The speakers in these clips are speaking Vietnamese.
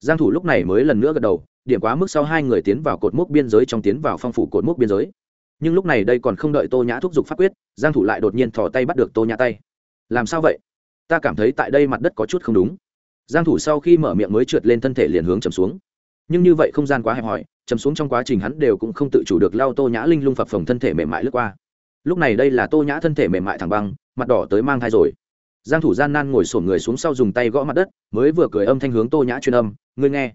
giang thủ lúc này mới lần nữa gật đầu, điểm quá mức sau hai người tiến vào cột mốc biên giới trong tiến vào phong phủ cột mốc biên giới. Nhưng lúc này đây còn không đợi tô nhã thúc giục pháp quyết, giang thủ lại đột nhiên thò tay bắt được tô nhã tay. Làm sao vậy? Ta cảm thấy tại đây mặt đất có chút không đúng. Giang thủ sau khi mở miệng mới trượt lên thân thể liền hướng chầm xuống. Nhưng như vậy không gian quá hẹp hòi, chầm xuống trong quá trình hắn đều cũng không tự chủ được lao tô nhã linh lung phập phồng thân thể mềm mại lướt qua. Lúc này đây là tô nhã thân thể mềm mại thẳng băng, mặt đỏ tới mang thai rồi giang thủ gian nan ngồi sổn người xuống sau dùng tay gõ mặt đất, mới vừa cười âm thanh hướng tô nhã truyền âm, ngươi nghe.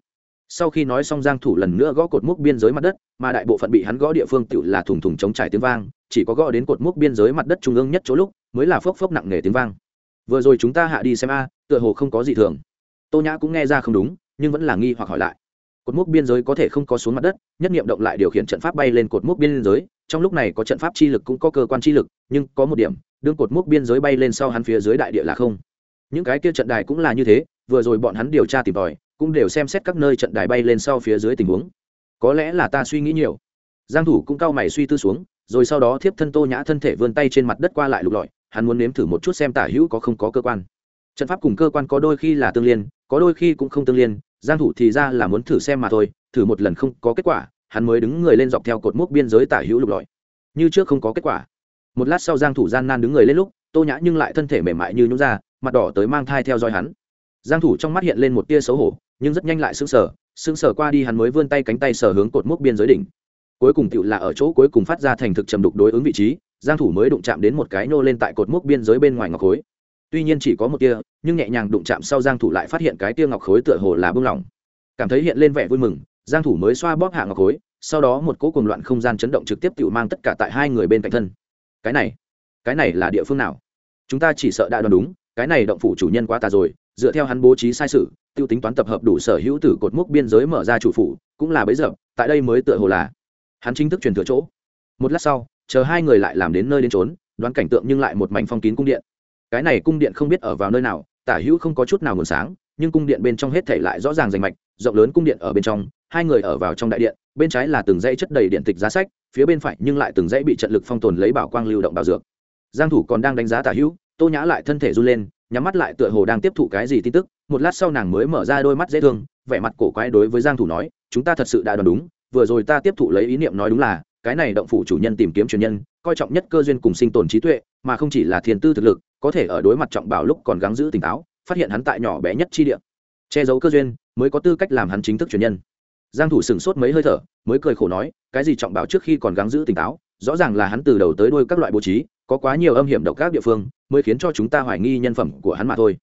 Sau khi nói xong giang thủ lần nữa gõ cột mốc biên giới mặt đất, mà đại bộ phận bị hắn gõ địa phương tự là thùng thùng chống trải tiếng vang, chỉ có gõ đến cột mốc biên giới mặt đất trung ương nhất chỗ lúc, mới là phốc phốc nặng nề tiếng vang. Vừa rồi chúng ta hạ đi xem a, tựa hồ không có gì thường. Tô nhã cũng nghe ra không đúng, nhưng vẫn là nghi hoặc hỏi lại cột mốc biên giới có thể không có xuống mặt đất, nhất nghiệm động lại điều khiển trận pháp bay lên cột mốc biên giới. Trong lúc này có trận pháp chi lực cũng có cơ quan chi lực, nhưng có một điểm, đương cột mốc biên giới bay lên sau hắn phía dưới đại địa là không. Những cái kia trận đài cũng là như thế, vừa rồi bọn hắn điều tra tìm tòi, cũng đều xem xét các nơi trận đài bay lên sau phía dưới tình huống. Có lẽ là ta suy nghĩ nhiều. Giang thủ cũng cao mày suy tư xuống, rồi sau đó thiếp thân tô nhã thân thể vươn tay trên mặt đất qua lại lục lọi, hắn muốn nếm thử một chút xem tả hữu có không có cơ quan. Trận pháp cùng cơ quan có đôi khi là tương liên, có đôi khi cũng không tương liên giang thủ thì ra là muốn thử xem mà thôi, thử một lần không có kết quả, hắn mới đứng người lên dọc theo cột mốc biên giới tả hữu lục lọi. Như trước không có kết quả. Một lát sau giang thủ gian nan đứng người lên lúc, tô nhã nhưng lại thân thể mềm mại như nhũ ra, mặt đỏ tới mang thai theo dõi hắn. Giang thủ trong mắt hiện lên một tia xấu hổ, nhưng rất nhanh lại sững sờ sững sờ qua đi hắn mới vươn tay cánh tay sờ hướng cột mốc biên giới đỉnh. Cuối cùng tựu là ở chỗ cuối cùng phát ra thành thực trầm đục đối ứng vị trí, giang thủ mới đụng chạm đến một cái nô lên tại cột mốc biên giới bên ngoài ngọc khối tuy nhiên chỉ có một tia, nhưng nhẹ nhàng đụng chạm sau giang thủ lại phát hiện cái tia ngọc khối tựa hồ là bung lỏng. Cảm thấy hiện lên vẻ vui mừng, giang thủ mới xoa bóp hạ ngọc khối, sau đó một cỗ cuồng loạn không gian chấn động trực tiếp tự mang tất cả tại hai người bên cạnh thân. Cái này cái này là địa phương nào? Chúng ta chỉ sợ đã đoán đúng, cái này động phủ chủ nhân quá tà rồi, dựa theo hắn bố trí sai sự, tiêu tính toán tập hợp đủ sở hữu tử cột mốc biên giới mở ra chủ phủ, cũng là bấy giờ, tại đây mới tựa hồ là. Hắn chính thức truyền thừa chỗ. Một lát sau, chờ hai người lại làm đến nơi đến trốn đoán cảnh tượng nhưng lại một mảnh phong kín cung điện cái này cung điện không biết ở vào nơi nào, tả hữu không có chút nào nguồn sáng, nhưng cung điện bên trong hết thể lại rõ ràng rành mạch, rộng lớn cung điện ở bên trong, hai người ở vào trong đại điện, bên trái là từng dãy chất đầy điện tịch giá sách, phía bên phải nhưng lại từng dãy bị trận lực phong tồn lấy bảo quang lưu động bảo dược. Giang thủ còn đang đánh giá tả hữu, tô nhã lại thân thể run lên, nhắm mắt lại tựa hồ đang tiếp thụ cái gì tin tức, một lát sau nàng mới mở ra đôi mắt dễ thương, vẻ mặt cổ quái đối với giang thủ nói, chúng ta thật sự đã đoán đúng, vừa rồi ta tiếp thụ lấy ý niệm nói đúng là, cái này động phủ chủ nhân tìm kiếm truyền nhân, coi trọng nhất cơ duyên cùng sinh tồn trí tuệ, mà không chỉ là thiên tư thực lực có thể ở đối mặt trọng bảo lúc còn gắng giữ tỉnh táo phát hiện hắn tại nhỏ bé nhất chi địa. Che giấu cơ duyên mới có tư cách làm hắn chính thức truyền nhân. Giang thủ sừng sốt mấy hơi thở mới cười khổ nói cái gì trọng bảo trước khi còn gắng giữ tỉnh táo rõ ràng là hắn từ đầu tới đuôi các loại bố trí có quá nhiều âm hiểm độc các địa phương mới khiến cho chúng ta hoài nghi nhân phẩm của hắn mà thôi.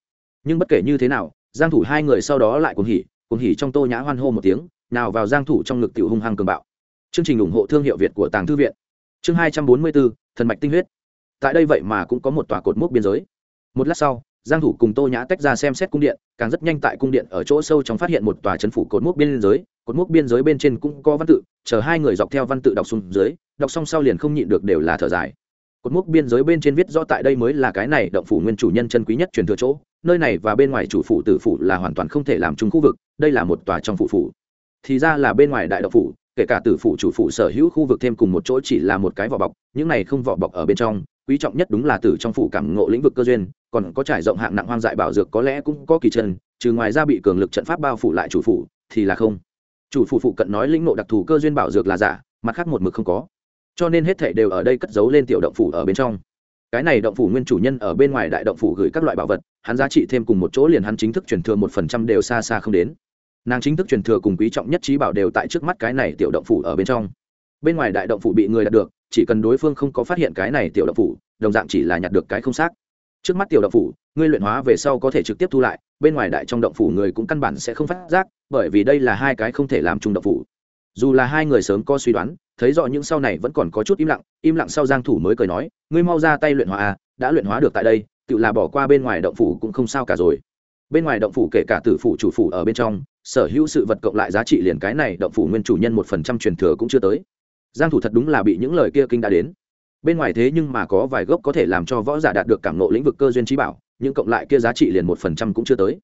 Nhưng bất kể như thế nào giang thủ hai người sau đó lại cuồng hỉ cuồng hỉ trong tô nhã hoan hô một tiếng nào vào giang thủ trong ngực tiểu hung hăng cường bạo. Chương trình ủng hộ thương hiệu việt của tàng thư viện. Chương 244, thần mạch tinh huyết tại đây vậy mà cũng có một tòa cột mốc biên giới. Một lát sau, giang thủ cùng tô nhã tách ra xem xét cung điện, càng rất nhanh tại cung điện ở chỗ sâu trong phát hiện một tòa chấn phủ cột mốc biên giới. Cột mốc biên giới bên trên cũng có văn tự, chờ hai người dọc theo văn tự đọc xuống dưới, đọc xong sau liền không nhịn được đều là thở dài. Cột mốc biên giới bên trên viết rõ tại đây mới là cái này động phủ nguyên chủ nhân chân quý nhất truyền thừa chỗ, nơi này và bên ngoài chủ phủ tử phủ là hoàn toàn không thể làm chung khu vực, đây là một tòa trong phủ phủ. Thì ra là bên ngoài đại động phủ, kể cả tử phủ chủ phủ sở hữu khu vực thêm cùng một chỗ chỉ là một cái vỏ bọc, những này không vỏ bọc ở bên trong quý trọng nhất đúng là tử trong phủ cảm ngộ lĩnh vực cơ duyên, còn có trải rộng hạng nặng hoang dại bảo dược có lẽ cũng có kỳ chân, trừ ngoài ra bị cường lực trận pháp bao phủ lại chủ phủ, thì là không. Chủ phủ phụ cận nói lĩnh nộ đặc thù cơ duyên bảo dược là giả, mặt khác một mực không có. Cho nên hết thảy đều ở đây cất giấu lên tiểu động phủ ở bên trong. Cái này động phủ nguyên chủ nhân ở bên ngoài đại động phủ gửi các loại bảo vật, hắn giá trị thêm cùng một chỗ liền hắn chính thức truyền thừa một phần trăm đều xa xa không đến. Nàng chính thức truyền thừa cùng quý trọng nhất trí bảo đều tại trước mắt cái này tiểu động phủ ở bên trong. Bên ngoài đại động phủ bị người đạt được chỉ cần đối phương không có phát hiện cái này tiểu động phủ, đồng dạng chỉ là nhặt được cái không xác. Trước mắt tiểu động phủ, ngươi luyện hóa về sau có thể trực tiếp thu lại, bên ngoài đại trong động phủ người cũng căn bản sẽ không phát giác, bởi vì đây là hai cái không thể làm chung động phủ. Dù là hai người sớm có suy đoán, thấy rõ những sau này vẫn còn có chút im lặng im lặng sau giang thủ mới cười nói, ngươi mau ra tay luyện hóa à đã luyện hóa được tại đây, tự là bỏ qua bên ngoài động phủ cũng không sao cả rồi. Bên ngoài động phủ kể cả tử phủ chủ phủ ở bên trong, sở hữu sự vật cộng lại giá trị liền cái này động phủ nguyên chủ nhân một phần trăm truyền thừa cũng chưa tới giang thủ thật đúng là bị những lời kia kinh đã đến. Bên ngoài thế nhưng mà có vài gốc có thể làm cho võ giả đạt được cảm ngộ lĩnh vực cơ duyên trí bảo, những cộng lại kia giá trị liền một phần trăm cũng chưa tới.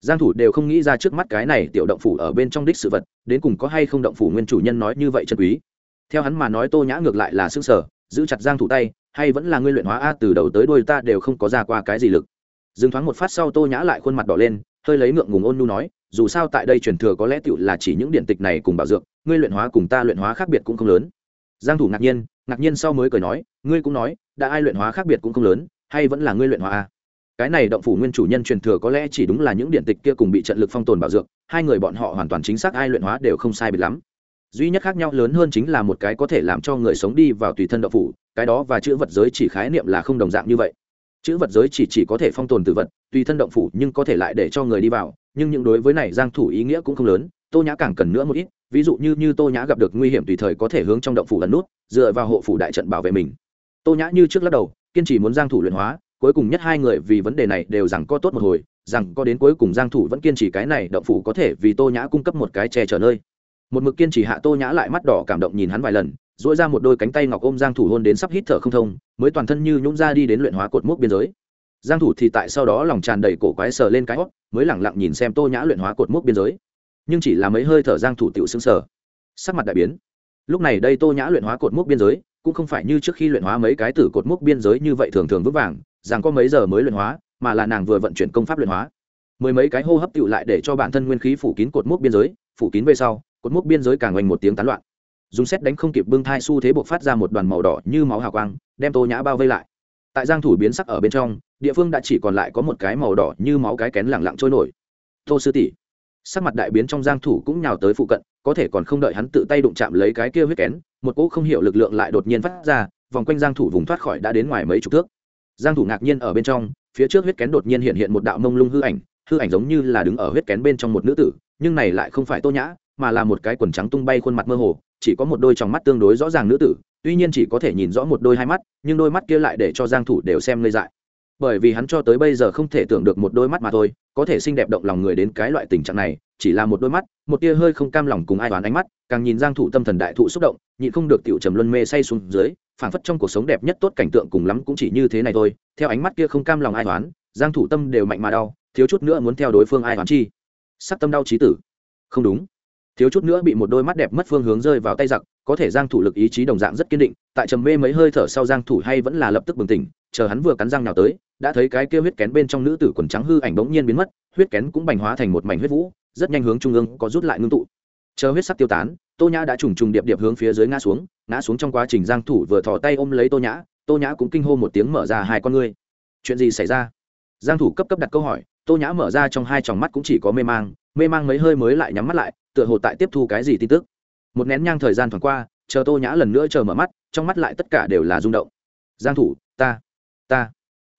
Giang thủ đều không nghĩ ra trước mắt cái này tiểu động phủ ở bên trong đích sự vật, đến cùng có hay không động phủ nguyên chủ nhân nói như vậy chân quý. Theo hắn mà nói tô nhã ngược lại là xương sở giữ chặt giang thủ tay, hay vẫn là ngươi luyện hóa a từ đầu tới đuôi ta đều không có ra qua cái gì lực. Dừng thoáng một phát sau tô nhã lại khuôn mặt đỏ lên, hơi lấy ngượng ngùng ôn nhu nói dù sao tại đây truyền thừa có lẽ tựu là chỉ những điện tịch này cùng bảo dược, ngươi luyện hóa cùng ta luyện hóa khác biệt cũng không lớn. Giang thủ ngạc nhiên ngạc nhiên sau mới cười nói, ngươi cũng nói, đã ai luyện hóa khác biệt cũng không lớn, hay vẫn là ngươi luyện hóa a cái này động phủ nguyên chủ nhân truyền thừa có lẽ chỉ đúng là những điện tịch kia cùng bị trận lực phong tồn bảo dược, hai người bọn họ hoàn toàn chính xác ai luyện hóa đều không sai biệt lắm. Duy nhất khác nhau lớn hơn chính là một cái có thể làm cho người sống đi vào tùy thân động phủ, cái đó và chữ vật giới chỉ khái niệm là không đồng dạng như vậy chữ vật giới chỉ chỉ có thể phong tồn từ vật, tùy thân động phủ nhưng có thể lại để cho người đi vào, nhưng những đối với này giang thủ ý nghĩa cũng không lớn, tô nhã càng cần nữa một ít, ví dụ như như tô nhã gặp được nguy hiểm tùy thời có thể hướng trong động phủ lần nút, dựa vào hộ phủ đại trận bảo vệ mình. Tô nhã như trước lắc đầu, kiên trì muốn giang thủ luyện hóa, cuối cùng nhất hai người vì vấn đề này đều rằng có tốt một hồi, rằng có đến cuối cùng giang thủ vẫn kiên trì cái này, động phủ có thể vì tô nhã cung cấp một cái che chở nơi một mực kiên trì hạ tô nhã lại mắt đỏ cảm động nhìn hắn vài lần dỗi ra một đôi cánh tay ngọc ôm giang thủ hôn đến sắp hít thở không thông mới toàn thân như nhũng ra đi đến luyện hóa cột mốc biên giới giang thủ thì tại sau đó lòng tràn đầy cổ quái sờ lên cái hót mới lẳng lặng nhìn xem tô nhã luyện hóa cột mốc biên giới nhưng chỉ là mấy hơi thở giang thủ tiểu sững sờ sắc mặt đại biến lúc này đây tô nhã luyện hóa cột mốc biên giới cũng không phải như trước khi luyện hóa mấy cái tử cột mốc biên giới như vậy thường thường vững vàng rằng có mấy giờ mới luyện hóa mà là nàng vừa vận chuyển công pháp luyện hóa mười mấy cái hô hấp tựu lại để cho bản thân nguyên khí phủ kín cột mốc biên giới phủ kín về sau cột mốc biên giới càng oanh một tiếng tán loạn. Dùng xét đánh không kịp bưng thai xu thế buộc phát ra một đoàn màu đỏ như máu hào quang, đem tô nhã bao vây lại. Tại giang thủ biến sắc ở bên trong, địa phương đã chỉ còn lại có một cái màu đỏ như máu cái kén lẳng lặng trôi nổi. Tô sư tỷ, sắc mặt đại biến trong giang thủ cũng nhào tới phụ cận, có thể còn không đợi hắn tự tay đụng chạm lấy cái kia huyết kén, một cỗ không hiểu lực lượng lại đột nhiên phát ra, vòng quanh giang thủ vùng thoát khỏi đã đến ngoài mấy chục thước. Giang thủ ngạc nhiên ở bên trong, phía trước huyết kén đột nhiên hiện hiện một đạo mông lung hư ảnh hư ảnh giống như là đứng ở huyết kén bên trong một nữ tử, nhưng này lại không phải tô nhã mà là một cái quần trắng tung bay khuôn mặt mơ hồ, chỉ có một đôi trong mắt tương đối rõ ràng nữ tử, tuy nhiên chỉ có thể nhìn rõ một đôi hai mắt, nhưng đôi mắt kia lại để cho giang thủ đều xem ngây dại. Bởi vì hắn cho tới bây giờ không thể tưởng được một đôi mắt mà thôi, có thể xinh đẹp động lòng người đến cái loại tình trạng này, chỉ là một đôi mắt, một tia hơi không cam lòng cùng ai đoán ánh mắt, càng nhìn giang thủ tâm thần đại thụ xúc động, nhịn không được tiểu trầm luân mê say xuống dưới, phảng phất trong cuộc sống đẹp nhất tốt cảnh tượng cùng lắm cũng chỉ như thế này thôi, theo ánh mắt kia không cam lòng ai đoán giang thủ tâm đều mạnh mà đau, thiếu chút nữa muốn theo đối phương ai đoán chi. Sắc tâm đau chí tử. Không đúng thiếu chút nữa bị một đôi mắt đẹp mất phương hướng rơi vào tay giặc, có thể giang thủ lực ý chí đồng dạng rất kiên định, tại trầm mê mấy hơi thở sau giang thủ hay vẫn là lập tức bừng tỉnh, chờ hắn vừa cắn răng nào tới, đã thấy cái kia huyết kén bên trong nữ tử quần trắng hư ảnh bỗng nhiên biến mất, huyết kén cũng bành hóa thành một mảnh huyết vũ, rất nhanh hướng trung ương có rút lại ngưng tụ. Chờ huyết sắc tiêu tán, tô nhã đã trùng trùng điệp điệp hướng phía dưới ngã xuống ngã xuống trong quá trình giang thủ vừa thò tay ôm lấy tô nhã tô nhã cũng kinh hô một tiếng mở ra hai con ngươi. Chuyện gì xảy ra? Giang thủ cấp cấp đặt câu hỏi, tô nhã mở ra trong hai tròng mắt cũng chỉ có mê mang mê mang mấy hơi mới lại nhắm mắt lại tựa hồ tại tiếp thu cái gì tin tức. Một nén nhang thời gian thoáng qua, chờ tô nhã lần nữa chờ mở mắt, trong mắt lại tất cả đều là rung động. Giang thủ, ta ta.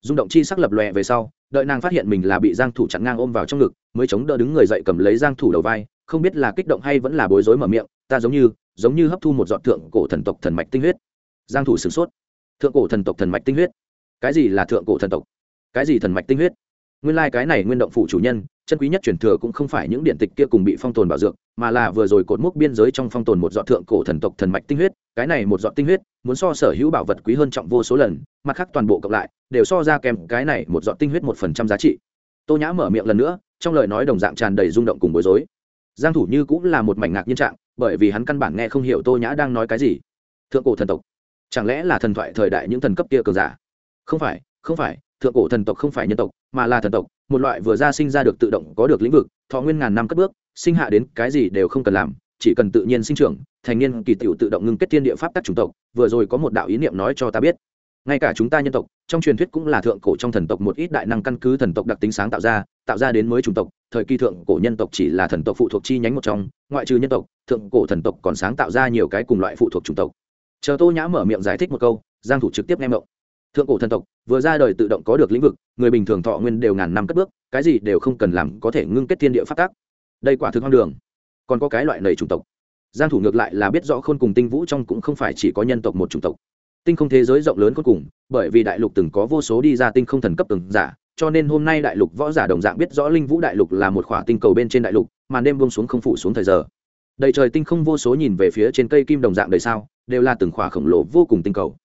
Rung động chi sắc lập lòe về sau, đợi nàng phát hiện mình là bị giang thủ chặn ngang ôm vào trong ngực, mới chống đỡ đứng người dậy cầm lấy giang thủ đầu vai, không biết là kích động hay vẫn là bối rối mở miệng, ta giống như giống như hấp thu một giọt thượng cổ thần tộc thần mạch tinh huyết. Giang thủ sửng sốt. Thượng cổ thần tộc thần mạch tinh huyết? Cái gì là thượng cổ thần tộc? Cái gì thần mạch tinh huyết? Nguyên lai like cái này nguyên động phụ chủ nhân chân quý nhất truyền thừa cũng không phải những điện tịch kia cùng bị phong tồn bảo dược, mà là vừa rồi cột mốc biên giới trong phong tồn một giọt thượng cổ thần tộc thần mạch tinh huyết, cái này một giọt tinh huyết, muốn so sở hữu bảo vật quý hơn trọng vô số lần, mặt khác toàn bộ cộng lại, đều so ra kèm cái này một giọt tinh huyết một phần trăm giá trị. Tô nhã mở miệng lần nữa, trong lời nói đồng dạng tràn đầy rung động cùng bối rối. Giang thủ như cũng là một mảnh ngạc nhiên trạng, bởi vì hắn căn bản nghe không hiểu tô nhã đang nói cái gì. Thượng cổ thần tộc, chẳng lẽ là thần thoại thời đại những thần cấp kia cường giả? Không phải không phải, thượng cổ thần tộc không phải nhân tộc, mà là thần tộc một loại vừa ra sinh ra được tự động có được lĩnh vực, thọ nguyên ngàn năm cất bước, sinh hạ đến cái gì đều không cần làm, chỉ cần tự nhiên sinh trưởng, thành niên kỳ tiểu tự động ngưng kết thiên địa pháp tắc chủng tộc, vừa rồi có một đạo ý niệm nói cho ta biết. Ngay cả chúng ta nhân tộc, trong truyền thuyết cũng là thượng cổ trong thần tộc một ít đại năng căn cứ thần tộc đặc tính sáng tạo ra tạo ra đến mới chủng tộc, thời kỳ thượng cổ nhân tộc chỉ là thần tộc phụ thuộc chi nhánh một trong, ngoại trừ nhân tộc, thượng cổ thần tộc còn sáng tạo ra nhiều cái cùng loại phụ thuộc chủng tộc. Chờ tô nhã mở miệng giải thích một câu, giang thủ trực tiếp nghe mộng thượng cổ thần tộc, vừa ra đời tự động có được lĩnh vực, người bình thường thọ nguyên đều ngàn năm cất bước, cái gì đều không cần làm có thể ngưng kết thiên địa phát tác đây quả thực hoang đường. Còn có cái loại nầy chủng tộc. Giang thủ ngược lại là biết rõ khôn cùng tinh vũ trong cũng không phải chỉ có nhân tộc một chủng tộc. Tinh không thế giới rộng lớn cuối cùng, bởi vì đại lục từng có vô số đi ra tinh không thần cấp từng giả, cho nên hôm nay đại lục võ giả đồng dạng biết rõ linh vũ đại lục là một khỏa tinh cầu bên trên đại lục, mà đêm buông xuống không phủ xuống thời giờ. Đầy trời tinh không vô số nhìn về phía trên cây kim đồng dạng đầy sao, đều là từng khỏa khổng lồ vô cùng tinh cầu.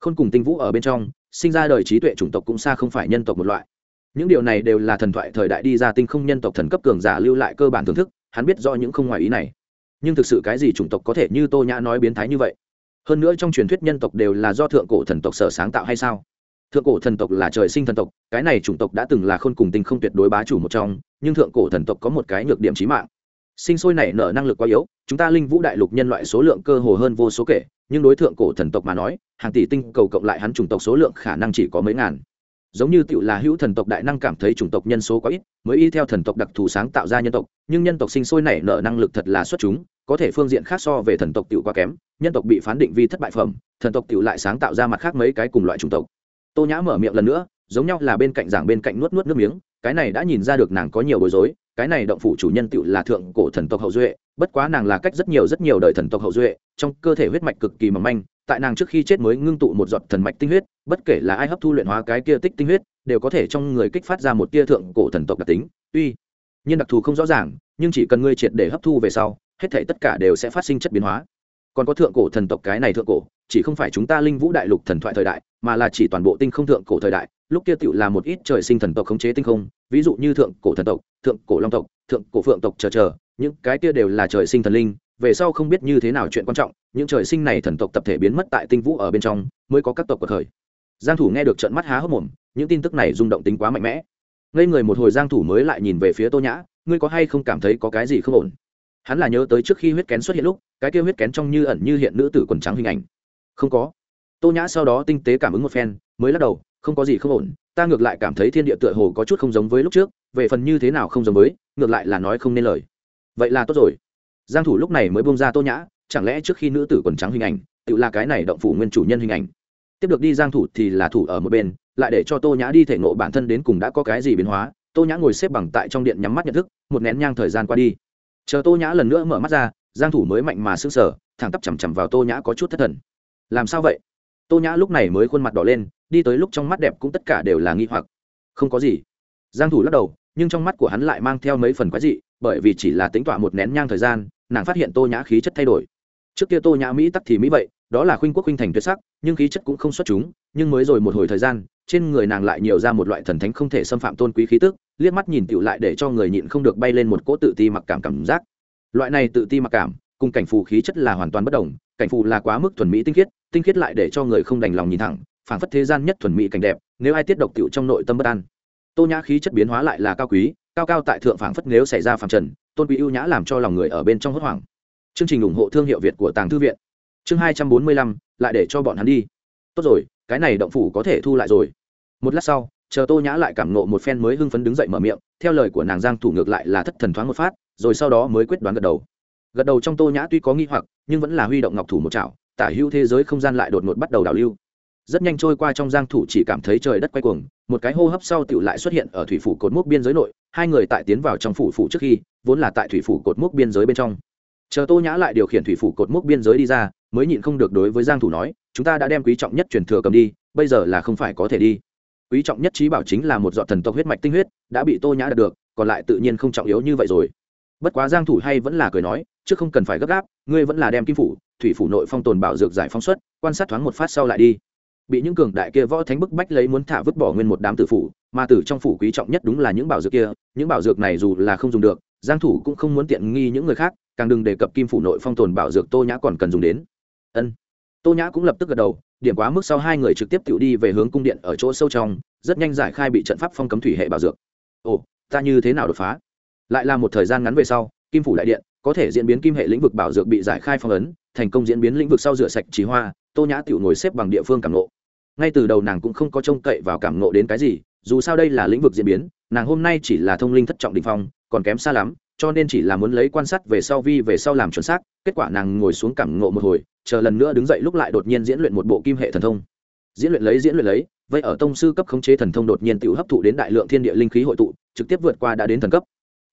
Khôn cùng tinh vũ ở bên trong sinh ra đời trí tuệ chủng tộc cũng xa không phải nhân tộc một loại. Những điều này đều là thần thoại thời đại đi ra tinh không nhân tộc thần cấp cường giả lưu lại cơ bản thưởng thức, hắn biết do những không ngoài ý này. Nhưng thực sự cái gì chủng tộc có thể như tô nhã nói biến thái như vậy? Hơn nữa trong truyền thuyết nhân tộc đều là do thượng cổ thần tộc sở sáng tạo hay sao? Thượng cổ thần tộc là trời sinh thần tộc, cái này chủng tộc đã từng là khôn cùng tinh không tuyệt đối bá chủ một trong, nhưng thượng cổ thần tộc có một cái nhược điểm trí mạng. Sinh sôi nảy nở năng lực quá yếu, chúng ta linh vũ đại lục nhân loại số lượng cơ hồ hơn vô số kể nhưng đối tượng cổ thần tộc mà nói, hàng tỷ tinh cầu cộng lại hắn chủng tộc số lượng khả năng chỉ có mấy ngàn. Giống như tựu là hữu thần tộc đại năng cảm thấy chủng tộc nhân số quá ít, mới y theo thần tộc đặc thù sáng tạo ra nhân tộc, nhưng nhân tộc sinh sôi nảy nở năng lực thật là xuất chúng, có thể phương diện khác so về thần tộc tựu quá kém, nhân tộc bị phán định vi thất bại phẩm, thần tộc tựu lại sáng tạo ra mặt khác mấy cái cùng loại chủng tộc. Tô nhã mở miệng lần nữa, giống nhau là bên cạnh giảng bên cạnh nuốt nuốt nước miếng, cái này đã nhìn ra được nàng có nhiều bối rối, cái này động phủ chủ nhân tựu là thượng cổ thần tộc hậu duệ bất quá nàng là cách rất nhiều rất nhiều đời thần tộc hậu duệ, trong cơ thể huyết mạch cực kỳ mỏng manh, tại nàng trước khi chết mới ngưng tụ một giọt thần mạch tinh huyết, bất kể là ai hấp thu luyện hóa cái kia tích tinh huyết, đều có thể trong người kích phát ra một tia thượng cổ thần tộc đặc tính. Tuy nhiên đặc thù không rõ ràng, nhưng chỉ cần ngươi triệt để hấp thu về sau, hết thể tất cả đều sẽ phát sinh chất biến hóa. Còn có thượng cổ thần tộc cái này thượng cổ, chỉ không phải chúng ta linh vũ đại lục thần thoại thời đại, mà là chỉ toàn bộ tinh không thượng cổ thời đại, lúc kia tựu là một ít trời sinh thần tộc khống chế tinh không, ví dụ như thượng cổ thần tộc, thượng cổ long tộc, thượng cổ phượng tộc chờ chờ những cái kia đều là trời sinh thần linh, về sau không biết như thế nào chuyện quan trọng, những trời sinh này thần tộc tập thể biến mất tại tinh vũ ở bên trong, mới có các tộc của thời. Giang thủ nghe được trận mắt há hốc mồm, những tin tức này rung động tính quá mạnh mẽ. Ngây người một hồi, giang thủ mới lại nhìn về phía tô nhã, ngươi có hay không cảm thấy có cái gì không ổn? Hắn là nhớ tới trước khi huyết kén xuất hiện lúc, cái kia huyết kén trong như ẩn như hiện nữ tử quần trắng hình ảnh. Không có. Tô nhã sau đó tinh tế cảm ứng một phen, mới lắc đầu, không có gì không ổn, ta ngược lại cảm thấy thiên địa tựa hồ có chút không giống với lúc trước, về phần như thế nào không giống với, ngược lại là nói không nên lời vậy là tốt rồi. Giang thủ lúc này mới buông ra tô nhã, chẳng lẽ trước khi nữ tử quần trắng hình ảnh, tự là cái này động phủ nguyên chủ nhân hình ảnh? Tiếp được đi giang thủ thì là thủ ở một bên, lại để cho tô nhã đi thể ngộ bản thân đến cùng đã có cái gì biến hóa. Tô nhã ngồi xếp bằng tại trong điện nhắm mắt nhận thức, một nén nhang thời gian qua đi. Chờ tô nhã lần nữa mở mắt ra, giang thủ mới mạnh mà sững sờ, thẳng tắp chầm chầm vào tô nhã có chút thất thần. Làm sao vậy? Tô nhã lúc này mới khuôn mặt đỏ lên, đi tới lúc trong mắt đẹp cũng tất cả đều là nghi hoặc. Không có gì. Giang thủ lắc đầu, nhưng trong mắt của hắn lại mang theo mấy phần quái dị bởi vì chỉ là tính tọa một nén nhang thời gian, nàng phát hiện tô nhã khí chất thay đổi. Trước kia tô nhã mỹ tắc thì mỹ vậy, đó là khuynh quốc khuynh thành tuyệt sắc, nhưng khí chất cũng không xuất chúng, nhưng mới rồi một hồi thời gian, trên người nàng lại nhiều ra một loại thần thánh không thể xâm phạm tôn quý khí tức, liếc mắt nhìn tựu lại để cho người nhịn không được bay lên một cỗ tự ti mặc cảm cảm giác. Loại này tự ti mặc cảm, cùng cảnh phù khí chất là hoàn toàn bất đồng, cảnh phù là quá mức thuần mỹ tinh khiết tinh khiết lại để cho người không đành lòng nhìn thẳng, phảng phất thế gian nhất thuần mỹ cảnh đẹp, nếu ai tiết độc tựu trong nội tâm bất an. Tô nhã khí chất biến hóa lại là cao quý cao cao tại thượng phảng phất nếu xảy ra phảng trần, tôn quý ưu nhã làm cho lòng người ở bên trong hốt hoảng. Chương trình ủng hộ thương hiệu việt của tàng thư viện. Chương hai trăm bốn mươi lăm, lại để cho bọn hắn đi. Tốt rồi, cái này động phủ có thể thu lại rồi. Một lát sau, chờ tô nhã lại cảm nộ một phen mới hưng phấn đứng dậy mở miệng, theo lời của nàng giang thủ ngược lại là thất thần thoáng một phát, rồi sau đó mới quyết đoán gật đầu. Gật đầu trong tô nhã tuy có nghi hoặc, nhưng vẫn là huy động ngọc thủ một chảo, tả hữu thế giới không gian lại đột ngột bắt đầu đảo lưu rất nhanh trôi qua trong giang thủ chỉ cảm thấy trời đất quay cuồng, một cái hô hấp sau tiểu lại xuất hiện ở thủy phủ cột mốc biên giới nội, hai người tại tiến vào trong phủ phủ trước khi, vốn là tại thủy phủ cột mốc biên giới bên trong. Chờ tô nhã lại điều khiển thủy phủ cột mốc biên giới đi ra, mới nhịn không được đối với giang thủ nói, chúng ta đã đem quý trọng nhất truyền thừa cầm đi, bây giờ là không phải có thể đi. Quý trọng nhất trí bảo chính là một giọt thần tộc huyết mạch tinh huyết, đã bị tô nhã đạt được, còn lại tự nhiên không trọng yếu như vậy rồi. Bất quá giang thủ hay vẫn là cười nói, chứ không cần phải gấp gáp, ngươi vẫn là đem kim phủ, thủy phủ nội phong tồn bảo dược giải phóng xuất, quan sát thoáng một phát sau lại đi bị những cường đại kia võ thánh bức bách lấy muốn thả vứt bỏ nguyên một đám tử phủ, mà tử trong phủ quý trọng nhất đúng là những bảo dược kia, những bảo dược này dù là không dùng được, giang thủ cũng không muốn tiện nghi những người khác, càng đừng đề cập kim phủ nội phong tồn bảo dược tô nhã còn cần dùng đến. Ân. Tô nhã cũng lập tức gật đầu, điểm quá mức sau hai người trực tiếp tiểu đi về hướng cung điện ở chỗ sâu trong, rất nhanh giải khai bị trận pháp phong cấm thủy hệ bảo dược. Ồ, ta như thế nào đột phá? Lại là một thời gian ngắn về sau, kim phủ đại điện, có thể diễn biến kim hệ lĩnh vực bảo dược bị giải khai phong ấn, thành công diễn biến lĩnh vực sau rửa sạch trí hoa, tô nhã tiểu ngồi xếp bằng địa phương cảm nộ ngay từ đầu nàng cũng không có trông cậy vào cảm ngộ đến cái gì, dù sao đây là lĩnh vực diễn biến, nàng hôm nay chỉ là thông linh thất trọng đình phong, còn kém xa lắm, cho nên chỉ là muốn lấy quan sát về sau vi về sau làm chuẩn xác, kết quả nàng ngồi xuống cảm ngộ một hồi, chờ lần nữa đứng dậy lúc lại đột nhiên diễn luyện một bộ kim hệ thần thông. Diễn luyện lấy, diễn luyện lấy, vậy ở tông sư cấp khống chế thần thông đột nhiên tự hấp thụ đến đại lượng thiên địa linh khí hội tụ, trực tiếp vượt qua đã đến thần cấp.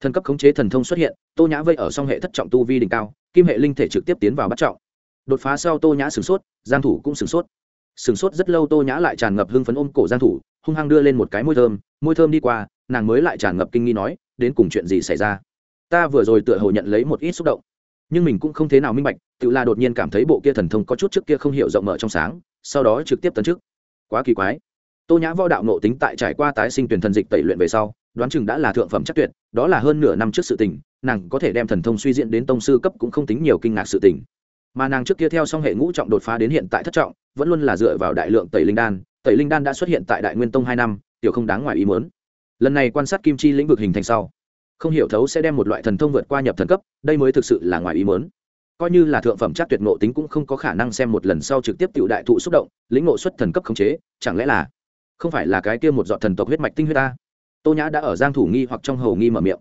Thần cấp khống chế thần thông xuất hiện, tô nhã vây ở song hệ thất trọng tu vi đỉnh cao, kim hệ linh thể trực tiếp tiến vào bắt trọng. Đột phá sau tô nhã sửng sốt, giang thủ cũng sửng sốt sửng sốt rất lâu tô nhã lại tràn ngập hưng phấn ôm cổ giang thủ, hung hăng đưa lên một cái môi thơm môi thơm đi qua, nàng mới lại tràn ngập kinh nghi nói, đến cùng chuyện gì xảy ra? Ta vừa rồi tựa hồ nhận lấy một ít xúc động, nhưng mình cũng không thế nào minh bạch, tự là đột nhiên cảm thấy bộ kia thần thông có chút trước kia không hiểu rộng mở trong sáng, sau đó trực tiếp tấn trước quá kỳ quái. Tô nhã võ đạo nộ tính tại trải qua tái sinh tuyển thần dịch tẩy luyện về sau, đoán chừng đã là thượng phẩm chắc tuyệt, đó là hơn nửa năm trước sự tình, nàng có thể đem thần thông suy diễn đến tông sư cấp cũng không tính nhiều kinh ngạc sự tình mà nàng trước kia theo song hệ ngũ trọng đột phá đến hiện tại thất trọng, vẫn luôn là dựa vào đại lượng tẩy linh đan. Tẩy linh đan đã xuất hiện tại đại nguyên tông hai năm, tiểu không đáng ngoài ý muốn. Lần này quan sát kim chi lĩnh vực hình thành sau, không hiểu thấu sẽ đem một loại thần thông vượt qua nhập thần cấp, đây mới thực sự là ngoài ý muốn. Coi như là thượng phẩm chắc tuyệt ngộ tính cũng không có khả năng xem một lần sau trực tiếp tự đại thụ xúc động, lĩnh ngộ xuất thần cấp khống chế, chẳng lẽ là không phải là cái kia một dọn thần tộc huyết mạch tinh huyết ta? Tô nhã đã ở giang thủ nghi hoặc trong hầu nghi mở miệng.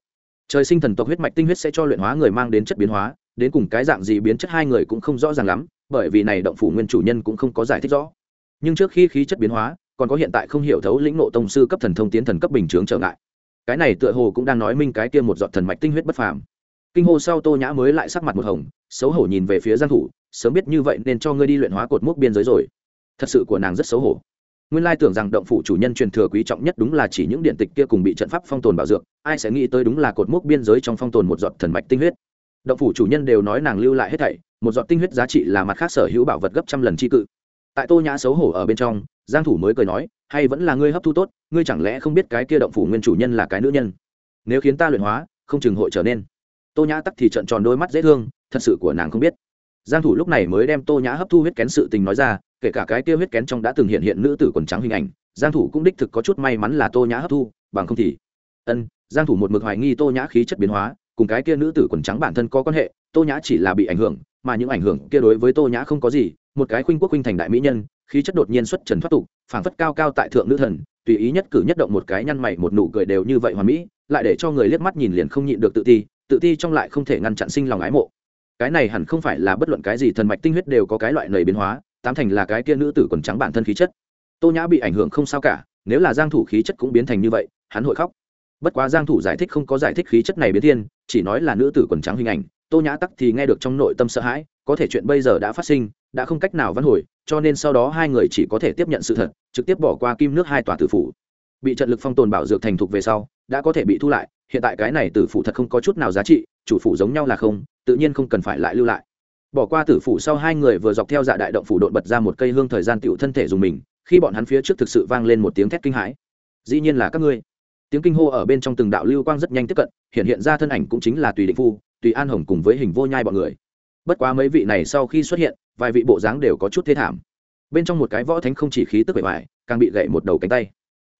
Trời sinh thần tộc huyết mạch tinh huyết sẽ cho luyện hóa người mang đến chất biến hóa đến cùng cái dạng gì biến chất hai người cũng không rõ ràng lắm, bởi vì này động phủ nguyên chủ nhân cũng không có giải thích rõ. Nhưng trước khi khí chất biến hóa, còn có hiện tại không hiểu thấu lĩnh ngộ tông sư cấp thần thông tiến thần cấp bình chướng trở ngại. Cái này tựa hồ cũng đang nói minh cái kia một giọt thần mạch tinh huyết bất phàm. Kinh hô sau tô nhã mới lại sắc mặt một hồng, xấu hổ nhìn về phía giang thủ, sớm biết như vậy nên cho ngươi đi luyện hóa cột mốc biên giới rồi. Thật sự của nàng rất xấu hổ. Nguyên lai tưởng rằng động phủ chủ nhân truyền thừa quý trọng nhất đúng là chỉ những điện tịch kia cùng bị trận pháp phong tồn bảo dược, ai sẽ nghĩ tới đúng là cột mốc biên giới trong phong tồn một giọt thần mạch tinh huyết động phủ chủ nhân đều nói nàng lưu lại hết thảy, một giọt tinh huyết giá trị là mặt khác sở hữu bảo vật gấp trăm lần chi cự. Tại tô nhã xấu hổ ở bên trong, giang thủ mới cười nói, hay vẫn là ngươi hấp thu tốt, ngươi chẳng lẽ không biết cái kia động phủ nguyên chủ nhân là cái nữ nhân? Nếu khiến ta luyện hóa, không chừng hội trở nên. Tô nhã tắc thì trận tròn đôi mắt dễ thương, thật sự của nàng không biết. Giang thủ lúc này mới đem tô nhã hấp thu huyết kén sự tình nói ra, kể cả cái kia huyết kén trong đã từng hiện hiện nữ tử quần trắng hình ảnh, giang thủ cũng đích thực có chút may mắn là tô nhã hấp thu, bằng không thì. Ân, giang thủ một mực hoài nghi tô nhã khí chất biến hóa cùng cái kia nữ tử quần trắng bản thân có quan hệ, tô nhã chỉ là bị ảnh hưởng, mà những ảnh hưởng kia đối với tô nhã không có gì, một cái khuynh quốc khuynh thành đại mỹ nhân, khí chất đột nhiên xuất trần thoát tục, phảng phất cao cao tại thượng nữ thần, tùy ý nhất cử nhất động một cái nhăn mày một nụ cười đều như vậy hoàn mỹ, lại để cho người liếc mắt nhìn liền không nhịn được tự ti tự ti trong lại không thể ngăn chặn sinh lòng ái mộ. Cái này hẳn không phải là bất luận cái gì thần mạch tinh huyết đều có cái loại nầy biến hóa, tám thành là cái kia nữ tử quần trắng bản thân khí chất. Tô nhã bị ảnh hưởng không sao cả, nếu là giang thủ khí chất cũng biến thành như vậy, hắn hội khóc bất quá giang thủ giải thích không có giải thích khí chất này biến thiên, chỉ nói là nữ tử quần trắng hình ảnh, tô nhã tắc thì nghe được trong nội tâm sợ hãi, có thể chuyện bây giờ đã phát sinh, đã không cách nào vãn hồi, cho nên sau đó hai người chỉ có thể tiếp nhận sự thật, trực tiếp bỏ qua kim nước hai tòa tử phủ. Bị trận lực phong tồn bảo dược thành thục về sau, đã có thể bị thu lại, hiện tại cái này tử phủ thật không có chút nào giá trị, chủ phủ giống nhau là không, tự nhiên không cần phải lại lưu lại. Bỏ qua tử phủ sau hai người vừa dọc theo dạ đại động phủ đột bật ra một cây hương thời gian tiểu thân thể dùng mình, khi bọn hắn phía trước thực sự vang lên một tiếng thét kinh hãi. Dĩ nhiên là các ngươi tiếng kinh hô ở bên trong từng đạo lưu quang rất nhanh tiếp cận, hiện hiện ra thân ảnh cũng chính là tùy định phu, tùy an hồng cùng với hình vô nhai bọn người. Bất quá mấy vị này sau khi xuất hiện, vài vị bộ dáng đều có chút thế thảm. Bên trong một cái võ thánh không chỉ khí tức bề ngoài, càng bị gậy một đầu cánh tay.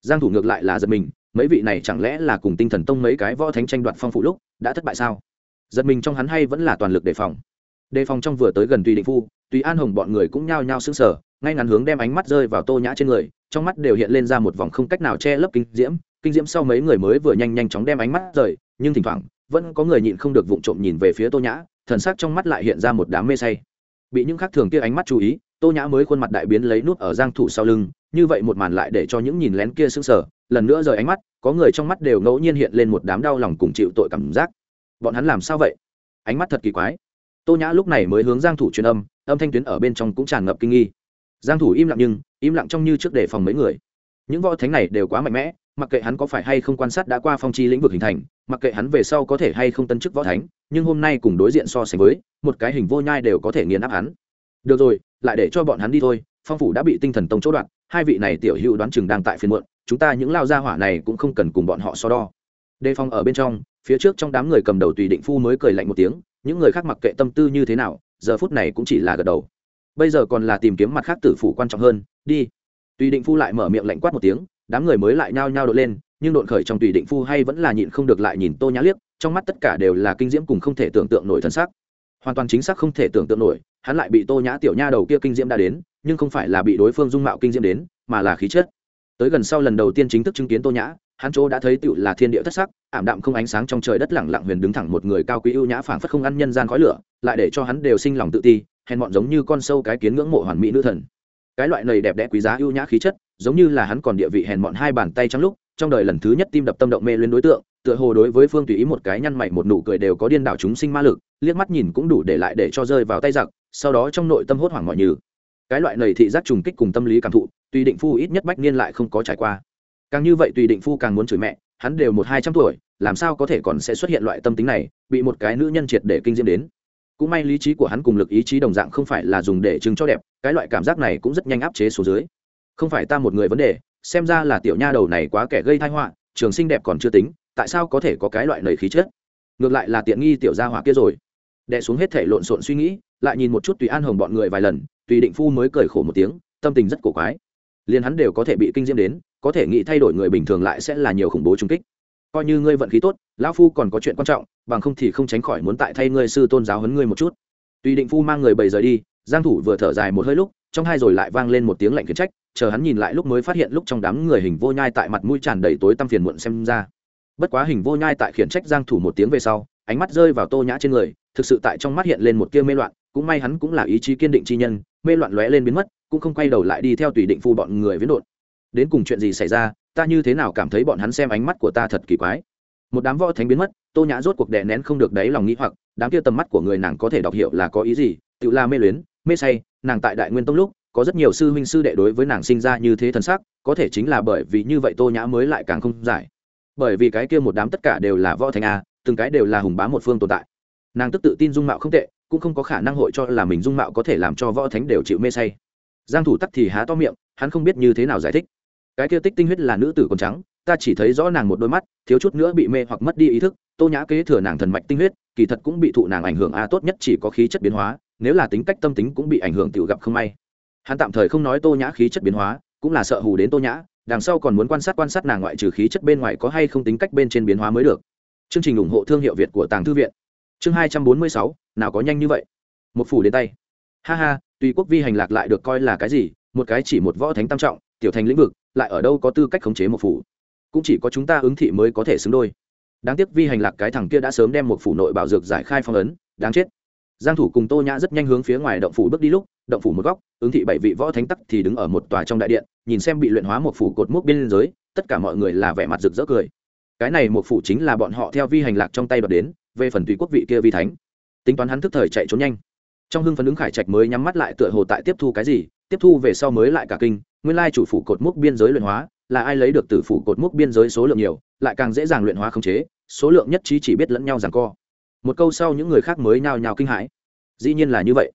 Giang thủ ngược lại là giật mình, mấy vị này chẳng lẽ là cùng tinh thần tông mấy cái võ thánh tranh đoạt phong phủ lúc, đã thất bại sao? Giật mình trong hắn hay vẫn là toàn lực đề phòng. Đề phòng trong vừa tới gần tùy định phu, tùy an hồng bọn người cũng nhao nhao sững sờ, ngay ngắn hướng đem ánh mắt rơi vào tô nhã trên người, trong mắt đều hiện lên ra một vòng không cách nào che lấp kinh diễm kinh diễm sau mấy người mới vừa nhanh nhanh chóng đem ánh mắt rời, nhưng thỉnh thoảng, vẫn có người nhịn không được vụng trộm nhìn về phía tô nhã, thần sắc trong mắt lại hiện ra một đám mê say. Bị những khác thường kia ánh mắt chú ý, tô nhã mới khuôn mặt đại biến lấy nút ở giang thủ sau lưng, như vậy một màn lại để cho những nhìn lén kia sững sờ, lần nữa rời ánh mắt, có người trong mắt đều ngẫu nhiên hiện lên một đám đau lòng cùng chịu tội cảm giác. Bọn hắn làm sao vậy? Ánh mắt thật kỳ quái. Tô nhã lúc này mới hướng giang thủ truyền âm âm thanh tuyến ở bên trong cũng tràn ngập kinh nghi. Giang thủ im lặng nhưng, im lặng trong như trước để phòng mấy người. Những võ thánh này đều quá mạnh mẽ mặc kệ hắn có phải hay không quan sát đã qua phong chi lĩnh vực hình thành, mặc kệ hắn về sau có thể hay không tân chức võ thánh, nhưng hôm nay cùng đối diện so sánh với, một cái hình vô nhai đều có thể nghiền áp hắn. Được rồi, lại để cho bọn hắn đi thôi, phong phủ đã bị tinh thần tông chỗ đoạn hai vị này tiểu hữu đoán chừng đang tại phiên muộn, chúng ta những lao gia hỏa này cũng không cần cùng bọn họ so đo. Đề phòng ở bên trong, phía trước trong đám người cầm đầu tùy định phu mới cười lạnh một tiếng, những người khác mặc kệ tâm tư như thế nào, giờ phút này cũng chỉ là gật đầu. Bây giờ còn là tìm kiếm mặt khác tử phủ quan trọng hơn, đi. Tùy định phu lại mở miệng lạnh quát một tiếng đám người mới lại nhao nhao đội lên, nhưng độn khởi trong tùy định phu hay vẫn là nhịn không được lại nhìn tô nhã liếc, trong mắt tất cả đều là kinh diễm cùng không thể tưởng tượng nổi thân xác hoàn toàn chính xác không thể tưởng tượng nổi, hắn lại bị tô nhã tiểu nha đầu kia kinh diễm đã đến, nhưng không phải là bị đối phương dung mạo kinh diễm đến, mà là khí chất. Tới gần sau lần đầu tiên chính thức chứng kiến tô nhã, hắn chỗ đã thấy tựu là thiên địa thất sắc, ảm đạm không ánh sáng trong trời đất lẳng lặng huyền đứng thẳng một người cao quý ưu nhã phảng phất không ăn nhân gian khói lửa, lại để cho hắn đều sinh lòng tự ti, hèn mọn giống như con sâu cái kiến ngưỡng mộ hoàn mỹ nữ thần. Cái loại này đẹp đẽ quý giá ưu nhã khí chất giống như là hắn còn địa vị hèn mọn hai bàn tay trong lúc, trong đời lần thứ nhất tim đập tâm động mê lên đối tượng, tựa hồ đối với phương tùy ý một cái nhăn mày một nụ cười đều có điên đảo chúng sinh ma lực, liếc mắt nhìn cũng đủ để lại để cho rơi vào tay giặc, sau đó trong nội tâm hốt hoảng mọi như cái loại này thị giác trùng kích cùng tâm lý cảm thụ, tùy định phu ít nhất bách niên lại không có trải qua. Càng như vậy tùy định phu càng muốn chửi mẹ, hắn đều một hai trăm tuổi, làm sao có thể còn sẽ xuất hiện loại tâm tính này, bị một cái nữ nhân triệt để kinh diễm đến. Cũng may lý trí của hắn cùng lực ý chí đồng dạng không phải là dùng để chứng cho đẹp, cái loại cảm giác này cũng rất nhanh áp chế số dưới không phải ta một người vấn đề, xem ra là tiểu nha đầu này quá kẻ gây thai họa, trường sinh đẹp còn chưa tính, tại sao có thể có cái loại nầy khí chết? ngược lại là tiện nghi tiểu gia hỏa kia rồi. Đẻ xuống hết thể lộn xộn suy nghĩ, lại nhìn một chút tùy an hồng bọn người vài lần, tùy định phu mới cười khổ một tiếng, tâm tình rất cổ quái. Liền hắn đều có thể bị kinh diễm đến, có thể nghĩ thay đổi người bình thường lại sẽ là nhiều khủng bố trung kích. Coi như ngươi vận khí tốt, lão phu còn có chuyện quan trọng, bằng không thì không tránh khỏi muốn tại thay ngươi sư tôn giáo huấn ngươi một chút. Tùy định phu mang người bầy rời đi, giang thủ vừa thở dài một hơi lúc trong hai rồi lại vang lên một tiếng lạnh khiển trách, chờ hắn nhìn lại lúc mới phát hiện lúc trong đám người hình vô nhai tại mặt mũi tràn đầy tối tăm phiền muộn xem ra. Bất quá hình vô nhai tại khiển trách giang thủ một tiếng về sau, ánh mắt rơi vào tô nhã trên người, thực sự tại trong mắt hiện lên một tia mê loạn, cũng may hắn cũng là ý chí kiên định chi nhân, mê loạn lóe lên biến mất, cũng không quay đầu lại đi theo tùy định phu bọn người viễn đột đến cùng chuyện gì xảy ra, ta như thế nào cảm thấy bọn hắn xem ánh mắt của ta thật kỳ quái. Một đám võ thánh biến mất, tô nhã rốt cuộc đè nén không được đáy lòng nghĩ hoặc, đám kia tầm mắt của người nàng có thể đọc hiểu là có ý gì, tự la mê luyến, mê say nàng tại đại nguyên tông lúc, có rất nhiều sư huynh sư đệ đối với nàng sinh ra như thế thần sắc, có thể chính là bởi vì như vậy tô nhã mới lại càng không giải. Bởi vì cái kia một đám tất cả đều là võ thánh a, từng cái đều là hùng bá một phương tồn tại. Nàng tức tự tin dung mạo không tệ, cũng không có khả năng hội cho là mình dung mạo có thể làm cho võ thánh đều chịu mê say. Giang thủ tắc thì há to miệng, hắn không biết như thế nào giải thích. Cái kia tích tinh huyết là nữ tử còn trắng, ta chỉ thấy rõ nàng một đôi mắt, thiếu chút nữa bị mê hoặc mất đi ý thức, tô nhã kế thừa nàng thần mạch tinh huyết, kỳ thật cũng bị thụ nàng ảnh hưởng a tốt nhất chỉ có khí chất biến hóa nếu là tính cách tâm tính cũng bị ảnh hưởng tự gặp không may. Hắn tạm thời không nói tô nhã khí chất biến hóa, cũng là sợ hù đến tô nhã, đằng sau còn muốn quan sát quan sát nàng ngoại trừ khí chất bên ngoài có hay không tính cách bên trên biến hóa mới được. Chương trình ủng hộ thương hiệu việt của tàng thư viện. Chương hai trăm bốn mươi sáu, nào có nhanh như vậy? Một phủ đến tay. Ha ha, tùy quốc vi hành lạc lại được coi là cái gì, một cái chỉ một võ thánh tam trọng, tiểu thành lĩnh vực, lại ở đâu có tư cách khống chế một phủ? Cũng chỉ có chúng ta ứng thị mới có thể xứng đôi. Đáng tiếc vi hành lạc cái thằng kia đã sớm đem một phủ nội bảo dược giải khai phong ấn, đáng chết giang thủ cùng tô nhã rất nhanh hướng phía ngoài động phủ bước đi lúc, động phủ một góc, ứng thị bảy vị võ thánh tắc thì đứng ở một tòa trong đại điện, nhìn xem bị luyện hóa một phủ cột mốc biên giới, tất cả mọi người là vẻ mặt rực rỡ cười. Cái này một phủ chính là bọn họ theo vi hành lạc trong tay đoạt đến, về phần tùy quốc vị kia vi thánh. Tính toán hắn thức thời chạy trốn nhanh. Trong hưng phấn ứng khải trạch mới nhắm mắt lại tựa hồ tại tiếp thu cái gì, tiếp thu về sau mới lại cả kinh, nguyên lai chủ phủ cột mốc biên giới luyện hóa, là ai lấy được từ phủ cột mốc biên giới số lượng nhiều, lại càng dễ dàng luyện hóa khống chế, số lượng nhất trí chỉ biết lẫn nhau giằng co một câu sau những người khác mới nhao nhao kinh hãi. Dĩ nhiên là như vậy.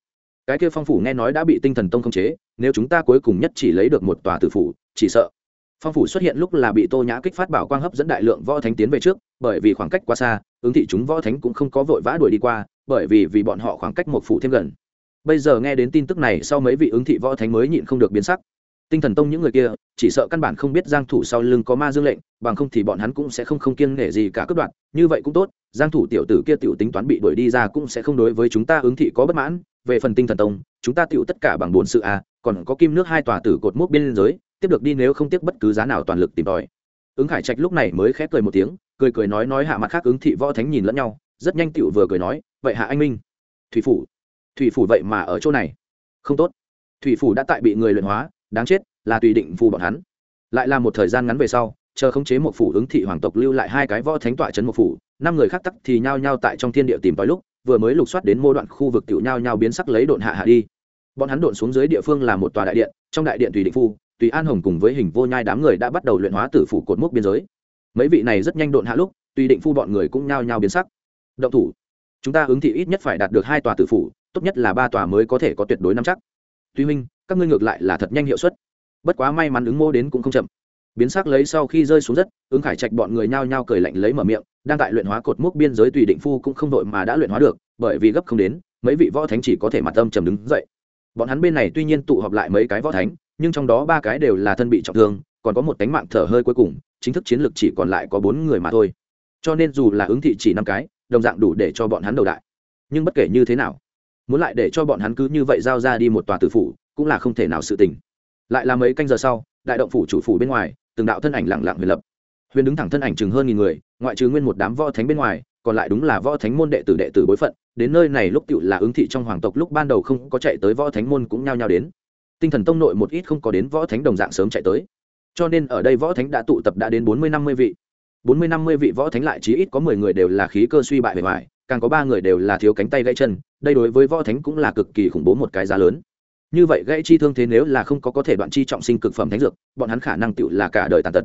Cái kia phong phủ nghe nói đã bị tinh thần tông khống chế, nếu chúng ta cuối cùng nhất chỉ lấy được một tòa tử phủ, chỉ sợ. Phong phủ xuất hiện lúc là bị tô nhã kích phát bảo quang hấp dẫn đại lượng võ thánh tiến về trước, bởi vì khoảng cách quá xa, ứng thị chúng võ thánh cũng không có vội vã đuổi đi qua, bởi vì vì bọn họ khoảng cách một phủ thêm gần. Bây giờ nghe đến tin tức này, sau mấy vị ứng thị võ thánh mới nhịn không được biến sắc tinh thần tông những người kia, chỉ sợ căn bản không biết giang thủ sau lưng có ma dương lệnh, bằng không thì bọn hắn cũng sẽ không không kiêng nể gì cả cướp đoạn như vậy cũng tốt, giang thủ tiểu tử kia tiểu tính toán bị đuổi đi ra cũng sẽ không đối với chúng ta ứng thị có bất mãn. Về phần tinh thần tông, chúng ta tiểu tất cả bằng buồn sự a còn có kim nước hai tòa tử cột mốc biên giới, tiếp được đi nếu không tiếc bất cứ giá nào toàn lực tìm đòi ứng khải trạch lúc này mới khép cười một tiếng, cười cười nói nói hạ mặt khác ứng thị võ thánh nhìn lẫn nhau, rất nhanh tiểu vừa cười nói, vậy hạ anh minh. Thủy phủ. Thủy phủ vậy mà ở chỗ này. Không tốt. Thủy phủ đã tại bị người luyện hóa đáng chết, là tùy định phù bọn hắn. Lại là một thời gian ngắn về sau, chờ khống chế một phủ ứng thị hoàng tộc lưu lại hai cái võ thánh tọa trấn một phủ, năm người khác tắc thì nhao nhao tại trong thiên địa tìm tòi lúc, vừa mới lục soát đến mô đoạn khu vực tiểu nhao nhao biến sắc lấy độn hạ hạ đi. Bọn hắn độn xuống dưới địa phương là một tòa đại điện, trong đại điện tùy định phu, tùy an hồng cùng với hình vô nhai đám người đã bắt đầu luyện hóa tử phủ cột mốc biên giới. Mấy vị này rất nhanh độn hạ lúc, tùy định phu bọn người cũng nhao nhao biến sắc. Động thủ. Chúng ta ứng thị ít nhất phải đạt được hai tòa tử phủ, tốt nhất là ba tòa mới có thể có tuyệt đối nắm chắc tuy minh, các ngươi ngược lại là thật nhanh hiệu suất. Bất quá may mắn ứng mô đến cũng không chậm. Biến sắc lấy sau khi rơi xuống đất ứng khải trạch bọn người nhao nhao cười lạnh lấy mở miệng đang tại luyện hóa cột mốc biên giới tùy định phu cũng không đội mà đã luyện hóa được bởi vì gấp không đến mấy vị võ thánh chỉ có thể mặt âm trầm đứng dậy. Bọn hắn bên này tuy nhiên tụ họp lại mấy cái võ thánh nhưng trong đó ba cái đều là thân bị trọng thương còn có một cánh mạng thở hơi cuối cùng chính thức chiến lược chỉ còn lại có bốn người mà thôi. Cho nên dù là ứng thị chỉ năm cái đồng dạng đủ để cho bọn hắn đầu đại. Nhưng bất kể như thế nào muốn lại để cho bọn hắn cứ như vậy giao ra đi một tòa tử phủ, cũng là không thể nào sự tình. Lại là mấy canh giờ sau, đại động phủ chủ phủ bên ngoài, từng đạo thân ảnh lặng lặng huyền lập. Huyền đứng thẳng thân ảnh chừng hơn nghìn người, ngoại trừ nguyên một đám võ thánh bên ngoài, còn lại đúng là võ thánh môn đệ tử đệ tử bối phận, đến nơi này lúc tựu là ứng thị trong hoàng tộc lúc ban đầu không có chạy tới võ thánh môn cũng nhao nhao đến. Tinh thần tông nội một ít không có đến võ thánh đồng dạng sớm chạy tới. Cho nên ở đây võ thánh đã tụ tập đã đến bốn mươi năm mươi vị. Bốn mươi năm mươi vị võ thánh lại chí ít có mười người đều là khí cơ suy bại bề ngoài, càng có ba người đều là thiếu cánh tay gãy chân đây đối với võ thánh cũng là cực kỳ khủng bố một cái giá lớn. Như vậy gãy chi thương thế nếu là không có có thể đoạn chi trọng sinh cực phẩm thánh dược, bọn hắn khả năng tựu là cả đời tàn tật.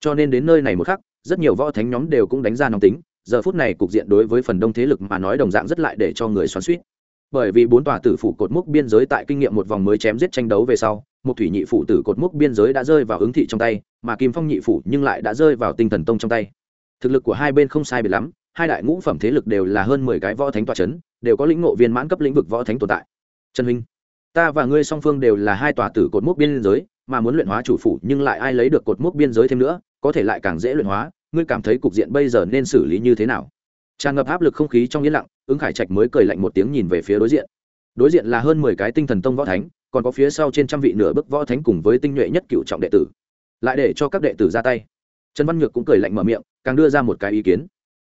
Cho nên đến nơi này một khắc, rất nhiều võ thánh nhóm đều cũng đánh ra nóng tính, giờ phút này cục diện đối với phần đông thế lực mà nói đồng dạng rất lại để cho người xoắn suýt bởi vì bốn tòa tử phủ cột mốc biên giới tại kinh nghiệm một vòng mới chém giết tranh đấu về sau, một thủy nhị phủ tử cột mốc biên giới đã rơi vào ứng thị trong tay, mà kim phong nhị phủ nhưng lại đã rơi vào tinh thần tông trong tay. Thực lực của hai bên không sai biệt lắm, hai đại ngũ phẩm thế lực đều là hơn mười cái võ thánh tòa c h ấ n đều có lĩnh ngộ viên mãn cấp lĩnh vực võ thánh tồn tại. Trần huynh, ta và ngươi song phương đều là hai tòa tử cột mốc biên giới, mà muốn luyện hóa chủ phủ nhưng lại ai lấy được cột mốc biên giới thêm nữa, có thể lại càng dễ luyện hóa, ngươi cảm thấy cục diện bây giờ nên xử lý như thế nào? Tràn ngập áp lực không khí trong yên lặng, ứng khải trạch mới cười lạnh một tiếng nhìn về phía đối diện. Đối diện là hơn mười cái tinh thần tông võ thánh, còn có phía sau trên trăm vị nửa bức võ thánh cùng với tinh nhuệ nhất cựu trọng đệ tử. Lại để cho các đệ tử ra tay. Trần văn nhược cũng cười lạnh mở miệng, càng đưa ra một cái ý kiến.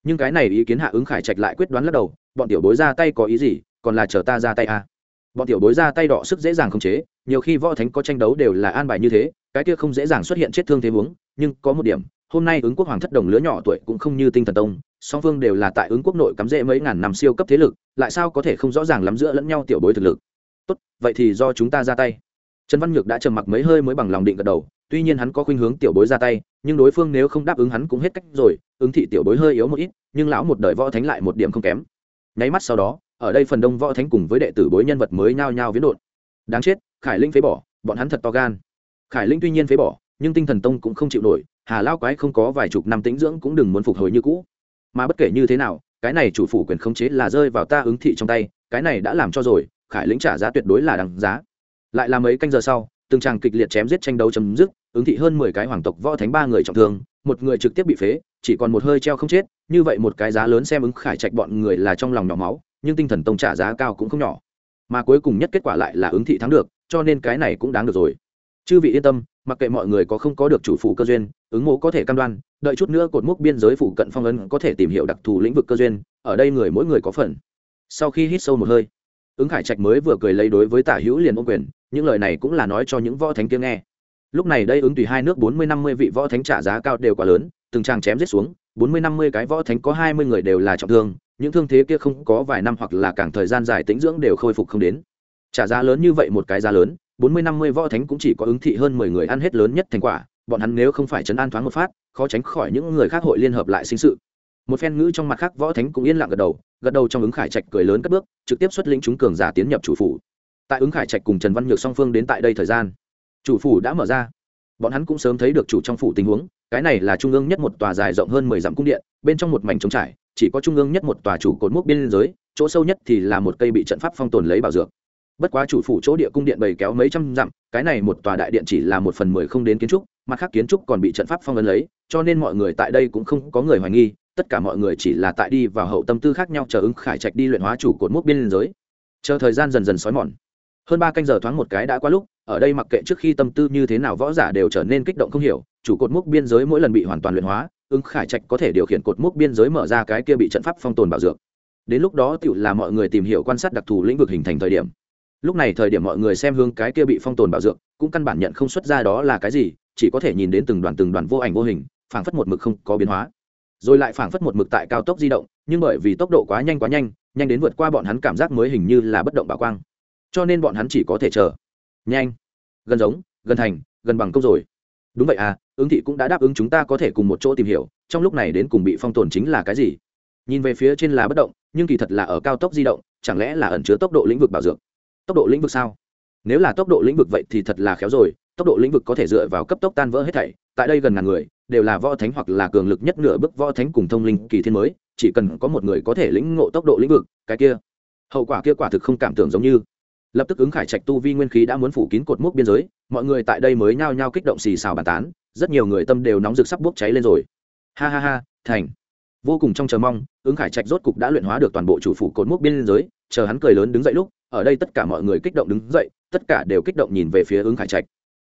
Nhưng cái này ý kiến hạ ứng khải trạch lại quyết đoán lắc đầu bọn tiểu bối ra tay có ý gì, còn là chờ ta ra tay à. bọn tiểu bối ra tay đỏ sức dễ dàng khống chế, nhiều khi võ thánh có tranh đấu đều là an bài như thế, cái kia không dễ dàng xuất hiện chết thương thế huống, nhưng có một điểm, hôm nay ứng quốc hoàng thất đồng lứa nhỏ tuổi cũng không như tinh thần tông, song phương đều là tại ứng quốc nội cắm rễ mấy ngàn năm siêu cấp thế lực, lại sao có thể không rõ ràng lắm giữa lẫn nhau tiểu bối thực lực. Tốt, vậy thì do chúng ta ra tay. Trần văn nhược đã trầm mặc mấy hơi mới bằng lòng định gật đầu, tuy nhiên hắn có khuynh hướng tiểu bối ra tay, nhưng đối phương nếu không đáp ứng hắn cũng hết cách rồi, ứng thị tiểu bối hơi yếu một ít, nhưng lão một đời võ thánh lại một điểm không kém nháy mắt sau đó, ở đây phần đông võ thánh cùng với đệ tử bối nhân vật mới nhao nhao viễn đột đáng chết, khải linh phế bỏ, bọn hắn thật to gan. Khải linh tuy nhiên phế bỏ, nhưng tinh thần tông cũng không chịu nổi, hà lao quái không có vài chục năm tĩnh dưỡng cũng đừng muốn phục hồi như cũ. Mà bất kể như thế nào, cái này chủ phủ quyền khống chế là rơi vào ta ứng thị trong tay, cái này đã làm cho rồi, khải lĩnh trả giá tuyệt đối là đằng giá. Lại là mấy canh giờ sau, từng tràng kịch liệt chém giết tranh đấu chấm dứt, ứng thị hơn mười cái hoàng tộc võ thánh ba người trọng thương một người trực tiếp bị phế, chỉ còn một hơi treo không chết, như vậy một cái giá lớn xem ứng khải trạch bọn người là trong lòng nhỏ máu, nhưng tinh thần tông trả giá cao cũng không nhỏ. Mà cuối cùng nhất kết quả lại là ứng thị thắng được, cho nên cái này cũng đáng được rồi. Chư vị yên tâm, mặc kệ mọi người có không có được chủ phụ cơ duyên, ứng mộ có thể cam đoan, đợi chút nữa cột mốc biên giới phủ cận phong ấn có thể tìm hiểu đặc thù lĩnh vực cơ duyên, ở đây người mỗi người có phần. Sau khi hít sâu một hơi, ứng khải trạch mới vừa cười lấy đối với tả hữu liền ô quyền, những lời này cũng là nói cho những võ thánh kia nghe lúc này đây ứng tùy hai nước bốn mươi năm mươi vị võ thánh trả giá cao đều quá lớn, từng tràng chém giết xuống, bốn mươi năm mươi cái võ thánh có hai mươi người đều là trọng thương, những thương thế kia không có vài năm hoặc là càng thời gian dài tĩnh dưỡng đều khôi phục không đến. Trả giá lớn như vậy một cái giá lớn, bốn mươi năm mươi võ thánh cũng chỉ có ứng thị hơn mười người ăn hết lớn nhất thành quả, bọn hắn nếu không phải chấn an thoáng một phát, khó tránh khỏi những người khác hội liên hợp lại sinh sự. Một phen ngữ trong mặt khác võ thánh cũng yên lặng gật đầu gật đầu trong ứng khải trạch cười lớn cất bước, trực tiếp xuất lĩnh chúng cường giả tiến nhập chủ phủ. Tại ứng khải trạch cùng trần văn nhược song phương đến tại đây thời gian chủ phủ đã mở ra. Bọn hắn cũng sớm thấy được chủ trong phủ tình huống, cái này là trung ương nhất một tòa dài rộng hơn mười dặm cung điện, bên trong một mảnh trống trải, chỉ có trung ương nhất một tòa chủ cột mốc biên giới, chỗ sâu nhất thì là một cây bị trận pháp phong tồn lấy bảo dược. Bất quá chủ phủ chỗ địa cung điện bày kéo mấy trăm dặm, cái này một tòa đại điện chỉ là một phần mười không đến kiến trúc, mặt khác kiến trúc còn bị trận pháp phong ấn lấy, cho nên mọi người tại đây cũng không có người hoài nghi, tất cả mọi người chỉ là tại đi vào hậu tâm tư khác nhau chờ ứng khải trạch đi luyện hóa chủ cột mốc biên giới. Chờ thời gian dần dần xói mòn. Hơn ba canh giờ thoáng một cái đã qua lúc ở đây mặc kệ trước khi tâm tư như thế nào, võ giả đều trở nên kích động không hiểu, chủ cột mốc biên giới mỗi lần bị hoàn toàn luyện hóa, ứng khải trạch có thể điều khiển cột mốc biên giới mở ra cái kia bị trận pháp phong tồn bảo dược. Đến lúc đó tựu là mọi người tìm hiểu quan sát đặc thù lĩnh vực hình thành thời điểm. Lúc này thời điểm mọi người xem hướng cái kia bị phong tồn bảo dược, cũng căn bản nhận không xuất ra đó là cái gì, chỉ có thể nhìn đến từng đoàn từng đoàn vô ảnh vô hình, phảng phất một mực không có biến hóa. Rồi lại phảng phất một mực tại cao tốc di động, nhưng bởi vì tốc độ quá nhanh quá nhanh nhanh đến vượt qua bọn hắn cảm giác mới hình như là bất động bảo quang. Cho nên bọn hắn chỉ có thể chờ nhanh. Gần giống, gần thành, gần bằng công rồi. Đúng vậy à ứng thị cũng đã đáp ứng chúng ta có thể cùng một chỗ tìm hiểu, trong lúc này đến cùng bị phong tồn chính là cái gì? Nhìn về phía trên là bất động, nhưng kỳ thật là ở cao tốc di động, chẳng lẽ là ẩn chứa tốc độ lĩnh vực bảo dược tốc độ lĩnh vực sao? Nếu là tốc độ lĩnh vực vậy thì thật là khéo rồi, tốc độ lĩnh vực có thể dựa vào cấp tốc tan vỡ hết thảy, tại đây gần ngàn người, đều là võ thánh hoặc là cường lực nhất nửa bước võ thánh cùng thông linh kỳ thiên mới, chỉ cần có một người có thể lĩnh ngộ tốc độ lĩnh vực, cái kia. Hậu quả kia quả thực không cảm tưởng giống như lập tức ứng khải trạch tu vi nguyên khí đã muốn phủ kín cột mốc biên giới, mọi người tại đây mới nhao nhao kích động xì xào bàn tán, rất nhiều người tâm đều nóng rực sắp bốc cháy lên rồi. Ha ha ha, thành. Vô cùng trong chờ mong, ứng khải trạch rốt cục đã luyện hóa được toàn bộ chủ phủ cột mốc biên giới, chờ hắn cười lớn đứng dậy lúc, ở đây tất cả mọi người kích động đứng dậy, tất cả đều kích động nhìn về phía ứng khải trạch.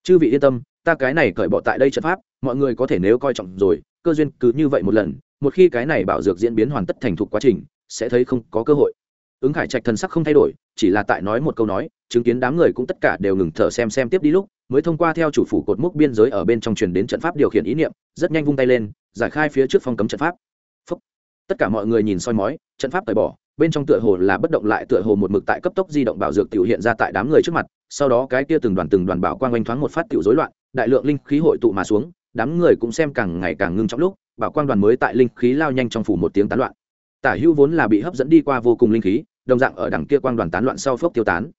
Chư vị yên tâm, ta cái này cởi bỏ tại đây trận pháp, mọi người có thể nếu coi trọng rồi, cơ duyên cứ như vậy một lần, một khi cái này bảo dược diễn biến hoàn tất thành thục quá trình, sẽ thấy không có cơ hội. Ứng khải trạch thần sắc không thay đổi chỉ là tại nói một câu nói, chứng kiến đám người cũng tất cả đều ngừng thở xem xem tiếp đi lúc, mới thông qua theo chủ phủ cột mốc biên giới ở bên trong truyền đến trận pháp điều khiển ý niệm, rất nhanh vung tay lên, giải khai phía trước phong cấm trận pháp Phúc. tất cả mọi người nhìn soi mói, trận pháp tẩy bỏ, bên trong tựa hồ là bất động lại tựa hồ một mực tại cấp tốc di động bảo dược tiểu hiện ra tại đám người trước mặt, sau đó cái kia từng đoàn từng đoàn bảo quang oanh thoáng một phát tiểu rối loạn, đại lượng linh khí hội tụ mà xuống, đám người cũng xem càng ngày càng ngưng trong lúc, bảo quang đoàn mới tại linh khí lao nhanh trong phủ một tiếng tán loạn tả hữu vốn là bị hấp dẫn đi qua vô cùng linh khí đồng dạng ở đằng kia quang đoàn tán loạn sau phốc tiêu tán.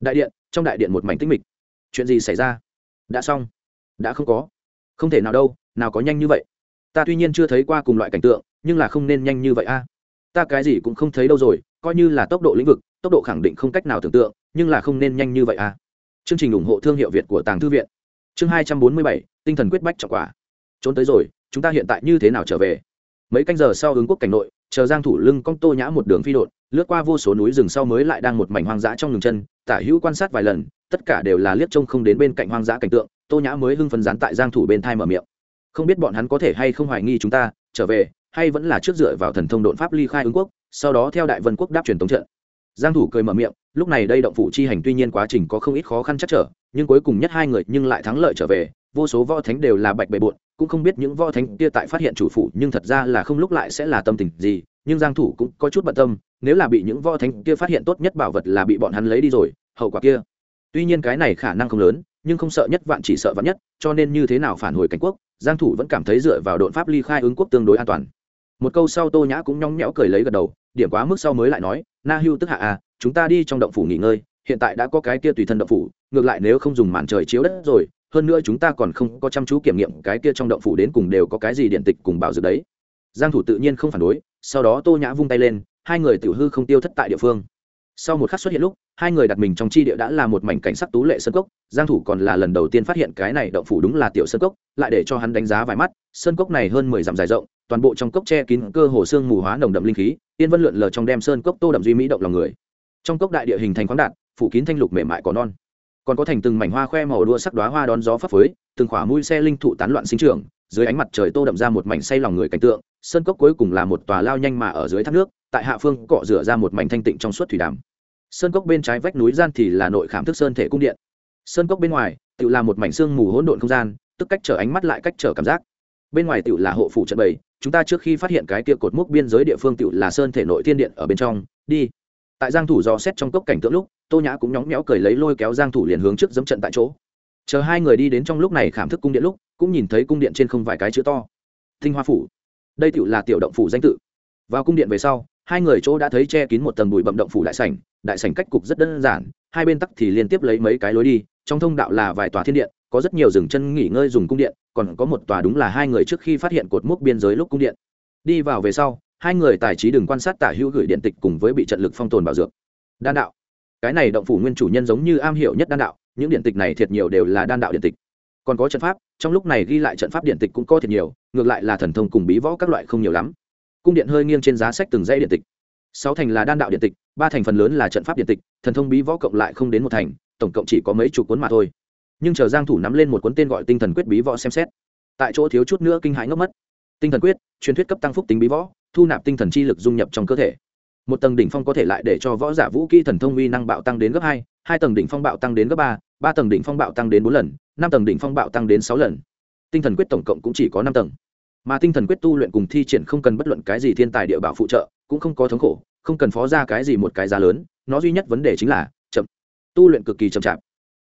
Đại điện, trong đại điện một mảnh tĩnh mịch. Chuyện gì xảy ra? Đã xong. Đã không có. Không thể nào đâu, nào có nhanh như vậy. Ta tuy nhiên chưa thấy qua cùng loại cảnh tượng, nhưng là không nên nhanh như vậy a. Ta cái gì cũng không thấy đâu rồi, coi như là tốc độ lĩnh vực, tốc độ khẳng định không cách nào tưởng tượng, nhưng là không nên nhanh như vậy a. Chương trình ủng hộ thương hiệu việt của tàng thư viện. Chương hai trăm bốn mươi bảy, tinh thần quyết bách trọng quả. Trốn tới rồi, chúng ta hiện tại như thế nào trở về? Mấy canh giờ sau ứng quốc cảnh nội, chờ giang thủ lưng cong tô nhã một đường phi đột lướt qua vô số núi rừng sau mới lại đang một mảnh hoang dã trong đường chân, tả hữu quan sát vài lần, tất cả đều là liếc trông không đến bên cạnh hoang dã cảnh tượng, tô nhã mới hưng phấn dán tại giang thủ bên thai mở miệng. Không biết bọn hắn có thể hay không hoài nghi chúng ta, trở về, hay vẫn là trước dựa vào thần thông đột pháp ly khai ứng quốc, sau đó theo đại vân quốc đáp truyền tống trận. Giang thủ cười mở miệng, lúc này đây động phủ chi hành tuy nhiên quá trình có không ít khó khăn chắc trở, nhưng cuối cùng nhất hai người nhưng lại thắng lợi trở về, vô số võ thánh đều là bạch bệ bội cũng không biết những võ thánh kia tại phát hiện chủ phủ, nhưng thật ra là không lúc lại sẽ là tâm tình gì, nhưng giang thủ cũng có chút bận tâm, nếu là bị những võ thánh kia phát hiện tốt nhất bảo vật là bị bọn hắn lấy đi rồi, hậu quả kia. Tuy nhiên cái này khả năng không lớn, nhưng không sợ nhất vạn chỉ sợ vạn nhất, cho nên như thế nào phản hồi cảnh quốc, giang thủ vẫn cảm thấy dựa vào đột pháp ly khai ứng quốc tương đối an toàn. Một câu sau tô nhã cũng nhõng nhẽo cười lấy gật đầu, điểm quá mức sau mới lại nói, na hưu tức hạ à chúng ta đi trong động phủ nghỉ ngơi, hiện tại đã có cái kia tùy thân động phủ, ngược lại nếu không dùng màn trời chiếu đất rồi hơn nữa chúng ta còn không có chăm chú kiểm nghiệm cái kia trong động phủ đến cùng đều có cái gì điện tịch cùng bảo dược đấy. Giang thủ tự nhiên không phản đối, sau đó tô nhã vung tay lên, hai người tiểu hư không tiêu thất tại địa phương. Sau một khắc xuất hiện lúc, hai người đặt mình trong chi địa đã là một mảnh cảnh sắc tú lệ sơn cốc, giang thủ còn là lần đầu tiên phát hiện cái này động phủ đúng là tiểu sơn cốc, lại để cho hắn đánh giá vài mắt, sơn cốc này hơn 10 dặm dài rộng, toàn bộ trong cốc che kín cơ hồ xương mù hóa nồng đậm linh khí tiên vân lượn lờ trong đem sơn cốc tô đậm duy mỹ động lòng người. Trong cốc đại địa hình thành khoáng đạt, phủ kín thanh lục mềm mại có non còn có thành từng mảnh hoa khoe màu đua sắc đóa hoa đón gió phấp phới, từng khỏa mũi xe linh thụ tán loạn sinh trưởng, dưới ánh mặt trời tô đậm ra một mảnh say lòng người cảnh tượng, sơn cốc cuối cùng là một tòa lao nhanh mà ở dưới thác nước, tại hạ phương cọ rửa ra một mảnh thanh tịnh trong suốt thủy đàm. Sơn cốc bên trái vách núi gian thì là nội khảm thức sơn thể cung điện. Sơn cốc bên ngoài tự là một mảnh xương mù hỗn độn không gian, tức cách trở ánh mắt lại cách trở cảm giác. Bên ngoài tự là hộ phủ trận bày, chúng ta trước khi phát hiện cái kia cột mốc biên giới địa phương tự là sơn thể nội thiên điện ở bên trong, đi tại giang thủ dò xét trong cốc cảnh tượng lúc, tô nhã cũng nhóng nhẽo cười lấy lôi kéo giang thủ liền hướng trước dẫm trận tại chỗ. Chờ hai người đi đến trong lúc này khảm thức cung điện lúc, cũng nhìn thấy cung điện trên không vài cái chữ to. Tinh hoa phủ. Đây tự là tiểu động phủ danh tự. Vào cung điện về sau, hai người chỗ đã thấy che kín một tầng bụi bậm động phủ đại sảnh. Đại sảnh cách cục rất đơn giản, hai bên tắc thì liên tiếp lấy mấy cái lối đi, trong thông đạo là vài tòa thiên điện, có rất nhiều dừng chân nghỉ ngơi dùng cung điện, còn có một tòa đúng là hai người trước khi phát hiện cột mốc biên giới lúc cung điện. Đi vào về sau hai người tài trí đừng quan sát tả hữu gửi điện tịch cùng với bị trận lực phong tồn bảo dược. Đan đạo. Cái này động phủ nguyên chủ nhân giống như am hiểu nhất đan đạo, những điện tịch này thiệt nhiều đều là đan đạo điện tịch. Còn có trận pháp, trong lúc này ghi lại trận pháp điện tịch cũng có thiệt nhiều, ngược lại là thần thông cùng bí võ các loại không nhiều lắm. Cung điện hơi nghiêng trên giá sách từng dãy điện tịch. Sáu thành là đan đạo điện tịch, ba thành phần lớn là trận pháp điện tịch, thần thông bí võ cộng lại không đến một thành, tổng cộng chỉ có mấy chục cuốn mà thôi. Nhưng chờ giang thủ nắm lên một cuốn tên gọi tinh thần quyết bí võ xem xét, tại chỗ thiếu chút nữa kinh hãi ngốc mất. Tinh thần quyết, truyền thuyết cấp tăng phúc tính bí võ thu nạp tinh thần chi lực dung nhập trong cơ thể. Một tầng đỉnh phong có thể lại để cho võ giả vũ kỹ thần thông uy năng bạo tăng đến gấp hai hai tầng đỉnh phong bạo tăng đến gấp ba ba tầng đỉnh phong bạo tăng đến bốn lần, năm tầng đỉnh phong bạo tăng đến sáu lần. Tinh thần quyết tổng cộng cũng chỉ có năm tầng. Mà tinh thần quyết tu luyện cùng thi triển không cần bất luận cái gì thiên tài địa bảo phụ trợ, cũng không có thống khổ, không cần phó ra cái gì một cái giá lớn, nó duy nhất vấn đề chính là chậm. Tu luyện cực kỳ chậm chạp.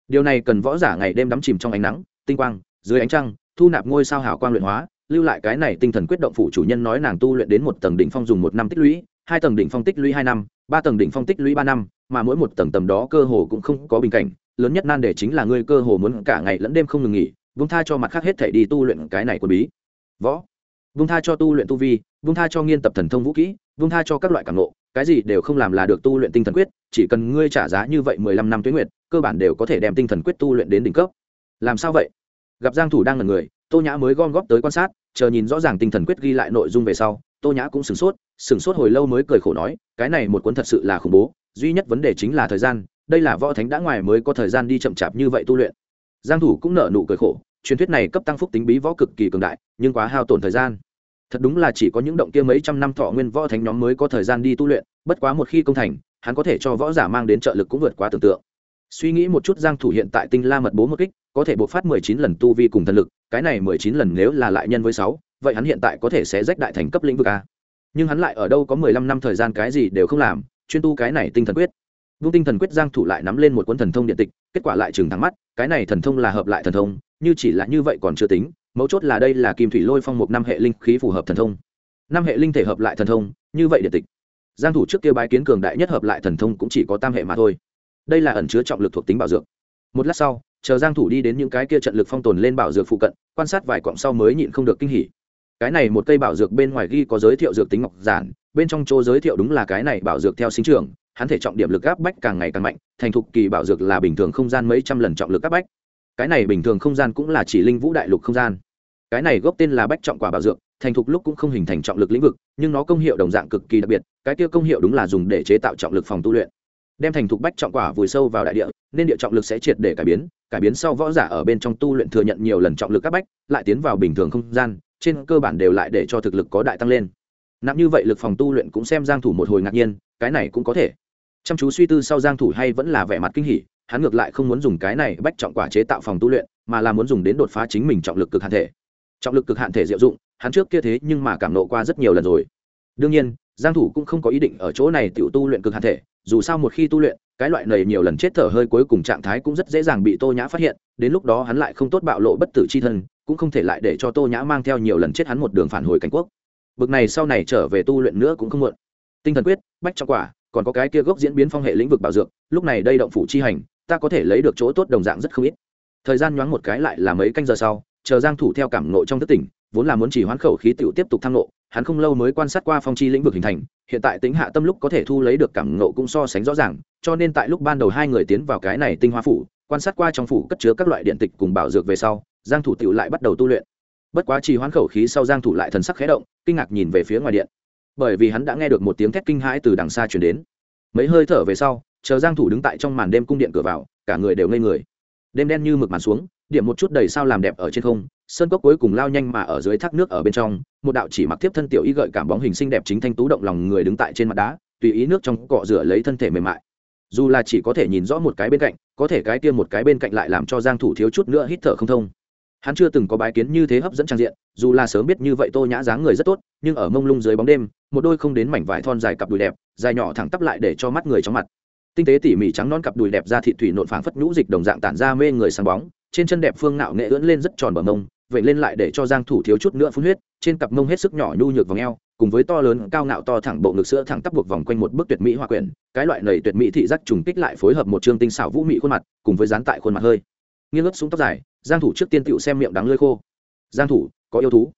Điều này cần võ giả ngày đêm đắm chìm trong ánh nắng, tinh quang, dưới ánh trăng, thu nạp ngôi sao hào quang luyện hóa lưu lại cái này tinh thần quyết động phủ chủ nhân nói nàng tu luyện đến một tầng đỉnh phong dùng một năm tích lũy, hai tầng đỉnh phong tích lũy hai năm, ba tầng đỉnh phong tích lũy ba năm, mà mỗi một tầng tầm đó cơ hồ cũng không có bình cảnh, lớn nhất nan đề chính là ngươi cơ hồ muốn cả ngày lẫn đêm không ngừng nghỉ, vung tha cho mặt khác hết thể đi tu luyện cái này của bí. Võ. Vung tha cho tu luyện tu vi, vung tha cho nghiên tập thần thông vũ kỹ, vung tha cho các loại cảm nộ cái gì đều không làm là được tu luyện tinh thần quyết, chỉ cần ngươi trả giá như vậy mười lăm năm tuyến nguyệt, cơ bản đều có thể đem tinh thần quyết tu luyện đến đỉnh cấp. Làm sao vậy? Gặp giang thủ đang là người, tô nhã mới gom góp tới quan sát chờ nhìn rõ ràng tinh thần quyết ghi lại nội dung về sau, tô nhã cũng sửng sốt sửng sốt hồi lâu mới cười khổ nói, cái này một cuốn thật sự là khủng bố, duy nhất vấn đề chính là thời gian, đây là võ thánh đã ngoài mới có thời gian đi chậm chạp như vậy tu luyện. Giang thủ cũng nở nụ cười khổ, truyền thuyết này cấp tăng phúc tính bí võ cực kỳ cường đại, nhưng quá hao tổn thời gian. Thật đúng là chỉ có những động kia mấy trăm năm thọ nguyên võ thánh nhóm mới có thời gian đi tu luyện, bất quá một khi công thành, hắn có thể cho võ giả mang đến trợ lực cũng vượt quá tưởng tượng. Suy nghĩ một chút, giang thủ hiện tại tinh la mật bố một kích, có thể bộc phát 19 lần tu vi cùng thần lực cái này 19 lần nếu là lại nhân với 6, vậy hắn hiện tại có thể sẽ rách đại thành cấp lĩnh vực a. Nhưng hắn lại ở đâu có 15 năm thời gian cái gì đều không làm chuyên tu cái này tinh thần quyết. Vung tinh thần quyết giang thủ lại nắm lên một cuốn thần thông điện tịch kết quả lại trừng thẳng mắt cái này thần thông là hợp lại thần thông như chỉ là như vậy còn chưa tính mấu chốt là đây là kim thủy lôi phong một năm hệ linh khí phù hợp thần thông. Năm hệ linh thể hợp lại thần thông như vậy điện tịch. Giang thủ trước kia bái kiến cường đại nhất hợp lại thần thông cũng chỉ có tam hệ mà thôi. Đây là ẩn chứa trọng lực thuộc tính bảo dược. Một lát sau chờ giang thủ đi đến những cái kia trận lực phong tồn lên bảo dược phụ cận, quan sát vài quặng sau mới nhịn không được kinh hỉ. Cái này một cây bảo dược bên ngoài ghi có giới thiệu dược tính ngọc giản, bên trong chỗ giới thiệu đúng là cái này bảo dược theo sinh trưởng, hắn thể trọng điểm lực áp bách càng ngày càng mạnh, thành thục kỳ bảo dược là bình thường không gian mấy trăm lần trọng lực áp bách. Cái này bình thường không gian cũng là chỉ linh vũ đại lục không gian. Cái này gốc tên là bách trọng quả bảo dược, thành thục lúc cũng không hình thành trọng lực lĩnh vực, nhưng nó công hiệu đồng dạng cực kỳ đặc biệt, cái kia công hiệu đúng là dùng để chế tạo trọng lực phòng tu luyện. Đem thành thục bách trọng quả vùi sâu vào đại địa nên địa trọng lực sẽ triệt để cải biến cải biến sau võ giả ở bên trong tu luyện thừa nhận nhiều lần trọng lực các bách, lại tiến vào bình thường không gian, trên cơ bản đều lại để cho thực lực có đại tăng lên. Nặng như vậy lực phòng tu luyện cũng xem giang thủ một hồi ngạc nhiên, cái này cũng có thể. Chăm chú suy tư sau giang thủ hay vẫn là vẻ mặt kinh hỉ, hắn ngược lại không muốn dùng cái này bách trọng quả chế tạo phòng tu luyện, mà là muốn dùng đến đột phá chính mình trọng lực cực hạn thể. Trọng lực cực hạn thể diệu dụng, hắn trước kia thế nhưng mà cảm nộ qua rất nhiều lần rồi. Đương nhiên, giang thủ cũng không có ý định ở chỗ này tiểu tu luyện cực hạn thể, dù sao một khi tu luyện cái loại này nhiều lần chết thở hơi cuối cùng trạng thái cũng rất dễ dàng bị tô nhã phát hiện, đến lúc đó hắn lại không tốt bạo lộ bất tử chi thân, cũng không thể lại để cho tô nhã mang theo nhiều lần chết hắn một đường phản hồi cảnh quốc. Bực này sau này trở về tu luyện nữa cũng không muộn. Tinh thần quyết, bách trong quả, còn có cái kia gốc diễn biến phong hệ lĩnh vực bảo dược, lúc này đây động phủ chi hành, ta có thể lấy được chỗ tốt đồng dạng rất không ít. Thời gian nhoáng một cái lại là mấy canh giờ sau, chờ giang thủ theo cảm ngộ trong thức tỉnh, vốn là muốn chỉ hoán khẩu khí tiểu tiếp tục thăng ngộ hắn không lâu mới quan sát qua phong chi lĩnh vực hình thành, hiện tại tính hạ tâm lúc có thể thu lấy được cảm ngộ cũng so sánh rõ ràng, cho nên tại lúc ban đầu hai người tiến vào cái này tinh hoa phủ, quan sát qua trong phủ cất chứa các loại điện tịch cùng bảo dược về sau, giang thủ tiểu lại bắt đầu tu luyện. Bất quá trì hoãn khẩu khí sau giang thủ lại thần sắc khẽ động, kinh ngạc nhìn về phía ngoài điện. Bởi vì hắn đã nghe được một tiếng thét kinh hãi từ đằng xa truyền đến. Mấy hơi thở về sau, chờ giang thủ đứng tại trong màn đêm cung điện cửa vào, cả người đều ngây người. Đêm đen như mực màn xuống, điểm một chút đầy sao làm đẹp ở trên không sơn cốc cuối cùng lao nhanh mà ở dưới thác nước ở bên trong, một đạo chỉ mặc tiếp thân tiểu y gợi cảm bóng hình xinh đẹp chính thanh tú động lòng người đứng tại trên mặt đá, tùy ý nước trong cọ rửa lấy thân thể mềm mại. Dù là chỉ có thể nhìn rõ một cái bên cạnh, có thể cái kia một cái bên cạnh lại làm cho giang thủ thiếu chút nữa hít thở không thông. Hắn chưa từng có bái kiến như thế hấp dẫn trang diện, dù là sớm biết như vậy tô nhã dáng người rất tốt, nhưng ở mông lung dưới bóng đêm, một đôi không đến mảnh vải thon dài cặp đùi đẹp, dài nhỏ thẳng tắp lại để cho mắt người trong mặt. Tinh tế tỉ mỉ trắng non cặp đùi đẹp ra thị thủy nộn phảng phất nhũ dịch đồng dạng tản ra mê người sáng bóng, trên chân đẹp phương nạo nghệ ưỡn lên rất tròn bờ mông vậy lên lại để cho giang thủ thiếu chút nữa phun huyết, trên cặp mông hết sức nhỏ nhu nhược vòng eo, cùng với to lớn cao ngạo to thẳng bộ ngực sữa thẳng tắp buộc vòng quanh một bức tuyệt mỹ hoa quyển, cái loại nầy tuyệt mỹ thị giác trùng kích lại phối hợp một trương tinh xảo vũ mỹ khuôn mặt, cùng với dán tại khuôn mặt hơi. Nghiêng lướt xuống tóc dài, giang thủ trước tiên tựu xem miệng đắng lưỡi khô. Giang thủ, có yêu thú?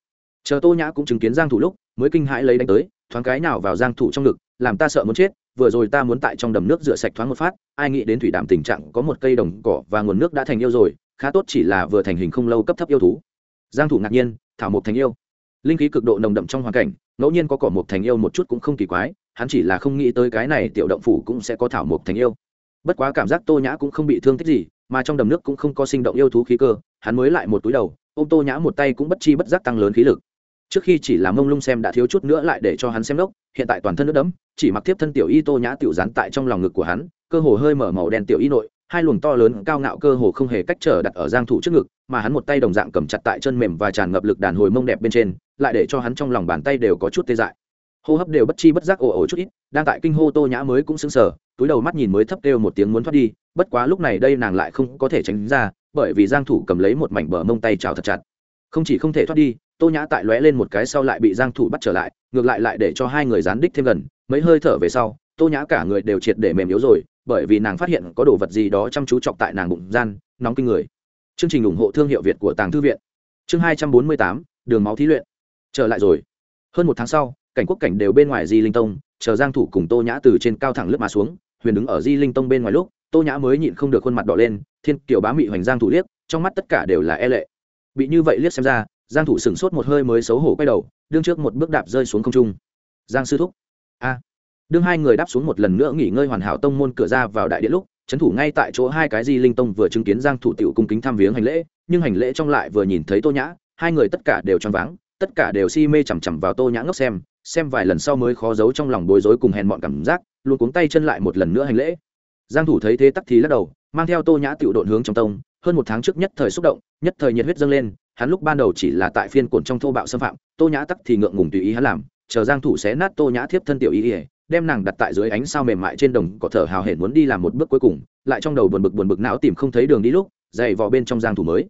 Chờ tô nhã cũng chứng kiến giang thủ lúc, mới kinh hãi lấy đánh tới, thoáng cái nào vào giang thủ trong ngực, làm ta sợ muốn chết, vừa rồi ta muốn tại trong đầm nước rửa sạch thoáng một phát, ai nghĩ đến thủy đạm tình trạng có một cây đồng cỏ và nguồn nước đã thành yêu rồi, khá tốt chỉ là vừa thành hình không lâu cấp thấp yêu thú giang thủ ngạc nhiên thảo mộc thành yêu. Linh khí cực độ nồng đậm trong hoàn cảnh ngẫu nhiên có cỏ mộc thành yêu một chút cũng không kỳ quái hắn chỉ là không nghĩ tới cái này tiểu động phủ cũng sẽ có thảo mộc thành yêu. Bất quá cảm giác tô nhã cũng không bị thương tích gì mà trong đầm nước cũng không có sinh động yêu thú khí cơ hắn mới lại một túi đầu ôm tô nhã một tay cũng bất chi bất giác tăng lớn khí lực. Trước khi chỉ là mông lung xem đã thiếu chút nữa lại để cho hắn xem lốc, hiện tại toàn thân nước đấm, chỉ mặc tiếp thân tiểu y tô nhã tiểu dán tại trong lòng ngực của hắn cơ hồ hơi mở màu đen tiểu y nội hai luồng to lớn cao ngạo cơ hồ không hề cách trở đặt ở giang thủ trước ngực, mà hắn một tay đồng dạng cầm chặt tại chân mềm và tràn ngập lực đàn hồi mông đẹp bên trên, lại để cho hắn trong lòng bàn tay đều có chút tê dại. Hô hấp đều bất chi bất giác ồ ồ chút ít, đang tại kinh hô tô nhã mới cũng sững sờ, túi đầu mắt nhìn mới thấp kêu một tiếng muốn thoát đi, bất quá lúc này đây nàng lại không có thể tránh ra, bởi vì giang thủ cầm lấy một mảnh bờ mông tay chào thật chặt. Không chỉ không thể thoát đi, tô nhã tại lóe lên một cái sau lại bị giang thủ bắt trở lại, ngược lại lại để cho hai người dán đích thêm gần, mấy hơi thở về sau, tô nhã cả người đều triệt để mềm yếu rồi bởi vì nàng phát hiện có đồ vật gì đó chăm chú chọc tại nàng bụng gian nóng kinh người. Chương trình ủng hộ thương hiệu việt của tàng thư viện. Chương 248, đường máu thí luyện. Trở lại rồi. Hơn một tháng sau cảnh quốc cảnh đều bên ngoài di linh tông chờ giang thủ cùng tô nhã từ trên cao thẳng lướt mà xuống huyền đứng ở di linh tông bên ngoài lúc tô nhã mới nhịn không được khuôn mặt đỏ lên thiên kiểu bá mị hoành giang thủ liếc trong mắt tất cả đều là e lệ. Bị như vậy liếc xem ra giang thủ sừng sốt một hơi mới xấu hổ quay đầu đương trước một bước đạp rơi xuống không trung. Giang sư thúc. A đương hai người đáp xuống một lần nữa nghỉ ngơi hoàn hảo tông môn cửa ra vào đại điện lúc trấn thủ ngay tại chỗ hai cái di linh tông vừa chứng kiến giang thủ tiểu cung kính thăm viếng hành lễ, nhưng hành lễ trong lại vừa nhìn thấy tô nhã, hai người tất cả đều choáng váng, tất cả đều si mê chằm chằm vào tô nhã ngốc xem xem vài lần sau mới khó giấu trong lòng bối rối cùng hèn mọn cảm giác, luôn cuống tay chân lại một lần nữa hành lễ. Giang thủ thấy thế tắc thì lắc đầu, mang theo tô nhã tiểu độn hướng trong tông, hơn một tháng trước nhất thời xúc động, nhất thời nhiệt huyết dâng lên, hắn lúc ban đầu chỉ là tại phiên cồn trong thô bạo xâm phạm, tô nhã tắc thì ngượng ngùng tùy ý hắn làm, chờ giang thủ xé nát tô nhã thiếp thân tiểu ý ỉa đem nàng đặt tại dưới ánh sao mềm mại trên đồng cỏ thở hào hển muốn đi làm một bước cuối cùng lại trong đầu buồn bực buồn bực não tìm không thấy đường đi lúc dày vò bên trong giang thủ mới.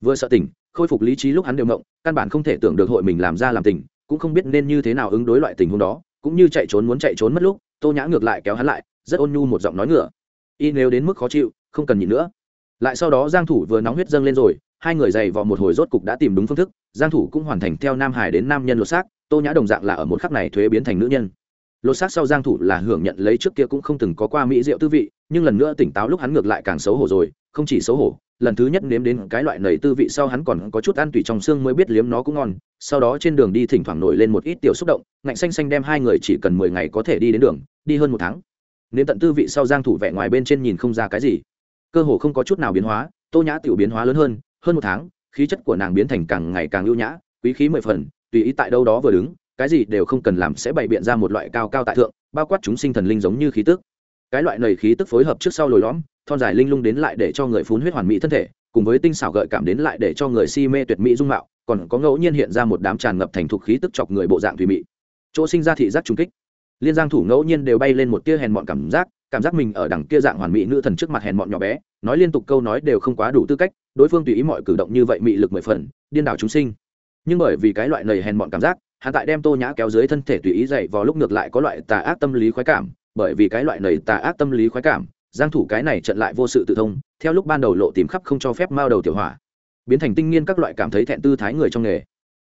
Vừa sợ tỉnh khôi phục lý trí lúc hắn đều mộng căn bản không thể tưởng được hội mình làm ra làm tỉnh, cũng không biết nên như thế nào ứng đối loại tình huống đó cũng như chạy trốn muốn chạy trốn mất lúc tô nhã ngược lại kéo hắn lại rất ôn nhu một giọng nói ngựa. Y nếu đến mức khó chịu không cần nhịn nữa. Lại sau đó giang thủ vừa nóng huyết dâng lên rồi hai người dày vò một hồi rốt cục đã tìm đúng phương thức giang thủ cũng hoàn thành theo nam hải đến nam nhân lột xác tô nhã đồng dạng là ở một khắc này thuế biến thành nữ nhân lột xác sau giang thủ là hưởng nhận lấy trước kia cũng không từng có qua mỹ rượu tư vị, nhưng lần nữa tỉnh táo lúc hắn ngược lại càng xấu hổ rồi, không chỉ xấu hổ, lần thứ nhất nếm đến cái loại nầy tư vị sau hắn còn có chút ăn tùy trong xương mới biết liếm nó cũng ngon, sau đó trên đường đi thỉnh thoảng nổi lên một ít tiểu xúc động, ngạnh xanh xanh đem hai người chỉ cần mười ngày có thể đi đến đường, đi hơn một tháng. Nếm tận tư vị sau giang thủ vẻ ngoài bên trên nhìn không ra cái gì. Cơ hồ không có chút nào biến hóa, tô nhã tiểu biến hóa lớn hơn hơn một tháng, khí chất của nàng biến thành càng ngày càng ưu nhã, quý khí mười phần, tùy ý tại đâu đó vừa đứng cái gì đều không cần làm sẽ bày biện ra một loại cao cao tại thượng, bao quát chúng sinh thần linh giống như khí tức. Cái loại nầy khí tức phối hợp trước sau lồi lõm, thon dài linh lung đến lại để cho người phun huyết hoàn mỹ thân thể, cùng với tinh xảo gợi cảm đến lại để cho người si mê tuyệt mỹ dung mạo, còn có ngẫu nhiên hiện ra một đám tràn ngập thành thục khí tức chọc người bộ dạng thủy mị. Chỗ sinh ra thị giác trung kích. Liên giang thủ ngẫu nhiên đều bay lên một tia hèn mọn cảm giác cảm giác mình ở đằng kia dạng hoàn mỹ nữ thần trước mặt hèn mọn nhỏ bé, nói liên tục câu nói đều không quá đủ tư cách, đối phương tùy ý mọi cử động như vậy mị lực mười phần, điên đảo chúng sinh. Nhưng bởi vì cái loại nầy hèn mọn cảm giác hắn tại đem tô nhã kéo dưới thân thể tùy ý dậy vào lúc ngược lại có loại tà ác tâm lý khoái cảm, bởi vì cái loại này tà ác tâm lý khoái cảm, giang thủ cái này trận lại vô sự tự thông, theo lúc ban đầu lộ tìm khắp không cho phép mao đầu tiểu hỏa, biến thành tinh nghiên các loại cảm thấy thẹn tư thái người trong nghề.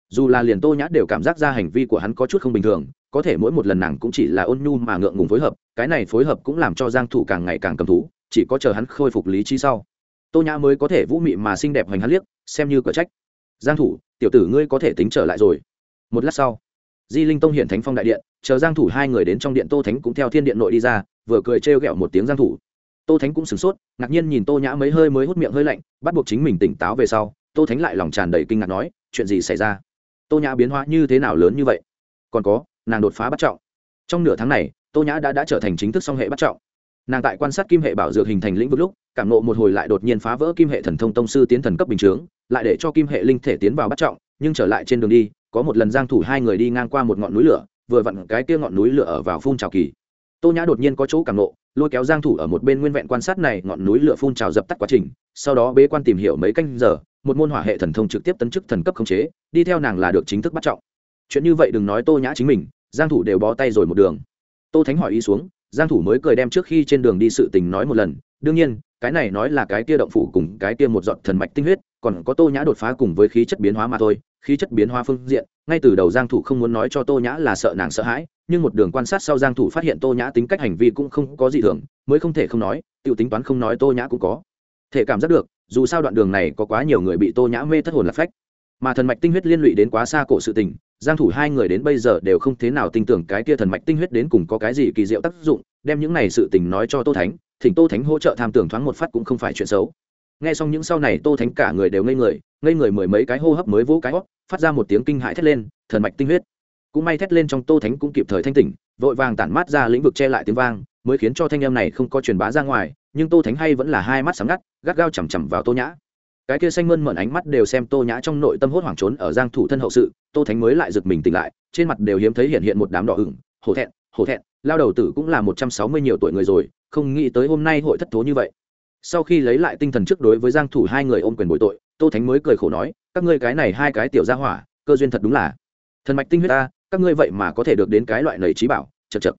Dù là liền tô nhã đều cảm giác ra hành vi của hắn có chút không bình thường, có thể mỗi một lần nàng cũng chỉ là ôn nhu mà ngượng ngùng phối hợp, cái này phối hợp cũng làm cho giang thủ càng ngày càng cầm thú, chỉ có chờ hắn khôi phục lý trí sau. Tô nhã mới có thể vũ mị mà xinh đẹp hoành hắn liếc, xem như cửa trách. Giang thủ, tiểu tử ngươi có thể tính trở lại rồi một lát sau, di linh tông hiện thánh phong đại điện, chờ giang thủ hai người đến trong điện tô thánh cũng theo thiên điện nội đi ra, vừa cười trêu ghẹo một tiếng giang thủ. Tô thánh cũng sửng sốt, ngạc nhiên nhìn tô nhã mấy hơi mới hút miệng hơi lạnh, bắt buộc chính mình tỉnh táo về sau, tô thánh lại lòng tràn đầy kinh ngạc nói, chuyện gì xảy ra? Tô nhã biến hóa như thế nào lớn như vậy? Còn có, nàng đột phá bắt trọng. Trong nửa tháng này, tô nhã đã đã trở thành chính thức song hệ bắt trọng. Nàng tại quan sát kim hệ bảo dược hình thành lĩnh vực lúc, cảm nộ một hồi lại đột nhiên phá vỡ kim hệ thần thông tông sư tiến thần cấp bình chướng, lại để cho kim hệ linh thể tiến vào bắt trọng, nhưng trở lại trên đường đi có một lần giang thủ hai người đi ngang qua một ngọn núi lửa, vừa vặn cái kia ngọn núi lửa ở vào phun trào kỳ. Tô nhã đột nhiên có chỗ cảm nộ, lôi kéo giang thủ ở một bên nguyên vẹn quan sát này ngọn núi lửa phun trào dập tắt quá trình, sau đó bế quan tìm hiểu mấy canh giờ, một môn hỏa hệ thần thông trực tiếp tấn chức thần cấp khống chế, đi theo nàng là được chính thức bắt trọng. Chuyện như vậy đừng nói tô nhã chính mình, giang thủ đều bó tay rồi một đường. Tô thánh hỏi ý xuống, giang thủ mới cười đem trước khi trên đường đi sự tình nói một lần, đương nhiên, cái này nói là cái kia động phủ cùng cái kia một giọt thần mạch tinh huyết còn có tô nhã đột phá cùng với khí chất biến hóa mà thôi, khí chất biến hóa phương diện, ngay từ đầu giang thủ không muốn nói cho tô nhã là sợ nàng sợ hãi, nhưng một đường quan sát sau giang thủ phát hiện tô nhã tính cách hành vi cũng không có gì thường, mới không thể không nói, tiểu tính toán không nói tô nhã cũng có. Thể cảm giác được, dù sao đoạn đường này có quá nhiều người bị tô nhã mê thất hồn lạc phách. Mà thần mạch tinh huyết liên lụy đến quá xa cổ sự tình, giang thủ hai người đến bây giờ đều không thế nào tin tưởng cái kia thần mạch tinh huyết đến cùng có cái gì kỳ diệu tác dụng, đem những này sự tình nói cho tô thánh, thỉnh tô thánh hỗ trợ tham tưởng thoáng một phát cũng không phải chuyện xấu nghe xong những sau này tô thánh cả người đều ngây người ngây người mười mấy cái hô hấp mới vỗ cái hót, phát ra một tiếng kinh hãi thét lên, thần mạch tinh huyết. Cũng may thét lên trong tô thánh cũng kịp thời thanh tỉnh, vội vàng tản mát ra lĩnh vực che lại tiếng vang, mới khiến cho thanh âm này không có truyền bá ra ngoài, nhưng tô thánh hay vẫn là hai mắt sáng ngắt, gắt gao chằm chằm vào tô nhã. Cái kia xanh mơn mởn ánh mắt đều xem tô nhã trong nội tâm hốt hoảng trốn ở giang thủ thân hậu sự, tô thánh mới lại giật mình tỉnh lại, trên mặt đều hiếm thấy hiện hiện một đám đỏ ửng, hổ thẹn hổ thẹn, lao đầu tử cũng là một trăm sáu mươi nhiều tuổi người rồi, không nghĩ tới hôm nay hội thất thố như vậy sau khi lấy lại tinh thần trước đối với giang thủ hai người ôm quyền bồi tội, tô thánh mới cười khổ nói, các ngươi cái này hai cái tiểu gia hỏa, cơ duyên thật đúng là thần mạch tinh huyết ta, các ngươi vậy mà có thể được đến cái loại lầy trí bảo, chật chật.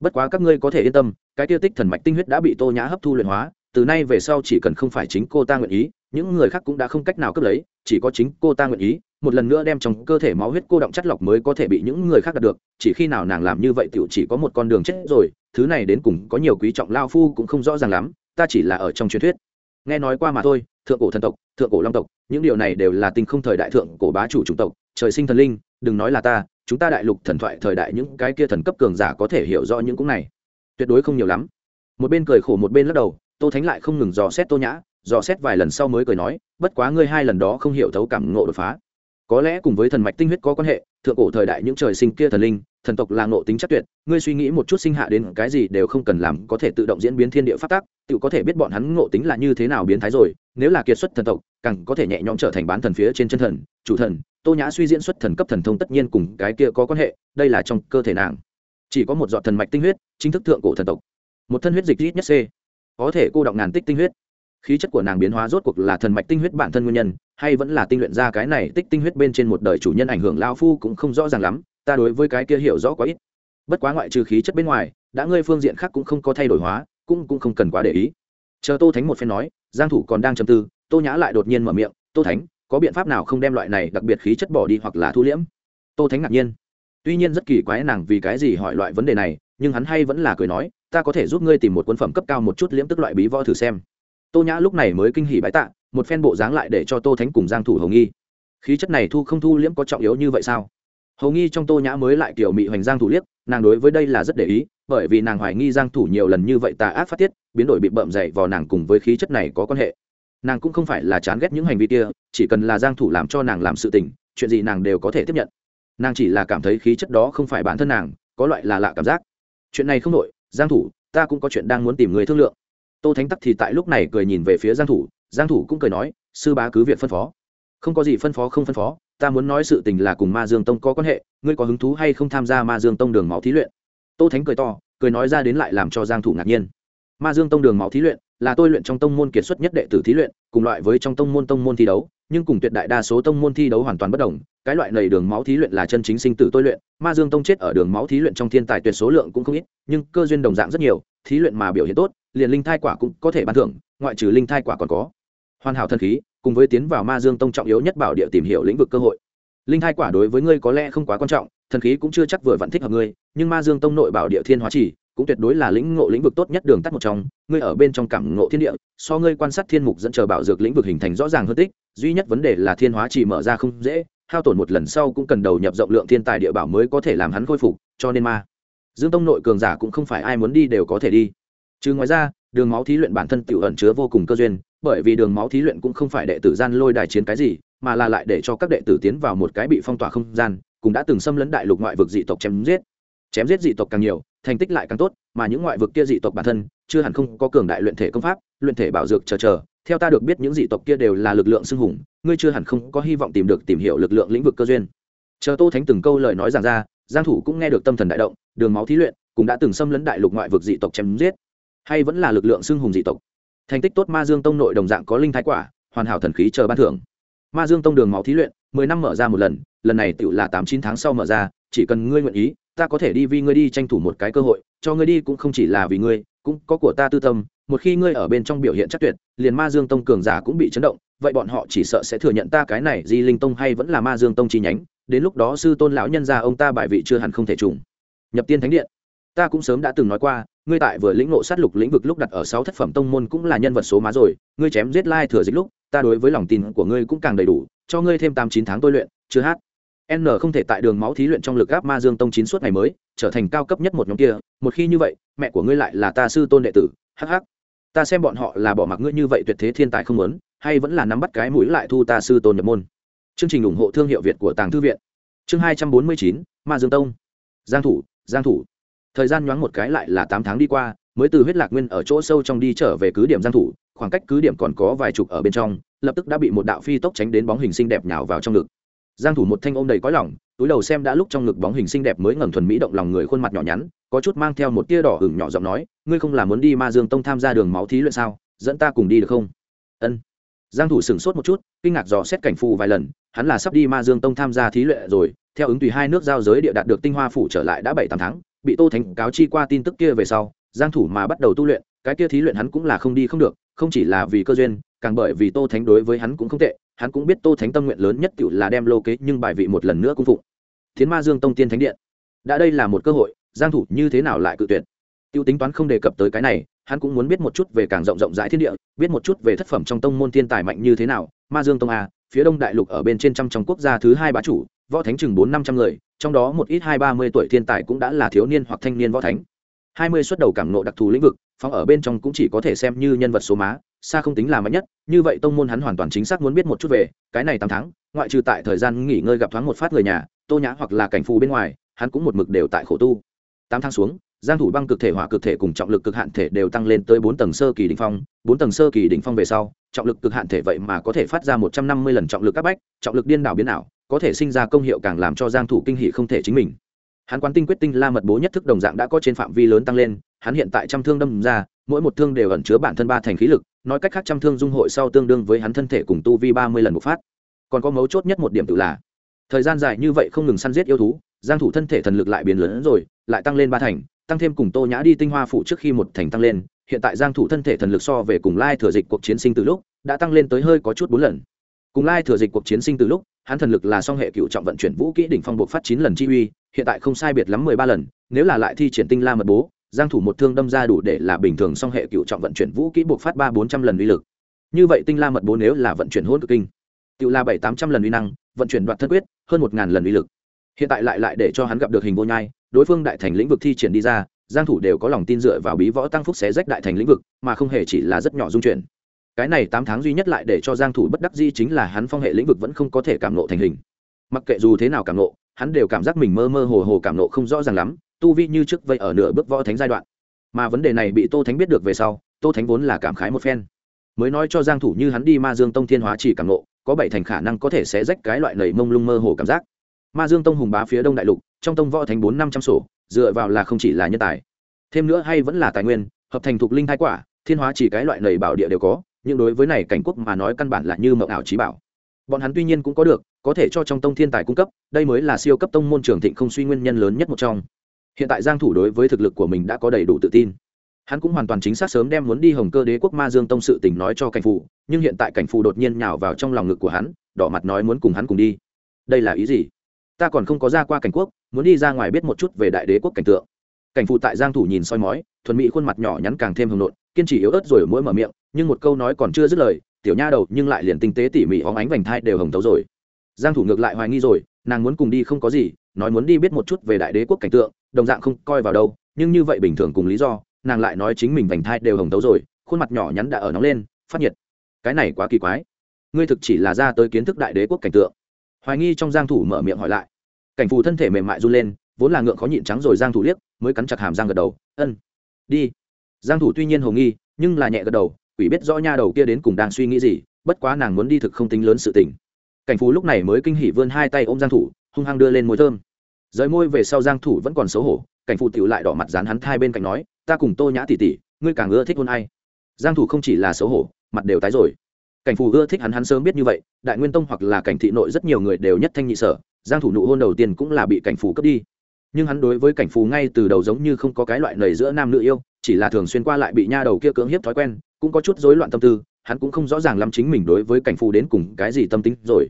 Bất quá các ngươi có thể yên tâm, cái tiêu tích thần mạch tinh huyết đã bị tô nhã hấp thu luyện hóa, từ nay về sau chỉ cần không phải chính cô ta nguyện ý, những người khác cũng đã không cách nào cướp lấy, chỉ có chính cô ta nguyện ý, một lần nữa đem trong cơ thể máu huyết cô động chất lọc mới có thể bị những người khác đạt được, chỉ khi nào nàng làm như vậy tiểu chỉ có một con đường chết rồi, thứ này đến cùng có nhiều quý trọng lao phu cũng không rõ ràng lắm ta chỉ là ở trong truyền thuyết. Nghe nói qua mà thôi, thượng cổ thần tộc, thượng cổ long tộc, những điều này đều là tình không thời đại thượng cổ bá chủ chủng tộc, trời sinh thần linh, đừng nói là ta, chúng ta đại lục thần thoại thời đại những cái kia thần cấp cường giả có thể hiểu rõ những cũng này. Tuyệt đối không nhiều lắm. Một bên cười khổ một bên lắc đầu, tô thánh lại không ngừng dò xét tô nhã, dò xét vài lần sau mới cười nói, bất quá ngươi hai lần đó không hiểu thấu cảm ngộ đột phá. Có lẽ cùng với thần mạch tinh huyết có quan hệ thượng cổ thời đại những trời sinh kia thần linh, thần tộc là ngộ tính chắc tuyệt, ngươi suy nghĩ một chút sinh hạ đến cái gì đều không cần làm, có thể tự động diễn biến thiên địa phát tác tự có thể biết bọn hắn ngộ tính là như thế nào biến thái rồi, nếu là kiệt xuất thần tộc, càng có thể nhẹ nhõm trở thành bán thần phía trên chân thần, chủ thần, tô nhã suy diễn xuất thần cấp thần thông tất nhiên cùng cái kia có quan hệ, đây là trong cơ thể nàng. Chỉ có một giọt thần mạch tinh huyết, chính thức thượng cổ thần tộc. Một thân huyết dịch ít nhất c. Có thể cô động ngàn tích tinh huyết khí chất của nàng biến hóa rốt cuộc là thần mạch tinh huyết bản thân nguyên nhân, hay vẫn là tinh luyện ra cái này tích tinh huyết bên trên một đời chủ nhân ảnh hưởng lao phu cũng không rõ ràng lắm, ta đối với cái kia hiểu rõ quá ít. Bất quá ngoại trừ khí chất bên ngoài, đã ngươi phương diện khác cũng không có thay đổi hóa, cũng cũng không cần quá để ý. Chờ tô thánh một phen nói, giang thủ còn đang trầm tư, tô nhã lại đột nhiên mở miệng, tô thánh, có biện pháp nào không đem loại này đặc biệt khí chất bỏ đi hoặc là thu liễm? Tô thánh ngạc nhiên. Tuy nhiên rất kỳ quái nàng vì cái gì hỏi loại vấn đề này, nhưng hắn hay vẫn là cười nói, ta có thể giúp ngươi tìm một quân phẩm cấp cao một chút liễm tức loại bí võ thử xem tô nhã lúc này mới kinh hỉ bái tạ, một phen bộ dáng lại để cho tô thánh cùng giang thủ hồng nghi. Khí chất này thu không thu liễm có trọng yếu như vậy sao? Hầu nghi trong tô nhã mới lại kiểu mị hoành giang thủ liếc, nàng đối với đây là rất để ý, bởi vì nàng hoài nghi giang thủ nhiều lần như vậy tà ác phát tiết, biến đổi bị bậm dậy vào nàng cùng với khí chất này có quan hệ. Nàng cũng không phải là chán ghét những hành vi kia, chỉ cần là giang thủ làm cho nàng làm sự tình, chuyện gì nàng đều có thể tiếp nhận. Nàng chỉ là cảm thấy khí chất đó không phải bản thân nàng, có loại là lạ cảm giác. Chuyện này không đổi giang thủ, ta cũng có chuyện đang muốn tìm người thương lượng tô thánh tắc thì tại lúc này cười nhìn về phía giang thủ giang thủ cũng cười nói, sư bá cứ việc phân phó. Không có gì phân phó, không phân phó, ta muốn nói sự tình là cùng ma dương tông có quan hệ, ngươi có hứng thú hay không tham gia ma dương tông đường máu thí luyện? Tô thánh cười to, cười nói ra đến lại làm cho giang thủ ngạc nhiên. Ma dương tông đường máu thí luyện là tôi luyện trong tông môn kiệt xuất nhất đệ tử thí luyện, cùng loại với trong tông môn tông môn thi đấu, nhưng cùng tuyệt đại đa số tông môn thi đấu hoàn toàn bất đồng, cái loại này đường máu thí luyện là chân chính sinh tử tôi luyện, ma dương tông chết ở đường máu thí luyện trong thiên tài tuyệt số lượng cũng không ít, nhưng cơ duyên đồng dạng rất nhiều, thí luyện mà biểu hiện tốt liền linh thai quả cũng có thể ban thưởng, ngoại trừ linh thai quả còn có. Hoàn hảo thần khí, cùng với tiến vào ma dương tông trọng yếu nhất bảo địa tìm hiểu lĩnh vực cơ hội. Linh thai quả đối với ngươi có lẽ không quá quan trọng, thần khí cũng chưa chắc vừa vặn thích hợp ngươi, nhưng ma dương tông nội bảo địa thiên hóa chỉ cũng tuyệt đối là lĩnh ngộ lĩnh vực tốt nhất đường tắt một trong, ngươi ở bên trong cảm ngộ thiên địa, so ngươi quan sát thiên mục dẫn chờ bảo dược lĩnh vực hình thành rõ ràng hơn tích, duy nhất vấn đề là thiên hóa chỉ mở ra không dễ, hao tổn một lần sau cũng cần đầu nhập rộng lượng thiên tài địa bảo mới có thể làm hắn khôi phục, cho nên ma dương tông nội cường giả cũng không phải ai muốn đi đều có thể đi chứ ngoài ra, đường máu thí luyện bản thân tiểu ẩn chứa vô cùng cơ duyên, bởi vì đường máu thí luyện cũng không phải đệ tử gian lôi đài chiến cái gì, mà là lại để cho các đệ tử tiến vào một cái bị phong tỏa không gian, cũng đã từng xâm lấn đại lục ngoại vực dị tộc chém giết. Chém giết dị tộc càng nhiều, thành tích lại càng tốt, mà những ngoại vực kia dị tộc bản thân, chưa hẳn không có cường đại luyện thể công pháp, luyện thể bảo dược chờ chờ. Theo ta được biết những dị tộc kia đều là lực lượng xưng hùng, ngươi chưa hẳn không có hy vọng tìm được tìm hiểu lực lượng lĩnh vực cơ duyên. Chờ tô thánh từng câu lời nói giảng ra, giang thủ cũng nghe được tâm thần đại động, đường máu thí luyện cũng đã từng xâm lấn đại lục ngoại vực dị tộc chém giết hay vẫn là lực lượng xưng hùng dị tộc. Thành tích tốt ma dương tông nội đồng dạng có linh thái quả, hoàn hảo thần khí chờ ban thưởng. Ma dương tông đường máu thí luyện, mười năm mở ra một lần lần này tự là tám chín tháng sau mở ra, chỉ cần ngươi nguyện ý, ta có thể đi vì ngươi đi tranh thủ một cái cơ hội, cho ngươi đi cũng không chỉ là vì ngươi, cũng có của ta tư tâm, một khi ngươi ở bên trong biểu hiện chắc tuyệt, liền ma dương tông cường giả cũng bị chấn động, vậy bọn họ chỉ sợ sẽ thừa nhận ta cái này di linh tông hay vẫn là ma dương tông chi nhánh, đến lúc đó sư tôn lão nhân gia ông ta bại vị chưa hẳn không thể trùng. Nhập tiên thánh điện. Ta cũng sớm đã từng nói qua ngươi tại vừa lĩnh ngộ sát lục lĩnh vực lúc đặt ở sáu thất phẩm tông môn cũng là nhân vật số má rồi, ngươi chém giết lai thừa dịch lúc, ta đối với lòng tin của ngươi cũng càng đầy đủ, cho ngươi thêm tám chín tháng tôi luyện, chưa hát. N không thể tại đường máu thí luyện trong lực gáp ma dương tông chín suốt ngày mới, trở thành cao cấp nhất một nhóm kia, một khi như vậy, mẹ của ngươi lại là ta sư tôn đệ tử hh ta xem bọn họ là bỏ mặc ngươi như vậy tuyệt thế thiên tài không muốn, hay vẫn là nắm bắt cái mũi lại thu ta sư tôn nhập môn. Chương trình ủng hộ thương hiệu việt của tàng thư viện. Chương hai trăm bốn mươi chín, ma dương tông. Giang thủ giang thủ thời gian nhoáng một cái lại là tám tháng đi qua, mới từ huyết lạc nguyên ở chỗ sâu trong đi trở về cứ điểm giang thủ, khoảng cách cứ điểm còn có vài chục ở bên trong, lập tức đã bị một đạo phi tốc tránh đến bóng hình xinh đẹp nhào vào trong ngực. Giang thủ một thanh ôm đầy cõi lòng, túi đầu xem đã lúc trong ngực bóng hình xinh đẹp mới ngẩng thuần mỹ động lòng người khuôn mặt nhỏ nhắn, có chút mang theo một tia đỏ ửng nhỏ giọng nói, ngươi không là muốn đi ma dương tông tham gia đường máu thí luyện sao? Dẫn ta cùng đi được không? Ân. Giang thủ sững sốt một chút, kinh ngạc dò xét cảnh phù vài lần, hắn là sắp đi ma dương tông tham gia thí luyện rồi, theo ứng tùy hai nước giao giới địa đạt được tinh hoa phủ trở lại đã bảy tám tháng bị tô thánh cáo chi qua tin tức kia về sau, giang thủ mà bắt đầu tu luyện, cái kia thí luyện hắn cũng là không đi không được, không chỉ là vì cơ duyên, càng bởi vì tô thánh đối với hắn cũng không tệ, hắn cũng biết tô thánh tâm nguyện lớn nhất tiểu là đem lô kế nhưng bài vị một lần nữa cung phụng. Thiến ma dương tông tiên thánh điện. Đã đây là một cơ hội, giang thủ như thế nào lại cự tuyệt? Tiêu tính toán không đề cập tới cái này, hắn cũng muốn biết một chút về càng rộng rộng rãi thiên địa, biết một chút về thất phẩm trong tông môn thiên tài mạnh như thế nào. Ma dương tông a, phía đông đại lục ở bên trên trăm trong quốc gia thứ hai bá chủ, võ thánh chừng bốn năm trăm người trong đó một ít hai ba mươi tuổi thiên tài cũng đã là thiếu niên hoặc thanh niên võ thánh. Hai mươi xuất đầu cảm nộ đặc thù lĩnh vực, phóng ở bên trong cũng chỉ có thể xem như nhân vật số má, xa không tính là mạnh nhất, như vậy tông môn hắn hoàn toàn chính xác muốn biết một chút về, cái này tám tháng, ngoại trừ tại thời gian nghỉ ngơi gặp thoáng một phát người nhà, tô nhã hoặc là cảnh phù bên ngoài, hắn cũng một mực đều tại khổ tu. Tám tháng xuống, giang thủ băng cực thể, hỏa cực thể cùng trọng lực cực hạn thể đều tăng lên tới bốn tầng sơ kỳ đỉnh phong. Bốn tầng sơ kỳ đỉnh phong về sau, trọng lực cực hạn thể vậy mà có thể phát ra một trăm năm mươi lần trọng lực các bách, trọng lực điên đảo biến ảo có thể sinh ra công hiệu càng làm cho giang thủ kinh hỉ không thể chính mình. Hắn quán tinh quyết tinh la mật bố nhất thức đồng dạng đã có trên phạm vi lớn tăng lên, hắn hiện tại trăm thương đâm ra, mỗi một thương đều ẩn chứa bản thân ba thành khí lực, nói cách khác trăm thương dung hội sau tương đương với hắn thân thể cùng tu vi ba mươi lần một phát. Còn có mấu chốt nhất một điểm tự là, thời gian dài như vậy không ngừng săn giết yêu thú, giang thủ thân thể thần lực lại biến lớn rồi, lại tăng lên ba thành, tăng thêm cùng tô nhã đi tinh hoa phụ trước khi một thành tăng lên, hiện tại giang thủ thân thể thần lực so về cùng lai thừa dịch cuộc chiến sinh từ lúc, đã tăng lên tới hơi có chút bốn lần. Cùng lai thừa dịch cuộc chiến sinh từ lúc hắn thần lực là song hệ cựu trọng vận chuyển vũ kỹ đỉnh phong buộc phát chín lần chi uy, hiện tại không sai biệt lắm mười ba lần, nếu là lại thi triển tinh la mật bố, giang thủ một thương đâm ra đủ để là bình thường song hệ cựu trọng vận chuyển vũ kỹ buộc phát ba bốn trăm lần uy lực. Như vậy tinh la mật bố nếu là vận chuyển hôn cực kinh tự la bảy tám trăm lần uy năng, vận chuyển đoạt thân quyết, hơn một ngàn lần uy lực. Hiện tại lại lại để cho hắn gặp được hình vô nhai, đối phương đại thành lĩnh vực thi triển đi ra, giang thủ đều có lòng tin dựa vào bí võ tăng phúc xé rách đại thành lĩnh vực, mà không hề chỉ là rất nhỏ dung chuyển cái này tám tháng duy nhất lại để cho giang thủ bất đắc dĩ chính là hắn phong hệ lĩnh vực vẫn không có thể cảm nộ thành hình. Mặc kệ dù thế nào cảm nộ, hắn đều cảm giác mình mơ mơ hồ hồ cảm nộ không rõ ràng lắm, tu vi như trước vậy ở nửa bước võ thánh giai đoạn. Mà vấn đề này bị tô thánh biết được về sau, tô thánh vốn là cảm khái một phen. Mới nói cho giang thủ như hắn đi ma dương tông thiên hóa chỉ cảm nộ, có bảy thành khả năng có thể sẽ rách cái loại nảy mông lung mơ hồ cảm giác. Ma dương tông hùng bá phía đông đại lục, trong tông võ thánh bốn năm trăm sổ, dựa vào là không chỉ là nhân tài. Thêm nữa hay vẫn là tài nguyên, hợp thành thuộc linh thái quả, thiên hóa chỉ cái loại nảy bảo địa đều có nhưng đối với này cảnh quốc mà nói căn bản là như mộng ảo trí bảo. Bọn hắn tuy nhiên cũng có được, có thể cho trong tông thiên tài cung cấp, đây mới là siêu cấp tông môn trường thịnh không suy nguyên nhân lớn nhất một trong. Hiện tại giang thủ đối với thực lực của mình đã có đầy đủ tự tin. Hắn cũng hoàn toàn chính xác sớm đem muốn đi hồng cơ đế quốc ma dương tông sự tình nói cho cảnh phụ, nhưng hiện tại cảnh phụ đột nhiên nhào vào trong lòng ngực của hắn, đỏ mặt nói muốn cùng hắn cùng đi. Đây là ý gì? Ta còn không có ra qua cảnh quốc, muốn đi ra ngoài biết một chút về đại đế quốc cảnh tượng. Cảnh phụ tại giang thủ nhìn soi mói, thuần mỹ khuôn mặt nhỏ nhắn càng thêm hồng nộn kiên trì yếu ớt rồi mỗi mở miệng, nhưng một câu nói còn chưa dứt lời, tiểu nha đầu nhưng lại liền tinh tế tỉ mỉ hóng ánh vành thai đều hồng thấu rồi. Giang thủ ngược lại hoài nghi rồi, nàng muốn cùng đi không có gì, nói muốn đi biết một chút về đại đế quốc cảnh tượng, đồng dạng không coi vào đâu, nhưng như vậy bình thường cùng lý do, nàng lại nói chính mình vành thai đều hồng thấu rồi, khuôn mặt nhỏ nhắn đã ở nóng lên, phát nhiệt. Cái này quá kỳ quái. Ngươi thực chỉ là ra tới kiến thức đại đế quốc cảnh tượng. Hoài nghi trong giang thủ mở miệng hỏi lại. Cảnh phù thân thể mềm mại run lên, vốn là ngượng khó nhịn trắng rồi giang thủ liếc, mới cắn chặt hàm giang gật đầu, ân, đi giang thủ tuy nhiên hồ nghi, nhưng là nhẹ gật đầu, quỷ biết rõ nha đầu kia đến cùng đang suy nghĩ gì, bất quá nàng muốn đi thực không tính lớn sự tình. Cảnh phú lúc này mới kinh hỉ vươn hai tay ôm giang thủ, hung hăng đưa lên môi thơm. Rời môi về sau giang thủ vẫn còn xấu hổ, cảnh phù tiểu lại đỏ mặt dán hắn hai bên cạnh nói, ta cùng tô nhã tỷ tỷ, ngươi càng ưa thích hôn ai? Giang thủ không chỉ là xấu hổ, mặt đều tái rồi. Cảnh phù ưa thích hắn hắn sớm biết như vậy, đại nguyên tông hoặc là cảnh thị nội rất nhiều người đều nhất thanh nhị sở, giang thủ nụ hôn đầu tiên cũng là bị cảnh phù cướp đi nhưng hắn đối với cảnh phù ngay từ đầu giống như không có cái loại nầy giữa nam nữ yêu, chỉ là thường xuyên qua lại bị nha đầu kia cưỡng hiếp thói quen, cũng có chút rối loạn tâm tư, hắn cũng không rõ ràng lắm chính mình đối với cảnh phù đến cùng cái gì tâm tính rồi.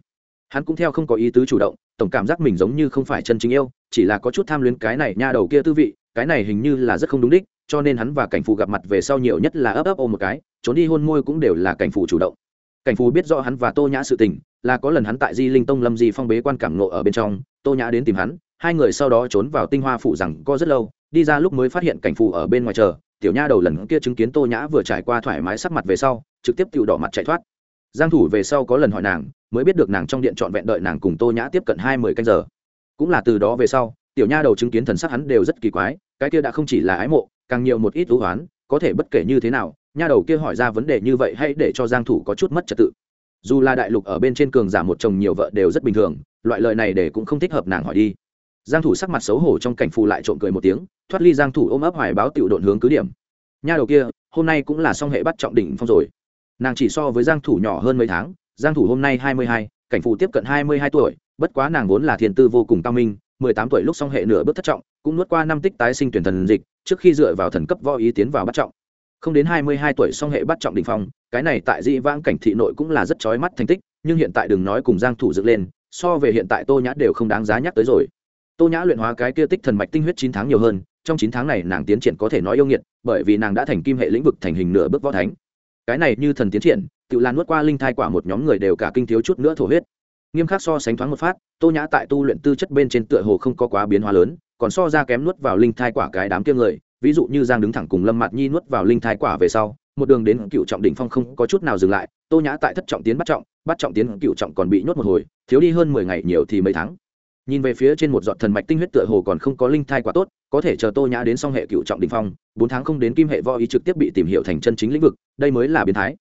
Hắn cũng theo không có ý tứ chủ động, tổng cảm giác mình giống như không phải chân chính yêu, chỉ là có chút tham luyến cái này nha đầu kia tư vị, cái này hình như là rất không đúng đích, cho nên hắn và cảnh phù gặp mặt về sau nhiều nhất là ấp ấp ôm một cái, trốn đi hôn môi cũng đều là cảnh phù chủ động. Cảnh phù biết rõ hắn và tô nhã sự tình, là có lần hắn tại di linh tông lâm di phong bế quan cảm nộ ở bên trong, tô nhã đến tìm hắn hai người sau đó trốn vào tinh hoa phủ rằng có rất lâu, đi ra lúc mới phát hiện cảnh phù ở bên ngoài chờ, tiểu nha đầu lần kia chứng kiến tô nhã vừa trải qua thoải mái sắc mặt về sau, trực tiếp tự đỏ mặt chạy thoát. Giang thủ về sau có lần hỏi nàng, mới biết được nàng trong điện trọn vẹn đợi nàng cùng tô nhã tiếp cận hai mươi canh giờ. Cũng là từ đó về sau, tiểu nha đầu chứng kiến thần sắc hắn đều rất kỳ quái, cái kia đã không chỉ là ái mộ, càng nhiều một ít thú hoán, có thể bất kể như thế nào, nha đầu kia hỏi ra vấn đề như vậy hãy để cho giang thủ có chút mất trật tự. Dù là đại lục ở bên trên cường giả một chồng nhiều vợ đều rất bình thường, loại lời này để cũng không thích hợp nàng hỏi đi giang thủ sắc mặt xấu hổ trong cảnh phù lại trộn cười một tiếng thoát ly giang thủ ôm ấp hoài báo tiểu độn hướng cứ điểm. Nha đầu kia hôm nay cũng là song hệ bắt trọng đỉnh phong rồi. Nàng chỉ so với giang thủ nhỏ hơn mấy tháng giang thủ hôm nay 22, cảnh phù tiếp cận 22 tuổi bất quá nàng vốn là thiên tư vô cùng cao minh 18 tuổi lúc song hệ nửa bước thất trọng cũng nuốt qua năm tích tái sinh tuyển thần dịch trước khi dựa vào thần cấp võ ý tiến vào bắt trọng. Không đến 22 tuổi song hệ bắt trọng đỉnh phong cái này tại dị vãng cảnh thị nội cũng là rất chói mắt thành tích nhưng hiện tại đừng nói cùng giang thủ dựng lên so về hiện tại tô nhã đều không đáng giá nhắc tới rồi tô nhã luyện hóa cái kia tích thần mạch tinh huyết chín tháng nhiều hơn, trong chín tháng này nàng tiến triển có thể nói yêu nghiệt, bởi vì nàng đã thành kim hệ lĩnh vực thành hình nửa bước võ thánh. Cái này như thần tiến triển, tự lan nuốt qua linh thai quả một nhóm người đều cả kinh thiếu chút nữa thổ huyết. Nghiêm khắc so sánh thoáng một phát, tô nhã tại tu luyện tư chất bên trên tựa hồ không có quá biến hóa lớn, còn so ra kém nuốt vào linh thai quả cái đám kia người, ví dụ như giang đứng thẳng cùng lâm mạt nhi nuốt vào linh thai quả về sau, một đường đến cựu trọng đỉnh phong không có chút nào dừng lại, tô nhã tại thất trọng tiến bắt trọng bắt trọng tiến cựu trọng còn bị nhốt một hồi, thiếu đi hơn mười ngày nhiều thì mấy tháng nhìn về phía trên một giọt thần mạch tinh huyết tựa hồ còn không có linh thai quá tốt, có thể chờ tô nhã đến song hệ cựu trọng đình phong, bốn tháng không đến kim hệ võ ý trực tiếp bị tìm hiểu thành chân chính lĩnh vực, đây mới là biến thái.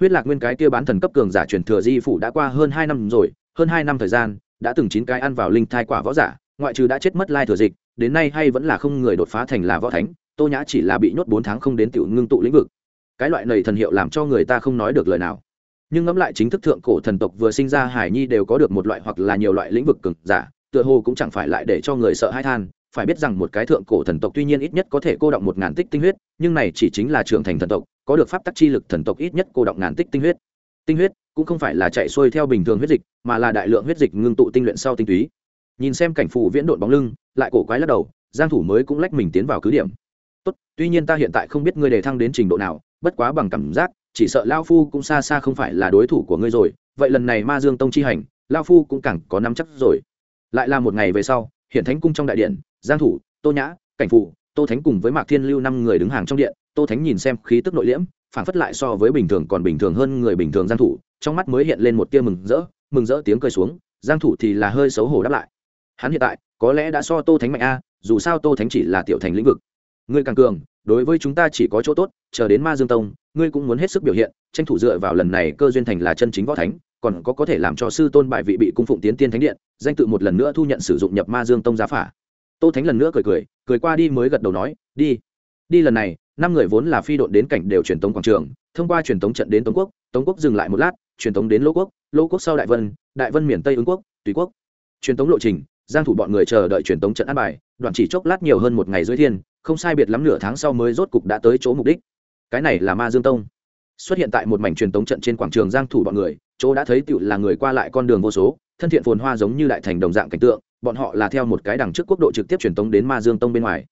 Huyết lạc nguyên cái kia bán thần cấp cường giả truyền thừa di phủ đã qua hơn hai năm rồi, hơn hai năm thời gian, đã từng chín cái ăn vào linh thai quả võ giả, ngoại trừ đã chết mất lai thừa dịch, đến nay hay vẫn là không người đột phá thành là võ thánh, tô nhã chỉ là bị nhốt bốn tháng không đến tiểu ngưng tụ lĩnh vực. Cái loại này thần hiệu làm cho người ta không nói được lời nào. Nhưng ngẫm lại chính thức thượng cổ thần tộc vừa sinh ra hải nhi đều có được một loại hoặc là nhiều loại lĩnh vực cường giả tựa hồ cũng chẳng phải lại để cho người sợ hãi than, phải biết rằng một cái thượng cổ thần tộc tuy nhiên ít nhất có thể cô động một ngàn tích tinh huyết, nhưng này chỉ chính là trưởng thành thần tộc, có được pháp tắc chi lực thần tộc ít nhất cô động ngàn tích tinh huyết. Tinh huyết cũng không phải là chạy xuôi theo bình thường huyết dịch, mà là đại lượng huyết dịch ngưng tụ tinh luyện sau tinh túy. Nhìn xem cảnh phù viễn độn bóng lưng, lại cổ quái lắc đầu, giang thủ mới cũng lách mình tiến vào cứ điểm. Tốt, tuy nhiên ta hiện tại không biết ngươi đề thăng đến trình độ nào, bất quá bằng cảm giác, chỉ sợ Lão phu cũng xa xa không phải là đối thủ của ngươi rồi, vậy lần này ma dương tông chi hành Lão phu cũng càng có nắm chắc rồi lại là một ngày về sau, hiện thánh cung trong đại điện, giang thủ, tô nhã, cảnh phụ, tô thánh cùng với mạc thiên lưu năm người đứng hàng trong điện, tô thánh nhìn xem khí tức nội liễm phản phất lại so với bình thường còn bình thường hơn người bình thường giang thủ, trong mắt mới hiện lên một tia mừng rỡ mừng rỡ tiếng cười xuống, giang thủ thì là hơi xấu hổ đáp lại. Hắn hiện tại, có lẽ đã so tô thánh mạnh a, dù sao tô thánh chỉ là tiểu thành lĩnh vực. Ngươi càng cường, đối với chúng ta chỉ có chỗ tốt, chờ đến ma dương tông, ngươi cũng muốn hết sức biểu hiện, tranh thủ dựa vào lần này cơ duyên thành là chân chính võ thánh còn có có thể làm cho sư tôn bại vị bị cung phụng tiến tiên thánh điện, danh tự một lần nữa thu nhận sử dụng nhập ma dương tông giá phả. Tô thánh lần nữa cười cười cười qua đi mới gật đầu nói, đi. Đi lần này, năm người vốn là phi đội đến cảnh đều truyền tống quảng trường, thông qua truyền tống trận đến tống quốc tống quốc dừng lại một lát, truyền tống đến lỗ quốc lỗ quốc sau đại vân đại vân miền tây ứng quốc, tùy quốc. Truyền tống lộ trình, giang thủ bọn người chờ đợi truyền tống trận an bài, đoạn chỉ chốc lát nhiều hơn một ngày dưới thiên, không sai biệt lắm nửa tháng sau mới rốt cục đã tới chỗ mục đích. Cái này là ma dương tông. Xuất hiện tại một mảnh truyền tống trận trên quảng trường giang thủ bọn người chỗ đã thấy tựu là người qua lại con đường vô số, thân thiện phồn hoa giống như đại thành đồng dạng cảnh tượng, bọn họ là theo một cái đằng trước quốc độ trực tiếp truyền tống đến ma dương tông bên ngoài.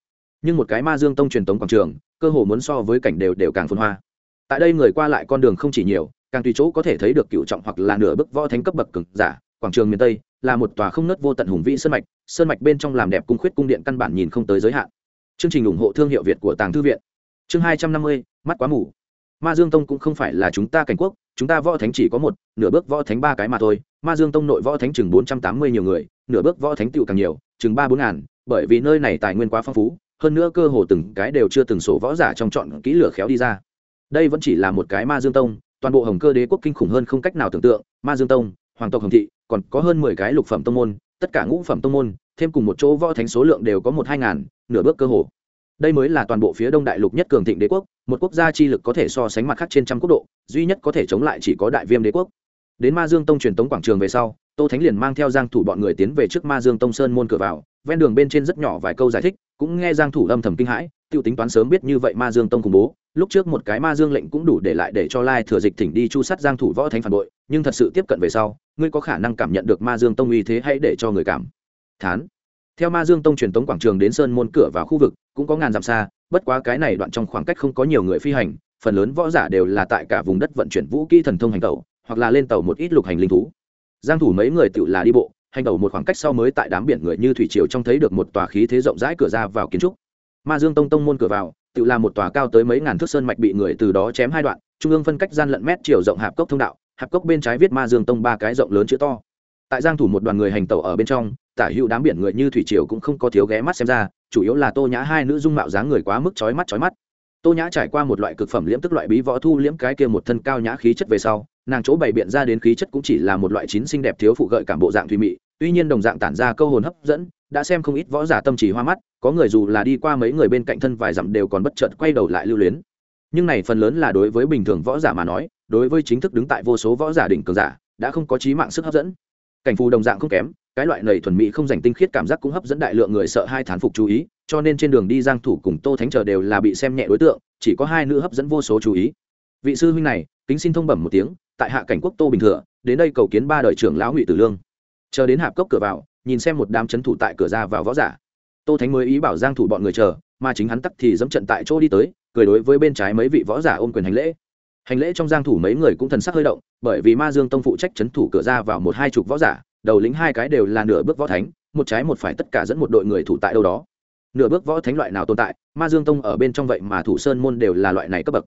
Nhưng một cái ma dương tông truyền tống quảng trường, cơ hồ muốn so với cảnh đều đều càng phồn hoa. Tại đây người qua lại con đường không chỉ nhiều, càng tùy chỗ có thể thấy được cựu trọng hoặc là nửa bức võ thánh cấp bậc cực giả, quảng trường miền tây là một tòa không nớt vô tận hùng vĩ sơn mạch sơn mạch bên trong làm đẹp cung khuyết cung điện căn bản nhìn không tới giới hạn. Chương trình ủng hộ thương hiệu việt của tàng thư viện. Chương hai trăm năm mươi, mắt quá mù ma dương tông cũng không phải là chúng ta cảnh quốc, chúng ta võ thánh chỉ có một, nửa bước võ thánh ba cái mà thôi. Ma dương tông nội võ thánh chừng bốn trăm tám mươi nhiều người, nửa bước võ thánh tựu càng nhiều, chừng ba bốn ngàn, bởi vì nơi này tài nguyên quá phong phú, hơn nữa cơ hồ từng cái đều chưa từng sổ võ giả trong chọn kỹ lửa khéo đi ra. Đây vẫn chỉ là một cái ma dương tông, toàn bộ hồng cơ đế quốc kinh khủng hơn không cách nào tưởng tượng. Ma dương tông, hoàng tộc hồng thị, còn có hơn mười cái lục phẩm tông môn, tất cả ngũ phẩm tông môn, thêm cùng một chỗ võ thánh số lượng đều có một hai ngàn, nửa bước cơ hồ đây mới là toàn bộ phía đông đại lục nhất cường thịnh đế quốc, một quốc gia chi lực có thể so sánh mặt khác trên trăm quốc độ, duy nhất có thể chống lại chỉ có đại viêm đế quốc. Đến ma dương tông truyền tống quảng trường về sau, tô thánh liền mang theo giang thủ bọn người tiến về trước ma dương tông sơn môn cửa vào, ven đường bên trên rất nhỏ vài câu giải thích, cũng nghe giang thủ âm thầm kinh hãi, tiêu tính toán sớm biết như vậy ma dương tông cùng bố. Lúc trước một cái ma dương lệnh cũng đủ để lại để cho lai thừa dịch thỉnh đi chu sát giang thủ võ thánh phản bội, nhưng thật sự tiếp cận về sau, ngươi có khả năng cảm nhận được ma dương tông uy thế hãy để cho người cảm thán theo ma dương tông truyền tống quảng trường đến sơn môn cửa vào khu vực cũng có ngàn dặm xa bất quá cái này đoạn trong khoảng cách không có nhiều người phi hành phần lớn võ giả đều là tại cả vùng đất vận chuyển vũ kỹ thần thông hành tàu, hoặc là lên tàu một ít lục hành linh thú. Giang thủ mấy người tự là đi bộ hành tàu một khoảng cách sau mới tại đám biển người như thủy triều trong thấy được một tòa khí thế rộng rãi cửa ra vào kiến trúc. Ma dương tông tông môn cửa vào tự là một tòa cao tới mấy ngàn thước sơn mạch bị người từ đó chém hai đoạn trung ương phân cách gian lận mét chiều rộng hạp cốc thông đạo hạp cốc bên trái viết ma dương tông ba cái rộng lớn chữ to. Tại giang thủ một đoàn người hành tẩu ở bên trong tả hữu đám biển người như thủy triều cũng không có thiếu ghé mắt xem ra, chủ yếu là tô nhã hai nữ dung mạo dáng người quá mức chói mắt chói mắt. Tô nhã trải qua một loại cực phẩm liễm tức loại bí võ thu liễm cái kia một thân cao nhã khí chất về sau, nàng chỗ bày biện ra đến khí chất cũng chỉ là một loại chín xinh đẹp thiếu phụ gợi cảm bộ dạng thùy mị, tuy nhiên đồng dạng tản ra câu hồn hấp dẫn, đã xem không ít võ giả tâm trí hoa mắt, có người dù là đi qua mấy người bên cạnh thân vài dặm đều còn bất chợt quay đầu lại lưu luyến. Nhưng này phần lớn là đối với bình thường võ giả mà nói, đối với chính thức đứng tại vô số võ giả đỉnh cường giả, đã không có trí mạng sức hấp dẫn. Cảnh phù đồng dạng không kém cái loại nầy thuần mỹ không dành tinh khiết cảm giác cũng hấp dẫn đại lượng người sợ hai thán phục chú ý, cho nên trên đường đi giang thủ cùng tô thánh chờ đều là bị xem nhẹ đối tượng, chỉ có hai nữ hấp dẫn vô số chú ý. Vị sư huynh này, kính xin thông bẩm một tiếng, tại hạ cảnh quốc tô bình thừa, đến đây cầu kiến ba đời trưởng lão ngụy tử lương. Chờ đến hạp cốc cửa vào, nhìn xem một đám chấn thủ tại cửa ra vào võ giả. Tô thánh mới ý bảo giang thủ bọn người chờ, mà chính hắn tắc thì dẫm trận tại chỗ đi tới, cười đối với bên trái mấy vị võ giả ôm quyền hành lễ. Hành lễ trong giang thủ mấy người cũng thần sắc hơi động, bởi vì ma dương tông phụ trách chấn thủ cửa ra vào một hai chục võ giả đầu lĩnh hai cái đều là nửa bước võ thánh, một trái một phải tất cả dẫn một đội người thủ tại đâu đó. Nửa bước võ thánh loại nào tồn tại, ma dương tông ở bên trong vậy mà thủ sơn môn đều là loại này cấp bậc.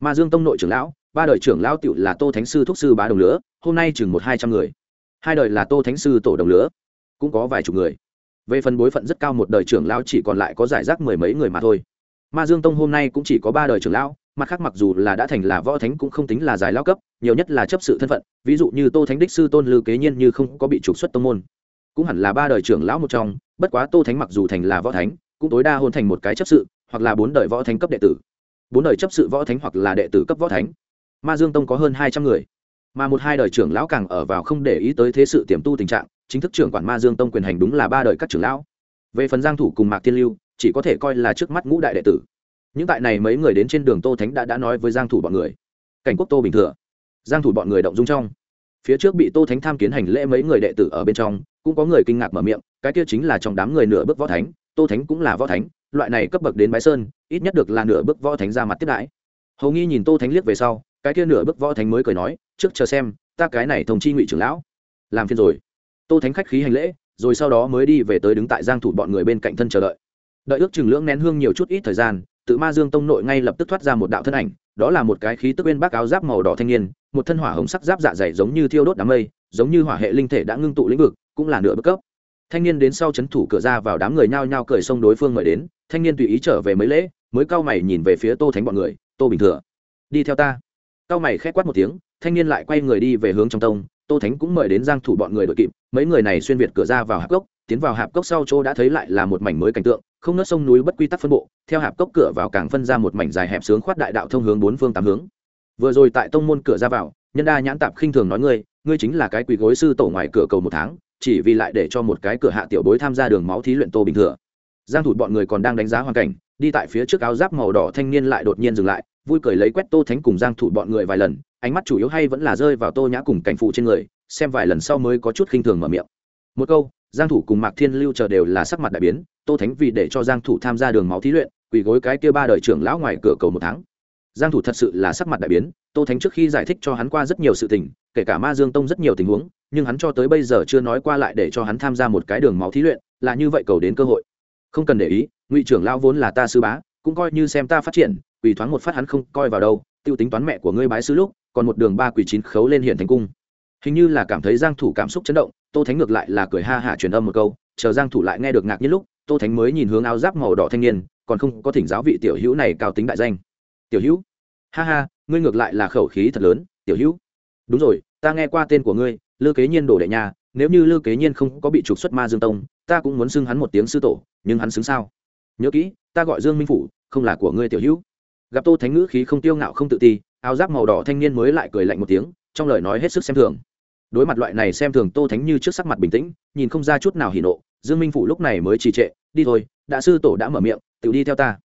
Ma dương tông nội trưởng lão, ba đời trưởng lão tiểu là tô thánh sư thúc sư bá đồng lứa, hôm nay chừng một hai trăm người. Hai đời là tô thánh sư tổ đồng lứa, cũng có vài chục người. Về phần bối phận rất cao một đời trưởng lão chỉ còn lại có giải rác mười mấy người mà thôi. Ma dương tông hôm nay cũng chỉ có ba đời trưởng lão mặt khác mặc dù là đã thành là võ thánh cũng không tính là giải lao cấp, nhiều nhất là chấp sự thân phận, ví dụ như tô thánh đích sư tôn lư kế nhiên như không có bị trục xuất tông môn. Cũng hẳn là ba đời trưởng lão một trong, bất quá tô thánh mặc dù thành là võ thánh, cũng tối đa hôn thành một cái chấp sự, hoặc là bốn đời võ thánh cấp đệ tử. Bốn đời chấp sự võ thánh hoặc là đệ tử cấp võ thánh. Ma dương tông có hơn hai trăm người. Mà một hai đời trưởng lão càng ở vào không để ý tới thế sự tiềm tu tình trạng, chính thức trưởng quản ma dương tông quyền hành đúng là ba đời các trưởng lão. Về phần giang thủ cùng mạc tiên lưu, chỉ có thể coi là trước mắt ngũ đại đệ tử những tại này mấy người đến trên đường tô thánh đã đã nói với giang thủ bọn người. Cảnh quốc tô bình thừa. Giang thủ bọn người động dung trong. Phía trước bị tô thánh tham kiến hành lễ mấy người đệ tử ở bên trong, cũng có người kinh ngạc mở miệng, cái kia chính là trong đám người nửa bước võ thánh, tô thánh cũng là võ thánh, loại này cấp bậc đến bái sơn, ít nhất được là nửa bước võ thánh ra mặt tiếp đãi. Hầu nghi nhìn tô thánh liếc về sau, cái kia nửa bước võ thánh mới cười nói, trước chờ xem, ta cái này thông chi ngụy trưởng lão. Làm phiền rồi. Tô thánh khách khí hành lễ, rồi sau đó mới đi về tới đứng tại giang thủ bọn người bên cạnh thân chờ đợi. Đợi ước chừng lưỡng nén hương nhiều chút ít thời gian tự ma dương tông nội ngay lập tức thoát ra một đạo thân ảnh, đó là một cái khí tức bên bác áo giáp màu đỏ thanh niên, một thân hỏa hồng sắc giáp dạ dày giống như thiêu đốt đám mây, giống như hỏa hệ linh thể đã ngưng tụ lĩnh vực, cũng là nửa bất cấp. Thanh niên đến sau chấn thủ cửa ra vào đám người nhao nhao cười xông đối phương mời đến, thanh niên tùy ý trở về mấy lễ, mới cao mày nhìn về phía tô thánh bọn người, tô bình thừa, đi theo ta. Cao mày khét quát một tiếng, thanh niên lại quay người đi về hướng trong tông, tô thánh cũng mời đến giang thủ bọn người đội kịp, mấy người này xuyên việt cửa ra vào hạc gốc tiến vào hạp cốc sau chỗ đã thấy lại là một mảnh mới cảnh tượng, không nớt sông núi bất quy tắc phân bộ, theo hạp cốc cửa vào càng phân ra một mảnh dài hẹp sướng khoát đại đạo thông hướng bốn phương tám hướng. Vừa rồi tại tông môn cửa ra vào, nhân đa nhãn tạp khinh thường nói ngươi ngươi chính là cái quỳ gối sư tổ ngoài cửa cầu một tháng, chỉ vì lại để cho một cái cửa hạ tiểu bối tham gia đường máu thí luyện tô bình thừa. Giang thủ bọn người còn đang đánh giá hoàn cảnh, đi tại phía trước áo giáp màu đỏ thanh niên lại đột nhiên dừng lại, vui cười lấy quét tô thánh cùng giang thủ bọn người vài lần, ánh mắt chủ yếu hay vẫn là rơi vào tô nhã cùng cảnh phụ trên người, xem vài lần sau mới có chút khinh thường mở miệng. Một câu giang thủ cùng mạc thiên lưu chờ đều là sắc mặt đại biến, tô thánh vì để cho giang thủ tham gia đường máu thí luyện, quỳ gối cái kia ba đời trưởng lão ngoài cửa cầu một tháng. Giang thủ thật sự là sắc mặt đại biến, tô thánh trước khi giải thích cho hắn qua rất nhiều sự tình, kể cả ma dương tông rất nhiều tình huống, nhưng hắn cho tới bây giờ chưa nói qua lại để cho hắn tham gia một cái đường máu thí luyện, là như vậy cầu đến cơ hội. Không cần để ý, ngụy trưởng lão vốn là ta sư bá, cũng coi như xem ta phát triển, quỳ thoáng một phát hắn không coi vào đâu, tiêu tính toán mẹ của ngươi bái sư lúc, còn một đường ba quỳ chín khấu lên hiện thành cung hình như là cảm thấy giang thủ cảm xúc chấn động, tô thánh ngược lại là cười ha hả truyền âm một câu, chờ giang thủ lại nghe được ngạc nhiên lúc, tô thánh mới nhìn hướng áo giáp màu đỏ thanh niên, còn không có thỉnh giáo vị tiểu hữu này cao tính đại danh. Tiểu hữu? Ha ha, ngươi ngược lại là khẩu khí thật lớn, tiểu hữu. Đúng rồi, ta nghe qua tên của ngươi, lư kế nhiên đổ đệ nhà nếu như lư kế nhiên không có bị trục xuất ma dương tông, ta cũng muốn xưng hắn một tiếng sư tổ, nhưng hắn xứng sao? Nhớ kỹ, ta gọi dương minh phủ, không là của ngươi tiểu hữu. Gặp tô thánh ngữ khí không tiêu ngạo không tự ti, áo giáp màu đỏ thanh niên mới lại cười lạnh một tiếng, trong lời nói hết sức xem thường đối mặt loại này xem thường tô thánh như trước sắc mặt bình tĩnh, nhìn không ra chút nào hỉ nộ, dương minh phủ lúc này mới trì trệ, đi thôi, đã sư tổ đã mở miệng tự đi theo ta.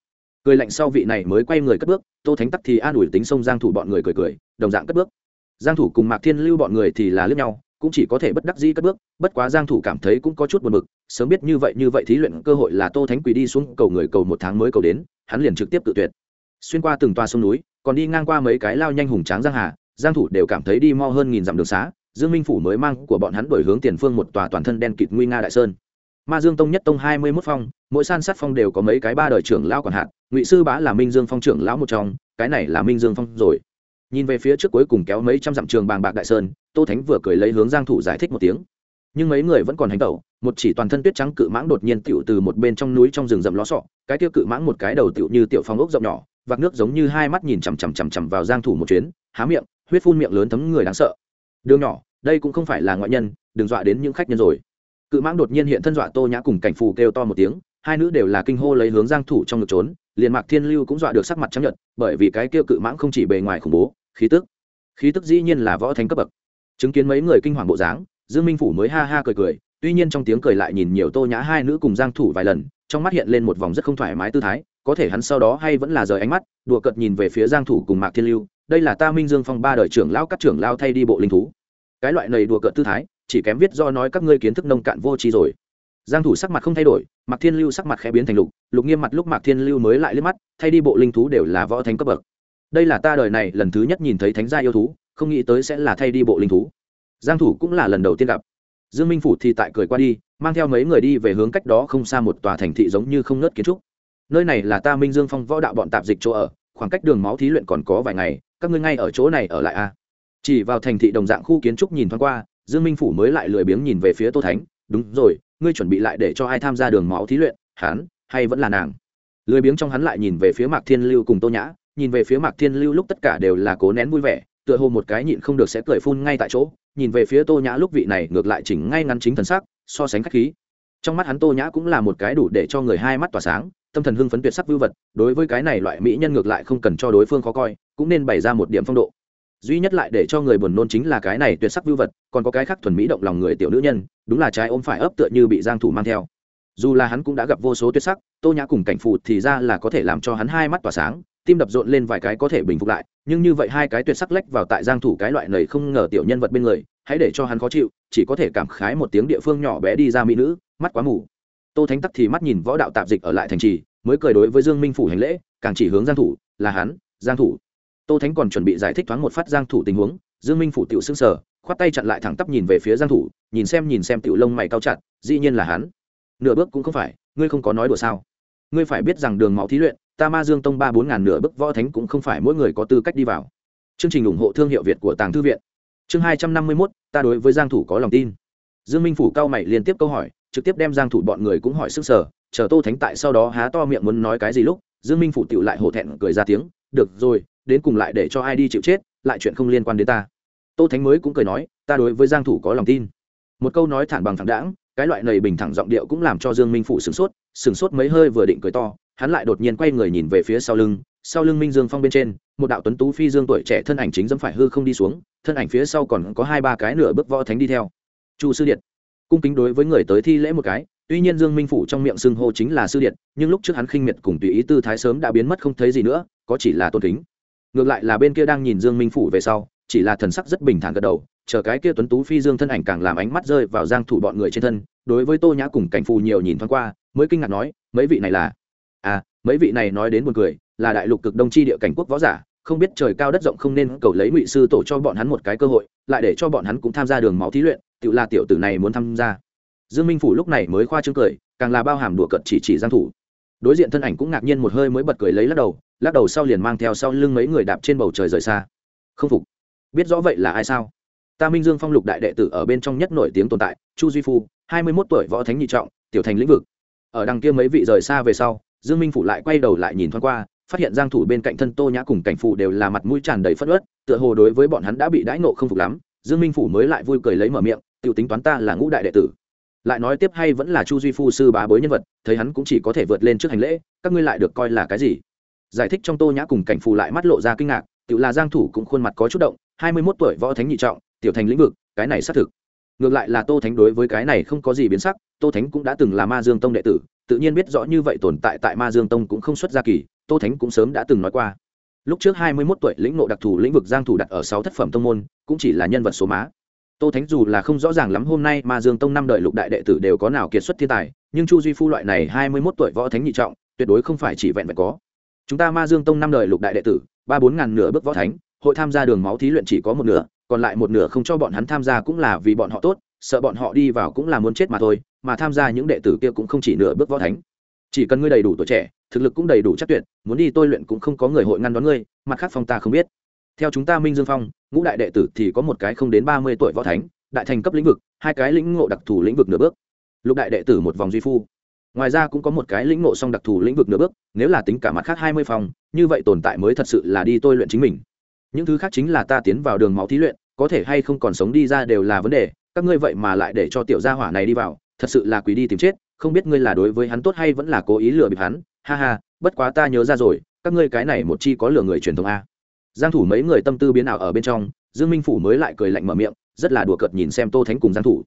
Cười lạnh sau vị này mới quay người cất bước, tô thánh tắc thì an ủi tính sông giang thủ bọn người cười cười, đồng dạng cất bước. Giang thủ cùng mạc thiên lưu bọn người thì là lướt nhau, cũng chỉ có thể bất đắc dĩ cất bước, bất quá giang thủ cảm thấy cũng có chút buồn bực, sớm biết như vậy như vậy thí luyện cơ hội là tô thánh quỳ đi xuống cầu người cầu một tháng mới cầu đến, hắn liền trực tiếp tự tuyệt. Xuyên qua từng toa sông núi, còn đi ngang qua mấy cái lao nhanh hùng tráng giang hà, giang thủ đều cảm thấy đi mo hơn nghìn dặm đường xá dương minh phủ mới mang của bọn hắn đổi hướng tiền phương một tòa toàn thân đen kịt nguy nga đại sơn. Ma dương tông nhất tông hai mươi 21 phong, mỗi san sát phong đều có mấy cái ba đời trưởng lão quản hạt, ngụy sư bá là minh dương phong trưởng lão một trong, cái này là minh dương phong rồi. Nhìn về phía trước cuối cùng kéo mấy trăm dặm trường bàng bạc đại sơn, tô thánh vừa cười lấy hướng giang thủ giải thích một tiếng. Nhưng mấy người vẫn còn hành tẩu, một chỉ toàn thân tuyết trắng cự mãng đột nhiên tiểu từ một bên trong núi trong rừng rậm ló sọ, cái tiêu cự mãng một cái đầu tiểu như tiểu phong ốc rộng nhỏ, vạc nước giống như hai mắt nhìn chằm chằm chằm chằm vào giang thủ một chuyến, há miệng, huyết phun miệng lớn thấm người đáng sợ. Đường nhỏ đây cũng không phải là ngoại nhân, đừng dọa đến những khách nhân rồi. Cự mãng đột nhiên hiện thân dọa tô nhã cùng cảnh phù kêu to một tiếng, hai nữ đều là kinh hô lấy hướng giang thủ trong ngực trốn, liền mạc thiên lưu cũng dọa được sắc mặt trắng nhợt, bởi vì cái kia cự mãng không chỉ bề ngoài khủng bố, khí tức khí tức dĩ nhiên là võ thánh cấp bậc. Chứng kiến mấy người kinh hoàng bộ dáng, dương minh phủ mới ha ha cười cười, tuy nhiên trong tiếng cười lại nhìn nhiều tô nhã hai nữ cùng giang thủ vài lần, trong mắt hiện lên một vòng rất không thoải mái tư thái, có thể hắn sau đó hay vẫn là rời ánh mắt, đùa cợt nhìn về phía giang thủ cùng mạc thiên lưu, đây là ta minh dương phong ba đời trưởng lão các trưởng lão thay đi bộ linh thú cái loại này đùa cợt tư thái, chỉ kém viết do nói các ngươi kiến thức nông cạn vô tri rồi. Giang thủ sắc mặt không thay đổi, mạc thiên lưu sắc mặt khẽ biến thành lục lục nghiêm mặt lúc mạc thiên lưu mới lại liếc mắt, thay đi bộ linh thú đều là võ thánh cấp bậc. Đây là ta đời này lần thứ nhất nhìn thấy thánh gia yêu thú, không nghĩ tới sẽ là thay đi bộ linh thú. Giang thủ cũng là lần đầu tiên gặp. Dương minh phủ thì tại cười qua đi, mang theo mấy người đi về hướng cách đó không xa một tòa thành thị giống như không nớt kiến trúc. Nơi này là ta minh dương phong võ đạo bọn tạp dịch chỗ ở, khoảng cách đường máu thí luyện còn có vài ngày, các ngươi ngay ở chỗ này ở lại a à? Chỉ vào thành thị đồng dạng khu kiến trúc nhìn thoáng qua, dương minh phủ mới lại lười biếng nhìn về phía tô thánh. Đúng rồi, ngươi chuẩn bị lại để cho ai tham gia đường máu thí luyện, hắn hay vẫn là nàng? Lười biếng trong hắn lại nhìn về phía mạc thiên lưu cùng tô nhã, nhìn về phía mạc thiên lưu lúc tất cả đều là cố nén vui vẻ, tựa hồ một cái nhịn không được sẽ cười phun ngay tại chỗ, nhìn về phía tô nhã lúc vị này ngược lại chỉnh ngay ngắn chính thần sắc, so sánh khách khí. Trong mắt hắn tô nhã cũng là một cái đủ để cho người hai mắt tỏa sáng, tâm thần hưng phấn tuyệt sắc vưu vật, đối với cái này loại mỹ nhân ngược lại không cần cho đối phương khó coi, cũng nên bày ra một điểm phong độ duy nhất lại để cho người buồn nôn chính là cái này tuyệt sắc vưu vật, còn có cái khác thuần mỹ động lòng người tiểu nữ nhân, đúng là trái ôm phải ấp tựa như bị giang thủ mang theo. Dù là hắn cũng đã gặp vô số tuyệt sắc, tô nhã cùng cảnh phụ thì ra là có thể làm cho hắn hai mắt tỏa sáng, tim đập rộn lên vài cái có thể bình phục lại, nhưng như vậy hai cái tuyệt sắc lách vào tại giang thủ cái loại này không ngờ tiểu nhân vật bên người, hãy để cho hắn khó chịu, chỉ có thể cảm khái một tiếng địa phương nhỏ bé đi ra mỹ nữ, mắt quá mù. Tô thánh tắc thì mắt nhìn võ đạo tạp dịch ở lại thành trì, mới cười đối với dương minh phủ hành lễ, càng chỉ hướng giang thủ, là hắn, giang thủ tô thánh còn chuẩn bị giải thích thoáng một phát giang thủ tình huống dương minh phủ tiểu sưng sờ khoát tay chặn lại thẳng tắp nhìn về phía giang thủ nhìn xem nhìn xem tiểu lông mày cao chặt dĩ nhiên là hắn. Nửa bước cũng không phải ngươi không có nói đùa sao? Ngươi phải biết rằng đường máu thí luyện ta ma dương tông ba bốn ngàn nửa bước võ thánh cũng không phải mỗi người có tư cách đi vào. Chương trình ủng hộ thương hiệu việt của tàng thư viện. Chương hai trăm năm mươi 251, ta đối với giang thủ có lòng tin. Dương minh phủ cao mày liên tiếp câu hỏi trực tiếp đem giang thủ bọn người cũng hỏi sức sở chờ tô thánh tại sau đó há to miệng muốn nói cái gì lúc dương minh phủ tiểu lại hổ thẹn cười ra tiếng được rồi đến cùng lại để cho ai đi chịu chết, lại chuyện không liên quan đến ta. Tô thánh mới cũng cười nói, ta đối với giang thủ có lòng tin. Một câu nói thản bằng thẳng đãng, cái loại này bình thẳng giọng điệu cũng làm cho dương minh Phụ sửng sốt sửng sốt mấy hơi vừa định cười to, hắn lại đột nhiên quay người nhìn về phía sau lưng sau lưng minh dương phong bên trên, một đạo tuấn tú phi dương tuổi trẻ thân ảnh chính dẫm phải hư không đi xuống, thân ảnh phía sau còn có hai ba cái nửa bước võ thánh đi theo. Chu sư điện cung kính đối với người tới thi lễ một cái, tuy nhiên dương minh phủ trong miệng xưng hô chính là sư điện nhưng lúc trước hắn khinh miệt cùng tùy ý tư thái sớm đã biến mất không thấy gì nữa, có chỉ là tôn kính ngược lại là bên kia đang nhìn dương minh phủ về sau, chỉ là thần sắc rất bình thản gật đầu, chờ cái kia tuấn tú phi dương thân ảnh càng làm ánh mắt rơi vào giang thủ bọn người trên thân, đối với tô nhã cùng cảnh phù nhiều nhìn thoáng qua, mới kinh ngạc nói, mấy vị này là? À mấy vị này nói đến buồn cười, là đại lục cực đông chi địa cảnh quốc võ giả, không biết trời cao đất rộng không nên cầu lấy ngụy sư tổ cho bọn hắn một cái cơ hội, lại để cho bọn hắn cũng tham gia đường máu thí luyện, tự là tiểu tử này muốn tham gia. Dương minh phủ lúc này mới khoa trương cười, càng là bao hàm đùa cợt chỉ chỉ giang thủ. Đối diện thân ảnh cũng ngạc nhiên một hơi mới bật cười lấy lắc đầu lắc đầu sau liền mang theo sau lưng mấy người đạp trên bầu trời rời xa. Không phục. Biết rõ vậy là ai sao? Ta minh dương phong lục đại đệ tử ở bên trong nhất nổi tiếng tồn tại, chu duy phu, hai mươi mốt tuổi, võ thánh nhị trọng, tiểu thành lĩnh vực. Ở đằng kia mấy vị rời xa về sau, dương minh phủ lại quay đầu lại nhìn thoáng qua, phát hiện giang thủ bên cạnh thân tô nhã cùng cảnh phụ đều là mặt mũi tràn đầy phất ớt tựa hồ đối với bọn hắn đã bị đãi nộ không phục lắm, dương minh phủ mới lại vui cười lấy mở miệng, tiểu tính toán ta là ngũ đại đệ tử. Lại nói tiếp hay vẫn là chu duy phu sư bá bối nhân vật, thấy hắn cũng chỉ có thể vượt lên trước hành lễ, các ngươi lại được coi là cái gì? Giải thích trong tô nhã cùng cảnh phù lại mắt lộ ra kinh ngạc tự là giang thủ cũng khuôn mặt có chút động, hai mươi 21 tuổi võ thánh nhị trọng, tiểu thành lĩnh vực, cái này xác thực. Ngược lại là tô thánh đối với cái này không có gì biến sắc, tô thánh cũng đã từng là ma dương tông đệ tử, tự nhiên biết rõ như vậy tồn tại tại ma dương tông cũng không xuất ra kỳ, tô thánh cũng sớm đã từng nói qua. Lúc trước hai mươi 21 tuổi lĩnh ngộ đặc thù lĩnh vực giang thủ đặt ở sáu thất phẩm tông môn, cũng chỉ là nhân vật số má. Tô thánh dù là không rõ ràng lắm hôm nay ma dương tông năm đời lục đại đệ tử đều có nào kiệt xuất thiên tài, nhưng chu duy phu loại này hai mươi 21 tuổi võ thánh nhị trọng, tuyệt đối không phải chỉ vẹn vẹn có chúng ta ma dương tông năm đời lục đại đệ tử, ba bốn ngàn nửa bước võ thánh, hội tham gia đường máu thí luyện chỉ có một nửa, còn lại một nửa không cho bọn hắn tham gia cũng là vì bọn họ tốt, sợ bọn họ đi vào cũng là muốn chết mà thôi, mà tham gia những đệ tử kia cũng không chỉ nửa bước võ thánh. Chỉ cần ngươi đầy đủ tuổi trẻ, thực lực cũng đầy đủ chắc tuyệt, muốn đi tôi luyện cũng không có người hội ngăn đón ngươi, mặt khác phong ta không biết. Theo chúng ta minh dương phong, ngũ đại đệ tử thì có một cái không đến ba mươi tuổi võ thánh, đại thành cấp lĩnh vực, hai cái lĩnh ngộ đặc thù lĩnh vực nửa bước. Lục đại đệ tử một vòng duy phu ngoài ra cũng có một cái lĩnh ngộ song đặc thù lĩnh vực nửa bước, nếu là tính cả mặt khác hai mươi phòng, như vậy tồn tại mới thật sự là đi tôi luyện chính mình. Những thứ khác chính là ta tiến vào đường máu thí luyện, có thể hay không còn sống đi ra đều là vấn đề, các ngươi vậy mà lại để cho tiểu gia hỏa này đi vào, thật sự là quý đi tìm chết, không biết ngươi là đối với hắn tốt hay vẫn là cố ý lừa bịp hắn, ha ha, bất quá ta nhớ ra rồi, các ngươi cái này một chi có lừa người truyền thống a. Giang thủ mấy người tâm tư biến ảo ở bên trong, dương minh phủ mới lại cười lạnh mở miệng, rất là đùa cợt nhìn xem tô thánh cùng giang thủ.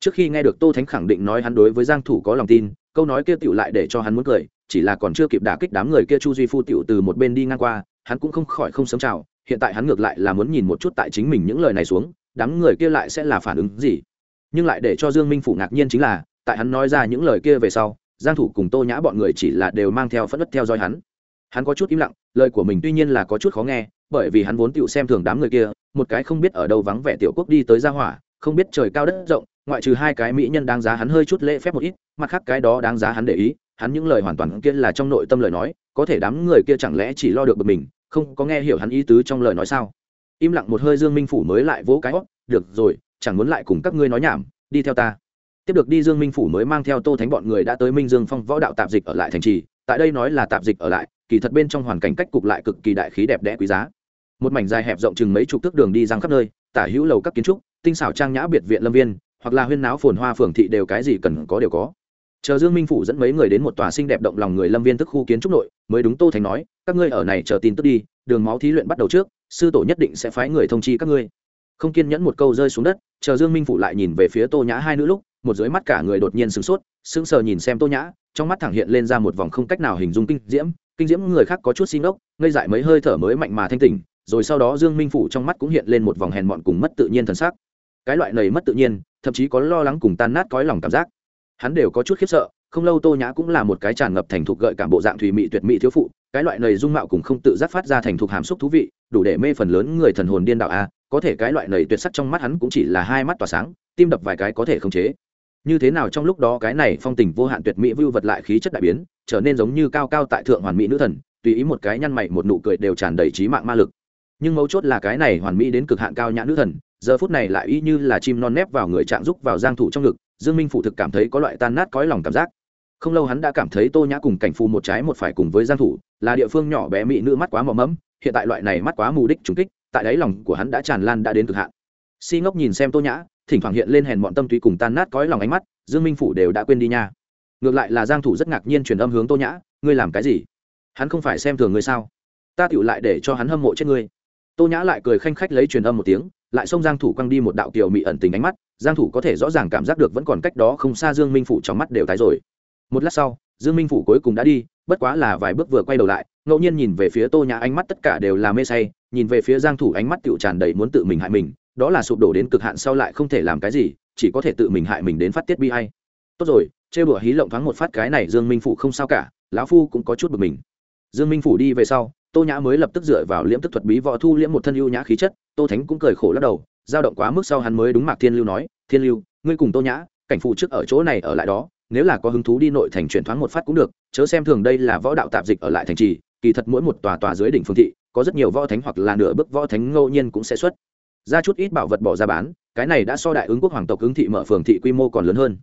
Trước khi nghe được tô thánh khẳng định nói hắn đối với giang thủ có lòng tin câu nói kia tiểu lại để cho hắn muốn cười, chỉ là còn chưa kịp đả kích đám người kia chu duy phu tiểu từ một bên đi ngang qua, hắn cũng không khỏi không sớm chào, hiện tại hắn ngược lại là muốn nhìn một chút tại chính mình những lời này xuống, đám người kia lại sẽ là phản ứng gì. Nhưng lại để cho dương minh phủ ngạc nhiên chính là, tại hắn nói ra những lời kia về sau, giang thủ cùng tô nhã bọn người chỉ là đều mang theo phẫn nộ theo dõi hắn. Hắn có chút im lặng, lời của mình tuy nhiên là có chút khó nghe, bởi vì hắn vốn tiểu xem thường đám người kia, một cái không biết ở đâu vắng vẻ tiểu quốc đi tới gia hỏa, không biết trời cao đất rộng ngoại trừ hai cái mỹ nhân đáng giá hắn hơi chút lễ phép một ít, mặt khác cái đó đáng giá hắn để ý, hắn những lời hoàn toàn kia là trong nội tâm lời nói, có thể đám người kia chẳng lẽ chỉ lo được bực mình, không có nghe hiểu hắn ý tứ trong lời nói sao? Im lặng một hơi dương minh phủ mới lại vỗ cái hót, được rồi, chẳng muốn lại cùng các ngươi nói nhảm, đi theo ta. Tiếp được đi dương minh phủ mới mang theo tô thánh bọn người đã tới minh dương phong võ đạo tạp dịch ở lại thành trì, tại đây nói là tạp dịch ở lại, kỳ thật bên trong hoàn cảnh cách cục lại cực kỳ đại khí đẹp đẽ quý giá. Một mảnh dài hẹp rộng chừng mấy chục thước đường đi răng khắp nơi, tả hữu lầu các kiến trúc, tinh xảo trang nhã biệt viện lâm viên hoặc là huyên náo phồn hoa phường thị đều cái gì cần có đều có. Chờ dương minh phủ dẫn mấy người đến một tòa xinh đẹp động lòng người lâm viên tức khu kiến trúc nội, mới đúng tô thành nói, các ngươi ở này chờ tin tức đi, đường máu thí luyện bắt đầu trước, sư tổ nhất định sẽ phái người thông chi các ngươi. Không kiên nhẫn một câu rơi xuống đất, chờ dương minh phủ lại nhìn về phía tô nhã hai nữ lúc, một dưới mắt cả người đột nhiên sửng sốt, sững sờ nhìn xem tô nhã, trong mắt thẳng hiện lên ra một vòng không cách nào hình dung kinh diễm kinh diễm người khác có chút xin ốc ngây dại mấy hơi thở mới mạnh mà thanh tỉnh, rồi sau đó dương minh phủ trong mắt cũng hiện lên một vòng hèn mọn cùng mất tự nhiên thần sắc cái loại này mất tự nhiên, thậm chí có lo lắng cùng tan nát cõi lòng cảm giác. Hắn đều có chút khiếp sợ, không lâu tô nhã cũng là một cái tràn ngập thành thục gợi cảm bộ dạng thùy mị tuyệt mỹ thiếu phụ, cái loại này dung mạo cùng không tự giác phát ra thành thục hàm xúc thú vị, đủ để mê phần lớn người thần hồn điên đạo a, có thể cái loại này tuyệt sắc trong mắt hắn cũng chỉ là hai mắt tỏa sáng, tim đập vài cái có thể khống chế. Như thế nào trong lúc đó cái này phong tình vô hạn tuyệt mỹ vưu vật lại khí chất đại biến, trở nên giống như cao cao tại thượng hoàn mỹ nữ thần, tùy ý một cái nhăn mày một nụ cười đều tràn đầy trí mạng ma lực. Nhưng mấu chốt là cái này hoàn mỹ đến cực hạn cao nhã nữ thần giờ phút này lại y như là chim non nép vào người trạng giúp vào giang thủ trong ngực, dương minh phủ thực cảm thấy có loại tan nát cõi lòng cảm giác. Không lâu hắn đã cảm thấy tô nhã cùng cảnh phù một trái một phải cùng với giang thủ, là địa phương nhỏ bé mỹ nữ mắt quá mờ mẫm, hiện tại loại này mắt quá mù đích trùng kích, tại đáy lòng của hắn đã tràn lan đã đến cực hạn. Si ngốc nhìn xem tô nhã, thỉnh thoảng hiện lên hèn mọn tâm tùy cùng tan nát cõi lòng ánh mắt, dương minh phủ đều đã quên đi nha. Ngược lại là giang thủ rất ngạc nhiên truyền âm hướng tô nhã, ngươi làm cái gì? Hắn không phải xem thường ngươi sao? Ta tiểu lại để cho hắn hâm mộ chết ngươi. Tô nhã lại cười khanh khách lấy truyền âm một tiếng lại xông giang thủ quăng đi một đạo kiều mị ẩn tình ánh mắt, giang thủ có thể rõ ràng cảm giác được vẫn còn cách đó không xa dương minh phủ trong mắt đều tái rồi. Một lát sau, dương minh phủ cuối cùng đã đi, bất quá là vài bước vừa quay đầu lại, ngẫu nhiên nhìn về phía tô nhã ánh mắt tất cả đều là mê say, nhìn về phía giang thủ ánh mắt tựu tràn đầy muốn tự mình hại mình, đó là sụp đổ đến cực hạn sau lại không thể làm cái gì, chỉ có thể tự mình hại mình đến phát tiết bi ai. Tốt rồi, chê bữa hí lộng thoáng một phát cái này dương minh phủ không sao cả, lão phu cũng có chút bực mình. Dương minh phủ đi về sau tô nhã mới lập tức dựa vào liễm tức thuật bí võ thu liễm một thân ưu nhã khí chất, tô thánh cũng cười khổ lắc đầu dao động quá mức sau hắn mới đúng mạc thiên lưu nói, thiên lưu, ngươi cùng tô nhã, cảnh phụ trước ở chỗ này ở lại đó, nếu là có hứng thú đi nội thành chuyển thoáng một phát cũng được, chớ xem thường đây là võ đạo tạp dịch ở lại thành trì, kỳ thật mỗi một tòa tòa dưới đỉnh phương thị, có rất nhiều võ thánh hoặc là nửa bước võ thánh ngẫu nhiên cũng sẽ xuất. Ra chút ít bảo vật bỏ ra bán, cái này đã so đại ứng quốc hoàng tộc ứng thị mở phường thị quy mô còn lớn hơn.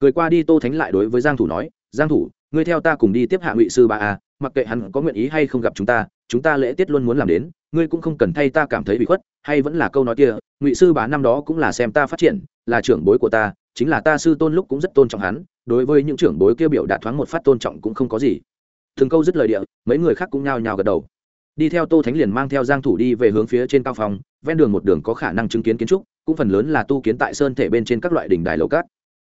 Cười qua đi, tô thánh lại đối với giang thủ nói, giang thủ ngươi theo ta cùng đi tiếp hạ ngụy sư ba a, mặc kệ hắn có nguyện ý hay không gặp chúng ta chúng ta lễ tiết luôn muốn làm đến, ngươi cũng không cần thay ta cảm thấy bị khuất, hay vẫn là câu nói kia, ngụy sư bá năm đó cũng là xem ta phát triển, là trưởng bối của ta, chính là ta sư tôn lúc cũng rất tôn trọng hắn, đối với những trưởng bối kia biểu đạt thoáng một phát tôn trọng cũng không có gì. Thường câu dứt lời địa, mấy người khác cũng nhao nhao gật đầu. Đi theo tô thánh liền mang theo giang thủ đi về hướng phía trên cao phòng, ven đường một đường có khả năng chứng kiến kiến trúc, cũng phần lớn là tu kiến tại sơn thể bên trên các loại đỉnh đài lầu cát.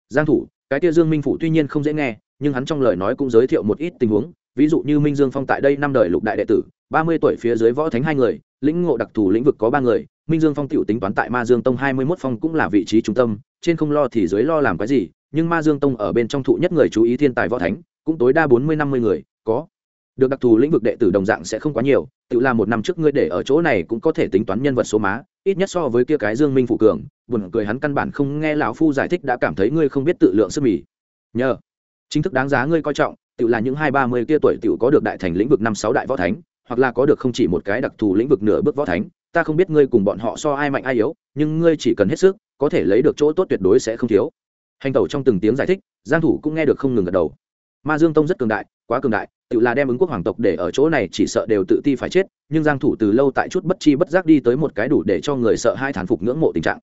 Giang thủ, cái kia dương minh phủ tuy nhiên không dễ nghe nhưng hắn trong lời nói cũng giới thiệu một ít tình huống, ví dụ như minh dương phong tại đây năm đời lục đại đệ tử, ba mươi tuổi phía dưới võ thánh hai người, lĩnh ngộ đặc thù lĩnh vực có ba người, minh dương phong tiểu tính toán tại ma dương tông hai mươi mốt phong cũng là vị trí trung tâm, trên không lo thì dưới lo làm cái gì, nhưng ma dương tông ở bên trong thụ nhất người chú ý thiên tài võ thánh, cũng tối đa bốn mươi năm mươi người, có. Được đặc thù lĩnh vực đệ tử đồng dạng sẽ không quá nhiều, tự làm một năm trước ngươi để ở chỗ này cũng có thể tính toán nhân vật số má, ít nhất so với kia cái dương minh phụ cường, buồn cười hắn căn bản không nghe lão phu giải thích đã cảm thấy ngươi không biết tự lượng sức mì. Nhờ chính thức đáng giá ngươi coi trọng, tự là những hai ba mươi kia tuổi tự có được đại thành lĩnh vực năm sáu đại võ thánh, hoặc là có được không chỉ một cái đặc thù lĩnh vực nửa bước võ thánh, ta không biết ngươi cùng bọn họ so ai mạnh ai yếu, nhưng ngươi chỉ cần hết sức, có thể lấy được chỗ tốt tuyệt đối sẽ không thiếu. Hành tẩu trong từng tiếng giải thích, giang thủ cũng nghe được không ngừng gật đầu. Ma dương tông rất cường đại, quá cường đại, tự là đem ứng quốc hoàng tộc để ở chỗ này chỉ sợ đều tự ti phải chết, nhưng giang thủ từ lâu tại chút bất chi bất giác đi tới một cái đủ để cho người sợ hai thán phục ngưỡng mộ tình trạng.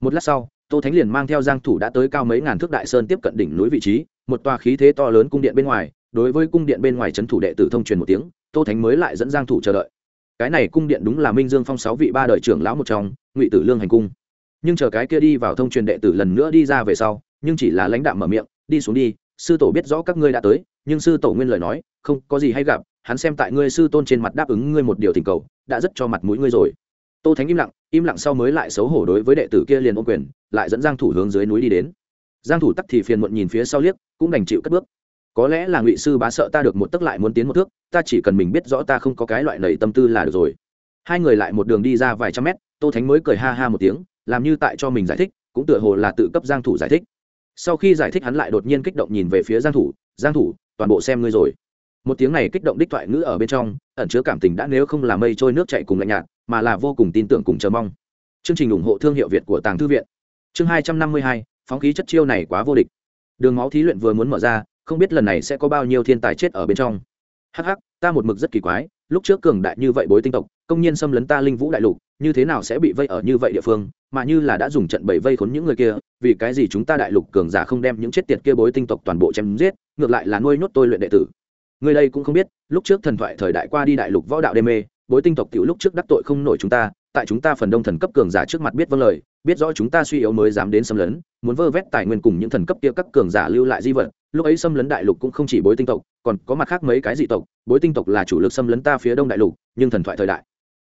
Một lát sau, tô thánh liền mang theo giang thủ đã tới cao mấy ngàn thước đại sơn tiếp cận đỉnh núi vị trí một tòa khí thế to lớn cung điện bên ngoài, đối với cung điện bên ngoài chấn thủ đệ tử thông truyền một tiếng, tô thánh mới lại dẫn giang thủ chờ đợi. Cái này cung điện đúng là minh dương phong sáu vị ba đời trưởng lão một trong, ngụy tử lương hành cung. Nhưng chờ cái kia đi vào thông truyền đệ tử lần nữa đi ra về sau, nhưng chỉ là lãnh đạm mở miệng, đi xuống đi, sư tổ biết rõ các ngươi đã tới, nhưng sư tổ nguyên lời nói, không có gì hay gặp, hắn xem tại ngươi sư tôn trên mặt đáp ứng ngươi một điều tình cầu, đã rất cho mặt mũi ngươi rồi. Tô thánh im lặng im lặng sau mới lại xấu hổ đối với đệ tử kia liền ô quyền, lại dẫn giang thủ hướng dưới núi đi đến giang thủ tắc thì phiền muộn nhìn phía sau liếc cũng đành chịu cất bước. Có lẽ là ngụy sư bá sợ ta được một tức lại muốn tiến một thước ta chỉ cần mình biết rõ ta không có cái loại nảy tâm tư là được rồi. Hai người lại một đường đi ra vài trăm mét tô thánh mới cười ha ha một tiếng làm như tại cho mình giải thích cũng tựa hồ là tự cấp giang thủ giải thích. Sau khi giải thích hắn lại đột nhiên kích động nhìn về phía giang thủ giang thủ toàn bộ xem ngươi rồi. Một tiếng này kích động đích thoại ngữ ở bên trong ẩn chứa cảm tình đã nếu không là mây trôi nước chảy cùng lạnh nhạt mà là vô cùng tin tưởng cùng chờ mong. Chương trình ủng hộ thương hiệu việt của tàng thư viện. Chương 252, phóng khí chất chiêu này quá vô địch. Đường máu thí luyện vừa muốn mở ra, không biết lần này sẽ có bao nhiêu thiên tài chết ở bên trong. Hắc hắc, ta một mực rất kỳ quái, lúc trước cường đại như vậy bối tinh tộc, công nhiên xâm lấn ta linh vũ đại lục, như thế nào sẽ bị vây ở như vậy địa phương, mà như là đã dùng trận bẫy vây khốn những người kia, vì cái gì chúng ta đại lục cường giả không đem những chết tiệt kia bối tinh tộc toàn bộ chém giết, ngược lại là nuôi nhốt tôi luyện đệ tử. Người đây cũng không biết, lúc trước thần thoại thời đại qua đi đại lục võ đạo đê mê, bối tinh tộc tiểu lúc trước đắc tội không nổi chúng ta tại chúng ta phần đông thần cấp cường giả trước mặt biết vâng lời, biết rõ chúng ta suy yếu mới dám đến xâm lấn, muốn vơ vét tài nguyên cùng những thần cấp kia các cường giả lưu lại di vật, lúc ấy xâm lấn đại lục cũng không chỉ bối tinh tộc, còn có mặt khác mấy cái dị tộc, bối tinh tộc là chủ lực xâm lấn ta phía đông đại lục, nhưng thần thoại thời đại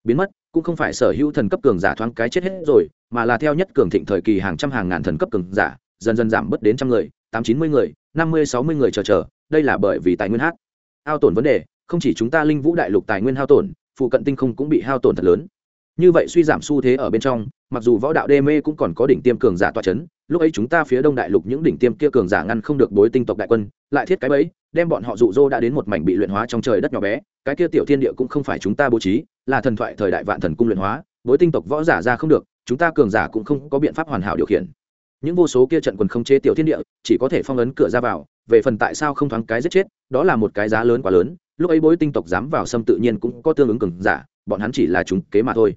biến mất, cũng không phải sở hữu thần cấp cường giả thoáng cái chết hết rồi, mà là theo nhất cường thịnh thời kỳ hàng trăm hàng ngàn thần cấp cường giả, dần dần giảm bớt đến trăm người, tám chín mươi người, năm mươi sáu mươi người chờ chờ, đây là bởi vì tài nguyên hát. Hao tổn vấn đề, không chỉ chúng ta linh vũ đại lục tài nguyên hao tổn, phụ cận tinh không cũng bị hao tổn thật lớn như vậy suy giảm xu thế ở bên trong, mặc dù võ đạo đê mê cũng còn có đỉnh tiêm cường giả toa c h ấ n lúc ấy chúng ta phía đông đại lục những đỉnh tiêm kia cường giả ngăn không được bối tinh tộc đại quân, lại thiết cái bẫy, đem bọn họ rụ rô đã đến một mảnh bị luyện hóa trong trời đất nhỏ bé, cái kia tiểu thiên địa cũng không phải chúng ta bố trí, là thần thoại thời đại vạn thần cung luyện hóa, bối tinh tộc võ giả ra không được, chúng ta cường giả cũng không có biện pháp hoàn hảo điều khiển. Những vô số kia trận quần không chế tiểu thiên địa, chỉ có thể phong ấn cửa ra vào, về phần tại sao không thoáng cái giết chết, đó là một cái giá lớn quá lớn, lúc ấy bối tinh tộc dám vào xâm tự nhiên cũng có tương ứng cường giả, bọn hắn chỉ là chúng kế mà thôi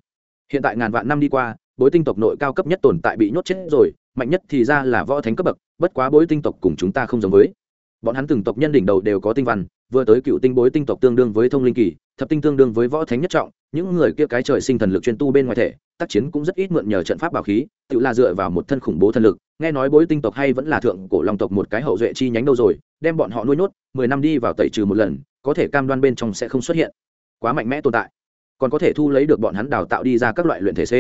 hiện tại ngàn vạn năm đi qua, bối tinh tộc nội cao cấp nhất tồn tại bị nhốt chết rồi, mạnh nhất thì ra là võ thánh cấp bậc, bất quá bối tinh tộc cùng chúng ta không giống với. Bọn hắn từng tộc nhân đỉnh đầu đều có tinh văn, vừa tới cựu tinh bối tinh tộc tương đương với thông linh kỳ, thập tinh tương đương với võ thánh nhất trọng, những người kia cái trời sinh thần lực chuyên tu bên ngoài thể, tác chiến cũng rất ít mượn nhờ trận pháp bảo khí, tự là dựa vào một thân khủng bố thần lực, nghe nói bối tinh tộc hay vẫn là thượng cổ long tộc một cái hậu duệ chi nhánh đâu rồi, đem bọn họ nuôi nhốt, mười năm đi vào tẩy trừ một lần, có thể cam đoan bên trong sẽ không xuất hiện. Quá mạnh mẽ tồn tại còn có thể thu lấy được bọn hắn đào tạo đi ra các loại luyện thể c.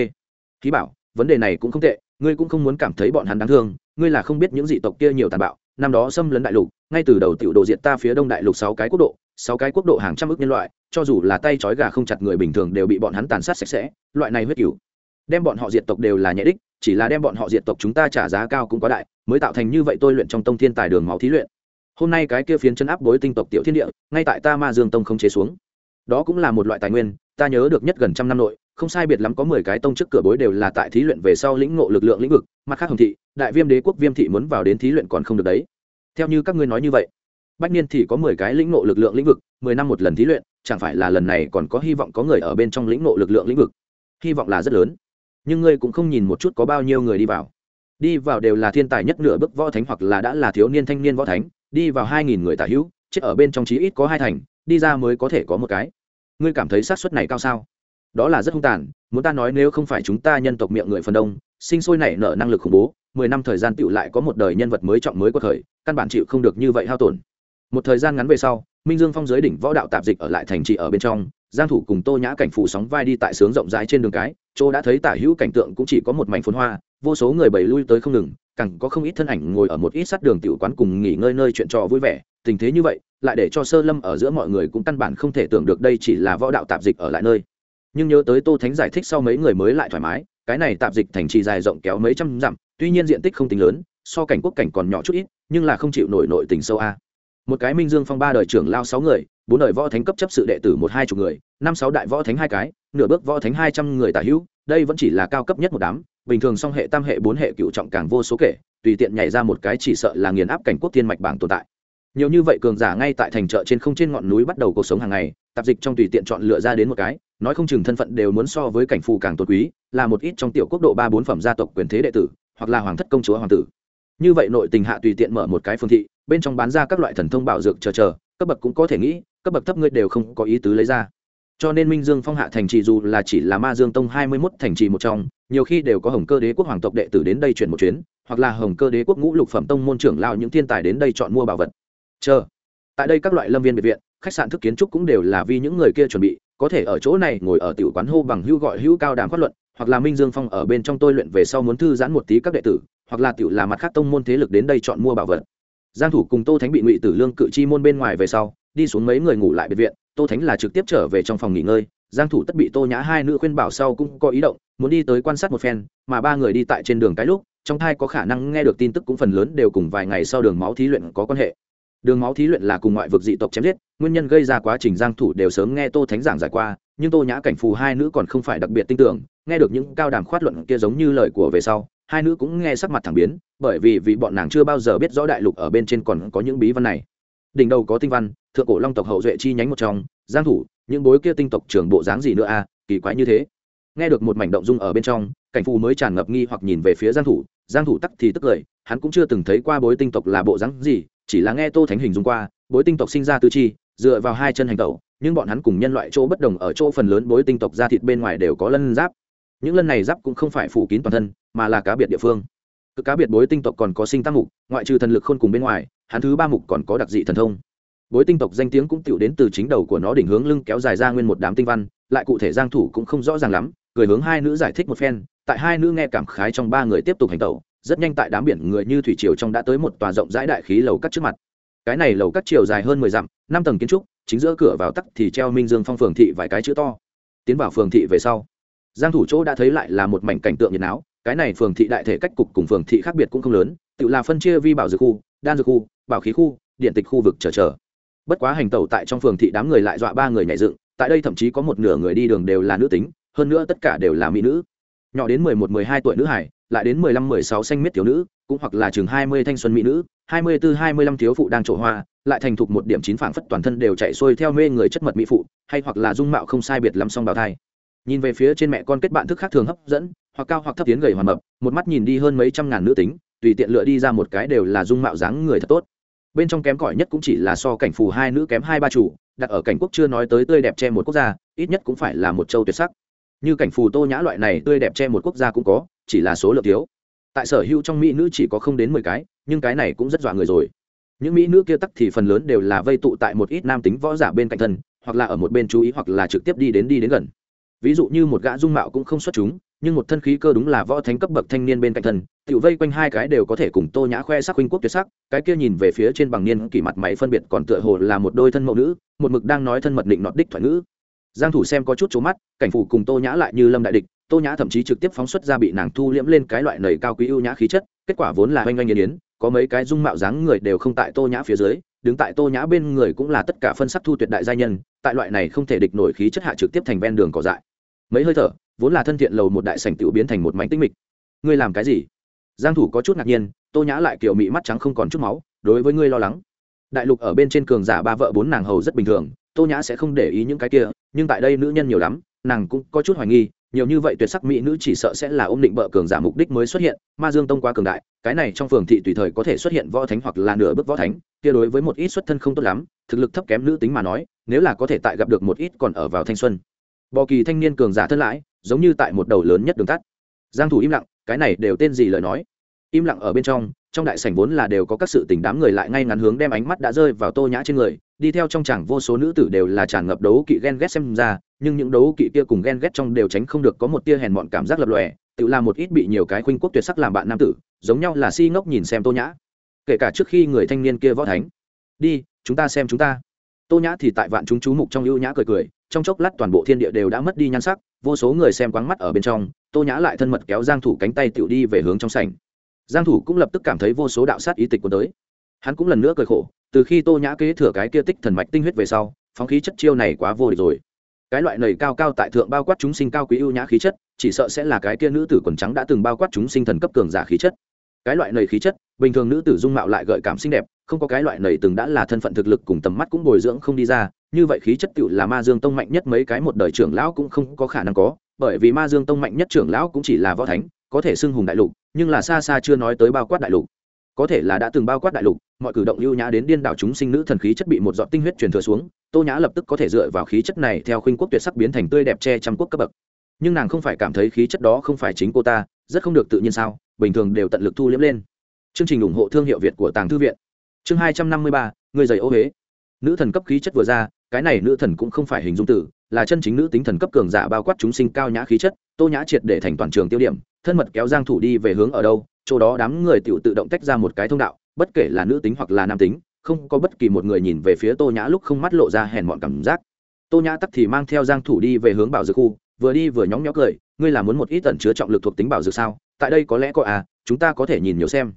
Khí bảo, vấn đề này cũng không tệ, ngươi cũng không muốn cảm thấy bọn hắn đáng thương, ngươi là không biết những dị tộc kia nhiều tàn bạo, năm đó xâm lấn đại lục, ngay từ đầu tiểu đồ diện ta phía đông đại lục sáu cái quốc độ, sáu cái quốc độ hàng trăm ước nhân loại, cho dù là tay trói gà không chặt người bình thường đều bị bọn hắn tàn sát sạch sẽ, loại này huyết cửu đem bọn họ diệt tộc đều là nhẹ đích, chỉ là đem bọn họ diệt tộc chúng ta trả giá cao cũng quá đại, mới tạo thành như vậy tôi luyện trong tông thiên tài đường máu thí luyện. Hôm nay cái kia phiến chân áp bối tinh tộc tiểu thiên địa, ngay tại ta ma dương tông không chế xuống. Đó cũng là một loại tài nguyên ta nhớ được nhất gần trăm năm nội, không sai biệt lắm có mười cái tông chức cửa bối đều là tại thí luyện về sau lĩnh ngộ lực lượng lĩnh vực, mặt khác hồng thị, đại viêm đế quốc viêm thị muốn vào đến thí luyện còn không được đấy. Theo như các ngươi nói như vậy, bách niên thì có mười cái lĩnh ngộ lực lượng lĩnh vực, mười năm một lần thí luyện, chẳng phải là lần này còn có hy vọng có người ở bên trong lĩnh ngộ lực lượng lĩnh vực? Hy vọng là rất lớn. Nhưng ngươi cũng không nhìn một chút có bao nhiêu người đi vào. Đi vào đều là thiên tài nhất nửa bước võ thánh hoặc là đã là thiếu niên thanh niên võ thánh, đi vào hai nghìn người tả hữu, chết ở bên trong chí ít có hai thành, đi ra mới có thể có một cái ngươi cảm thấy xác suất này cao sao? Đó là rất hung tàn, muốn ta nói nếu không phải chúng ta nhân tộc miệng người phần đông, sinh sôi nảy nở năng lực khủng bố, mười năm thời gian tựu lại có một đời nhân vật mới trọng mới có thời căn bản chịu không được như vậy hao tổn. Một thời gian ngắn về sau, minh dương phong giới đỉnh võ đạo tạp dịch ở lại thành trị ở bên trong, giang thủ cùng tô nhã cảnh phủ sóng vai đi tại sướng rộng rãi trên đường cái, chỗ đã thấy tả hữu cảnh tượng cũng chỉ có một mảnh phồn hoa, vô số người bày lui tới không ngừng, càng có không ít thân ảnh ngồi ở một ít sát đường tiểu quán cùng nghỉ ngơi nơi chuyện trò vui vẻ tình thế như vậy, lại để cho sơ lâm ở giữa mọi người cũng căn bản không thể tưởng được đây chỉ là võ đạo tạp dịch ở lại nơi. Nhưng nhớ tới tô thánh giải thích sau mấy người mới lại thoải mái, cái này tạp dịch thành trì dài rộng kéo mấy trăm dặm, tuy nhiên diện tích không tính lớn, so cảnh quốc cảnh còn nhỏ chút ít, nhưng là không chịu nổi nội tình sâu a. Một cái minh dương phong ba đời trưởng lao sáu người, bốn đời võ thánh cấp chấp sự đệ tử một hai chục người, năm sáu đại võ thánh hai cái, nửa bước võ thánh hai trăm người tả hữu, đây vẫn chỉ là cao cấp nhất một đám, bình thường song hệ tam hệ bốn hệ cựu trọng càng vô số kể, tùy tiện nhảy ra một cái chỉ sợ là nghiền áp cảnh quốc thiên mạch bảng tồn tại nhiều như vậy cường giả ngay tại thành chợ trên không trên ngọn núi bắt đầu cuộc sống hàng ngày, tạp dịch trong tùy tiện chọn lựa ra đến một cái, nói không chừng thân phận đều muốn so với cảnh phù càng tốt quý, là một ít trong tiểu quốc độ ba bốn phẩm gia tộc quyền thế đệ tử, hoặc là hoàng thất công chúa hoàng tử. Như vậy nội tình hạ tùy tiện mở một cái phương thị, bên trong bán ra các loại thần thông bảo dược chờ chờ, cấp bậc cũng có thể nghĩ, cấp bậc thấp ngươi đều không có ý tứ lấy ra. Cho nên minh dương phong hạ thành trì dù là chỉ là ma dương tông hai mươi mốt thành trì một trong, nhiều khi đều có hồng cơ đế quốc hoàng tộc đệ tử đến đây chuyển một chuyến, hoặc là hồng cơ đế quốc ngũ lục phẩm tông môn trưởng lao những thiên tài đến đây chọn mua bảo vật chờ. Tại đây các loại lâm viên biệt viện, khách sạn thức kiến trúc cũng đều là vì những người kia chuẩn bị, có thể ở chỗ này ngồi ở tiểu quán hô bằng hưu gọi hữu cao đàm phát luận, hoặc là minh dương phong ở bên trong tôi luyện về sau muốn thư giãn một tí các đệ tử, hoặc là tiểu là mặt khác tông môn thế lực đến đây chọn mua bảo vật. Giang thủ cùng tô thánh bị ngụy tử lương cự chi môn bên ngoài về sau, đi xuống mấy người ngủ lại biệt viện, tô thánh là trực tiếp trở về trong phòng nghỉ ngơi, giang thủ tất bị tô nhã hai nữ khuyên bảo sau cũng có ý động, muốn đi tới quan sát một phen, mà ba người đi tại trên đường cái lúc, trong thai có khả năng nghe được tin tức cũng phần lớn đều cùng vài ngày sau đường máu thí luyện có quan hệ đường máu thí luyện là cùng ngoại vực dị tộc chém giết nguyên nhân gây ra quá trình giang thủ đều sớm nghe tô thánh giảng giải qua nhưng tô nhã cảnh phù hai nữ còn không phải đặc biệt tin tưởng nghe được những cao đàm khoát luận kia giống như lời của về sau hai nữ cũng nghe sắc mặt thẳng biến bởi vì vì bọn nàng chưa bao giờ biết rõ đại lục ở bên trên còn có những bí văn này. Đỉnh đầu có tinh văn thượng cổ long tộc hậu duệ chi nhánh một trong giang thủ những bối kia tinh tộc trưởng bộ dáng gì nữa a à, kỳ quái như thế. Nghe được một mảnh động dung ở bên trong cảnh phù mới tràn ngập nghi hoặc nhìn về phía giang thủ giang thủ tắc thì tức lời hắn cũng chưa từng thấy qua bối tinh tộc là bộ dáng gì chỉ là nghe tô thánh hình dung qua, bối tinh tộc sinh ra tư chi, dựa vào hai chân hành tẩu, nhưng bọn hắn cùng nhân loại chỗ bất đồng ở chỗ phần lớn bối tinh tộc da thịt bên ngoài đều có lân giáp. Những lân này giáp cũng không phải phủ kín toàn thân, mà là cá biệt địa phương. Cứ cá biệt bối tinh tộc còn có sinh tăng mục, ngoại trừ thần lực khôn cùng bên ngoài, hắn thứ ba mục còn có đặc dị thần thông. Bối tinh tộc danh tiếng cũng tựu đến từ chính đầu của nó đỉnh hướng lưng kéo dài ra nguyên một đám tinh văn, lại cụ thể giang thủ cũng không rõ ràng lắm, cười hướng hai nữ giải thích một phen, tại hai nữ nghe cảm khái trong ba người tiếp tục hành tẩu rất nhanh tại đám biển người như thủy triều trong đã tới một tòa rộng rãi đại khí lầu cắt trước mặt. Cái này lầu cắt chiều dài hơn mười dặm, năm tầng kiến trúc, chính giữa cửa vào tắc thì treo minh dương phong phường thị vài cái chữ to. Tiến vào phường thị về sau, giang thủ chỗ đã thấy lại là một mảnh cảnh tượng nhiệt áo cái này phường thị đại thể cách cục cùng phường thị khác biệt cũng không lớn, tự là phân chia vi bảo dược khu, đan dược khu, bảo khí khu, điện tịch khu vực chờ chờ. Bất quá hành tẩu tại trong phường thị đám người lại dọa ba người nhảy dựng, tại đây thậm chí có một nửa người đi đường đều là nữ tính, hơn nữa tất cả đều là mỹ nữ. Nhỏ đến mười một, mười hai tuổi nữ hải lại đến mười lăm, mười sáu xanh miết thiếu nữ, cũng hoặc là chừng hai mươi thanh xuân mỹ nữ, hai mươi tư, hai mươi lăm thiếu phụ đang trổ hoa, lại thành thục một điểm chín phảng phất toàn thân đều chạy xuôi theo mê người chất mật mỹ phụ, hay hoặc là dung mạo không sai biệt lắm song bào thai. Nhìn về phía trên mẹ con kết bạn thức khác thường hấp dẫn, hoặc cao hoặc thấp tiến gầy hoàn mập, một mắt nhìn đi hơn mấy trăm ngàn nữ tính, tùy tiện lựa đi ra một cái đều là dung mạo dáng người thật tốt. Bên trong kém cỏi nhất cũng chỉ là so cảnh phù hai nữ kém hai ba chủ, đặt ở cảnh quốc chưa nói tới tươi đẹp che một quốc gia, ít nhất cũng phải là một châu tuyệt sắc như cảnh phù tô nhã loại này tươi đẹp che một quốc gia cũng có, chỉ là số lượng thiếu. Tại sở hữu trong mỹ nữ chỉ có không đến mười cái, nhưng cái này cũng rất dọa người rồi. Những mỹ nữ kia tắc thì phần lớn đều là vây tụ tại một ít nam tính võ giả bên cạnh thân, hoặc là ở một bên chú ý hoặc là trực tiếp đi đến đi đến gần. Ví dụ như một gã dung mạo cũng không xuất chúng, nhưng một thân khí cơ đúng là võ thánh cấp bậc thanh niên bên cạnh thân tự vây quanh hai cái đều có thể cùng tô nhã khoe sắc huynh quốc tuyệt sắc, cái kia nhìn về phía trên bằng niên kỷ mặt máy phân biệt còn tựa hồ là một đôi thân mẫu nữ, một mực đang nói thân mật định nọt đích thoại ngữ giang thủ xem có chút chố mắt, cảnh phủ cùng tô nhã lại như lâm đại địch, tô nhã thậm chí trực tiếp phóng xuất ra bị nàng thu liễm lên cái loại nầy cao quý ưu nhã khí chất, kết quả vốn là oanh oanh nghiền yến có mấy cái dung mạo dáng người đều không tại tô nhã phía dưới, đứng tại tô nhã bên người cũng là tất cả phân sắc thu tuyệt đại gia nhân, tại loại này không thể địch nổi khí chất hạ trực tiếp thành ven đường cỏ dại. Mấy hơi thở, vốn là thân thiện lầu một đại sảnh tiểu biến thành một mảnh tinh mịch. Ngươi làm cái gì? Giang thủ có chút ngạc nhiên, tô nhã lại kiểu mị mắt trắng không còn chút máu, đối với ngươi lo lắng. Đại lục ở bên trên cường giả ba vợ bốn nàng hầu rất bình thường tô nhã sẽ không để ý những cái kia, nhưng tại đây nữ nhân nhiều lắm, nàng cũng có chút hoài nghi, nhiều như vậy tuyệt sắc mỹ nữ chỉ sợ sẽ là ôm định bợ cường giả mục đích mới xuất hiện, ma dương tông quá cường đại, cái này trong phường thị tùy thời có thể xuất hiện võ thánh hoặc là nửa bước võ thánh, kia đối với một ít xuất thân không tốt lắm, thực lực thấp kém nữ tính mà nói, nếu là có thể tại gặp được một ít còn ở vào thanh xuân. Bò kỳ thanh niên cường giả thân lãi, giống như tại một đầu lớn nhất đường tắt. Giang thủ im lặng, cái này đều tên gì lời nói? Im lặng ở bên trong trong đại sảnh vốn là đều có các sự tình đám người lại ngay ngắn hướng đem ánh mắt đã rơi vào tô nhã trên người đi theo trong chẳng vô số nữ tử đều là tràn ngập đấu kỵ ghen ghét xem ra, nhưng những đấu kỵ kia cùng ghen ghét trong đều tránh không được có một tia hèn mọn cảm giác lập lòe, tự làm một ít bị nhiều cái khuynh quốc tuyệt sắc làm bạn nam tử, giống nhau là si ngốc nhìn xem tô nhã. Kể cả trước khi người thanh niên kia võ thánh. Đi, chúng ta xem chúng ta. Tô nhã thì tại vạn chúng chú mục trong ưu nhã cười cười, trong chốc lát toàn bộ thiên địa đều đã mất đi nhan sắc, vô số người xem quáng mắt ở bên trong, tô nhã lại thân mật kéo giang thủ cánh tay tiểu đi về hướng trong sảnh. Giang thủ cũng lập tức cảm thấy vô số đạo sát ý tịch của tới. Hắn cũng lần nữa cười khổ từ khi tô nhã kế thừa cái kia tích thần mạch tinh huyết về sau, phóng khí chất chiêu này quá vô địch rồi. Cái loại nầy cao cao tại thượng bao quát chúng sinh cao quý ưu nhã khí chất, chỉ sợ sẽ là cái kia nữ tử quần trắng đã từng bao quát chúng sinh thần cấp cường giả khí chất. Cái loại nầy khí chất, bình thường nữ tử dung mạo lại gợi cảm xinh đẹp, không có cái loại nầy từng đã là thân phận thực lực cùng tầm mắt cũng bồi dưỡng không đi ra, như vậy khí chất tựu là ma dương tông mạnh nhất mấy cái một đời trưởng lão cũng không có khả năng có, bởi vì ma dương tông mạnh nhất trưởng lão cũng chỉ là võ thánh, có thể xưng hùng đại lục, nhưng là xa xa chưa nói tới bao quát đại lục. Có thể là đã từng bao quát đại lục mọi cử động lưu nhã đến điên đảo chúng sinh nữ thần khí chất bị một giọt tinh huyết truyền thừa xuống, tô nhã lập tức có thể dựa vào khí chất này theo khuynh quốc tuyệt sắc biến thành tươi đẹp che trăm quốc cấp bậc. Nhưng nàng không phải cảm thấy khí chất đó không phải chính cô ta, rất không được tự nhiên sao, bình thường đều tận lực thu liếm lên. Chương trình ủng hộ thương hiệu việt của tàng thư viện. Chương hai trăm năm mươi ba, người giày ô huế. Nữ thần cấp khí chất vừa ra, cái này nữ thần cũng không phải hình dung tử, là chân chính nữ tính thần cấp cường giả bao quát chúng sinh cao nhã khí chất, tô nhã triệt để thành toàn trường tiêu điểm, thân mật kéo giang thủ đi về hướng ở đâu, chỗ đó đám người tiểu tự động tách ra một cái thông đạo bất kể là nữ tính hoặc là nam tính, không có bất kỳ một người nhìn về phía tô nhã lúc không mắt lộ ra hèn mọn cảm giác. Tô nhã tắc thì mang theo giang thủ đi về hướng bảo dược khu, vừa đi vừa nhóng nhóc cười, ngươi là muốn một ít tẩn chứa trọng lực thuộc tính bảo dược sao? Tại đây có lẽ có à chúng ta có thể nhìn nhiều xem.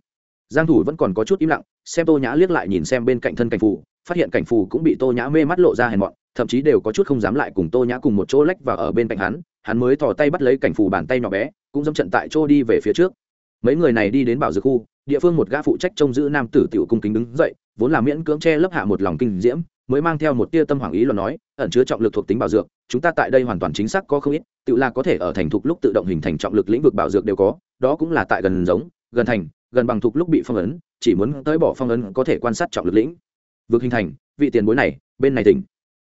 Giang thủ vẫn còn có chút im lặng, xem tô nhã liếc lại nhìn xem bên cạnh thân cảnh phù, phát hiện cảnh phù cũng bị tô nhã mê mắt lộ ra hèn mọn, thậm chí đều có chút không dám lại cùng tô nhã cùng một chỗ lách vào ở bên cạnh hắn hắn mới thò tay bắt lấy cảnh phù bàn tay nhỏ bé, cũng dâm trận tại chỗ đi về phía trước. Mấy người này đi đến bảo dược khu địa phương một gã phụ trách trông giữ nam tử tiểu cung kính đứng dậy, vốn là miễn cưỡng che lấp hạ một lòng kinh diễm, mới mang theo một tia tâm hoàng ý luận nói, ẩn chứa trọng lực thuộc tính bảo dược, chúng ta tại đây hoàn toàn chính xác có không ít, tự là có thể ở thành thục lúc tự động hình thành trọng lực lĩnh vực bảo dược đều có, đó cũng là tại gần giống, gần thành, gần bằng thục lúc bị phong ấn, chỉ muốn tới bỏ phong ấn có thể quan sát trọng lực lĩnh vực hình thành, vị tiền bối này, bên này tỉnh.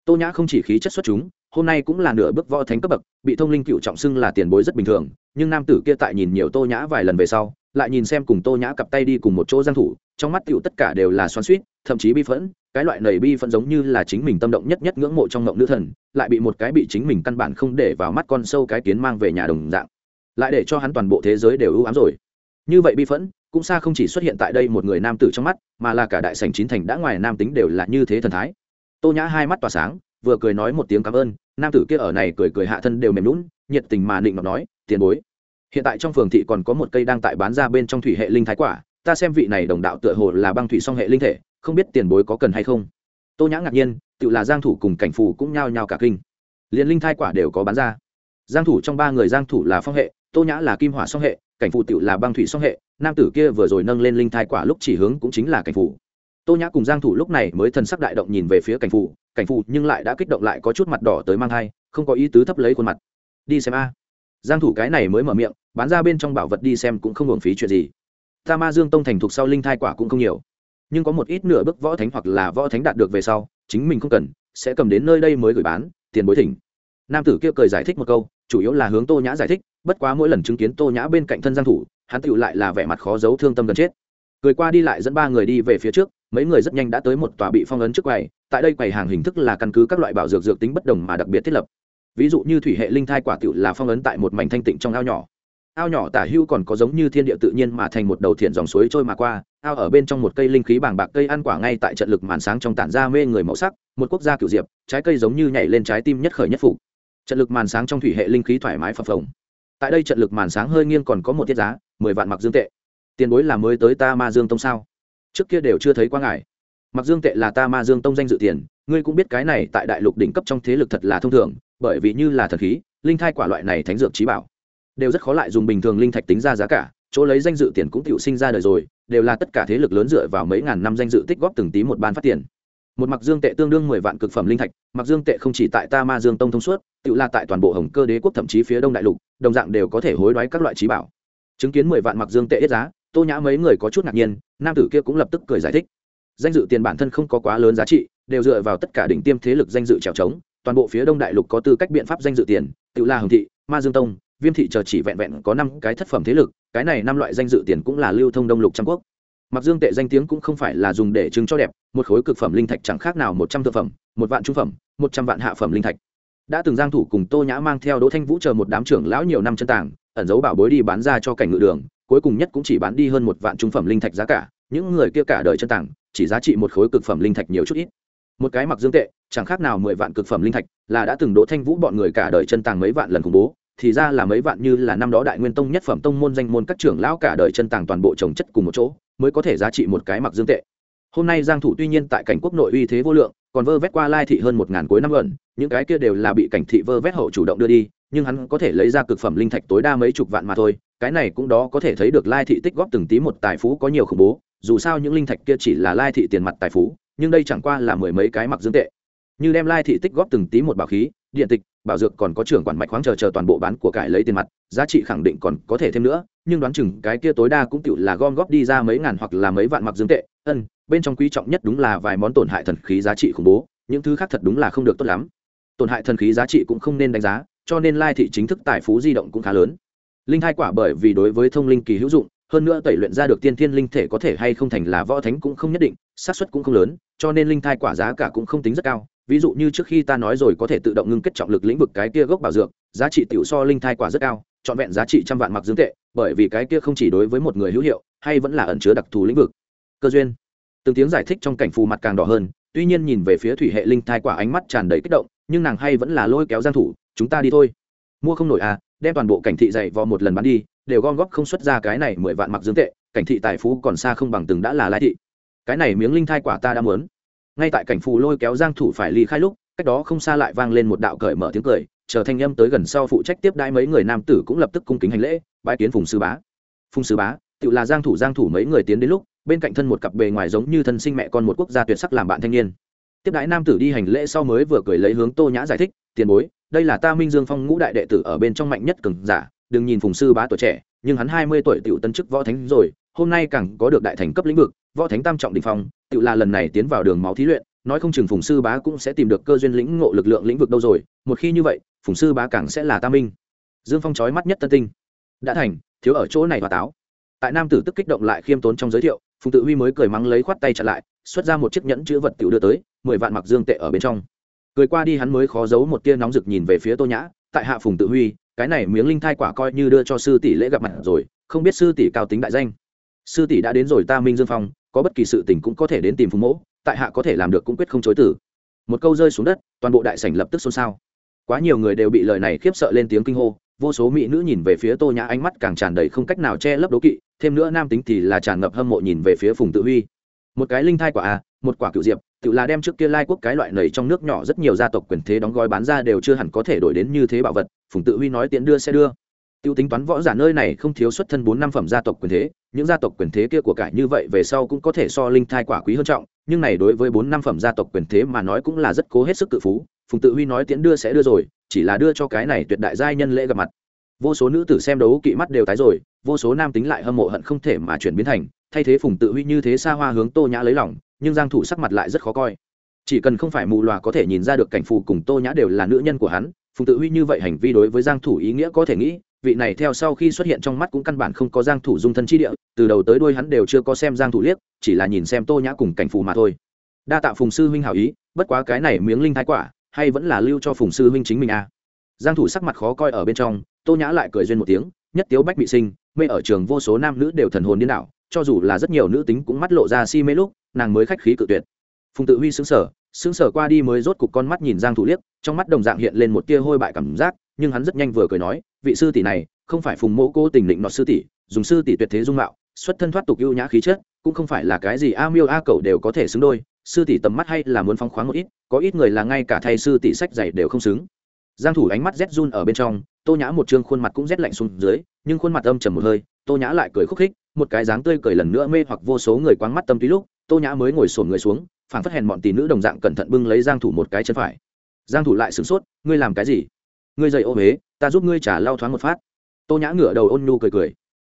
Tô nhã không chỉ khí chất xuất chúng, hôm nay cũng là nửa bước võ thánh cấp bậc, bị thông linh cựu trọng xưng là tiền bối rất bình thường, nhưng nam tử kia tại nhìn nhiều tô nhã vài lần về sau lại nhìn xem cùng tô nhã cặp tay đi cùng một chỗ giang thủ, trong mắt tiểu tất cả đều là xoắn xuyết thậm chí bi phẫn, cái loại nầy bi phẫn giống như là chính mình tâm động nhất nhất ngưỡng mộ trong ngộng nữ thần, lại bị một cái bị chính mình căn bản không để vào mắt con sâu cái kiến mang về nhà đồng dạng. Lại để cho hắn toàn bộ thế giới đều ưu ám rồi. Như vậy bi phẫn, cũng xa không chỉ xuất hiện tại đây một người nam tử trong mắt, mà là cả đại sảnh chín thành đã ngoài nam tính đều là như thế thần thái. Tô nhã hai mắt tỏa sáng, vừa cười nói một tiếng cảm ơn, nam tử kia ở này cười cười hạ thân đều mềm lún nhiệt tình mà định mà nói, tiền bối hiện tại trong phường thị còn có một cây đang tại bán ra bên trong thủy hệ linh thái quả. Ta xem vị này đồng đạo tựa hồ là băng thủy song hệ linh thể, không biết tiền bối có cần hay không. Tô nhã ngạc nhiên, tự là giang thủ cùng cảnh phù cũng nhao nhao cả kinh. Liền linh thai quả đều có bán ra. Giang thủ trong ba người giang thủ là phong hệ, tô nhã là kim hỏa song hệ, cảnh phù tự là băng thủy song hệ. Nam tử kia vừa rồi nâng lên linh thai quả lúc chỉ hướng cũng chính là cảnh phù. Tô nhã cùng giang thủ lúc này mới thần sắc đại động nhìn về phía cảnh phù. Cảnh phù nhưng lại đã kích động lại có chút mặt đỏ tới mang hai không có ý tứ thấp lấy khuôn mặt. Đi xem a giang thủ cái này mới mở miệng, bán ra bên trong bảo vật đi xem cũng không hưởng phí chuyện gì. Ta ma dương tông thành thuộc sau linh thai quả cũng không nhiều. Nhưng có một ít nửa bước võ thánh hoặc là võ thánh đạt được về sau, chính mình không cần, sẽ cầm đến nơi đây mới gửi bán, tiền bối thỉnh. Nam tử kia cười giải thích một câu, chủ yếu là hướng tô nhã giải thích, bất quá mỗi lần chứng kiến tô nhã bên cạnh thân giang thủ, hắn tựu lại là vẻ mặt khó giấu thương tâm gần chết. Cười qua đi lại dẫn ba người đi về phía trước, mấy người rất nhanh đã tới một tòa bị phong ấn trước quầy, tại đây quầy hàng hình thức là căn cứ các loại bảo dược dược tính bất đồng mà đặc biệt thiết lập ví dụ như thủy hệ linh thai quả tựu là phong ấn tại một mảnh thanh tịnh trong ao nhỏ. Ao nhỏ tả hưu còn có giống như thiên địa tự nhiên mà thành một đầu thiện dòng suối trôi mà qua, ao ở bên trong một cây linh khí bàng bạc cây ăn quả ngay tại trận lực màn sáng trong tản ra mê người màu sắc, một quốc gia cửu diệp, trái cây giống như nhảy lên trái tim nhất khởi nhất phục. Trận lực màn sáng trong thủy hệ linh khí thoải mái phập phồng. Tại đây trận lực màn sáng hơi nghiêng còn có một tiết giá, mười vạn mặc dương tệ. Tiền bối là mới tới ta ma dương tông sao? Trước kia đều chưa thấy qua ngài. Mặc dương tệ là ta ma dương tông danh dự tiền ngươi cũng biết cái này tại đại lục đỉnh cấp trong thế lực thật là thông thường, bởi vì như là thần khí, linh thai quả loại này thánh dược trí bảo, đều rất khó lại dùng bình thường linh thạch tính ra giá cả, chỗ lấy danh dự tiền cũng tự sinh ra đời rồi, đều là tất cả thế lực lớn dựa vào mấy ngàn năm danh dự tích góp từng tí một ban phát tiền. Một mặc dương tệ tương đương mười vạn cực phẩm linh thạch, mặc dương tệ không chỉ tại ta ma dương tông thông suốt, tự là tại toàn bộ hồng cơ đế quốc thậm chí phía đông đại lục, đồng dạng đều có thể hối đoái các loại trí bảo. Chứng kiến mười vạn mặc dương tệ ít giá, tô nhã mấy người có chút ngạc nhiên, nam tử kia cũng lập tức cười giải thích. Danh dự tiền bản thân không có quá lớn giá trị đều dựa vào tất cả đỉnh tiêm thế lực danh dự trèo trống, toàn bộ phía đông đại lục có tư cách biện pháp danh dự tiền tự la hồng thị, ma dương tông, viêm thị chờ chỉ vẹn vẹn có năm cái thất phẩm thế lực, cái này năm loại danh dự tiền cũng là lưu thông đông lục trăm quốc. Mặc dương tệ danh tiếng cũng không phải là dùng để chứng cho đẹp, một khối cực phẩm linh thạch chẳng khác nào một trăm thượng phẩm, một vạn trung phẩm, một trăm vạn hạ phẩm linh thạch. Đã từng giang thủ cùng tô nhã mang theo đỗ thanh vũ chờ một đám trưởng lão nhiều năm chân tàng, ẩn giấu bảo bối đi bán ra cho cảnh ngự đường, cuối cùng nhất cũng chỉ bán đi hơn một vạn trung phẩm linh thạch giá cả, những người kia cả đời chân tàng, chỉ giá trị một khối cực phẩm linh thạch nhiều chút ít một cái mặc dương tệ, chẳng khác nào mười vạn cực phẩm linh thạch, là đã từng đỗ thanh vũ bọn người cả đời chân tàng mấy vạn lần khủng bố, thì ra là mấy vạn như là năm đó đại nguyên tông nhất phẩm tông môn danh môn các trưởng lão cả đời chân tàng toàn bộ trồng chất cùng một chỗ, mới có thể giá trị một cái mặc dương tệ. Hôm nay giang thủ tuy nhiên tại cảnh quốc nội uy thế vô lượng, còn vơ vét qua lai thị hơn một ngàn cuối năm gần những cái kia đều là bị cảnh thị vơ vét hậu chủ động đưa đi, nhưng hắn có thể lấy ra cực phẩm linh thạch tối đa mấy chục vạn mà thôi, cái này cũng đó có thể thấy được lai thị tích góp từng tí một tài phú có nhiều khủng bố, dù sao những linh thạch kia chỉ là lai thị tiền mặt tài phú nhưng đây chẳng qua là mười mấy cái mặc dương tệ. Như đem lai thị tích góp từng tí một bảo khí, điện tịch, bảo dược còn có trưởng quản mạch khoáng chờ chờ toàn bộ bán của cải lấy tiền mặt, giá trị khẳng định còn có thể thêm nữa, nhưng đoán chừng cái kia tối đa cũng tựu là gom góp đi ra mấy ngàn hoặc là mấy vạn mặc dương tệ. Ân, bên trong quý trọng nhất đúng là vài món tổn hại thần khí giá trị khủng bố, những thứ khác thật đúng là không được tốt lắm. Tổn hại thần khí giá trị cũng không nên đánh giá, cho nên lai thị chính thức tài phú di động cũng khá lớn. Linh hai quả bởi vì đối với thông linh kỳ hữu dụng hơn nữa tẩy luyện ra được tiên thiên linh thể có thể hay không thành là võ thánh cũng không nhất định, xác suất cũng không lớn, cho nên linh thai quả giá cả cũng không tính rất cao. Ví dụ như trước khi ta nói rồi có thể tự động ngưng kết trọng lực lĩnh vực cái kia gốc bảo dược, giá trị tiểu so linh thai quả rất cao, trọn vẹn giá trị trăm vạn mặc dương tệ, bởi vì cái kia không chỉ đối với một người hữu hiệu, hay vẫn là ẩn chứa đặc thù lĩnh vực. Cơ duyên. Từng tiếng giải thích trong cảnh phù mặt càng đỏ hơn, tuy nhiên nhìn về phía thủy hệ linh thai quả ánh mắt tràn đầy kích động, nhưng nàng hay vẫn là lôi kéo giang thủ, chúng ta đi thôi. Mua không nổi à đem toàn bộ cảnh thị dạy vò một lần bán đi đều gom góp không xuất ra cái này mười vạn mặc dương tệ, cảnh thị tài phú còn xa không bằng từng đã là lai thị. Cái này miếng linh thai quả ta đã muốn. Ngay tại cảnh phù lôi kéo giang thủ phải ly khai lúc, cách đó không xa lại vang lên một đạo cởi mở tiếng cười, chờ thanh âm tới gần sau phụ trách tiếp đãi mấy người nam tử cũng lập tức cung kính hành lễ, bái kiến phùng sư bá. Phùng sư bá tự là giang thủ giang thủ mấy người tiến đến lúc, bên cạnh thân một cặp bề ngoài giống như thân sinh mẹ con một quốc gia tuyệt sắc làm bạn thanh niên. Tiếp đãi nam tử đi hành lễ sau mới vừa cười lấy hướng tô nhã giải thích, tiền bối, đây là ta minh dương phong ngũ đại đệ tử ở bên trong mạnh nhất cường giả đừng nhìn phùng sư bá tuổi trẻ, nhưng hắn 20 tuổi tiểu tân chức võ thánh rồi, hôm nay càng có được đại thành cấp lĩnh vực, võ thánh tam trọng đình phong tự là lần này tiến vào đường máu thí luyện, nói không chừng phùng sư bá cũng sẽ tìm được cơ duyên lĩnh ngộ lực lượng lĩnh vực đâu rồi, một khi như vậy, phùng sư bá càng sẽ là tam minh. Dương phong chói mắt nhất tân tinh. Đã thành, thiếu ở chỗ này và táo. Tại nam tử tức kích động lại khiêm tốn trong giới thiệu, phùng tự huy mới cười mắng lấy khoát tay chặn lại, xuất ra một chiếc nhẫn chữ vật tiểu đưa tới, mười vạn mặc dương tệ ở bên trong. Cười qua đi hắn mới khó giấu một tia nóng rực nhìn về phía tô nhã, tại hạ phùng tự huy cái này miếng linh thai quả coi như đưa cho sư tỷ lễ gặp mặt rồi, không biết sư tỷ cao tính đại danh. Sư tỷ đã đến rồi ta minh dương phong, có bất kỳ sự tình cũng có thể đến tìm phùng mỗ, tại hạ có thể làm được cũng quyết không chối tử một câu rơi xuống đất, toàn bộ đại sảnh lập tức xôn xao. Quá nhiều người đều bị lời này khiếp sợ lên tiếng kinh hô, vô số mỹ nữ nhìn về phía tô nhã ánh mắt càng tràn đầy không cách nào che lấp đố kỵ, thêm nữa nam tính thì là tràn ngập hâm mộ nhìn về phía phùng tự huy. Một cái linh thai quả a một quả cựu diệp tự là đem trước kia lai quốc cái loại nầy trong nước nhỏ rất nhiều gia tộc quyền thế đóng gói bán ra đều chưa hẳn có thể đổi đến như thế bảo vật, phùng tự huy nói tiện đưa sẽ đưa. Tiêu tính toán võ giả nơi này không thiếu xuất thân bốn năm phẩm gia tộc quyền thế, những gia tộc quyền thế kia của cải như vậy về sau cũng có thể so linh thai quả quý hơn trọng, nhưng này đối với bốn năm phẩm gia tộc quyền thế mà nói cũng là rất cố hết sức cự phú, phùng tự huy nói tiễn đưa sẽ đưa rồi, chỉ là đưa cho cái này tuyệt đại giai nhân lễ gặp mặt. Vô số nữ tử xem đấu kỵ mắt đều tái rồi, vô số nam tính lại hâm mộ hận không thể mà chuyển biến thành, thay thế phùng tự huy như thế xa hoa hướng tô nhã lấy lòng nhưng giang thủ sắc mặt lại rất khó coi. Chỉ cần không phải mù loà có thể nhìn ra được cảnh phù cùng tô nhã đều là nữ nhân của hắn, phùng tự huy như vậy hành vi đối với giang thủ ý nghĩa có thể nghĩ, vị này theo sau khi xuất hiện trong mắt cũng căn bản không có giang thủ dung thân chi địa, từ đầu tới đuôi hắn đều chưa có xem giang thủ liếc, chỉ là nhìn xem tô nhã cùng cảnh phù mà thôi. Đa tạ phùng sư huynh hảo ý, bất quá cái này miếng linh thái quả, hay vẫn là lưu cho phùng sư huynh chính mình à. Giang thủ sắc mặt khó coi ở bên trong, tô nhã lại cười duyên một tiếng, nhất tiếu bách bị sinh, mê ở trường vô số nam nữ đều thần hồn điên đảo, cho dù là rất nhiều nữ tính cũng mắt lộ ra si mê lúc nàng mới khách khí cự tuyệt. Phùng tự huy xứng sở xứng sở qua đi mới rốt cục con mắt nhìn giang thủ liếc, trong mắt đồng dạng hiện lên một tia hôi bại cảm giác, nhưng hắn rất nhanh vừa cười nói, vị sư tỷ này, không phải phùng mỗ cô tình định nọ sư tỷ, dùng sư tỷ tuyệt thế dung mạo, xuất thân thoát tục ưu nhã khí chất, cũng không phải là cái gì a miêu a cầu đều có thể xứng đôi, sư tỷ tầm mắt hay là muốn phóng khoáng một ít, có ít người là ngay cả thay sư tỷ sách dạy đều không xứng. Giang thủ ánh mắt rét run ở bên trong, tô nhã một trương khuôn mặt cũng rét lạnh xuống dưới, nhưng khuôn mặt âm trầm một hơi, tô nhã lại cười khúc khích, một cái dáng tươi cười lần nữa mê hoặc vô số người quáng mắt tâm tí lúc tô nhã mới ngồi sồn người xuống, phảng phất hèn bọn tỷ nữ đồng dạng cẩn thận bưng lấy giang thủ một cái chân phải. Giang thủ lại sửng sốt, ngươi làm cái gì? Ngươi dậy ô huế, ta giúp ngươi trả lau thoáng một phát. Tô nhã ngửa đầu ôn nhu cười cười.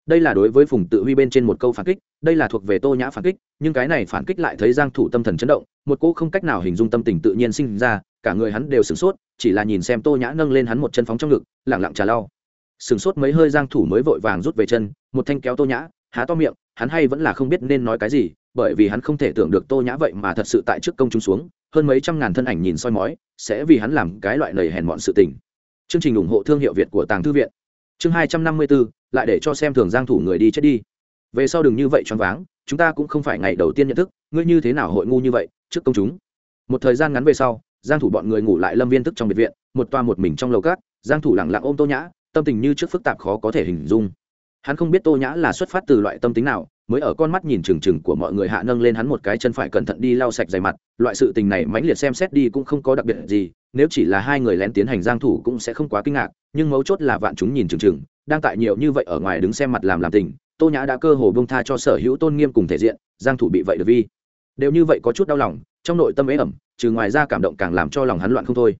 Đây là đối với phùng tự huy bên trên một câu phản kích, đây là thuộc về tô nhã phản kích, nhưng cái này phản kích lại thấy giang thủ tâm thần chấn động, một cô không cách nào hình dung tâm tình tự nhiên sinh ra, cả người hắn đều sửng sốt, chỉ là nhìn xem tô nhã nâng lên hắn một chân phóng trong ngực lẳng lặng trà lau. Sửng sốt mấy hơi giang thủ mới vội vàng rút về chân, một thanh kéo tô nhã, há to miệng hắn hay vẫn là không biết nên nói cái gì, bởi vì hắn không thể tưởng được tô nhã vậy mà thật sự tại trước công chúng xuống, hơn mấy trăm ngàn thân ảnh nhìn soi mói, sẽ vì hắn làm cái loại lời hèn mọn sự tình. Chương trình ủng hộ thương hiệu việt của tàng thư viện. Chương hai trăm năm mươi bốn lại để cho xem thường giang thủ người đi chết đi. Về sau đừng như vậy choáng váng, chúng ta cũng không phải ngày đầu tiên nhận thức, ngươi như thế nào hội ngu như vậy, trước công chúng. Một thời gian ngắn về sau, giang thủ bọn người ngủ lại lâm viên thức trong biệt viện, một toa một mình trong lầu cát, giang thủ lặng lặng ôm tô nhã, tâm tình như trước phức tạp khó có thể hình dung hắn không biết tô nhã là xuất phát từ loại tâm tính nào, mới ở con mắt nhìn trừng trừng của mọi người hạ nâng lên hắn một cái chân phải cẩn thận đi lau sạch dày mặt, loại sự tình này mãnh liệt xem xét đi cũng không có đặc biệt gì, nếu chỉ là hai người lén tiến hành giang thủ cũng sẽ không quá kinh ngạc, nhưng mấu chốt là vạn chúng nhìn trừng trừng đang tại nhiều như vậy ở ngoài đứng xem mặt làm làm tình, tô nhã đã cơ hồ bông tha cho sở hữu tôn nghiêm cùng thể diện, giang thủ bị vậy được vi. Đều như vậy có chút đau lòng, trong nội tâm ế ẩm, trừ ngoài ra cảm động càng làm cho lòng hắn loạn không thôi.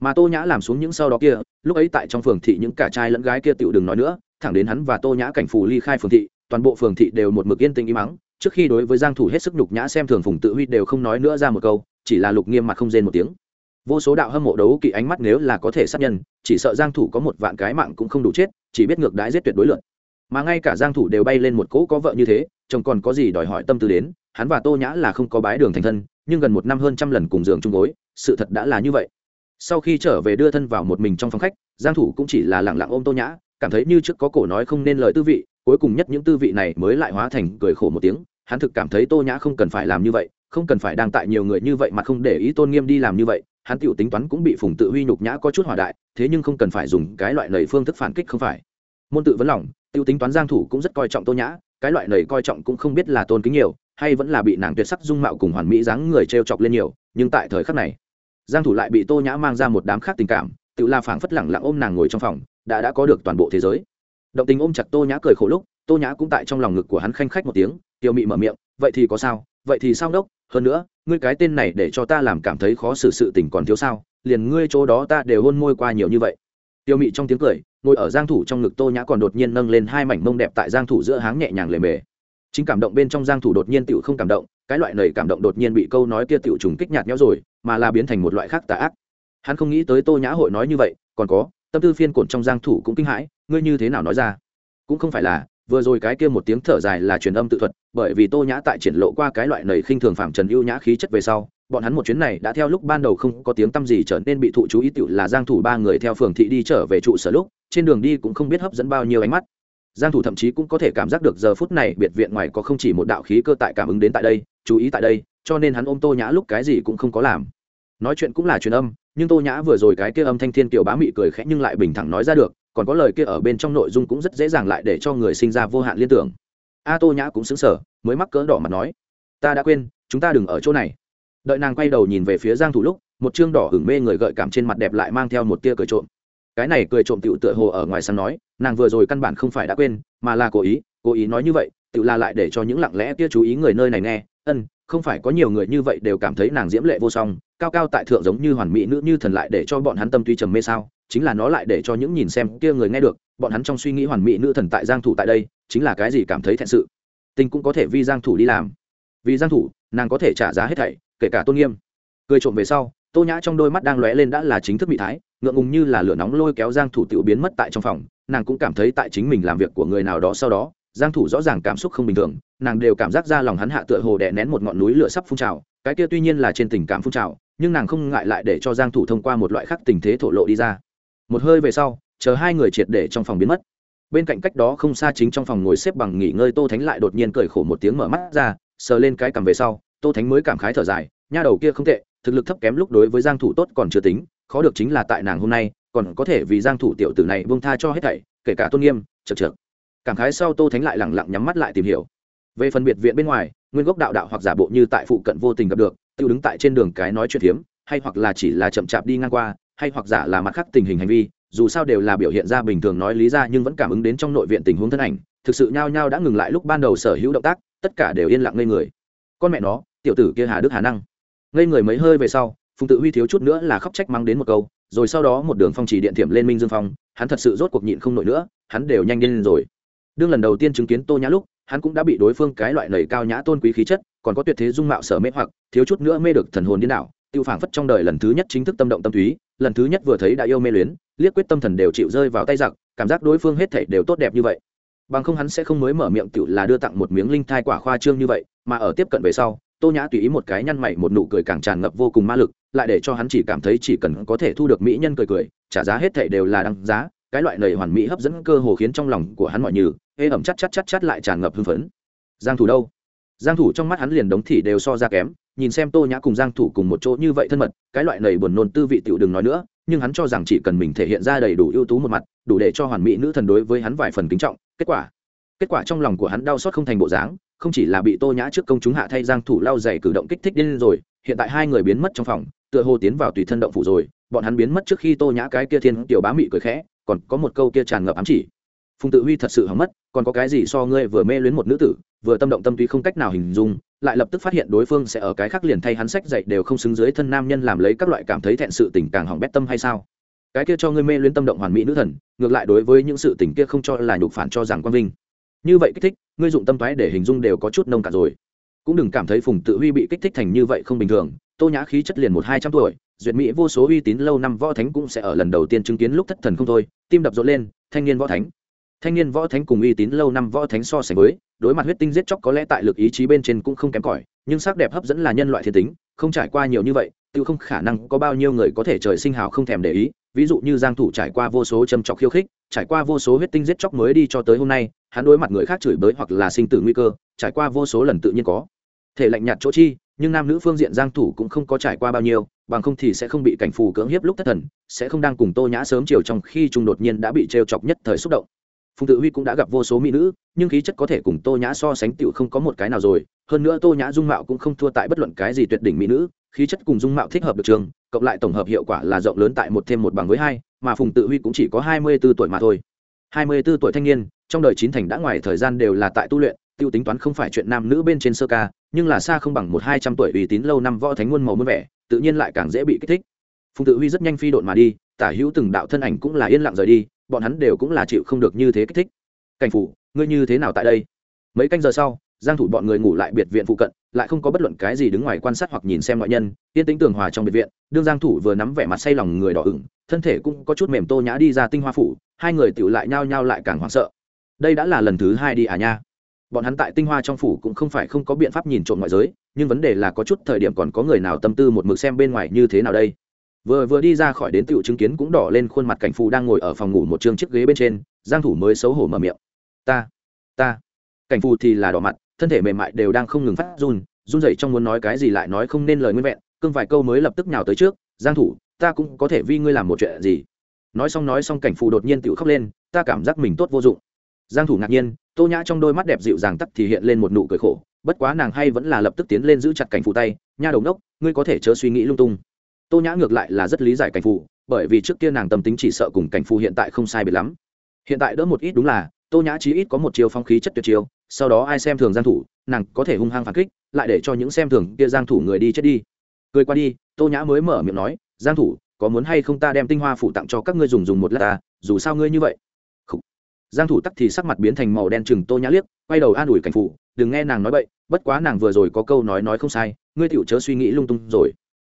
Mà tô nhã làm xuống những sau đó kia, lúc ấy tại trong phường thị những cả trai lẫn gái kia tiểu đừng nói nữa thẳng đến hắn và tô nhã cảnh phù ly khai phường thị, toàn bộ phường thị đều một mực yên tĩnh im mắng trước khi đối với giang thủ hết sức nhục nhã xem thường phùng tự huy đều không nói nữa ra một câu, chỉ là lục nghiêm mặt không rên một tiếng. Vô số đạo hâm mộ đấu kỵ ánh mắt nếu là có thể sát nhân, chỉ sợ giang thủ có một vạn cái mạng cũng không đủ chết, chỉ biết ngược đãi giết tuyệt đối lượng mà ngay cả giang thủ đều bay lên một cỗ có vợ như thế, chồng còn có gì đòi hỏi tâm tư đến, hắn và tô nhã là không có bái đường thành thân, nhưng gần một năm hơn trăm lần cùng giường chung gối, sự thật đã là như vậy. Sau khi trở về đưa thân vào một mình trong phòng khách, giang thủ cũng chỉ là lặng lặng ôm tô nhã cảm thấy như trước có cổ nói không nên lời tư vị, cuối cùng nhất những tư vị này mới lại hóa thành cười khổ một tiếng, hắn thực cảm thấy tô nhã không cần phải làm như vậy, không cần phải đang tại nhiều người như vậy mà không để ý tôn nghiêm đi làm như vậy, hắn tựu tính toán cũng bị phùng tự huy nhục nhã có chút hỏa đại, thế nhưng không cần phải dùng cái loại lầy phương thức phản kích không phải. Môn tự vấn lòng tiêu tính toán giang thủ cũng rất coi trọng tô nhã, cái loại lầy coi trọng cũng không biết là tôn kính nhiều, hay vẫn là bị nàng tuyệt sắc dung mạo cùng hoàn mỹ dáng người treo chọc lên nhiều, nhưng tại thời khắc này, giang thủ lại bị tô nhã mang ra một đám khác tình cảm tự la phảng phất lẳng lặng ôm nàng ngồi trong phòng, đã đã có được toàn bộ thế giới. Động tình ôm chặt tô nhã cười khổ lúc, tô nhã cũng tại trong lòng ngực của hắn khanh khách một tiếng, tiêu mị mở miệng, vậy thì có sao? Vậy thì sao đốc? Hơn nữa, ngươi cái tên này để cho ta làm cảm thấy khó xử sự tình còn thiếu sao, liền ngươi chỗ đó ta đều hôn môi qua nhiều như vậy. Tiêu mị trong tiếng cười, ngồi ở giang thủ trong ngực tô nhã còn đột nhiên nâng lên hai mảnh mông đẹp tại giang thủ giữa háng nhẹ nhàng lề mề. Chính cảm động bên trong giang thủ đột nhiên tiểu không cảm động, cái loại nầy cảm động đột nhiên bị câu nói kia tiểu trùng kích nhạt nhẽo rồi, mà là biến thành một loại khác tà ác hắn không nghĩ tới tô nhã hội nói như vậy, còn có, tâm tư phiên cổn trong giang thủ cũng kinh hãi, ngươi như thế nào nói ra? Cũng không phải là, vừa rồi cái kia một tiếng thở dài là truyền âm tự thuật, bởi vì tô nhã tại triển lộ qua cái loại nầy khinh thường phạm trần ưu nhã khí chất về sau, bọn hắn một chuyến này đã theo lúc ban đầu không có tiếng tăm gì trở nên bị thụ chú ý tiểu là giang thủ ba người theo phường thị đi trở về trụ sở lúc, trên đường đi cũng không biết hấp dẫn bao nhiêu ánh mắt. Giang thủ thậm chí cũng có thể cảm giác được giờ phút này biệt viện ngoài có không chỉ một đạo khí cơ tại cảm ứng đến tại đây, chú ý tại đây, cho nên hắn ôm tô nhã lúc cái gì cũng không có làm. Nói chuyện cũng là truyền âm nhưng tô nhã vừa rồi cái kia âm thanh thiên kiều bá mị cười khẽ nhưng lại bình thẳng nói ra được, còn có lời kia ở bên trong nội dung cũng rất dễ dàng lại để cho người sinh ra vô hạn liên tưởng. A tô nhã cũng xứng sở mới mắc cỡ đỏ mặt nói, ta đã quên, chúng ta đừng ở chỗ này. Đợi nàng quay đầu nhìn về phía giang thủ lúc, một trương đỏ hửng mê người gợi cảm trên mặt đẹp lại mang theo một tia cười trộm. Cái này cười trộm tiểu tựa hồ ở ngoài sáng nói, nàng vừa rồi căn bản không phải đã quên, mà là cố ý cố ý nói như vậy tự là lại để cho những lặng lẽ kia chú ý người nơi này nghe. Ân, không phải có nhiều người như vậy đều cảm thấy nàng diễm lệ vô song cao cao tại thượng giống như hoàn mỹ nữ như thần lại để cho bọn hắn tâm tuy trầm mê sao, chính là nó lại để cho những nhìn xem kia người nghe được, bọn hắn trong suy nghĩ hoàn mỹ nữ thần tại giang thủ tại đây, chính là cái gì cảm thấy thẹn sự. Tình cũng có thể vì giang thủ đi làm. Vì giang thủ, nàng có thể trả giá hết thảy, kể cả tôn nghiêm. Cười trộm về sau, tô nhã trong đôi mắt đang lóe lên đã là chính thức bị thái, ngượng ngùng như là lửa nóng lôi kéo giang thủ tiểu biến mất tại trong phòng, nàng cũng cảm thấy tại chính mình làm việc của người nào đó sau đó, giang thủ rõ ràng cảm xúc không bình thường, nàng đều cảm giác ra lòng hắn hạ tựa hồ đè nén một ngọn núi lửa sắp phun trào, cái kia tuy nhiên là trên tình cảm phun trào nhưng nàng không ngại lại để cho giang thủ thông qua một loại khác tình thế thổ lộ đi ra. Một hơi về sau, chờ hai người triệt để trong phòng biến mất. Bên cạnh cách đó không xa chính trong phòng ngồi xếp bằng nghỉ ngơi tô thánh lại đột nhiên cười khổ một tiếng mở mắt ra, sờ lên cái cằm về sau, tô thánh mới cảm khái thở dài, nha đầu kia không tệ, thực lực thấp kém lúc đối với giang thủ tốt còn chưa tính, khó được chính là tại nàng hôm nay, còn có thể vì giang thủ tiểu tử này buông tha cho hết thảy, kể cả tôn nghiêm, chật chật cảm khái sau tô thánh lại lẳng lặng nhắm mắt lại tìm hiểu. Về phần biệt viện bên ngoài, nguyên gốc đạo đạo hoặc giả bộ như tại phụ cận vô tình gặp được tự đứng tại trên đường cái nói chuyện hiếm hay hoặc là chỉ là chậm chạp đi ngang qua, hay hoặc giả là mặt khác tình hình hành vi, dù sao đều là biểu hiện ra bình thường nói lý ra nhưng vẫn cảm ứng đến trong nội viện tình huống thân ảnh, thực sự nhao nhao đã ngừng lại lúc ban đầu sở hữu động tác, tất cả đều yên lặng ngây người. Con mẹ nó, tiểu tử kia hà đức hà năng. Ngây người mấy hơi về sau, phùng tự huy thiếu chút nữa là khóc trách mắng đến một câu, rồi sau đó một đường phong chỉ điện thiểm lên minh dương phong, hắn thật sự rốt cuộc nhịn không nổi nữa, hắn đều nhanh lên rồi. Đương lần đầu tiên chứng kiến tô nhã lúc hắn cũng đã bị đối phương cái loại lầy cao nhã tôn quý khí chất, còn có tuyệt thế dung mạo sở mê hoặc, thiếu chút nữa mê được thần hồn điên đảo. Tiêu phảng phất trong đời lần thứ nhất chính thức tâm động tâm túy, lần thứ nhất vừa thấy đã yêu mê luyến, liếc quyết tâm thần đều chịu rơi vào tay giặc, cảm giác đối phương hết thảy đều tốt đẹp như vậy. Bằng không hắn sẽ không mới mở miệng tiểu là đưa tặng một miếng linh thai quả khoa trương như vậy, mà ở tiếp cận về sau, tô nhã tùy ý một cái nhăn mày một nụ cười càng tràn ngập vô cùng ma lực, lại để cho hắn chỉ cảm thấy chỉ cần có thể thu được mỹ nhân cười cười, trả giá hết thảy đều là đăng giá, cái loại lời hoàn mỹ hấp dẫn cơ hồ khiến trong lòng của hắn mọi như ê ẩm chắc chắc chắc chắc lại tràn ngập hưng phấn. Giang thủ đâu? Giang thủ trong mắt hắn liền đống thị đều so ra kém, nhìn xem tô nhã cùng giang thủ cùng một chỗ như vậy thân mật, cái loại này buồn nôn tư vị tiểu đừng nói nữa, nhưng hắn cho rằng chỉ cần mình thể hiện ra đầy đủ ưu tú một mặt, đủ để cho hoàn mỹ nữ thần đối với hắn vài phần kính trọng, kết quả kết quả trong lòng của hắn đau xót không thành bộ dáng, không chỉ là bị tô nhã trước công chúng hạ thay giang thủ lau dày cử động kích thích điên rồi, hiện tại hai người biến mất trong phòng, tựa hồ tiến vào tùy thân động phủ rồi, bọn hắn biến mất trước khi tô nhã cái kia thiên tiểu bá mị cười khẽ, còn có một câu kia tràn ngập ám chỉ phùng tự huy thật sự hỏng mất, còn có cái gì so ngươi vừa mê luyến một nữ tử, vừa tâm động tâm tuy không cách nào hình dung, lại lập tức phát hiện đối phương sẽ ở cái khác liền thay hắn sách dậy đều không xứng dưới thân nam nhân làm lấy các loại cảm thấy thẹn sự tình càng hỏng bét tâm hay sao? Cái kia cho ngươi mê luyến tâm động hoàn mỹ nữ thần, ngược lại đối với những sự tình kia không cho là nhục phản cho rằng quang vinh. Như vậy kích thích, ngươi dụng tâm thoái để hình dung đều có chút nông cạn rồi. Cũng đừng cảm thấy phùng tự huy bị kích thích thành như vậy không bình thường, tô nhã khí chất liền một hai trăm tuổi, duyệt mỹ vô số uy tín lâu năm võ thánh cũng sẽ ở lần đầu tiên chứng kiến lúc thất thần không thôi, tim đập rộn lên, thanh niên võ thánh thanh niên võ thánh cùng uy tín lâu năm võ thánh so sánh với, đối mặt huyết tinh giết chóc có lẽ tại lực ý chí bên trên cũng không kém cỏi, nhưng sắc đẹp hấp dẫn là nhân loại thiên tính, không trải qua nhiều như vậy, tự không khả năng có bao nhiêu người có thể trời sinh hào không thèm để ý. Ví dụ như giang thủ trải qua vô số châm chọc khiêu khích, trải qua vô số huyết tinh giết chóc mới đi cho tới hôm nay, hắn đối mặt người khác chửi bới hoặc là sinh tử nguy cơ, trải qua vô số lần tự nhiên có thể lạnh nhạt chỗ chi, nhưng nam nữ phương diện giang thủ cũng không có trải qua bao nhiêu, bằng không thì sẽ không bị cảnh phù cưỡng hiếp lúc thất thần, sẽ không đang cùng tô nhã sớm chiều trong khi trung đột nhiên đã bị treo chọc nhất thời xúc động phùng tự huy cũng đã gặp vô số mỹ nữ nhưng khí chất có thể cùng tô nhã so sánh tựu không có một cái nào rồi hơn nữa tô nhã dung mạo cũng không thua tại bất luận cái gì tuyệt đỉnh mỹ nữ khí chất cùng dung mạo thích hợp được trường cộng lại tổng hợp hiệu quả là rộng lớn tại một thêm một bằng với hai mà phùng tự huy cũng chỉ có hai mươi 24 tuổi mà thôi hai mươi 24 tuổi thanh niên trong đời chín thành đã ngoài thời gian đều là tại tu luyện tiêu tính toán không phải chuyện nam nữ bên trên sơ ca nhưng là xa không bằng một hai trăm tuổi uy tín lâu năm võ thánh muôn màu muôn vẻ tự nhiên lại càng dễ bị kích thích phùng tự huy rất nhanh phi độn mà đi tả hữu từng đạo thân ảnh cũng là yên lặng rời đi bọn hắn đều cũng là chịu không được như thế kích thích. Cảnh phủ, ngươi như thế nào tại đây? Mấy canh giờ sau, giang thủ bọn người ngủ lại biệt viện phụ cận, lại không có bất luận cái gì đứng ngoài quan sát hoặc nhìn xem ngoại nhân, yên tĩnh tường hòa trong biệt viện, đương giang thủ vừa nắm vẻ mặt say lòng người đỏ ửng, thân thể cũng có chút mềm tô nhã đi ra tinh hoa phủ, hai người tiểu lại nhao nhao lại càng hoảng sợ. Đây đã là lần thứ hai đi à nha. Bọn hắn tại tinh hoa trong phủ cũng không phải không có biện pháp nhìn trộm ngoại giới, nhưng vấn đề là có chút thời điểm còn có người nào tâm tư một mực xem bên ngoài như thế nào đây? Vừa vừa đi ra khỏi đến tựu chứng kiến cũng đỏ lên khuôn mặt cảnh phù đang ngồi ở phòng ngủ một trường chiếc ghế bên trên, giang thủ mới xấu hổ mở miệng. Ta ta. Cảnh phù thì là đỏ mặt, thân thể mềm mại đều đang không ngừng phát run run rẩy trong muốn nói cái gì lại nói không nên lời nguyên vẹn, cương vài câu mới lập tức nhào tới trước, giang thủ, ta cũng có thể vì ngươi làm một chuyện gì? Nói xong nói xong cảnh phù đột nhiên tựu khóc lên, ta cảm giác mình tốt vô dụng. Giang thủ ngạc nhiên, tô nhã trong đôi mắt đẹp dịu dàng tắt thì hiện lên một nụ cười khổ, bất quá nàng hay vẫn là lập tức tiến lên giữ chặt cảnh phù tay, nha đầu đốc, ngươi có thể chớ suy nghĩ lung tung tô nhã ngược lại là rất lý giải cảnh phù bởi vì trước kia nàng tâm tính chỉ sợ cùng cảnh phù hiện tại không sai biệt lắm. Hiện tại đỡ một ít đúng là, tô nhã chí ít có một chiều phong khí chất tuyệt chiêu, sau đó ai xem thường giang thủ, nàng có thể hung hăng phản kích, lại để cho những xem thường kia giang thủ người đi chết đi. Cười qua đi, tô nhã mới mở miệng nói, giang thủ, có muốn hay không ta đem tinh hoa phụ tặng cho các ngươi dùng dùng một lát ta, dù sao ngươi như vậy. Khủ. giang thủ tắc thì sắc mặt biến thành màu đen chừng tô nhã liếc, quay đầu an ủi cảnh phụ đừng nghe nàng nói bậy, bất quá nàng vừa rồi có câu nói nói không sai, ngươi tiểu chớ suy nghĩ lung tung rồi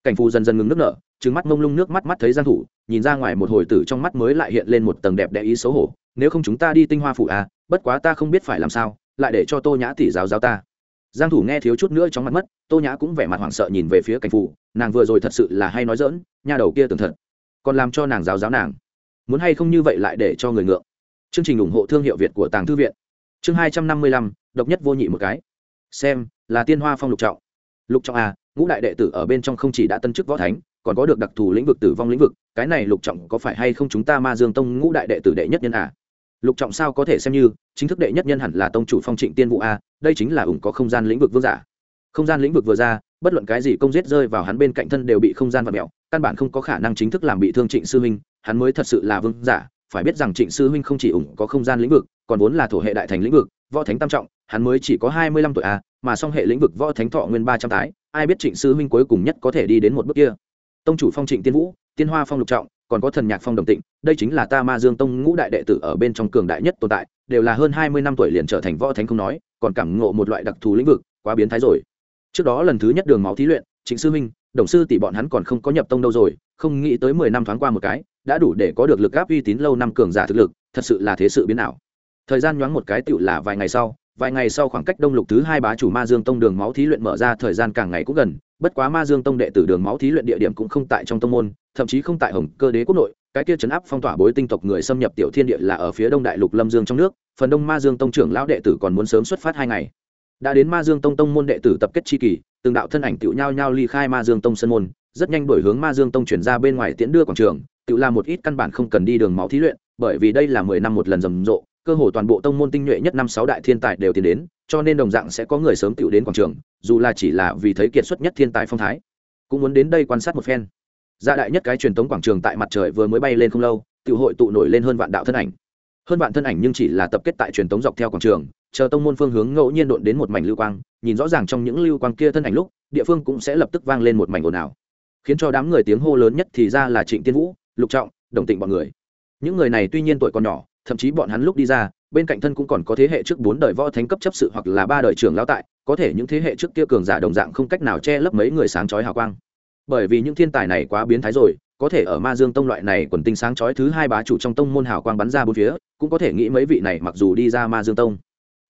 cảnh Phù dần dần ngừng nước nở trừng mắt mông lung nước mắt mắt thấy giang thủ nhìn ra ngoài một hồi tử trong mắt mới lại hiện lên một tầng đẹp đẽ ý xấu hổ nếu không chúng ta đi tinh hoa phủ à bất quá ta không biết phải làm sao lại để cho tô nhã tỷ giáo giáo ta. Giang thủ nghe thiếu chút nữa trong mắt mất tô nhã cũng vẻ mặt hoảng sợ nhìn về phía cảnh Phù, nàng vừa rồi thật sự là hay nói dỡn nha đầu kia tưởng thật còn làm cho nàng giáo giáo nàng. Muốn hay không như vậy lại để cho người ngượng. Chương trình ủng hộ thương hiệu việt của tàng thư viện. Chương hai trăm năm mươi lăm độc nhất vô nhị một cái. Xem là tiên hoa phong lục trọng. Lục trọng à ngũ đại đệ tử ở bên trong không chỉ đã tân chức võ thánh, còn có được đặc thù lĩnh vực tử vong lĩnh vực, cái này lục trọng có phải hay không chúng ta ma dương tông ngũ đại đệ tử đệ nhất nhân à? Lục trọng sao có thể xem như, chính thức đệ nhất nhân hẳn là tông chủ phong trịnh tiên vụ a, đây chính là ủng có không gian lĩnh vực vương giả. Không gian lĩnh vực vừa ra, bất luận cái gì công giết rơi vào hắn bên cạnh thân đều bị không gian vặt mẹo căn bản không có khả năng chính thức làm bị thương trịnh sư huynh, hắn mới thật sự là vương giả, phải biết rằng trịnh sư huynh không chỉ ủng có không gian lĩnh vực, còn vốn là thổ hệ đại thành lĩnh vực, võ thánh tam trọng, hắn mới chỉ có hai mươi lăm tuổi a mà song hệ lĩnh vực võ thánh thọ nguyên ba trăm tái, ai biết trịnh sư huynh cuối cùng nhất có thể đi đến một bước kia. Tông chủ phong trịnh tiên vũ, tiên hoa phong lục trọng, còn có thần nhạc phong đồng tịnh, đây chính là ta ma dương tông ngũ đại đệ tử ở bên trong cường đại nhất tồn tại, đều là hơn hai mươi năm tuổi liền trở thành võ thánh không nói, còn cảm ngộ một loại đặc thù lĩnh vực, quá biến thái rồi. Trước đó lần thứ nhất đường máu thí luyện, trịnh sư minh đồng sư tỷ bọn hắn còn không có nhập tông đâu rồi, không nghĩ tới mười năm thoáng qua một cái, đã đủ để có được lực gáp uy tín lâu năm cường giả thực lực, thật sự là thế sự biến ảo. Thời gian nhoáng một cái tựu là vài ngày sau vài ngày sau khoảng cách đông lục thứ hai bá chủ ma dương tông đường máu thí luyện mở ra thời gian càng ngày cũng gần, bất quá ma dương tông đệ tử đường máu thí luyện địa điểm cũng không tại trong tông môn, thậm chí không tại hồng cơ đế quốc nội. Cái kia chấn áp phong tỏa bối tinh tộc người xâm nhập tiểu thiên địa là ở phía đông đại lục lâm dương trong nước, phần đông ma dương tông trưởng lão đệ tử còn muốn sớm xuất phát hai ngày. Đã đến ma dương tông tông môn đệ tử tập kết chi kỳ, từng đạo thân ảnh tựu nhau nhau ly khai ma dương tông sân môn, rất nhanh đổi hướng ma dương tông chuyển ra bên ngoài tiễn đưa quảng trường tự làm một ít căn bản không cần đi đường máu thí luyện, bởi vì đây là mười năm một lần rầm rộ cơ hồ toàn bộ tông môn tinh nhuệ nhất năm sáu đại thiên tài đều tiến đến, cho nên đồng dạng sẽ có người sớm tựu đến quảng trường, dù là chỉ là vì thấy kiệt xuất nhất thiên tài phong thái. Cũng muốn đến đây quan sát một phen. Gia đại nhất cái truyền thống quảng trường tại mặt trời vừa mới bay lên không lâu tự hội tụ nổi lên hơn vạn đạo thân ảnh. Hơn vạn thân ảnh nhưng chỉ là tập kết tại truyền thống dọc theo quảng trường, chờ tông môn phương hướng ngẫu nhiên độn đến một mảnh lưu quang, nhìn rõ ràng trong những lưu quang kia thân ảnh lúc, địa phương cũng sẽ lập tức vang lên một mảnh ồn ào. Khiến cho đám người tiếng hô lớn nhất thì ra là trịnh tiên vũ, lục trọng, đồng tịnh bọn người. Những người này tuy nhiên tuổi còn nhỏ thậm chí bọn hắn lúc đi ra, bên cạnh thân cũng còn có thế hệ trước bốn đời võ thánh cấp chấp sự hoặc là ba đời trưởng lão tại, có thể những thế hệ trước kia cường giả đồng dạng không cách nào che lấp mấy người sáng chói hào quang. Bởi vì những thiên tài này quá biến thái rồi, có thể ở ma dương tông loại này quần tinh sáng chói thứ hai bá chủ trong tông môn hào quang bắn ra bốn phía, cũng có thể nghĩ mấy vị này mặc dù đi ra ma dương tông,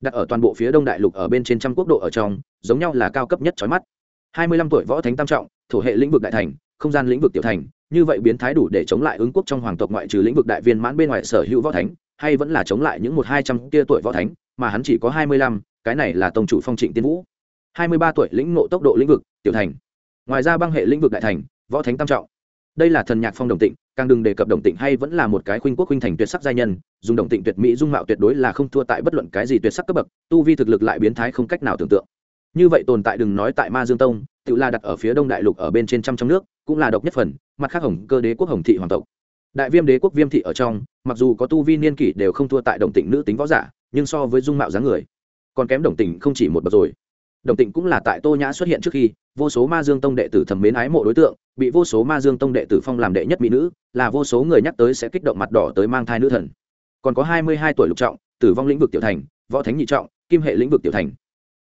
đặt ở toàn bộ phía đông đại lục ở bên trên trăm quốc độ ở trong, giống nhau là cao cấp nhất chói mắt. Hai mươi lăm tuổi võ thánh tam trọng, thổ hệ lĩnh vực đại thành, không gian lĩnh vực tiểu thành, như vậy biến thái đủ để chống lại ứng quốc trong hoàng tộc ngoại trừ lĩnh vực đại viên mãn bên ngoài sở hữu võ thánh hay vẫn là chống lại những một hai trăm kia tuổi võ thánh, mà hắn chỉ có hai mươi lăm, cái này là tông chủ phong trịnh tiên vũ. Hai mươi ba tuổi lĩnh ngộ tốc độ lĩnh vực, tiểu thành. Ngoài ra băng hệ lĩnh vực đại thành, võ thánh tam trọng. Đây là thần nhạc phong đồng tịnh, càng đừng đề cập đồng tịnh hay vẫn là một cái khuynh quốc khuynh thành tuyệt sắc giai nhân, dùng đồng tịnh tuyệt mỹ dung mạo tuyệt đối là không thua tại bất luận cái gì tuyệt sắc cấp bậc, tu vi thực lực lại biến thái không cách nào tưởng tượng. Như vậy tồn tại đừng nói tại ma dương tông, tự la đặt ở phía đông đại lục ở bên trên trăm trong nước, cũng là độc nhất phần, mặt khác hồng cơ đế quốc hồng thị hoàng tộc đại viêm đế quốc viêm thị ở trong, mặc dù có tu vi niên kỷ đều không thua tại đồng tịnh nữ tính võ giả, nhưng so với dung mạo dáng người, còn kém đồng tịnh không chỉ một bậc rồi. Đồng tịnh cũng là tại tô nhã xuất hiện trước khi, vô số ma dương tông đệ tử thẩm mến ái mộ đối tượng, bị vô số ma dương tông đệ tử phong làm đệ nhất mỹ nữ, là vô số người nhắc tới sẽ kích động mặt đỏ tới mang thai nữ thần. Còn có hai mươi hai tuổi lục trọng, tử vong lĩnh vực tiểu thành, võ thánh nhị trọng, kim hệ lĩnh vực tiểu thành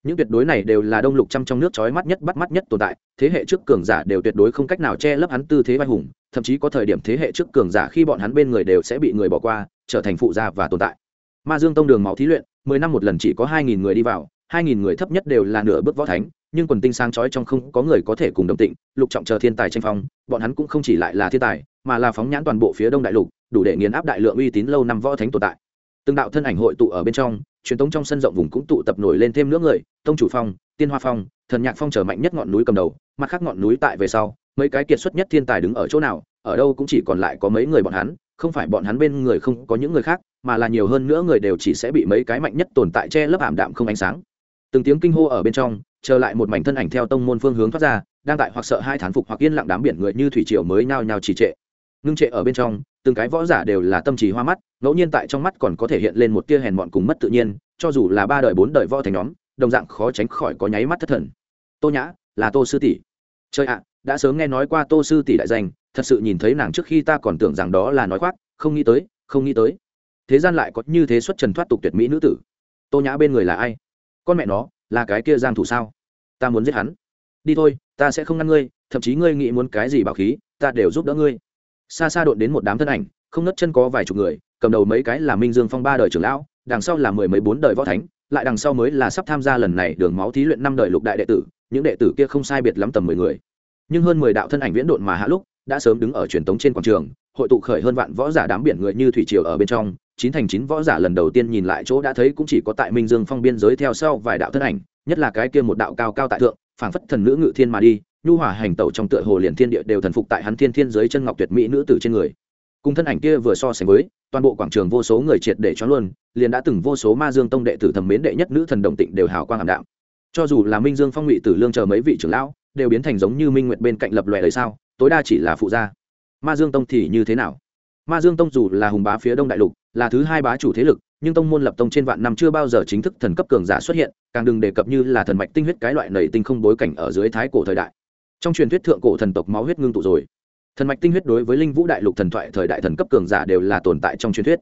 những tuyệt đối này đều là đông lục trăm trong nước chói mắt nhất bắt mắt nhất tồn tại, thế hệ trước cường giả đều tuyệt đối không cách nào che lấp hắn tư thế vai hùng, thậm chí có thời điểm thế hệ trước cường giả khi bọn hắn bên người đều sẽ bị người bỏ qua, trở thành phụ gia và tồn tại. Ma dương tông đường máu thí luyện, mười năm một lần chỉ có hai nghìn người đi vào, hai nghìn người thấp nhất đều là nửa bước võ thánh, nhưng quần tinh sáng chói trong không có người có thể cùng đồng tịnh, lục trọng chờ thiên tài tranh phong, bọn hắn cũng không chỉ lại là thiên tài, mà là phóng nhãn toàn bộ phía đông đại lục, đủ để nghiền áp đại lượng uy tín lâu năm võ thánh tồn tại. Từng đạo thân ảnh hội tụ ở bên trong truyền tống trong sân rộng vùng cũng tụ tập nổi lên thêm nữa người, tông chủ phong, tiên hoa phong, thần nhạc phong trở mạnh nhất ngọn núi cầm đầu, mặt khác ngọn núi tại về sau, mấy cái kiệt xuất nhất thiên tài đứng ở chỗ nào, ở đâu cũng chỉ còn lại có mấy người bọn hắn, không phải bọn hắn bên người không có những người khác, mà là nhiều hơn nữa người đều chỉ sẽ bị mấy cái mạnh nhất tồn tại che lấp ảm đạm không ánh sáng. Từng tiếng kinh hô ở bên trong, chờ lại một mảnh thân ảnh theo tông môn phương hướng thoát ra, đang tại hoặc sợ hai thán phục hoặc yên lặng đám biển người như thủy triều mới nhao nhao trì trệ ngưng trệ ở bên trong, từng cái võ giả đều là tâm trí hoa mắt, ngẫu nhiên tại trong mắt còn có thể hiện lên một tia hèn mọn cùng mất tự nhiên, cho dù là ba đời bốn đời võ thành nhóm, đồng dạng khó tránh khỏi có nháy mắt thất thần. Tô nhã, là tô sư tỷ. Chơi ạ, đã sớm nghe nói qua tô sư tỷ đại danh, thật sự nhìn thấy nàng trước khi ta còn tưởng rằng đó là nói khoác, không nghĩ tới, không nghĩ tới. Thế gian lại có như thế xuất trần thoát tục tuyệt mỹ nữ tử. Tô nhã bên người là ai? Con mẹ nó, là cái kia giang thủ sao? Ta muốn giết hắn. Đi thôi, ta sẽ không ngăn ngươi, thậm chí ngươi nghĩ muốn cái gì bảo khí, ta đều giúp đỡ ngươi xa xa đột đến một đám thân ảnh, không nứt chân có vài chục người, cầm đầu mấy cái là minh dương phong ba đời trưởng lão, đằng sau là mười mấy bốn đời võ thánh, lại đằng sau mới là sắp tham gia lần này đường máu thí luyện năm đời lục đại đệ tử, những đệ tử kia không sai biệt lắm tầm mười người. Nhưng hơn mười đạo thân ảnh viễn độn mà hạ lúc, đã sớm đứng ở truyền tống trên quảng trường, hội tụ khởi hơn vạn võ giả đám biển người như thủy triều ở bên trong, chín thành chín võ giả lần đầu tiên nhìn lại chỗ đã thấy cũng chỉ có tại minh dương phong biên giới theo sau vài đạo thân ảnh, nhất là cái kia một đạo cao cao tại thượng, phảng phất thần nữ ngự thiên mà đi nhu hòa hành tẩu trong tựa hồ liền thiên địa đều thần phục tại hắn thiên thiên giới chân ngọc tuyệt mỹ nữ tử trên người. Cùng thân ảnh kia vừa so sánh với, toàn bộ quảng trường vô số người triệt để cho luôn liền đã từng vô số ma dương tông đệ tử thầm mến đệ nhất nữ thần đồng tịnh đều hào quang ảm đạm. Cho dù là minh dương phong ngụy tử lương chờ mấy vị trưởng lão, đều biến thành giống như minh nguyện bên cạnh lập lòe đời sao, tối đa chỉ là phụ gia. Ma dương tông thì như thế nào? Ma dương tông dù là hùng bá phía đông đại lục, là thứ hai bá chủ thế lực, nhưng tông môn lập tông trên vạn năm chưa bao giờ chính thức thần cấp cường giả xuất hiện, càng đừng đề cập như là thần mạch tinh huyết cái loại nầy tinh không bối cảnh ở dưới thái cổ thời đại trong truyền thuyết thượng cổ thần tộc máu huyết ngưng tụ rồi. Thần mạch tinh huyết đối với linh vũ đại lục thần thoại thời đại thần cấp cường giả đều là tồn tại trong truyền thuyết.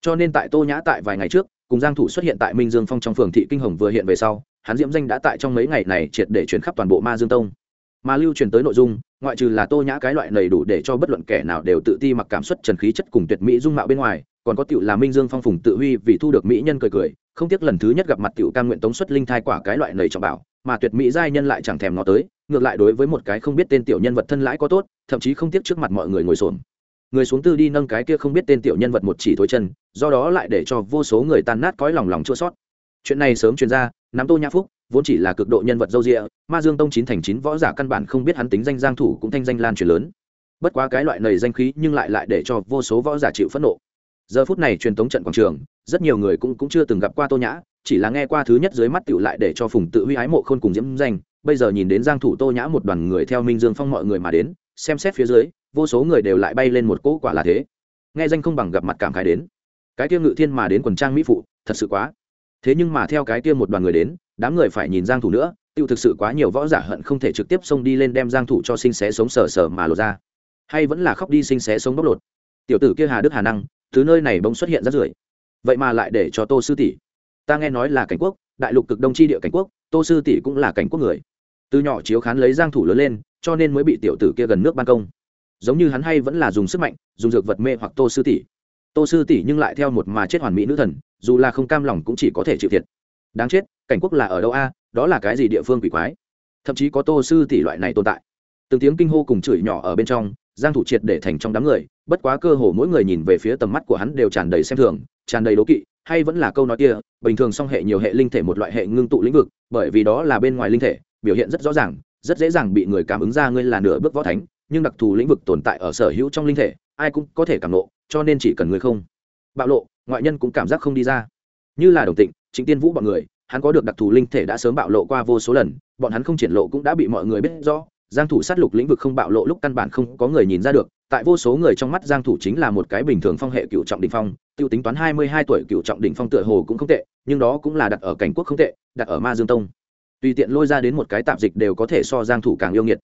Cho nên tại tô nhã tại vài ngày trước, cùng giang thủ xuất hiện tại minh dương phong trong phường thị kinh hồng vừa hiện về sau, hắn diễm danh đã tại trong mấy ngày này triệt để chuyển khắp toàn bộ ma dương tông. Mà lưu truyền tới nội dung, ngoại trừ là tô nhã cái loại này đủ để cho bất luận kẻ nào đều tự ti mặc cảm xuất trần khí chất cùng tuyệt mỹ dung mạo bên ngoài, còn có tiểu là minh dương phong phùng tự huy vì thu được mỹ nhân cười cười không tiếc lần thứ nhất gặp mặt tiểu cam nguyện tống xuất linh thai quả cái loại nầy trọng bảo, mà tuyệt mỹ giai nhân lại chẳng thèm nó tới, ngược lại đối với một cái không biết tên tiểu nhân vật thân lãi có tốt, thậm chí không tiếc trước mặt mọi người ngồi xổm. Người xuống tư đi nâng cái kia không biết tên tiểu nhân vật một chỉ thối chân, do đó lại để cho vô số người tan nát cõi lòng lòng chua sót. Chuyện này sớm truyền ra, nắm tô nhã phúc, vốn chỉ là cực độ nhân vật dâu rịa ma dương tông chín thành chín võ giả căn bản không biết hắn tính danh giang thủ cũng thanh danh lan truyền lớn. Bất quá cái loại nầy danh khí nhưng lại lại để cho vô số võ giả chịu phẫn nộ. Giờ phút này truyền tống trận quảng trường rất nhiều người cũng cũng chưa từng gặp qua tô nhã, chỉ là nghe qua thứ nhất dưới mắt tựu lại để cho phùng tự huy ái mộ khôn cùng diễm danh. Bây giờ nhìn đến giang thủ tô nhã một đoàn người theo minh dương phong mọi người mà đến, xem xét phía dưới, vô số người đều lại bay lên một cỗ quả là thế. Nghe danh không bằng gặp mặt cảm khái đến. Cái kia ngự thiên mà đến quần trang mỹ phụ, thật sự quá. Thế nhưng mà theo cái kia một đoàn người đến, đám người phải nhìn giang thủ nữa tiêu thực sự quá nhiều võ giả hận không thể trực tiếp xông đi lên đem giang thủ cho sinh xé sống sờ sờ mà lột ra. Hay vẫn là khóc đi sinh xé sống bóc lột. Tiểu tử kia hà đức hà năng, thứ nơi này bỗng xuất hiện rất rưởi vậy mà lại để cho tô sư tỷ. Ta nghe nói là cảnh quốc, đại lục cực đông chi địa cảnh quốc, tô sư tỷ cũng là cảnh quốc người. Từ nhỏ chiếu khán lấy giang thủ lớn lên, cho nên mới bị tiểu tử kia gần nước ban công. Giống như hắn hay vẫn là dùng sức mạnh, dùng dược vật mê hoặc tô sư tỷ. Tô sư tỷ nhưng lại theo một mà chết hoàn mỹ nữ thần, dù là không cam lòng cũng chỉ có thể chịu thiệt. Đáng chết, cảnh quốc là ở đâu a? À? Đó là cái gì địa phương quỷ quái? Thậm chí có tô sư tỷ loại này tồn tại. Từng tiếng kinh hô cùng chửi nhỏ ở bên trong giang thủ triệt để thành trong đám người, bất quá cơ hồ mỗi người nhìn về phía tầm mắt của hắn đều tràn đầy xem thường, tràn đầy đố kỵ, hay vẫn là câu nói kia, bình thường song hệ nhiều hệ linh thể một loại hệ ngưng tụ lĩnh vực, bởi vì đó là bên ngoài linh thể, biểu hiện rất rõ ràng, rất dễ dàng bị người cảm ứng ra ngươi là nửa bước võ thánh, nhưng đặc thù lĩnh vực tồn tại ở sở hữu trong linh thể, ai cũng có thể cảm lộ cho nên chỉ cần người không bạo lộ, ngoại nhân cũng cảm giác không đi ra. Như là đồng tịnh chính tiên vũ bọn người, hắn có được đặc thù linh thể đã sớm bạo lộ qua vô số lần, bọn hắn không triển lộ cũng đã bị mọi người biết rõ giang thủ sát lục lĩnh vực không bạo lộ lúc căn bản không có người nhìn ra được, tại vô số người trong mắt giang thủ chính là một cái bình thường phong hệ cựu trọng đỉnh phong, tiêu tính toán 22 tuổi cựu trọng đỉnh phong tựa hồ cũng không tệ, nhưng đó cũng là đặt ở cảnh quốc không tệ, đặt ở ma dương tông. Tùy tiện lôi ra đến một cái tạm dịch đều có thể so giang thủ càng yêu nghiệt.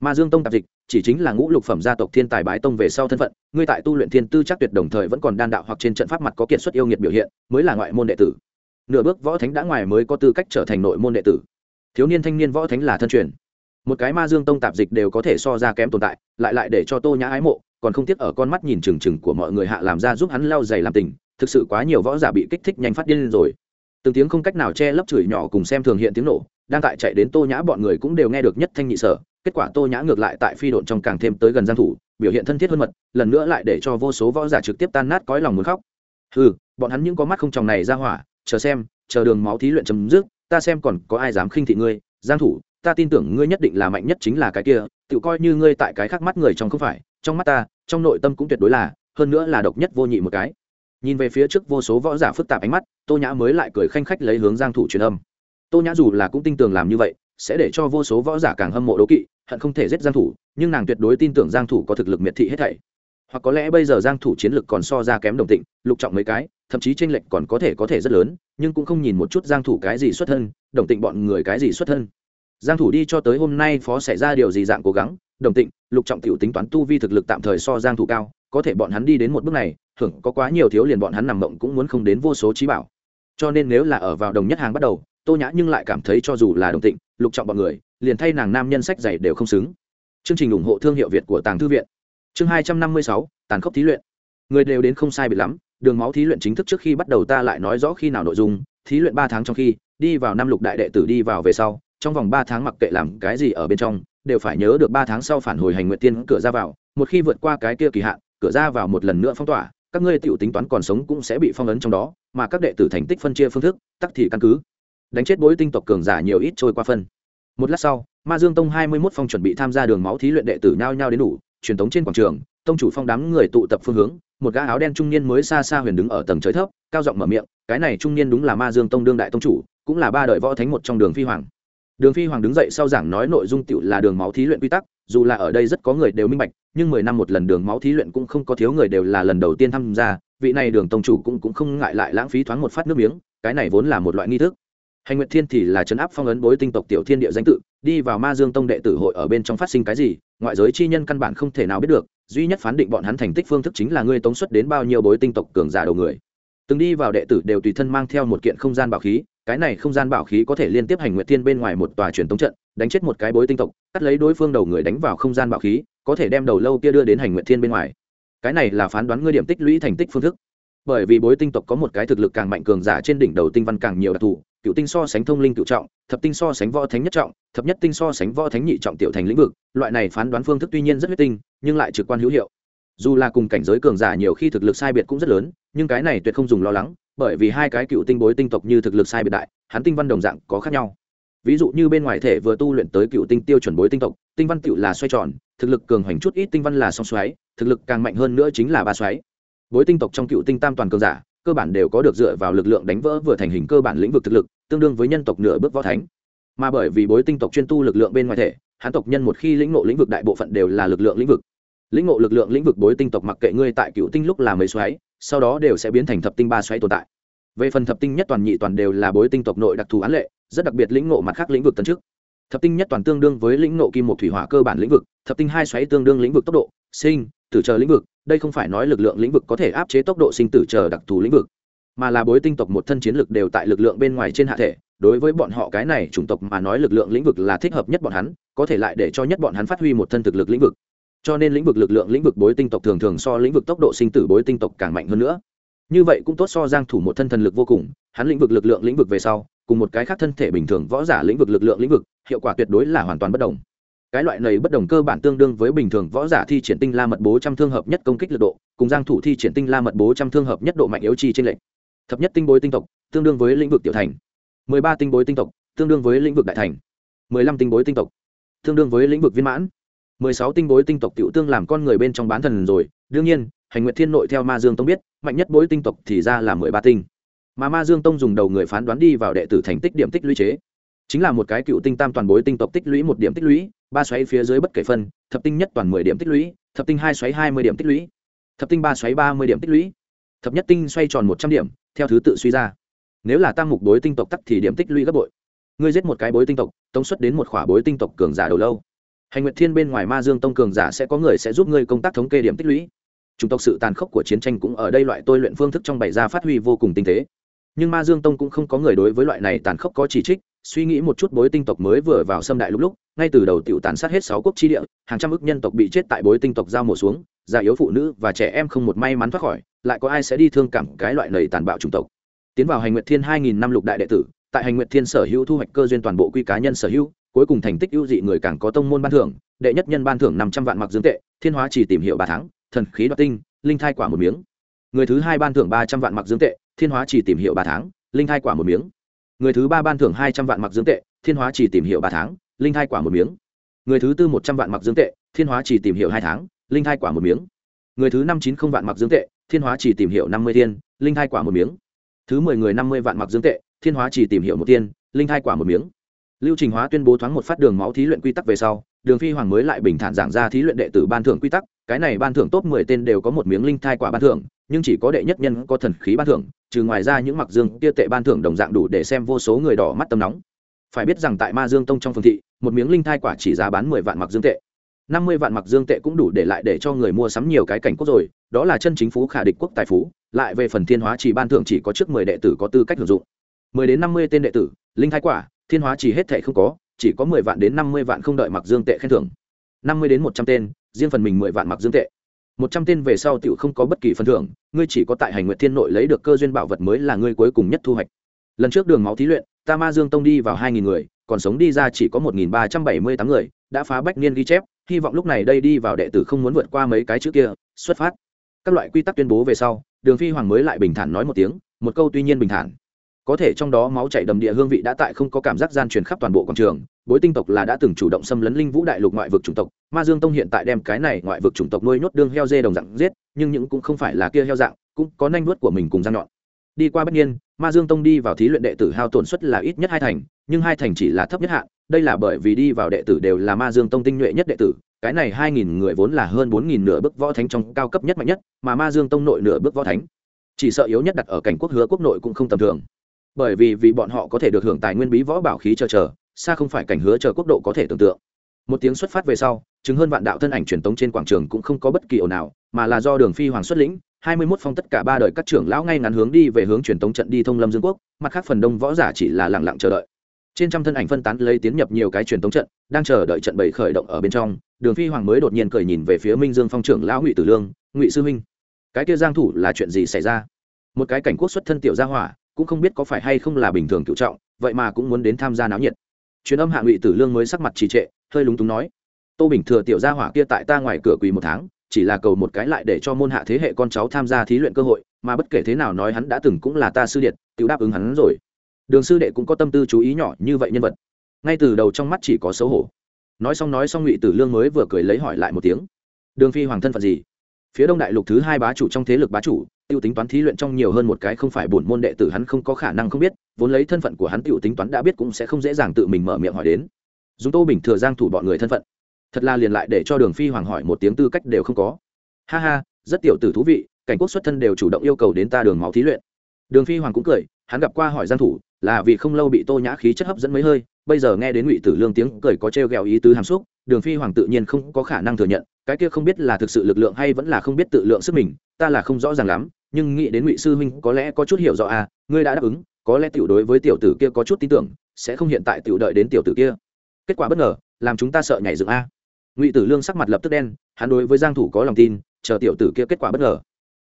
Ma dương tông tạp dịch chỉ chính là ngũ lục phẩm gia tộc thiên tài bái tông về sau thân phận, ngươi tại tu luyện thiên tư chắc tuyệt đồng thời vẫn còn đan đạo hoặc trên trận pháp mặt có kiệt xuất yêu nghiệt biểu hiện, mới là ngoại môn đệ tử. Nửa bước võ thánh đã ngoài mới có tư cách trở thành nội môn đệ tử. Thiếu niên thanh niên võ thánh là thân truyền một cái ma dương tông tạp dịch đều có thể so ra kém tồn tại, lại lại để cho tô nhã ái mộ, còn không tiếc ở con mắt nhìn trừng trừng của mọi người hạ làm ra giúp hắn lau dày làm tình, thực sự quá nhiều võ giả bị kích thích nhanh phát điên rồi. Từng tiếng không cách nào che lấp chửi nhỏ cùng xem thường hiện tiếng nổ, đang tại chạy đến tô nhã bọn người cũng đều nghe được nhất thanh nhị sở, kết quả tô nhã ngược lại tại phi độn trong càng thêm tới gần giang thủ, biểu hiện thân thiết hơn mật, lần nữa lại để cho vô số võ giả trực tiếp tan nát cõi lòng muốn khóc. Ừ bọn hắn những có mắt không tròng này ra hỏa, chờ xem, chờ đường máu thí luyện chấm dứt, ta xem còn có ai dám khinh thị ngươi, giang thủ ta tin tưởng ngươi nhất định là mạnh nhất chính là cái kia, tự coi như ngươi tại cái khác mắt người trong không phải, trong mắt ta, trong nội tâm cũng tuyệt đối là, hơn nữa là độc nhất vô nhị một cái. Nhìn về phía trước vô số võ giả phức tạp ánh mắt, tô nhã mới lại cười khanh khách lấy hướng giang thủ truyền âm. Tô nhã dù là cũng tin tưởng làm như vậy, sẽ để cho vô số võ giả càng hâm mộ đấu kỵ, hận không thể giết giang thủ, nhưng nàng tuyệt đối tin tưởng giang thủ có thực lực miệt thị hết thảy. Hoặc có lẽ bây giờ giang thủ chiến lực còn so ra kém đồng tịnh, lục trọng mấy cái, thậm chí trên lệnh còn có thể có thể rất lớn, nhưng cũng không nhìn một chút giang thủ cái gì xuất thân, đồng tịnh bọn người cái gì xuất thân giang thủ đi cho tới hôm nay phó xảy ra điều gì dạng cố gắng, đồng tịnh, lục trọng tiểu tính toán tu vi thực lực tạm thời so giang thủ cao, có thể bọn hắn đi đến một bước này, hưởng có quá nhiều thiếu liền bọn hắn nằm mộng cũng muốn không đến vô số trí bảo. Cho nên nếu là ở vào đồng nhất hàng bắt đầu, tô nhã nhưng lại cảm thấy cho dù là đồng tịnh, lục trọng bọn người, liền thay nàng nam nhân sách dày đều không xứng. Chương trình ủng hộ thương hiệu việt của tàng thư viện. Chương hai trăm năm mươi sáu, tàn khốc thí luyện. Người đều đến không sai biệt lắm, đường máu thí luyện chính thức trước khi bắt đầu ta lại nói rõ khi nào nội dung, thí luyện ba tháng trong khi, đi vào năm lục đại đệ tử đi vào về sau trong vòng ba tháng mặc kệ làm cái gì ở bên trong, đều phải nhớ được ba tháng sau phản hồi hành nguyện tiên cửa ra vào, một khi vượt qua cái kia kỳ hạn, cửa ra vào một lần nữa phong tỏa, các ngươi tiểu tính toán còn sống cũng sẽ bị phong ấn trong đó, mà các đệ tử thành tích phân chia phương thức, tắc thì căn cứ. Đánh chết bối tinh tộc cường giả nhiều ít trôi qua phân. Một lát sau, ma dương tông hai mươi mốt phong chuẩn bị tham gia đường máu thí luyện đệ tử nhao nhao đến đủ, truyền tống trên quảng trường, tông chủ phong đám người tụ tập phương hướng, một gã áo đen trung niên mới xa xa huyền đứng ở tầng trời thấp, cao giọng mở miệng, cái này trung niên đúng là ma dương tông đương đại tông chủ, cũng là ba đời võ thánh một trong đường phi hoàng đường phi hoàng đứng dậy sau giảng nói nội dung tựu là đường máu thí luyện quy tắc, dù là ở đây rất có người đều minh bạch, nhưng mười năm một lần đường máu thí luyện cũng không có thiếu người đều là lần đầu tiên tham gia, vị này đường tông chủ cũng cũng không ngại lại lãng phí thoáng một phát nước miếng, cái này vốn là một loại nghi thức. Hành nguyệt thiên thì là chấn áp phong ấn bối tinh tộc tiểu thiên địa danh tự, đi vào ma dương tông đệ tử hội ở bên trong phát sinh cái gì, ngoại giới chi nhân căn bản không thể nào biết được, duy nhất phán định bọn hắn thành tích phương thức chính là ngươi tống xuất đến bao nhiêu bối tinh tộc cường giả đầu người từng đi vào đệ tử đều tùy thân mang theo một kiện không gian bảo khí, cái này không gian bảo khí có thể liên tiếp hành nguyện thiên bên ngoài một tòa truyền tống trận, đánh chết một cái bối tinh tộc, cắt lấy đối phương đầu người đánh vào không gian bảo khí, có thể đem đầu lâu kia đưa đến hành nguyện thiên bên ngoài. Cái này là phán đoán ngươi điểm tích lũy thành tích phương thức. Bởi vì bối tinh tộc có một cái thực lực càng mạnh cường giả trên đỉnh đầu tinh văn càng nhiều đặc thù, cựu tinh so sánh thông linh cựu trọng, thập tinh so sánh võ thánh nhất trọng, thập nhất tinh so sánh võ thánh nhị trọng tiểu thành lĩnh vực, loại này phán đoán phương thức tuy nhiên rất huyết tinh, nhưng lại trực quan hữu hiệu dù là cùng cảnh giới cường giả nhiều khi thực lực sai biệt cũng rất lớn, nhưng cái này tuyệt không dùng lo lắng, bởi vì hai cái cựu tinh bối tinh tộc như thực lực sai biệt đại, hắn tinh văn đồng dạng có khác nhau. Ví dụ như bên ngoài thể vừa tu luyện tới cựu tinh tiêu chuẩn bối tinh tộc, tinh văn cựu là xoay tròn, thực lực cường hoành chút ít tinh văn là song xoáy, thực lực càng mạnh hơn nữa chính là ba xoáy. Bối tinh tộc trong cựu tinh tam toàn cường giả, cơ bản đều có được dựa vào lực lượng đánh vỡ vừa thành hình cơ bản lĩnh vực thực lực, tương đương với nhân tộc nửa bước võ thánh. Mà bởi vì bối tinh tộc chuyên tu lực lượng bên ngoài thể hán tộc nhân một khi lĩnh ngộ lĩnh vực đại bộ phận đều là lực lượng lĩnh vực lĩnh ngộ lực lượng lĩnh vực bối tinh tộc mặc kệ ngươi tại cựu tinh lúc là mấy xoáy, sau đó đều sẽ biến thành thập tinh ba xoáy tồn tại. Về phần thập tinh nhất toàn nhị toàn đều là bối tinh tộc nội đặc thù án lệ, rất đặc biệt lĩnh ngộ mặt khác lĩnh vực tân chức. Thập tinh nhất toàn tương đương với lĩnh ngộ kim một thủy hỏa cơ bản lĩnh vực, thập tinh hai xoáy tương đương lĩnh vực tốc độ, sinh, tử chờ lĩnh vực, đây không phải nói lực lượng lĩnh vực có thể áp chế tốc độ sinh tử chờ đặc thù lĩnh vực, mà là bối tinh tộc một thân chiến lực đều tại lực lượng bên ngoài trên hạ thể. Đối với bọn họ cái này chủng tộc mà nói lực lượng lĩnh vực là thích hợp nhất bọn hắn, có thể lại để cho nhất bọn hắn phát huy một thân thực lực lĩnh vực cho nên lĩnh vực lực lượng lĩnh vực bối tinh tộc thường thường so lĩnh vực tốc độ sinh tử bối tinh tộc càng mạnh hơn nữa. Như vậy cũng tốt so giang thủ một thân thần lực vô cùng, hắn lĩnh vực lực lượng lĩnh vực về sau, cùng một cái khác thân thể bình thường võ giả lĩnh vực lực lượng lĩnh vực, hiệu quả tuyệt đối là hoàn toàn bất đồng. Cái loại này bất đồng cơ bản tương đương với bình thường võ giả thi triển tinh la mật bố trăm thương hợp nhất công kích lực độ, cùng giang thủ thi triển tinh la mật bố trăm thương hợp nhất độ mạnh yếu chi trên lệnh thập nhất tinh bối tinh tộc, tương đương với lĩnh vực tiểu thành. Mười ba tinh bối tinh tộc, tương đương với lĩnh vực đại thành. Mười lăm tinh bối tinh tộc, tương đương với lĩnh vực viên mãn mười sáu tinh bối tinh tộc tiểu tương làm con người bên trong bán thần rồi. Đương nhiên, hành nguyệt thiên nội theo ma dương tông biết, mạnh nhất bối tinh tộc thì ra là mười ba tinh. Mà ma dương tông dùng đầu người phán đoán đi vào đệ tử thành tích điểm tích lũy chế. Chính là một cái cựu tinh tam toàn bối tinh tộc tích lũy một điểm tích lũy, ba xoáy phía dưới bất kể phân, thập tinh nhất toàn mười điểm tích lũy, thập tinh hai xoáy hai mươi điểm tích lũy, thập tinh ba xoáy ba mươi điểm tích lũy. Thập nhất tinh xoay tròn một trăm điểm, theo thứ tự suy ra. Nếu là tam mục bối tinh tộc tắc thì điểm tích lũy gấp bội. Ngươi giết một cái bối tinh tộc, tống xuất đến một khỏa bối tinh tộc cường giả đầu lâu hành nguyệt thiên bên ngoài ma dương tông cường giả sẽ có người sẽ giúp ngươi công tác thống kê điểm tích lũy. Chủng tộc sự tàn khốc của chiến tranh cũng ở đây loại tôi luyện phương thức trong bày ra phát huy vô cùng tinh tế. Nhưng ma dương tông cũng không có người đối với loại này tàn khốc có chỉ trích, suy nghĩ một chút bối tinh tộc mới vừa vào xâm đại lúc lúc, ngay từ đầu tiểu tàn sát hết sáu quốc chi địa, hàng trăm ước nhân tộc bị chết tại bối tinh tộc giao mùa xuống, già yếu phụ nữ và trẻ em không một may mắn thoát khỏi, lại có ai sẽ đi thương cảm cái loại lầy tàn bạo chủng tộc. Tiến vào hành nguyệt thiên hai nghìn năm lục đại đệ tử, tại hành nguyệt thiên sở hữu thu hoạch cơ duyên toàn bộ quy cá nhân sở hữu cuối cùng thành tích ưu dị người càng có tông môn ban thưởng, đệ nhất nhân ban thưởng năm trăm vạn mặc dương tệ, thiên hóa chỉ tìm hiểu ba tháng, thần khí đoạt tinh, linh thai quả một miếng. Người thứ hai ban thưởng ba trăm vạn mặc dương tệ, thiên hóa chỉ tìm hiểu ba tháng, linh thai quả một miếng. Người thứ ba ban thưởng hai trăm vạn mặc dương tệ, thiên hóa chỉ tìm hiểu ba tháng, linh thai quả một miếng. Người thứ tư một trăm vạn mặc dương tệ, thiên hóa chỉ tìm hiểu hai tháng, linh thai quả một miếng. Người thứ năm chín không vạn mặc dương tệ, thiên hóa chỉ tìm hiểu năm mươi tiên, linh thai quả một miếng. Thứ mười người năm mươi vạn mặc dương tệ, thiên hóa chỉ tìm hiểu một tiên, linh thai quả một miếng lưu trình hóa tuyên bố thoáng một phát đường máu thí luyện quy tắc về sau, đường phi hoàng mới lại bình thản giảng ra thí luyện đệ tử ban thưởng quy tắc. Cái này ban thưởng top mười tên đều có một miếng linh thai quả ban thưởng, nhưng chỉ có đệ nhất nhân có thần khí ban thưởng, trừ ngoài ra những mặc dương kia tệ ban thưởng đồng dạng đủ để xem vô số người đỏ mắt tâm nóng. Phải biết rằng tại ma dương tông trong phương thị, một miếng linh thai quả chỉ giá bán mười vạn mặc dương tệ. Năm mươi vạn mặc dương tệ cũng đủ để lại để cho người mua sắm nhiều cái cảnh quốc rồi, đó là chân chính phú khả địch quốc tài phú, lại về phần thiên hóa chỉ ban thưởng chỉ có trước mười đệ tử có tư cách hưởng dụng. mười đến năm mươi tên đệ tử, linh thai quả thiên hóa chỉ hết thệ không có, chỉ có mười vạn đến năm mươi vạn không đợi mặc dương tệ khen thưởng. Năm mươi đến một trăm tên, riêng phần mình mười vạn mặc dương tệ. Một trăm tên về sau tiểu không có bất kỳ phần thưởng, ngươi chỉ có tại hành nguyện thiên nội lấy được cơ duyên bảo vật mới là ngươi cuối cùng nhất thu hoạch. Lần trước đường máu thí luyện, ta ma dương tông đi vào hai nghìn người, còn sống đi ra chỉ có một nghìn ba trăm bảy mươi tám người, đã phá bách niên ghi chép, hy vọng lúc này đây đi vào đệ tử không muốn vượt qua mấy cái chữ kia, xuất phát. Các loại quy tắc tuyên bố về sau, đường phi hoàng mới lại bình thản nói một tiếng, một câu tuy nhiên bình thản có thể trong đó máu chảy đầm địa hương vị đã tại không có cảm giác gian truyền khắp toàn bộ quảng trường, bối tinh tộc là đã từng chủ động xâm lấn linh vũ đại lục ngoại vực chủng tộc, ma dương tông hiện tại đem cái này ngoại vực chủng tộc nuôi nhốt đương heo dê đồng dạng giết, nhưng những cũng không phải là kia heo dạng, cũng có nanh vuốt của mình cùng răng nhọn. Đi qua bất nhiên ma dương tông đi vào thí luyện đệ tử hao tổn suất là ít nhất hai thành, nhưng hai thành chỉ là thấp nhất hạn, đây là bởi vì đi vào đệ tử đều là ma dương tông tinh nhuệ nhất đệ tử, cái này hai nghìn người vốn là hơn bốn nghìn nửa bước võ thánh trong cao cấp nhất mạnh nhất, mà ma dương tông nội nửa bước võ thánh, chỉ sợ yếu nhất đặt ở cảnh quốc hứa quốc nội cũng không tầm thường bởi vì vì bọn họ có thể được hưởng tài nguyên bí võ bảo khí chờ chờ, xa không phải cảnh hứa chờ quốc độ có thể tưởng tượng. Một tiếng xuất phát về sau, chứng hơn vạn đạo thân ảnh truyền tống trên quảng trường cũng không có bất kỳ ồn nào mà là do đường phi hoàng xuất lĩnh, hai mươi 21 phong tất cả ba đời các trưởng lão ngay ngắn hướng đi về hướng truyền tống trận đi thông lâm dương quốc, mặt khác phần đông võ giả chỉ là lặng lặng chờ đợi. Trên trăm thân ảnh phân tán lấy tiến nhập nhiều cái truyền tống trận, đang chờ đợi trận bảy khởi động ở bên trong, đường phi hoàng mới đột nhiên cười nhìn về phía minh dương phong trưởng lão ngụy tử lương, ngụy sư minh cái kia giang thủ là chuyện gì xảy ra? Một cái cảnh quốc xuất thân tiểu gia hỏa cũng không biết có phải hay không là bình thường cựu trọng, vậy mà cũng muốn đến tham gia náo nhiệt. Truyền âm hạ ngụy tử lương mới sắc mặt trì trệ, hơi lúng túng nói, tô bình thừa tiểu gia hỏa kia tại ta ngoài cửa quỳ một tháng, chỉ là cầu một cái lại để cho môn hạ thế hệ con cháu tham gia thí luyện cơ hội, mà bất kể thế nào nói hắn đã từng cũng là ta sư điệt tự đáp ứng hắn rồi. Đường sư đệ cũng có tâm tư chú ý nhỏ như vậy nhân vật. Ngay từ đầu trong mắt chỉ có xấu hổ. Nói xong nói xong ngụy tử lương mới vừa cười lấy hỏi lại một tiếng, đường phi hoàng thân phận gì? Phía đông đại lục thứ hai bá chủ trong thế lực bá chủ tiêu tính toán thí luyện trong nhiều hơn một cái không phải bổn môn đệ tử hắn không có khả năng không biết, vốn lấy thân phận của hắn tiêu tính toán đã biết cũng sẽ không dễ dàng tự mình mở miệng hỏi đến. Dùng tô bình thừa giang thủ bọn người thân phận. Thật là liền lại để cho đường phi hoàng hỏi một tiếng tư cách đều không có. Ha ha, rất tiểu tử thú vị, cảnh quốc xuất thân đều chủ động yêu cầu đến ta đường máu thí luyện. Đường phi hoàng cũng cười, hắn gặp qua hỏi giang thủ, là vì không lâu bị tô nhã khí chất hấp dẫn mấy hơi, bây giờ nghe đến ngụy tử lương tiếng cười có treo gẹo ý tứ hàm xúc, đường phi hoàng tự nhiên không có khả năng thừa nhận, cái kia không biết là thực sự lực lượng hay vẫn là không biết tự lượng sức mình ta là không rõ ràng lắm, nhưng nghĩ đến ngụy sư huynh có lẽ có chút hiểu rõ à ngươi đã đáp ứng, có lẽ tiểu đối với tiểu tử kia có chút tin tưởng, sẽ không hiện tại tiểu đợi đến tiểu tử kia. Kết quả bất ngờ, làm chúng ta sợ nhảy dựng a. Ngụy tử lương sắc mặt lập tức đen, hắn đối với giang thủ có lòng tin, chờ tiểu tử kia kết quả bất ngờ.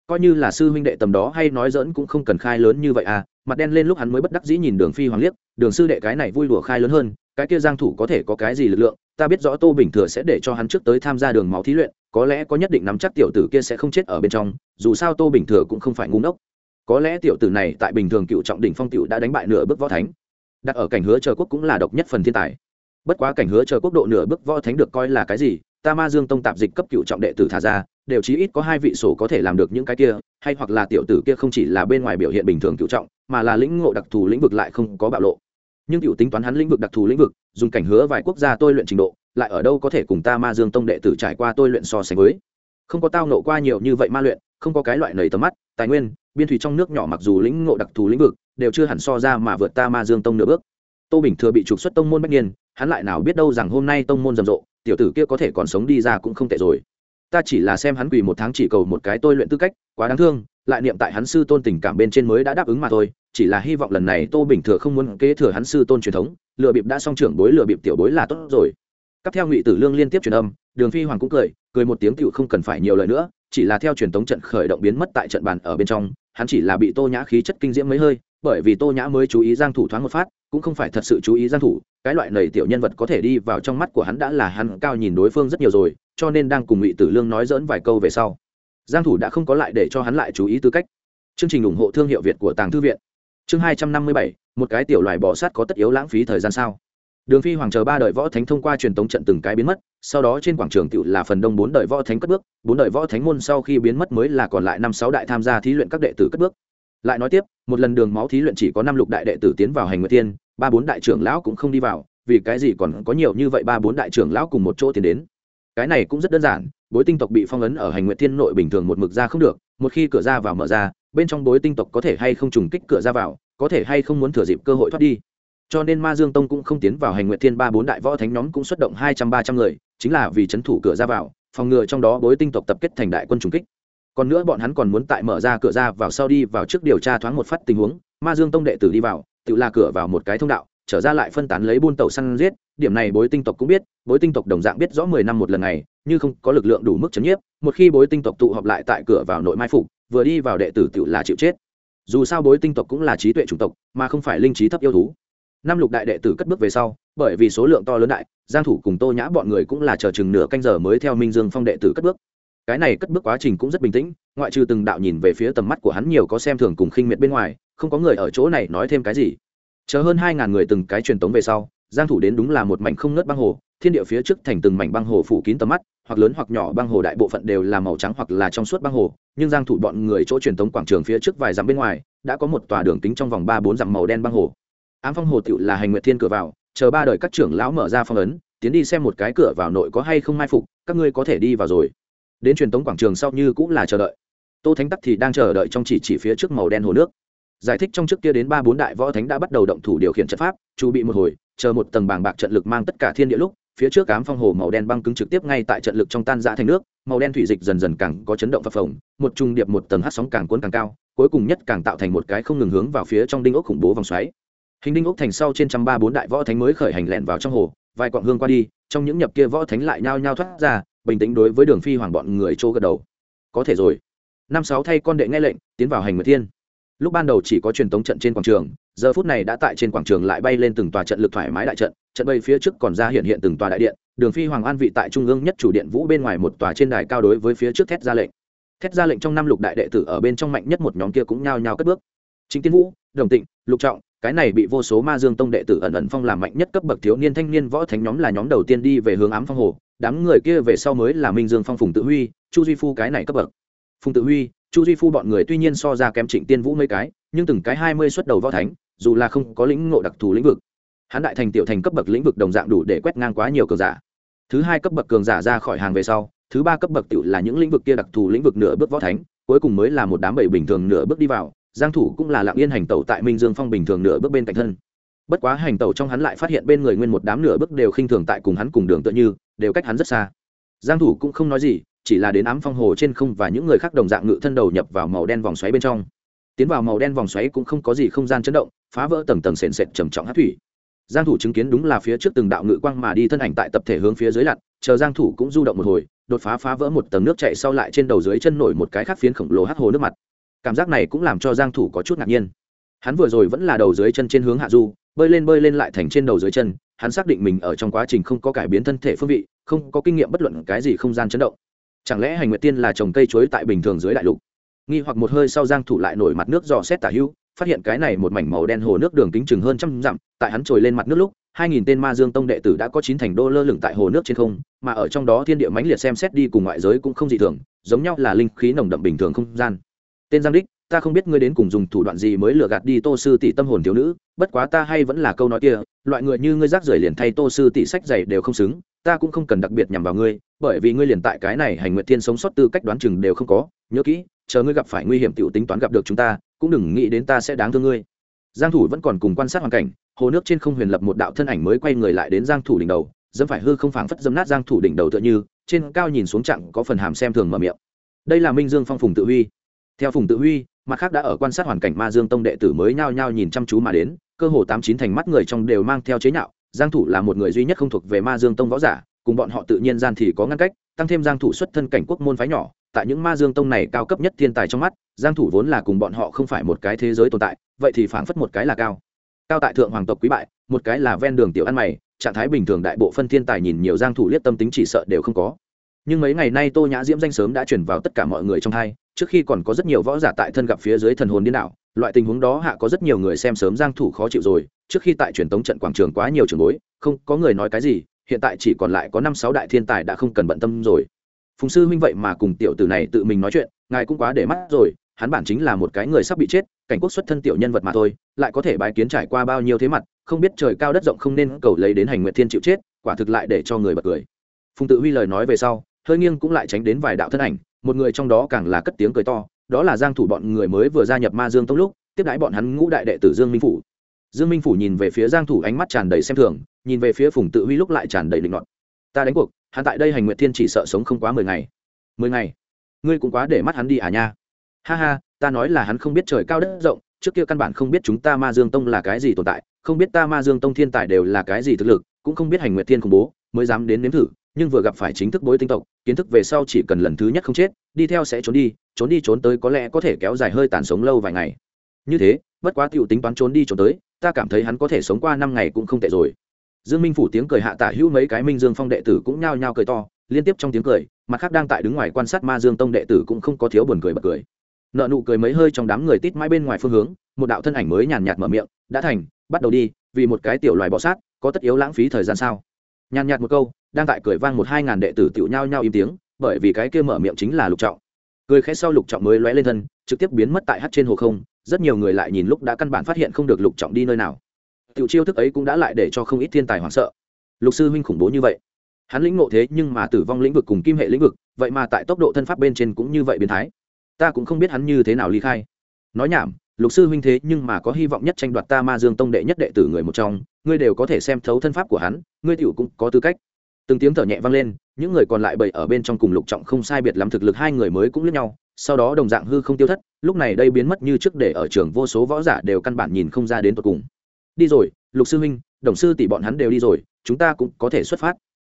Coi như là sư huynh đệ tầm đó hay nói dỡn cũng không cần khai lớn như vậy à mặt đen lên lúc hắn mới bất đắc dĩ nhìn đường phi hoàng liếc, đường sư đệ cái này vui đùa khai lớn hơn, cái kia giang thủ có thể có cái gì lực lượng, ta biết rõ tô bình thừa sẽ để cho hắn trước tới tham gia đường máu thí luyện có lẽ có nhất định nắm chắc tiểu tử kia sẽ không chết ở bên trong, dù sao tô bình thừa cũng không phải ngu ngốc. Có lẽ tiểu tử này tại bình thường cựu trọng đỉnh phong cựu đã đánh bại nửa bước võ thánh. Đặt ở cảnh hứa chờ quốc cũng là độc nhất phần thiên tài. Bất quá cảnh hứa chờ quốc độ nửa bước võ thánh được coi là cái gì, ta ma dương tông tạp dịch cấp cựu trọng đệ tử thả ra, đều chí ít có hai vị sổ có thể làm được những cái kia, hay hoặc là tiểu tử kia không chỉ là bên ngoài biểu hiện bình thường cựu trọng, mà là lĩnh ngộ đặc thù lĩnh vực lại không có bạo lộ. Nhưng cựu tính toán hắn lĩnh vực đặc thù lĩnh vực, dùng cảnh hứa vài quốc gia tôi luyện trình độ lại ở đâu có thể cùng ta ma dương tông đệ tử trải qua tôi luyện so sánh với? Không có tao nộ qua nhiều như vậy ma luyện, không có cái loại nầy tầm mắt, tài nguyên, biên thủy trong nước nhỏ mặc dù lĩnh ngộ đặc thù lĩnh vực, đều chưa hẳn so ra mà vượt ta ma dương tông nửa bước. Tô bình thừa bị trục xuất tông môn bách niên, hắn lại nào biết đâu rằng hôm nay tông môn rầm rộ, tiểu tử kia có thể còn sống đi ra cũng không tệ rồi. Ta chỉ là xem hắn quỳ một tháng chỉ cầu một cái tôi luyện tư cách, quá đáng thương, lại niệm tại hắn sư tôn tình cảm bên trên mới đã đáp ứng mà thôi, chỉ là hy vọng lần này tô bình thừa không muốn kế thừa hắn sư tôn truyền thống lựa bịp đã xong trưởng bối lựa bịp tiểu bối là tốt rồi cắp theo ngụy tử lương liên tiếp truyền âm đường phi hoàng cũng cười cười một tiếng tựu không cần phải nhiều lời nữa chỉ là theo truyền thống trận khởi động biến mất tại trận bàn ở bên trong hắn chỉ là bị tô nhã khí chất kinh diễm mấy hơi bởi vì tô nhã mới chú ý giang thủ thoáng một phát cũng không phải thật sự chú ý giang thủ cái loại nầy tiểu nhân vật có thể đi vào trong mắt của hắn đã là hắn cao nhìn đối phương rất nhiều rồi cho nên đang cùng ngụy tử lương nói dỡn vài câu về sau. Giang thủ đã không có lại để cho hắn lại chú ý tư cách. Chương trình ủng hộ thương hiệu việt của tàng thư viện. Chương 257, một cái tiểu loài bò sát có tất yếu lãng phí thời gian sao? Đường phi hoàng chờ ba đời võ thánh thông qua truyền tống trận từng cái biến mất, sau đó trên quảng trường tựu là phần đông bốn đời võ thánh cất bước, bốn đời võ thánh môn sau khi biến mất mới là còn lại năm sáu đại tham gia thí luyện các đệ tử cất bước. Lại nói tiếp, một lần đường máu thí luyện chỉ có năm lục đại đệ tử tiến vào hành nguyệt tiên, ba bốn đại trưởng lão cũng không đi vào, vì cái gì còn có nhiều như vậy ba bốn đại trưởng lão cùng một chỗ tiến đến. Cái này cũng rất đơn giản, bối tinh tộc bị phong ấn ở hành nguyệt thiên nội bình thường một mực ra không được, một khi cửa ra vào mở ra, bên trong bối tinh tộc có thể hay không trùng kích cửa ra vào, có thể hay không muốn thừa dịp cơ hội thoát đi cho nên ma dương tông cũng không tiến vào hành nguyện thiên ba bốn đại võ thánh nhóm cũng xuất động hai trăm ba trăm người, chính là vì c h ấ n thủ cửa ra vào, phòng ngừa trong đó bối tinh tộc tập kết thành đại quân trùng kích. Còn nữa bọn hắn còn muốn tại mở ra cửa ra vào sau đi vào trước điều tra thoáng một phát tình huống, ma dương tông đệ tử đi vào, tự la cửa vào một cái thông đạo, trở ra lại phân tán lấy buôn tàu săn giết, điểm này bối tinh tộc cũng biết, bối tinh tộc đồng dạng biết rõ mười năm một lần này, như không có lực lượng đủ mức chấn nhiếp, một khi bối tinh tộc tụ họp lại tại cửa vào nội mai phục, vừa đi vào đệ tử tự là chịu chết. Dù sao bối tinh tộc cũng là trí tuệ chủng tộc, mà không phải linh trí thấp yêu thú năm lục đại đệ tử cất bước về sau, bởi vì số lượng to lớn đại, giang thủ cùng tô nhã bọn người cũng là chờ chừng nửa canh giờ mới theo minh dương phong đệ tử cất bước. Cái này cất bước quá trình cũng rất bình tĩnh, ngoại trừ từng đạo nhìn về phía tầm mắt của hắn nhiều có xem thường cùng khinh miệt bên ngoài, không có người ở chỗ này nói thêm cái gì. Chờ hơn hai ngàn người từng cái truyền tống về sau, giang thủ đến đúng là một mảnh không nứt băng hồ, thiên địa phía trước thành từng mảnh băng hồ phủ kín tầm mắt, hoặc lớn hoặc nhỏ băng hồ đại bộ phận đều là màu trắng hoặc là trong suốt băng hồ, nhưng giang thủ bọn người chỗ truyền tống quảng trường phía trước vài dặm bên ngoài, đã có một tòa đường kính trong vòng ba bốn dặm màu đen băng hồ ám phong hồ tựu là hành nguyệt thiên cửa vào, chờ ba đời các trưởng lão mở ra phong ấn, tiến đi xem một cái cửa vào nội có hay không mai phục, các ngươi có thể đi vào rồi. Đến truyền tống quảng trường sau như cũng là chờ đợi. Tô thánh tắc thì đang chờ đợi trong chỉ chỉ phía trước màu đen hồ nước. Giải thích trong trước kia đến ba bốn đại võ thánh đã bắt đầu động thủ điều khiển trận pháp, chu bị một hồi, chờ một tầng bàng bạc trận lực mang tất cả thiên địa lúc, phía trước cám phong hồ màu đen băng cứng trực tiếp ngay tại trận lực trong tan ra thành nước, màu đen thủy dịch dần dần càng có chấn động phập phồng, một trung điệp một tầng hát sóng càng cuốn càng cao, cuối cùng nhất càng tạo thành một cái không ngừng hướng vào phía trong đinh ốc khủng bố vòng xoáy hình đinh ốc thành sau trên trăm ba bốn đại võ thánh mới khởi hành lẹn vào trong hồ, vài quặng hương qua đi, trong những nhập kia võ thánh lại nhao nhao thoát ra, bình tĩnh đối với đường phi hoàng bọn người trô gật đầu. Có thể rồi. Năm sáu thay con đệ nghe lệnh, tiến vào hành nguyệt thiên. Lúc ban đầu chỉ có truyền tống trận trên quảng trường, giờ phút này đã tại trên quảng trường lại bay lên từng tòa trận lực thoải mái đại trận trận bay phía trước còn ra hiện hiện từng tòa đại điện, đường phi hoàng an vị tại trung ương nhất chủ điện vũ bên ngoài một tòa trên đài cao đối với phía trước thét ra lệnh. Thét ra lệnh trong năm lục đại đệ tử ở bên trong mạnh nhất một nhóm kia cũng nhao nhao cất bước. Chính tiên vũ, đồng tịnh, lục trọng cái này bị vô số ma dương tông đệ tử ẩn ẩn phong làm mạnh nhất cấp bậc thiếu niên thanh niên võ thánh nhóm là nhóm đầu tiên đi về hướng ám phong hồ, đám người kia về sau mới là minh dương phong phùng tự huy, chu duy phu cái này cấp bậc. Phùng tự huy, chu duy phu bọn người tuy nhiên so ra kém trịnh tiên vũ mấy cái, nhưng từng cái hai mươi xuất đầu võ thánh, dù là không có lĩnh ngộ đặc thù lĩnh vực. Hán đại thành tiểu thành cấp bậc lĩnh vực đồng dạng đủ để quét ngang quá nhiều cường giả. Thứ hai cấp bậc cường giả ra khỏi hàng về sau, thứ ba cấp bậc tiểu là những lĩnh vực kia đặc thù lĩnh vực nửa bước võ thánh, cuối cùng mới là một đám bảy bình thường nửa bước đi vào giang thủ cũng là lặng yên hành tẩu tại minh dương phong bình thường nửa bước bên cạnh thân. Bất quá hành tẩu trong hắn lại phát hiện bên người nguyên một đám nửa bước đều khinh thường tại cùng hắn cùng đường tựa như, đều cách hắn rất xa. Giang thủ cũng không nói gì, chỉ là đến ám phong hồ trên không và những người khác đồng dạng ngự thân đầu nhập vào màu đen vòng xoáy bên trong. Tiến vào màu đen vòng xoáy cũng không có gì không gian chấn động, phá vỡ tầng tầng sền sệt trầm trọng hát thủy. Giang thủ chứng kiến đúng là phía trước từng đạo ngự quang mà đi thân ảnh tại tập thể hướng phía dưới lặn, chờ giang thủ cũng du động một hồi, đột phá phá vỡ một tầng nước chảy sau lại trên đầu dưới chân nổi một cái khác phiến khổng lồ hắc hồ nước mặt cảm giác này cũng làm cho giang thủ có chút ngạc nhiên. Hắn vừa rồi vẫn là đầu dưới chân trên hướng hạ du, bơi lên bơi lên lại thành trên đầu dưới chân, hắn xác định mình ở trong quá trình không có cải biến thân thể phương vị, không có kinh nghiệm bất luận cái gì không gian chấn động. Chẳng lẽ hành nguyệt tiên là trồng cây chuối tại bình thường dưới đại lục? Nghi hoặc một hơi sau giang thủ lại nổi mặt nước dò xét tả hữu phát hiện cái này một mảnh màu đen hồ nước đường kính chừng hơn trăm dặm, tại hắn trồi lên mặt nước lúc, hai nghìn tên ma dương tông đệ tử đã có chín thành đô lơ lửng tại hồ nước trên không, mà ở trong đó thiên địa mãnh liệt xem xét đi cùng ngoại giới cũng không dị thường, giống nhau là linh khí nồng đậm bình thường không gian tên giang đích, ta không biết ngươi đến cùng dùng thủ đoạn gì mới lừa gạt đi tô sư tỷ tâm hồn thiếu nữ, bất quá ta hay vẫn là câu nói kia, loại người như ngươi rác rưởi liền thay tô sư tỷ sách dày đều không xứng, ta cũng không cần đặc biệt nhằm vào ngươi, bởi vì ngươi liền tại cái này hành nguyện thiên sống sót tư cách đoán chừng đều không có, nhớ kỹ, chờ ngươi gặp phải nguy hiểm tiểu tính toán gặp được chúng ta, cũng đừng nghĩ đến ta sẽ đáng thương ngươi. Giang thủ vẫn còn cùng quan sát hoàn cảnh, hồ nước trên không huyền lập một đạo thân ảnh mới quay người lại đến giang thủ đỉnh đầu, dẫm phải hư không phảng phất dẫm nát giang thủ đỉnh đầu tựa như, trên cao nhìn xuống chặng có phần hàm xem thường mở miệng. Đây là minh dương phong phùng tự huy theo phùng tự huy, mặt khác đã ở quan sát hoàn cảnh ma dương tông đệ tử mới nhao nhao nhìn chăm chú mà đến, cơ hồ tám chín thành mắt người trong đều mang theo chế nhạo, giang thủ là một người duy nhất không thuộc về ma dương tông võ giả, cùng bọn họ tự nhiên gian thì có ngăn cách, tăng thêm giang thủ xuất thân cảnh quốc môn phái nhỏ, tại những ma dương tông này cao cấp nhất thiên tài trong mắt, giang thủ vốn là cùng bọn họ không phải một cái thế giới tồn tại, vậy thì phảng phất một cái là cao. Cao tại thượng hoàng tộc quý bại, một cái là ven đường tiểu ăn mày, trạng thái bình thường đại bộ phân thiên tài nhìn nhiều giang thủ liếc tâm tính chỉ sợ đều không có. Nhưng mấy ngày nay tô nhã diễm danh sớm đã chuyển vào tất cả mọi người trong hai trước khi còn có rất nhiều võ giả tại thân gặp phía dưới thần hồn điên đảo, loại tình huống đó hạ có rất nhiều người xem sớm giang thủ khó chịu rồi, trước khi tại truyền tống trận quảng trường quá nhiều trường bối, không, có người nói cái gì, hiện tại chỉ còn lại có năm sáu đại thiên tài đã không cần bận tâm rồi. Phùng sư huynh vậy mà cùng tiểu tử này tự mình nói chuyện, ngài cũng quá để mắt rồi, hắn bản chính là một cái người sắp bị chết, cảnh quốc xuất thân tiểu nhân vật mà thôi, lại có thể bài kiến trải qua bao nhiêu thế mặt, không biết trời cao đất rộng không nên cầu lấy đến hành nguyện thiên chịu chết, quả thực lại để cho người bật cười. Phùng tự huy lời nói về sau, hơi nghiêng cũng lại tránh đến vài đạo thân ảnh một người trong đó càng là cất tiếng cười to, đó là giang thủ bọn người mới vừa gia nhập ma dương tông lúc, tiếp đãi bọn hắn ngũ đại đệ tử dương minh phủ. Dương minh phủ nhìn về phía giang thủ ánh mắt tràn đầy xem thường, nhìn về phía phùng tự huy lúc lại tràn đầy định nọt. Ta đánh cuộc, hắn tại đây hành nguyện thiên chỉ sợ sống không quá mười ngày. Mười ngày? Ngươi cũng quá để mắt hắn đi à nha. Ha ha, ta nói là hắn không biết trời cao đất rộng, trước kia căn bản không biết chúng ta ma dương tông là cái gì tồn tại, không biết ta ma dương tông thiên tài đều là cái gì thực lực, cũng không biết hành nguyện thiên khủng bố, mới dám đến nếm thử nhưng vừa gặp phải chính thức bối tinh tộc, kiến thức về sau chỉ cần lần thứ nhất không chết, đi theo sẽ trốn đi trốn đi trốn tới có lẽ có thể kéo dài hơi tàn sống lâu vài ngày. Như thế, bất quá t i ể u tính toán trốn đi trốn tới, ta cảm thấy hắn có thể sống qua năm ngày cũng không tệ rồi. Dương minh phủ tiếng cười hạ tả hữu mấy cái minh dương phong đệ tử cũng nhao nhao cười to, liên tiếp trong tiếng cười, mặt khác đang tại đứng ngoài quan sát ma dương tông đệ tử cũng không có thiếu buồn cười bật cười. Nợ nụ cười mấy hơi trong đám người tít mãi bên ngoài phương hướng, một đạo thân ảnh mới nhàn nhạt mở miệng, đã thành, bắt đầu đi, vì một cái tiểu loài bọ sát, có tất yếu lãng phí thời gian sao? Nhàn nhạt một câu đang tại cười vang một hai ngàn đệ tử tiểu nhau nhau im tiếng, bởi vì cái kia mở miệng chính là lục trọng. Cười khẽ sau lục trọng mới lóe lên thân, trực tiếp biến mất tại hát trên hồ không, rất nhiều người lại nhìn lúc đã căn bản phát hiện không được lục trọng đi nơi nào. Tiểu chiêu thức ấy cũng đã lại để cho không ít thiên tài hoảng sợ. Lục sư huynh khủng bố như vậy. Hắn lĩnh ngộ thế nhưng mà tử vong lĩnh vực cùng kim hệ lĩnh vực, vậy mà tại tốc độ thân pháp bên trên cũng như vậy biến thái. Ta cũng không biết hắn như thế nào ly khai. Nói nhảm, lục sư huynh thế nhưng mà có hy vọng nhất tranh đoạt ta ma dương tông đệ nhất đệ tử người một trong, ngươi đều có thể xem thấu thân pháp của hắn, ngươi tiểu cũng có tư cách từng tiếng thở nhẹ vang lên, những người còn lại bậy ở bên trong cùng lục trọng không sai biệt lắm thực lực hai người mới cũng lướt nhau, sau đó đồng dạng hư không tiêu thất, lúc này đây biến mất như trước để ở trường vô số võ giả đều căn bản nhìn không ra đến tột cùng. Đi rồi, lục sư huynh, đồng sư tỷ bọn hắn đều đi rồi, chúng ta cũng có thể xuất phát.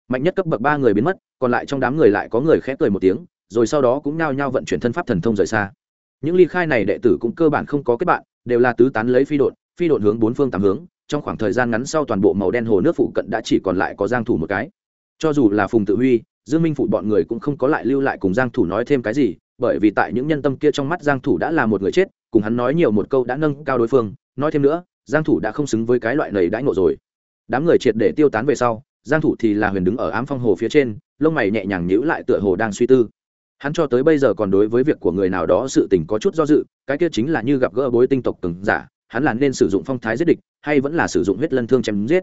Mạnh nhất cấp bậc ba người biến mất, còn lại trong đám người lại có người khẽ cười một tiếng, rồi sau đó cũng nao nhao vận chuyển thân pháp thần thông rời xa. Những ly khai này đệ tử cũng cơ bản không có kết bạn, đều là tứ tán lấy phi đột phi đột hướng bốn phương tám hướng, trong khoảng thời gian ngắn sau toàn bộ màu đen hồ nước phụ cận đã chỉ còn lại có giang thủ một cái cho dù là phùng tự huy, dương minh phụ bọn người cũng không có lại lưu lại cùng giang thủ nói thêm cái gì, bởi vì tại những nhân tâm kia trong mắt giang thủ đã là một người chết, cùng hắn nói nhiều một câu đã nâng cao đối phương, nói thêm nữa, giang thủ đã không xứng với cái loại này đãi ngộ rồi. Đám người triệt để tiêu tán về sau, giang thủ thì là huyền đứng ở ám phong hồ phía trên, lông mày nhẹ nhàng nhíu lại tựa hồ đang suy tư. Hắn cho tới bây giờ còn đối với việc của người nào đó sự tình có chút do dự, cái kia chính là như gặp gỡ bối tinh tộc cường giả, hắn là nên sử dụng phong thái giết địch, hay vẫn là sử dụng huyết lân thương chém giết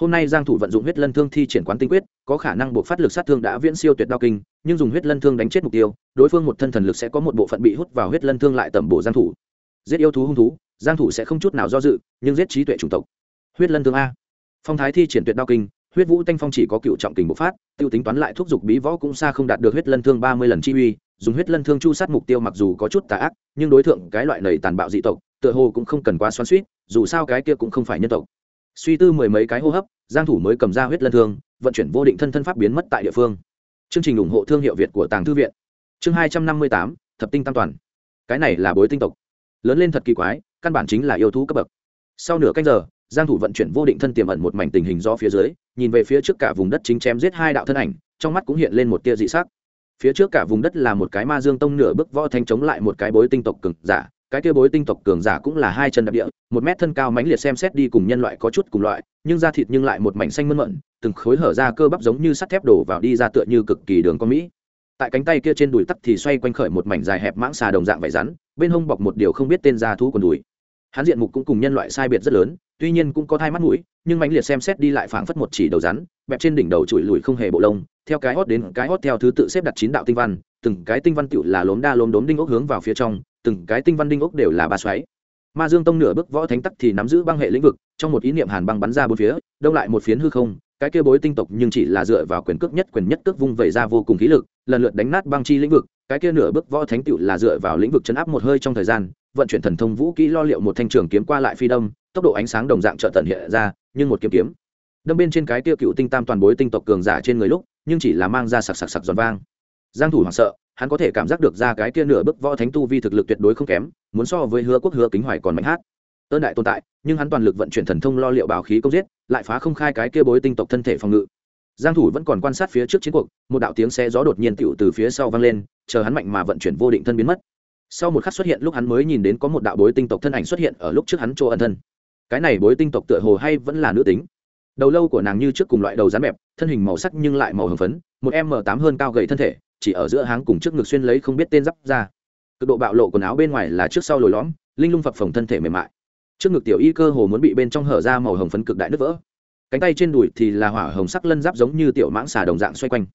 hôm nay giang thủ vận dụng huyết lân thương thi triển quán tinh quyết, có khả năng buộc phát lực sát thương đã viễn siêu tuyệt đao kinh, nhưng dùng huyết lân thương đánh chết mục tiêu, đối phương một thân thần lực sẽ có một bộ phận bị hút vào huyết lân thương lại tẩm bổ giang thủ. Giết yêu thú hung thú, giang thủ sẽ không chút nào do dự, nhưng giết trí tuệ chủng tộc. Huyết lân thương a. Phong thái thi triển tuyệt đao kinh, huyết vũ thanh phong chỉ có cựu trọng kình bộc phát, tiêu tính toán lại thúc giục bí võ cũng xa không đạt được huyết lân thương 30 lần chi uy, dùng huyết lân thương chu sát mục tiêu mặc dù có chút tà ác, nhưng đối tượng cái loại này tàn bạo dị tộc, tựa hồ cũng không cần quá xoắn xuýt, dù sao cái kia cũng không phải nhân tộc suy tư mười mấy cái hô hấp, giang thủ mới cầm ra huyết lân thương, vận chuyển vô định thân thân pháp biến mất tại địa phương. Chương trình ủng hộ thương hiệu việt của tàng thư viện. Chương hai trăm năm mươi tám, thập tinh tam toàn. Cái này là bối tinh tộc. Lớn lên thật kỳ quái, căn bản chính là yêu thú cấp bậc. Sau nửa canh giờ, giang thủ vận chuyển vô định thân tiềm ẩn một mảnh tình hình do phía dưới, nhìn về phía trước cả vùng đất chính chém giết hai đạo thân ảnh, trong mắt cũng hiện lên một tia dị sắc. Phía trước cả vùng đất là một cái ma dương tông nửa bước võ thanh chống lại một cái bối tinh tộc cường giả cái kia bối tinh tộc cường giả cũng là hai chân đạp địa, một mét thân cao mãnh liệt xem xét đi cùng nhân loại có chút cùng loại, nhưng da thịt nhưng lại một mảnh xanh mơn mận, từng khối hở ra cơ bắp giống như sắt thép đổ vào đi ra tựa như cực kỳ đường con mỹ. Tại cánh tay kia trên đùi tắt thì xoay quanh khởi một mảnh dài hẹp mãng xà đồng dạng vải rắn, bên hông bọc một điều không biết tên da thú quần đùi. Hắn diện mục cũng cùng nhân loại sai biệt rất lớn, tuy nhiên cũng có thai mắt mũi, nhưng mãnh liệt xem xét đi lại phảng phất một chỉ đầu rắn, bẹp trên đỉnh đầu chùi lùi không hề bộ lông, theo cái hót đến cái hót theo thứ tự xếp đặt chín đạo tinh văn, từng cái tinh văn tựu là lốm đa lốm đốm đinh ốc hướng vào phía trong từng cái tinh văn đinh ốc đều là ba xoáy. Ma dương tông nửa bước võ thánh tắc thì nắm giữ băng hệ lĩnh vực, trong một ý niệm hàn băng bắn ra bốn phía, đông lại một phiến hư không, cái kia bối tinh tộc nhưng chỉ là dựa vào quyền cước nhất quyền nhất cước vung vẩy ra vô cùng khí lực, lần lượt đánh nát băng chi lĩnh vực, cái kia nửa bước võ thánh tựu là dựa vào lĩnh vực chấn áp một hơi trong thời gian, vận chuyển thần thông vũ kỹ lo liệu một thanh trường kiếm qua lại phi đâm, tốc độ ánh sáng đồng dạng trợ tận hiện ra, nhưng một kiếm kiếm. Đâm bên trên cái kia cựu tinh tam toàn bối tinh tộc cường giả trên người lúc, nhưng chỉ là mang ra sặc sặc sặc giòn vang. Giang thủ hoảng sợ hắn có thể cảm giác được ra cái kia nửa bước võ thánh tu vi thực lực tuyệt đối không kém, muốn so với hứa quốc hứa kính hoài còn mạnh hát. Ơn đại tồn tại, nhưng hắn toàn lực vận chuyển thần thông lo liệu bảo khí công giết, lại phá không khai cái kia bối tinh tộc thân thể phòng ngự. Giang thủ vẫn còn quan sát phía trước chiến cuộc, một đạo tiếng xe gió đột nhiên tựu từ phía sau vang lên, chờ hắn mạnh mà vận chuyển vô định thân biến mất. Sau một khắc xuất hiện lúc hắn mới nhìn đến có một đạo bối tinh tộc thân ảnh xuất hiện ở lúc trước hắn chỗ ẩn thân. Cái này bối tinh tộc tựa hồ hay vẫn là nữ tính. Đầu lâu của nàng như trước cùng loại đầu rắn bẹp, thân hình màu sắc nhưng lại màu hồng phấn, một m tám hơn cao gầy thân thể chỉ ở giữa háng cùng trước ngực xuyên lấy không biết tên giáp ra. Cực độ bạo lộ quần áo bên ngoài là trước sau lồi lõm, linh lung phập phồng thân thể mềm mại. Trước ngực tiểu y cơ hồ muốn bị bên trong hở ra màu hồng phấn cực đại nứt vỡ. Cánh tay trên đùi thì là hỏa hồng sắc lân giáp giống như tiểu mãng xà đồng dạng xoay quanh.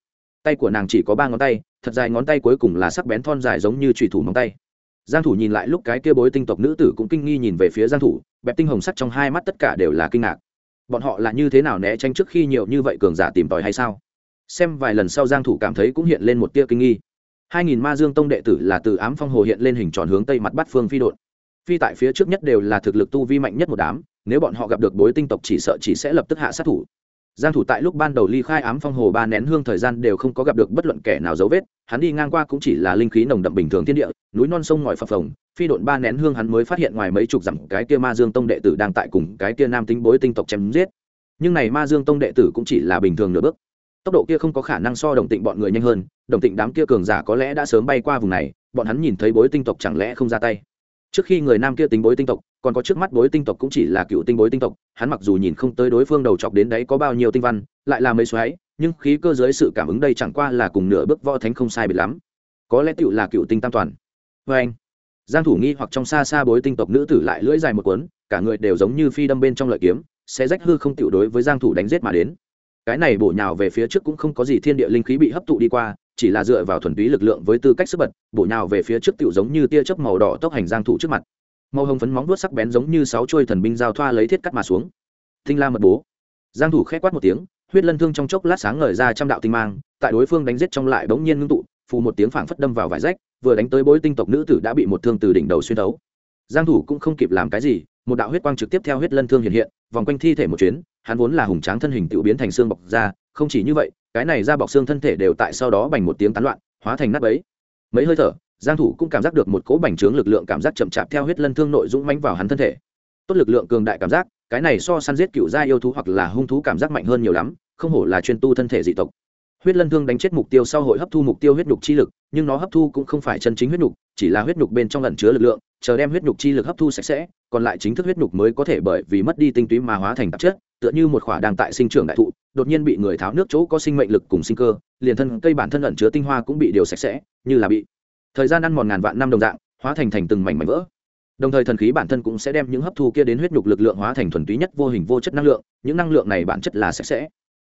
Tay của nàng chỉ có ba ngón tay, thật dài ngón tay cuối cùng là sắc bén thon dài giống như trùy thủ móng tay. Giang thủ nhìn lại lúc cái kia bối tinh tộc nữ tử cũng kinh nghi nhìn về phía giang thủ, bẹp tinh hồng sắc trong hai mắt tất cả đều là kinh ngạc. Bọn họ là như thế nào né tránh trước khi nhiều như vậy cường giả tìm tòi hay sao? Xem vài lần sau giang thủ cảm thấy cũng hiện lên một tia kinh nghi. Hai nghìn ma dương tông đệ tử là từ ám phong hồ hiện lên hình tròn hướng tây mặt bát phương phi đột phi tại phía trước nhất đều là thực lực tu vi mạnh nhất một đám, nếu bọn họ gặp được bối tinh tộc chỉ sợ chỉ sẽ lập tức hạ sát thủ. Giang thủ tại lúc ban đầu ly khai ám phong hồ ba nén hương thời gian đều không có gặp được bất luận kẻ nào dấu vết, hắn đi ngang qua cũng chỉ là linh khí nồng đậm bình thường thiên địa, núi non sông ngòi phập phồng, phi độn ba nén hương hắn mới phát hiện ngoài mấy chục dặm cái kia ma dương tông đệ tử đang tại cùng cái kia nam tính bối tinh tộc chém giết. Nhưng này ma dương tông đệ tử cũng chỉ là bình thường nửa bước tốc độ kia không có khả năng so đồng tịnh bọn người nhanh hơn, đồng tịnh đám kia cường giả có lẽ đã sớm bay qua vùng này, bọn hắn nhìn thấy bối tinh tộc chẳng lẽ không ra tay. Trước khi người nam kia tính bối tinh tộc, còn có trước mắt bối tinh tộc cũng chỉ là cựu tinh bối tinh tộc, hắn mặc dù nhìn không tới đối phương đầu chọc đến đấy có bao nhiêu tinh văn, lại là mấy xoáy, nhưng khí cơ dưới sự cảm ứng đây chẳng qua là cùng nửa bước võ thánh không sai biệt lắm. Có lẽ tựu là cựu tinh tam toàn. Vê anh, giang thủ nghi hoặc trong xa xa bối tinh tộc nữ tử lại lưỡi dài một cuốn, cả người đều giống như phi đâm bên trong lợi kiếm sẽ rách hư không tựu đối với giang thủ đánh giết mà đến cái này bổ nhào về phía trước cũng không có gì thiên địa linh khí bị hấp thụ đi qua, chỉ là dựa vào thuần túy lực lượng với tư cách sức bật, bổ nhào về phía trước tựu giống như tia chớp màu đỏ tốc hành giang thủ trước mặt. Màu hồng phấn móng vuốt sắc bén giống như sáu chuôi thần binh giao thoa lấy thiết cắt mà xuống. Tinh la mật bố. Giang thủ khẽ quát một tiếng, huyết lân thương trong chốc lát sáng ngời ra trăm đạo tinh mang, tại đối phương đánh giết trong lại đống nhiên ngưng tụ, phù một tiếng phảng phất đâm vào vải rách, vừa đánh tới bối tinh tộc nữ tử đã bị một thương từ đỉnh đầu xuyên thấu giang thủ cũng không kịp làm cái gì một đạo huyết quang trực tiếp theo huyết lân thương hiện hiện vòng quanh thi thể một chuyến hắn vốn là hùng tráng thân hình tự biến thành xương bọc da, không chỉ như vậy cái này da bọc xương thân thể đều tại sau đó bành một tiếng tán loạn hóa thành nát bấy. Mấy hơi thở giang thủ cũng cảm giác được một cỗ bành trướng lực lượng cảm giác chậm chạp theo huyết lân thương nội dũng mãnh vào hắn thân thể. Tốt lực lượng cường đại cảm giác cái này so săn giết cựu gia yêu thú hoặc là hung thú cảm giác mạnh hơn nhiều lắm không hổ là chuyên tu thân thể dị tộc huyết lân thương đánh chết mục tiêu sau hội hấp thu mục tiêu huyết nhục chi lực, nhưng nó hấp thu cũng không phải chân chính huyết nhục, chỉ là huyết nhục bên trong ẩn chứa lực lượng, chờ đem huyết nhục chi lực hấp thu sạch sẽ, còn lại chính thức huyết nhục mới có thể bởi vì mất đi tinh túy mà hóa thành tạp chất, tựa như một khỏa đang tại sinh trưởng đại thụ, đột nhiên bị người tháo nước chỗ có sinh mệnh lực cùng sinh cơ, liền thân, cây bản thân ẩn chứa tinh hoa cũng bị điều sạch sẽ, như là bị thời gian ăn mòn ngàn vạn năm đồng dạng, hóa thành thành từng mảnh mảnh vỡ. Đồng thời thần khí bản thân cũng sẽ đem những hấp thu kia đến huyết nhục lực lượng hóa thành thuần túy nhất vô hình vô chất năng lượng, những năng lượng này bản chất là sạch sẽ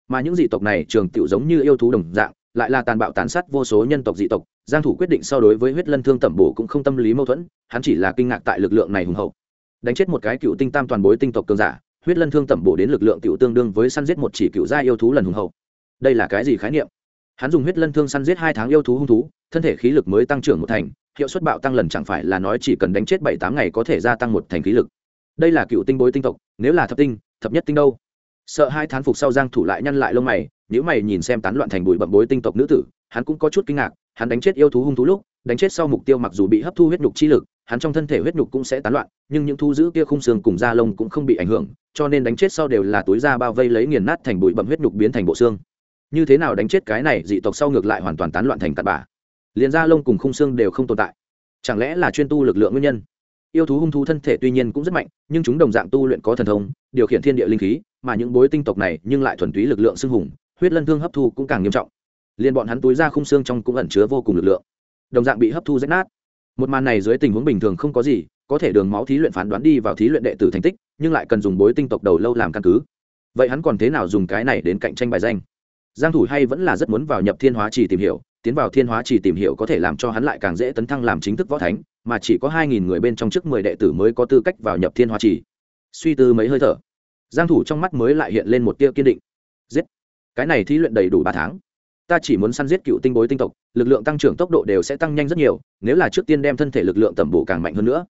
mà những dị tộc này trường tiểu giống như yêu thú đồng dạng, lại là tàn bạo tàn sát vô số nhân tộc dị tộc, giang thủ quyết định so đối với huyết lân thương tẩm bổ cũng không tâm lý mâu thuẫn, hắn chỉ là kinh ngạc tại lực lượng này hùng hậu. Đánh chết một cái cựu tinh tam toàn bối tinh tộc cường giả, huyết lân thương tẩm bổ đến lực lượng cựu tương đương với săn giết một chỉ cựu gia yêu thú lần hùng hậu. Đây là cái gì khái niệm? Hắn dùng huyết lân thương săn giết hai tháng yêu thú hung thú, thân thể khí lực mới tăng trưởng một thành, hiệu suất bạo tăng lần chẳng phải là nói chỉ cần đánh chết bảy tám ngày có thể gia tăng một thành khí lực. Đây là cựu tinh bối tinh tộc, nếu là thập tinh, thập nhất tinh đâu? Sợ hai thán phục sau giang thủ lại nhăn lại lông mày nếu mày nhìn xem tán loạn thành bụi bậm bối tinh tộc nữ tử, hắn cũng có chút kinh ngạc, hắn đánh chết yêu thú hung thú lúc, đánh chết sau mục tiêu mặc dù bị hấp thu huyết nhục chi lực, hắn trong thân thể huyết nhục cũng sẽ tán loạn, nhưng những thu giữ kia khung xương cùng da lông cũng không bị ảnh hưởng, cho nên đánh chết sau đều là túi da bao vây lấy nghiền nát thành bụi bậm huyết nhục biến thành bộ xương. Như thế nào đánh chết cái này dị tộc sau ngược lại hoàn toàn tán loạn thành tạt bả liền da lông cùng khung xương đều không tồn tại. Chẳng lẽ là chuyên tu lực lượng nguyên nhân? Yêu thú hung thú thân thể tuy nhiên cũng rất mạnh, nhưng chúng đồng dạng tu luyện có thần thông, điều khiển thiên địa linh khí, mà những bối tinh tộc này nhưng lại thuần túy lực lượng xưng hùng, huyết lân thương hấp thu cũng càng nghiêm trọng. Liền bọn hắn túi ra khung xương trong cũng ẩn chứa vô cùng lực lượng. Đồng dạng bị hấp thu rách nát. Một màn này dưới tình huống bình thường không có gì, có thể đường máu thí luyện phán đoán đi vào thí luyện đệ tử thành tích, nhưng lại cần dùng bối tinh tộc đầu lâu làm căn cứ. Vậy hắn còn thế nào dùng cái này đến cạnh tranh bài danh? Giang thủ hay vẫn là rất muốn vào nhập thiên hóa chỉ tìm hiểu tiến vào thiên hóa chỉ tìm hiểu có thể làm cho hắn lại càng dễ tấn thăng làm chính thức võ thánh, mà chỉ có 2.000 người bên trong trước 10 đệ tử mới có tư cách vào nhập thiên hóa chỉ. Suy tư mấy hơi thở, giang thủ trong mắt mới lại hiện lên một tia kiên định. Giết! Cái này thí luyện đầy đủ ba tháng. Ta chỉ muốn săn giết cựu tinh bối tinh tộc, lực lượng tăng trưởng tốc độ đều sẽ tăng nhanh rất nhiều, nếu là trước tiên đem thân thể lực lượng tẩm bổ càng mạnh hơn nữa.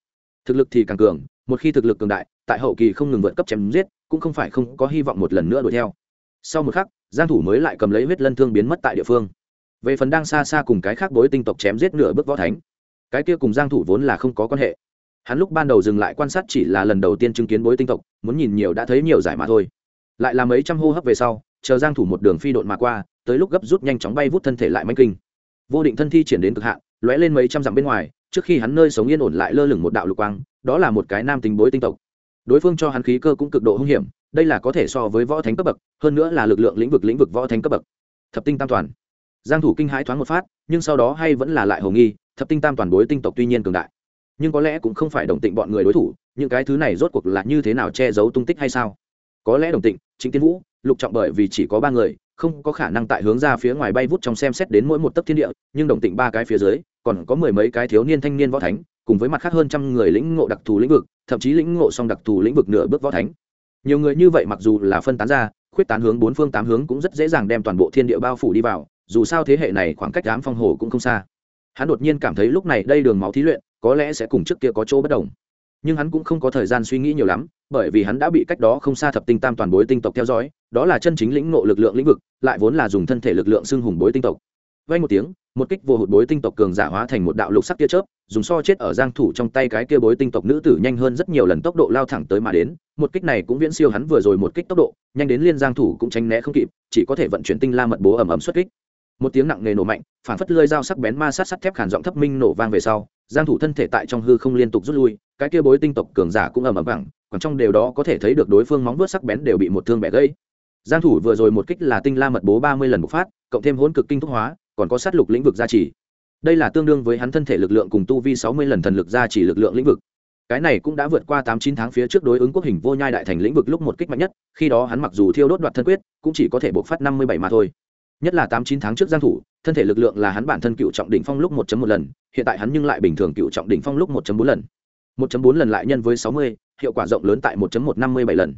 Thực lực thì càng cường, một khi thực lực cường đại, tại hậu kỳ không ngừng vượt cấp chém giết, cũng không phải không có hy vọng một lần nữa đuổi theo. Sau một khắc, giang thủ mới lại cầm lấy huyết lân thương biến mất tại địa phương về phần đang xa xa cùng cái khác bối tinh tộc chém giết nửa bước võ thánh, cái kia cùng giang thủ vốn là không có quan hệ. Hắn lúc ban đầu dừng lại quan sát chỉ là lần đầu tiên chứng kiến bối tinh tộc, muốn nhìn nhiều đã thấy nhiều giải mà thôi. Lại là mấy trăm hô hấp về sau, chờ giang thủ một đường phi độn mà qua, tới lúc gấp rút nhanh chóng bay vút thân thể lại manh kinh. Vô định thân thi triển đến cực hạn, lóe lên mấy trăm dặm bên ngoài, trước khi hắn nơi sống yên ổn lại lơ lửng một đạo lục quang, đó là một cái nam tính bối tinh tộc. Đối phương cho hắn khí cơ cũng cực độ hung hiểm, đây là có thể so với võ thánh cấp bậc, hơn nữa là lực lượng lĩnh vực lĩnh vực võ thánh cấp bậc. Thập tinh tam toàn giang thủ kinh hãi thoáng một phát, nhưng sau đó hay vẫn là lại hồ nghi, thập tinh tam toàn bối tinh tộc tuy nhiên cường đại. Nhưng có lẽ cũng không phải đồng tịnh bọn người đối thủ, những cái thứ này rốt cuộc là như thế nào che giấu tung tích hay sao? Có lẽ đồng tịnh chính tiên vũ, lục trọng bởi vì chỉ có ba người, không có khả năng tại hướng ra phía ngoài bay vút trong xem xét đến mỗi một tấc thiên địa, nhưng đồng tịnh ba cái phía dưới, còn có mười mấy cái thiếu niên thanh niên võ thánh, cùng với mặt khác hơn trăm người lĩnh ngộ đặc thù lĩnh vực, thậm chí lĩnh ngộ song đặc thù lĩnh vực nửa bước võ thánh. Nhiều người như vậy mặc dù là phân tán ra, khuyết tán hướng bốn phương tám hướng cũng rất dễ dàng đem toàn bộ thiên địa bao phủ đi vào dù sao thế hệ này khoảng cách đám phong hồ cũng không xa. Hắn đột nhiên cảm thấy lúc này đây đường máu thí luyện, có lẽ sẽ cùng trước kia có chỗ bất đồng. Nhưng hắn cũng không có thời gian suy nghĩ nhiều lắm, bởi vì hắn đã bị cách đó không xa thập tinh tam toàn bối tinh tộc theo dõi, đó là chân chính lĩnh nộ lực lượng lĩnh vực, lại vốn là dùng thân thể lực lượng xưng hùng bối tinh tộc. Vay một tiếng, một kích vô hụt bối tinh tộc cường giả hóa thành một đạo lục sắc tia chớp, dùng so chết ở giang thủ trong tay cái kia bối tinh tộc nữ tử nhanh hơn rất nhiều lần tốc độ lao thẳng tới mà đến, một kích này cũng viễn siêu hắn vừa rồi một kích tốc độ, nhanh đến liên giang thủ cũng tránh né không kịp, chỉ có thể vận chuyển tinh la mật bố ầm ầm xuất kích một tiếng nặng nề nổ mạnh phản phất lơi dao sắc bén ma sát sắt thép khàn giọng thấp minh nổ vang về sau, giang thủ thân thể tại trong hư không liên tục rút lui, cái kia bối tinh tộc cường giả cũng ầm ầm vẳng, còn trong đều đó có thể thấy được đối phương móng vuốt sắc bén đều bị một thương bẻ gãy. Giang thủ vừa rồi một kích là tinh la mật bố 30 lần bộc phát, cộng thêm hỗn cực kinh thúc hóa, còn có sát lục lĩnh vực gia trì. Đây là tương đương với hắn thân thể lực lượng cùng tu vi 60 lần thần lực gia trì lực lượng lĩnh vực. Cái này cũng đã vượt qua tám chín tháng phía trước đối ứng quốc hình vô nhai đại thành lĩnh vực lúc một kích mạnh nhất, khi đó hắn mặc dù thiêu đốt đoạt thân quyết, cũng chỉ có thể bộc phát 57 mà thôi nhất là tám chín tháng trước giang thủ thân thể lực lượng là hắn bản thân cựu trọng đỉnh phong lúc 1 một lần hiện tại hắn nhưng lại bình thường cựu trọng đỉnh phong lúc 1 bốn lần. 1 bốn lần lại nhân với 60, hiệu quả rộng lớn tại 1 một năm mươi bảy lần.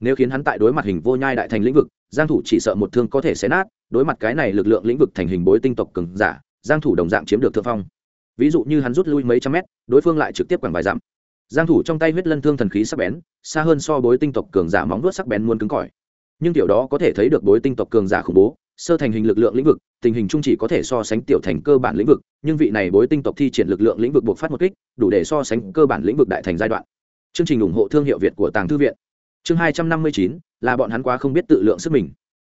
Nếu khiến hắn tại đối mặt hình vô nhai đại thành lĩnh vực giang thủ chỉ sợ một thương có thể xé nát đối mặt cái này lực lượng lĩnh vực thành hình bối tinh tộc cường giả giang thủ đồng dạng chiếm được thượng phong. Ví dụ như hắn rút lui mấy trăm mét đối phương lại trực tiếp quẳng vài dặm giang thủ trong tay huyết lân thương thần khí sắc bén xa hơn so bối tinh tộc cường giả móng vuốt sắc bén muốn cứng cỏi. Nhưng tiểu đó có thể thấy được bối tinh tộc cường giả khủng bố sơ thành hình lực lượng lĩnh vực, tình hình chung chỉ có thể so sánh tiểu thành cơ bản lĩnh vực, nhưng vị này bối tinh tộc thi triển lực lượng lĩnh vực buộc phát một kích, đủ để so sánh cơ bản lĩnh vực đại thành giai đoạn. Chương trình ủng hộ thương hiệu việt của tàng thư viện. Chương hai trăm năm mươi chín, là bọn hắn quá không biết tự lượng sức mình.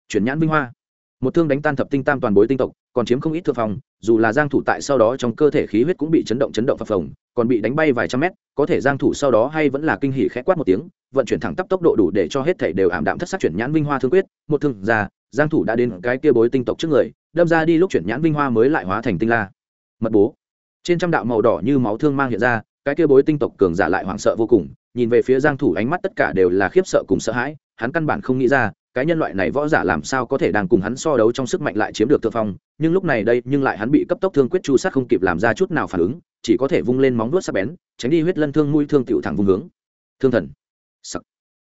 Chuyển nhãn vinh hoa. Một thương đánh tan thập tinh tam toàn bối tinh tộc, còn chiếm không ít thượng phòng dù là giang thủ tại sau đó trong cơ thể khí huyết cũng bị chấn động chấn động phập phồng, còn bị đánh bay vài trăm mét, có thể giang thủ sau đó hay vẫn là kinh hỉ khẽ quát một tiếng, vận chuyển thẳng tắp tốc độ đủ để cho hết thể đều ảm đạm thất sắc chuyển nhãn vinh hoa thương quyết. Một thương ra giang thủ đã đến cái kia bối tinh tộc trước người, đâm ra đi lúc chuyển nhãn vinh hoa mới lại hóa thành tinh la. Mật bố. Trên trăm đạo màu đỏ như máu thương mang hiện ra, cái kia bối tinh tộc cường giả lại hoảng sợ vô cùng, nhìn về phía giang thủ ánh mắt tất cả đều là khiếp sợ cùng sợ hãi, hắn căn bản không nghĩ ra, cái nhân loại này võ giả làm sao có thể đang cùng hắn so đấu trong sức mạnh lại chiếm được thượng phong, nhưng lúc này đây, nhưng lại hắn bị cấp tốc thương quyết chu sát không kịp làm ra chút nào phản ứng, chỉ có thể vung lên móng vuốt sắc bén, tránh đi huyết lân thương mũi thương tiểu thẳng vung hướng. Thương thần. Sắc.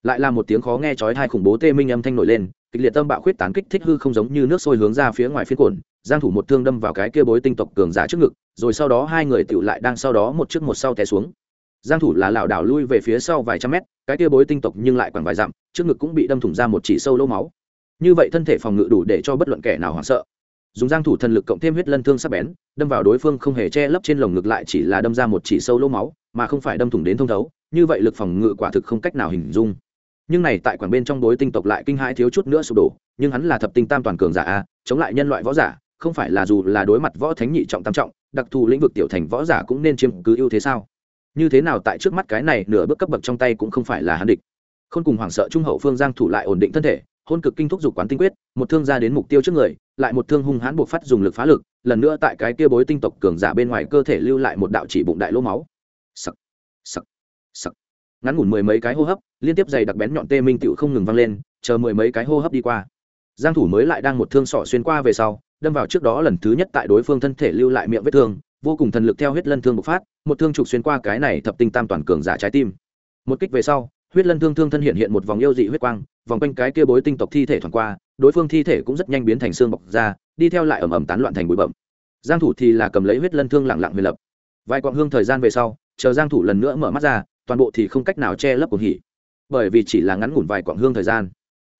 lại là một tiếng khó nghe chói tai khủng bố tê minh âm thanh nổi lên kịch liệt tâm bạo khuyết tán kích thích hư không giống như nước sôi hướng ra phía ngoài phiến cồn giang thủ một thương đâm vào cái kia bối tinh tộc cường giả trước ngực, rồi sau đó hai người tiểu lại đang sau đó một trước một sau té xuống. Giang thủ là lảo đảo lui về phía sau vài trăm mét, cái kia bối tinh tộc nhưng lại quẳng vài dặm, trước ngực cũng bị đâm thủng ra một chỉ sâu lỗ máu. Như vậy thân thể phòng ngự đủ để cho bất luận kẻ nào hoảng sợ. Dùng giang thủ thần lực cộng thêm huyết lân thương sắc bén, đâm vào đối phương không hề che lấp trên lồng ngực lại chỉ là đâm ra một chỉ sâu lỗ máu, mà không phải đâm thủng đến thông thấu, như vậy lực phòng ngự quả thực không cách nào hình dung nhưng này tại quảng bên trong đối tinh tộc lại kinh hãi thiếu chút nữa sụp đổ, nhưng hắn là thập tinh tam toàn cường giả a, chống lại nhân loại võ giả, không phải là dù là đối mặt võ thánh nhị trọng tam trọng, đặc thù lĩnh vực tiểu thành võ giả cũng nên chiếm cứ ưu thế sao? Như thế nào tại trước mắt cái này nửa bước cấp bậc trong tay cũng không phải là hắn địch. Không cùng hoảng sợ trung hậu phương giang thủ lại ổn định thân thể, hôn cực kinh thúc dục quán tinh quyết, một thương ra đến mục tiêu trước người, lại một thương hung hãn buộc phát dùng lực phá lực, lần nữa tại cái kia bối tinh tộc cường giả bên ngoài cơ thể lưu lại một đạo chỉ bụng đại lỗ máu. Sặc sặc sặc. Ngắn ngủn mười mấy cái hô hấp liên tiếp dày đặc bén nhọn tê minh tựu không ngừng vang lên, chờ mười mấy cái hô hấp đi qua. Giang thủ mới lại đang một thương sọ xuyên qua về sau, đâm vào trước đó lần thứ nhất tại đối phương thân thể lưu lại miệng vết thương, vô cùng thần lực theo huyết lân thương bộc phát, một thương trục xuyên qua cái này thập tinh tam toàn cường giả trái tim. Một kích về sau, huyết lân thương thương thân hiện hiện một vòng yêu dị huyết quang, vòng quanh cái kia bối tinh tộc thi thể thoảng qua, đối phương thi thể cũng rất nhanh biến thành xương bọc ra đi theo lại ẩm ẩm tán loạn thành bụi bậm giang thủ thì là cầm lấy huyết lân thương lặng lặng huyền lập. Vài quãng hương thời gian về sau, chờ giang thủ lần nữa mở mắt ra, toàn bộ thì không cách nào che lấp cuồng hỉ bởi vì chỉ là ngắn ngủn vài quãng hương thời gian.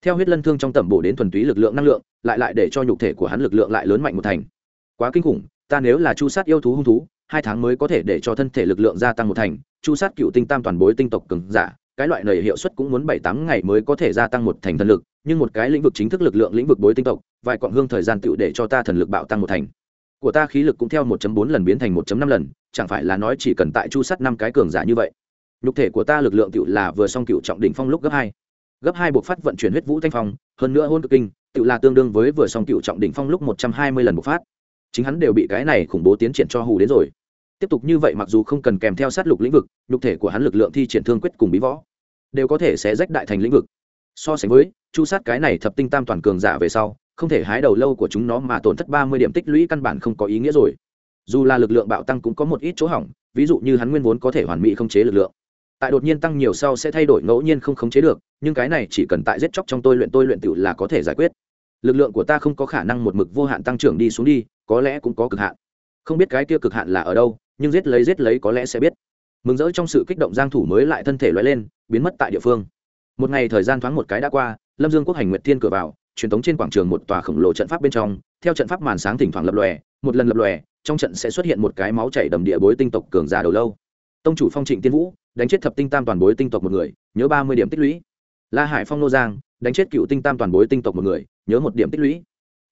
Theo huyết lân thương trong tẩm bổ đến thuần túy lực lượng năng lượng, lại lại để cho nhục thể của hắn lực lượng lại lớn mạnh một thành. Quá kinh khủng, ta nếu là chu sát yêu thú hung thú, hai tháng mới có thể để cho thân thể lực lượng gia tăng một thành, chu sát cựu tinh tam toàn bối tinh tộc cường giả, cái loại này hiệu suất cũng muốn bảy tám ngày mới có thể gia tăng một thành thần lực, nhưng một cái lĩnh vực chính thức lực lượng lĩnh vực bối tinh tộc, vài quãng hương thời gian tựu để cho ta thần lực bạo tăng một thành. Của ta khí lực cũng theo 1.4 lần biến thành 1.5 lần, chẳng phải là nói chỉ cần tại chu sát năm cái cường giả như vậy nhục thể của ta lực lượng tựu là vừa xong cựu trọng đỉnh phong lúc gấp hai. Gấp hai buộc phát vận chuyển huyết vũ thanh phong, hơn nữa hôn cực kinh tựu là tương đương với vừa xong cựu trọng đỉnh phong lúc 120 lần bộc phát. Chính hắn đều bị cái này khủng bố tiến triển cho hù đến rồi. Tiếp tục như vậy mặc dù không cần kèm theo sát lục lĩnh vực, nhục thể của hắn lực lượng thi triển thương quyết cùng bí võ, đều có thể sẽ rách đại thành lĩnh vực. So sánh với, chu sát cái này thập tinh tam toàn cường giả về sau, không thể hái đầu lâu của chúng nó mà tổn thất ba mươi điểm tích lũy căn bản không có ý nghĩa rồi. Dù là lực lượng bạo tăng cũng có một ít chỗ hỏng, ví dụ như hắn nguyên vốn có thể hoàn mỹ không chế lực lượng tại đột nhiên tăng nhiều sau sẽ thay đổi ngẫu nhiên không khống chế được, nhưng cái này chỉ cần tại giết chóc trong tôi luyện tôi luyện tự là có thể giải quyết. Lực lượng của ta không có khả năng một mực vô hạn tăng trưởng đi xuống đi, có lẽ cũng có cực hạn. Không biết cái kia cực hạn là ở đâu, nhưng giết lấy giết lấy có lẽ sẽ biết. Mừng rỡ trong sự kích động giang thủ mới lại thân thể lóe lên, biến mất tại địa phương. Một ngày thời gian thoáng một cái đã qua, lâm dương quốc hành nguyệt thiên cửa vào, truyền tống trên quảng trường một tòa khổng lồ trận pháp bên trong. Theo trận pháp màn sáng thỉnh thoảng lập lòe, một lần lập lòe, trong trận sẽ xuất hiện một cái máu chảy đầm địa bối tinh tộc cường giả đầu lâu. Tông chủ phong trịnh tiên vũ đánh chết thập tinh tam toàn bối tinh tộc một người, nhớ ba mươi điểm tích lũy. La hải phong nô giang, đánh chết cựu tinh tam toàn bối tinh tộc một người, nhớ một điểm tích lũy.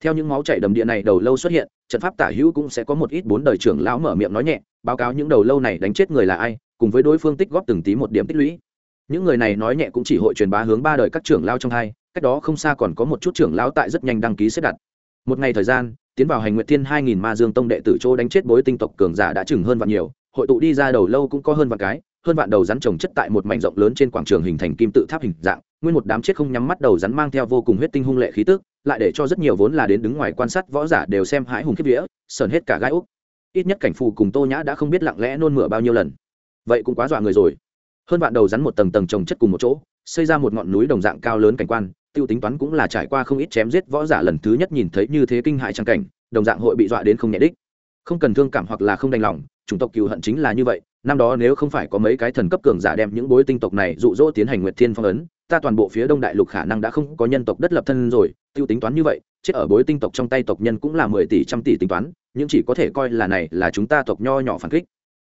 Theo những máu chảy đầm địa này đầu lâu xuất hiện, trận pháp tả hữu cũng sẽ có một ít bốn đời trưởng lão mở miệng nói nhẹ, báo cáo những đầu lâu này đánh chết người là ai, cùng với đối phương tích góp từng tí một điểm tích lũy. Những người này nói nhẹ cũng chỉ hội truyền bá hướng ba đời các trưởng lao trong hai, cách đó không xa còn có một chút trưởng lão tại rất nhanh đăng ký xếp đặt. Một ngày thời gian, tiến vào hành nguyện thiên hai nghìn ma dương tông đệ tử châu đánh chết bối tinh tộc cường giả đã chừng hơn vạn nhiều, hội tụ đi ra đầu lâu cũng có hơn vạn cái hơn vạn đầu rắn trồng chất tại một mảnh rộng lớn trên quảng trường hình thành kim tự tháp hình dạng, nguyên một đám chết không nhắm mắt đầu rắn mang theo vô cùng huyết tinh hung lệ khí tức, lại để cho rất nhiều vốn là đến đứng ngoài quan sát võ giả đều xem hãi hùng kiếp vía, sờn hết cả gai úc. Ít nhất cảnh phù cùng tô nhã đã không biết lặng lẽ nôn mửa bao nhiêu lần. Vậy cũng quá dọa người rồi. Hơn vạn đầu rắn một tầng tầng trồng chất cùng một chỗ, xây ra một ngọn núi đồng dạng cao lớn cảnh quan, tiêu tính toán cũng là trải qua không ít chém giết võ giả lần thứ nhất nhìn thấy như thế kinh hại trang cảnh, đồng dạng hội bị dọa đến không nhẹ đích. Không cần thương cảm hoặc là không đành lòng, chủng tộc cừu hận chính là như vậy năm đó nếu không phải có mấy cái thần cấp cường giả đem những bối tinh tộc này dụ dỗ tiến hành nguyệt thiên phong ấn, ta toàn bộ phía đông đại lục khả năng đã không có nhân tộc đất lập thân rồi, tiêu tính toán như vậy, chết ở bối tinh tộc trong tay tộc nhân cũng là mười tỷ, trăm tỷ tính toán, nhưng chỉ có thể coi là này là chúng ta tộc nho nhỏ phản kích.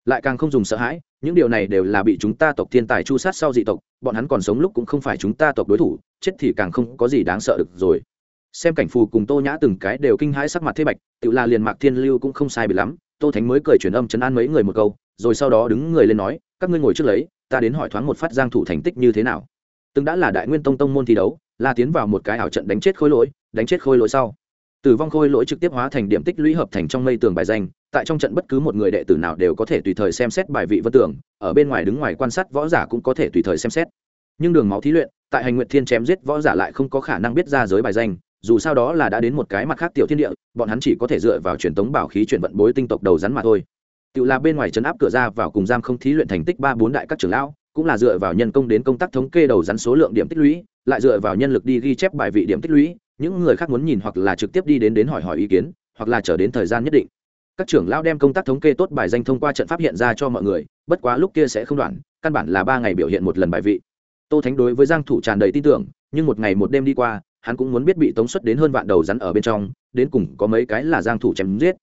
Lại càng không dùng sợ hãi, những điều này đều là bị chúng ta tộc thiên tài chu sát sau dị tộc, bọn hắn còn sống lúc cũng không phải chúng ta tộc đối thủ, chết thì càng không có gì đáng sợ được rồi. Xem cảnh phù cùng tô nhã từng cái đều kinh hãi sắc mặt thế bạch, tự là liền mạc thiên lưu cũng không sai bị lắm, tô thánh mới cười truyền âm chấn an mấy người một câu rồi sau đó đứng người lên nói, các ngươi ngồi trước lấy, ta đến hỏi thoáng một phát giang thủ thành tích như thế nào. Từng đã là đại nguyên tông tông môn thi đấu, là tiến vào một cái ảo trận đánh chết khôi lỗi, đánh chết khôi lỗi sau. Tử vong khôi lỗi trực tiếp hóa thành điểm tích lũy hợp thành trong mây tường bài danh, tại trong trận bất cứ một người đệ tử nào đều có thể tùy thời xem xét bài vị vân tưởng ở bên ngoài đứng ngoài quan sát võ giả cũng có thể tùy thời xem xét. Nhưng đường máu thí luyện, tại hành nguyện thiên chém giết võ giả lại không có khả năng biết ra giới bài danh, dù sao đó là đã đến một cái mặt khác tiểu thiên địa, bọn hắn chỉ có thể dựa vào truyền tống bảo khí chuyển vận bối tinh tộc đầu rắn mà thôi tự là bên ngoài trấn áp cửa ra vào cùng giam không thí luyện thành tích ba bốn đại các trưởng lão, cũng là dựa vào nhân công đến công tác thống kê đầu rắn số lượng điểm tích lũy, lại dựa vào nhân lực đi ghi chép bài vị điểm tích lũy, những người khác muốn nhìn hoặc là trực tiếp đi đến đến hỏi hỏi ý kiến, hoặc là chờ đến thời gian nhất định. Các trưởng lão đem công tác thống kê tốt bài danh thông qua trận pháp hiện ra cho mọi người, bất quá lúc kia sẽ không đoạn, căn bản là ba ngày biểu hiện một lần bài vị. Tô thánh đối với giang thủ tràn đầy tin tưởng, nhưng một ngày một đêm đi qua, hắn cũng muốn biết bị tống xuất đến hơn vạn đầu rắn ở bên trong, đến cùng có mấy cái là giang thủ chém giết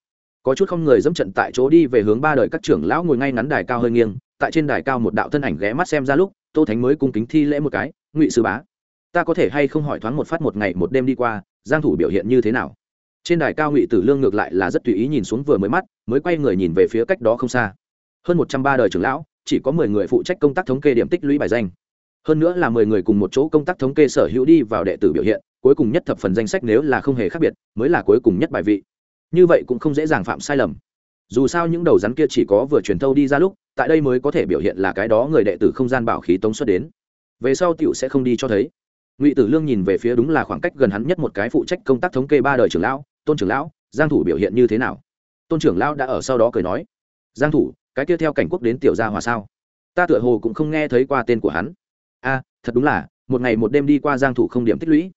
có chút không người dẫm trận tại chỗ đi về hướng ba đời các trưởng lão ngồi ngay ngắn đài cao hơi nghiêng, tại trên đài cao một đạo thân ảnh ghé mắt xem ra lúc, tô thánh mới cung kính thi lễ một cái, ngụy sư bá, ta có thể hay không hỏi thoáng một phát một ngày một đêm đi qua, giang thủ biểu hiện như thế nào? Trên đài cao ngụy tử lương ngược lại là rất tùy ý nhìn xuống vừa mới mắt, mới quay người nhìn về phía cách đó không xa. Hơn một trăm ba đời trưởng lão, chỉ có mười người phụ trách công tác thống kê điểm tích lũy bài danh. Hơn nữa là mười người cùng một chỗ công tác thống kê sở hữu đi vào đệ tử biểu hiện, cuối cùng nhất thập phần danh sách nếu là không hề khác biệt, mới là cuối cùng nhất bài vị như vậy cũng không dễ dàng phạm sai lầm. Dù sao những đầu rắn kia chỉ có vừa truyền thâu đi ra lúc, tại đây mới có thể biểu hiện là cái đó người đệ tử không gian bảo khí tống xuất đến. Về sau tiểu sẽ không đi cho thấy. Ngụy tử lương nhìn về phía đúng là khoảng cách gần hắn nhất một cái phụ trách công tác thống kê ba đời trưởng lão, tôn trưởng lão, giang thủ biểu hiện như thế nào? Tôn trưởng lão đã ở sau đó cười nói, giang thủ, cái kia theo cảnh quốc đến tiểu gia hòa sao? Ta tựa hồ cũng không nghe thấy qua tên của hắn. A, thật đúng là, một ngày một đêm đi qua giang thủ không điểm tích lũy.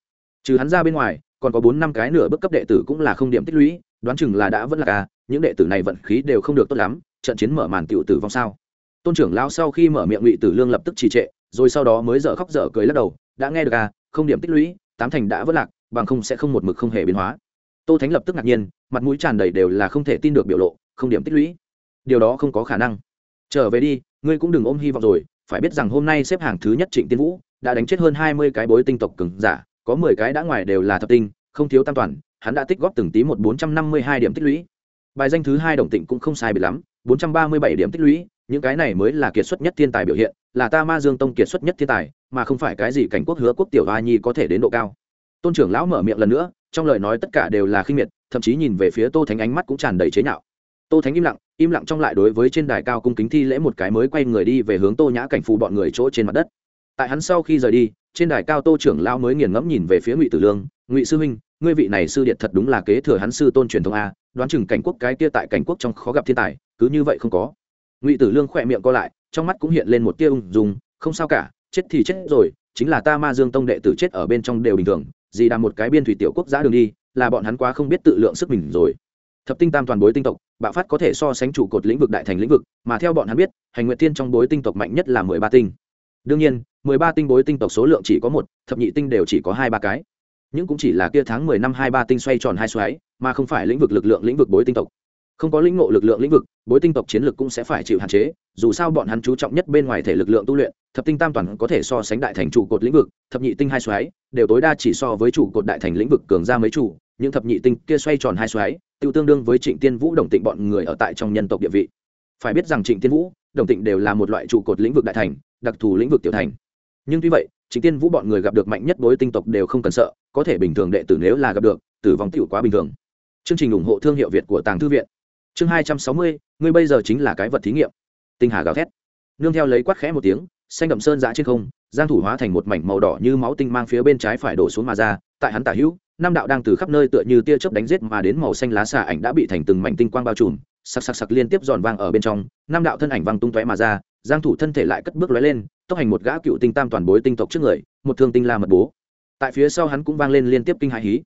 Trừ hắn ra bên ngoài, còn có bốn năm cái nửa bước cấp đệ tử cũng là không điểm tích lũy đoán chừng là đã vẫn là ca, những đệ tử này vận khí đều không được tốt lắm, trận chiến mở màn tiểu tử vong sao. Tôn trưởng lão sau khi mở miệng ngụy tử lương lập tức trì trệ, rồi sau đó mới dở khóc dở cười lắc đầu, đã nghe được à không điểm tích lũy, tám thành đã vất lạc, bằng không sẽ không một mực không hề biến hóa. Tô thánh lập tức ngạc nhiên, mặt mũi tràn đầy đều là không thể tin được biểu lộ, không điểm tích lũy. Điều đó không có khả năng. Trở về đi, ngươi cũng đừng ôm hy vọng rồi, phải biết rằng hôm nay xếp hàng thứ nhất trịnh tiên vũ, đã đánh chết hơn hai mươi cái bối tinh tộc cứng giả, có mười cái đã ngoài đều là thập tinh, không thiếu tam toàn hắn đã tích góp từng tí một bốn trăm năm mươi hai điểm tích lũy. Bài danh thứ hai đồng tịnh cũng không sai bị lắm, bốn trăm ba mươi bảy điểm tích lũy, những cái này mới là kiệt xuất nhất thiên tài biểu hiện, là ta ma dương tông kiệt xuất nhất thiên tài, mà không phải cái gì cảnh quốc hứa quốc tiểu hoa nhi có thể đến độ cao. Tôn trưởng lão mở miệng lần nữa, trong lời nói tất cả đều là khinh miệt, thậm chí nhìn về phía tô thánh ánh mắt cũng tràn đầy chế nhạo. Tô thánh im lặng im lặng trong lại đối với trên đài cao cung kính thi lễ một cái mới quay người đi về hướng tô nhã cảnh phù bọn người chỗ trên mặt đất. Tại hắn sau khi rời đi, trên đài cao tô trưởng lão mới nghiền ngẫm nhìn về phía ngụy tử lương, ngụy sư huynh ngươi vị này sư điện thật đúng là kế thừa hắn sư tôn truyền thống a, đoán chừng cảnh quốc cái kia tại cảnh quốc trong khó gặp thiên tài, cứ như vậy không có. Ngụy tử lương khỏe miệng co lại, trong mắt cũng hiện lên một tia ung dung, không sao cả, chết thì chết rồi, chính là ta ma dương tông đệ tử chết ở bên trong đều bình thường, gì đà một cái biên thủy tiểu quốc giã đường đi, là bọn hắn quá không biết tự lượng sức mình rồi. Thập tinh tam toàn bối tinh tộc, bạo phát có thể so sánh trụ cột lĩnh vực đại thành lĩnh vực, mà theo bọn hắn biết, hành nguyện tiên trong bối tinh tộc mạnh nhất là mười ba tinh. Đương nhiên, mười ba tinh bối tinh tộc số lượng chỉ có một, thập nhị tinh đều chỉ có hai ba cái nhưng cũng chỉ là kia tháng mười năm hai ba tinh xoay tròn hai xoáy, mà không phải lĩnh vực lực lượng lĩnh vực bối tinh tộc. Không có lĩnh ngộ lực lượng lĩnh vực, bối tinh tộc chiến lược cũng sẽ phải chịu hạn chế, dù sao bọn hắn chú trọng nhất bên ngoài thể lực lượng tu luyện, thập tinh tam toàn có thể so sánh đại thành trụ cột lĩnh vực, thập nhị tinh hai xoáy, đều tối đa chỉ so với trụ cột đại thành lĩnh vực cường ra mấy trụ, những thập nhị tinh kia xoay tròn hai xoáy, tiêu tương đương với trịnh tiên vũ, đồng tịnh bọn người ở tại trong nhân tộc địa vị. Phải biết rằng trịnh tiên vũ, đồng tịnh đều là một loại trụ cột lĩnh vực đại thành, đặc thù lĩnh vực tiểu thành. Nhưng tuy vậy Chính tiên vũ bọn người gặp được mạnh nhất bối tinh tộc đều không cần sợ, có thể bình thường đệ tử nếu là gặp được, tử vong tiểu quá bình thường. Chương trình ủng hộ thương hiệu việt của tàng thư viện. Chương hai trăm sáu mươi, ngươi bây giờ chính là cái vật thí nghiệm. Tinh hà gào thét. Nương theo lấy quát khẽ một tiếng, xanh đậm sơn giã trên không, giang thủ hóa thành một mảnh màu đỏ như máu tinh mang phía bên trái phải đổ xuống mà ra, tại hắn tả hữu nam đạo đang từ khắp nơi tựa như tia chớp đánh giết mà đến màu xanh lá xà ảnh đã bị thành từng mảnh tinh quang bao trùm, sặc sặc sặc liên tiếp giòn vang ở bên trong nam đạo thân ảnh văng tung tóe mà ra giang thủ thân thể lại cất bước lóe lên, tốc hành một gã cựu tinh tam toàn bối tinh tộc trước người, một thương tinh la mật bố. Tại phía sau hắn cũng vang lên liên tiếp kinh hãi hí.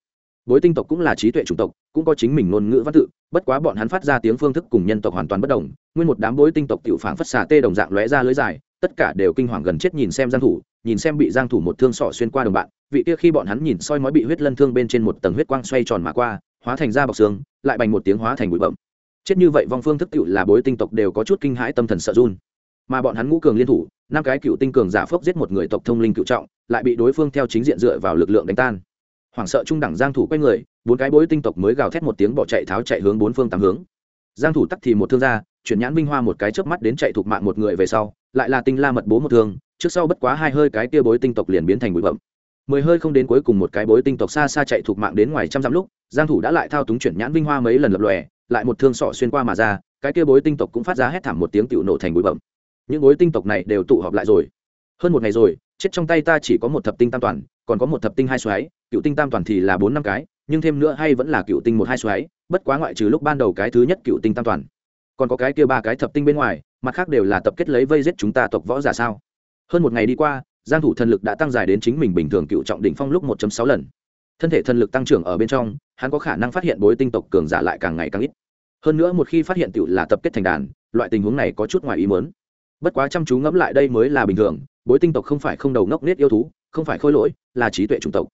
Bối tinh tộc cũng là trí tuệ chủng tộc, cũng có chính mình ngôn ngữ văn tự, bất quá bọn hắn phát ra tiếng phương thức cùng nhân tộc hoàn toàn bất đồng. Nguyên một đám bối tinh tộc tiểu phảng phất xà tê đồng dạng lóe ra lưới dài, tất cả đều kinh hoàng gần chết nhìn xem giang thủ, nhìn xem bị giang thủ một thương sọ xuyên qua đồng bạn. Vị kia khi bọn hắn nhìn soi mói bị huyết lân thương bên trên một tầng huyết quang xoay tròn mà qua, hóa thành da bọc xương, lại bành một tiếng hóa thành bụi bậm chết như vậy vong phương thức tiểu là bối tinh tộc đều có chút kinh hãi tâm thần sợ run mà bọn hắn ngũ cường liên thủ, năm cái cựu tinh cường giả phốc giết một người tộc thông linh cựu trọng, lại bị đối phương theo chính diện dựa vào lực lượng đánh tan. Hoảng sợ trung đẳng giang thủ quay người, bốn cái bối tinh tộc mới gào thét một tiếng bỏ chạy tháo chạy hướng bốn phương tám hướng. Giang thủ tắt thì một thương ra, chuyển nhãn vinh hoa một cái chớp mắt đến chạy thuộc mạng một người về sau, lại là tinh la mật bố một thương, trước sau bất quá hai hơi cái kia bối tinh tộc liền biến thành bụi bậm mười hơi không đến cuối cùng một cái bối tinh tộc xa xa chạy thuộc mạng đến ngoài trăm dặm lúc, giang thủ đã lại thao túng chuyển nhãn vinh hoa mấy lần lập lòe, lại một thương sọ xuyên qua mà ra, cái kia bối tinh tộc cũng phát ra hét thảm một tiếng tiểu nổ thành bụi bậm những bối tinh tộc này đều tụ họp lại rồi. Hơn một ngày rồi, chết trong tay ta chỉ có một thập tinh tam toàn, còn có một thập tinh hai xoáy, cựu tinh tam toàn thì là bốn năm cái, nhưng thêm nữa hay vẫn là cựu tinh một hai xoáy, bất quá ngoại trừ lúc ban đầu cái thứ nhất cựu tinh tam toàn. Còn có cái kia ba cái thập tinh bên ngoài, mặt khác đều là tập kết lấy vây giết chúng ta tộc võ giả sao? Hơn một ngày đi qua, giang thủ thần lực đã tăng dài đến chính mình bình thường cựu trọng đỉnh phong lúc 1.6 lần. Thân thể thần lực tăng trưởng ở bên trong, hắn có khả năng phát hiện bối tinh tộc cường giả lại càng ngày càng ít. Hơn nữa một khi phát hiện tiểu là tập kết thành đàn, loại tình huống này có chút ngoài ý muốn bất quá chăm chú ngẫm lại đây mới là bình thường, bối tinh tộc không phải không đầu ngốc nết yêu thú, không phải khôi lỗi, là trí tuệ chủng tộc.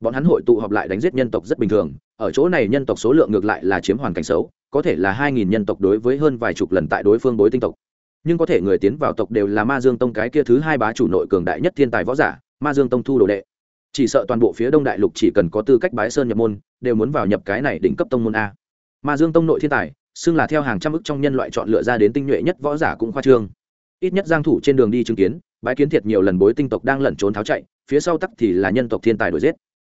Bọn hắn hội tụ họp lại đánh giết nhân tộc rất bình thường, ở chỗ này nhân tộc số lượng ngược lại là chiếm hoàn cảnh xấu, có thể là hai nghìn nhân tộc đối với hơn vài chục lần tại đối phương bối tinh tộc. Nhưng có thể người tiến vào tộc đều là ma dương tông cái kia thứ hai bá chủ nội cường đại nhất thiên tài võ giả, ma dương tông thu đồ đệ. Chỉ sợ toàn bộ phía đông đại lục chỉ cần có tư cách bái sơn nhập môn, đều muốn vào nhập cái này đỉnh cấp tông môn a. Ma dương tông nội thiên tài, xưng là theo hàng trăm ức trong nhân loại chọn lựa ra đến tinh nhuệ nhất võ giả cũng khoa trương ít nhất giang thủ trên đường đi chứng kiến bái kiến thiệt nhiều lần bối tinh tộc đang lẩn trốn tháo chạy, phía sau tắc thì là nhân tộc thiên tài đuổi giết.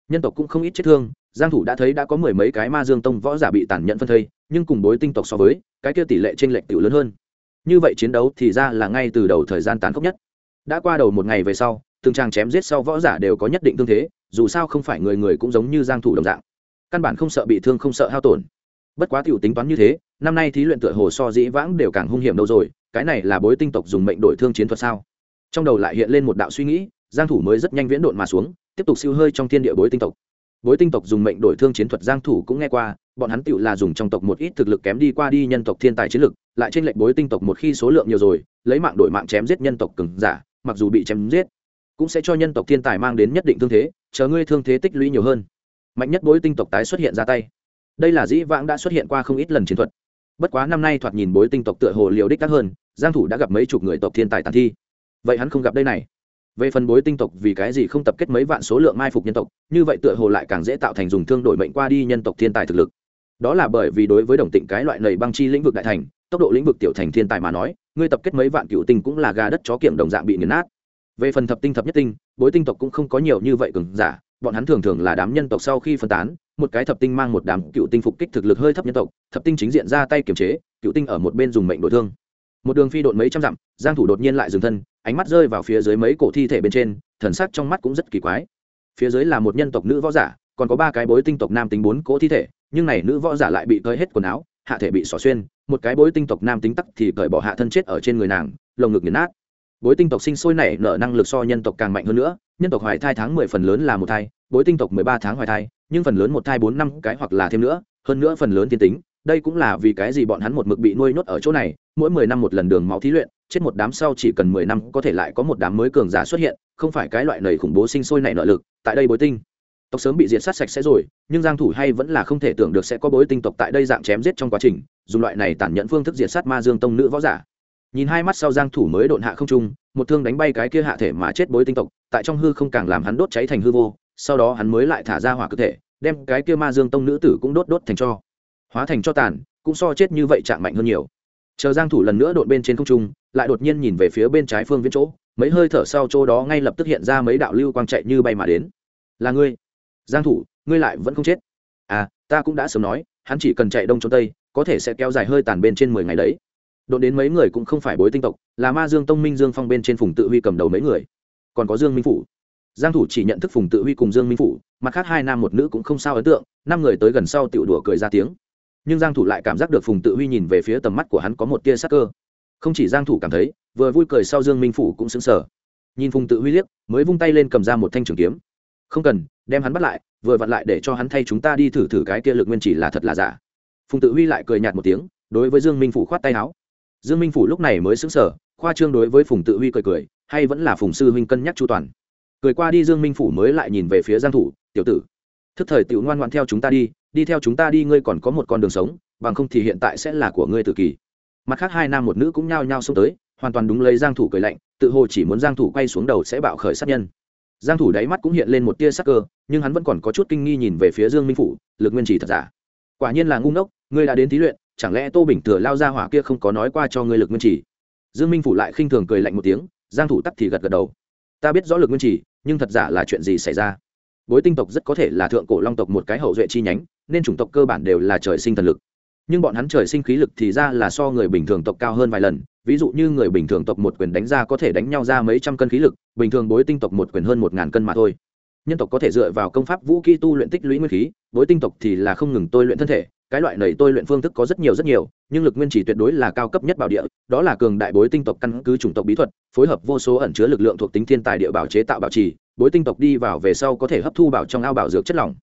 Nhân tộc cũng không ít chết thương, giang thủ đã thấy đã có mười mấy cái ma dương tông võ giả bị tàn nhẫn phân thây, nhưng cùng bối tinh tộc so với, cái kia tỷ lệ trên lệch tiểu lớn hơn. Như vậy chiến đấu thì ra là ngay từ đầu thời gian tàn khốc nhất. Đã qua đầu một ngày về sau, từng trang chém giết sau võ giả đều có nhất định thương thế, dù sao không phải người người cũng giống như giang thủ đồng dạng. Căn bản không sợ bị thương, không sợ hao tổn. Bất quá tiểu tính toán như thế, năm nay thí luyện tựa hồ so dĩ vãng đều càng hung hiểm đâu rồi cái này là bối tinh tộc dùng mệnh đổi thương chiến thuật sao? Trong đầu lại hiện lên một đạo suy nghĩ, giang thủ mới rất nhanh viễn độn mà xuống, tiếp tục siêu hơi trong thiên địa bối tinh tộc. Bối tinh tộc dùng mệnh đổi thương chiến thuật giang thủ cũng nghe qua, bọn hắn tựu là dùng trong tộc một ít thực lực kém đi qua đi nhân tộc thiên tài chiến lực, lại trên lệnh bối tinh tộc một khi số lượng nhiều rồi, lấy mạng đổi mạng chém giết nhân tộc cường giả, mặc dù bị chém giết, cũng sẽ cho nhân tộc thiên tài mang đến nhất định thương thế, chờ ngươi thương thế tích lũy nhiều hơn. Mạnh nhất bối tinh tộc tái xuất hiện ra tay. Đây là dĩ vãng đã xuất hiện qua không ít lần chiến thuật bất quá năm nay thoạt nhìn bối tinh tộc tựa hồ liều đích các hơn, giang thủ đã gặp mấy chục người tộc thiên tài tàn thi. Vậy hắn không gặp đây này. Về phần bối tinh tộc vì cái gì không tập kết mấy vạn số lượng mai phục nhân tộc, như vậy tựa hồ lại càng dễ tạo thành dùng thương đổi mệnh qua đi nhân tộc thiên tài thực lực. Đó là bởi vì đối với đồng tịnh cái loại nầy băng chi lĩnh vực đại thành, tốc độ lĩnh vực tiểu thành thiên tài mà nói, ngươi tập kết mấy vạn cựu tinh cũng là gà đất chó kiểm đồng dạng bị nghiền nát. Về phần thập tinh thập nhất tinh, bối tinh tộc cũng không có nhiều như vậy cường giả bọn hắn thường thường là đám nhân tộc sau khi phân tán, một cái thập tinh mang một đám cựu tinh phục kích thực lực hơi thấp nhân tộc, thập tinh chính diện ra tay kiềm chế, cựu tinh ở một bên dùng mệnh đổi thương. Một đường phi độn mấy trăm dặm, giang thủ đột nhiên lại dừng thân, ánh mắt rơi vào phía dưới mấy cổ thi thể bên trên, thần sắc trong mắt cũng rất kỳ quái. Phía dưới là một nhân tộc nữ võ giả, còn có ba cái bối tinh tộc nam tính bốn cỗ thi thể, nhưng này nữ võ giả lại bị cởi hết quần áo, hạ thể bị xỏ xuyên, một cái bối tinh tộc nam tính tắc thì cởi bỏ hạ thân chết ở trên người nàng, lồng ngực nghiền nát bối tinh tộc sinh sôi nảy nở năng lực so nhân tộc càng mạnh hơn nữa, nhân tộc hoài thai tháng mười phần lớn là một thai, bối tinh tộc mười ba tháng hoài thai, nhưng phần lớn một thai bốn năm cái hoặc là thêm nữa, hơn nữa phần lớn tiên tính, đây cũng là vì cái gì bọn hắn một mực bị nuôi nhốt ở chỗ này, mỗi mười năm một lần đường máu thí luyện, chết một đám sau chỉ cần mười năm có thể lại có một đám mới cường giả xuất hiện, không phải cái loại nầy khủng bố sinh sôi nảy nợ lực, tại đây bối tinh tộc sớm bị diệt sát sạch sẽ rồi, nhưng giang thủ hay vẫn là không thể tưởng được sẽ có bối tinh tộc tại đây dạng chém giết trong quá trình, dùng loại này tàn nhẫn phương thức diệt sát ma dương tông nữ võ giả nhìn hai mắt sau giang thủ mới độn hạ không trung, một thương đánh bay cái kia hạ thể mà chết bối tinh tộc, tại trong hư không càng làm hắn đốt cháy thành hư vô, sau đó hắn mới lại thả ra hỏa cơ thể, đem cái kia ma dương tông nữ tử cũng đốt đốt thành cho. Hóa thành cho tàn, cũng so chết như vậy chạm mạnh hơn nhiều. Chờ giang thủ lần nữa đột bên trên không trung, lại đột nhiên nhìn về phía bên trái phương viễn chỗ, mấy hơi thở sau chỗ đó ngay lập tức hiện ra mấy đạo lưu quang chạy như bay mà đến. Là ngươi. Giang thủ, ngươi lại vẫn không chết. À ta cũng đã sớm nói, hắn chỉ cần chạy đông trốn tây, có thể sẽ kéo dài hơi tàn bên trên 10 ngày đấy đột đến mấy người cũng không phải bối tinh tộc, là ma dương tông minh dương phong bên trên phùng tự huy cầm đầu mấy người. Còn có dương minh phủ. Giang thủ chỉ nhận thức phùng tự huy cùng dương minh phủ, mặt khác hai nam một nữ cũng không sao ấn tượng, năm người tới gần sau tiểu đùa cười ra tiếng. Nhưng giang thủ lại cảm giác được phùng tự huy nhìn về phía tầm mắt của hắn có một tia sắc cơ. Không chỉ giang thủ cảm thấy, vừa vui cười sau dương minh phủ cũng sững sờ. Nhìn phùng tự huy liếc, mới vung tay lên cầm ra một thanh trường kiếm. Không cần, đem hắn bắt lại, vừa vặn lại để cho hắn thay chúng ta đi thử thử cái kia lực nguyên chỉ là thật là giả. Phùng tự huy lại cười nhạt một tiếng, đối với dương minh phủ khoát tay áo dương minh phủ lúc này mới sững sờ, khoa trương đối với phùng tự huy cười cười, hay vẫn là phùng sư huynh cân nhắc chu toàn. Cười qua đi dương minh phủ mới lại nhìn về phía giang thủ, tiểu tử, thức thời tiểu ngoan ngoãn theo chúng ta đi đi theo chúng ta đi, ngươi còn có một con đường sống, bằng không thì hiện tại sẽ là của ngươi tự kỳ. Mặt khác hai nam một nữ cũng nhao nhao xông tới, hoàn toàn đúng lấy giang thủ cười lạnh, tự hồ chỉ muốn giang thủ quay xuống đầu sẽ bạo khởi sát nhân. Giang thủ đáy mắt cũng hiện lên một tia sắc cơ, nhưng hắn vẫn còn có chút kinh nghi nhìn về phía dương minh phủ, lực nguyên chỉ thật giả. Quả nhiên là ngu ngốc, ngươi đã đến thí luyện chẳng lẽ tô bình thừa lao ra hỏa kia không có nói qua cho ngươi lực nguyên chỉ dương minh phủ lại khinh thường cười lạnh một tiếng, giang thủ tắc thì gật gật đầu. Ta biết rõ lực nguyên chỉ nhưng thật giả là chuyện gì xảy ra? Bối tinh tộc rất có thể là thượng cổ long tộc một cái hậu duệ chi nhánh, nên chủng tộc cơ bản đều là trời sinh thần lực. Nhưng bọn hắn trời sinh khí lực thì ra là so người bình thường tộc cao hơn vài lần, ví dụ như người bình thường tộc một quyền đánh ra có thể đánh nhau ra mấy trăm cân khí lực, bình thường bối tinh tộc một quyền hơn một ngàn cân mà thôi. Nhân tộc có thể dựa vào công pháp vũ kỹ tu luyện tích lũy nguyên khí, bối tinh tộc thì là không ngừng tôi luyện thân thể cái loại này tôi luyện phương thức có rất nhiều rất nhiều, nhưng lực nguyên chỉ tuyệt đối là cao cấp nhất bảo địa, đó là cường đại bối tinh tộc căn cứ chủng tộc bí thuật, phối hợp vô số ẩn chứa lực lượng thuộc tính thiên tài địa bảo chế tạo bảo trì, bối tinh tộc đi vào về sau có thể hấp thu bảo trong ao bảo dược chất lỏng,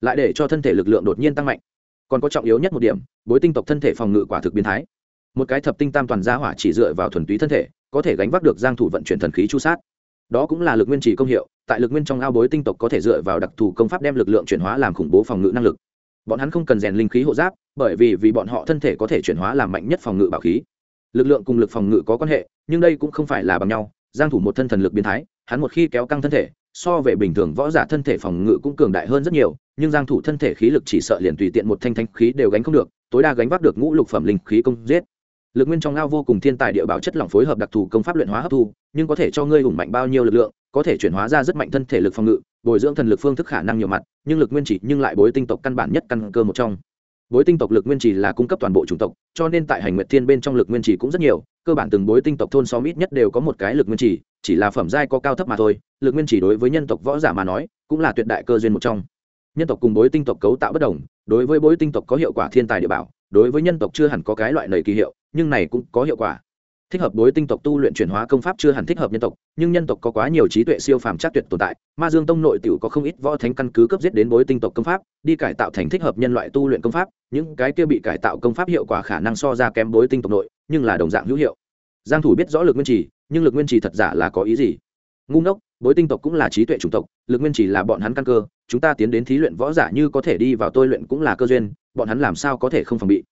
lại để cho thân thể lực lượng đột nhiên tăng mạnh. Còn có trọng yếu nhất một điểm, bối tinh tộc thân thể phòng ngự quả thực biến thái. Một cái thập tinh tam toàn gia hỏa chỉ dựa vào thuần túy thân thể, có thể gánh vác được giang thủ vận chuyển thần khí chu sát. Đó cũng là lực nguyên chỉ công hiệu, tại lực nguyên trong ao bối tinh tộc có thể dựa vào đặc thù công pháp đem lực lượng chuyển hóa làm khủng bố phòng ngự năng lực bọn hắn không cần rèn linh khí hộ giáp, bởi vì vì bọn họ thân thể có thể chuyển hóa làm mạnh nhất phòng ngự bảo khí. Lực lượng cùng lực phòng ngự có quan hệ, nhưng đây cũng không phải là bằng nhau. Giang thủ một thân thần lực biến thái, hắn một khi kéo căng thân thể, so về bình thường võ giả thân thể phòng ngự cũng cường đại hơn rất nhiều, nhưng giang thủ thân thể khí lực chỉ sợ liền tùy tiện một thanh thanh khí đều gánh không được, tối đa gánh vác được ngũ lục phẩm linh khí công giết. Lực nguyên trong ao vô cùng thiên tài địa bảo chất lỏng phối hợp đặc thù công pháp luyện hóa hấp thu, nhưng có thể cho ngươi hùng mạnh bao nhiêu lực lượng, có thể chuyển hóa ra rất mạnh thân thể lực phòng ngự bồi dưỡng thần lực phương thức khả năng nhiều mặt, nhưng lực nguyên chỉ nhưng lại bối tinh tộc căn bản nhất căn cơ một trong. Bối tinh tộc lực nguyên chỉ là cung cấp toàn bộ chủng tộc, cho nên tại hành nguyệt thiên bên trong lực nguyên chỉ cũng rất nhiều, cơ bản từng bối tinh tộc thôn xóm ít nhất đều có một cái lực nguyên chỉ chỉ là phẩm giai có cao thấp mà thôi, lực nguyên chỉ đối với nhân tộc võ giả mà nói, cũng là tuyệt đại cơ duyên một trong. Nhân tộc cùng bối tinh tộc cấu tạo bất đồng, đối với bối tinh tộc có hiệu quả thiên tài địa bảo, đối với nhân tộc chưa hẳn có cái loại nầy kỳ hiệu, nhưng này cũng có hiệu quả thích hợp đối tinh tộc tu luyện chuyển hóa công pháp chưa hẳn thích hợp nhân tộc, nhưng nhân tộc có quá nhiều trí tuệ siêu phàm chắc tuyệt tồn tại, ma dương tông nội t có không ít võ thánh căn cứ cấp giết đến bối tinh tộc công pháp, đi cải tạo thành thích hợp nhân loại tu luyện công pháp, những cái kia bị cải tạo công pháp hiệu quả khả năng so ra kém bối tinh tộc nội, nhưng là đồng dạng hữu hiệu. Giang thủ biết rõ lực nguyên trì, nhưng lực nguyên trì thật giả là có ý gì? Ngu ngốc bối tinh tộc cũng là trí tuệ chủng tộc, lực nguyên trì là bọn hắn căn cơ, chúng ta tiến đến thí luyện võ giả như có thể đi vào tôi luyện cũng là cơ duyên, bọn hắn làm sao có thể không phòng bị?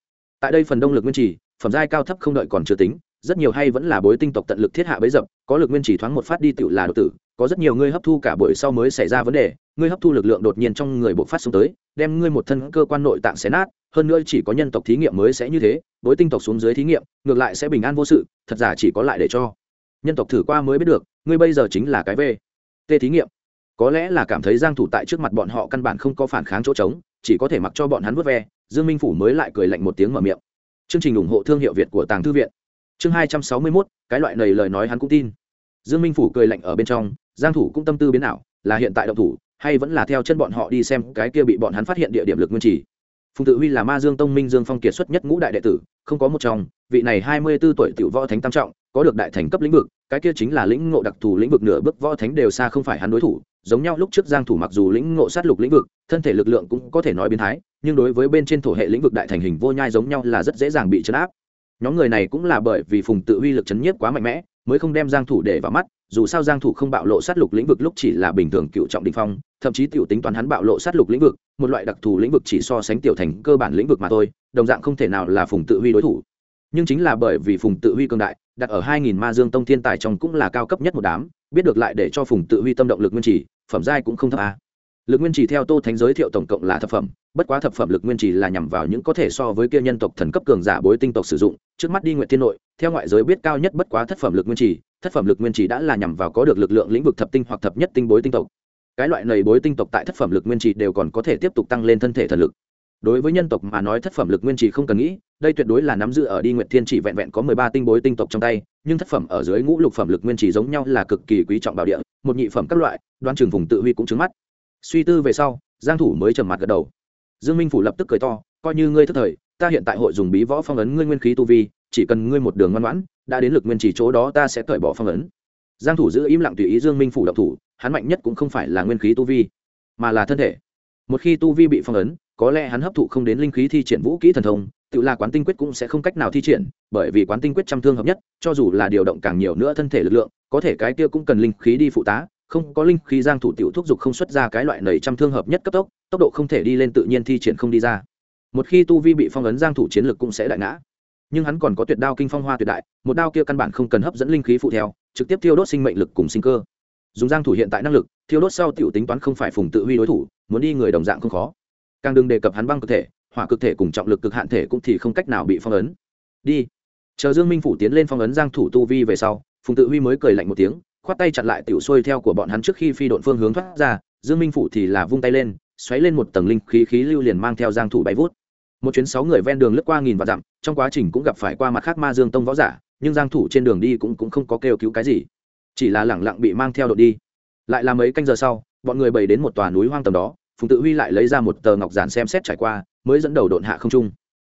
Tại đây phần đông lực nguyên trì, phẩm giai cao thấp không đợi còn chưa tính rất nhiều hay vẫn là bối tinh tộc tận lực thiết hạ bấy dập, có lực nguyên chỉ thoáng một phát đi tựu là đột tử, có rất nhiều ngươi hấp thu cả buổi sau mới xảy ra vấn đề, ngươi hấp thu lực lượng đột nhiên trong người bộc phát xuống tới, đem ngươi một thân cơ quan nội tạng xé nát, hơn nữa chỉ có nhân tộc thí nghiệm mới sẽ như thế, bối tinh tộc xuống dưới thí nghiệm, ngược lại sẽ bình an vô sự, thật giả chỉ có lại để cho. Nhân tộc thử qua mới biết được, ngươi bây giờ chính là cái v, t thí nghiệm. Có lẽ là cảm thấy giang thủ tại trước mặt bọn họ căn bản không có phản kháng chỗ trống, chỉ có thể mặc cho bọn hắn vứt ve, dương minh phủ mới lại cười lạnh một tiếng mở miệng. Chương trình ủng hộ thương hiệu việt của tàng thư viện chương 261, cái loại này lời nói hắn cũng tin. Dương minh phủ cười lạnh ở bên trong giang thủ cũng tâm tư biến ảo là hiện tại động thủ hay vẫn là theo chân bọn họ đi xem cái kia bị bọn hắn phát hiện địa điểm lực nguyên trì. Phùng tự huy là ma dương tông minh dương phong kiệt xuất nhất ngũ đại đệ tử không có một trong vị này hai mươi 24 tuổi tiểu võ thánh tam trọng có được đại thành cấp lĩnh vực cái kia chính là lĩnh ngộ đặc thù lĩnh vực nửa bước võ thánh đều xa không phải hắn đối thủ giống nhau lúc trước giang thủ mặc dù lĩnh ngộ sát lục lĩnh vực thân thể lực lượng cũng có thể nói biến thái nhưng đối với bên trên thổ hệ lĩnh vực đại thành hình vô nhai giống nhau là rất dễ dàng bị chấn áp nhóm người này cũng là bởi vì phùng tự huy lực chấn nhiếp quá mạnh mẽ, mới không đem giang thủ để vào mắt, dù sao giang thủ không bạo lộ sát lục lĩnh vực lúc chỉ là bình thường cựu trọng đỉnh phong, thậm chí tiểu tính toán hắn bạo lộ sát lục lĩnh vực, một loại đặc thù lĩnh vực chỉ so sánh tiểu thành cơ bản lĩnh vực mà thôi, đồng dạng không thể nào là phùng tự huy đối thủ. Nhưng chính là bởi vì phùng tự huy cường đại, đặt ở 2000 ma dương tông thiên tài trong cũng là cao cấp nhất một đám, biết được lại để cho phùng tự huy tâm động lực nguyên chỉ, phẩm giai cũng không thấp a lực nguyên chỉ theo tô thánh giới thiệu tổng cộng là thập phẩm, bất quá thập phẩm lực nguyên chỉ là nhằm vào những có thể so với kia nhân tộc thần cấp cường giả bối tinh tộc sử dụng, trước mắt đi nguyện thiên nội, theo ngoại giới biết cao nhất bất quá thất phẩm lực nguyên chỉ thất phẩm lực nguyên chỉ đã là nhằm vào có được lực lượng lĩnh vực thập tinh hoặc thập nhất tinh bối tinh tộc. Cái loại nầy bối tinh tộc tại thất phẩm lực nguyên chỉ đều còn có thể tiếp tục tăng lên thân thể thần lực. Đối với nhân tộc mà nói thất phẩm lực nguyên chỉ không cần nghĩ, đây tuyệt đối là nắm giữ ở đi nguyện thiên chỉ vẹn vẹn có mười ba tinh bối tinh tộc trong tay, nhưng thất phẩm ở dưới ngũ lục phẩm lực nguyên chỉ giống nhau là cực kỳ quý trọng bảo địa, một nhị phẩm các loại, đoan trường vùng tự huy cũng trứng mắt suy tư về sau, giang thủ mới trầm mặt gật đầu. Dương minh phủ lập tức cười to, coi như ngươi thất thời, ta hiện tại hội dùng bí võ phong ấn ngươi nguyên khí tu vi, chỉ cần ngươi một đường ngoan ngoãn, đã đến lực nguyên chỉ chỗ đó ta sẽ cởi bỏ phong ấn. Giang thủ giữ im lặng tùy ý dương minh phủ động thủ, hắn mạnh nhất cũng không phải là nguyên khí tu vi, mà là thân thể. Một khi tu vi bị phong ấn, có lẽ hắn hấp thụ không đến linh khí thi triển vũ kỹ thần thông, tự là quán tinh quyết cũng sẽ không cách nào thi triển, bởi vì quán tinh quyết trăm thương hợp nhất, cho dù là điều động càng nhiều nữa thân thể lực lượng, có thể cái kia cũng cần linh khí đi phụ tá không có linh khí giang thủ tiểu thuốc dục không xuất ra cái loại nảy trăm thương hợp nhất cấp tốc tốc độ không thể đi lên tự nhiên thi triển không đi ra. Một khi tu vi bị phong ấn giang thủ chiến lực cũng sẽ đại ngã. Nhưng hắn còn có tuyệt đao kinh phong hoa tuyệt đại, một đao kia căn bản không cần hấp dẫn linh khí phụ theo, trực tiếp tiêu đốt sinh mệnh lực cùng sinh cơ. Dùng giang thủ hiện tại năng lực tiêu đốt sau tiểu tính toán không phải phùng tự huy đối thủ, muốn đi người đồng dạng không khó. Càng đừng đề cập hắn băng cực thể, hỏa cực thể cùng trọng lực cực hạn thể cũng thì không cách nào bị phong ấn. Đi. Chờ dương minh phủ tiến lên phong ấn giang thủ tu vi về sau, phùng tự huy mới cười lạnh một tiếng khoát tay chặn lại tiểu xuôi theo của bọn hắn trước khi phi độn phương hướng thoát ra, dương minh phủ thì là vung tay lên, xoáy lên một tầng linh khí khí lưu liền mang theo giang thủ bay vút. Một chuyến sáu người ven đường lướt qua nghìn và dặm, trong quá trình cũng gặp phải qua mặt khác ma dương tông võ giả, nhưng giang thủ trên đường đi cũng cũng không có kêu cứu cái gì. Chỉ là lẳng lặng bị mang theo đội đi. Lại là mấy canh giờ sau, bọn người bày đến một tòa núi hoang tầm đó, phùng tự huy lại lấy ra một tờ ngọc giản xem xét trải qua, mới dẫn đầu độn hạ không trung.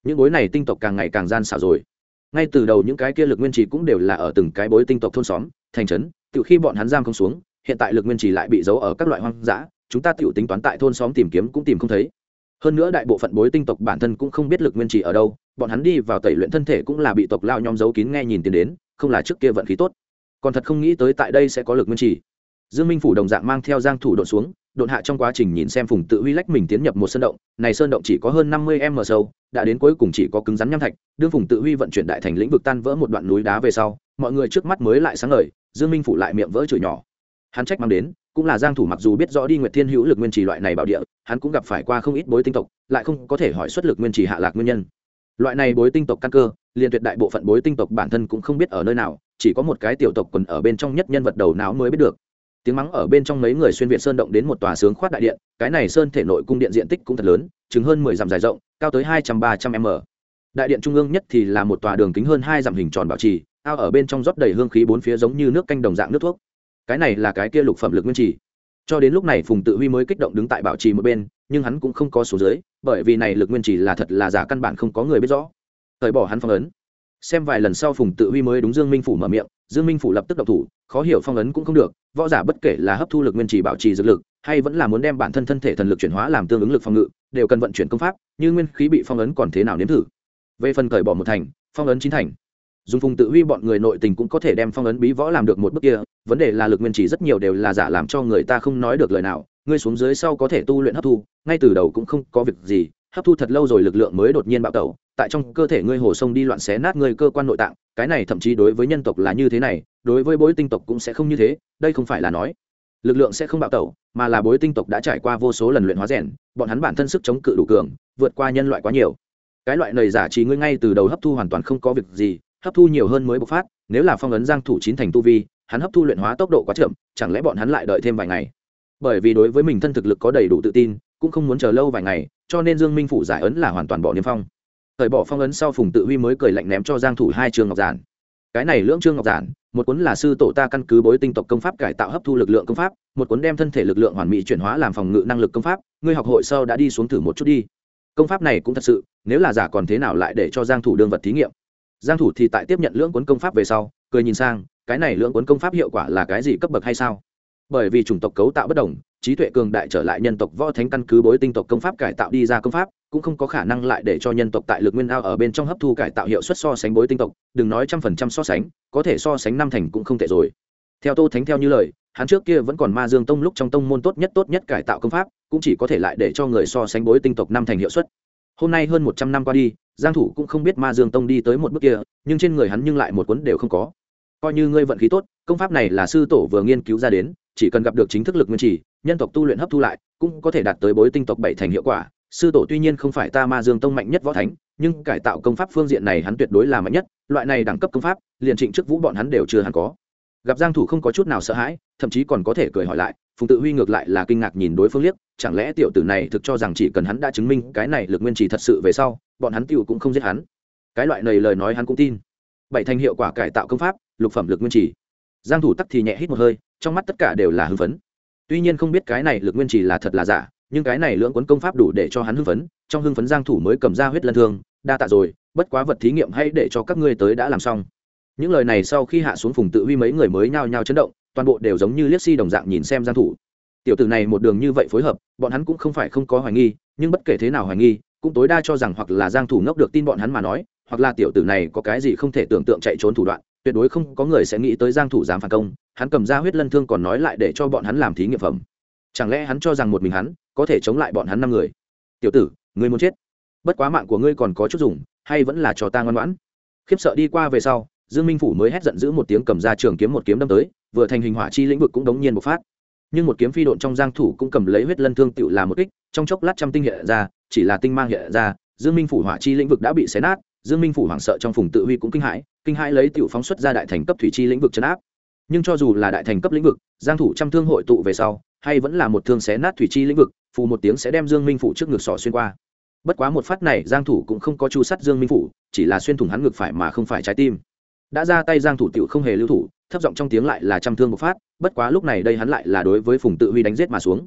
Những bối này tinh tộc càng ngày càng gian xảo rồi. Ngay từ đầu những cái kia lực nguyên trì cũng đều là ở từng cái bối tinh tộc thôn xóm, thành trấn từ khi bọn hắn giam không xuống, hiện tại lực nguyên trì lại bị giấu ở các loại hoang dã, chúng ta tự tính toán tại thôn xóm tìm kiếm cũng tìm không thấy. Hơn nữa đại bộ phận bối tinh tộc bản thân cũng không biết lực nguyên trì ở đâu, bọn hắn đi vào tẩy luyện thân thể cũng là bị tộc lao nhóm giấu kín nghe nhìn tiền đến, không là trước kia vận khí tốt. Còn thật không nghĩ tới tại đây sẽ có lực nguyên trì. Dương minh phủ đồng dạng mang theo giang thủ đột xuống, đột hạ trong quá trình nhìn xem phùng tự huy lách mình tiến nhập một sơn động, này sơn động chỉ có hơn 50 m sâu, đã đến cuối cùng chỉ có cứng rắn nham thạch, đương phùng tự huy vận chuyển đại thành lĩnh vực tan vỡ một đoạn núi đá về sau, mọi người trước mắt mới lại sáng ngời dương minh phủ lại miệng vỡ chửi nhỏ. Hắn trách mang đến, cũng là giang thủ mặc dù biết rõ đi nguyệt thiên hữu lực nguyên trì loại này bảo địa, hắn cũng gặp phải qua không ít bối tinh tộc, lại không có thể hỏi xuất lực nguyên trì hạ lạc nguyên nhân. Loại này bối tinh tộc căn cơ, liền tuyệt đại bộ phận bối tinh tộc bản thân cũng không biết ở nơi nào, chỉ có một cái tiểu tộc quần ở bên trong nhất nhân vật đầu não mới biết được. Tiếng mắng ở bên trong mấy người xuyên việt sơn động đến một tòa sướng khoát đại điện, cái này sơn thể nội cung điện diện tích cũng thật lớn chứng hơn mười dặm dài rộng, cao tới hai trăm ba trăm m. Đại điện trung ương nhất thì là một tòa đường kính hơn hai dặm hình tròn bảo trì ao ở bên trong rót đầy hương khí bốn phía giống như nước canh đồng dạng nước thuốc. Cái này là cái kia lục phẩm lực nguyên trì cho đến lúc này phùng tự huy mới kích động đứng tại bảo trì một bên, nhưng hắn cũng không có số dưới, bởi vì này lực nguyên trì là thật là giả căn bản không có người biết rõ. Thời bỏ hắn phong ấn. Xem vài lần sau phùng tự huy mới đúng dương minh phủ mở miệng, dương minh phủ lập tức độc thủ, khó hiểu phong ấn cũng không được, võ giả bất kể là hấp thu lực nguyên trì bảo trì dược lực, hay vẫn là muốn đem bản thân thân thể thần lực chuyển hóa làm tương ứng lực phòng ngự, đều cần vận chuyển công pháp, như nguyên khí bị phong ấn còn thế nào nếm thử. Về phần cởi bỏ một thành, phong ấn chín thành dùng phùng tự huy bọn người nội tình cũng có thể đem phong ấn bí võ làm được một bước kia, vấn đề là lực nguyên chỉ rất nhiều đều là giả làm cho người ta không nói được lời nào, ngươi xuống dưới sau có thể tu luyện hấp thu, ngay từ đầu cũng không có việc gì, hấp thu thật lâu rồi lực lượng mới đột nhiên bạo tẩu, tại trong cơ thể ngươi hồ sông đi loạn xé nát ngươi cơ quan nội tạng, cái này thậm chí đối với nhân tộc là như thế này, đối với bối tinh tộc cũng sẽ không như thế, đây không phải là nói, lực lượng sẽ không bạo tẩu, mà là bối tinh tộc đã trải qua vô số lần luyện hóa rèn, bọn hắn bản thân sức chống cự đủ cường, vượt qua nhân loại quá nhiều. Cái loại này giả trí ngươi ngay từ đầu hấp thu hoàn toàn không có việc gì hấp thu nhiều hơn mới bộc phát, nếu là phong ấn giang thủ chín thành tu vi, hắn hấp thu luyện hóa tốc độ quá chậm, chẳng lẽ bọn hắn lại đợi thêm vài ngày? Bởi vì đối với mình thân thực lực có đầy đủ tự tin, cũng không muốn chờ lâu vài ngày, cho nên dương minh phủ giải ấn là hoàn toàn bỏ niêm phong. Thời bỏ phong ấn sau phùng tự huy mới cười lạnh ném cho giang thủ hai trường ngọc giản. Cái này lưỡng trương ngọc giản, một cuốn là sư tổ ta căn cứ bối tinh tộc công pháp cải tạo hấp thu lực lượng công pháp, một cuốn đem thân thể lực lượng hoàn mỹ chuyển hóa làm phòng ngự năng lực công pháp, ngươi học hội sau đã đi xuống thử một chút đi. Công pháp này cũng thật sự, nếu là giả còn thế nào lại để cho giang thủ đương vật thí nghiệm? Giang thủ thì tại tiếp nhận lưỡng cuốn công pháp về sau, cười nhìn sang, cái này lưỡng cuốn công pháp hiệu quả là cái gì cấp bậc hay sao? Bởi vì chủng tộc cấu tạo bất đồng, trí tuệ cường đại trở lại nhân tộc võ thánh căn cứ bối tinh tộc công pháp cải tạo đi ra công pháp, cũng không có khả năng lại để cho nhân tộc tại lực nguyên ao ở bên trong hấp thu cải tạo hiệu suất so sánh bối tinh tộc, đừng nói trăm phần trăm so sánh, có thể so sánh năm thành cũng không tệ rồi. Theo tô thánh theo như lời, hắn trước kia vẫn còn ma dương tông lúc trong tông môn tốt nhất tốt nhất cải tạo công pháp, cũng chỉ có thể lại để cho người so sánh bối tinh tộc năm thành hiệu suất. Hôm nay hơn một trăm năm qua đi giang thủ cũng không biết ma dương tông đi tới một bước kia, nhưng trên người hắn nhưng lại một cuốn đều không có. Coi như ngươi vận khí tốt, công pháp này là sư tổ vừa nghiên cứu ra đến, chỉ cần gặp được chính thức lực nguyên chỉ nhân tộc tu luyện hấp thu lại, cũng có thể đạt tới bối tinh tộc bảy thành hiệu quả. Sư tổ tuy nhiên không phải ta ma dương tông mạnh nhất võ thánh, nhưng cải tạo công pháp phương diện này hắn tuyệt đối là mạnh nhất, loại này đẳng cấp công pháp, liền trịnh trước vũ bọn hắn đều chưa hẳn có. Gặp giang thủ không có chút nào sợ hãi, thậm chí còn có thể cười hỏi lại, phùng tự huy ngược lại là kinh ngạc nhìn đối phương liếc chẳng lẽ tiểu tử này thực cho rằng chỉ cần hắn đã chứng minh cái này lực nguyên trì thật sự về sau, bọn hắn tiểu cũng không giết hắn? Cái loại này lời nói hắn cũng tin. Bảy thành hiệu quả cải tạo công pháp, lục phẩm lực nguyên trì. Giang thủ tắc thì nhẹ hít một hơi, trong mắt tất cả đều là hưng phấn. Tuy nhiên không biết cái này lực nguyên trì là thật là giả, nhưng cái này lưỡng cuốn công pháp đủ để cho hắn hưng phấn, trong hưng phấn giang thủ mới cầm ra huyết lân thương, đa tạ rồi, bất quá vật thí nghiệm hay để cho các ngươi tới đã làm xong. Những lời này sau khi hạ xuống phùng tự huy mấy người mới nhao nhao chấn động, toàn bộ đều giống như liếc si đồng dạng nhìn xem giang thủ tiểu tử này một đường như vậy phối hợp, bọn hắn cũng không phải không có hoài nghi, nhưng bất kể thế nào hoài nghi, cũng tối đa cho rằng hoặc là giang thủ ngốc được tin bọn hắn mà nói, hoặc là tiểu tử này có cái gì không thể tưởng tượng chạy trốn thủ đoạn, tuyệt đối không có người sẽ nghĩ tới giang thủ dám phản công, hắn cầm ra huyết lân thương còn nói lại để cho bọn hắn làm thí nghiệm phẩm. Chẳng lẽ hắn cho rằng một mình hắn có thể chống lại bọn hắn năm người? Tiểu tử, ngươi muốn chết. Bất quá mạng của ngươi còn có chút dùng, hay vẫn là cho ta ngoan ngoãn. Khiếp sợ đi qua về sau, dương minh phủ mới hét giận dữ một tiếng cầm ra trường kiếm một kiếm đâm tới, vừa thành hình hỏa chi lĩnh vực cũng đống nhiên một phát nhưng một kiếm phi độn trong giang thủ cũng cầm lấy huyết lân thương tựu là một kích, trong chốc lát trăm tinh hiện ra, chỉ là tinh mang hiện ra, dương minh phủ hỏa chi lĩnh vực đã bị xé nát, dương minh phủ hoảng sợ trong phùng tự huy cũng kinh hãi kinh hãi lấy tiểu phóng xuất ra đại thành cấp thủy chi lĩnh vực chấn áp. Nhưng cho dù là đại thành cấp lĩnh vực, giang thủ trăm thương hội tụ về sau, hay vẫn là một thương xé nát thủy chi lĩnh vực, phù một tiếng sẽ đem dương minh phủ trước ngực sọ xuyên qua. Bất quá một phát này, giang thủ cũng không có chu sắt dương minh phủ, chỉ là xuyên thủng hắn ngực phải mà không phải trái tim đã ra tay giang thủ tiểu không hề lưu thủ, thấp giọng trong tiếng lại là trăm thương một phát, bất quá lúc này đây hắn lại là đối với phùng tự huy đánh giết mà xuống.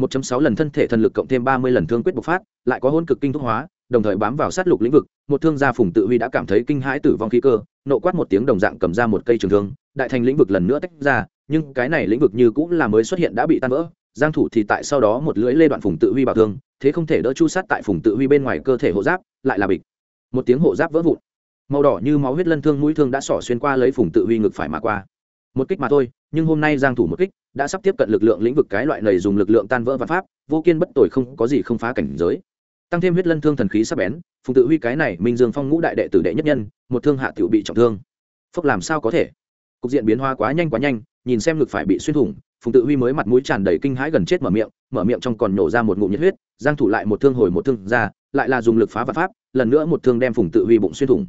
1.6 lần thân thể thần lực cộng thêm 30 lần thương quyết bộc phát, lại có hỗn cực kinh thúc hóa, đồng thời bám vào sát lục lĩnh vực, một thương gia phùng tự huy đã cảm thấy kinh hãi tử vong khí cơ, nộ quát một tiếng đồng dạng cầm ra một cây trường thương, đại thành lĩnh vực lần nữa tách ra, nhưng cái này lĩnh vực như cũng là mới xuất hiện đã bị tan vỡ, giang thủ thì tại sau đó một lưỡi lê đoạn phùng tự huy bảo thương, thế không thể đỡ chu sát tại phùng tự huy bên ngoài cơ thể hộ giáp, lại là bịch. Một tiếng hộ giáp vỡ vụn màu đỏ như máu huyết lân thương mũi thương đã xỏ xuyên qua lấy phùng tự huy ngực phải mà qua. Một kích mà thôi, nhưng hôm nay giang thủ một kích đã sắp tiếp cận lực lượng lĩnh vực cái loại này dùng lực lượng tan vỡ vạn pháp, vô kiên bất tồi không có gì không phá cảnh giới. Tăng thêm huyết lân thương thần khí sắp bén, phùng tự huy cái này minh dương phong ngũ đại đệ tử đệ nhất nhân, một thương hạ tiểu bị trọng thương. Phúc làm sao có thể? Cục diện biến hóa quá nhanh quá nhanh, nhìn xem ngực phải bị xuyên thủng, phùng tự huy mới mặt mũi tràn đầy kinh hãi gần chết mở miệng mở miệng trong còn nổ ra một ngụm nhiệt huyết, giang thủ lại một thương hồi một thương ra, lại là dùng lực phá vật pháp, lần nữa một thương đem phùng tự huy bụng xuyên thủng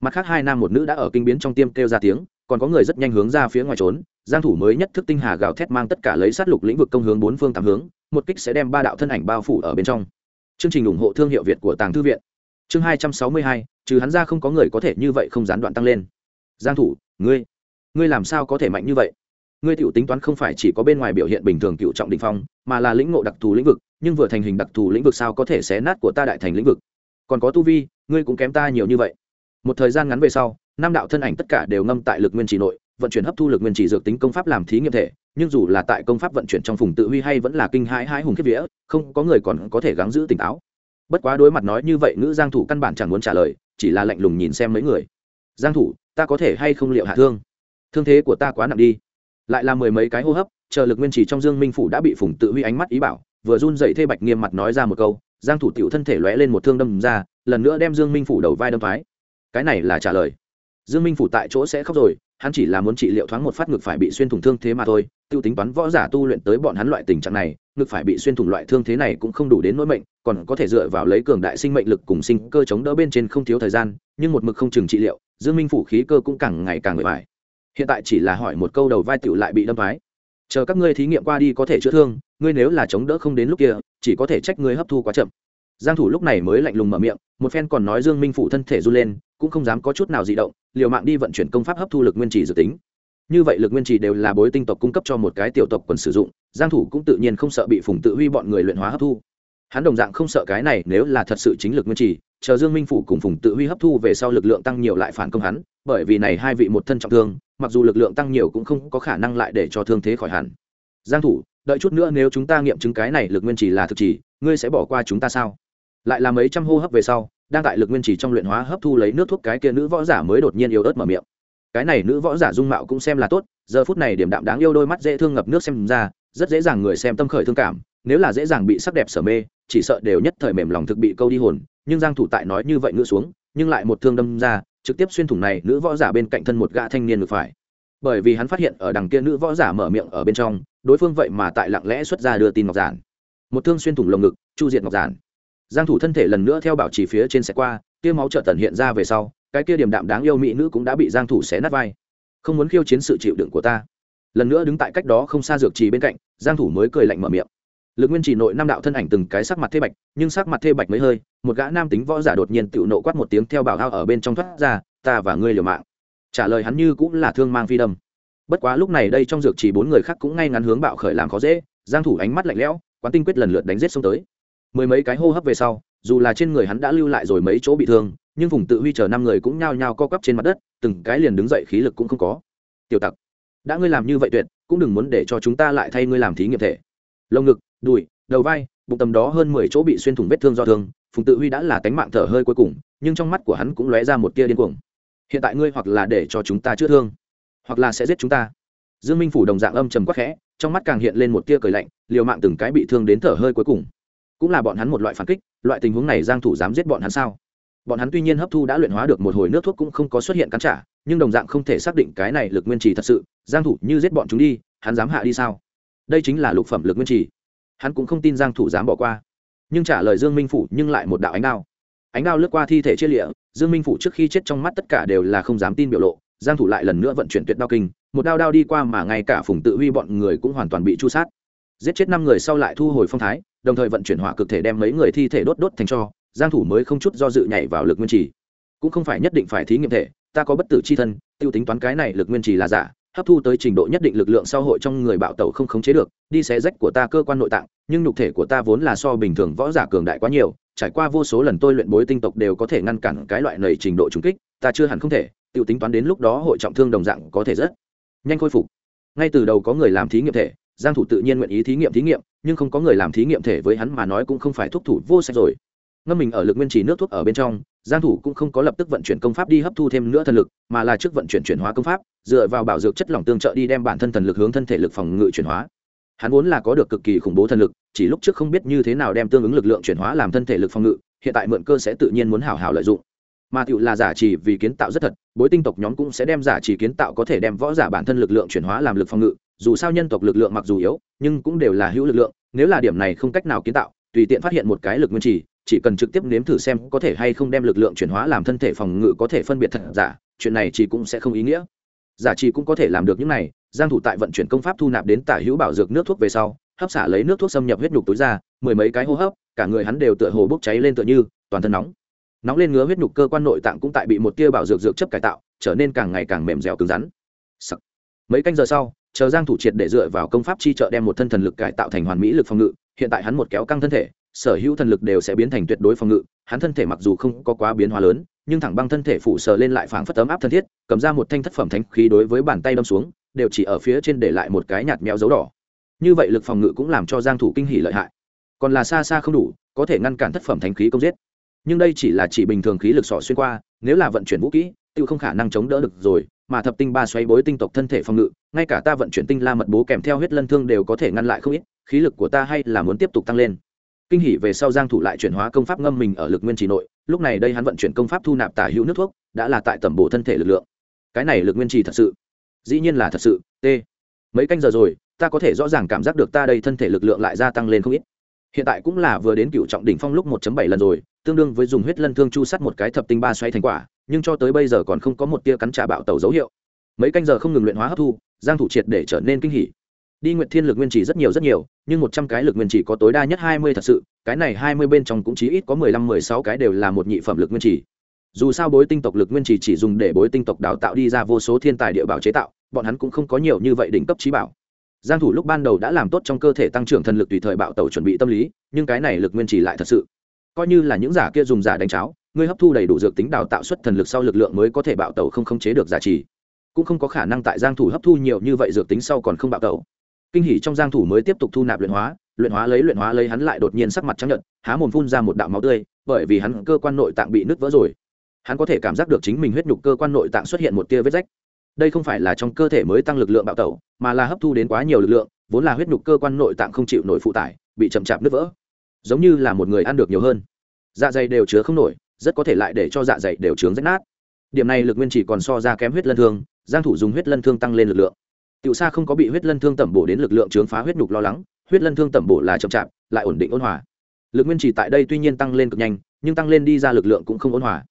mặt khác hai nam một nữ đã ở kinh biến trong tiêm kêu ra tiếng, còn có người rất nhanh hướng ra phía ngoài trốn. Giang thủ mới nhất thức tinh hà gào thét mang tất cả lấy sát lục lĩnh vực công hướng bốn phương tám hướng, một kích sẽ đem ba đạo thân ảnh bao phủ ở bên trong. Chương trình ủng hộ thương hiệu việt của tàng thư viện. Chương hai trăm sáu mươi hai, trừ hắn ra không có người có thể như vậy không gián đoạn tăng lên. Giang thủ, ngươi ngươi làm sao có thể mạnh như vậy? Ngươi tiểu tính toán không phải chỉ có bên ngoài biểu hiện bình thường cựu trọng đỉnh phong, mà là lĩnh ngộ đặc thù lĩnh vực, nhưng vừa thành hình đặc thù lĩnh vực sao có thể xé nát của ta đại thành lĩnh vực? Còn có tu vi, ngươi cũng kém ta nhiều như vậy một thời gian ngắn về sau, năm đạo thân ảnh tất cả đều ngâm tại lực nguyên trì nội, vận chuyển hấp thu lực nguyên trì dược tính công pháp làm thí nghiệm thể, nhưng dù là tại công pháp vận chuyển trong phùng tự huy hay vẫn là kinh hãi hãi hùng kiếp vía, không có người còn có thể gắng giữ tỉnh táo. Bất quá đối mặt nói như vậy nữ giang thủ căn bản chẳng muốn trả lời, chỉ là lạnh lùng nhìn xem mấy người. Giang thủ, ta có thể hay không liệu hạ thương? Thương thế của ta quá nặng đi. Lại là mười mấy cái hô hấp, chờ lực nguyên trì trong dương minh phủ đã bị phùng tự huy ánh mắt ý bảo, vừa run dậy thê bạch nghiêm mặt nói ra một câu, giang thủ tiểu thân thể lóe lên một thương đâm ra, lần nữa đem dương minh phủ đầu vai đâm thoái cái này là trả lời. Dương minh phủ tại chỗ sẽ khóc rồi, hắn chỉ là muốn trị liệu thoáng một phát ngực phải bị xuyên thủng thương thế mà thôi, tiêu tính toán võ giả tu luyện tới bọn hắn loại tình trạng này, ngực phải bị xuyên thủng loại thương thế này cũng không đủ đến nỗi mệnh, còn có thể dựa vào lấy cường đại sinh mệnh lực cùng sinh cơ chống đỡ bên trên không thiếu thời gian, nhưng một mực không chừng trị liệu, dương minh phủ khí cơ cũng càng ngày càng người phải hiện tại chỉ là hỏi một câu đầu vai tiểu lại bị đâm phái chờ các ngươi thí nghiệm qua đi có thể chữa thương, ngươi nếu là chống đỡ không đến lúc kia, chỉ có thể trách ngươi hấp thu quá chậm. Giang thủ lúc này mới lạnh lùng mở miệng, một phen còn nói dương minh phủ thân thể run lên cũng không dám có chút nào dị động, liều mạng đi vận chuyển công pháp hấp thu lực nguyên trì dự tính. Như vậy lực nguyên trì đều là bối tinh tộc cung cấp cho một cái tiểu tộc quần sử dụng, giang thủ cũng tự nhiên không sợ bị phùng tự huy bọn người luyện hóa hấp thu. Hắn đồng dạng không sợ cái này nếu là thật sự chính lực nguyên trì, chờ dương minh phủ cùng phùng tự huy hấp thu về sau lực lượng tăng nhiều lại phản công hắn, bởi vì này hai vị một thân trọng thương, mặc dù lực lượng tăng nhiều cũng không có khả năng lại để cho thương thế khỏi hẳn. Giang thủ, đợi chút nữa nếu chúng ta nghiệm chứng cái này lực nguyên trì là thực trì, ngươi sẽ bỏ qua chúng ta sao? Lại là mấy trăm hô hấp về sau đang tại lực nguyên chỉ trong luyện hóa hấp thu lấy nước thuốc cái kia nữ võ giả mới đột nhiên yếu ớt mở miệng. Cái này nữ võ giả dung mạo cũng xem là tốt, giờ phút này điểm đạm đáng yêu đôi mắt dễ thương ngập nước xem ra, rất dễ dàng người xem tâm khởi thương cảm, nếu là dễ dàng bị sắc đẹp sở mê, chỉ sợ đều nhất thời mềm lòng thực bị câu đi hồn, nhưng giang thủ tại nói như vậy ngựa xuống, nhưng lại một thương đâm ra, trực tiếp xuyên thủng này nữ võ giả bên cạnh thân một gã thanh niên ngược phải. Bởi vì hắn phát hiện ở đằng kia nữ võ giả mở miệng ở bên trong, đối phương vậy mà tại lặng lẽ xuất ra đưa tin ngọc giản. Một thương xuyên thủng lồng ngực, chu diệt ngọc giản giang thủ thân thể lần nữa theo bảo trì phía trên xe qua kia máu trợ tần hiện ra về sau, cái kia điểm đạm đáng yêu mỹ nữ cũng đã bị giang thủ xé nát vai. Không muốn khiêu chiến sự chịu đựng của ta. Lần nữa đứng tại cách đó không xa dược trì bên cạnh, giang thủ mới cười lạnh mở miệng. Lực nguyên chỉ nội năm đạo thân ảnh từng cái sắc mặt thê bạch, nhưng sắc mặt thê bạch mấy hơi, một gã nam tính võ giả đột nhiên tự nộ quát một tiếng theo bảo hao ở bên trong thoát ra, ta và ngươi liều mạng. Trả lời hắn như cũng là thương mang phi đâm. Bất quá lúc này đây trong dược chỉ bốn người khác cũng ngay ngắn hướng bạo khởi làm khó dễ, giang thủ ánh mắt lạnh lẽo, quán tinh quyết lần lượt đánh giết xuống tới mười mấy cái hô hấp về sau, dù là trên người hắn đã lưu lại rồi mấy chỗ bị thương, nhưng vùng tự huy chờ năm người cũng nhao nhao co quắp trên mặt đất, từng cái liền đứng dậy khí lực cũng không có. Tiểu tặc, đã ngươi làm như vậy tuyệt, cũng đừng muốn để cho chúng ta lại thay ngươi làm thí nghiệm thể. Lồng ngực, đùi, đầu vai, bụng tầm đó hơn mười chỗ bị xuyên thủng vết thương do thương, phùng tự huy đã là tánh mạng thở hơi cuối cùng, nhưng trong mắt của hắn cũng lóe ra một tia điên cuồng. Hiện tại ngươi hoặc là để cho chúng ta chữa thương, hoặc là sẽ giết chúng ta. Dương minh phủ đồng dạng âm trầm quắc khẽ, trong mắt càng hiện lên một tia cười lạnh, liều mạng từng cái bị thương đến thở hơi cuối cùng cũng là bọn hắn một loại phản kích, loại tình huống này giang thủ dám giết bọn hắn sao? Bọn hắn tuy nhiên hấp thu đã luyện hóa được một hồi nước thuốc cũng không có xuất hiện cắn trả, nhưng đồng dạng không thể xác định cái này lực nguyên trì thật sự, giang thủ như giết bọn chúng đi, hắn dám hạ đi sao? Đây chính là lục phẩm lực nguyên trì. Hắn cũng không tin giang thủ dám bỏ qua. Nhưng trả lời dương minh phủ nhưng lại một đạo ánh đao. Ánh đao lướt qua thi thể chia lịa, dương minh phủ trước khi chết trong mắt tất cả đều là không dám tin biểu lộ, giang thủ lại lần nữa vận chuyển tuyệt đao kinh, một đao đao đi qua mà ngay cả phùng tự huy bọn người cũng hoàn toàn bị chu sát giết chết năm người sau lại thu hồi phong thái, đồng thời vận chuyển hỏa cực thể đem mấy người thi thể đốt đốt thành cho, giang thủ mới không chút do dự nhảy vào lực nguyên trì. Cũng không phải nhất định phải thí nghiệm thể, ta có bất tử chi thân, tiêu tính toán cái này lực nguyên trì là giả, hấp thu tới trình độ nhất định lực lượng xã hội trong người bạo tẩu không khống chế được, đi xé rách của ta cơ quan nội tạng, nhưng nhục thể của ta vốn là so bình thường võ giả cường đại quá nhiều, trải qua vô số lần tôi luyện bối tinh tộc đều có thể ngăn cản cái loại nầy trình độ trùng kích, ta chưa hẳn không thể, tiêu tính toán đến lúc đó hội trọng thương đồng dạng có thể rất nhanh khôi phục. Ngay từ đầu có người làm thí nghiệm thể giang thủ tự nhiên nguyện ý thí nghiệm thí nghiệm, nhưng không có người làm thí nghiệm thể với hắn mà nói cũng không phải thúc thủ vô sách rồi. Ngâm mình ở lực nguyên trì nước thuốc ở bên trong, giang thủ cũng không có lập tức vận chuyển công pháp đi hấp thu thêm nữa thần lực, mà là trước vận chuyển chuyển hóa công pháp, dựa vào bảo dược chất lỏng tương trợ đi đem bản thân thần lực hướng thân thể lực phòng ngự chuyển hóa. Hắn vốn là có được cực kỳ khủng bố thần lực, chỉ lúc trước không biết như thế nào đem tương ứng lực lượng chuyển hóa làm thân thể lực phòng ngự, hiện tại mượn cơ sẽ tự nhiên muốn hảo hảo lợi dụng. Mà tựu là giả chỉ vì kiến tạo rất thật, bối tinh tộc nhóm cũng sẽ đem giả chỉ kiến tạo có thể đem võ giả bản thân lực lượng chuyển hóa làm lực phòng ngự dù sao nhân tộc lực lượng mặc dù yếu, nhưng cũng đều là hữu lực lượng, nếu là điểm này không cách nào kiến tạo, tùy tiện phát hiện một cái lực nguyên trì, chỉ cần trực tiếp nếm thử xem có thể hay không đem lực lượng chuyển hóa làm thân thể phòng ngự có thể phân biệt thật giả, chuyện này chỉ cũng sẽ không ý nghĩa. Giả chỉ cũng có thể làm được những này, giang thủ tại vận chuyển công pháp thu nạp đến tả hữu bảo dược nước thuốc về sau, hấp xả lấy nước thuốc xâm nhập huyết nhục túi ra, mười mấy cái hô hấp, cả người hắn đều tựa hồ bốc cháy lên tựa như, toàn thân nóng. Nóng lên ngứa huyết nhục cơ quan nội tạng cũng tại bị một tia bảo dược dược chấp cải tạo, trở nên càng ngày càng mềm dẻo cứng rắn. Sắc. mấy canh giờ sau chờ giang thủ triệt để dựa vào công pháp chi trợ đem một thân thần lực cải tạo thành hoàn mỹ lực phòng ngự, hiện tại hắn một kéo căng thân thể, sở hữu thần lực đều sẽ biến thành tuyệt đối phòng ngự, hắn thân thể mặc dù không có quá biến hóa lớn, nhưng thẳng băng thân thể phủ sờ lên lại phảng phất ấm áp thân thiết, cầm ra một thanh thất phẩm thánh khí đối với bàn tay đâm xuống, đều chỉ ở phía trên để lại một cái nhạt mèo dấu đỏ. Như vậy lực phòng ngự cũng làm cho giang thủ kinh hỉ lợi hại. Còn là xa xa không đủ, có thể ngăn cản thất phẩm thánh khí công giết. Nhưng đây chỉ là chỉ bình thường khí lực sỏ xuyên qua, nếu là vận chuyển vũ kỹ tự không khả năng chống đỡ được rồi mà thập tinh ba xoáy bối tinh tộc thân thể phòng ngự, ngay cả ta vận chuyển tinh la mật bố kèm theo huyết lân thương đều có thể ngăn lại không ít, khí lực của ta hay là muốn tiếp tục tăng lên. Kinh hỉ về sau giang thủ lại chuyển hóa công pháp ngâm mình ở lực nguyên trì nội, lúc này đây hắn vận chuyển công pháp thu nạp tả hữu nước thuốc, đã là tại tầm bổ thân thể lực lượng. Cái này lực nguyên trì thật sự, dĩ nhiên là thật sự t mấy canh giờ rồi, ta có thể rõ ràng cảm giác được ta đây thân thể lực lượng lại gia tăng lên không ít. Hiện tại cũng là vừa đến cựu trọng đỉnh phong lúc 1 bảy lần rồi, tương đương với dùng huyết lân thương chu sắt một cái thập tinh ba xoay thành quả nhưng cho tới bây giờ còn không có một tia cắn trả bạo tẩu dấu hiệu. Mấy canh giờ không ngừng luyện hóa hấp thu, giang thủ triệt để trở nên kinh hỉ. Đi nguyện thiên lực nguyên chỉ rất nhiều rất nhiều, nhưng một trăm cái lực nguyên chỉ có tối đa nhất hai mươi thật sự, cái này hai mươi bên trong cũng chỉ ít có mười lăm, mười sáu cái đều là một nhị phẩm lực nguyên chỉ. Dù sao bối tinh tộc lực nguyên chỉ chỉ dùng để bối tinh tộc đào tạo đi ra vô số thiên tài địa bảo chế tạo, bọn hắn cũng không có nhiều như vậy đỉnh cấp trí bảo. Giang thủ lúc ban đầu đã làm tốt trong cơ thể tăng trưởng thần lực tùy thời bạo tẩu chuẩn bị tâm lý, nhưng cái này lực nguyên chỉ lại thật sự coi như là những giả kia dùng giả đánh cháo, ngươi hấp thu đầy đủ dược tính đào tạo xuất thần lực sau lực lượng mới có thể bạo tẩu không khống chế được giả trì. Cũng không có khả năng tại giang thủ hấp thu nhiều như vậy dược tính sau còn không bạo tẩu. Kinh hỉ trong giang thủ mới tiếp tục thu nạp luyện hóa luyện hóa lấy luyện hóa lấy hắn lại đột nhiên sắc mặt trắng nhợt, há mồm phun ra một đạo máu tươi, bởi vì hắn cơ quan nội tạng bị nứt vỡ rồi. Hắn có thể cảm giác được chính mình huyết nhục cơ quan nội tạng xuất hiện một tia vết rách. Đây không phải là trong cơ thể mới tăng lực lượng bạo tẩu, mà là hấp thu đến quá nhiều lực lượng, vốn là huyết nhục cơ quan nội tạng không chịu nổi phụ tải, bị chậm chạp nứt vỡ giống như là một người ăn được nhiều hơn. Dạ dày đều chứa không nổi, rất có thể lại để cho dạ dày đều chướng rách nát. Điểm này lực nguyên chỉ còn so ra kém huyết lân thương, giang thủ dùng huyết lân thương tăng lên lực lượng. Tiểu sa không có bị huyết lân thương tẩm bổ đến lực lượng chướng phá huyết nhục lo lắng, huyết lân thương tẩm bổ là chậm chạp, lại ổn định ôn hòa. Lực nguyên chỉ tại đây tuy nhiên tăng lên cực nhanh, nhưng tăng lên đi ra lực lượng cũng không ôn hòa.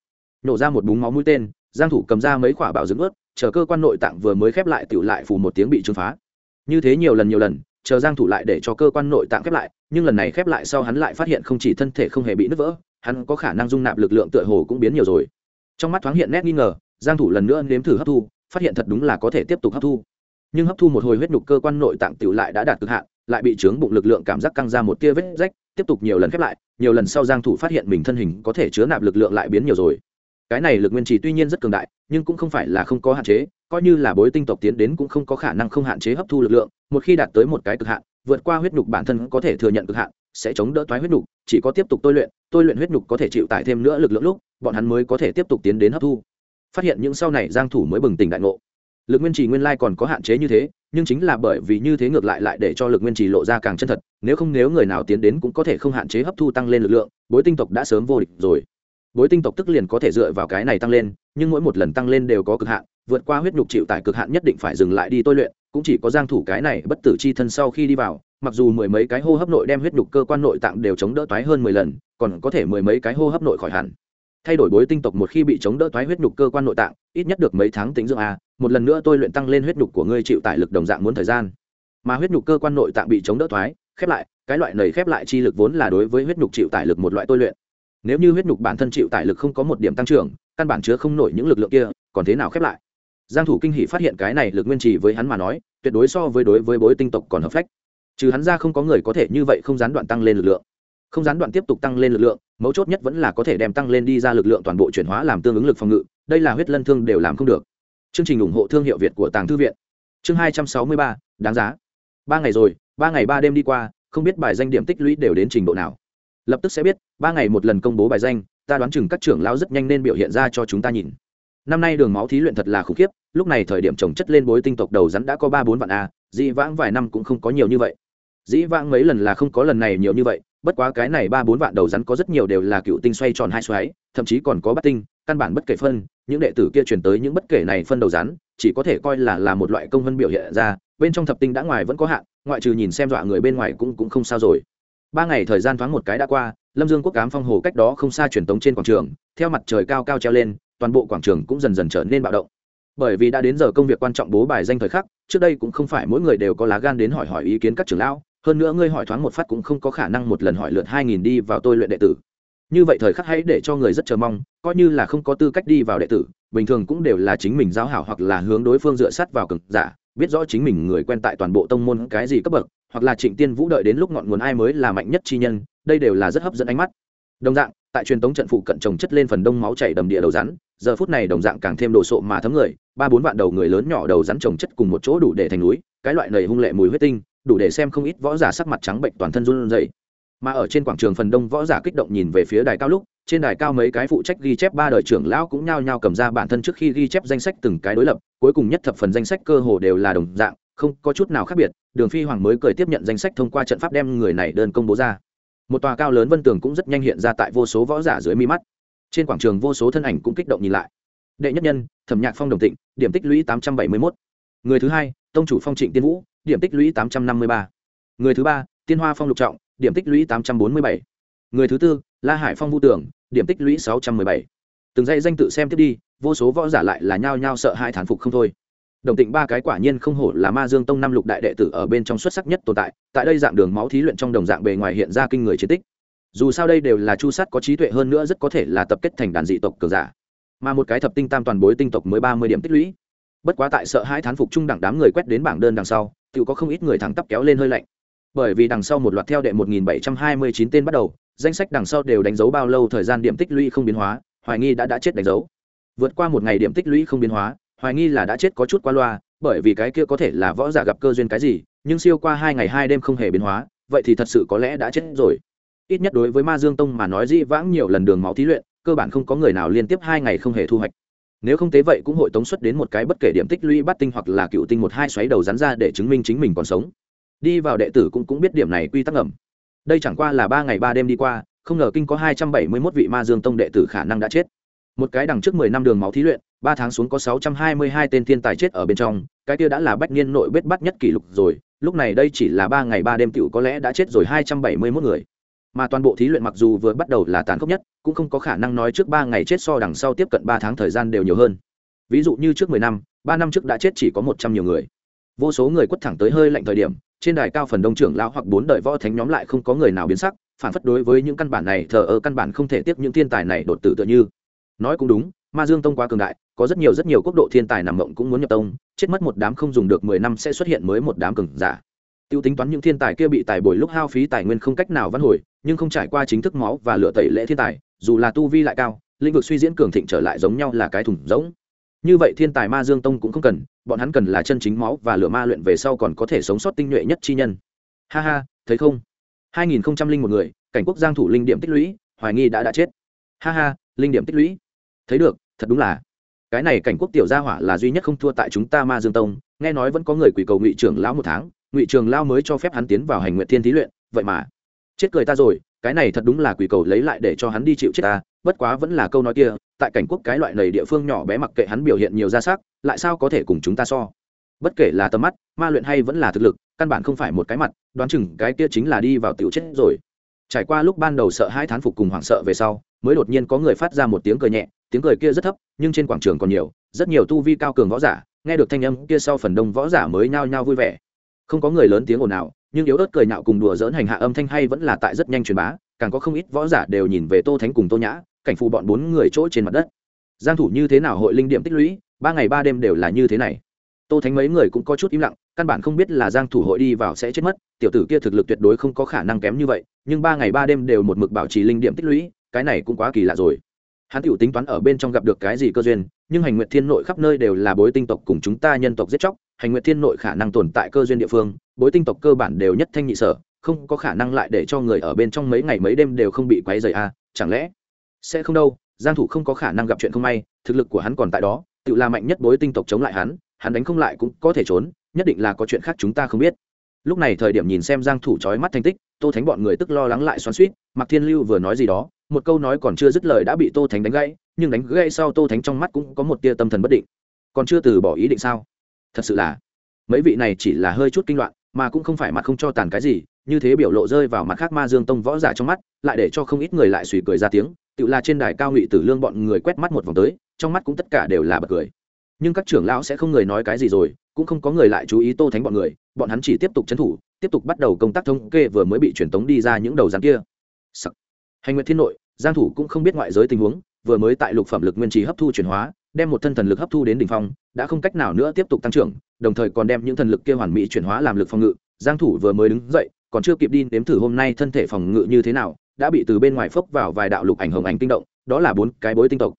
Nổ ra một búng máu mũi tên, giang thủ cầm ra mấy quả bảo dưỡng ướt, chờ cơ quan nội tạng vừa mới khép lại tiểu lại phù một tiếng bị trướng phá. Như thế nhiều lần nhiều lần chờ giang thủ lại để cho cơ quan nội tạng khép lại, nhưng lần này khép lại sau hắn lại phát hiện không chỉ thân thể không hề bị nứt vỡ, hắn có khả năng dung nạp lực lượng tựa hồ cũng biến nhiều rồi. Trong mắt thoáng hiện nét nghi ngờ, giang thủ lần nữa nếm thử hấp thu, phát hiện thật đúng là có thể tiếp tục hấp thu. Nhưng hấp thu một hồi huyết nhục cơ quan nội tạng tiểu lại đã đạt cực hạn, lại bị chướng bụng lực lượng cảm giác căng ra một tia vết rách, tiếp tục nhiều lần khép lại, nhiều lần sau giang thủ phát hiện mình thân hình có thể chứa nạp lực lượng lại biến nhiều rồi. Cái này lực nguyên trì tuy nhiên rất cường đại, nhưng cũng không phải là không có hạn chế coi như là bối tinh tộc tiến đến cũng không có khả năng không hạn chế hấp thu lực lượng, một khi đạt tới một cái cực hạn, vượt qua huyết nhục bản thân có thể thừa nhận cực hạn, sẽ chống đỡ thoái huyết nhục, chỉ có tiếp tục tôi luyện tôi luyện huyết nhục có thể chịu tải thêm nữa lực lượng lúc, bọn hắn mới có thể tiếp tục tiến đến hấp thu. Phát hiện những sau này giang thủ mới bừng tỉnh đại ngộ. Lực nguyên trì nguyên lai còn có hạn chế như thế, nhưng chính là bởi vì như thế ngược lại lại để cho lực nguyên trì lộ ra càng chân thật, nếu không nếu người nào tiến đến cũng có thể không hạn chế hấp thu tăng lên lực lượng, bối tinh tộc đã sớm vô địch rồi. Bối tinh tộc tức liền có thể dựa vào cái này tăng lên, nhưng mỗi một lần tăng lên đều có cực hạn vượt qua huyết nhục chịu tải cực hạn nhất định phải dừng lại đi tôi luyện, cũng chỉ có giang thủ cái này bất tử chi thân sau khi đi vào, mặc dù mười mấy cái hô hấp nội đem huyết nhục cơ quan nội tạng đều chống đỡ toái hơn mười lần, còn có thể mười mấy cái hô hấp nội khỏi hẳn. Thay đổi bối tinh tộc một khi bị chống đỡ toái huyết nhục cơ quan nội tạng, ít nhất được mấy tháng tính dưỡng a, một lần nữa tôi luyện tăng lên huyết nhục của ngươi chịu tải lực đồng dạng muốn thời gian. Mà huyết nhục cơ quan nội tạng bị chống đỡ thoái khép lại, cái loại nầy khép lại chi lực vốn là đối với huyết nhục chịu tải lực một loại tôi luyện. Nếu như huyết nhục bản thân chịu tải lực không có một điểm tăng trưởng, căn bản chứa không nổi những lực lượng kia, còn thế nào khép lại? Giang thủ kinh hỉ phát hiện cái này lực nguyên trì với hắn mà nói, tuyệt đối so với đối với bối tinh tộc còn hợp phách. Trừ hắn ra không có người có thể như vậy không gián đoạn tăng lên lực lượng. Không gián đoạn tiếp tục tăng lên lực lượng, mấu chốt nhất vẫn là có thể đem tăng lên đi ra lực lượng toàn bộ chuyển hóa làm tương ứng lực phòng ngự, đây là huyết lân thương đều làm không được. Chương trình ủng hộ thương hiệu việt của tàng thư viện. Chương hai trăm sáu mươi ba, đáng giá. Ba ngày rồi, ba ngày ba đêm đi qua, không biết bài danh điểm tích lũy đều đến trình độ nào. Lập tức sẽ biết, ba ngày một lần công bố bài danh, ta đoán chừng các trưởng lão rất nhanh nên biểu hiện ra cho chúng ta nhìn. Năm nay đường máu thí luyện thật là khủng khiếp lúc này thời điểm trồng chất lên bối tinh tộc đầu rắn đã có ba bốn vạn a, dĩ vãng vài năm cũng không có nhiều như vậy. Dĩ vãng mấy lần là không có lần này nhiều như vậy, bất quá cái này ba bốn vạn đầu rắn có rất nhiều đều là cựu tinh xoay tròn hai xoáy, thậm chí còn có bắt tinh, căn bản bất kể phân, những đệ tử kia chuyển tới những bất kể này phân đầu rắn, chỉ có thể coi là là một loại công vân biểu hiện ra, bên trong thập tinh đã ngoài vẫn có hạn, ngoại trừ nhìn xem dọa người bên ngoài cũng cũng không sao rồi. Ba ngày thời gian thoáng một cái đã qua, lâm dương quốc cám phong hồ cách đó không xa truyền tống trên quảng trường, theo mặt trời cao cao treo lên, toàn bộ quảng trường cũng dần dần trở nên bạo động bởi vì đã đến giờ công việc quan trọng bố bài danh thời khắc, trước đây cũng không phải mỗi người đều có lá gan đến hỏi hỏi ý kiến các trưởng lão, hơn nữa ngươi hỏi thoáng một phát cũng không có khả năng một lần hỏi lượt hai nghìn đi vào tôi luyện đệ tử. Như vậy thời khắc hãy để cho người rất chờ mong, coi như là không có tư cách đi vào đệ tử, bình thường cũng đều là chính mình giáo hảo hoặc là hướng đối phương dựa sát vào cực giả, biết rõ chính mình người quen tại toàn bộ tông môn cái gì cấp bậc, hoặc là trịnh tiên vũ đợi đến lúc ngọn nguồn ai mới là mạnh nhất chi nhân, đây đều là rất hấp dẫn ánh mắt. Đồng dạng tại truyền tống trận phụ cận trồng chất lên phần đông máu chảy đầm địa đầu rắn, giờ phút này đồng dạng càng thêm đồ sộ mà thấm người, ba bốn vạn đầu người lớn nhỏ đầu rắn trồng chất cùng một chỗ đủ để thành núi, cái loại nầy hung lệ mùi huyết tinh, đủ để xem không ít võ giả sắc mặt trắng bệnh toàn thân run rẩy. Mà ở trên quảng trường phần đông võ giả kích động nhìn về phía đài cao lúc, trên đài cao mấy cái phụ trách ghi chép ba đời trưởng lão cũng nhao nhao cầm ra bản thân trước khi ghi chép danh sách từng cái đối lập, cuối cùng nhất thập phần danh sách cơ hồ đều là đồng dạng, không có chút nào khác biệt, đường phi hoàng mới cười tiếp nhận danh sách thông qua trận pháp đem người này đơn công bố ra một tòa cao lớn vân tường cũng rất nhanh hiện ra tại vô số võ giả dưới mi mắt. Trên quảng trường vô số thân ảnh cũng kích động nhìn lại. Đệ nhất nhân, thẩm nhạc phong đồng tịnh, điểm tích lũy tám trăm bảy mươi mốt. Người thứ hai, tông chủ phong trịnh tiên vũ, điểm tích lũy tám trăm năm mươi ba. Người thứ ba, tiên hoa phong lục trọng, điểm tích lũy tám trăm bốn mươi bảy. Người thứ tư, la hải phong vũ tưởng điểm tích lũy sáu trăm mười bảy. Từng dây danh tự xem tiếp đi, vô số võ giả lại là nhao nhao sợ hai thán phục không thôi đồng tịnh ba cái quả nhiên không hổ là ma dương tông năm lục đại đệ tử ở bên trong xuất sắc nhất tồn tại tại đây dạng đường máu thí luyện trong đồng dạng bề ngoài hiện ra kinh người chiến tích. Dù sao đây đều là chu sát có trí tuệ hơn nữa rất có thể là tập kết thành đàn dị tộc cường giả. Mà một cái thập tinh tam toàn bối tinh tộc mới ba mươi điểm tích lũy. Bất quá tại sợ hai thán phục chung đẳng đám người quét đến bảng đơn đằng sau tự có không ít người thẳng tắp kéo lên hơi lạnh. Bởi vì đằng sau một loạt theo đệ một nghìn bảy trăm hai mươi chín tên bắt đầu, danh sách đằng sau đều đánh dấu bao lâu thời gian điểm tích lũy không biến hóa, hoài nghi đã đã chết đánh dấu. Vượt qua một ngày điểm tích lũy không biến hóa hoài nghi là đã chết có chút qua loa, bởi vì cái kia có thể là võ giả gặp cơ duyên cái gì, nhưng siêu qua hai ngày hai đêm không hề biến hóa, vậy thì thật sự có lẽ đã chết rồi. Ít nhất đối với ma dương tông mà nói dĩ vãng nhiều lần đường máu thí luyện, cơ bản không có người nào liên tiếp hai ngày không hề thu hoạch. Nếu không tế vậy cũng hội tống xuất đến một cái bất kể điểm tích lũy bắt tinh hoặc là cựu tinh một hai xoáy đầu rắn ra để chứng minh chính mình còn sống. Đi vào đệ tử cũng cũng biết điểm này quy tắc ẩm đây chẳng qua là ba ngày ba đêm đi qua, không ngờ kinh có hai trăm bảy mươi mốt vị ma dương tông đệ tử khả năng đã chết. Một cái đằng trước mười năm đường máu thí luyện ba tháng xuống có sáu trăm hai mươi hai tên thiên tài chết ở bên trong, cái kia đã là bách niên nội bết bắt nhất kỷ lục rồi, lúc này đây chỉ là ba ngày ba đêm cựu có lẽ đã chết rồi hai trăm bảy mươi mốt người. Mà toàn bộ thí luyện mặc dù vừa bắt đầu là tàn khốc nhất, cũng không có khả năng nói trước ba ngày chết so đằng sau tiếp cận ba tháng thời gian đều nhiều hơn. Ví dụ như trước mười năm, ba năm trước đã chết chỉ có một trăm nhiều người. Vô số người quất thẳng tới hơi lạnh thời điểm, trên đài cao phần đông trưởng lão hoặc bốn đời võ thánh nhóm lại không có người nào biến sắc, phản phất đối với những căn bản này thờ ơ căn bản không thể tiếp những thiên tài này đột tử tựa như. Nói cũng đúng ma dương tông quá cường đại, có rất nhiều rất nhiều quốc độ thiên tài nằm mộng cũng muốn nhập tông, chết mất một đám không dùng được mười năm sẽ xuất hiện mới một đám cường giả. Tiêu tính toán những thiên tài kia bị tài bồi lúc hao phí tài nguyên không cách nào văn hồi, nhưng không trải qua chính thức máu và lựa tẩy lễ thiên tài, dù là tu vi lại cao, lĩnh vực suy diễn cường thịnh trở lại giống nhau là cái thùng rỗng. như vậy thiên tài ma dương tông cũng không cần, bọn hắn cần là chân chính máu và lửa ma luyện về sau còn có thể sống sót tinh nhuệ nhất chi nhân. Ha ha, thấy không? Hai nghìn không trăm linh một người, cảnh quốc giang thủ linh điểm tích lũy, hoài nghi đã đã chết. Ha ha, linh điểm tích lũy. Thấy được thật đúng là. Cái này cảnh quốc tiểu gia hỏa là duy nhất không thua tại chúng ta ma dương tông, nghe nói vẫn có người quỷ cầu ngụy trưởng lão một tháng, ngụy trường lao mới cho phép hắn tiến vào hành nguyện thiên thí luyện, vậy mà. Chết cười ta rồi, cái này thật đúng là quỷ cầu lấy lại để cho hắn đi chịu chết ta, bất quá vẫn là câu nói kia, tại cảnh quốc cái loại này địa phương nhỏ bé mặc kệ hắn biểu hiện nhiều ra sắc, lại sao có thể cùng chúng ta so. Bất kể là tầm mắt, ma luyện hay vẫn là thực lực, căn bản không phải một cái mặt, đoán chừng cái kia chính là đi vào tiểu chết rồi. Trải qua lúc ban đầu sợ hai thán phục cùng hoảng sợ về sau, mới đột nhiên có người phát ra một tiếng cười nhẹ tiếng cười kia rất thấp, nhưng trên quảng trường còn nhiều, rất nhiều tu vi cao cường võ giả, nghe được thanh âm kia sau phần đông võ giả mới nhao nhao vui vẻ. Không có người lớn tiếng ồn ào, nhưng yếu ớt cười nhạo cùng đùa dỡn hành hạ âm thanh hay vẫn là tại rất nhanh truyền bá, càng có không ít võ giả đều nhìn về tô thánh cùng tô nhã, cảnh phù bọn bốn người chỗ trên mặt đất. Giang thủ như thế nào hội linh điểm tích lũy, ba ngày ba đêm đều là như thế này. Tô thánh mấy người cũng có chút im lặng, căn bản không biết là giang thủ hội đi vào sẽ chết mất, tiểu tử kia thực lực tuyệt đối không có khả năng kém như vậy, nhưng ba ngày ba đêm đều một mực bảo trì linh điểm tích lũy, cái này cũng quá kỳ lạ rồi hắn tiểu tính toán ở bên trong gặp được cái gì cơ duyên nhưng hành nguyệt thiên nội khắp nơi đều là bối tinh tộc cùng chúng ta nhân tộc giết chóc hành nguyệt thiên nội khả năng tồn tại cơ duyên địa phương bối tinh tộc cơ bản đều nhất thanh nhị sở không có khả năng lại để cho người ở bên trong mấy ngày mấy đêm đều không bị quấy rầy a à, chẳng lẽ sẽ không đâu giang thủ không có khả năng gặp chuyện không may thực lực của hắn còn tại đó tự là mạnh nhất bối tinh tộc chống lại hắn hắn đánh không lại cũng có thể trốn nhất định là có chuyện khác chúng ta không biết. Lúc này thời điểm nhìn xem giang thủ chói mắt thành tích tô thánh bọn người tức lo lắng lại xoắn xuýt mạc thiên lưu vừa nói gì đó một câu nói còn chưa dứt lời đã bị tô thánh đánh gãy, nhưng đánh gãy sau tô thánh trong mắt cũng có một tia tâm thần bất định. Còn chưa từ bỏ ý định sao? Thật sự là, mấy vị này chỉ là hơi chút kinh loạn, mà cũng không phải mặt không cho tàn cái gì, như thế biểu lộ rơi vào mặt khác ma dương tông võ giả trong mắt, lại để cho không ít người lại suy cười ra tiếng, tự là trên đài cao ngụy tử lương bọn người quét mắt một vòng tới, trong mắt cũng tất cả đều là bật cười. Nhưng các trưởng lão sẽ không người nói cái gì rồi, cũng không có người lại chú ý tô thánh bọn người, bọn hắn chỉ tiếp tục trấn thủ, tiếp tục bắt đầu công tác thống kê vừa mới bị truyền tống đi ra những đầu rắn kia. Sắc. hành nguyện thiên nội giang thủ cũng không biết ngoại giới tình huống, vừa mới tại lục phẩm lực nguyên trì hấp thu chuyển hóa, đem một thân thần lực hấp thu đến đỉnh phong, đã không cách nào nữa tiếp tục tăng trưởng, đồng thời còn đem những thần lực kia hoàn mỹ chuyển hóa làm lực phòng ngự. Giang thủ vừa mới đứng dậy, còn chưa kịp đi nếm thử hôm nay thân thể phòng ngự như thế nào, đã bị từ bên ngoài phốc vào vài đạo lục ảnh hồng ảnh tinh động, đó là bốn cái bối tinh tộc.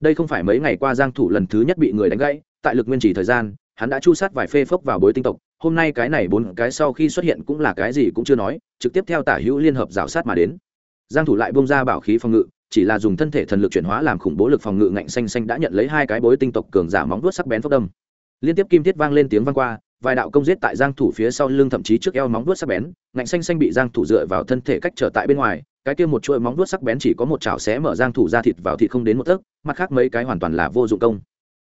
Đây không phải mấy ngày qua giang thủ lần thứ nhất bị người đánh gãy, tại lực nguyên chỉ thời gian, hắn đã chu sát vài phê phốc vào bối tinh tộc, hôm nay cái này bốn cái sau khi xuất hiện cũng là cái gì cũng chưa nói, trực tiếp theo tả hữu liên hợp rào sát mà đến giang thủ lại bung ra bảo khí phòng ngự chỉ là dùng thân thể thần lực chuyển hóa làm khủng bố lực phòng ngự ngạnh xanh xanh đã nhận lấy hai cái bối tinh tộc cường giả móng vuốt sắc bén phốc đâm. Liên tiếp kim thiết vang lên tiếng vang qua vài đạo công giết tại giang thủ phía sau lưng thậm chí trước eo móng vuốt sắc bén ngạnh xanh xanh bị giang thủ dựa vào thân thể cách trở tại bên ngoài cái kia một chuỗi móng vuốt sắc bén chỉ có một chảo xé mở giang thủ ra thịt vào thịt không đến một tấc mặt khác mấy cái hoàn toàn là vô dụng công.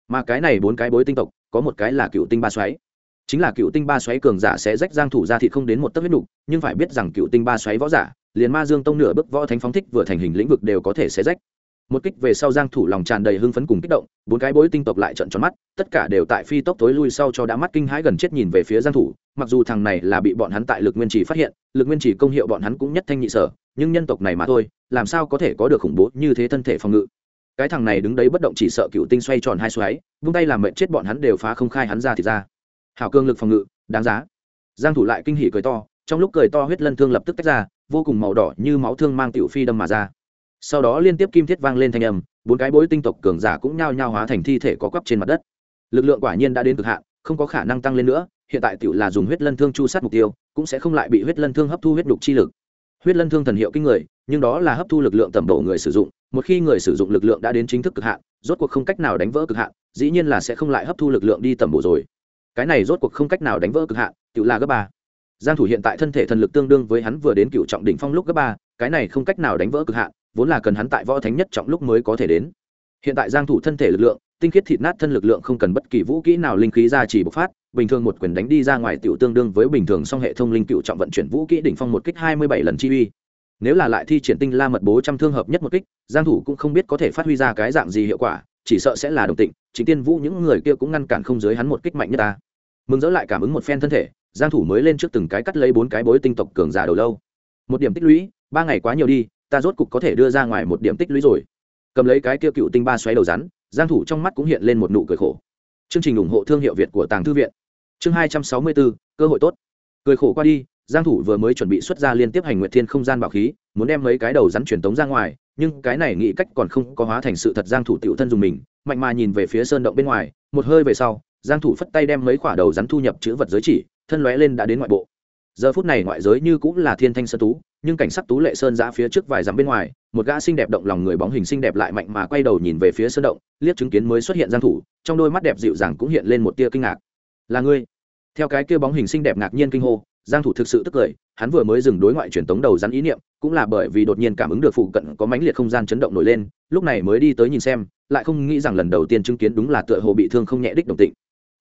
Mà cái này bốn cái bối tinh tộc có một cái là cựu tinh ba xoáy. Chính là cựu tinh ba xoáy cường giả sẽ rách giang thủ ra thịt không đến một tấc huyết đủ, nhưng phải biết rằng cựu tinh ba xoáy võ giả liền ma dương tông nửa bước võ thánh phóng thích vừa thành hình lĩnh vực đều có thể xé rách. Một kích về sau giang thủ lòng tràn đầy hưng phấn cùng kích động, bốn cái bối tinh tộc lại trợn tròn mắt, tất cả đều tại phi tốc tối lui sau cho đã mắt kinh hãi gần chết nhìn về phía giang thủ, mặc dù thằng này là bị bọn hắn tại lực nguyên chỉ phát hiện, lực nguyên chỉ công hiệu bọn hắn cũng nhất thanh nhị sở, nhưng nhân tộc này mà thôi, làm sao có thể có được khủng bố như thế thân thể phòng ngự. Cái thằng này đứng đấy bất động chỉ sợ cựu tinh xoay tròn hai xoáy, vung tay làm mệnh chết bọn hắn đều phá không khai hắn ra thì ra. Hảo cương lực phòng ngự, đáng giá. Giang thủ lại kinh hỉ cười to, trong lúc cười to huyết lân thương lập tức tách ra vô cùng màu đỏ như máu thương mang tiểu phi đâm mà ra. Sau đó liên tiếp kim thiết vang lên thanh âm, bốn cái bối tinh tộc cường giả cũng nhao nhao hóa thành thi thể có quắp trên mặt đất. Lực lượng quả nhiên đã đến cực hạn, không có khả năng tăng lên nữa, hiện tại tiểu là dùng huyết lân thương chu sát mục tiêu, cũng sẽ không lại bị huyết lân thương hấp thu huyết đục chi lực. Huyết lân thương thần hiệu kinh người, nhưng đó là hấp thu lực lượng tầm độ người sử dụng, một khi người sử dụng lực lượng đã đến chính thức cực hạn, rốt cuộc không cách nào đánh vỡ cực hạn, dĩ nhiên là sẽ không lại hấp thu lực lượng đi tầm bổ rồi. Cái này rốt cuộc không cách nào đánh vỡ cực hạn tự là gấp ba giang thủ hiện tại thân thể thần lực tương đương với hắn vừa đến cựu trọng đỉnh phong lúc cấp ba, cái này không cách nào đánh vỡ cực hạn, vốn là cần hắn tại võ thánh nhất trọng lúc mới có thể đến. Hiện tại giang thủ thân thể lực lượng, tinh khiết thịt nát thân lực lượng không cần bất kỳ vũ kỹ nào linh khí ra chỉ bộc phát, bình thường một quyền đánh đi ra ngoài tiểu tương đương với bình thường song hệ thông linh cựu trọng vận chuyển vũ kỹ đỉnh phong một kích 27 lần chi uy. Nếu là lại thi triển tinh la mật bố trăm thương hợp nhất một kích, giang thủ cũng không biết có thể phát huy ra cái dạng gì hiệu quả, chỉ sợ sẽ là đồng tịnh chính tiên vũ những người kia cũng ngăn cản không dưới hắn một kích mạnh nhất ta. Mừng dỡ lại cảm ứng một phen thân thể giang thủ mới lên trước từng cái cắt lấy bốn cái bối tinh tộc cường giả đầu lâu. Một điểm tích lũy ba ngày quá nhiều đi ta rốt cục có thể đưa ra ngoài một điểm tích lũy rồi. Cầm lấy cái kia cựu tinh ba xoáy đầu rắn giang thủ trong mắt cũng hiện lên một nụ cười khổ. Chương trình ủng hộ thương hiệu việt của tàng thư viện. Chương 264, cơ hội tốt. Cười khổ qua đi giang thủ vừa mới chuẩn bị xuất ra liên tiếp hành nguyệt thiên không gian bảo khí muốn đem mấy cái đầu rắn truyền tống ra ngoài nhưng cái này nghĩ cách còn không có hóa thành sự thật giang thủ tiểu thân dùng mình mạnh mà nhìn về phía sơn động bên ngoài một hơi về sau giang thủ phất tay đem mấy quả đầu rắn thu nhập chữ vật giới chỉ thân lóe lên đã đến ngoại bộ. Giờ phút này ngoại giới như cũng là thiên thanh sơn tú, nhưng cảnh sắc tú lệ sơn giã phía trước vài dặm bên ngoài, một gã xinh đẹp động lòng người bóng hình xinh đẹp lại mạnh mà quay đầu nhìn về phía sơn động, liếc chứng kiến mới xuất hiện giang thủ, trong đôi mắt đẹp dịu dàng cũng hiện lên một tia kinh ngạc. Là ngươi? Theo cái kia bóng hình xinh đẹp ngạc nhiên kinh hô, giang thủ thực sự tức cười, hắn vừa mới dừng đối ngoại truyền tống đầu rắn ý niệm, cũng là bởi vì đột nhiên cảm ứng được phụ cận có mãnh liệt không gian chấn động nổi lên, lúc này mới đi tới nhìn xem, lại không nghĩ rằng lần đầu tiên chứng kiến đúng là tựa hồ bị thương không nhẹ đích đồng tịnh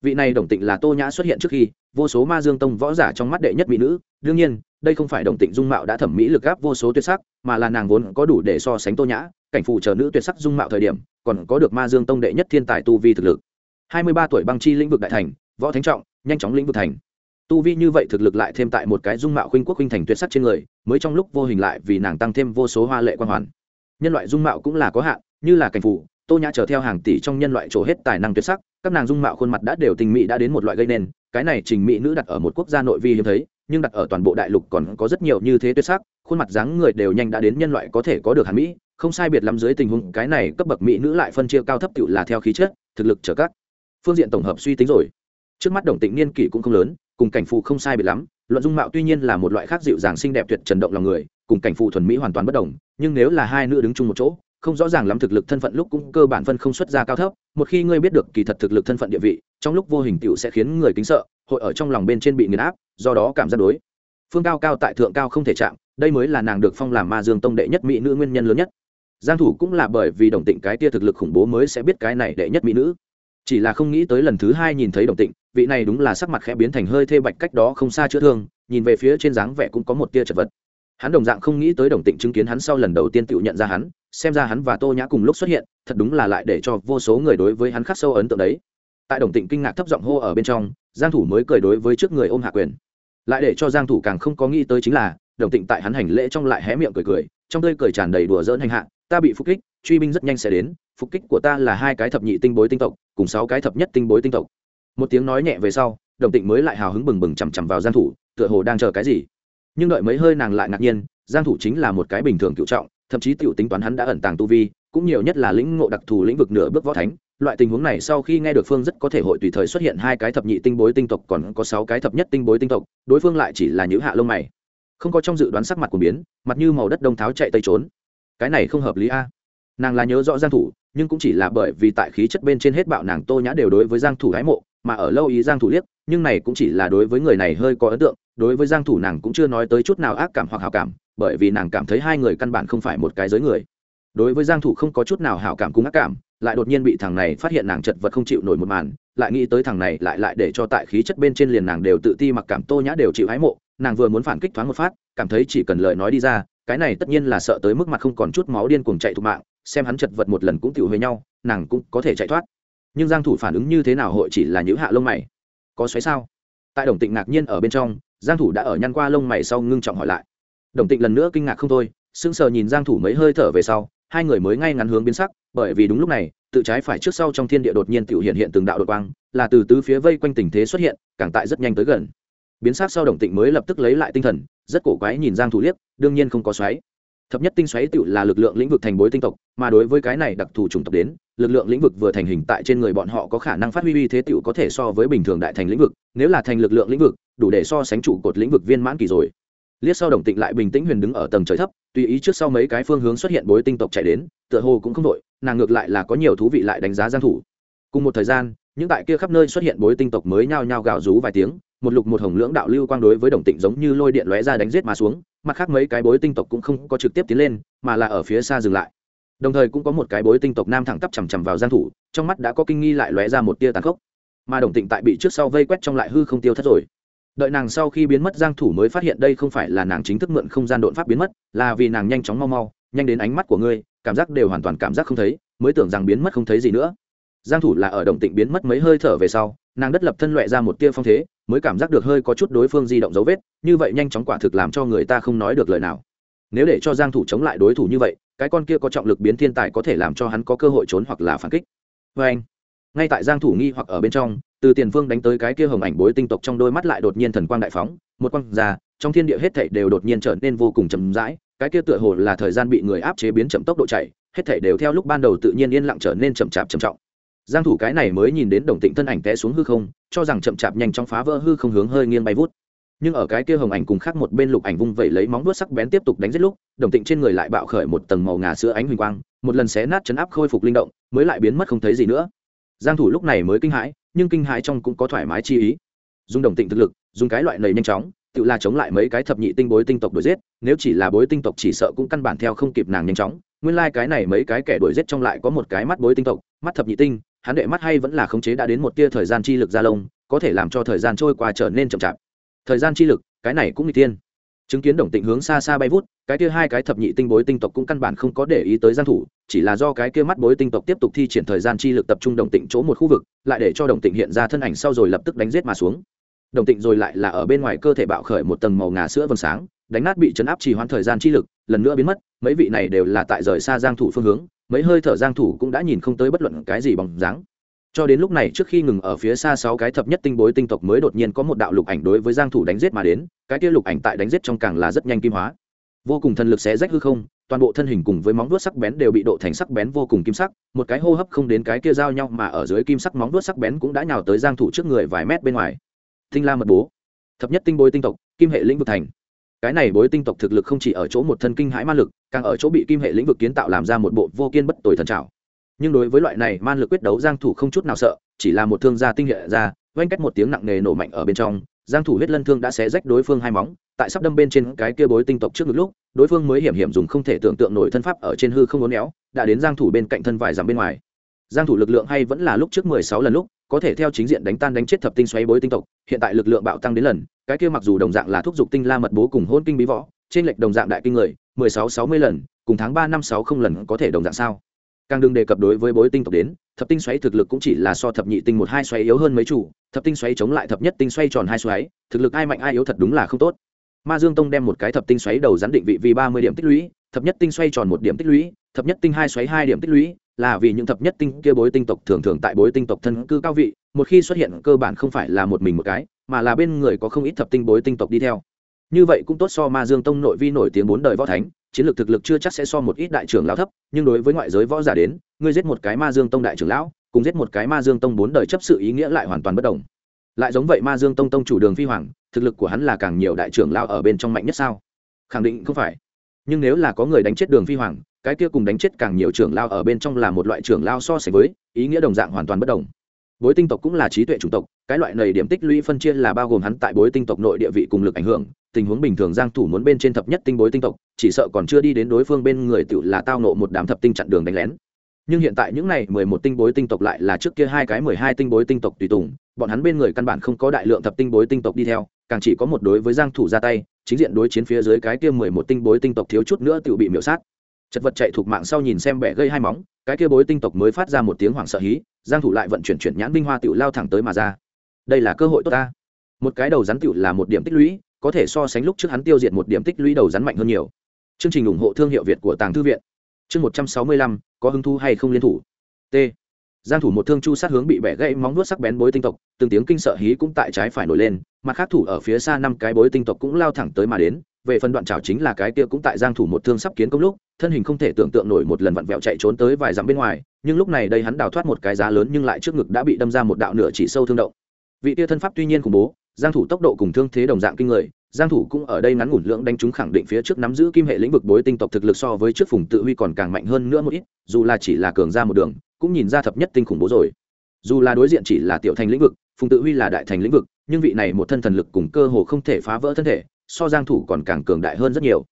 vị này đồng tịnh là tô nhã xuất hiện trước khi, vô số ma dương tông võ giả trong mắt đệ nhất mỹ nữ. Đương nhiên, đây không phải đồng tịnh dung mạo đã thẩm mỹ lực gáp vô số tuyệt sắc, mà là nàng vốn có đủ để so sánh tô nhã, cảnh phụ chờ nữ tuyệt sắc dung mạo thời điểm, còn có được ma dương tông đệ nhất thiên tài tu vi thực lực. Hai mươi ba tuổi băng chi lĩnh vực đại thành, võ thánh trọng, nhanh chóng lĩnh vực thành. Tu vi như vậy thực lực lại thêm tại một cái dung mạo khuynh quốc khuynh thành tuyệt sắc trên người, mới trong lúc vô hình lại vì nàng tăng thêm vô số hoa lệ quan hoàn. Nhân loại dung mạo cũng là có hạn, như là cảnh phụ tô nhã chờ theo hàng tỷ trong nhân loại trổ hết tài năng tuyệt sắc các nàng dung mạo khuôn mặt đã đều tình mỹ đã đến một loại gây nên, cái này trình mỹ nữ đặt ở một quốc gia nội vi hiếm thấy, nhưng đặt ở toàn bộ đại lục còn có rất nhiều như thế tuyệt sắc, khuôn mặt dáng người đều nhanh đã đến nhân loại có thể có được hàn mỹ, không sai biệt lắm dưới tình huống, cái này cấp bậc mỹ nữ lại phân chia cao thấp cựu là theo khí chất, thực lực trở các phương diện tổng hợp suy tính rồi. Trước mắt đồng tịnh niên kỷ cũng không lớn, cùng cảnh phụ không sai biệt lắm, luận dung mạo tuy nhiên là một loại khác dịu dàng xinh đẹp tuyệt trần động lòng người, cùng cảnh phụ thuần mỹ hoàn toàn bất đồng, nhưng nếu là hai nữ đứng chung một chỗ không rõ ràng lắm thực lực thân phận lúc cũng cơ bản phân không xuất ra cao thấp, một khi ngươi biết được kỳ thật thực lực thân phận địa vị, trong lúc vô hình tựu sẽ khiến người kính sợ, hội ở trong lòng bên trên bị nghiền áp, do đó cảm giác đối. Phương cao cao tại thượng cao không thể chạm, đây mới là nàng được phong làm ma dương tông đệ nhất mỹ nữ nguyên nhân lớn nhất. Giang thủ cũng là bởi vì đồng tịnh cái tia thực lực khủng bố mới sẽ biết cái này đệ nhất mỹ nữ. Chỉ là không nghĩ tới lần thứ hai nhìn thấy đồng tịnh, vị này đúng là sắc mặt khẽ biến thành hơi thê bạch cách đó không xa chữa thương, nhìn về phía trên dáng vẻ cũng có một tia chật vật. Hắn đồng dạng không nghĩ tới đồng tịnh chứng kiến hắn sau lần đầu tiên tự nhận ra hắn xem ra hắn và tô nhã cùng lúc xuất hiện, thật đúng là lại để cho vô số người đối với hắn khắc sâu ấn tượng đấy. Tại đồng tịnh kinh ngạc thấp giọng hô ở bên trong, giang thủ mới cười đối với trước người ôm hạ quyền. Lại để cho giang thủ càng không có nghĩ tới chính là, đồng tịnh tại hắn hành lễ trong lại hé miệng cười cười, trong tươi cười tràn đầy đùa dỡn hành hạ, ta bị phục kích, truy binh rất nhanh sẽ đến, phục kích của ta là hai cái thập nhị tinh bối tinh tộc, cùng sáu cái thập nhất tinh bối tinh tộc. Một tiếng nói nhẹ về sau, đồng tịnh mới lại hào hứng bừng bừng chằm chằm vào giang thủ, tựa hồ đang chờ cái gì. Nhưng đợi mấy hơi nàng lại ngạc nhiên, giang thủ chính là một cái bình thường cựu trọng thậm chí tiểu tính toán hắn đã ẩn tàng tu vi, cũng nhiều nhất là lĩnh ngộ đặc thù lĩnh vực nửa bước võ thánh. Loại tình huống này sau khi nghe được phương rất có thể hội tùy thời xuất hiện hai cái thập nhị tinh bối tinh tộc, còn có sáu cái thập nhất tinh bối tinh tộc, đối phương lại chỉ là nhíu hạ lông mày. Không có trong dự đoán sắc mặt của biến, mặt như màu đất đông tháo chạy tây trốn. Cái này không hợp lý a. Nàng là nhớ rõ giang thủ, nhưng cũng chỉ là bởi vì tại khí chất bên trên hết bạo nàng tô nhã đều đối với giang thủ gái mộ, mà ở lâu ý giang thủ liếc, nhưng này cũng chỉ là đối với người này hơi có ấn tượng, đối với giang thủ nàng cũng chưa nói tới chút nào ác cảm hoặc hảo cảm bởi vì nàng cảm thấy hai người căn bản không phải một cái giới người. Đối với giang thủ không có chút nào hảo cảm cùng ác cảm, lại đột nhiên bị thằng này phát hiện nàng chật vật không chịu nổi một màn, lại nghĩ tới thằng này lại lại để cho tại khí chất bên trên liền nàng đều tự ti mặc cảm tô nhã đều chịu hái mộ, nàng vừa muốn phản kích thoáng một phát, cảm thấy chỉ cần lời nói đi ra, cái này tất nhiên là sợ tới mức mặt không còn chút máu điên cuồng chạy thục mạng, xem hắn chật vật một lần cũng tiểu với nhau, nàng cũng có thể chạy thoát. Nhưng giang thủ phản ứng như thế nào hội chỉ là những hạ lông mày. Có xoáy sao? Tại đồng tịnh ngạc nhiên ở bên trong, giang thủ đã ở nhăn qua lông mày sau ngưng trọng hỏi lại đồng tịnh lần nữa kinh ngạc không thôi, sững sờ nhìn giang thủ mấy hơi thở về sau, hai người mới ngay ngắn hướng biến sắc, bởi vì đúng lúc này, tự trái phải trước sau trong thiên địa đột nhiên tiểu hiện hiện từng đạo đột quang, là từ tứ phía vây quanh tình thế xuất hiện, càng tại rất nhanh tới gần. Biến sắc sau đồng tịnh mới lập tức lấy lại tinh thần, rất cổ quái nhìn giang thủ liếc, đương nhiên không có xoáy. Thập nhất tinh xoáy tiểu là lực lượng lĩnh vực thành bối tinh tộc, mà đối với cái này đặc thù chủng tộc đến, lực lượng lĩnh vực vừa thành hình tại trên người bọn họ có khả năng phát huy uy thế tiểu có thể so với bình thường đại thành lĩnh vực, nếu là thành lực lượng lĩnh vực, đủ để so sánh trụ cột lĩnh vực viên mãn kỳ rồi liếc sau đồng tịnh lại bình tĩnh huyền đứng ở tầng trời thấp, tùy ý trước sau mấy cái phương hướng xuất hiện bối tinh tộc chạy đến, tựa hồ cũng không đội nàng ngược lại là có nhiều thú vị lại đánh giá giang thủ. Cùng một thời gian, những tại kia khắp nơi xuất hiện bối tinh tộc mới nhao nhao gào rú vài tiếng, một lục một hồng lưỡng đạo lưu quang đối với đồng tịnh giống như lôi điện lóe ra đánh giết mà xuống, mặt khác mấy cái bối tinh tộc cũng không có trực tiếp tiến lên, mà là ở phía xa dừng lại. Đồng thời cũng có một cái bối tinh tộc nam thẳng tắp chằm chằm vào giang thủ, trong mắt đã có kinh nghi lại lóe ra một tia tàn khốc. Mà đồng tịnh tại bị trước sau vây quét trong lại hư không tiêu thất rồi đợi nàng sau khi biến mất, giang thủ mới phát hiện đây không phải là nàng chính thức mượn không gian đột pháp biến mất, là vì nàng nhanh chóng mau mau, nhanh đến ánh mắt của ngươi, cảm giác đều hoàn toàn cảm giác không thấy, mới tưởng rằng biến mất không thấy gì nữa. Giang thủ là ở đồng tịnh biến mất mấy hơi thở về sau, nàng đất lập thân loại ra một tia phong thế, mới cảm giác được hơi có chút đối phương di động dấu vết, như vậy nhanh chóng quả thực làm cho người ta không nói được lời nào. Nếu để cho giang thủ chống lại đối thủ như vậy, cái con kia có trọng lực biến thiên tài có thể làm cho hắn có cơ hội trốn hoặc là phản kích. Với anh, ngay tại giang thủ nghi hoặc ở bên trong từ tiền phương đánh tới cái kia hồng ảnh bối tinh tộc trong đôi mắt lại đột nhiên thần quang đại phóng, một quang ra, trong thiên địa hết thảy đều đột nhiên trở nên vô cùng chậm rãi, cái kia tựa hồ là thời gian bị người áp chế biến chậm tốc độ chạy, hết thảy đều theo lúc ban đầu tự nhiên yên lặng trở nên chậm chạp trầm trọng. Giang thủ cái này mới nhìn đến đồng tịnh thân ảnh té xuống hư không, cho rằng chậm chạp nhanh chóng phá vỡ hư không hướng hơi nghiêng bay vút. Nhưng ở cái kia hồng ảnh cùng khác một bên lục ảnh vung vẩy lấy móng vuốt sắc bén tiếp tục đánh giết lúc, đồng tịnh trên người lại bạo khởi một tầng màu ngà sữa ánh huỳnh quang, một lần xé nát chấn áp khôi phục linh động, mới lại biến mất không thấy gì nữa. Giang thủ lúc này mới kinh hãi nhưng kinh hãi trong cũng có thoải mái chi ý. Dùng đồng tịnh thực lực, dùng cái loại này nhanh chóng, tự là chống lại mấy cái thập nhị tinh bối tinh tộc đuổi giết, nếu chỉ là bối tinh tộc chỉ sợ cũng căn bản theo không kịp nàng nhanh chóng. Nguyên lai like cái này mấy cái kẻ đuổi giết trong lại có một cái mắt bối tinh tộc, mắt thập nhị tinh, hắn đệ mắt hay vẫn là khống chế đã đến một tia thời gian chi lực ra lông, có thể làm cho thời gian trôi qua trở nên chậm chạp. Thời gian chi lực, cái này cũng n g tiên chứng kiến đồng tịnh hướng xa xa bay vút cái kia hai cái thập nhị tinh bối tinh tộc cũng căn bản không có để ý tới giang thủ, chỉ là do cái kia mắt bối tinh tộc tiếp tục thi triển thời gian chi lực tập trung đồng tịnh chỗ một khu vực, lại để cho đồng tịnh hiện ra thân ảnh sau rồi lập tức đánh giết mà xuống. Đồng tịnh rồi lại là ở bên ngoài cơ thể bạo khởi một tầng màu ngà sữa vầng sáng, đánh nát bị chấn áp trì hoãn thời gian chi lực, lần nữa biến mất, mấy vị này đều là tại rời xa giang thủ phương hướng, mấy hơi thở giang thủ cũng đã nhìn không tới bất luận cái gì bằng dáng. Cho đến lúc này trước khi ngừng ở phía xa sáu cái thập nhất tinh bối tinh tộc mới đột nhiên có một đạo lục ảnh đối với giang thủ đánh giết mà đến, cái kia lục ảnh tại đánh giết trong càng là rất nhanh kim hóa vô cùng thần lực xé rách hư không, toàn bộ thân hình cùng với móng vuốt sắc bén đều bị độ thành sắc bén vô cùng kim sắc, một cái hô hấp không đến cái kia giao nhau mà ở dưới kim sắc móng vuốt sắc bén cũng đã nhào tới giang thủ trước người vài mét bên ngoài. Tinh la mật bố, thập nhất tinh bối tinh tộc, kim hệ lĩnh vực thành. Cái này bối tinh tộc thực lực không chỉ ở chỗ một thân kinh hãi ma lực, càng ở chỗ bị kim hệ lĩnh vực kiến tạo làm ra một bộ vô kiên bất tồi thần trảo. Nhưng đối với loại này man lực quyết đấu, giang thủ không chút nào sợ, chỉ là một thương gia tinh hệ ra, vang cách một tiếng nặng nề nổ mạnh ở bên trong, giang thủ huyết lân thương đã xé rách đối phương hai móng tại sắp đâm bên trên cái kia bối tinh tộc trước ngực lúc, đối phương mới hiểm hiểm dùng không thể tưởng tượng nổi thân pháp ở trên hư không uốn éo, đã đến giang thủ bên cạnh thân vài dặm bên ngoài. Giang thủ lực lượng hay vẫn là lúc trước 16 lần lúc, có thể theo chính diện đánh tan đánh chết thập tinh xoáy bối tinh tộc, hiện tại lực lượng bạo tăng đến lần, cái kia mặc dù đồng dạng là thúc dục tinh la mật bố cùng hôn kinh bí võ, trên lệch đồng dạng đại kinh người 16 60 lần, cùng tháng 3 năm 60 lần có thể đồng dạng sao? Càng đừng đề cập đối với bối tinh tộc đến, thập tinh xoáy thực lực cũng chỉ là so thập nhị tinh một hai xoáy yếu hơn mấy chủ, thập tinh xoáy chống lại thập nhất tinh xoay tròn hai xoáy, thực lực ai mạnh ai yếu thật đúng là không tốt ma dương tông đem một cái thập tinh xoáy đầu rắn định vị vì ba mươi điểm tích lũy, thập nhất tinh xoay tròn một điểm tích lũy, thập nhất tinh hai xoáy hai điểm tích lũy, là vì những thập nhất tinh kia bối tinh tộc thường thường tại bối tinh tộc thân cư cao vị, một khi xuất hiện cơ bản không phải là một mình một cái, mà là bên người có không ít thập tinh bối tinh tộc đi theo. Như vậy cũng tốt so ma dương tông nội vi nổi tiếng bốn đời võ thánh, chiến lược thực lực chưa chắc sẽ so một ít đại trưởng lão thấp, nhưng đối với ngoại giới võ giả đến, ngươi giết một cái ma dương tông đại trưởng lão, cùng giết một cái ma dương tông bốn đời chấp sự ý nghĩa lại hoàn toàn bất đồng lại giống vậy ma dương tông tông chủ đường phi hoàng, thực lực của hắn là càng nhiều đại trưởng lao ở bên trong mạnh nhất sao? Khẳng định không phải. Nhưng nếu là có người đánh chết đường phi hoàng, cái kia cùng đánh chết càng nhiều trưởng lao ở bên trong là một loại trưởng lao so sánh với, ý nghĩa đồng dạng hoàn toàn bất đồng. Bối tinh tộc cũng là trí tuệ chủng tộc, cái loại này điểm tích lũy phân chia là bao gồm hắn tại bối tinh tộc nội địa vị cùng lực ảnh hưởng, tình huống bình thường giang thủ muốn bên trên thập nhất tinh bối tinh tộc, chỉ sợ còn chưa đi đến đối phương bên người tự là tao nộ một đám thập tinh chặn đường đánh lén. Nhưng hiện tại những này mười một tinh bối tinh tộc lại là trước kia hai cái mười hai tinh bối tinh tộc tùy tùng bọn hắn bên người căn bản không có đại lượng thập tinh bối tinh tộc đi theo, càng chỉ có một đối với giang thủ ra tay, chính diện đối chiến phía dưới cái kia mười một tinh bối tinh tộc thiếu chút nữa tự bị miểu sát. Chật vật chạy thuộc mạng sau nhìn xem bẻ gây hai móng, cái kia bối tinh tộc mới phát ra một tiếng hoảng sợ hí, giang thủ lại vận chuyển chuyển nhãn binh hoa tiểu lao thẳng tới mà ra. Đây là cơ hội tốt ta. Một cái đầu rắn tiểu là một điểm tích lũy, có thể so sánh lúc trước hắn tiêu diệt một điểm tích lũy đầu rắn mạnh hơn nhiều. Chương trình ủng hộ thương hiệu việt của tàng thư viện. Chương một trăm sáu mươi lăm, có hứng thú hay không liên thủ? T giang thủ một thương chu sát hướng bị bẻ gãy móng vuốt sắc bén bối tinh tộc, từng tiếng kinh sợ hí cũng tại trái phải nổi lên, mặt khác thủ ở phía xa năm cái bối tinh tộc cũng lao thẳng tới mà đến, về phần đoạn chảo chính là cái kia cũng tại giang thủ một thương sắp kiến công lúc, thân hình không thể tưởng tượng nổi một lần vặn vẹo chạy trốn tới vài dặm bên ngoài, nhưng lúc này đây hắn đào thoát một cái giá lớn nhưng lại trước ngực đã bị đâm ra một đạo nửa chỉ sâu thương động. Vị tia thân pháp tuy nhiên khủng bố, giang thủ tốc độ cùng thương thế đồng dạng kinh người, giang thủ cũng ở đây ngắn ngủn lượng đánh chúng khẳng định phía trước nắm giữ kim hệ lĩnh vực bối tinh tộc thực lực so với trước phùng tự huy còn càng mạnh hơn nữa một ít, dù là chỉ là cường ra một đường cũng nhìn ra thập nhất tinh khủng bố rồi. Dù là đối diện chỉ là tiểu thành lĩnh vực, phùng tự huy là đại thành lĩnh vực, nhưng vị này một thân thần lực cùng cơ hồ không thể phá vỡ thân thể, so giang thủ còn càng cường đại hơn rất nhiều.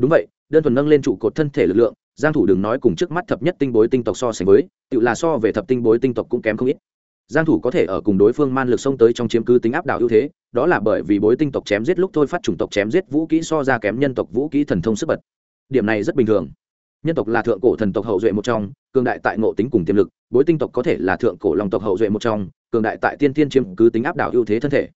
Đúng vậy, đơn thuần nâng lên trụ cột thân thể lực lượng, giang thủ đừng nói cùng trước mắt thập nhất tinh bối tinh tộc so sánh với, tự là so về thập tinh bối tinh tộc cũng kém không ít. Giang thủ có thể ở cùng đối phương man lực xông tới trong chiếm cứ tính áp đảo ưu thế, đó là bởi vì bối tinh tộc chém giết lúc thôi phát chủng tộc chém giết vũ kỹ so ra kém nhân tộc vũ kỹ thần thông sức bật. Điểm này rất bình thường. Nhân tộc là thượng cổ thần tộc hậu duệ một trong cường đại tại ngộ tính cùng tiềm lực, bối tinh tộc có thể là thượng cổ long tộc hậu duệ một trong, cường đại tại tiên tiên chiếm cứ tính áp đảo ưu thế thân thể.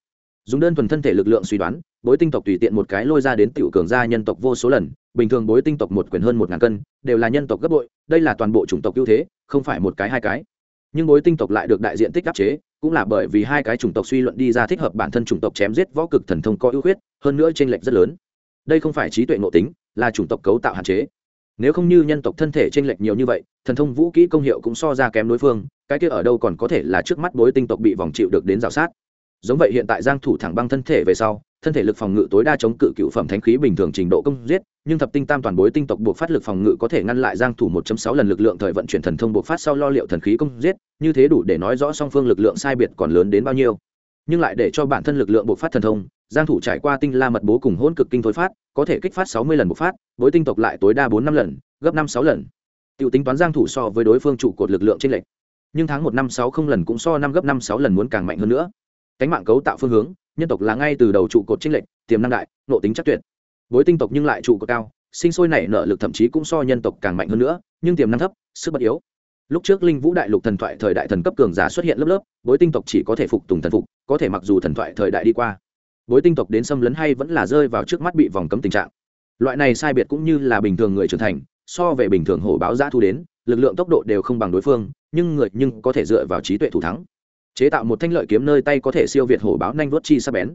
Dùng đơn thuần thân thể lực lượng suy đoán, bối tinh tộc tùy tiện một cái lôi ra đến tiểu cường gia nhân tộc vô số lần, bình thường bối tinh tộc một quyền hơn một ngàn cân, đều là nhân tộc gấp bội, đây là toàn bộ chủng tộc ưu thế, không phải một cái hai cái. Nhưng bối tinh tộc lại được đại diện tích áp chế, cũng là bởi vì hai cái chủng tộc suy luận đi ra thích hợp bản thân chủng tộc chém giết võ cực thần thông có ưu khuyết, hơn nữa trên lệch rất lớn. Đây không phải trí tuệ ngộ tính, là chủng tộc cấu tạo hạn chế nếu không như nhân tộc thân thể trên lệch nhiều như vậy, thần thông vũ kỹ công hiệu cũng so ra kém đối phương, cái kia ở đâu còn có thể là trước mắt bối tinh tộc bị vòng chịu được đến rào sát. Giống vậy hiện tại giang thủ thẳng băng thân thể về sau, thân thể lực phòng ngự tối đa chống cự cựu phẩm thánh khí bình thường trình độ công giết, nhưng thập tinh tam toàn bối tinh tộc buộc phát lực phòng ngự có thể ngăn lại giang thủ 1.6 lần lực lượng thời vận chuyển thần thông buộc phát sau lo liệu thần khí công giết, như thế đủ để nói rõ song phương lực lượng sai biệt còn lớn đến bao nhiêu. Nhưng lại để cho bản thân lực lượng buộc phát thần thông giang thủ trải qua tinh la mật bố cùng hỗn cực kinh thối phát, có thể kích phát 60 lần một phát bối tinh tộc lại tối đa 4 năm lần, gấp 5 6 lần. Tiêu tính toán giang thủ so với đối phương trụ cột lực lượng trên lệnh nhưng tháng một năm sáu không lần cũng so năm gấp năm sáu lần muốn càng mạnh hơn nữa. Cánh mạng cấu tạo phương hướng, nhân tộc là ngay từ đầu trụ cột trinh lệnh tiềm năng đại, nộ tính chắc tuyệt. Bối tinh tộc nhưng lại trụ cột cao, sinh sôi nảy nở lực thậm chí cũng so nhân tộc càng mạnh hơn nữa, nhưng tiềm năng thấp, sức bất yếu. Lúc trước linh vũ đại lục thần thoại thời đại thần cấp cường giả xuất hiện lớp lớp bối tinh tộc chỉ có thể phục tùng thần phục, có thể mặc dù thần thoại thời đại đi qua bối tinh tộc đến xâm lấn hay vẫn là rơi vào trước mắt bị vòng cấm tình trạng. Loại này sai biệt cũng như là bình thường người trưởng thành, so về bình thường hổ báo giã thu đến, lực lượng tốc độ đều không bằng đối phương, nhưng người nhưng có thể dựa vào trí tuệ thủ thắng. Chế tạo một thanh lợi kiếm nơi tay có thể siêu việt hổ báo nhanh vuốt chi sắc bén.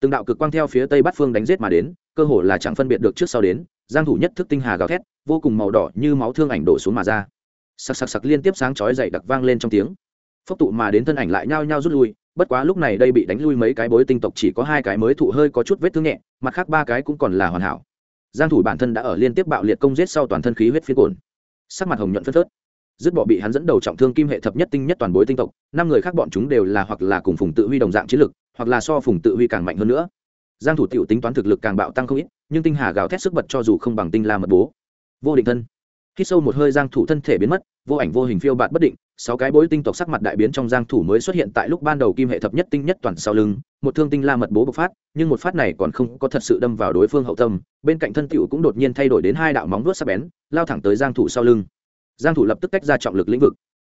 Từng đạo cực quang theo phía tây bát phương đánh giết mà đến, cơ hồ là chẳng phân biệt được trước sau đến, giang thủ nhất thức tinh hà gào thét, vô cùng màu đỏ như máu thương ảnh đổ xuống mà ra. Sặc sặc sặc liên tiếp sáng chói dậy đặc vang lên trong tiếng. Phốc tụ mà đến thân ảnh lại nhao nhao rút lui bất quá lúc này đây bị đánh lui mấy cái bối tinh tộc chỉ có hai cái mới thụ hơi có chút vết thương nhẹ, mặt khác ba cái cũng còn là hoàn hảo. Giang thủ bản thân đã ở liên tiếp bạo liệt công giết sau toàn thân khí huyết phiến cồn sắc mặt hồng nhuận phất phớt. Dứt bỏ bị hắn dẫn đầu trọng thương kim hệ thập nhất tinh nhất toàn bối tinh tộc, năm người khác bọn chúng đều là hoặc là cùng phùng tự huy đồng dạng chiến lực, hoặc là so phùng tự huy càng mạnh hơn nữa. Giang thủ tiểu tính toán thực lực càng bạo tăng không ít, nhưng tinh hà gào thét sức bật cho dù không bằng tinh la mật bố. Vô định thân khi sâu một hơi giang thủ thân thể biến mất, vô ảnh vô hình phiêu bạt bất định, sáu cái bối tinh tộc sắc mặt đại biến trong giang thủ mới xuất hiện tại lúc ban đầu kim hệ thập nhất tinh nhất toàn sau lưng, một thương tinh la mật bố bộc phát, nhưng một phát này còn không có thật sự đâm vào đối phương hậu tâm, bên cạnh thân tiểu cũng đột nhiên thay đổi đến hai đạo móng vuốt sắc bén, lao thẳng tới giang thủ sau lưng. Giang thủ lập tức tách ra trọng lực lĩnh vực.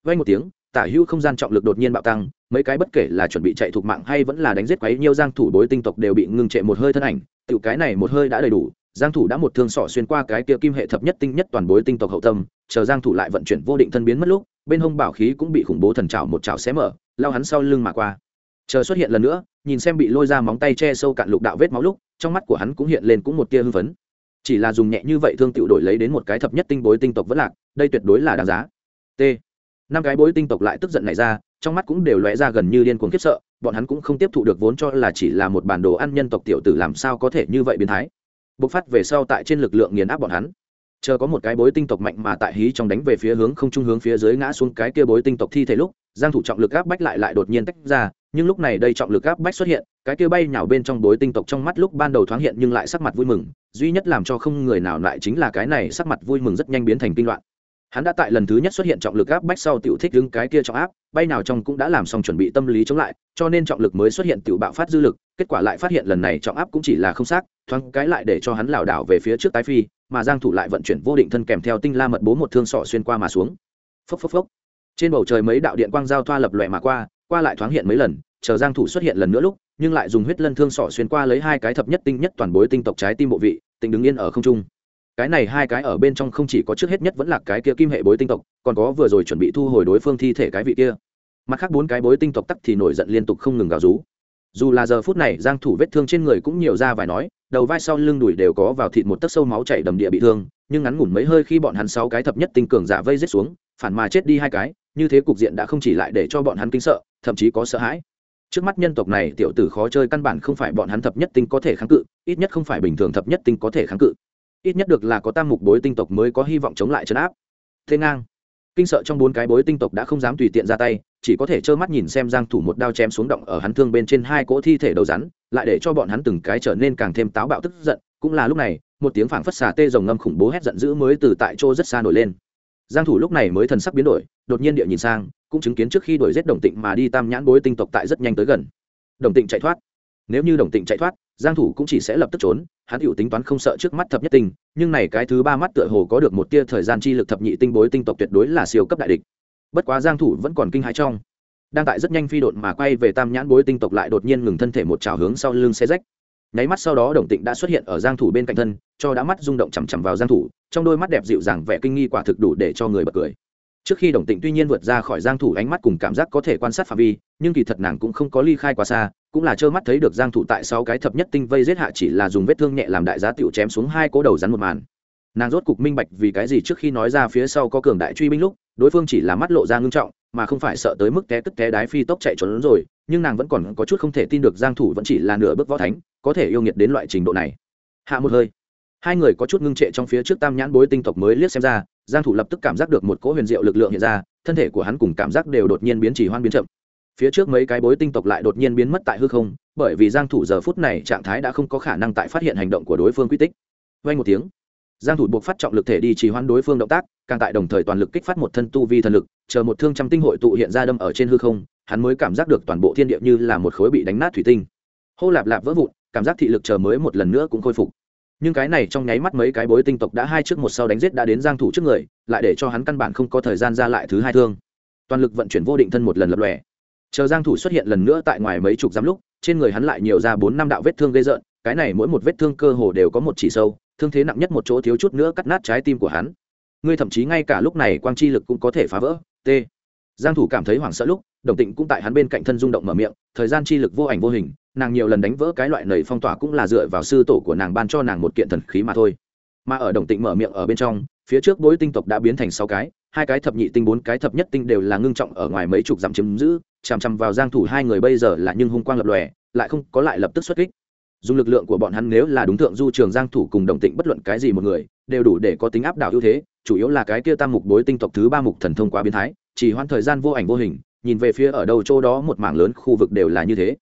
Vay một tiếng, tả hữu không gian trọng lực đột nhiên bạo tăng, mấy cái bất kể là chuẩn bị chạy thuộc mạng hay vẫn là đánh giết quấy nhiêu giang thủ bối tinh tộc đều bị ngưng trệ một hơi thân ảnh, tiểu cái này một hơi đã đầy đủ giang thủ đã một thương sọ xuyên qua cái kia kim hệ thập nhất tinh nhất toàn bối tinh tộc hậu tâm, chờ giang thủ lại vận chuyển vô định thân biến mất lúc, bên hông bảo khí cũng bị khủng bố thần chảo một chảo xé mở, lao hắn sau lưng mà qua. Chờ xuất hiện lần nữa, nhìn xem bị lôi ra móng tay che sâu cạn lục đạo vết máu lúc, trong mắt của hắn cũng hiện lên cũng một tia hưng phấn. Chỉ là dùng nhẹ như vậy thương tiểu đổi lấy đến một cái thập nhất tinh bối tinh tộc vẫn lạc, đây tuyệt đối là đáng giá. T. Năm cái bối tinh tộc lại tức giận này ra, trong mắt cũng đều lóe ra gần như điên cuồng khiếp sợ, bọn hắn cũng không tiếp thụ được vốn cho là chỉ là một bản đồ ăn nhân tộc tiểu tử làm sao có thể như vậy biến thái bộc phát về sau tại trên lực lượng nghiền áp bọn hắn. Chờ có một cái bối tinh tộc mạnh mà tại hí trong đánh về phía hướng không trung hướng phía dưới ngã xuống cái kia bối tinh tộc thi thể lúc, giang thủ trọng lực áp bách lại lại đột nhiên tách ra, nhưng lúc này đây trọng lực áp bách xuất hiện, cái kia bay nhào bên trong bối tinh tộc trong mắt lúc ban đầu thoáng hiện nhưng lại sắc mặt vui mừng, duy nhất làm cho không người nào lại chính là cái này sắc mặt vui mừng rất nhanh biến thành kinh loạn hắn đã tại lần thứ nhất xuất hiện trọng lực áp bách sau tiểu thích đứng cái kia trọng áp, bay nào trong cũng đã làm xong chuẩn bị tâm lý chống lại, cho nên trọng lực mới xuất hiện tiểu bạo phát dư lực, kết quả lại phát hiện lần này trọng áp cũng chỉ là không xác, thoáng cái lại để cho hắn lảo đảo về phía trước tái phi, mà giang thủ lại vận chuyển vô định thân kèm theo tinh la mật bố một thương sọ xuyên qua mà xuống. Phốc phốc phốc. Trên bầu trời mấy đạo điện quang giao thoa lập lòe mà qua qua lại thoáng hiện mấy lần, chờ giang thủ xuất hiện lần nữa lúc, nhưng lại dùng huyết lân thương sọ xuyên qua lấy hai cái thập nhất tinh nhất toàn bối tinh tộc trái tim bộ vị tinh đứng yên ở không trung cái này hai cái ở bên trong không chỉ có trước hết nhất vẫn là cái kia kim hệ bối tinh tộc, còn có vừa rồi chuẩn bị thu hồi đối phương thi thể cái vị kia. Mặt khác bốn cái bối tinh tộc tắc thì nổi giận liên tục không ngừng gào rú. Dù là giờ phút này giang thủ vết thương trên người cũng nhiều ra vài nói, đầu vai sau lưng đùi đều có vào thịt một tấc sâu máu chảy đầm địa bị thương, nhưng ngắn ngủn mấy hơi khi bọn hắn sáu cái thập nhất tinh cường giả vây giết xuống, phản mà chết đi hai cái, như thế cục diện đã không chỉ lại để cho bọn hắn kinh sợ, thậm chí có sợ hãi. Trước mắt nhân tộc này tiểu tử khó chơi căn bản không phải bọn hắn thập nhất tinh có thể kháng cự, ít nhất không phải bình thường thập nhất tinh có thể kháng cự ít nhất được là có tam mục bối tinh tộc mới có hy vọng chống lại trấn áp. Thế ngang. Kinh sợ trong bốn cái bối tinh tộc đã không dám tùy tiện ra tay, chỉ có thể trơ mắt nhìn xem giang thủ một đao chém xuống động ở hắn thương bên trên hai cỗ thi thể đầu rắn, lại để cho bọn hắn từng cái trở nên càng thêm táo bạo tức giận. Cũng là lúc này, một tiếng phảng phất xà tê rồng ngâm khủng bố hét giận dữ mới từ tại chỗ rất xa nổi lên. Giang thủ lúc này mới thần sắc biến đổi, đột nhiên địa nhìn sang, cũng chứng kiến trước khi đuổi giết đồng tịnh mà đi tam nhãn bối tinh tộc tại rất nhanh tới gần. Đồng tịnh chạy thoát. Nếu như đồng tịnh chạy thoát giang thủ cũng chỉ sẽ lập tức trốn, hắn hữu tính toán không sợ trước mắt thập nhất tinh, nhưng này cái thứ ba mắt tựa hồ có được một tia thời gian chi lực thập nhị tinh bối tinh tộc tuyệt đối là siêu cấp đại địch. Bất quá giang thủ vẫn còn kinh hãi trong. Đang tại rất nhanh phi đột mà quay về tam nhãn bối tinh tộc lại đột nhiên ngừng thân thể một chảo hướng sau lưng xe rách. Nháy mắt sau đó đồng tịnh đã xuất hiện ở giang thủ bên cạnh thân, cho đã mắt rung động chằm chằm vào giang thủ, trong đôi mắt đẹp dịu dàng vẻ kinh nghi quả thực đủ để cho người bật cười. Trước khi đồng tịnh tuy nhiên vượt ra khỏi giang thủ, ánh mắt cùng cảm giác có thể quan sát phạm vi, nhưng kỳ thật nàng cũng không có ly khai quá xa cũng là trơ mắt thấy được giang thủ tại sáu cái thập nhất tinh vây giết hạ chỉ là dùng vết thương nhẹ làm đại giá tiểu chém xuống hai cố đầu rắn một màn. Nàng rốt cục minh bạch vì cái gì trước khi nói ra phía sau có cường đại truy binh lúc, đối phương chỉ là mắt lộ ra ngưng trọng, mà không phải sợ tới mức té tức té đái phi tốc chạy trốn rồi, nhưng nàng vẫn còn có chút không thể tin được giang thủ vẫn chỉ là nửa bước võ thánh, có thể yêu nghiệt đến loại trình độ này. Hạ một hơi. Hai người có chút ngưng trệ trong phía trước tam nhãn bối tinh tộc mới liếc xem ra, giang thủ lập tức cảm giác được một cỗ huyền diệu lực lượng hiện ra, thân thể của hắn cùng cảm giác đều đột nhiên biến chỉ hoan biến chậm phía trước mấy cái bối tinh tộc lại đột nhiên biến mất tại hư không, bởi vì giang thủ giờ phút này trạng thái đã không có khả năng tại phát hiện hành động của đối phương quy tích. Vang một tiếng, giang thủ buộc phát trọng lực thể đi trì hoãn đối phương động tác, càng tại đồng thời toàn lực kích phát một thân tu vi thần lực, chờ một thương trăm tinh hội tụ hiện ra đâm ở trên hư không, hắn mới cảm giác được toàn bộ thiên địa như là một khối bị đánh nát thủy tinh. Hô lạp lạp vỡ vụn, cảm giác thị lực chờ mới một lần nữa cũng khôi phục. Nhưng cái này trong nháy mắt mấy cái bối tinh tộc đã hai trước một sau đánh giết đã đến giang thủ trước người, lại để cho hắn căn bản không có thời gian ra lại thứ hai thương. Toàn lực vận chuyển vô định thân một lần lập lòe chờ giang thủ xuất hiện lần nữa tại ngoài mấy chục giám lúc, trên người hắn lại nhiều ra bốn năm đạo vết thương gây rợn, cái này mỗi một vết thương cơ hồ đều có một chỉ sâu, thương thế nặng nhất một chỗ thiếu chút nữa cắt nát trái tim của hắn. Ngươi thậm chí ngay cả lúc này quang chi lực cũng có thể phá vỡ t giang thủ cảm thấy hoảng sợ lúc, đồng tịnh cũng tại hắn bên cạnh thân rung động mở miệng, thời gian chi lực vô ảnh vô hình, nàng nhiều lần đánh vỡ cái loại nầy phong tỏa cũng là dựa vào sư tổ của nàng ban cho nàng một kiện thần khí mà thôi. Mà ở đồng tịnh mở miệng ở bên trong, phía trước bối tinh tộc đã biến thành sáu cái hai cái thập nhị tinh, bốn cái thập nhất tinh đều là ngưng trọng ở ngoài mấy chục dặm chiếm giữ, chằm chằm vào giang thủ hai người bây giờ là nhưng hung quang lập lòe, lại không có lại lập tức xuất kích. Dùng lực lượng của bọn hắn nếu là đúng thượng du trường giang thủ cùng đồng tịnh bất luận cái gì một người, đều đủ để có tính áp đảo ưu thế, chủ yếu là cái kia tam mục bối tinh tộc thứ ba mục thần thông quá biến thái, chỉ hoãn thời gian vô ảnh vô hình, nhìn về phía ở đầu chỗ đó một mảng lớn khu vực đều là như thế.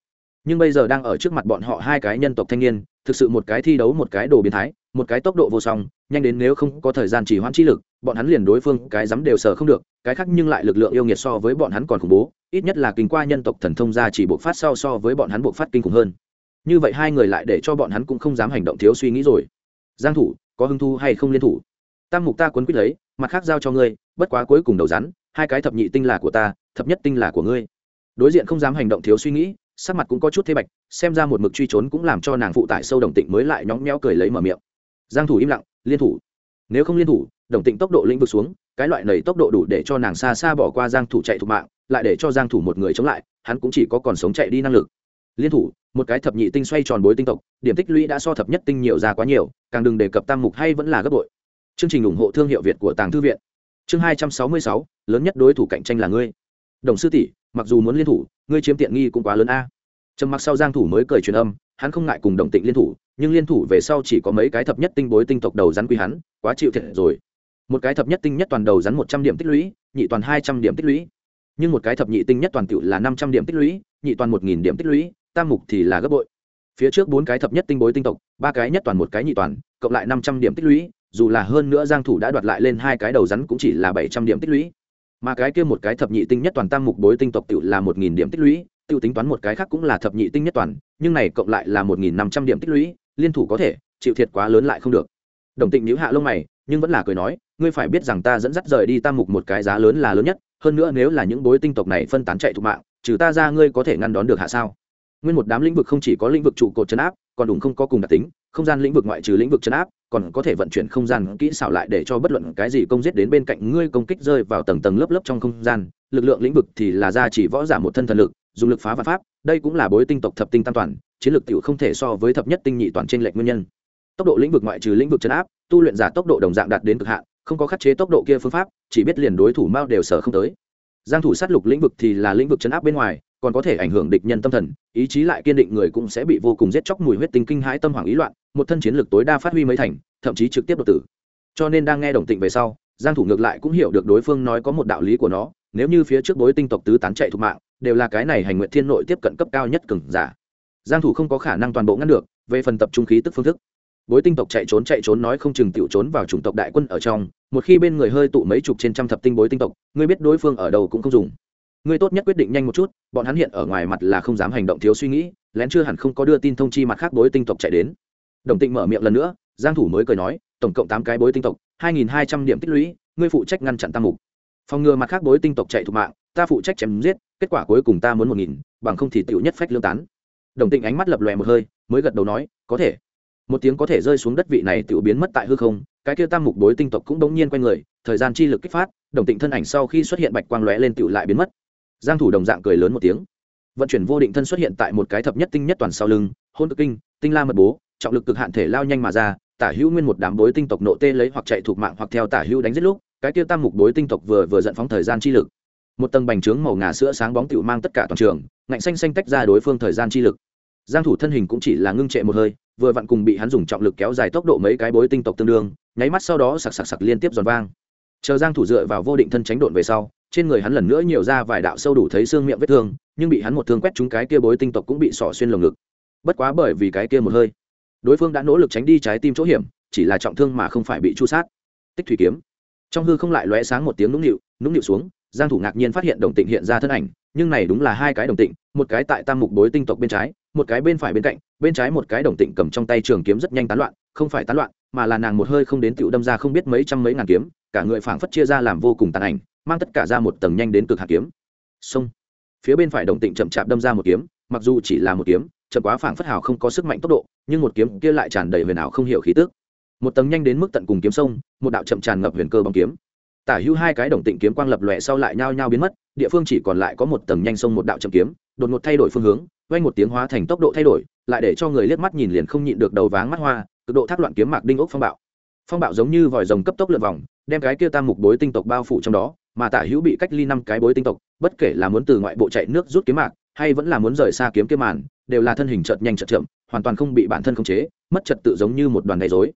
Nhưng bây giờ đang ở trước mặt bọn họ hai cái nhân tộc thanh niên, thực sự một cái thi đấu, một cái đồ biến thái, một cái tốc độ vô song nhanh đến nếu không có thời gian chỉ hoãn chi lực, bọn hắn liền đối phương cái dám đều sờ không được, cái khác nhưng lại lực lượng yêu nghiệt so với bọn hắn còn khủng bố, ít nhất là kinh qua nhân tộc thần thông ra chỉ bộ phát sau so với bọn hắn bộ phát kinh khủng hơn. Như vậy hai người lại để cho bọn hắn cũng không dám hành động thiếu suy nghĩ rồi. Giang thủ, có hứng thu hay không liên thủ? Tam mục ta quấn quýt lấy, mặt khác giao cho ngươi, bất quá cuối cùng đầu rắn, hai cái thập nhị tinh là của ta, thập nhất tinh là của ngươi. Đối diện không dám hành động thiếu suy nghĩ, sắc mặt cũng có chút thế bạch, xem ra một mực truy trốn cũng làm cho nàng phụ tải sâu đồng tịnh mới lại nhõng nhẽo cười lấy mở miệng giang thủ im lặng, liên thủ. Nếu không liên thủ, đồng tịnh tốc độ lĩnh vực xuống, cái loại này tốc độ đủ để cho nàng xa xa bỏ qua giang thủ chạy thục mạng, lại để cho giang thủ một người chống lại, hắn cũng chỉ có còn sống chạy đi năng lực. Liên thủ, một cái thập nhị tinh xoay tròn bối tinh tộc, điểm tích lũy đã so thập nhất tinh nhiều ra quá nhiều, càng đừng đề cập tam mục hay vẫn là gấp bội. Chương trình ủng hộ thương hiệu việt của tàng thư viện. Chương hai trăm sáu mươi sáu, lớn nhất đối thủ cạnh tranh là ngươi. Đồng sư tỷ, mặc dù muốn liên thủ, ngươi chiếm tiện nghi cũng quá lớn a. Trầm mặc sau giang thủ mới cười truyền âm hắn không ngại cùng đồng tịnh liên thủ, nhưng liên thủ về sau chỉ có mấy cái thập nhất tinh bối tinh tộc đầu rắn quy hắn, quá chịu thiệt rồi. Một cái thập nhất tinh nhất toàn đầu rắn một trăm điểm tích lũy, nhị toàn hai trăm điểm tích lũy. Nhưng một cái thập nhị tinh nhất toàn tiểu là năm trăm điểm tích lũy, nhị toàn một nghìn điểm tích lũy, tam mục thì là gấp bội. Phía trước bốn cái thập nhất tinh bối tinh tộc, ba cái nhất toàn một cái nhị toàn, cộng lại năm trăm điểm tích lũy, dù là hơn nữa giang thủ đã đoạt lại lên hai cái đầu rắn cũng chỉ là 700 điểm tích lũy. Mà cái kia một cái thập nhị tinh nhất toàn tam mục bối tinh tộc tự là 1.000 điểm tích lũy Tiêu tính toán một cái khác cũng là thập nhị tinh nhất toàn, nhưng này cộng lại là 1.500 điểm tích lũy, liên thủ có thể, chịu thiệt quá lớn lại không được. Đồng tịnh nhíu hạ lông mày, nhưng vẫn là cười nói, ngươi phải biết rằng ta dẫn dắt rời đi tam mục một cái giá lớn là lớn nhất, hơn nữa nếu là những bối tinh tộc này phân tán chạy thụ mạng, trừ ta ra ngươi có thể ngăn đón được hạ sao? Nguyên một đám lĩnh vực không chỉ có lĩnh vực trụ cột chấn áp, còn đúng không có cùng đặc tính, không gian lĩnh vực ngoại trừ lĩnh vực chấn áp, còn có thể vận chuyển không gian kỹ xảo lại để cho bất luận cái gì công giết đến bên cạnh ngươi công kích rơi vào tầng tầng lớp lớp trong không gian. Lực lượng lĩnh vực thì là ra chỉ võ giả một thân thần lực dùng lực phá và pháp, đây cũng là bối tinh tộc thập tinh tam toàn, chiến lược tiểu không thể so với thập nhất tinh nhị toàn trên lệnh nguyên nhân. Tốc độ lĩnh vực ngoại trừ lĩnh vực chấn áp, tu luyện giả tốc độ đồng dạng đạt đến cực hạn, không có khắc chế tốc độ kia phương pháp, chỉ biết liền đối thủ mao đều sở không tới. Giang thủ sát lục lĩnh vực thì là lĩnh vực chấn áp bên ngoài, còn có thể ảnh hưởng địch nhân tâm thần, ý chí lại kiên định người cũng sẽ bị vô cùng giết chóc mùi huyết tinh kinh hãi tâm hoảng ý loạn, một thân chiến lược tối đa phát huy mấy thành, thậm chí trực tiếp đột tử. Cho nên đang nghe đồng tịnh về sau, giang thủ ngược lại cũng hiểu được đối phương nói có một đạo lý của nó, nếu như phía trước bối tinh tộc tứ tán chạy thục mạng đều là cái này hành nguyện thiên nội tiếp cận cấp cao nhất cường giả. Giang thủ không có khả năng toàn bộ ngăn được, về phần tập trung khí tức phương thức. Bối tinh tộc chạy trốn chạy trốn nói không chừng tiểu trốn vào chủng tộc đại quân ở trong, một khi bên người hơi tụ mấy chục trên trăm thập tinh bối tinh tộc, ngươi biết đối phương ở đâu cũng không dùng. Ngươi tốt nhất quyết định nhanh một chút, bọn hắn hiện ở ngoài mặt là không dám hành động thiếu suy nghĩ, lén chưa hẳn không có đưa tin thông chi mặt khác bối tinh tộc chạy đến. Đồng tịnh mở miệng lần nữa, giang thủ mới cười nói, tổng cộng tám cái bối tinh tộc, hai nghìn hai trăm điểm tích lũy, ngươi phụ trách ngăn chặn tam mục. Phòng ngừa mặt khác bối tinh tộc chạy thủ mạng ta phụ trách chém giết, kết quả cuối cùng ta muốn một nghìn, bằng không thì tựu nhất phách lương tán. Đồng tịnh ánh mắt lập lòe một hơi, mới gật đầu nói, có thể. Một tiếng có thể rơi xuống đất vị này tựu biến mất tại hư không, cái kia tam mục bối tinh tộc cũng đống nhiên quay người, thời gian chi lực kích phát, đồng tịnh thân ảnh sau khi xuất hiện bạch quang lóe lên tựu lại biến mất. Giang thủ đồng dạng cười lớn một tiếng. Vận chuyển vô định thân xuất hiện tại một cái thập nhất tinh nhất toàn sau lưng, hôn cực kinh, tinh la mật bố, trọng lực cực hạn thể lao nhanh mà ra, tả hữu nguyên một đám bối tinh tộc nộ tê lấy hoặc chạy thuộc mạng hoặc theo tả hữu đánh giết lúc, cái kia tam mục bối tinh tộc vừa vừa giận phóng thời gian chi lực một tầng bành trướng màu ngà sữa sáng bóng tiểu mang tất cả toàn trường, ngạnh xanh xanh tách ra đối phương thời gian chi lực. Giang thủ thân hình cũng chỉ là ngưng trệ một hơi, vừa vặn cùng bị hắn dùng trọng lực kéo dài tốc độ mấy cái bối tinh tộc tương đương, nháy mắt sau đó sặc sặc sặc liên tiếp giòn vang. Chờ giang thủ dựa vào vô định thân tránh đột về sau, trên người hắn lần nữa nhiều ra vài đạo sâu đủ thấy xương miệng vết thương, nhưng bị hắn một thương quét trúng cái kia bối tinh tộc cũng bị sọ xuyên lồng ngực. Bất quá bởi vì cái kia một hơi, đối phương đã nỗ lực tránh đi trái tim chỗ hiểm, chỉ là trọng thương mà không phải bị chu sát. Tích thủy kiếm. Trong hư không lại lóe sáng một tiếng nũng nịu nũng nịu xuống giang thủ ngạc nhiên phát hiện đồng tịnh hiện ra thân ảnh, nhưng này đúng là hai cái đồng tịnh, một cái tại tam mục bối tinh tộc bên trái, một cái bên phải bên cạnh, bên trái một cái đồng tịnh cầm trong tay trường kiếm rất nhanh tán loạn, không phải tán loạn, mà là nàng một hơi không đến tựu đâm ra không biết mấy trăm mấy ngàn kiếm, cả người phảng phất chia ra làm vô cùng tàn ảnh, mang tất cả ra một tầng nhanh đến cực hạt kiếm. Xông. Phía bên phải đồng tịnh chậm chạp đâm ra một kiếm, mặc dù chỉ là một kiếm, chậm quá phảng phất hào không có sức mạnh tốc độ, nhưng một kiếm kia lại tràn đầy huyền ảo không hiểu khí tức. Một tầng nhanh đến mức tận cùng kiếm sông một đạo chậm tràn ngập huyền cơ bóng kiếm tả hữu hai cái đồng tịnh kiếm quang lập lòe sau lại nhao nhao biến mất, địa phương chỉ còn lại có một tầng nhanh sông một đạo chậm kiếm, đột ngột thay đổi phương hướng vay một tiếng hóa thành tốc độ thay đổi, lại để cho người liếc mắt nhìn liền không nhịn được đầu váng mắt hoa, cực độ thác loạn kiếm mạc đinh ốc phong bạo. Phong bạo giống như vòi rồng cấp tốc lượn vòng, đem cái kia tam mục bối tinh tộc bao phủ trong đó, mà tả hữu bị cách ly năm cái bối tinh tộc, bất kể là muốn từ ngoại bộ chạy nước rút kiếm mạc, hay vẫn là muốn rời xa kiếm kiếm màn, đều là thân hình chợt nhanh chợt chậm, hoàn toàn không bị bản thân khống chế, mất trật tự giống như một đoàn gây dối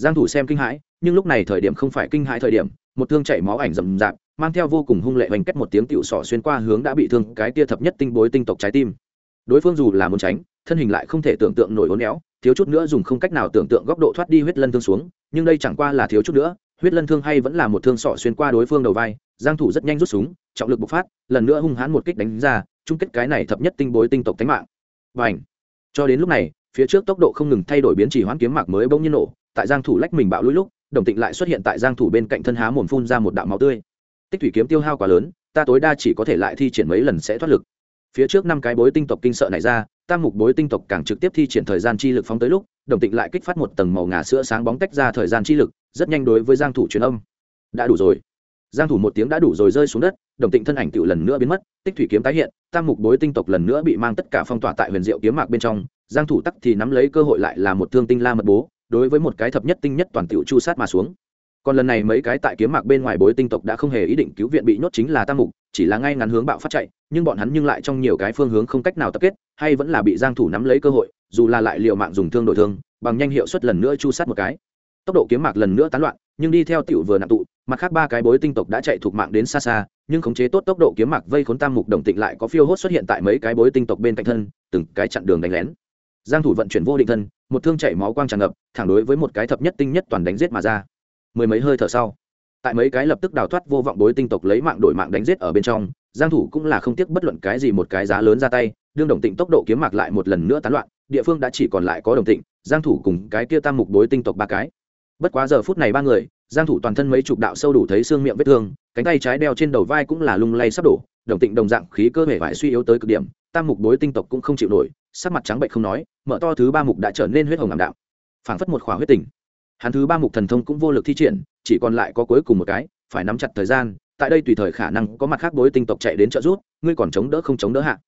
giang thủ xem kinh hãi, nhưng lúc này thời điểm không phải kinh hãi thời điểm, một thương chảy máu ảnh rầm rạp, mang theo vô cùng hung lệ hoành kết một tiếng tiểu sọ xuyên qua hướng đã bị thương cái kia thập nhất tinh bối tinh tộc trái tim đối phương dù là muốn tránh, thân hình lại không thể tưởng tượng nổi uốn éo, thiếu chút nữa dùng không cách nào tưởng tượng góc độ thoát đi huyết lân thương xuống, nhưng đây chẳng qua là thiếu chút nữa, huyết lân thương hay vẫn là một thương sọ xuyên qua đối phương đầu vai, giang thủ rất nhanh rút súng, trọng lực bộc phát, lần nữa hung hãn một kích đánh ra, chung kết cái này thập nhất tinh bối tinh tộc thánh mạng Bảnh. cho đến lúc này, phía trước tốc độ không ngừng thay đổi biến chỉ hoán kiếm mạc mới bỗng nhiên nổ tại giang thủ lách mình bạo lũi lúc, đồng tịnh lại xuất hiện tại giang thủ bên cạnh thân há mồm phun ra một đạo máu tươi. Tích thủy kiếm tiêu hao quá lớn, ta tối đa chỉ có thể lại thi triển mấy lần sẽ thoát lực. Phía trước năm cái bối tinh tộc kinh sợ này ra, tam mục bối tinh tộc càng trực tiếp thi triển thời gian chi lực phóng tới lúc, đồng tịnh lại kích phát một tầng màu ngà sữa sáng bóng tách ra thời gian chi lực, rất nhanh đối với giang thủ truyền âm. Đã đủ rồi. Giang thủ một tiếng đã đủ rồi rơi xuống đất, đồng tịnh thân ảnh tiểu lần nữa biến mất, tích thủy kiếm tái hiện, tam mục bối tinh tộc lần nữa bị mang tất cả phong tỏa tại huyền diệu kiếm mạc bên trong, giang thủ tắc thì nắm lấy cơ hội lại là một thương tinh la mật bố đối với một cái thập nhất tinh nhất toàn tiểu chu sát mà xuống. Còn lần này mấy cái tại kiếm mạc bên ngoài bối tinh tộc đã không hề ý định cứu viện bị nhốt chính là tam mục, chỉ là ngay ngắn hướng bạo phát chạy, nhưng bọn hắn nhưng lại trong nhiều cái phương hướng không cách nào tập kết, hay vẫn là bị giang thủ nắm lấy cơ hội, dù là lại liều mạng dùng thương đổi thương, bằng nhanh hiệu suất lần nữa chu sát một cái. Tốc độ kiếm mạc lần nữa tán loạn, nhưng đi theo tiểu vừa nặng tụ, mặt khác ba cái bối tinh tộc đã chạy thuộc mạng đến xa xa, nhưng khống chế tốt tốc độ kiếm mạc vây khốn tam mục đồng tịnh lại có phiêu hốt xuất hiện tại mấy cái bối tinh tộc bên cạnh thân, từng cái chặn đường đánh lén. Giang thủ vận chuyển vô định thân một thương chảy máu quang tràn ngập, thẳng đối với một cái thập nhất tinh nhất toàn đánh giết mà ra. Mười mấy hơi thở sau, tại mấy cái lập tức đào thoát vô vọng bối tinh tộc lấy mạng đổi mạng đánh giết ở bên trong, giang thủ cũng là không tiếc bất luận cái gì một cái giá lớn ra tay, đương đồng tịnh tốc độ kiếm mạc lại một lần nữa tán loạn, địa phương đã chỉ còn lại có đồng tịnh, giang thủ cùng cái kia tam mục bối tinh tộc ba cái. Bất quá giờ phút này ba người, giang thủ toàn thân mấy chục đạo sâu đủ thấy xương miệng vết thương, cánh tay trái đeo trên đầu vai cũng là lung lay sắp đổ, đồng tịnh đồng dạng khí cơ thể vải suy yếu tới cực điểm, tam mục bối tinh tộc cũng không chịu nổi sắc mặt trắng bệnh không nói, mở to thứ ba mục đã trở nên huyết hồng ảm đạm. Phảng phất một khỏa huyết tình. Hắn thứ ba mục thần thông cũng vô lực thi triển, chỉ còn lại có cuối cùng một cái, phải nắm chặt thời gian, tại đây tùy thời khả năng có mặt khác bối tinh tộc chạy đến trợ giúp, ngươi còn chống đỡ không chống đỡ hạ.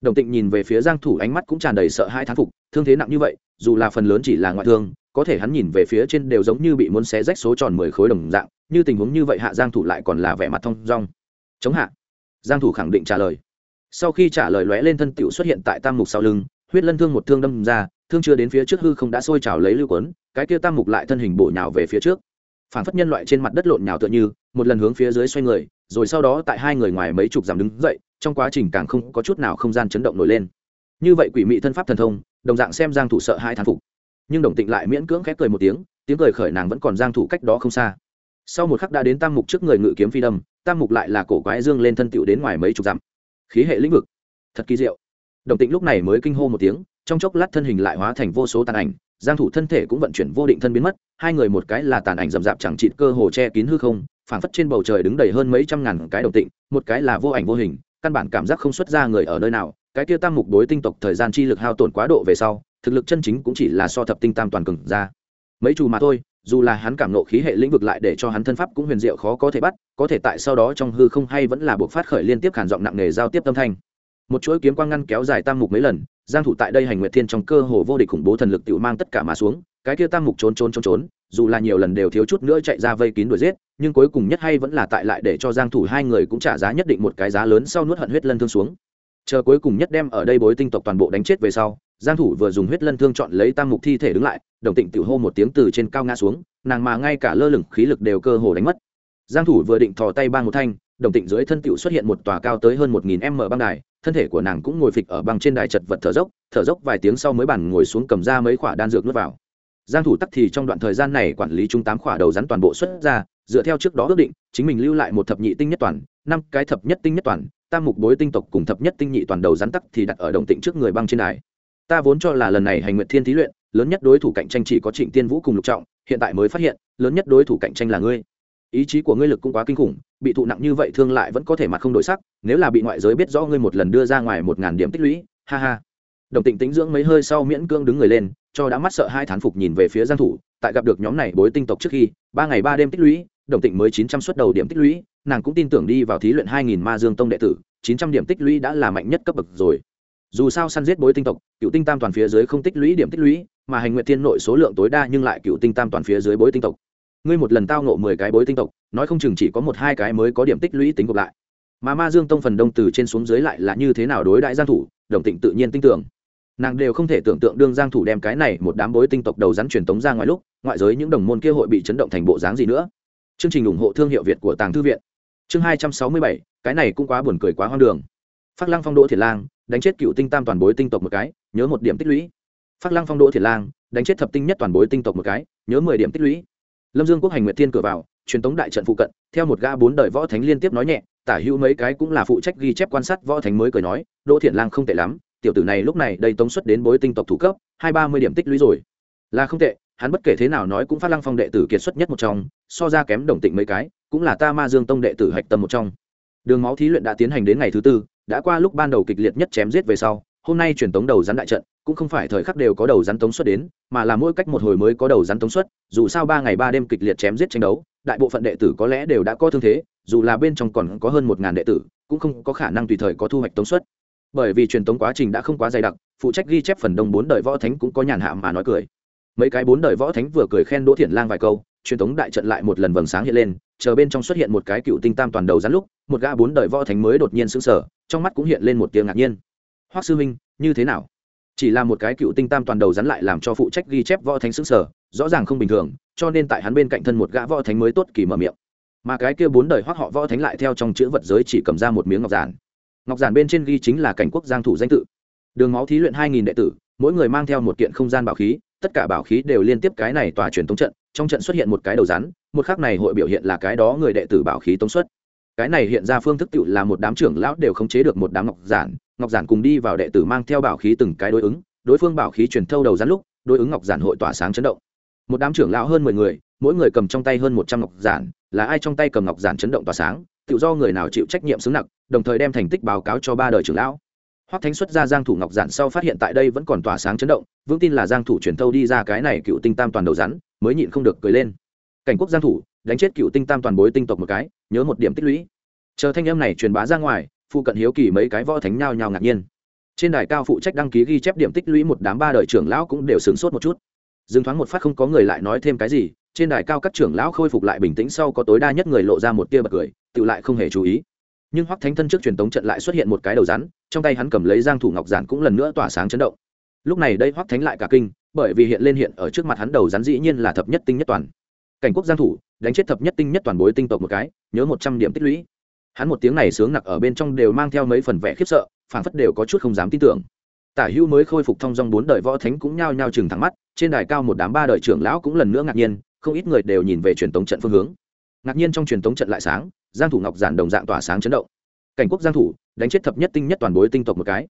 Đồng tịnh nhìn về phía giang thủ ánh mắt cũng tràn đầy sợ hãi thán phục, thương thế nặng như vậy, dù là phần lớn chỉ là ngoại thương, có thể hắn nhìn về phía trên đều giống như bị muốn xé rách số tròn mười khối đồng dạng, như tình huống như vậy hạ giang thủ lại còn là vẻ mặt thông dong. Chống hạ. Giang thủ khẳng định trả lời. Sau khi trả lời lóe lên thân tiểu xuất hiện tại tam mục sau lưng huyết lân thương một thương đâm ra, thương chưa đến phía trước hư không đã sôi trào lấy lưu quấn, cái kia tam mục lại thân hình bổ nhào về phía trước. Phản phất nhân loại trên mặt đất lộn nhào tựa như, một lần hướng phía dưới xoay người, rồi sau đó tại hai người ngoài mấy chục dặm đứng dậy, trong quá trình càng không có chút nào không gian chấn động nổi lên. Như vậy quỷ mị thân pháp thần thông, đồng dạng xem giang thủ sợ hai thán phục. Nhưng đồng tịnh lại miễn cưỡng khép cười một tiếng tiếng cười khởi nàng vẫn còn giang thủ cách đó không xa. Sau một khắc đã đến tam mục trước người ngự kiếm phi đâm, tam mục lại là cổ quái dương lên thân tiểu đến ngoài mấy chục dặm. Khí hệ lĩnh vực. Thật kỳ diệu đồng tịnh lúc này mới kinh hô một tiếng, trong chốc lát thân hình lại hóa thành vô số tàn ảnh, giang thủ thân thể cũng vận chuyển vô định thân biến mất, hai người một cái là tàn ảnh rậm rạp chẳng chịt cơ hồ che kín hư không, phảng phất trên bầu trời đứng đầy hơn mấy trăm ngàn cái đồng tịnh, một cái là vô ảnh vô hình, căn bản cảm giác không xuất ra người ở nơi nào, cái kia tam mục đối tinh tộc thời gian chi lực hao tổn quá độ về sau, thực lực chân chính cũng chỉ là so thập tinh tam toàn cường ra mấy chủ mà thôi, dù là hắn cảm nộ khí hệ lĩnh vực lại để cho hắn thân pháp cũng huyền diệu khó có thể bắt, có thể tại sau đó trong hư không hay vẫn là buộc phát khởi liên tiếp khản giọng nặng nề giao tiếp tâm thanh một chuỗi kiếm quang ngăn kéo dài tam mục mấy lần, giang thủ tại đây hành nguyệt thiên trong cơ hồ vô địch khủng bố thần lực tiểu mang tất cả mà xuống, cái kia tam mục trốn trốn trốn trốn, dù là nhiều lần đều thiếu chút nữa chạy ra vây kín đuổi giết, nhưng cuối cùng nhất hay vẫn là tại lại để cho giang thủ hai người cũng trả giá nhất định một cái giá lớn sau nuốt hận huyết lân thương xuống. Chờ cuối cùng nhất đem ở đây bối tinh tộc toàn bộ đánh chết về sau, giang thủ vừa dùng huyết lân thương chọn lấy tam mục thi thể đứng lại, đồng tịnh tiểu hô một tiếng từ trên cao ngã xuống, nàng mà ngay cả lơ lửng khí lực đều cơ hồ đánh mất. Giang thủ vừa định thò tay bang một thanh, đồng tịnh dưới thân tiểu xuất hiện một tòa cao tới hơn 1.000 m băng đài thân thể của nàng cũng ngồi phịch ở băng trên đài chật vật thở dốc thở dốc vài tiếng sau mới bàn ngồi xuống cầm ra mấy khoả đan dược nuốt vào. Giang thủ tắc thì trong đoạn thời gian này quản lý trung tám khoả đầu rắn toàn bộ xuất ra, dựa theo trước đó ước định, chính mình lưu lại một thập nhị tinh nhất toàn, năm cái thập nhất tinh nhất toàn, tam mục bối tinh tộc cùng thập nhất tinh nhị toàn đầu rắn tắc thì đặt ở đồng tịnh trước người băng trên đài. Ta vốn cho là lần này hành nguyện thiên thí luyện, lớn nhất đối thủ cạnh tranh chỉ có trịnh tiên vũ cùng lục trọng, hiện tại mới phát hiện, lớn nhất đối thủ cạnh tranh là ngươi. Ý chí của ngươi lực cũng quá kinh khủng bị thụ nặng như vậy thương lại vẫn có thể mặt không đổi sắc, nếu là bị ngoại giới biết rõ ngươi một lần đưa ra ngoài một ngàn điểm tích lũy, ha ha. Đồng tịnh tính dưỡng mấy hơi sau miễn cương đứng người lên, cho đã mắt sợ hai thán phục nhìn về phía giang thủ, tại gặp được nhóm này bối tinh tộc trước khi, ba ngày ba đêm tích lũy, đồng tịnh mới chín trăm suất đầu điểm tích lũy, nàng cũng tin tưởng đi vào thí luyện hai nghìn ma dương tông đệ tử, chín trăm điểm tích lũy đã là mạnh nhất cấp bậc rồi. Dù sao săn giết bối tinh tộc, cựu tinh tam toàn phía dưới không tích lũy điểm tích lũy, mà hành nguyện thiên nội số lượng tối đa nhưng lại cựu tinh tam toàn phía dưới bối tinh tộc ngươi một lần tao ngộ mười cái bối tinh tộc nói không chừng chỉ có một hai cái mới có điểm tích lũy tính gộp lại. Mà ma dương tông phần đông từ trên xuống dưới lại là như thế nào đối đại giang thủ đồng tịnh tự nhiên tin tưởng. Nàng đều không thể tưởng tượng đương giang thủ đem cái này một đám bối tinh tộc đầu rắn truyền tống ra ngoài lúc ngoại giới những đồng môn kia hội bị chấn động thành bộ dáng gì nữa. Chương trình ủng hộ thương hiệu việt của tàng thư viện. Chương 267, cái này cũng quá buồn cười quá hoang đường. Phát lăng phong đỗ thiệt lang đánh chết cựu tinh tam toàn bối tinh tộc một cái nhớ một điểm tích lũy. Phát lăng phong đỗ thiệt lang đánh chết thập tinh nhất toàn bối tinh tộc một cái nhớ mười điểm tích lũy lâm dương quốc hành nguyệt thiên cửa vào, truyền tống đại trận phụ cận, theo một ga bốn đời võ thánh liên tiếp nói nhẹ, tả hữu mấy cái cũng là phụ trách ghi chép quan sát võ thánh mới cười nói, đỗ thiện lang không tệ lắm, tiểu tử này lúc này đây tống xuất đến bối tinh tộc thủ cấp, hai ba mươi điểm tích lũy rồi. Là không tệ, hắn bất kể thế nào nói cũng phát lăng phong đệ tử kiệt xuất nhất một trong, so ra kém đồng tịnh mấy cái, cũng là ta ma dương tông đệ tử hạch tâm một trong. Đường máu thí luyện đã tiến hành đến ngày thứ tư, đã qua lúc ban đầu kịch liệt nhất chém giết về sau hôm nay truyền tống đầu rắn đại trận, cũng không phải thời khắc đều có đầu rắn tống xuất đến, mà là mỗi cách một hồi mới có đầu rắn tống xuất, dù sao ba ngày ba đêm kịch liệt chém giết tranh đấu, đại bộ phận đệ tử có lẽ đều đã có thương thế, dù là bên trong còn có hơn một ngàn đệ tử, cũng không có khả năng tùy thời có thu hoạch tống xuất. Bởi vì truyền tống quá trình đã không quá dày đặc, phụ trách ghi chép phần đông bốn đời võ thánh cũng có nhàn hạ mà nói cười. Mấy cái bốn đời võ thánh vừa cười khen đỗ thiện lang vài câu, truyền tống đại trận lại một lần vầng sáng hiện lên, chờ bên trong xuất hiện một cái cựu tinh tam toàn đầu rắn lúc, một gã bốn đời võ thánh mới đột nhiên sững sờ, trong mắt cũng hiện lên một tiếng ngạc nhiên hoắc sư minh như thế nào? Chỉ là một cái cựu tinh tam toàn đầu rắn lại làm cho phụ trách ghi chép võ thánh xứng sở rõ ràng không bình thường, cho nên tại hắn bên cạnh thân một gã võ thánh mới tốt kỳ mở miệng. Mà cái kia bốn đời hoắc họ võ thánh lại theo trong chữ vật giới chỉ cầm ra một miếng ngọc giản. Ngọc giản bên trên ghi chính là cảnh quốc giang thủ danh tự. Đường máu thí luyện hai nghìn đệ tử, mỗi người mang theo một kiện không gian bảo khí, tất cả bảo khí đều liên tiếp cái này tòa truyền tống trận, trong trận xuất hiện một cái đầu rắn, một khác này hội biểu hiện là cái đó người đệ tử bảo khí tống xuất. Cái này hiện ra phương thức tự là một đám trưởng lão đều khống chế được một đám ngọc giản ngọc giản cùng đi vào đệ tử mang theo bảo khí từng cái đối ứng, đối phương bảo khí truyền thâu đầu rắn lúc, đối ứng ngọc giản hội tỏa sáng chấn động. Một đám trưởng lão hơn mười người, mỗi người cầm trong tay hơn một trăm ngọc giản, là ai trong tay cầm ngọc giản chấn động tỏa sáng, tự do người nào chịu trách nhiệm xứng nặng, đồng thời đem thành tích báo cáo cho ba đời trưởng lão. Hoắc thánh xuất ra giang thủ ngọc giản sau phát hiện tại đây vẫn còn tỏa sáng chấn động, vững tin là giang thủ truyền thâu đi ra cái này cựu tinh tam toàn đầu rắn, mới nhịn không được cười lên. Cảnh quốc giang thủ, đánh chết cựu tinh tam toàn bối tinh tộc một cái, nhớ một điểm tích lũy. Chờ thanh âm này truyền bá ra ngoài phụ cận hiếu kỳ mấy cái võ thánh nhao nhao ngạc nhiên. Trên đài cao phụ trách đăng ký ghi chép điểm tích lũy một đám ba đời trưởng lão cũng đều sửng sốt một chút. Dừng thoáng một phát không có người lại nói thêm cái gì, trên đài cao các trưởng lão khôi phục lại bình tĩnh sau có tối đa nhất người lộ ra một tia bật cười, tự lại không hề chú ý. Nhưng hoắc thánh thân trước truyền tống trận lại xuất hiện một cái đầu rắn, trong tay hắn cầm lấy giang thủ ngọc giản cũng lần nữa tỏa sáng chấn động. Lúc này đây hoắc thánh lại cả kinh, bởi vì hiện lên hiện ở trước mặt hắn đầu rắn dĩ nhiên là thập nhất tinh nhất toàn. Cảnh quốc giang thủ, đánh chết thập nhất tinh nhất toàn bối tinh tộc một cái, nhớ một trăm điểm tích lũy hắn một tiếng này sướng nặc ở bên trong đều mang theo mấy phần vẻ khiếp sợ, phảng phất đều có chút không dám tin tưởng. Tả hữu mới khôi phục thông dong bốn đời võ thánh cũng nhao nhao chừng thẳng mắt, trên đài cao một đám ba đời trưởng lão cũng lần nữa ngạc nhiên, không ít người đều nhìn về truyền tống trận phương hướng. Ngạc nhiên trong truyền tống trận lại sáng, giang thủ ngọc giản đồng dạng tỏa sáng chấn động. Cảnh quốc giang thủ, đánh chết thập nhất tinh nhất toàn bối tinh tộc một cái.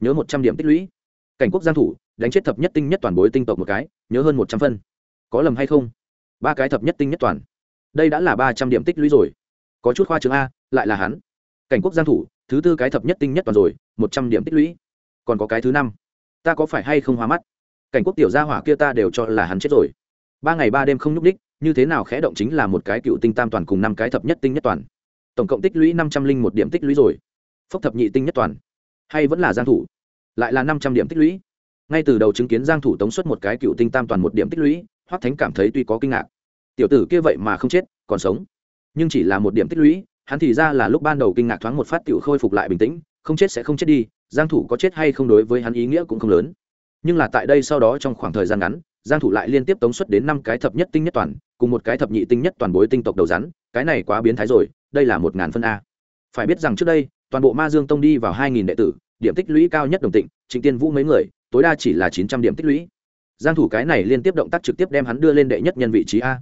Nhớ một trăm điểm tích lũy. Cảnh quốc giang thủ, đánh chết thập nhất tinh nhất toàn bối tinh tộc một cái, nhớ hơn một trăm phân. Có lầm hay không? Ba cái thập nhất tinh nhất toàn. Đây đã là ba trăm điểm tích lũy rồi có chút khoa trương a, lại là hắn. Cảnh quốc giang thủ, thứ tư cái thập nhất tinh nhất toàn rồi, một trăm điểm tích lũy. Còn có cái thứ năm. Ta có phải hay không hóa mắt? Cảnh quốc tiểu gia hỏa kia ta đều cho là hắn chết rồi. Ba ngày ba đêm không nhúc đích như thế nào khẽ động chính là một cái cựu tinh tam toàn cùng năm cái thập nhất tinh nhất toàn. Tổng cộng tích lũy năm trăm linh một điểm tích lũy rồi. Phốc thập nhị tinh nhất toàn. Hay vẫn là giang thủ? Lại là năm trăm điểm tích lũy. Ngay từ đầu chứng kiến giang thủ tống xuất một cái cựu tinh tam toàn một điểm tích lũy, hoắc thánh cảm thấy tuy có kinh ngạc. Tiểu tử kia vậy mà không chết, còn sống nhưng chỉ là một điểm tích lũy, hắn thì ra là lúc ban đầu kinh ngạc thoáng một phát tiểu khôi phục lại bình tĩnh, không chết sẽ không chết đi, giang thủ có chết hay không đối với hắn ý nghĩa cũng không lớn. Nhưng là tại đây sau đó trong khoảng thời gian ngắn, giang thủ lại liên tiếp tống xuất đến năm cái thập nhất tinh nhất toàn, cùng một cái thập nhị tinh nhất toàn bối tinh tộc đầu rắn, cái này quá biến thái rồi, đây là một ngàn phân a. Phải biết rằng trước đây, toàn bộ ma dương tông đi vào hai nghìn đệ tử, điểm tích lũy cao nhất đồng tịnh, trịnh tiên vũ mấy người, tối đa chỉ là chín trăm điểm tích lũy. Giang thủ cái này liên tiếp động tác trực tiếp đem hắn đưa lên đệ nhất nhân vị trí a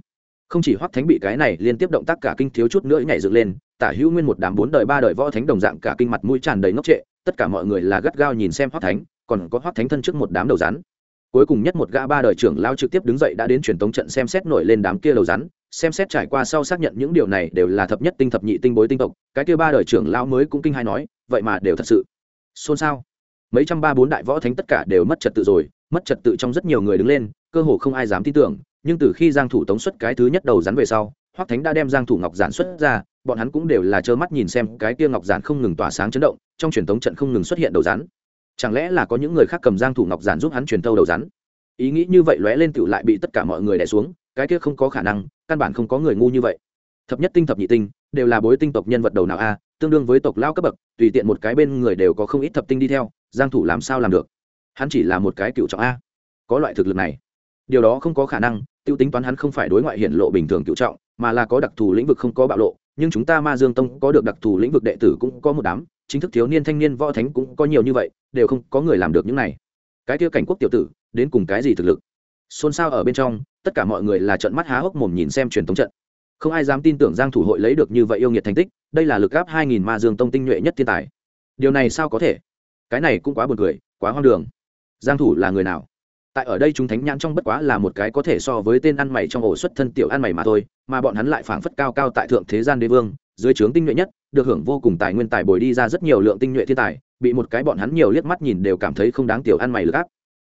không chỉ hoắc thánh bị cái này liên tiếp động tác cả kinh thiếu chút nữa nhảy dựng lên, tả hữu nguyên một đám bốn đời ba đời võ thánh đồng dạng cả kinh mặt mũi tràn đầy ngốc trệ, tất cả mọi người là gắt gao nhìn xem hoắc thánh, còn có hoắc thánh thân trước một đám đầu rắn. Cuối cùng nhất một gã ba đời trưởng lao trực tiếp đứng dậy đã đến truyền tống trận xem xét nổi lên đám kia đầu rắn, xem xét trải qua sau xác nhận những điều này đều là thập nhất tinh thập nhị tinh bối tinh tộc, cái kia ba đời trưởng lao mới cũng kinh hai nói, vậy mà đều thật sự. Xôn xao. Mấy trăm ba bốn đại võ thánh tất cả đều mất trật tự rồi, mất trật tự trong rất nhiều người đứng lên, cơ hồ không ai dám tin tưởng nhưng từ khi giang thủ tống xuất cái thứ nhất đầu rắn về sau hoắc thánh đã đem giang thủ ngọc giản xuất ra, bọn hắn cũng đều là trơ mắt nhìn xem cái kia ngọc giản không ngừng tỏa sáng chấn động, trong truyền tống trận không ngừng xuất hiện đầu rắn. Chẳng lẽ là có những người khác cầm giang thủ ngọc giản giúp hắn truyền thâu đầu rắn? Ý nghĩ như vậy lóe lên tựu lại bị tất cả mọi người đè xuống, cái kia không có khả năng, căn bản không có người ngu như vậy. Thập nhất tinh thập nhị tinh, đều là bối tinh tộc nhân vật đầu nào a, tương đương với tộc lao cấp bậc, tùy tiện một cái bên người đều có không ít thập tinh đi theo, giang thủ làm sao làm được? Hắn chỉ là một cái cựu trọng a. Có loại thực lực này. Điều đó không có khả năng tiêu tính toán hắn không phải đối ngoại hiện lộ bình thường cựu trọng, mà là có đặc thù lĩnh vực không có bạo lộ, nhưng chúng ta ma dương tông có được đặc thù lĩnh vực đệ tử cũng có một đám, chính thức thiếu niên thanh niên võ thánh cũng có nhiều như vậy, đều không có người làm được những này. Cái kia cảnh quốc tiểu tử, đến cùng cái gì thực lực? Xôn xao ở bên trong, tất cả mọi người là trận mắt há hốc mồm nhìn xem truyền thống trận. Không ai dám tin tưởng giang thủ hội lấy được như vậy yêu nghiệt thành tích, đây là lực áp 2.000 ma dương tông tinh nhuệ nhất thiên tài. Điều này sao có thể? Cái này cũng quá buồn cười, quá hoang đường. Giang thủ là người nào? Tại ở đây chúng thánh nhãn trong bất quá là một cái có thể so với tên ăn mày trong ổ xuất thân tiểu ăn mày mà thôi, mà bọn hắn lại phảng phất cao cao tại thượng thế gian đế vương, dưới trướng tinh nhuệ nhất, được hưởng vô cùng tài nguyên tài bồi đi ra rất nhiều lượng tinh nhuệ thiên tài, bị một cái bọn hắn nhiều liếc mắt nhìn đều cảm thấy không đáng tiểu ăn mày lực áp.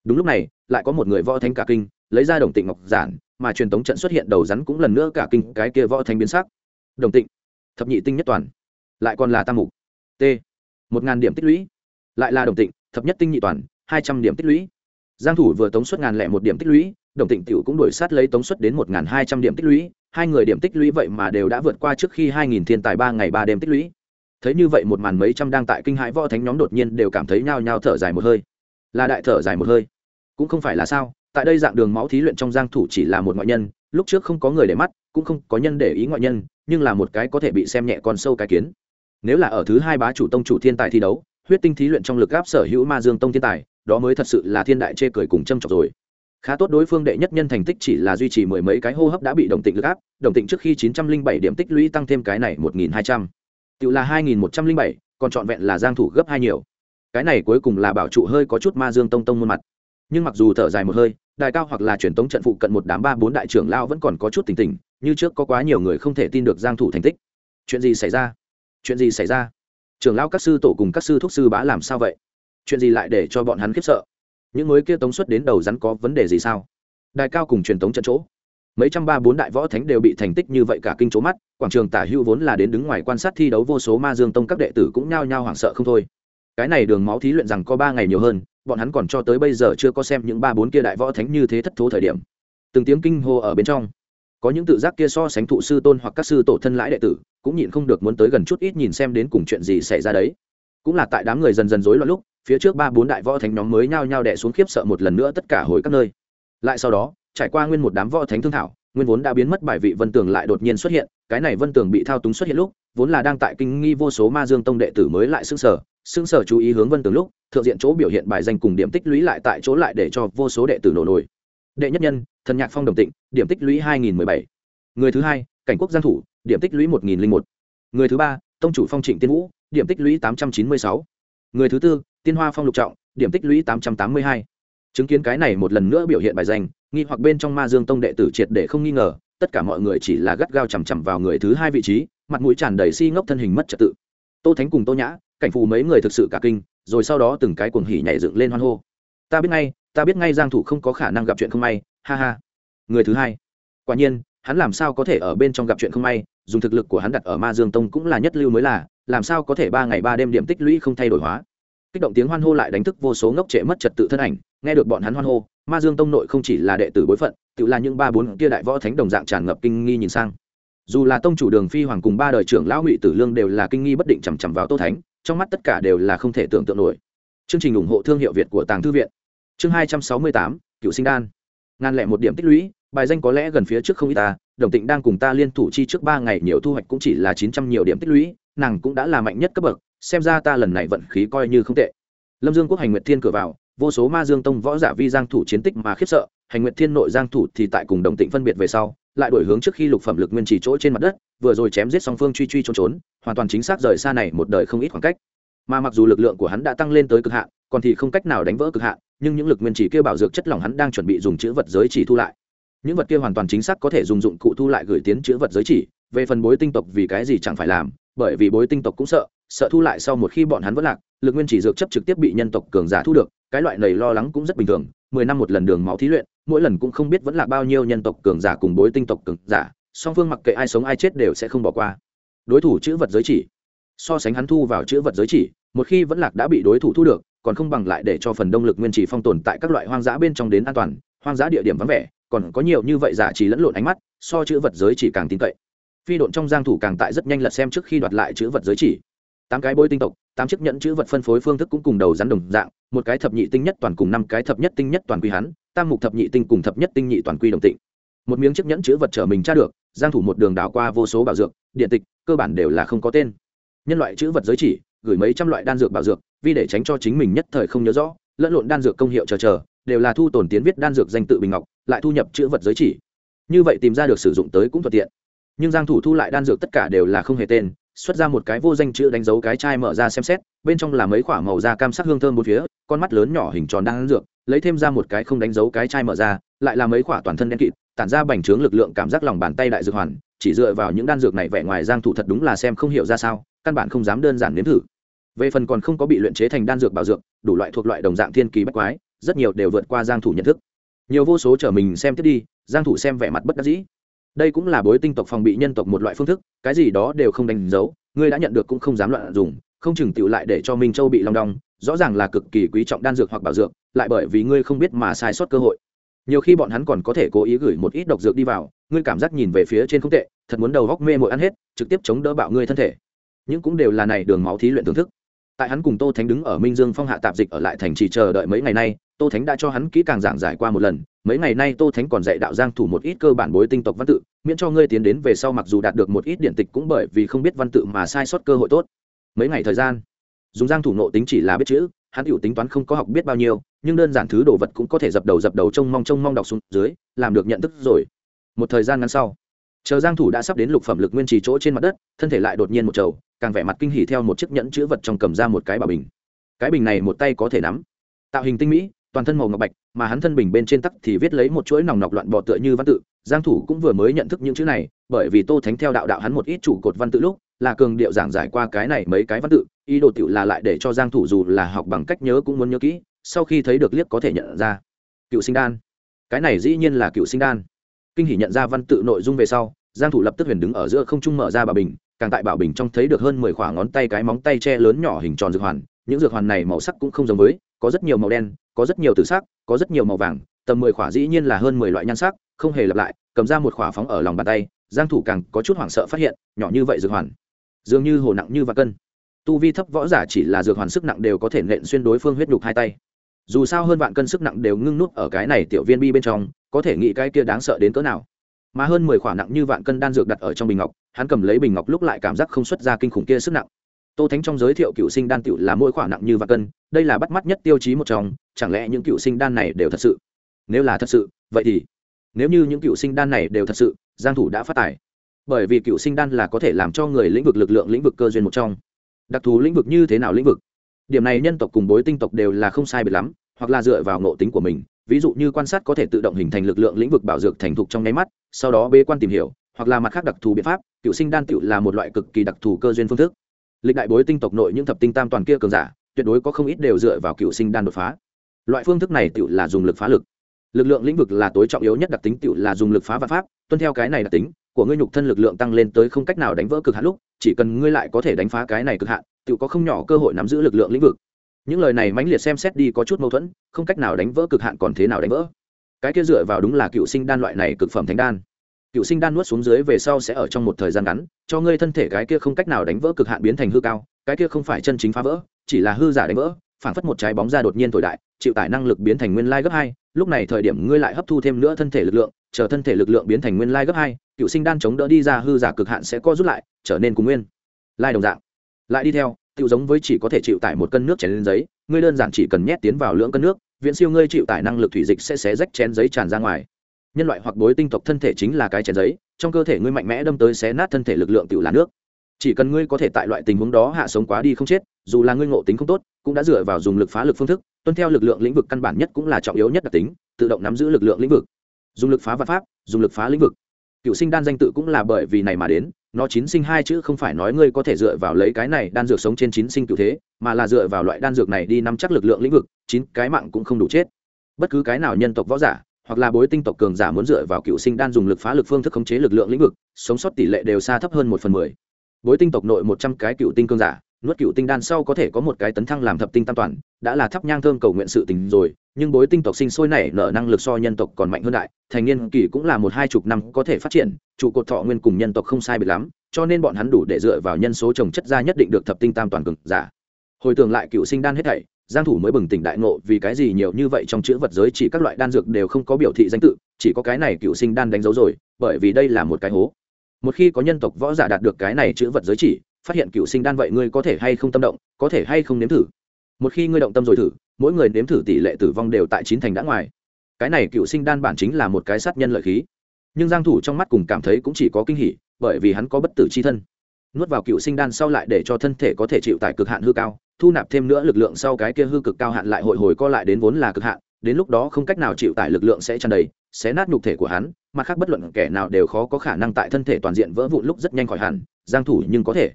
Đúng lúc này, lại có một người võ thánh cả kinh, lấy ra đồng tịnh ngọc giản, mà truyền tống trận xuất hiện đầu rắn cũng lần nữa cả kinh, cái kia võ thánh biến sắc. Đồng tịnh, thập nhị tinh nhất toàn, lại còn là tam mục, t, một ngàn điểm tích lũy, lại là đồng tịnh, thập nhất tinh nhị toàn, hai trăm điểm tích lũy giang thủ vừa tống suất ngàn lẻ một điểm tích lũy, đồng tịnh tiểu cũng đuổi sát lấy tống suất đến một ngàn hai trăm điểm tích lũy, hai người điểm tích lũy vậy mà đều đã vượt qua trước khi hai nghìn thiên tài ba ngày ba đêm tích lũy. Thấy như vậy một màn mấy trăm đang tại kinh hãi võ thánh nhóm đột nhiên đều cảm thấy nhao nhao thở dài một hơi. Là đại thở dài một hơi. Cũng không phải là sao, tại đây dạng đường máu thí luyện trong giang thủ chỉ là một ngoại nhân, lúc trước không có người để mắt, cũng không có nhân để ý ngoại nhân, nhưng là một cái có thể bị xem nhẹ con sâu cái kiến. Nếu là ở thứ hai bá chủ tông chủ thiên tài thi đấu, huyết tinh thí luyện trong lực áp sở hữu ma dương tông thiên tài đó mới thật sự là thiên đại chê cười cùng châm trọc rồi. Khá tốt đối phương đệ nhất nhân thành tích chỉ là duy trì mười mấy cái hô hấp đã bị đồng tịnh lực áp, đồng tịnh trước khi chín trăm linh bảy điểm tích lũy tăng thêm cái này một nghìn hai trăm. Tự là hai nghìn một trăm linh bảy, còn trọn vẹn là giang thủ gấp hai nhiều. Cái này cuối cùng là bảo trụ hơi có chút ma dương tông tông muôn mặt. Nhưng mặc dù thở dài một hơi đại cao hoặc là truyền tống trận phụ cận một đám ba bốn đại trưởng lao vẫn còn có chút tỉnh tỉnh, như trước có quá nhiều người không thể tin được giang thủ thành tích. Chuyện gì xảy ra? Chuyện gì xảy ra? Trưởng lao các sư tổ cùng các sư thúc sư bá làm sao vậy? Chuyện gì lại để cho bọn hắn khiếp sợ? Những mới kia tống xuất đến đầu rắn có vấn đề gì sao? Đại cao cùng truyền tống trận chỗ. Mấy trăm ba bốn đại võ thánh đều bị thành tích như vậy cả kinh chỗ mắt, quảng trường tả hữu vốn là đến đứng ngoài quan sát thi đấu vô số ma dương tông các đệ tử cũng nhao nhao hoảng sợ không thôi. Cái này đường máu thí luyện rằng có ba ngày nhiều hơn, bọn hắn còn cho tới bây giờ chưa có xem những ba bốn kia đại võ thánh như thế thất thố thời điểm. Từng tiếng kinh hô ở bên trong. Có những tự giác kia so sánh thụ sư tôn hoặc các sư tổ thân lãi đệ tử, cũng nhịn không được muốn tới gần chút ít nhìn xem đến cùng chuyện gì xảy ra đấy. Cũng là tại đám người dần dần rối loạn lúc phía trước ba bốn đại võ thánh nhóm mới nhao nhao đẻ xuống khiếp sợ một lần nữa tất cả hồi các nơi. Lại sau đó, trải qua nguyên một đám võ thánh thương thảo, nguyên vốn đã biến mất bài vị vân tường lại đột nhiên xuất hiện, cái này vân tường bị thao túng xuất hiện lúc, vốn là đang tại kinh nghi vô số ma dương tông đệ tử mới lại xưng sở xưng sở chú ý hướng vân tường lúc, thượng diện chỗ biểu hiện bài danh cùng điểm tích lũy lại tại chỗ lại để cho vô số đệ tử nổ nổi đệ nhất nhân, thần nhạc phong đồng tịnh, điểm tích lũy hai nghìn mười bảy. Người thứ hai, cảnh quốc giang thủ, điểm tích lũy một nghìn một. Người thứ ba, tông chủ phong trịnh tiên vũ, điểm tích lũy tám trăm chín mươi sáu. Người thứ tư tiên hoa phong lục trọng, điểm tích lũy tám trăm tám mươi hai. Chứng kiến cái này một lần nữa biểu hiện bài danh, nghi hoặc bên trong ma dương tông đệ tử triệt để không nghi ngờ, tất cả mọi người chỉ là gắt gao chằm chằm vào người thứ hai vị trí, mặt mũi tràn đầy si ngốc thân hình mất trật tự. Tô thánh cùng tô nhã, cảnh phù mấy người thực sự cả kinh, rồi sau đó từng cái cuồng hỉ nhảy dựng lên hoan hô. Ta biết ngay, ta biết ngay giang thủ không có khả năng gặp chuyện không may, ha ha. Người thứ hai. Quả nhiên, hắn làm sao có thể ở bên trong gặp chuyện không may, dùng thực lực của hắn đặt ở ma dương tông cũng là nhất lưu mới là, làm sao có thể ba ngày ba đêm điểm tích lũy không thay đổi hóa kích động tiếng hoan hô lại đánh thức vô số ngốc trệ mất trật tự thân ảnh, nghe được bọn hắn hoan hô, ma dương tông nội không chỉ là đệ tử bối phận, tự là những ba bốn kia đại võ thánh đồng dạng tràn ngập kinh nghi nhìn sang. Dù là tông chủ đường phi hoàng cùng ba đời trưởng lão ngụy tử lương đều là kinh nghi bất định chằm chằm vào tô thánh, trong mắt tất cả đều là không thể tưởng tượng nổi. Chương trình ủng hộ thương hiệu việt của tàng thư viện. Chương hai trăm sáu mươi tám, cựu sinh đan. Ngàn lẻ một điểm tích lũy, bài danh có lẽ gần phía trước không ít ta, đồng tịnh đang cùng ta liên thủ chi trước ba ngày, nhiều thu hoạch cũng chỉ là chín trăm nhiều điểm tích lũy, nàng cũng đã là mạnh nhất cấp bậc xem ra ta lần này vận khí coi như không tệ. Lâm dương quốc hành nguyệt thiên cửa vào, vô số ma dương tông võ giả vi giang thủ chiến tích mà khiếp sợ, hành nguyệt thiên nội giang thủ thì tại cùng đồng tịnh phân biệt về sau, lại đổi hướng trước khi lục phẩm lực nguyên chỉ chỗ trên mặt đất, vừa rồi chém giết song phương truy truy trốn trốn, hoàn toàn chính xác rời xa này một đời không ít khoảng cách. Mà mặc dù lực lượng của hắn đã tăng lên tới cực hạn, còn thì không cách nào đánh vỡ cực hạn, nhưng những lực nguyên chỉ kia bảo dược chất lỏng hắn đang chuẩn bị dùng chữ vật giới chỉ thu lại. Những vật kia hoàn toàn chính xác có thể dùng dụng cụ thu lại gửi tiến chữ vật giới chỉ, về phần bối tinh tộc vì cái gì chẳng phải làm, bởi vì bối tinh tộc cũng sợ sợ thu lại sau một khi bọn hắn vẫn lạc, lực nguyên chỉ dược chấp trực tiếp bị nhân tộc cường giả thu được, cái loại này lo lắng cũng rất bình thường, mười năm một lần đường máu thí luyện, mỗi lần cũng không biết vẫn lạc bao nhiêu nhân tộc cường giả cùng bối tinh tộc cường giả, song phương mặc kệ ai sống ai chết đều sẽ không bỏ qua. Đối thủ chữ vật giới chỉ. So sánh hắn thu vào chữ vật giới chỉ, một khi vẫn lạc đã bị đối thủ thu được, còn không bằng lại để cho phần đông lực nguyên chỉ phong tồn tại các loại hoang dã bên trong đến an toàn, hoang dã địa điểm vắng vẻ, còn có nhiều như vậy giả chỉ lẫn lộn ánh mắt, so chữ vật giới chỉ càng tin cậy. Phi độn trong giang thủ càng tại rất nhanh lật xem trước khi đoạt lại chữ vật giới chỉ tám cái bôi tinh tộc, tám chiếc nhẫn chữ vật phân phối phương thức cũng cùng đầu rắn đồng dạng, một cái thập nhị tinh nhất toàn cùng năm cái thập nhất tinh nhất toàn quy hắn, tam mục thập nhị tinh cùng thập nhất tinh nhị toàn quy đồng tịnh. Một miếng chiếc nhẫn chữ vật trở mình tra được, giang thủ một đường đảo qua vô số bảo dược, điện tịch, cơ bản đều là không có tên. Nhân loại chữ vật giới chỉ, gửi mấy trăm loại đan dược bảo dược, vì để tránh cho chính mình nhất thời không nhớ rõ, lẫn lộn đan dược công hiệu chờ chờ, đều là thu tổn tiến viết đan dược danh tự bình ngọc, lại thu nhập chữ vật giới chỉ. Như vậy tìm ra được sử dụng tới cũng thuận tiện. Nhưng giang thủ thu lại đan dược tất cả đều là không hề tên xuất ra một cái vô danh chữ đánh dấu cái chai mở ra xem xét, bên trong là mấy quả màu da cam sắc hương thơm một phía, con mắt lớn nhỏ hình tròn đang ăn dược, lấy thêm ra một cái không đánh dấu cái chai mở ra, lại là mấy quả toàn thân đen kịt, tản ra bành trướng lực lượng cảm giác lòng bàn tay đại dược hoàn, chỉ dựa vào những đan dược này vẻ ngoài giang thủ thật đúng là xem không hiểu ra sao, căn bản không dám đơn giản nếm thử. Về phần còn không có bị luyện chế thành đan dược bảo dược, đủ loại thuộc loại đồng dạng thiên kỳ bách quái, rất nhiều đều vượt qua giang thủ nhận thức. Nhiều vô số trở mình xem tiếp đi, giang thủ xem vẻ mặt bất đắc dĩ đây cũng là bối tinh tộc phòng bị nhân tộc một loại phương thức, cái gì đó đều không đánh dấu, ngươi đã nhận được cũng không dám loạn dùng, không chừng tựu lại để cho minh châu bị long đong, rõ ràng là cực kỳ quý trọng đan dược hoặc bảo dược, lại bởi vì ngươi không biết mà sai sót cơ hội. Nhiều khi bọn hắn còn có thể cố ý gửi một ít độc dược đi vào, ngươi cảm giác nhìn về phía trên không tệ, thật muốn đầu góc mê mội ăn hết, trực tiếp chống đỡ bạo ngươi thân thể. Những cũng đều là này đường máu thí luyện thưởng thức. Tại hắn cùng tô thánh đứng ở minh dương phong hạ tạp dịch ở lại thành trì chờ đợi mấy ngày nay tô thánh đã cho hắn kỹ càng giảng giải qua một lần, mấy ngày nay tô thánh còn dạy đạo giang thủ một ít cơ bản bối tinh tộc văn tự, miễn cho ngươi tiến đến về sau mặc dù đạt được một ít điện tịch cũng bởi vì không biết văn tự mà sai sót cơ hội tốt. Mấy ngày thời gian, dùng giang thủ nộ tính chỉ là biết chữ, hắn hiểu tính toán không có học biết bao nhiêu, nhưng đơn giản thứ đồ vật cũng có thể dập đầu dập đầu trông mong trông mong đọc xuống dưới, làm được nhận thức rồi. Một thời gian ngắn sau, chờ giang thủ đã sắp đến lục phẩm lực nguyên trì chỗ trên mặt đất, thân thể lại đột nhiên một trầu, càng vẻ mặt kinh hỉ theo một chiếc nhẫn chứa vật trong cầm ra một cái bảo bình. Cái bình này một tay có thể nắm. Tạo hình tinh mỹ toàn thân màu ngọc bạch, mà hắn thân bình bên trên tắc thì viết lấy một chuỗi nòng nọc loạn bò tựa như văn tự. Giang thủ cũng vừa mới nhận thức những chữ này, bởi vì tô thánh theo đạo đạo hắn một ít chủ cột văn tự lúc, là cường điệu giảng giải qua cái này mấy cái văn tự, ý đồ tiểu là lại để cho giang thủ dù là học bằng cách nhớ cũng muốn nhớ kỹ, sau khi thấy được liếc có thể nhận ra. Cựu sinh đan. Cái này dĩ nhiên là cựu sinh đan. Kinh hỉ nhận ra văn tự nội dung về sau, giang thủ lập tức huyền đứng ở giữa không trung mở ra bảo bình, càng tại bảo bình trong thấy được hơn 10 khoảng ngón tay cái móng tay che lớn nhỏ hình tròn dược hoàn, những dược hoàn này màu sắc cũng không giống với có rất nhiều màu đen, có rất nhiều tử sắc, có rất nhiều màu vàng, tầm 10 khỏa dĩ nhiên là hơn 10 loại nhan sắc, không hề lặp lại, cầm ra một khỏa phóng ở lòng bàn tay, giang thủ càng có chút hoảng sợ phát hiện, nhỏ như vậy dược hoàn, dường như hồ nặng như và cân. Tu vi thấp võ giả chỉ là dược hoàn sức nặng đều có thể nện xuyên đối phương huyết nhục hai tay. Dù sao hơn vạn cân sức nặng đều ngưng nút ở cái này tiểu viên bi bên trong, có thể nghĩ cái kia đáng sợ đến cỡ nào. Mà hơn mười khoản nặng như vạn cân đan dược đặt ở trong bình ngọc, hắn cầm lấy bình ngọc lúc lại cảm giác không xuất ra kinh khủng kia sức nặng tô thánh trong giới thiệu cựu sinh đan tiểu là mỗi khoản nặng như vạn cân, đây là bắt mắt nhất tiêu chí một trong, chẳng lẽ những cựu sinh đan này đều thật sự? Nếu là thật sự, vậy thì, nếu như những cựu sinh đan này đều thật sự, giang thủ đã phát tài. Bởi vì cựu sinh đan là có thể làm cho người lĩnh vực lực lượng lĩnh vực cơ duyên một trong. Đặc thù lĩnh vực như thế nào lĩnh vực? Điểm này nhân tộc cùng bối tinh tộc đều là không sai biệt lắm, hoặc là dựa vào ngộ tính của mình. Ví dụ như quan sát có thể tự động hình thành lực lượng lĩnh vực bảo dược thành thục trong nháy mắt, sau đó bê quan tìm hiểu, hoặc là mặt khác đặc thù biện pháp, cựu sinh đan tựu là một loại cực kỳ đặc thù cơ duyên phương thức lịch đại bối tinh tộc nội những thập tinh tam toàn kia cường giả, tuyệt đối có không ít đều dựa vào cựu sinh đan đột phá. Loại phương thức này tự là dùng lực phá lực. Lực lượng lĩnh vực là tối trọng yếu nhất đặc tính tự là dùng lực phá và pháp, tuân theo cái này đặc tính, của ngươi nhục thân lực lượng tăng lên tới không cách nào đánh vỡ cực hạn lúc, chỉ cần ngươi lại có thể đánh phá cái này cực hạn tự có không nhỏ cơ hội nắm giữ lực lượng lĩnh vực. Những lời này mãnh liệt xem xét đi có chút mâu thuẫn, không cách nào đánh vỡ cực hạn còn thế nào đánh vỡ. Cái kia dựa vào đúng là cựu sinh đan loại này cực phẩm thánh đan cựu sinh đan nuốt xuống dưới về sau sẽ ở trong một thời gian ngắn, cho ngươi thân thể cái kia không cách nào đánh vỡ cực hạn biến thành hư cao, cái kia không phải chân chính phá vỡ, chỉ là hư giả đánh vỡ, phản phất một trái bóng ra đột nhiên thổi đại, chịu tải năng lực biến thành nguyên lai gấp hai, lúc này thời điểm ngươi lại hấp thu thêm nữa thân thể lực lượng, chờ thân thể lực lượng biến thành nguyên lai gấp hai, cựu sinh đan chống đỡ đi ra hư giả cực hạn sẽ co rút lại, trở nên cùng nguyên, lai đồng dạng. Lại đi theo tự giống với chỉ có thể chịu tải một cân nước chén lên giấy, ngươi đơn giản chỉ cần nhét tiến vào lưỡng cân nước, viễn siêu ngươi chịu tải năng lực thủy dịch sẽ xé rách chén giấy tràn ra ngoài nhân loại hoặc bối tinh tộc thân thể chính là cái chén giấy, trong cơ thể ngươi mạnh mẽ đâm tới xé nát thân thể lực lượng tự là nước. Chỉ cần ngươi có thể tại loại tình huống đó hạ sống quá đi không chết, dù là ngươi ngộ tính không tốt, cũng đã dựa vào dùng lực phá lực phương thức, tuân theo lực lượng lĩnh vực căn bản nhất cũng là trọng yếu nhất đặc tính, tự động nắm giữ lực lượng lĩnh vực. Dùng lực phá vật pháp, dùng lực phá lĩnh vực. Cựu sinh đan danh tự cũng là bởi vì này mà đến, nó chín sinh hai chữ không phải nói ngươi có thể dựa vào lấy cái này đan dược sống trên chín sinh cựu thế, mà là dựa vào loại đan dược này đi nắm chắc lực lượng lĩnh vực, chín cái mạng cũng không đủ chết. Bất cứ cái nào nhân tộc võ giả hoặc là bối tinh tộc cường giả muốn dựa vào cựu sinh đan dùng lực phá lực phương thức khống chế lực lượng lĩnh vực, sống sót tỷ lệ đều xa thấp hơn một phần mười. Bối tinh tộc nội một trăm cái cựu tinh cường giả, nuốt cựu tinh đan sau có thể có một cái tấn thăng làm thập tinh tam toàn, đã là thắp nhang thơm cầu nguyện sự tình rồi, nhưng bối tinh tộc sinh sôi nảy nở năng lực so nhân tộc còn mạnh hơn đại, thành niên kỳ cũng là một hai chục năm có thể phát triển, trụ cột thọ nguyên cùng nhân tộc không sai biệt lắm, cho nên bọn hắn đủ để dựa vào nhân số trồng chất ra nhất định được thập tinh tam toàn cường giả. Hồi tưởng lại cựu sinh đan hết thảy giang thủ mới bừng tỉnh đại ngộ, vì cái gì nhiều như vậy trong chữ vật giới chỉ các loại đan dược đều không có biểu thị danh tự, chỉ có cái này cựu sinh đan đánh dấu rồi, bởi vì đây là một cái hố. Một khi có nhân tộc võ giả đạt được cái này chữ vật giới chỉ, phát hiện cựu sinh đan vậy ngươi có thể hay không tâm động, có thể hay không nếm thử? Một khi ngươi động tâm rồi thử, mỗi người nếm thử tỷ lệ tử vong đều tại chín thành đã ngoài. Cái này cựu sinh đan bản chính là một cái sát nhân lợi khí. Nhưng giang thủ trong mắt cùng cảm thấy cũng chỉ có kinh hỉ, bởi vì hắn có bất tử chi thân. Nuốt vào cựu sinh đan sau lại để cho thân thể có thể chịu tải cực hạn hư cao thu nạp thêm nữa lực lượng sau cái kia hư cực cao hạn lại hồi hồi co lại đến vốn là cực hạn, đến lúc đó không cách nào chịu tải lực lượng sẽ tràn đầy sẽ nát nhục thể của hắn mà khác bất luận kẻ nào đều khó có khả năng tại thân thể toàn diện vỡ vụn lúc rất nhanh khỏi hẳn, giang thủ nhưng có thể.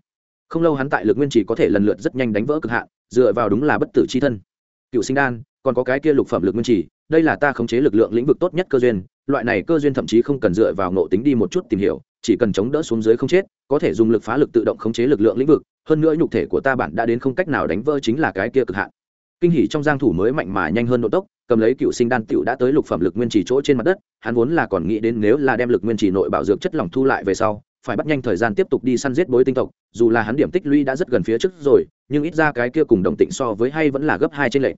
Không lâu hắn tại lực nguyên chỉ có thể lần lượt rất nhanh đánh vỡ cực hạn, dựa vào đúng là bất tử chi thân. Cựu sinh đan, còn có cái kia lục phẩm lực nguyên chỉ, đây là ta khống chế lực lượng lĩnh vực tốt nhất cơ duyên, loại này cơ duyên thậm chí không cần dựa vào nộ tính đi một chút tìm hiểu chỉ cần chống đỡ xuống dưới không chết, có thể dùng lực phá lực tự động khống chế lực lượng lĩnh vực, hơn nữa nhục thể của ta bản đã đến không cách nào đánh vỡ chính là cái kia cực hạn. Kinh hỉ trong giang thủ mới mạnh mà nhanh hơn độ tốc, cầm lấy cựu sinh đan tiểu đã tới lục phẩm lực nguyên chỉ chỗ trên mặt đất, hắn vốn là còn nghĩ đến nếu là đem lực nguyên chỉ nội bảo dược chất lỏng thu lại về sau, phải bắt nhanh thời gian tiếp tục đi săn giết bối tinh tộc, dù là hắn điểm tích lũy đã rất gần phía trước rồi, nhưng ít ra cái kia cùng đồng tịnh so với hay vẫn là gấp hai trên lệ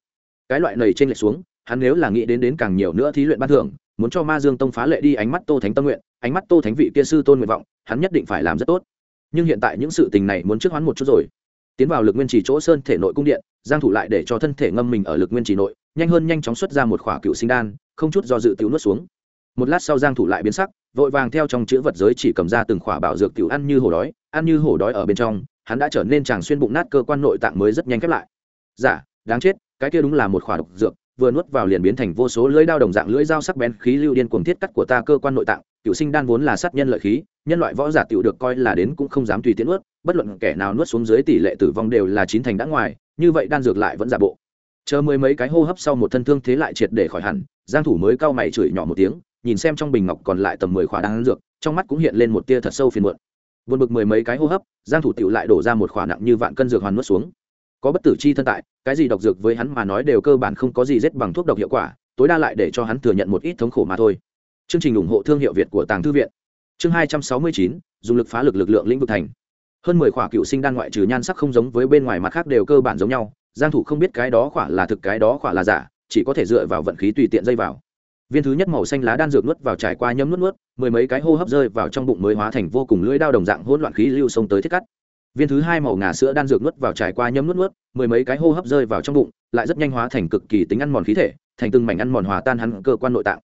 cái loại này trên lệ xuống, hắn nếu là nghĩ đến đến càng nhiều nữa thí luyện ban thưởng, muốn cho ma dương tông phá lệ đi ánh mắt tô thánh tâm nguyện ánh mắt tô thánh vị kia sư tôn nguyện vọng hắn nhất định phải làm rất tốt. Nhưng hiện tại những sự tình này muốn trước hoán một chút rồi. Tiến vào lực nguyên chỉ chỗ sơn thể nội cung điện giang thủ lại để cho thân thể ngâm mình ở lực nguyên chỉ nội nhanh hơn nhanh chóng xuất ra một khỏa cựu sinh đan không chút do dự tiểu nuốt xuống. Một lát sau giang thủ lại biến sắc vội vàng theo trong chữ vật giới chỉ cầm ra từng khỏa bảo dược tiểu ăn như hổ đói ăn như hổ đói ở bên trong hắn đã trở nên chàng xuyên bụng nát cơ quan nội tạng mới rất nhanh khép lại. Giả dạ, đáng chết cái kia đúng là một khỏa độc dược vừa nuốt vào liền biến thành vô số lưỡi đao đồng dạng lưỡi dao sắc bén khí lưu điên cuồng thiết cắt của ta cơ quan nội tạng. Cựu sinh đan vốn là sát nhân lợi khí, nhân loại võ giả tiểu được coi là đến cũng không dám tùy tiện nuốt, bất luận kẻ nào nuốt xuống dưới tỷ lệ tử vong đều là chín thành đã ngoài, như vậy đan dược lại vẫn giả bộ. Chờ mười mấy cái hô hấp sau một thân thương thế lại triệt để khỏi hẳn, giang thủ mới cao mày chửi nhỏ một tiếng, nhìn xem trong bình ngọc còn lại tầm mười khỏa đan dược, trong mắt cũng hiện lên một tia thật sâu phiền muộn. Buồn bực mười mấy cái hô hấp, giang thủ tiểu lại đổ ra một khỏa nặng như vạn cân dược hoàn nuốt xuống có bất tử chi thân tại, cái gì độc dược với hắn mà nói đều cơ bản không có gì rét bằng thuốc độc hiệu quả, tối đa lại để cho hắn thừa nhận một ít thống khổ mà thôi. Chương trình ủng hộ thương hiệu việt của tàng thư viện. Chương hai trăm sáu mươi chín, dùng lực phá lực lực lượng lĩnh vực thành. Hơn mười khỏa cựu sinh đan ngoại trừ nhan sắc không giống với bên ngoài mặt khác đều cơ bản giống nhau, giang thủ không biết cái đó khỏa là thực cái đó khỏa là giả, chỉ có thể dựa vào vận khí tùy tiện dây vào. Viên thứ nhất màu xanh lá đan dược nuốt vào trải qua nhấm nuốt nuốt, mười mấy cái hô hấp rơi vào trong bụng mới hóa thành vô cùng lưỡi đao đồng dạng hỗn loạn khí lưu sông tới thiết cắt viên thứ hai màu ngà sữa đan dược nuốt vào trải qua nhấm nuốt nuốt, mười mấy cái hô hấp rơi vào trong bụng, lại rất nhanh hóa thành cực kỳ tính ăn mòn khí thể, thành từng mảnh ăn mòn hòa tan hắn cơ quan nội tạng.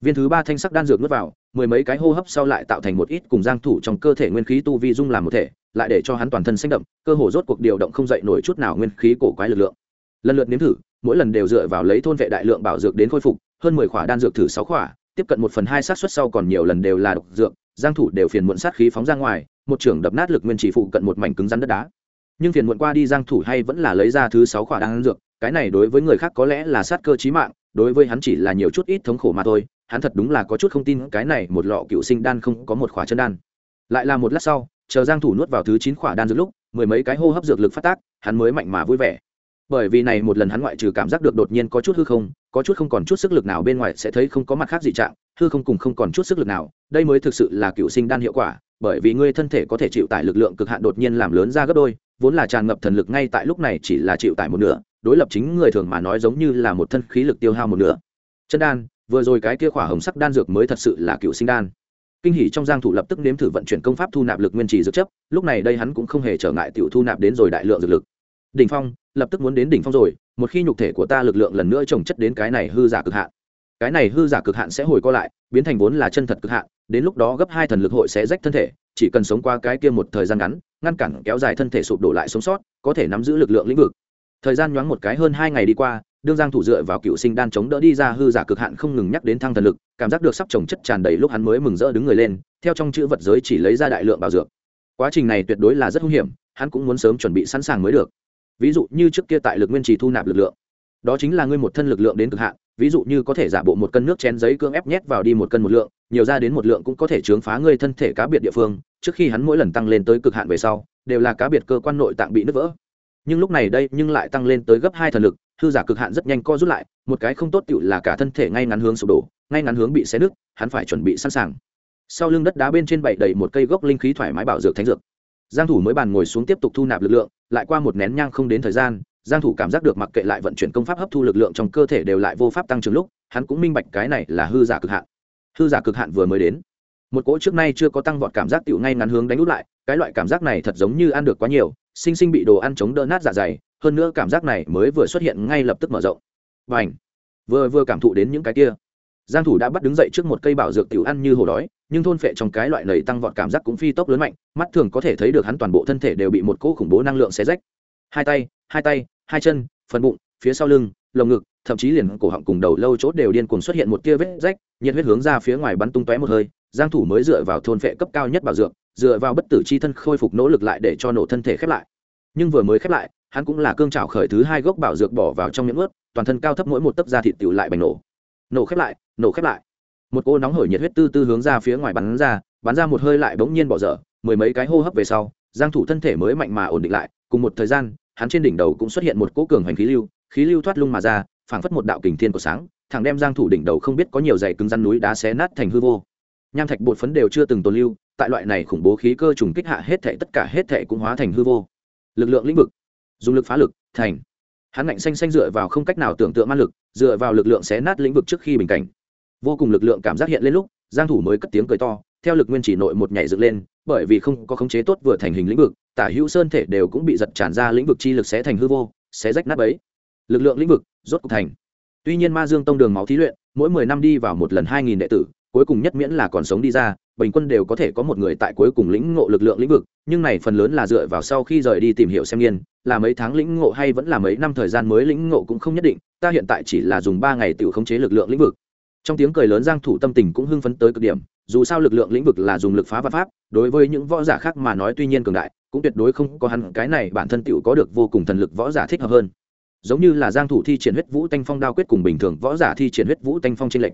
Viên thứ ba thanh sắc đan dược nuốt vào, mười mấy cái hô hấp sau lại tạo thành một ít cùng giang thủ trong cơ thể nguyên khí tu vi dung làm một thể, lại để cho hắn toàn thân sinh đậm cơ hồ rốt cuộc điều động không dậy nổi chút nào nguyên khí cổ quái lực lượng. Lần lượt nếm thử, mỗi lần đều dựa vào lấy thôn vệ đại lượng bảo dược đến khôi phục, hơn mười khỏa đan dược thử sáu khỏa, tiếp cận một phần hai sát suất sau còn nhiều lần đều là độc dược giang thủ đều phiền muộn sát khí phóng ra ngoài, một trưởng đập nát lực nguyên chỉ phụ cận một mảnh cứng rắn đất đá. Nhưng phiền muộn qua đi giang thủ hay vẫn là lấy ra thứ sáu khỏa đan dược, cái này đối với người khác có lẽ là sát cơ chí mạng, đối với hắn chỉ là nhiều chút ít thống khổ mà thôi, hắn thật đúng là có chút không tin cái này một lọ cựu sinh đan không có một khỏa chân đan. Lại là một lát sau, chờ giang thủ nuốt vào thứ chín khỏa đan dược lúc, mười mấy cái hô hấp dược lực phát tác, hắn mới mạnh mà vui vẻ. Bởi vì này một lần hắn ngoại trừ cảm giác được đột nhiên có chút hư không có chút không còn chút sức lực nào bên ngoài sẽ thấy không có mặt khác gì trạng, hư không cùng không còn chút sức lực nào, đây mới thực sự là cựu sinh đan hiệu quả, bởi vì ngươi thân thể có thể chịu tải lực lượng cực hạn đột nhiên làm lớn ra gấp đôi, vốn là tràn ngập thần lực ngay tại lúc này chỉ là chịu tải một nửa, đối lập chính người thường mà nói giống như là một thân khí lực tiêu hao một nửa. Chân đan, vừa rồi cái kia khỏa hồng sắc đan dược mới thật sự là cựu sinh đan. Kinh hỉ trong giang thủ lập tức nếm thử vận chuyển công pháp thu nạp lực nguyên trì dược chấp lúc này đây hắn cũng không hề trở ngại tiểu thu nạp đến rồi đại lượng dược lực. Đỉnh phong, lập tức muốn đến đỉnh phong rồi một khi nhục thể của ta lực lượng lần nữa trồng chất đến cái này hư giả cực hạn, cái này hư giả cực hạn sẽ hồi co lại, biến thành vốn là chân thật cực hạn, đến lúc đó gấp hai thần lực hội sẽ rách thân thể, chỉ cần sống qua cái kia một thời gian ngắn, ngăn cản kéo dài thân thể sụp đổ lại sống sót, có thể nắm giữ lực lượng lĩnh vực. Thời gian nhoáng một cái hơn hai ngày đi qua, đương giang thủ dựa vào cựu sinh đan chống đỡ đi ra hư giả cực hạn không ngừng nhắc đến thăng thần lực, cảm giác được sắp trồng chất tràn đầy lúc hắn mới mừng rỡ đứng người lên, theo trong chữ vật giới chỉ lấy ra đại lượng bảo dược. Quá trình này tuyệt đối là rất nguy hiểm, hắn cũng muốn sớm chuẩn bị sẵn sàng mới được ví dụ như trước kia tại lực nguyên trì thu nạp lực lượng. Đó chính là ngươi một thân lực lượng đến cực hạn, ví dụ như có thể giả bộ một cân nước chén giấy cưỡng ép nhét vào đi một cân một lượng, nhiều ra đến một lượng cũng có thể chướng phá ngươi thân thể cá biệt địa phương, trước khi hắn mỗi lần tăng lên tới cực hạn về sau, đều là cá biệt cơ quan nội tạng bị nứt vỡ. Nhưng lúc này đây nhưng lại tăng lên tới gấp hai thần lực, hư giả cực hạn rất nhanh co rút lại, một cái không tốt tựu là cả thân thể ngay ngắn hướng sụp đổ, ngay ngắn hướng bị xé nứt, hắn phải chuẩn bị sẵn sàng. Sau lưng đất đá bên trên bậy đầy một cây gốc linh khí thoải mái bảo dược thánh dược giang thủ mới bàn ngồi xuống tiếp tục thu nạp lực lượng, lại qua một nén nhang không đến thời gian, giang thủ cảm giác được mặc kệ lại vận chuyển công pháp hấp thu lực lượng trong cơ thể đều lại vô pháp tăng trưởng lúc, hắn cũng minh bạch cái này là hư giả cực hạn. Hư giả cực hạn vừa mới đến. Một cỗ trước nay chưa có tăng vọt cảm giác tiểu ngay ngắn hướng đánh út lại, cái loại cảm giác này thật giống như ăn được quá nhiều, sinh sinh bị đồ ăn chống đỡ nát dạ dày, hơn nữa cảm giác này mới vừa xuất hiện ngay lập tức mở rộng. Và ảnh vừa vừa cảm thụ đến những cái kia giang thủ đã bắt đứng dậy trước một cây bảo dược tiểu ăn như hổ đói, nhưng thôn phệ trong cái loại này tăng vọt cảm giác cũng phi tốc lớn mạnh, mắt thường có thể thấy được hắn toàn bộ thân thể đều bị một cỗ khủng bố năng lượng xé rách. Hai tay hai tay, hai chân, phần bụng, phía sau lưng, lồng ngực, thậm chí liền cổ họng cùng đầu lâu chốt đều điên cuồng xuất hiện một tia vết rách, nhiệt huyết hướng ra phía ngoài bắn tung tóe một hơi, giang thủ mới dựa vào thôn phệ cấp cao nhất bảo dược, dựa vào bất tử chi thân khôi phục nỗ lực lại để cho nổ thân thể khép lại. Nhưng vừa mới khép lại, hắn cũng là cương trảo khởi thứ hai gốc bảo dược bỏ vào trong miệng ướt, toàn thân cao thấp mỗi một tấc da thịt tiểu lại bành nổ nổ khép lại, nổ khép lại. Một cô nóng hổi nhiệt huyết tư tư hướng ra phía ngoài bắn ra bắn ra một hơi lại bỗng nhiên bỏ dở, mười mấy cái hô hấp về sau, giang thủ thân thể mới mạnh mà ổn định lại. Cùng một thời gian, hắn trên đỉnh đầu cũng xuất hiện một cỗ cường hành khí lưu khí lưu thoát lung mà ra, phảng phất một đạo kình thiên của sáng, thẳng đem giang thủ đỉnh đầu không biết có nhiều dày cứng rắn núi đá xé nát thành hư vô. Nham thạch bột phấn đều chưa từng tồn lưu, tại loại này khủng bố khí cơ trùng kích hạ hết thảy, tất cả hết thảy cũng hóa thành hư vô. Lực lượng lĩnh vực, dùng lực phá lực, thành hắn ngạnh xanh xanh dựa vào không cách nào tưởng tượng man lực, dựa vào lực lượng xé nát lĩnh vực trước khi bình cảnh. Vô cùng lực lượng cảm giác hiện lên lúc, giang thủ mới cất tiếng cười to, theo lực nguyên chỉ nội một nhảy dựng lên, bởi vì không có khống chế tốt vừa thành hình lĩnh vực, tả hữu sơn thể đều cũng bị giật tràn ra lĩnh vực chi lực xé thành hư vô, xé rách nát ấy lực lượng lĩnh vực rốt cục thành. Tuy nhiên ma dương tông đường máu thí luyện, mỗi mười năm đi vào một lần hai nghìn đệ tử, cuối cùng nhất miễn là còn sống đi ra bình quân đều có thể có một người tại cuối cùng lĩnh ngộ lực lượng lĩnh vực, nhưng này phần lớn là dựa vào sau khi rời đi tìm hiểu xem nghiên, là mấy tháng lĩnh ngộ hay vẫn là mấy năm thời gian mới lĩnh ngộ cũng không nhất định, ta hiện tại chỉ là dùng ba ngày tự khống chế lực lượng lĩnh vực. Trong tiếng cười lớn giang thủ tâm tình cũng hưng phấn tới cực điểm, dù sao lực lượng lĩnh vực là dùng lực phá vật pháp, đối với những võ giả khác mà nói tuy nhiên cường đại, cũng tuyệt đối không có hắn cái này bản thân tiểu có được vô cùng thần lực võ giả thích hợp hơn. Giống như là giang thủ thi triển huyết vũ tanh phong đao quyết cùng bình thường võ giả thi triển huyết vũ tanh phong trên lệnh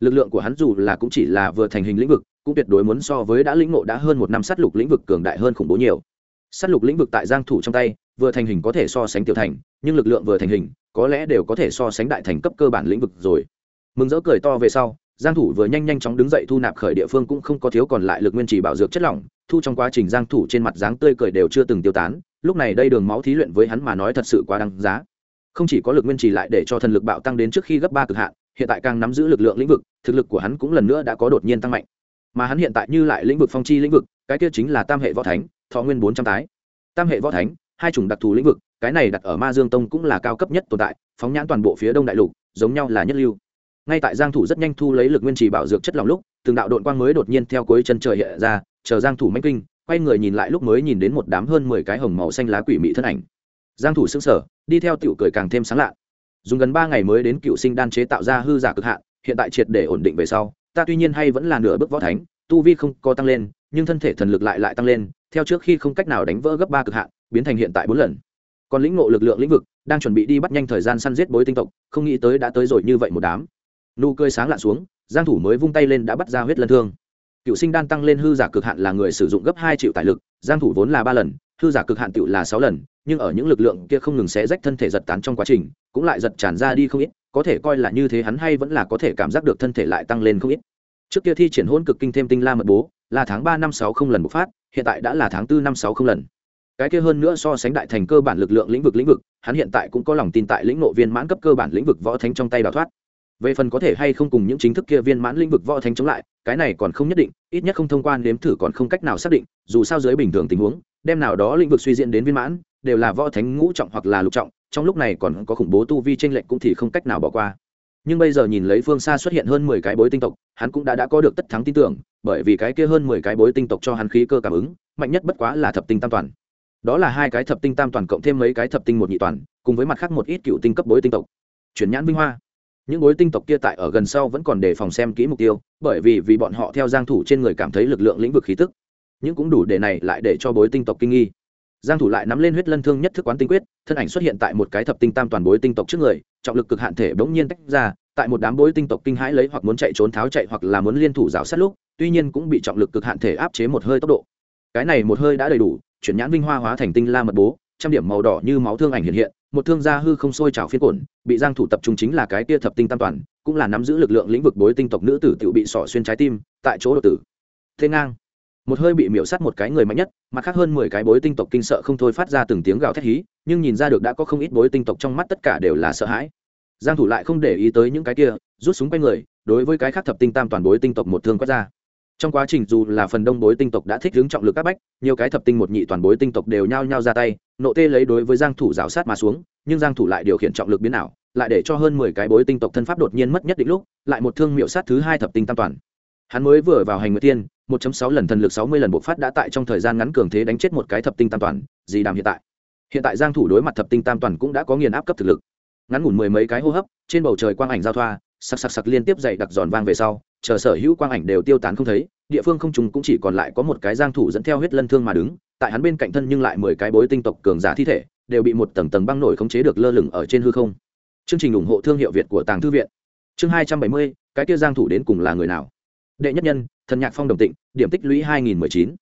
lực lượng của hắn dù là cũng chỉ là vừa thành hình lĩnh vực cũng tuyệt đối muốn so với đã lĩnh ngộ đã hơn một năm sát lục lĩnh vực cường đại hơn khủng bố nhiều. Sát lục lĩnh vực tại giang thủ trong tay, vừa thành hình có thể so sánh tiểu thành, nhưng lực lượng vừa thành hình, có lẽ đều có thể so sánh đại thành cấp cơ bản lĩnh vực rồi. Mừng rỡ cười to về sau, giang thủ vừa nhanh nhanh chóng đứng dậy thu nạp khởi địa phương cũng không có thiếu còn lại lực nguyên trì bảo dược chất lỏng, thu trong quá trình giang thủ trên mặt dáng tươi cười đều chưa từng tiêu tán, lúc này đây đường máu thí luyện với hắn mà nói thật sự quá đáng giá. Không chỉ có lực nguyên trì lại để cho thần lực bạo tăng đến trước khi gấp ba cực hạn, hiện tại càng nắm giữ lực lượng lĩnh vực, thực lực của hắn cũng lần nữa đã có đột nhiên tăng mạnh mà hắn hiện tại như lại lĩnh vực phong chi lĩnh vực, cái kia chính là tam hệ võ thánh, thọ nguyên bốn trăm tái. Tam hệ võ thánh, hai chủng đặc thù lĩnh vực, cái này đặt ở ma dương tông cũng là cao cấp nhất tồn tại, phóng nhãn toàn bộ phía đông đại lục, giống nhau là nhất lưu. Ngay tại giang thủ rất nhanh thu lấy lực nguyên trì bảo dược chất lỏng lúc, từng đạo đội quang mới đột nhiên theo cuối chân trời hiện ra, chờ giang thủ manh kinh, quay người nhìn lại lúc mới nhìn đến một đám hơn 10 cái hồng màu xanh lá quỷ mị thân ảnh. Giang thủ sững sờ, đi theo tiểu cười càng thêm sáng lạ. Dùng gần ba ngày mới đến cựu sinh đan chế tạo ra hư giả cực hạn, hiện tại triệt để ổn định về sau ta tuy nhiên hay vẫn là nửa bước võ thánh, tu vi không có tăng lên, nhưng thân thể thần lực lại lại tăng lên, theo trước khi không cách nào đánh vỡ gấp ba cực hạn, biến thành hiện tại bốn lần. Còn lĩnh ngộ lực lượng lĩnh vực, đang chuẩn bị đi bắt nhanh thời gian săn giết bối tinh tộc, không nghĩ tới đã tới rồi như vậy một đám. Nụ cười sáng lạ xuống, giang thủ mới vung tay lên đã bắt ra huyết lân thương. Cựu sinh đan tăng lên hư giả cực hạn là người sử dụng gấp hai triệu tài lực, giang thủ vốn là ba lần, hư giả cực hạn tiểu là sáu lần, nhưng ở những lực lượng kia không ngừng xé rách thân thể giật tán trong quá trình, cũng lại giật tràn ra đi không ít có thể coi là như thế hắn hay vẫn là có thể cảm giác được thân thể lại tăng lên không ít. Trước kia thi triển hôn cực kinh thêm tinh la mật bố, là tháng ba năm sáu không lần bộc phát, hiện tại đã là tháng bốn năm sáu không lần. Cái kia hơn nữa so sánh đại thành cơ bản lực lượng lĩnh vực lĩnh vực, hắn hiện tại cũng có lòng tin tại lĩnh nộ viên mãn cấp cơ bản lĩnh vực võ thánh trong tay đào thoát. Về phần có thể hay không cùng những chính thức kia viên mãn lĩnh vực võ thánh chống lại, cái này còn không nhất định, ít nhất không thông quan nếm thử còn không cách nào xác định, dù sao dưới bình thường tình huống đem nào đó lĩnh vực suy diễn đến viên mãn, đều là võ thánh ngũ trọng hoặc là lục trọng trong lúc này còn có khủng bố tu vi trên lệch cũng thì không cách nào bỏ qua. Nhưng bây giờ nhìn lấy phương xa xuất hiện hơn mười cái bối tinh tộc, hắn cũng đã đã có được tất thắng tin tưởng, bởi vì cái kia hơn mười cái bối tinh tộc cho hắn khí cơ cảm ứng, mạnh nhất bất quá là thập tinh tam toàn. Đó là hai cái thập tinh tam toàn cộng thêm mấy cái thập tinh một nhị toàn, cùng với mặt khác một ít cựu tinh cấp bối tinh tộc. Chuyển nhãn vinh hoa. Những bối tinh tộc kia tại ở gần sau vẫn còn đề phòng xem kỹ mục tiêu, bởi vì vì bọn họ theo giang thủ trên người cảm thấy lực lượng lĩnh vực khí tức. Nhưng cũng đủ để này lại để cho bối tinh tộc kinh nghi giang thủ lại nắm lên huyết lân thương nhất thức quán tinh quyết, thân ảnh xuất hiện tại một cái thập tinh tam toàn bối tinh tộc trước người, trọng lực cực hạn thể bỗng nhiên tách ra, tại một đám bối tinh tộc kinh hãi lấy hoặc muốn chạy trốn tháo chạy hoặc là muốn liên thủ rào sát lúc, tuy nhiên cũng bị trọng lực cực hạn thể áp chế một hơi tốc độ. Cái này một hơi đã đầy đủ, chuyển nhãn vinh hoa hóa thành tinh la mật bố, trăm điểm màu đỏ như máu thương ảnh hiện hiện, một thương gia hư không sôi trào phiên cổn bị giang thủ tập trung chính là cái kia thập tinh tam toàn, cũng là nắm giữ lực lượng lĩnh vực bối tinh tộc nữ tử tiểu bị sọ xuyên trái tim, tại chỗ đột tử. Thế ngang một hơi bị miễu sát một cái người mạnh nhất, mặt khác hơn mười cái bối tinh tộc kinh sợ không thôi phát ra từng tiếng gào thét hí, nhưng nhìn ra được đã có không ít bối tinh tộc trong mắt tất cả đều là sợ hãi. Giang thủ lại không để ý tới những cái kia, rút súng quay người, đối với cái khác thập tinh tam toàn bối tinh tộc một thương quét ra. Trong quá trình dù là phần đông bối tinh tộc đã thích hướng trọng lực các bách, nhiều cái thập tinh một nhị toàn bối tinh tộc đều nhao nhao ra tay, nộ tê lấy đối với giang thủ rào sát mà xuống, nhưng giang thủ lại điều khiển trọng lực biến ảo, lại để cho hơn 10 cái bối tinh tộc thân pháp đột nhiên mất nhất định lúc, lại một thương miệu sát thứ hai thập tinh tam toàn hắn mới vừa vào hành nguyệt tiên 1.6 lần thần lực 60 lần bộc phát đã tại trong thời gian ngắn cường thế đánh chết một cái thập tinh tam toàn, gì đàm hiện tại? Hiện tại giang thủ đối mặt thập tinh tam toàn cũng đã có nghiền áp cấp thực lực. Ngắn ngủn mười mấy cái hô hấp, trên bầu trời quang ảnh giao thoa, sặc sặc sặc liên tiếp dậy đặc giòn vang về sau, chờ sở hữu quang ảnh đều tiêu tán không thấy, địa phương không trùng cũng chỉ còn lại có một cái giang thủ dẫn theo huyết lân thương mà đứng, tại hắn bên cạnh thân nhưng lại mười cái bối tinh tộc cường giả thi thể, đều bị một tầng tầng băng nổi khống chế được lơ lửng ở trên hư không. Chương trình ủng hộ thương hiệu việt của tàng thư viện. Chương hai trăm bảy mươi, cái kia giang thủ đến cùng là người nào? Đệ nhất nhân, thần nhạc phong đồng tịnh, điểm tích lũy hai nghìn chín.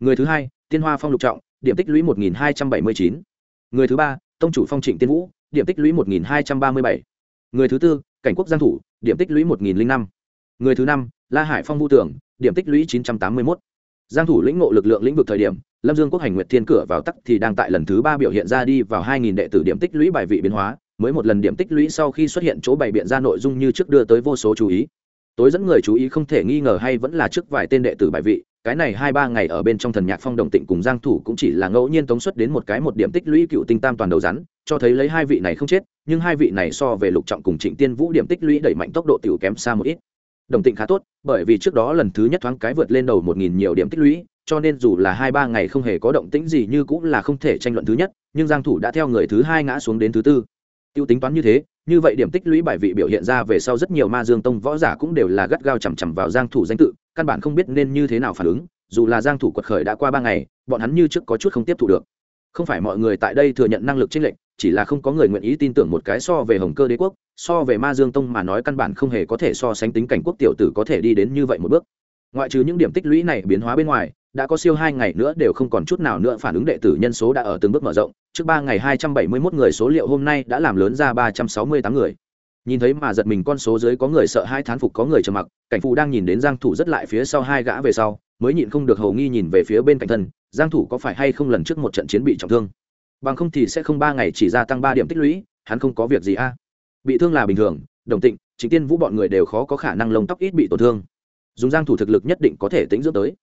Người thứ hai, tiên hoa phong lục trọng, điểm tích lũy một nghìn hai trăm bảy mươi chín. Người thứ ba, tông chủ phong trịnh tiên vũ, điểm tích lũy một nghìn hai trăm ba mươi bảy. Người thứ tư, cảnh quốc giang thủ, điểm tích lũy một nghìn năm. Người thứ năm, la hải phong vũ tưởng điểm tích lũy chín trăm tám mươi một giang thủ lĩnh ngộ lực lượng lĩnh vực thời điểm, lâm dương quốc hành nguyệt thiên cửa vào tắc thì đang tại lần thứ ba biểu hiện ra đi vào hai nghìn đệ tử điểm tích lũy bài vị biến hóa, mới một lần điểm tích lũy sau khi xuất hiện chỗ bày biện ra nội dung như trước đưa tới vô số chú ý tối dẫn người chú ý không thể nghi ngờ hay vẫn là trước vài tên đệ tử bài vị, cái này hai ba ngày ở bên trong thần nhạc phong đồng tịnh cùng giang thủ cũng chỉ là ngẫu nhiên tống xuất đến một cái một điểm tích lũy cựu tinh tam toàn đầu rắn, cho thấy lấy hai vị này không chết, nhưng hai vị này so về lục trọng cùng trịnh tiên vũ điểm tích lũy đẩy mạnh tốc độ tiểu kém xa một ít. Đồng tịnh khá tốt, bởi vì trước đó lần thứ nhất thoáng cái vượt lên đầu một nghìn nhiều điểm tích lũy, cho nên dù là hai ba ngày không hề có động tĩnh gì như cũng là không thể tranh luận thứ nhất, nhưng giang thủ đã theo người thứ hai ngã xuống đến thứ tư tiêu tính toán như thế, như vậy điểm tích lũy bài vị biểu hiện ra về sau rất nhiều ma dương tông võ giả cũng đều là gắt gao chằm chằm vào giang thủ danh tự, căn bản không biết nên như thế nào phản ứng, dù là giang thủ quật khởi đã qua ba ngày, bọn hắn như trước có chút không tiếp thu được. Không phải mọi người tại đây thừa nhận năng lực chênh lệnh chỉ là không có người nguyện ý tin tưởng một cái so về hồng cơ đế quốc, so về ma dương tông mà nói căn bản không hề có thể so sánh tính cảnh quốc tiểu tử có thể đi đến như vậy một bước. Ngoại trừ những điểm tích lũy này biến hóa bên ngoài đã có siêu hai ngày nữa đều không còn chút nào nữa phản ứng đệ tử nhân số đã ở từng bước mở rộng. Trước ba ngày hai trăm bảy mươi 271 người số liệu hôm nay đã làm lớn ra ba trăm sáu mươi tám người. Nhìn thấy mà giật mình con số dưới có người sợ hai thán phục, có người trầm mặc, cảnh phù đang nhìn đến giang thủ rất lại phía sau hai gã về sau, mới nhịn không được hầu nghi nhìn về phía bên cạnh thân, giang thủ có phải hay không lần trước một trận chiến bị trọng thương? Bằng không thì sẽ không ba ngày chỉ gia tăng ba điểm tích lũy, hắn không có việc gì a. Bị thương là bình thường, đồng tịnh chính tiên vũ bọn người đều khó có khả năng lông tóc ít bị tổn thương. Dùng giang thủ thực lực nhất định có thể tính dưỡng tới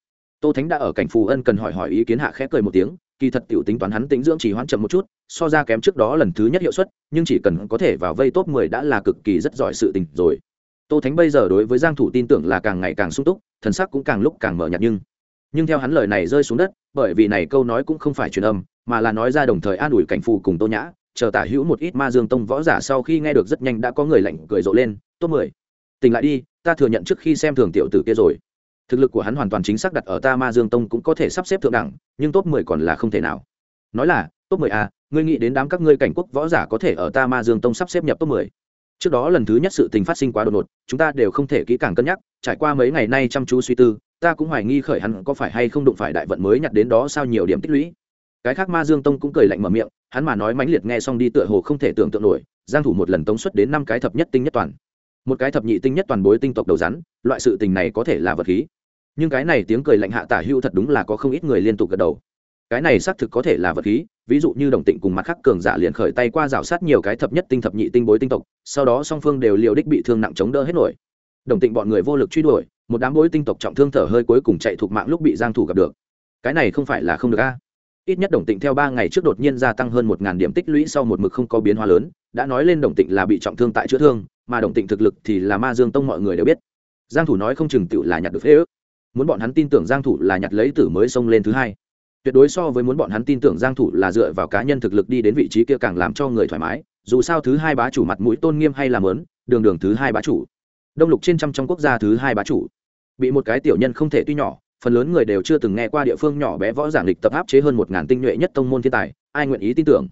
tô thánh đã ở cảnh phù ân cần hỏi hỏi ý kiến hạ khẽ cười một tiếng, kỳ thật tiểu tính toán hắn tính dưỡng chỉ hoãn chậm một chút, so ra kém trước đó lần thứ nhất hiệu suất, nhưng chỉ cần có thể vào vây top 10 đã là cực kỳ rất giỏi sự tình rồi tô thánh bây giờ đối với giang thủ tin tưởng là càng ngày càng sung túc, thần sắc cũng càng lúc càng mở nhạt nhưng nhưng theo hắn lời này rơi xuống đất, bởi vì này câu nói cũng không phải truyền âm, mà là nói ra đồng thời an ủi cảnh phù cùng tô nhã, chờ tả hữu một ít ma dương tông võ giả sau khi nghe được rất nhanh đã có người lạnh cười rộ lên, top 10. tỉnh lại đi, ta thừa nhận trước khi xem thường tiểu tử kia rồi thực lực của hắn hoàn toàn chính xác đặt ở ta ma dương tông cũng có thể sắp xếp thượng đẳng, nhưng top mười còn là không thể nào. Nói là, top mười a ngươi nghĩ đến đám các ngươi cảnh quốc võ giả có thể ở ta ma dương tông sắp xếp nhập top mười? Trước đó lần thứ nhất sự tình phát sinh quá đột ngột, chúng ta đều không thể kỹ càng cân nhắc, trải qua mấy ngày nay chăm chú suy tư, ta cũng hoài nghi khởi hắn có phải hay không đụng phải đại vận mới nhặt đến đó sao nhiều điểm tích lũy. Cái khác ma dương tông cũng cười lạnh mở miệng, hắn mà nói mãnh liệt nghe xong đi tựa hồ không thể tưởng tượng nổi, giang thủ một lần tống xuất đến năm cái thập nhất tinh nhất toàn. Một cái thập nhị tinh nhất toàn bối tinh tộc đầu rắn, loại sự tình này có thể là vật khí nhưng cái này tiếng cười lạnh hạ tả hữu thật đúng là có không ít người liên tục gật đầu. Cái này xác thực có thể là vật khí, ví dụ như đồng tịnh cùng mặt khác cường giả liền khởi tay qua rào sát nhiều cái thập nhất tinh thập nhị tinh bối tinh tộc, sau đó song phương đều liều đích bị thương nặng chống đỡ hết nổi. Đồng tịnh bọn người vô lực truy đuổi, một đám bối tinh tộc trọng thương thở hơi cuối cùng chạy thuộc mạng lúc bị giang thủ gặp được. Cái này không phải là không được a. Ít nhất đồng tịnh theo ba ngày trước đột nhiên gia tăng hơn một ngàn điểm tích lũy sau một mực không có biến hóa lớn, đã nói lên đồng tịnh là bị trọng thương tại chữa thương, mà đồng tịnh thực lực thì là ma dương tông mọi người đều biết. Giang thủ nói không chừng tựu là nhặt được phế ước muốn bọn hắn tin tưởng giang thủ là nhặt lấy tử mới xông lên thứ hai. Tuyệt đối so với muốn bọn hắn tin tưởng giang thủ là dựa vào cá nhân thực lực đi đến vị trí kia càng làm cho người thoải mái, dù sao thứ hai bá chủ mặt mũi tôn nghiêm hay là lớn đường đường thứ hai bá chủ. Đông lục trên trăm trong quốc gia thứ hai bá chủ. Bị một cái tiểu nhân không thể tuy nhỏ, phần lớn người đều chưa từng nghe qua địa phương nhỏ bé võ giảng lịch tập áp chế hơn một ngàn tinh nhuệ nhất tông môn thiên tài, ai nguyện ý tin tưởng?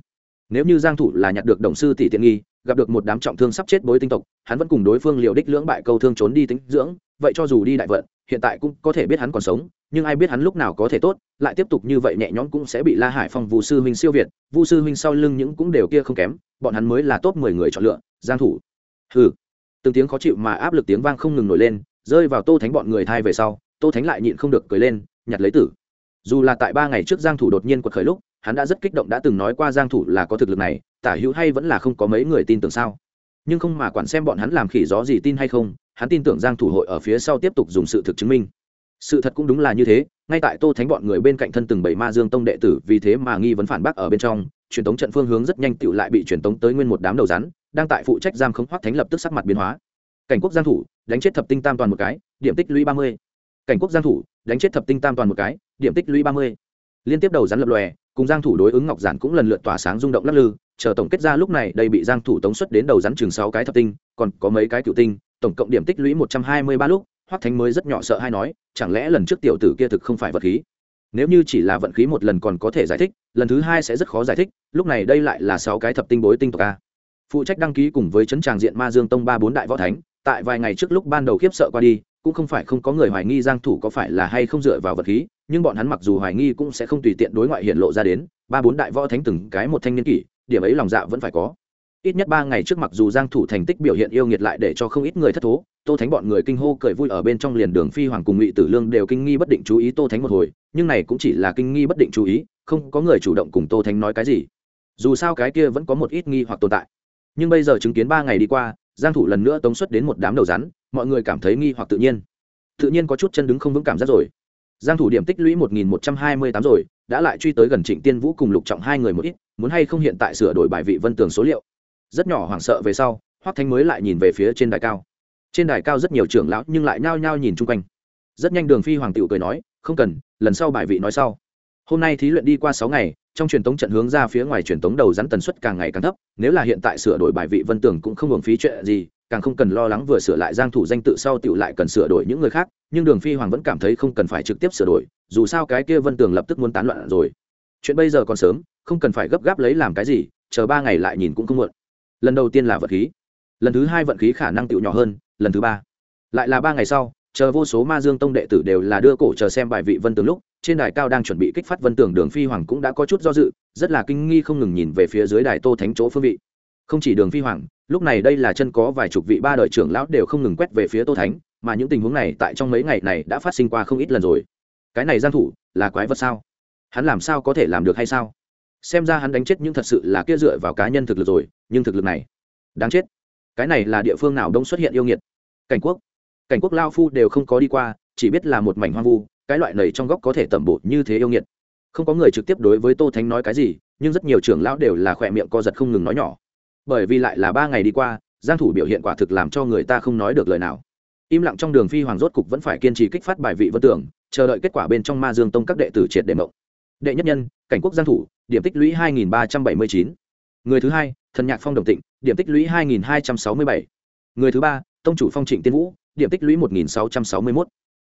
Nếu như giang thủ là nhặt được đồng sư tỷ tiện nghi, gặp được một đám trọng thương sắp chết bối tinh tộc, hắn vẫn cùng đối phương liều đích lưỡng bại câu thương trốn đi tính dưỡng, vậy cho dù đi đại vận hiện tại cũng có thể biết hắn còn sống, nhưng ai biết hắn lúc nào có thể tốt, lại tiếp tục như vậy nhẹ nhõm cũng sẽ bị la hải phong, vu sư huynh siêu việt, vu sư huynh sau lưng những cũng đều kia không kém, bọn hắn mới là top mười người chọn lựa, giang thủ. Hừ. Từng tiếng khó chịu mà áp lực tiếng vang không ngừng nổi lên, rơi vào tô thánh bọn người thai về sau, tô thánh lại nhịn không được cười lên, nhặt lấy tử. Dù là tại ba ngày trước giang thủ đột nhiên quật khởi lúc, hắn đã rất kích động đã từng nói qua giang thủ là có thực lực này, tả hữu hay vẫn là không có mấy người tin tưởng sao. Nhưng không mà quản xem bọn hắn làm khỉ gió gì tin hay không hắn tin tưởng giang thủ hội ở phía sau tiếp tục dùng sự thực chứng minh sự thật cũng đúng là như thế, ngay tại tô thánh bọn người bên cạnh thân từng bảy ma dương tông đệ tử, vì thế mà nghi vấn phản bác ở bên trong, truyền tống trận phương hướng rất nhanh tựu lại bị truyền tống tới nguyên một đám đầu rắn, đang tại phụ trách giam khống hoắc thánh lập tức sắc mặt biến hóa cảnh quốc giang thủ, đánh chết thập tinh tam toàn một cái, điểm tích lũy 30. cảnh quốc giang thủ, đánh chết thập tinh tam toàn một cái, điểm tích lũy 30. liên tiếp đầu rắn lập lòe, cùng giang thủ đối ứng ngọc giản cũng lần lượt tỏa sáng rung động lắc lư, chờ tổng kết ra lúc này, đây bị giang thủ tống xuất đến đầu rắn trường sáu cái thập tinh, còn có mấy cái cửu tinh tổng cộng điểm tích lũy một trăm hai mươi ba lúc, hoắc thánh mới rất nhỏ sợ hay nói, chẳng lẽ lần trước tiểu tử kia thực không phải vật khí? Nếu như chỉ là vận khí một lần còn có thể giải thích, lần thứ hai sẽ rất khó giải thích, lúc này đây lại là sáu cái thập tinh bối tinh tộc a. Phụ trách đăng ký cùng với chấn tràng diện ma dương tông ba bốn đại võ thánh, tại vài ngày trước lúc ban đầu khiếp sợ qua đi, cũng không phải không có người hoài nghi giang thủ có phải là hay không dựa vào vật khí, nhưng bọn hắn mặc dù hoài nghi cũng sẽ không tùy tiện đối ngoại hiện lộ ra đến, ba bốn đại võ thánh từng cái một thanh niên kỷ, điểm ấy lòng dạ vẫn phải có ít nhất ba ngày trước mặc dù giang thủ thành tích biểu hiện yêu nghiệt lại để cho không ít người thất thố, tô thánh bọn người kinh hô cười vui ở bên trong liền đường phi hoàng cùng ngụy tử lương đều kinh nghi bất định chú ý tô thánh một hồi, nhưng này cũng chỉ là kinh nghi bất định chú ý, không có người chủ động cùng tô thánh nói cái gì. Dù sao cái kia vẫn có một ít nghi hoặc tồn tại. Nhưng bây giờ chứng kiến ba ngày đi qua, giang thủ lần nữa tống xuất đến một đám đầu rắn, mọi người cảm thấy nghi hoặc tự nhiên. Tự nhiên có chút chân đứng không vững cảm giác rồi. Giang thủ điểm tích lũy 1128 rồi, đã lại truy tới gần trịnh tiên vũ cùng lục trọng hai người một ít, muốn hay không hiện tại sửa đổi bài vị vân tường số liệu rất nhỏ hoảng sợ về sau, hoắc thanh mới lại nhìn về phía trên đài cao. Trên đài cao rất nhiều trưởng lão nhưng lại nhao nhao nhìn chung quanh. Rất nhanh đường phi hoàng tiểu cười nói, không cần, lần sau bài vị nói sau. Hôm nay thí luyện đi qua sáu ngày, trong truyền tống trận hướng ra phía ngoài truyền tống đầu rắn tần suất càng ngày càng thấp, nếu là hiện tại sửa đổi bài vị vân Tưởng cũng không hưởng phí chuyện gì, càng không cần lo lắng vừa sửa lại giang thủ danh tự sau tiểu lại cần sửa đổi những người khác, nhưng đường phi hoàng vẫn cảm thấy không cần phải trực tiếp sửa đổi, dù sao cái kia vân tường lập tức muốn tán loạn rồi. Chuyện bây giờ còn sớm, không cần phải gấp gáp lấy làm cái gì, chờ ba ngày lại nhìn cũng không muộn lần đầu tiên là vận khí. Lần thứ hai vận khí khả năng tựu nhỏ hơn, lần thứ ba. Lại là ba ngày sau, chờ vô số ma dương tông đệ tử đều là đưa cổ chờ xem bài vị vân tường lúc, trên đài cao đang chuẩn bị kích phát vân tường đường phi hoàng cũng đã có chút do dự, rất là kinh nghi không ngừng nhìn về phía dưới đài tô thánh chỗ phương vị. Không chỉ đường phi hoàng, lúc này đây là chân có vài chục vị ba đời trưởng lão đều không ngừng quét về phía tô thánh, mà những tình huống này tại trong mấy ngày này đã phát sinh qua không ít lần rồi. Cái này giang thủ là quái vật sao? Hắn làm sao có thể làm được hay sao? Xem ra hắn đánh chết nhưng thật sự là kia dựa vào cá nhân thực lực rồi, nhưng thực lực này, đáng chết. Cái này là địa phương nào đông xuất hiện yêu nghiệt? Cảnh quốc. Cảnh quốc lao phu đều không có đi qua, chỉ biết là một mảnh hoang vu, cái loại này trong góc có thể tẩm bổ như thế yêu nghiệt. Không có người trực tiếp đối với tô thánh nói cái gì, nhưng rất nhiều trưởng lão đều là khỏe miệng co giật không ngừng nói nhỏ. Bởi vì lại là ba ngày đi qua, giang thủ biểu hiện quả thực làm cho người ta không nói được lời nào. Im lặng trong đường phi hoàng rốt cục vẫn phải kiên trì kích phát bài vị vân tưởng, chờ đợi kết quả bên trong ma dương tông các đệ tử triệt để mộng đệ nhất nhân, cảnh quốc giang thủ, điểm tích lũy 2.379. người thứ hai, thần nhạc phong đồng tịnh, điểm tích lũy 2.267. người thứ ba, tông chủ phong trịnh tiên vũ, điểm tích lũy 1.661.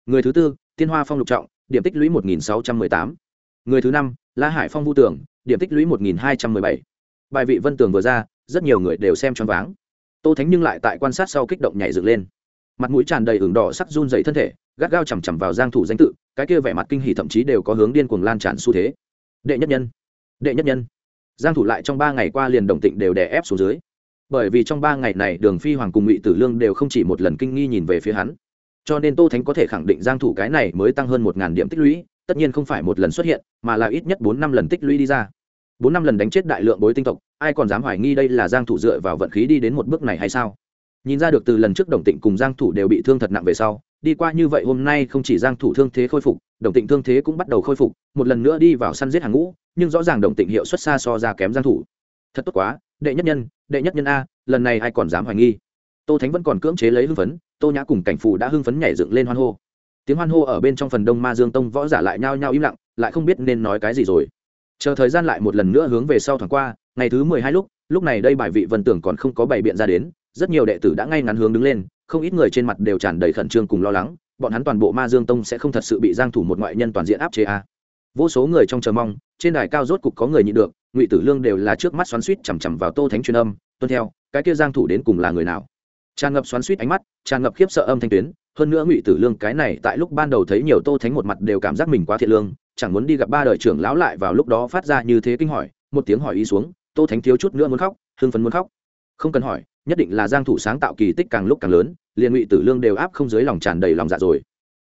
người thứ tư, tiên hoa phong lục trọng, điểm tích lũy 1.618. người thứ năm, la hải phong vu tưởng điểm tích lũy 1.217. bài vị vân tường vừa ra, rất nhiều người đều xem choáng váng tô thánh nhưng lại tại quan sát sau kích động nhảy dựng lên mặt mũi tràn đầy ửng đỏ sắc run dày thân thể, gắt gao chằm chằm vào giang thủ danh tự, cái kia vẻ mặt kinh hỉ thậm chí đều có hướng điên cuồng lan tràn xu thế. Đệ nhất nhân, đệ nhất nhân. Giang thủ lại trong ba ngày qua liền đồng tịnh đều đè ép xuống dưới. Bởi vì trong ba ngày này đường phi hoàng cùng ngụy tử lương đều không chỉ một lần kinh nghi nhìn về phía hắn. Cho nên tô thánh có thể khẳng định giang thủ cái này mới tăng hơn một ngàn điểm tích lũy, tất nhiên không phải một lần xuất hiện, mà là ít nhất bốn năm lần tích lũy đi ra. Bốn năm lần đánh chết đại lượng bối tinh tộc, ai còn dám hoài nghi đây là giang thủ dựa vào vận khí đi đến một bước này hay sao? Nhìn ra được từ lần trước đồng tịnh cùng giang thủ đều bị thương thật nặng về sau, đi qua như vậy hôm nay không chỉ giang thủ thương thế khôi phục, đồng tịnh thương thế cũng bắt đầu khôi phục, một lần nữa đi vào săn giết hàng ngũ, nhưng rõ ràng đồng tịnh hiệu suất xa so ra kém giang thủ. Thật tốt quá, đệ nhất nhân, đệ nhất nhân a, lần này ai còn dám hoài nghi? Tô thánh vẫn còn cưỡng chế lấy hưng phấn, tô nhã cùng cảnh phù đã hưng phấn nhảy dựng lên hoan hô. Tiếng hoan hô ở bên trong phần đông ma dương tông võ giả lại nhao nhao im lặng, lại không biết nên nói cái gì rồi. Chờ thời gian lại một lần nữa hướng về sau thoảng qua, ngày thứ mười hai lúc lúc này đây bài vị vân tưởng còn không có bày biện ra đến rất nhiều đệ tử đã ngay ngắn hướng đứng lên, không ít người trên mặt đều tràn đầy khẩn trương cùng lo lắng, bọn hắn toàn bộ ma dương tông sẽ không thật sự bị giang thủ một ngoại nhân toàn diện áp chế a à. vô số người trong chờ mong, trên đài cao rốt cục có người nhịn được, ngụy tử lương đều là trước mắt xoắn xuýt chằm chằm vào tô thánh truyền âm, tuân theo, cái kia giang thủ đến cùng là người nào tràn ngập xoắn xuýt ánh mắt, tràn ngập khiếp sợ âm thanh tuyến, hơn nữa ngụy tử lương cái này tại lúc ban đầu thấy nhiều tô thánh một mặt đều cảm giác mình quá thiện lương, chẳng muốn đi gặp ba đời trưởng lão lại vào lúc đó phát ra như thế kinh hỏi, một tiếng hỏi ý xuống, tô thánh thiếu chút nữa muốn khóc, hưng phấn muốn khóc không cần hỏi nhất định là giang thủ sáng tạo kỳ tích càng lúc càng lớn liền ngụy tử lương đều áp không dưới lòng tràn đầy lòng dạ rồi.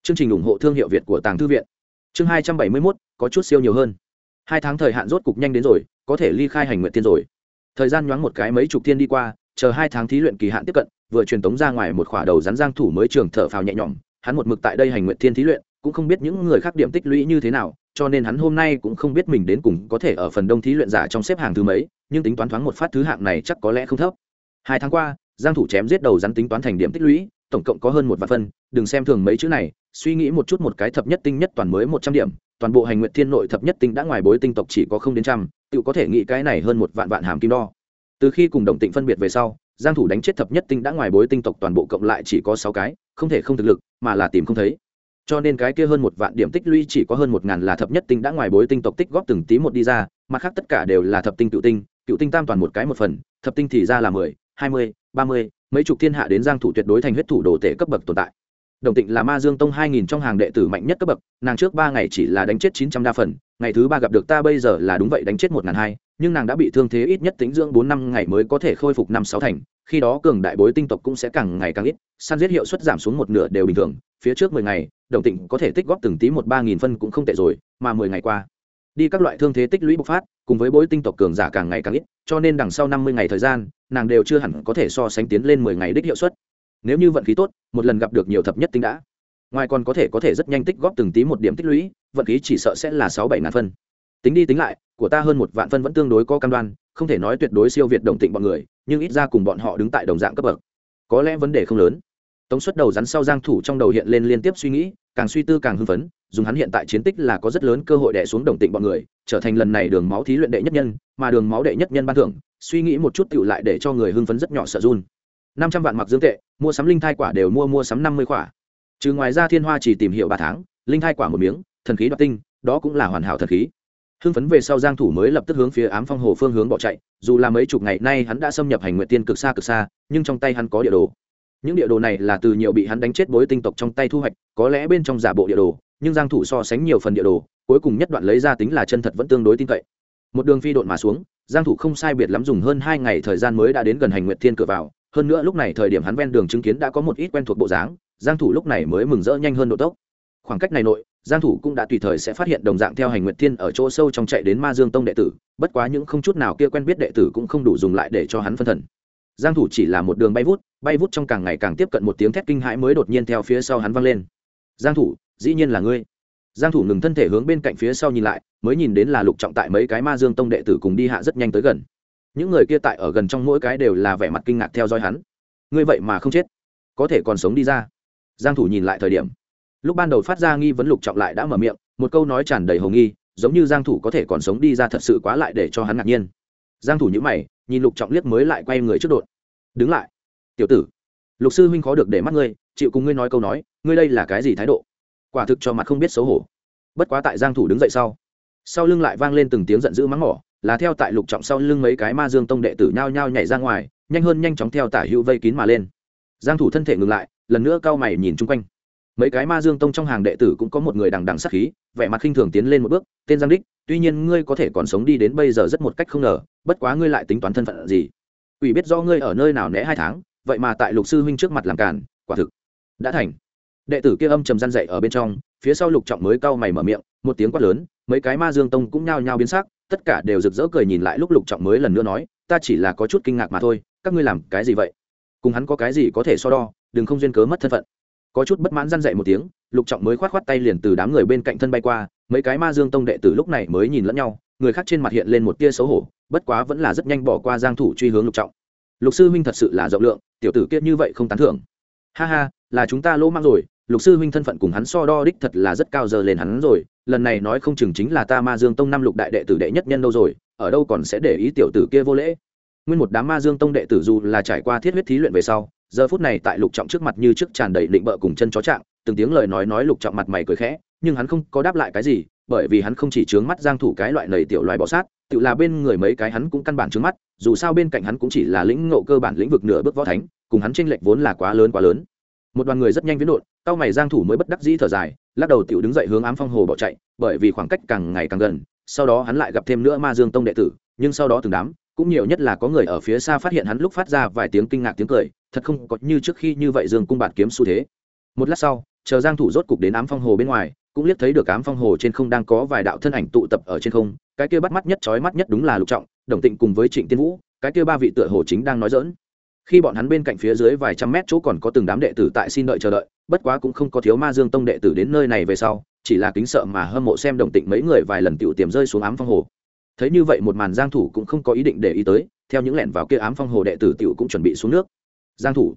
Chương trình ủng hộ thương hiệu việt của tàng thư viện. Chương 271, có chút siêu nhiều hơn. Hai tháng thời hạn rốt cục nhanh đến rồi có thể ly khai hành nguyện tiên rồi. Thời gian nhoáng một cái mấy chục thiên đi qua chờ hai tháng thí luyện kỳ hạn tiếp cận vừa truyền tống ra ngoài một khỏa đầu rắn giang thủ mới trường thở phào nhẹ nhõm hắn một mực tại đây hành nguyện thiên thí luyện cũng không biết những người khác điểm tích lũy như thế nào cho nên hắn hôm nay cũng không biết mình đến cùng có thể ở phần đông thí luyện giả trong xếp hàng thứ mấy nhưng tính toán thoáng một phát thứ hạng này chắc có lẽ không thấp hai tháng qua, giang thủ chém giết đầu rắn tính toán thành điểm tích lũy, tổng cộng có hơn một vạn phân. Đừng xem thường mấy chữ này, suy nghĩ một chút một cái thập nhất tinh nhất toàn mới một trăm điểm. Toàn bộ hành nguyện thiên nội thập nhất tinh đã ngoài bối tinh tộc chỉ có không đến trăm, tự có thể nghĩ cái này hơn một vạn vạn hàm kim đo. Từ khi cùng đồng tịnh phân biệt về sau, giang thủ đánh chết thập nhất tinh đã ngoài bối tinh tộc toàn bộ cộng lại chỉ có sáu cái, không thể không thực lực, mà là tìm không thấy. Cho nên cái kia hơn một vạn điểm tích lũy chỉ có hơn một ngàn là thập nhất tinh đã ngoài bối tinh tộc tích góp từng tí một đi ra, mặt khác tất cả đều là thập tinh cựu tinh cựu tinh tam toàn một cái một phần, thập tinh thì ra là mười hai mươi, ba mươi, mấy chục thiên hạ đến giang thủ tuyệt đối thành huyết thủ đồ tể cấp bậc tồn tại. Đồng tịnh là ma dương tông hai nghìn trong hàng đệ tử mạnh nhất cấp bậc, nàng trước ba ngày chỉ là đánh chết chín trăm đa phần, ngày thứ ba gặp được ta bây giờ là đúng vậy đánh chết một ngàn hai, nhưng nàng đã bị thương thế ít nhất tính dưỡng bốn năm ngày mới có thể khôi phục năm sáu thành, khi đó cường đại bối tinh tộc cũng sẽ càng ngày càng ít, săn giết hiệu suất giảm xuống một nửa đều bình thường, phía trước mười ngày, đồng tịnh có thể tích góp từng tí một ba nghìn phân cũng không tệ rồi, mà mười ngày qua, đi các loại thương thế tích lũy bộc phát, cùng với bối tinh tộc cường giả càng ngày càng ít, cho nên đằng sau năm mươi ngày thời gian nàng đều chưa hẳn có thể so sánh tiến lên mười ngày đích hiệu suất. Nếu như vận khí tốt, một lần gặp được nhiều thập nhất tính đã. Ngoài còn có thể có thể rất nhanh tích góp từng tí một điểm tích lũy, vận khí chỉ sợ sẽ là sáu bảy ngàn phân. Tính đi tính lại, của ta hơn một vạn phân vẫn tương đối có cam đoan, không thể nói tuyệt đối siêu việt đồng tịnh bọn người, nhưng ít ra cùng bọn họ đứng tại đồng dạng cấp bậc. Có lẽ vấn đề không lớn. Tống suất đầu rắn sau giang thủ trong đầu hiện lên liên tiếp suy nghĩ, càng suy tư càng hưng phấn dùng hắn hiện tại chiến tích là có rất lớn cơ hội đè xuống đồng tịnh bọn người, trở thành lần này đường máu thí luyện đệ nhất nhân, mà đường máu đệ nhất nhân ban thưởng, suy nghĩ một chút tựu lại để cho người hưng phấn rất nhỏ sợ run. Năm trăm vạn mặc dương tệ, mua sắm linh thai quả đều mua mua sắm năm mươi quả. Trừ ngoài ra thiên hoa chỉ tìm hiểu ba tháng, linh thai quả một miếng, thần khí đoạt tinh, đó cũng là hoàn hảo thần khí. Hưng phấn về sau giang thủ mới lập tức hướng phía ám phong hồ phương hướng bỏ chạy, dù là mấy chục ngày nay hắn đã xâm nhập hành nguyện tiên cực xa cực xa, nhưng trong tay hắn có địa đồ. Những địa đồ này là từ nhiều bị hắn đánh chết bối tinh tộc trong tay thu hoạch, có lẽ bên trong giả bộ địa đồ nhưng giang thủ so sánh nhiều phần địa đồ, cuối cùng nhất đoạn lấy ra tính là chân thật vẫn tương đối tin cậy. Một đường phi độn mà xuống, giang thủ không sai biệt lắm dùng hơn hai ngày thời gian mới đã đến gần hành Nguyệt thiên cửa vào, hơn nữa lúc này thời điểm hắn ven đường chứng kiến đã có một ít quen thuộc bộ dáng, giang thủ lúc này mới mừng rỡ nhanh hơn độ tốc. Khoảng cách này nội, giang thủ cũng đã tùy thời sẽ phát hiện đồng dạng theo hành Nguyệt thiên ở chỗ sâu trong chạy đến ma dương tông đệ tử, bất quá những không chút nào kia quen biết đệ tử cũng không đủ dùng lại để cho hắn phân thần. Giang thủ chỉ là một đường bay vút bay vút trong càng ngày càng tiếp cận một tiếng thét kinh hãi mới đột nhiên theo phía sau hắn vang lên. Giang thủ dĩ nhiên là ngươi. Giang thủ ngừng thân thể hướng bên cạnh phía sau nhìn lại, mới nhìn đến là lục trọng tại mấy cái ma dương tông đệ tử cùng đi hạ rất nhanh tới gần. Những người kia tại ở gần trong mỗi cái đều là vẻ mặt kinh ngạc theo dõi hắn. Ngươi vậy mà không chết, có thể còn sống đi ra. Giang thủ nhìn lại thời điểm, lúc ban đầu phát ra nghi vấn lục trọng lại đã mở miệng, một câu nói tràn đầy hồ nghi, giống như giang thủ có thể còn sống đi ra thật sự quá lại để cho hắn ngạc nhiên. Giang thủ nhíu mày, nhìn lục trọng liếc mới lại quay người trước đột. Đứng lại, tiểu tử, lục sư huynh khó được để mắt ngươi, chịu cùng ngươi nói câu nói, ngươi đây là cái gì thái độ? Quả thực cho mặt không biết xấu hổ. Bất quá tại giang thủ đứng dậy sau sau lưng lại vang lên từng tiếng giận dữ mắng mỏ, là theo tại lục trọng sau lưng mấy cái ma dương tông đệ tử nhao nhao nhảy ra ngoài, nhanh hơn nhanh chóng theo tả hữu vây kín mà lên. Giang thủ thân thể ngừng lại, lần nữa cao mày nhìn chung quanh. Mấy cái ma dương tông trong hàng đệ tử cũng có một người đằng đằng sát khí, vẻ mặt khinh thường tiến lên một bước, tên giang đích, tuy nhiên ngươi có thể còn sống đi đến bây giờ rất một cách không ngờ, bất quá ngươi lại tính toán thân phận gì? Ủy biết do ngươi ở nơi nào né hai tháng, vậy mà tại lục sư huynh trước mặt làm cản quả thực đã thành đệ tử kia âm trầm gian dậy ở bên trong, phía sau lục trọng mới cau mày mở miệng, một tiếng quát lớn, mấy cái ma dương tông cũng nhao nhao biến sắc, tất cả đều rực rỡ cười nhìn lại lúc lục trọng mới lần nữa nói, ta chỉ là có chút kinh ngạc mà thôi, các ngươi làm cái gì vậy? Cùng hắn có cái gì có thể so đo, đừng không duyên cớ mất thân phận. Có chút bất mãn răn dậy một tiếng, lục trọng mới khoát khoát tay liền từ đám người bên cạnh thân bay qua, mấy cái ma dương tông đệ tử lúc này mới nhìn lẫn nhau, người khác trên mặt hiện lên một tia xấu hổ, bất quá vẫn là rất nhanh bỏ qua giang thủ truy hướng lục trọng. Lục sư huynh thật sự là rộng lượng, tiểu tử kia như vậy không tán thưởng. Ha ha, là chúng ta lỗ mang rồi lục sư huynh thân phận cùng hắn so đo đích thật là rất cao giờ lên hắn rồi, lần này nói không chừng chính là ta ma dương tông năm lục đại đệ tử đệ nhất nhân đâu rồi, ở đâu còn sẽ để ý tiểu tử kia vô lễ. Nguyên một đám ma dương tông đệ tử dù là trải qua thiết huyết thí luyện về sau, giờ phút này tại lục trọng trước mặt như trước tràn đầy định bợ cùng chân chó trạng, từng tiếng lời nói nói lục trọng mặt mày cười khẽ, nhưng hắn không có đáp lại cái gì, bởi vì hắn không chỉ trướng mắt giang thủ cái loại nầy tiểu loài bỏ sát, tự là bên người mấy cái hắn cũng căn bản trướng mắt, dù sao bên cạnh hắn cũng chỉ là lĩnh ngộ cơ bản lĩnh vực nửa bước võ thánh, cùng hắn tranh lệch vốn là quá lớn quá lớn một đoàn người rất nhanh viễn đột cao mày giang thủ mới bất đắc dĩ thở dài, lắc đầu tiểu đứng dậy hướng ám phong hồ bỏ chạy, bởi vì khoảng cách càng ngày càng gần, sau đó hắn lại gặp thêm nữa ma dương tông đệ tử, nhưng sau đó từng đám, cũng nhiều nhất là có người ở phía xa phát hiện hắn lúc phát ra vài tiếng kinh ngạc tiếng cười, thật không có như trước khi như vậy dương cung bạt kiếm xu thế. Một lát sau, chờ giang thủ rốt cục đến ám phong hồ bên ngoài, cũng liếc thấy được ám phong hồ trên không đang có vài đạo thân ảnh tụ tập ở trên không, cái kia bắt mắt nhất, chói mắt nhất đúng là lục trọng, đồng tịnh cùng với trịnh tiên vũ, cái kia ba vị tựa hồ chính đang nói dỡn khi bọn hắn bên cạnh phía dưới vài trăm mét chỗ còn có từng đám đệ tử tại xin đợi chờ đợi, bất quá cũng không có thiếu ma dương tông đệ tử đến nơi này về sau, chỉ là kính sợ mà hâm mộ xem đồng tịnh mấy người vài lần tiểu tiềm rơi xuống ám phong hồ. Thấy như vậy một màn giang thủ cũng không có ý định để ý tới, theo những lẻn vào kia ám phong hồ đệ tử tiểu cũng chuẩn bị xuống nước. Giang thủ.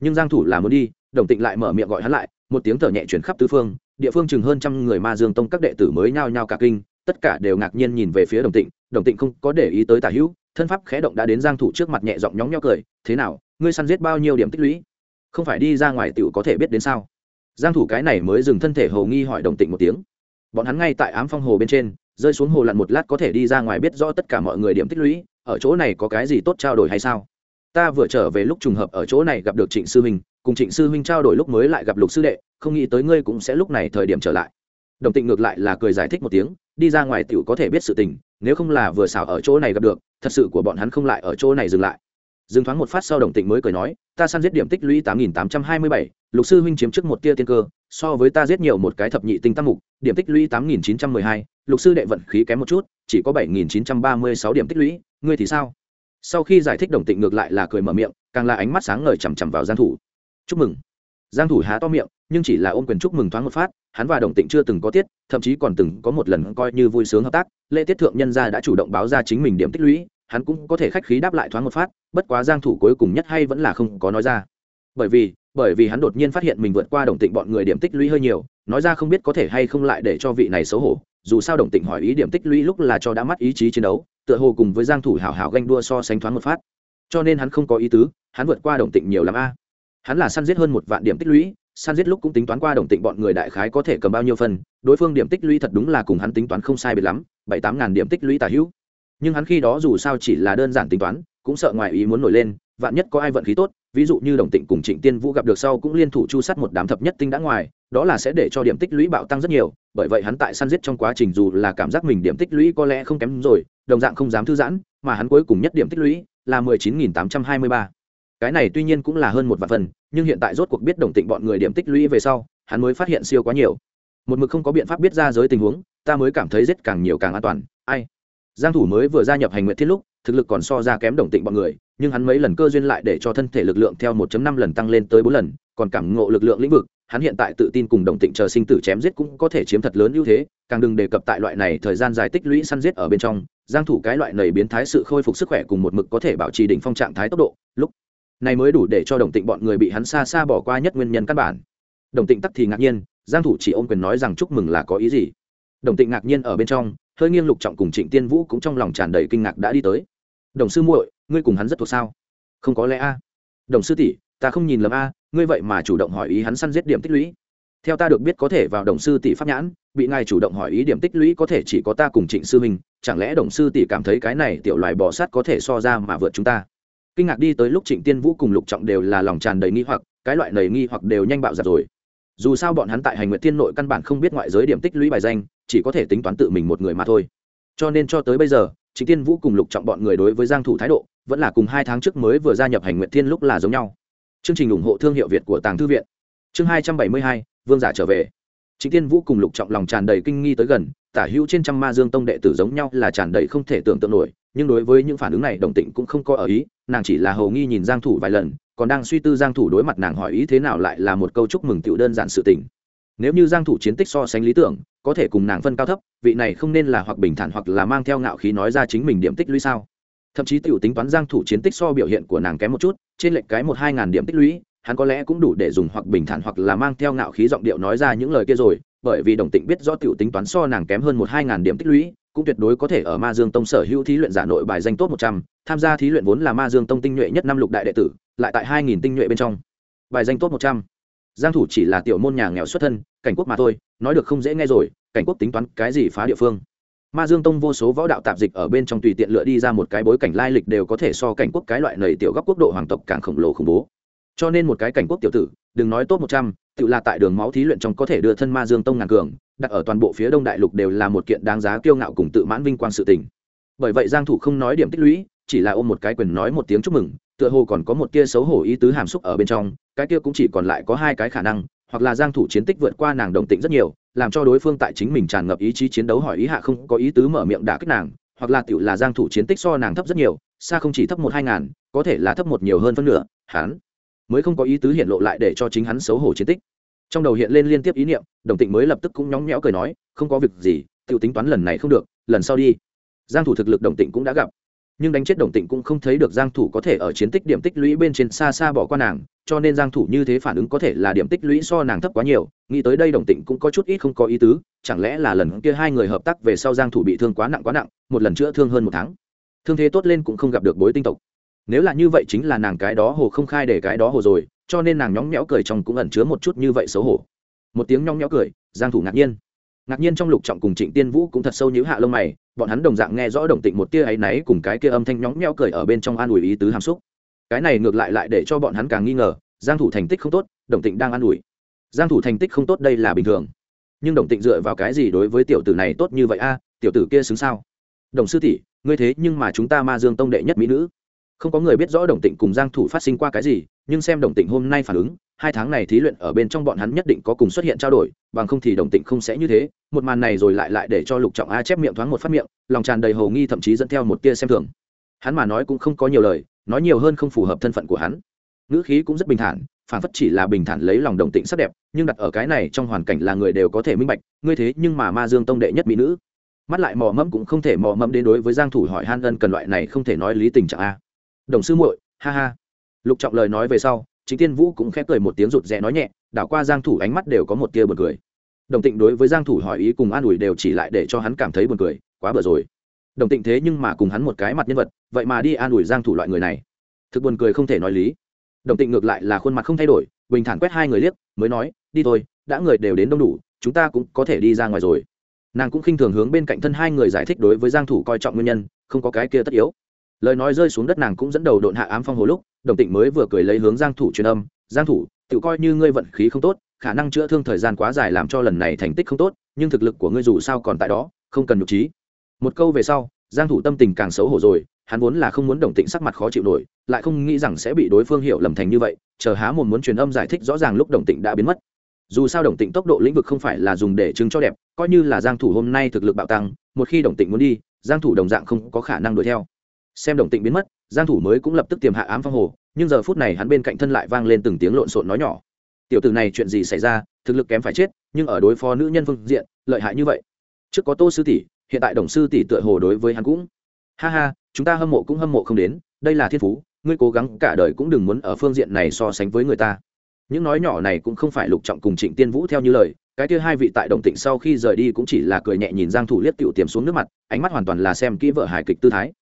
Nhưng giang thủ là muốn đi, đồng tịnh lại mở miệng gọi hắn lại, một tiếng thở nhẹ truyền khắp tứ phương, địa phương chừng hơn trăm người ma dương tông các đệ tử mới nhao nhao cả kinh, tất cả đều ngạc nhiên nhìn về phía đồng tịnh đồng tịnh không có để ý tới tả hữu thân pháp khẽ động đã đến giang thủ trước mặt nhẹ giọng nhóng nhó cười, thế nào, ngươi săn giết bao nhiêu điểm tích lũy? Không phải đi ra ngoài tiểu có thể biết đến sao? Giang thủ cái này mới dừng thân thể hồ nghi hỏi đồng tịnh một tiếng. Bọn hắn ngay tại ám phong hồ bên trên, rơi xuống hồ lặn một lát có thể đi ra ngoài biết rõ tất cả mọi người điểm tích lũy, ở chỗ này có cái gì tốt trao đổi hay sao? Ta vừa trở về lúc trùng hợp ở chỗ này gặp được trịnh sư huynh, cùng trịnh sư huynh trao đổi lúc mới lại gặp lục sư đệ, không nghĩ tới ngươi cũng sẽ lúc này thời điểm trở lại. Đồng tịnh ngược lại là cười giải thích một tiếng, đi ra ngoài tiểu có thể biết sự tình, nếu không là vừa xảo ở chỗ này gặp được thật sự của bọn hắn không lại ở chỗ này dừng lại. Dừng thoáng một phát sau đồng tịnh mới cười nói, ta săn giết điểm tích lũy tám nghìn tám trăm hai mươi bảy, lục sư huynh chiếm trước một tia tiên cơ, so với ta giết nhiều một cái thập nhị tinh tam mục, điểm tích lũy tám nghìn chín trăm mười hai, lục sư đệ vận khí kém một chút, chỉ có bảy nghìn chín trăm ba mươi sáu điểm tích lũy, ngươi thì sao? Sau khi giải thích, đồng tịnh ngược lại là cười mở miệng, càng là ánh mắt sáng ngời chằm chằm vào giang thủ. Chúc mừng. Giang thủ há to miệng nhưng chỉ là ôm quyền chúc mừng thoáng một phát, hắn và đồng tịnh chưa từng có tiết, thậm chí còn từng có một lần coi như vui sướng hợp tác. Lễ tiết thượng nhân gia đã chủ động báo ra chính mình điểm tích lũy, hắn cũng có thể khách khí đáp lại thoáng một phát, bất quá giang thủ cuối cùng nhất hay vẫn là không có nói ra. Bởi vì bởi vì hắn đột nhiên phát hiện mình vượt qua đồng tịnh bọn người điểm tích lũy hơi nhiều, nói ra không biết có thể hay không lại để cho vị này xấu hổ. Dù sao đồng tịnh hỏi ý điểm tích lũy lúc là cho đã mắt ý chí chiến đấu, tựa hồ cùng với giang thủ hảo hảo ganh đua so sánh thoáng một phát. Cho nên hắn không có ý tứ, hắn vượt qua đồng tịnh nhiều lắm a. Hắn là săn giết hơn một vạn điểm tích lũy San giết lúc cũng tính toán qua đồng tịnh bọn người đại khái có thể cầm bao nhiêu phần đối phương điểm tích lũy thật đúng là cùng hắn tính toán không sai biệt lắm, bảy tám ngàn điểm tích lũy tả hữu. Nhưng hắn khi đó dù sao chỉ là đơn giản tính toán, cũng sợ ngoài ý muốn nổi lên, vạn nhất có ai vận khí tốt, ví dụ như đồng tịnh cùng trịnh tiên vũ gặp được sau cũng liên thủ chu sát một đám thập nhất tinh đã ngoài, đó là sẽ để cho điểm tích lũy bạo tăng rất nhiều, bởi vậy hắn tại săn giết trong quá trình dù là cảm giác mình điểm tích lũy có lẽ không kém rồi, đồng dạng không dám thư giãn, mà hắn cuối cùng nhất điểm tích lũy là mười chín nghìn tám trăm hai mươi ba. Cái này tuy nhiên cũng là hơn một vạn phần nhưng hiện tại rốt cuộc biết đồng tịnh bọn người điểm tích lũy về sau, hắn mới phát hiện siêu quá nhiều. Một mực không có biện pháp biết ra giới tình huống, ta mới cảm thấy giết càng nhiều càng an toàn. Ai? Giang thủ mới vừa gia nhập hành nguyện thiết lúc, thực lực còn so ra kém đồng tịnh bọn người, nhưng hắn mấy lần cơ duyên lại để cho thân thể lực lượng theo 1.5 lần tăng lên tới 4 lần, còn cảm ngộ lực lượng lĩnh vực, hắn hiện tại tự tin cùng đồng tịnh chờ sinh tử chém giết cũng có thể chiếm thật lớn ưu thế, càng đừng đề cập tại loại này thời gian dài tích lũy săn giết ở bên trong, giang thủ cái loại này biến thái sự khôi phục sức khỏe cùng một mực có thể bảo trì đỉnh phong trạng thái tốc độ, lúc này mới đủ để cho đồng tịnh bọn người bị hắn xa xa bỏ qua nhất nguyên nhân căn bản. Đồng tịnh tắc thì ngạc nhiên, giang thủ chỉ ôm quyền nói rằng chúc mừng là có ý gì. Đồng tịnh ngạc nhiên ở bên trong, hơi nghiêng lục trọng cùng trịnh tiên vũ cũng trong lòng tràn đầy kinh ngạc đã đi tới. Đồng sư muội, ngươi cùng hắn rất thuộc sao? Không có lẽ a? Đồng sư tỷ, ta không nhìn lầm a, ngươi vậy mà chủ động hỏi ý hắn săn giết điểm tích lũy. Theo ta được biết có thể vào đồng sư tỷ pháp nhãn, bị ngài chủ động hỏi ý điểm tích lũy có thể chỉ có ta cùng trịnh sư minh chẳng lẽ đồng sư tỷ cảm thấy cái này tiểu loài bò sát có thể so ra mà vượt chúng ta? Kinh ngạc đi tới lúc trịnh tiên vũ cùng lục trọng đều là lòng tràn đầy nghi hoặc, cái loại đầy nghi hoặc đều nhanh bạo giặt rồi. Dù sao bọn hắn tại hành nguyện tiên nội căn bản không biết ngoại giới điểm tích lũy bài danh, chỉ có thể tính toán tự mình một người mà thôi. Cho nên cho tới bây giờ, trịnh tiên vũ cùng lục trọng bọn người đối với giang thủ thái độ, vẫn là cùng hai tháng trước mới vừa gia nhập hành nguyện thiên lúc là giống nhau. Chương trình ủng hộ thương hiệu việt của tàng thư viện. Chương hai trăm bảy mươi hai, vương giả trở về. Trịnh tiên vũ cùng lục trọng lòng tràn đầy kinh nghi tới gần, tả hữu trên trăm ma dương tông đệ tử giống nhau là tràn đầy không thể tưởng tượng nổi nhưng đối với những phản ứng này đồng tịnh cũng không có ở ý, nàng chỉ là hầu nghi nhìn giang thủ vài lần, còn đang suy tư giang thủ đối mặt nàng hỏi ý thế nào lại là một câu chúc mừng tiểu đơn giản sự tình. Nếu như giang thủ chiến tích so sánh lý tưởng, có thể cùng nàng phân cao thấp, vị này không nên là hoặc bình thản hoặc là mang theo ngạo khí nói ra chính mình điểm tích lũy sao? Thậm chí tiểu tính toán giang thủ chiến tích so biểu hiện của nàng kém một chút, trên lệch cái một hai ngàn điểm tích lũy, hắn có lẽ cũng đủ để dùng hoặc bình thản hoặc là mang theo ngạo khí giọng điệu nói ra những lời kia rồi, bởi vì đồng tịnh biết rõ tiểu tính toán so nàng kém hơn một hai ngàn điểm tích lũy cũng tuyệt đối có thể ở ma dương tông sở hữu thí luyện giả nội bài danh tốt một trăm, tham gia thí luyện vốn là ma dương tông tinh nhuệ nhất năm lục đại đệ tử, lại tại hai nghìn tinh nhuệ bên trong. Bài danh tốt một trăm. Giang thủ chỉ là tiểu môn nhà nghèo xuất thân, cảnh quốc mà thôi, nói được không dễ nghe rồi, cảnh quốc tính toán cái gì phá địa phương. Ma dương tông vô số võ đạo tạp dịch ở bên trong tùy tiện lựa đi ra một cái bối cảnh lai lịch đều có thể so cảnh quốc cái loại nầy tiểu góc quốc độ hoàng tộc càng khổng lồ khủng bố. Cho nên một cái cảnh quốc tiểu tử, đừng nói tốt một trăm, tự là tại đường máu thí luyện trong có thể đưa thân ma dương tông ngàn cường đặt ở toàn bộ phía đông đại lục đều là một kiện đáng giá kiêu ngạo cùng tự mãn vinh quang sự tình. Bởi vậy giang thủ không nói điểm tích lũy, chỉ là ôm một cái quyền nói một tiếng chúc mừng, tựa hồ còn có một tia xấu hổ ý tứ hàm xúc ở bên trong, cái kia cũng chỉ còn lại có hai cái khả năng, hoặc là giang thủ chiến tích vượt qua nàng đồng tĩnh rất nhiều, làm cho đối phương tại chính mình tràn ngập ý chí chiến đấu hỏi ý hạ không có ý tứ mở miệng đả kích nàng, hoặc là tiểu là giang thủ chiến tích so nàng thấp rất nhiều, xa không chỉ thấp một hai ngàn, có thể là thấp một nhiều hơn phân nửa, hắn mới không có ý tứ hiện lộ lại để cho chính hắn xấu hổ chiến tích trong đầu hiện lên liên tiếp ý niệm, đồng tịnh mới lập tức cũng nhóng nhẽo cười nói, không có việc gì, tiểu tính toán lần này không được, lần sau đi. Giang thủ thực lực đồng tịnh cũng đã gặp. Nhưng đánh chết đồng tịnh cũng không thấy được giang thủ có thể ở chiến tích điểm tích lũy bên trên xa xa bỏ qua nàng, cho nên giang thủ như thế phản ứng có thể là điểm tích lũy so nàng thấp quá nhiều, nghĩ tới đây đồng tịnh cũng có chút ít không có ý tứ, chẳng lẽ là lần kia hai người hợp tác về sau giang thủ bị thương quá nặng quá nặng, một lần chữa thương hơn một tháng. Thương thế tốt lên cũng không gặp được bối tinh tộc. Nếu là như vậy chính là nàng cái đó hồ không khai để cái đó hồ rồi cho nên nàng nhõng nhẽo cười trong cũng ẩn chứa một chút như vậy xấu hổ. Một tiếng nhõng nhẽo cười, giang thủ ngạc nhiên. Ngạc nhiên trong lục trọng cùng trịnh tiên vũ cũng thật sâu nhíu hạ lông mày, bọn hắn đồng dạng nghe rõ đồng tịnh một tia ấy náy cùng cái kia âm thanh nhõng nhẽo cười ở bên trong an ủi ý tứ hàm xúc. Cái này ngược lại lại để cho bọn hắn càng nghi ngờ, giang thủ thành tích không tốt, đồng tịnh đang an ủi. Giang thủ thành tích không tốt đây là bình thường. Nhưng đồng tịnh dựa vào cái gì đối với tiểu tử này tốt như vậy a? Tiểu tử kia xứng sao? Đồng sư tỷ, ngươi thế nhưng mà chúng ta ma dương tông đệ nhất mỹ nữ. Không có người biết rõ đồng tịnh cùng giang thủ phát sinh qua cái gì nhưng xem đồng tịnh hôm nay phản ứng, hai tháng này thí luyện ở bên trong bọn hắn nhất định có cùng xuất hiện trao đổi, bằng không thì đồng tịnh không sẽ như thế. Một màn này rồi lại lại để cho lục trọng a chép miệng thoáng một phát miệng, lòng tràn đầy hồ nghi thậm chí dẫn theo một tia xem thường. Hắn mà nói cũng không có nhiều lời, nói nhiều hơn không phù hợp thân phận của hắn. Ngữ khí cũng rất bình thản phản phất chỉ là bình thản lấy lòng đồng tĩnh sắc đẹp, nhưng đặt ở cái này trong hoàn cảnh là người đều có thể minh bạch, ngươi thế nhưng mà ma dương tông đệ nhất mỹ nữ. Mắt lại mò mẫm cũng không thể mò mẫm đến đối với giang thủ hỏi han ân cần loại này không thể nói lý tình trạng a. Đồng sư muội, ha ha lục trọng lời nói về sau chính tiên vũ cũng khép cười một tiếng rụt rè nói nhẹ, đảo qua giang thủ ánh mắt đều có một tia buồn cười. Đồng tịnh đối với giang thủ hỏi ý cùng an ủi đều chỉ lại để cho hắn cảm thấy buồn cười, quá bừa rồi. Đồng tịnh thế nhưng mà cùng hắn một cái mặt nhân vật, vậy mà đi an ủi giang thủ loại người này. Thực buồn cười không thể nói lý. Đồng tịnh ngược lại là khuôn mặt không thay đổi, bình thản quét hai người liếc, mới nói, đi thôi, đã người đều đến đông đủ, chúng ta cũng có thể đi ra ngoài rồi. Nàng cũng khinh thường hướng bên cạnh thân hai người giải thích đối với giang thủ coi trọng nguyên nhân, không có cái kia tất yếu lời nói rơi xuống đất nàng cũng dẫn đầu độn hạ ám phong hồ lúc, đồng tịnh mới vừa cười lấy hướng giang thủ truyền âm, giang thủ, tự coi như ngươi vận khí không tốt, khả năng chữa thương thời gian quá dài làm cho lần này thành tích không tốt, nhưng thực lực của ngươi dù sao còn tại đó, không cần nhục trí. Một câu về sau, giang thủ tâm tình càng xấu hổ rồi, hắn vốn là không muốn đồng tịnh sắc mặt khó chịu nổi, lại không nghĩ rằng sẽ bị đối phương hiểu lầm thành như vậy, chờ há một muốn truyền âm giải thích rõ ràng lúc đồng tịnh đã biến mất. Dù sao đồng tịnh tốc độ lĩnh vực không phải là dùng để chứng cho đẹp, coi như là giang thủ hôm nay thực lực bạo tăng, một khi đồng tịnh muốn đi, giang thủ đồng dạng không có khả năng đuổi theo xem đồng tịnh biến mất, giang thủ mới cũng lập tức tiềm hạ ám phong hồ, nhưng giờ phút này hắn bên cạnh thân lại vang lên từng tiếng lộn xộn nói nhỏ. Tiểu tử này chuyện gì xảy ra, thực lực kém phải chết, nhưng ở đối phó nữ nhân phương diện, lợi hại như vậy. Trước có tô sư tỷ, hiện tại đồng sư tỷ tựa hồ đối với hắn cũng ha ha, chúng ta hâm mộ cũng hâm mộ không đến, đây là thiên phú, ngươi cố gắng cả đời cũng đừng muốn ở phương diện này so sánh với người ta. Những nói nhỏ này cũng không phải lục trọng cùng trịnh tiên vũ theo như lời, cái kia hai vị tại đồng tịnh sau khi rời đi cũng chỉ là cười nhẹ nhìn giang thủ liếc tiểu tiềm xuống nước mặt, ánh mắt hoàn toàn là xem kỹ vợ hài kịch tư thái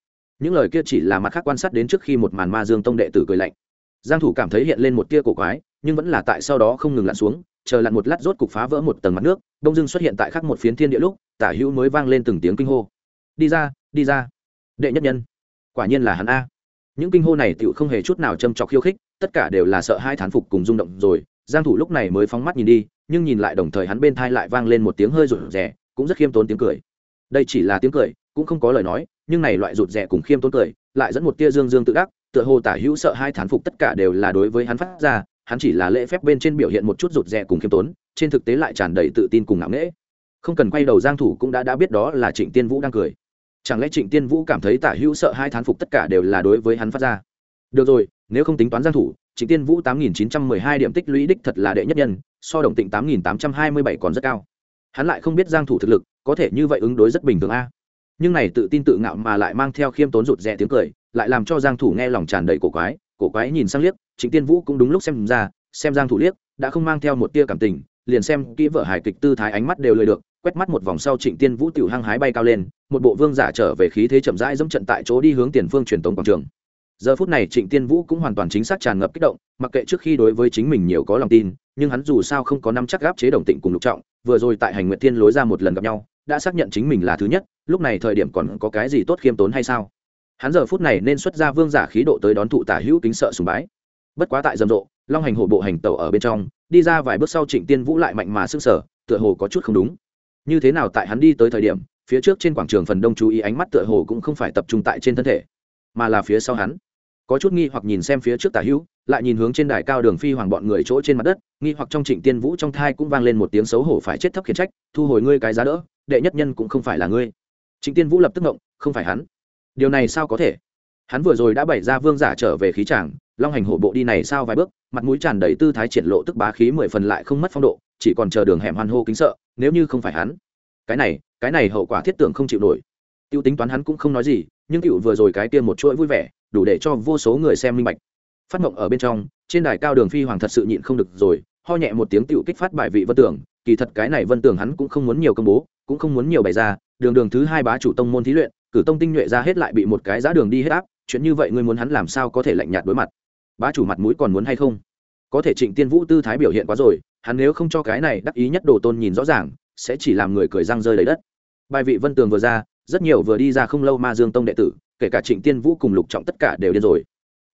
những lời kia chỉ là mặt khác quan sát đến trước khi một màn ma dương tông đệ tử cười lạnh. Giang thủ cảm thấy hiện lên một tia cổ quái, nhưng vẫn là tại sau đó không ngừng lặn xuống, chờ lặn một lát rốt cục phá vỡ một tầng mặt nước, đông dương xuất hiện tại khắc một phiến thiên địa lúc, tả hữu mới vang lên từng tiếng kinh hô. Đi ra đi ra, đệ nhất nhân. Quả nhiên là hắn a. Những kinh hô này tựu không hề chút nào châm chọc khiêu khích, tất cả đều là sợ hai thán phục cùng rung động rồi. Giang thủ lúc này mới phóng mắt nhìn đi, nhưng nhìn lại đồng thời hắn bên thai lại vang lên một tiếng hơi rụt rè, cũng rất khiêm tốn tiếng cười. Đây chỉ là tiếng cười, cũng không có lời nói nhưng này loại rụt rè cùng khiêm tốn cười, lại dẫn một tia dương dương tự đắc, tựa hồ tả hữu sợ hai thán phục tất cả đều là đối với hắn phát ra, hắn chỉ là lễ phép bên trên biểu hiện một chút rụt rè cùng khiêm tốn, trên thực tế lại tràn đầy tự tin cùng ngạo nghễ. Không cần quay đầu giang thủ cũng đã đã biết đó là trịnh tiên vũ đang cười. Chẳng lẽ trịnh tiên vũ cảm thấy tả hữu sợ hai thán phục tất cả đều là đối với hắn phát ra? Được rồi, nếu không tính toán giang thủ, trịnh tiên vũ 8.912 điểm tích lũy đích thật là đệ nhất nhân, so đồng tịnh 8.827 còn rất cao. Hắn lại không biết giang thủ thực lực, có thể như vậy ứng đối rất bình thường a nhưng này tự tin tự ngạo mà lại mang theo khiêm tốn rụt rè tiếng cười, lại làm cho giang thủ nghe lòng tràn đầy cổ quái cổ quái nhìn sang liếc, trịnh tiên vũ cũng đúng lúc xem ra, xem giang thủ liếc, đã không mang theo một tia cảm tình, liền xem kỹ vợ hài kịch tư thái ánh mắt đều lười được, quét mắt một vòng sau trịnh tiên vũ tiểu hăng hái bay cao lên, một bộ vương giả trở về khí thế chậm rãi dẫm trận tại chỗ đi hướng tiền phương truyền tống quảng trường. Giờ phút này trịnh tiên vũ cũng hoàn toàn chính xác tràn ngập kích động, mặc kệ trước khi đối với chính mình nhiều có lòng tin, nhưng hắn dù sao không có năm chắc gáp chế đồng tịnh cùng lục trọng, vừa rồi tại hành nguyện thiên lối ra một lần gặp nhau đã xác nhận chính mình là thứ nhất, lúc này thời điểm còn có cái gì tốt khiêm tốn hay sao? Hắn giờ phút này nên xuất ra vương giả khí độ tới đón thụ tả hữu kính sợ sùng bái. Bất quá tại rầm rộ, long hành hổ bộ hành tàu ở bên trong, đi ra vài bước sau trịnh tiên vũ lại mạnh mà sức sở tựa hồ có chút không đúng. Như thế nào tại hắn đi tới thời điểm, phía trước trên quảng trường phần đông chú ý ánh mắt tựa hồ cũng không phải tập trung tại trên thân thể, mà là phía sau hắn. Có chút nghi hoặc nhìn xem phía trước tả hữu, lại nhìn hướng trên đài cao đường phi hoàng bọn người chỗ trên mặt đất, nghi hoặc trong trịnh tiên vũ trong thai cũng vang lên một tiếng xấu hổ phải chết thấp khiển trách, thu hồi ngươi cái giá đỡ đệ nhất nhân cũng không phải là ngươi. Trịnh tiên vũ lập tức ngộng, không phải hắn. Điều này sao có thể? Hắn vừa rồi đã bày ra vương giả trở về khí tràng, long hành hổ bộ đi này sao vài bước, mặt mũi tràn đầy tư thái triển lộ tức bá khí mười phần lại không mất phong độ, chỉ còn chờ đường hẻm hoan hô kính sợ, nếu như không phải hắn. Cái này cái này hậu quả thiết tưởng không chịu nổi. Tiêu tính toán hắn cũng không nói gì, nhưng cựu vừa rồi cái tiêm một chuỗi vui vẻ, đủ để cho vô số người xem minh bạch. Phát mộng ở bên trong, trên đài cao đường phi hoàng thật sự nhịn không được rồi, ho nhẹ một tiếng tựu kích phát bài vị vân tưởng kỳ thật cái này vân tưởng hắn cũng không muốn nhiều công bố, cũng không muốn nhiều bày ra, đường đường thứ hai bá chủ tông môn thí luyện, cử tông tinh nhuệ ra hết lại bị một cái giá đường đi hết áp, chuyện như vậy ngươi muốn hắn làm sao có thể lạnh nhạt đối mặt? Bá chủ mặt mũi còn muốn hay không? Có thể trịnh tiên vũ tư thái biểu hiện quá rồi, hắn nếu không cho cái này đắc ý nhất đồ tôn nhìn rõ ràng, sẽ chỉ làm người cười răng rơi lấy đất. Bài vị vân tường vừa ra, rất nhiều vừa đi ra không lâu ma dương tông đệ tử, kể cả trịnh tiên vũ cùng lục trọng tất cả đều điên rồi.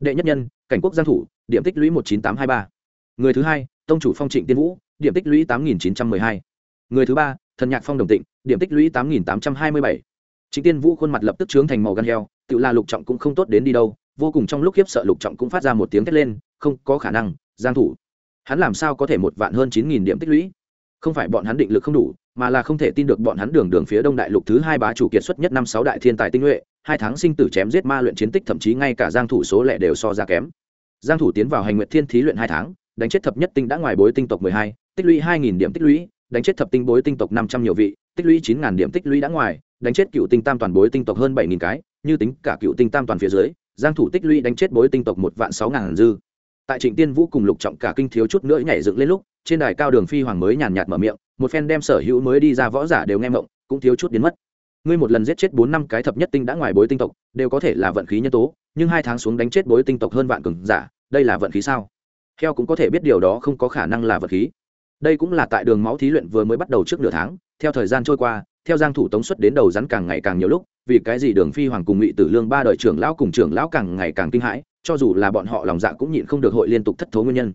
Đệ nhất nhân, cảnh quốc giang thủ, điểm tích lũy một chín tám hai ba người thứ hai, tông chủ phong trịnh tiên vũ, điểm tích lũy tám nghìn chín trăm mười hai. Người thứ ba, thần nhạc phong đồng tịnh, điểm tích lũy tám nghìn tám trăm hai mươi bảy. Trịnh tiên vũ khuôn mặt lập tức trướng thành màu gan heo, tự là lục trọng cũng không tốt đến đi đâu, vô cùng trong lúc khiếp sợ lục trọng cũng phát ra một tiếng thét lên, không có khả năng, giang thủ. Hắn làm sao có thể một vạn hơn chín nghìn điểm tích lũy? Không phải bọn hắn định lực không đủ, mà là không thể tin được bọn hắn đường đường phía đông đại lục thứ hai bá chủ kiệt xuất nhất năm sáu đại thiên tài tinh nhuệ, hai tháng sinh tử chém giết ma luyện chiến tích thậm chí ngay cả giang thủ số lẻ đều so ra kém. Giang thủ tiến vào hành nguyệt thiên thí luyện hai tháng đánh chết thập nhất tinh đã ngoài bối tinh tộc 12, tích lũy 2.000 điểm tích lũy đánh chết thập tinh bối tinh tộc 500 nhiều vị tích lũy 9.000 điểm tích lũy đã ngoài đánh chết cựu tinh tam toàn bối tinh tộc hơn 7.000 cái như tính cả cựu tinh tam toàn phía dưới giang thủ tích lũy đánh chết bối tinh tộc một vạn sáu ngàn dư. Tại trịnh tiên vũ cùng lục trọng cả kinh thiếu chút nữa nhảy dựng lên lúc trên đài cao đường phi hoàng mới nhàn nhạt mở miệng một phen đem sở hữu mới đi ra võ giả đều nghe mộng cũng thiếu chút biến mất. Ngươi một lần giết chết bốn năm cái thập nhất tinh đã ngoài bối tinh tộc đều có thể là vận khí nhân tố nhưng hai tháng xuống đánh chết bối tinh tộc hơn vạn cường giả đây là vận khí sao? Heo cũng có thể biết điều đó không có khả năng là vật khí. Đây cũng là tại đường máu thí luyện vừa mới bắt đầu trước nửa tháng. Theo thời gian trôi qua, theo giang thủ tống xuất đến đầu rắn càng ngày càng nhiều lúc, vì cái gì đường phi hoàng cùng ngụy tử lương ba đời trưởng lão cùng trưởng lão càng ngày càng kinh hãi, cho dù là bọn họ lòng dạ cũng nhịn không được hội liên tục thất thố nguyên nhân.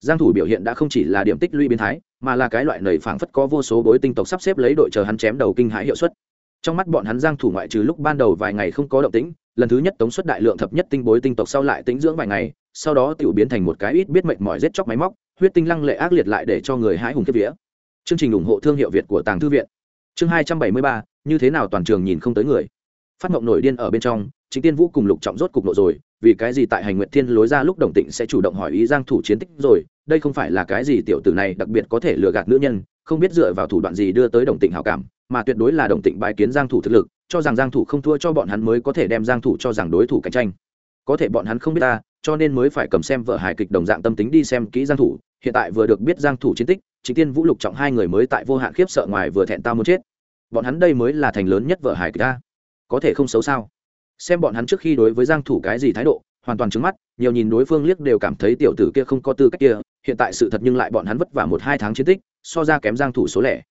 Giang thủ biểu hiện đã không chỉ là điểm tích lũy biến thái, mà là cái loại nầy phảng phất có vô số bối tinh tộc sắp xếp lấy đội chờ hắn chém đầu kinh hãi hiệu suất trong mắt bọn hắn giang thủ ngoại trừ lúc ban đầu vài ngày không có động tĩnh lần thứ nhất tống xuất đại lượng thập nhất tinh bối tinh tộc sau lại tĩnh dưỡng vài ngày sau đó tiểu biến thành một cái ít biết mệnh mỏi giết chóc máy móc huyết tinh lăng lệ ác liệt lại để cho người hãi hùng kiếp vía. Chương trình ủng hộ thương hiệu việt của tàng thư viện. Chương 273, như thế nào toàn trường nhìn không tới người. Phát mộng nổi điên ở bên trong chính tiên vũ cùng lục trọng rốt cục nộ rồi vì cái gì tại hành nguyện thiên lối ra lúc đồng tịnh sẽ chủ động hỏi ý giang thủ chiến tích rồi đây không phải là cái gì tiểu tử này đặc biệt có thể lừa gạt nữ nhân không biết dựa vào thủ đoạn gì đưa tới đồng tịnh hảo cảm, mà tuyệt đối là đồng tịnh bài kiến giang thủ thực lực, cho rằng giang thủ không thua cho bọn hắn mới có thể đem giang thủ cho rằng đối thủ cạnh tranh. Có thể bọn hắn không biết ta, cho nên mới phải cầm xem vợ hài kịch đồng dạng tâm tính đi xem kỹ giang thủ, hiện tại vừa được biết giang thủ chiến tích chính tiên vũ lục trọng hai người mới tại vô hạn khiếp sợ ngoài vừa thẹn tao muốn chết. Bọn hắn đây mới là thành lớn nhất vợ hài kịch ta. Có thể không xấu sao? Xem bọn hắn trước khi đối với giang thủ cái gì thái độ, hoàn toàn trứng mắt, nhiều nhìn đối phương liếc đều cảm thấy tiểu tử kia không có tư cách kia, hiện tại sự thật nhưng lại bọn hắn vất vả một hai tháng chiến tích so ra kém giang thủ số lẻ.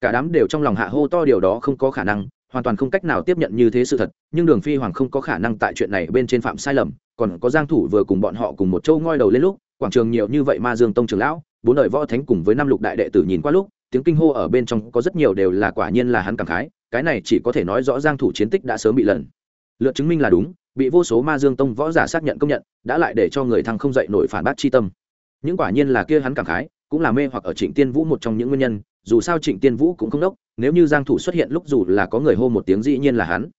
Cả đám đều trong lòng hạ hô to điều đó không có khả năng, hoàn toàn không cách nào tiếp nhận như thế sự thật, nhưng đường phi hoàng không có khả năng tại chuyện này bên trên phạm sai lầm, còn có giang thủ vừa cùng bọn họ cùng một châu ngoi đầu lên lúc, quảng trường nhiều như vậy ma dương tông trưởng lão, bốn đời võ thánh cùng với năm lục đại đệ tử nhìn qua lúc, tiếng kinh hô ở bên trong có rất nhiều đều là quả nhiên là hắn cảm khái, cái này chỉ có thể nói rõ giang thủ chiến tích đã sớm bị lần lượt chứng minh là đúng, bị vô số ma dương tông võ giả xác nhận công nhận, đã lại để cho người thăng không dậy nổi phản bác chi tâm. Những quả nhiên là kia hắn cảm khái cũng là mê hoặc ở trịnh tiên vũ một trong những nguyên nhân, dù sao trịnh tiên vũ cũng không đốc, nếu như giang thủ xuất hiện lúc dù là có người hô một tiếng dĩ nhiên là hắn.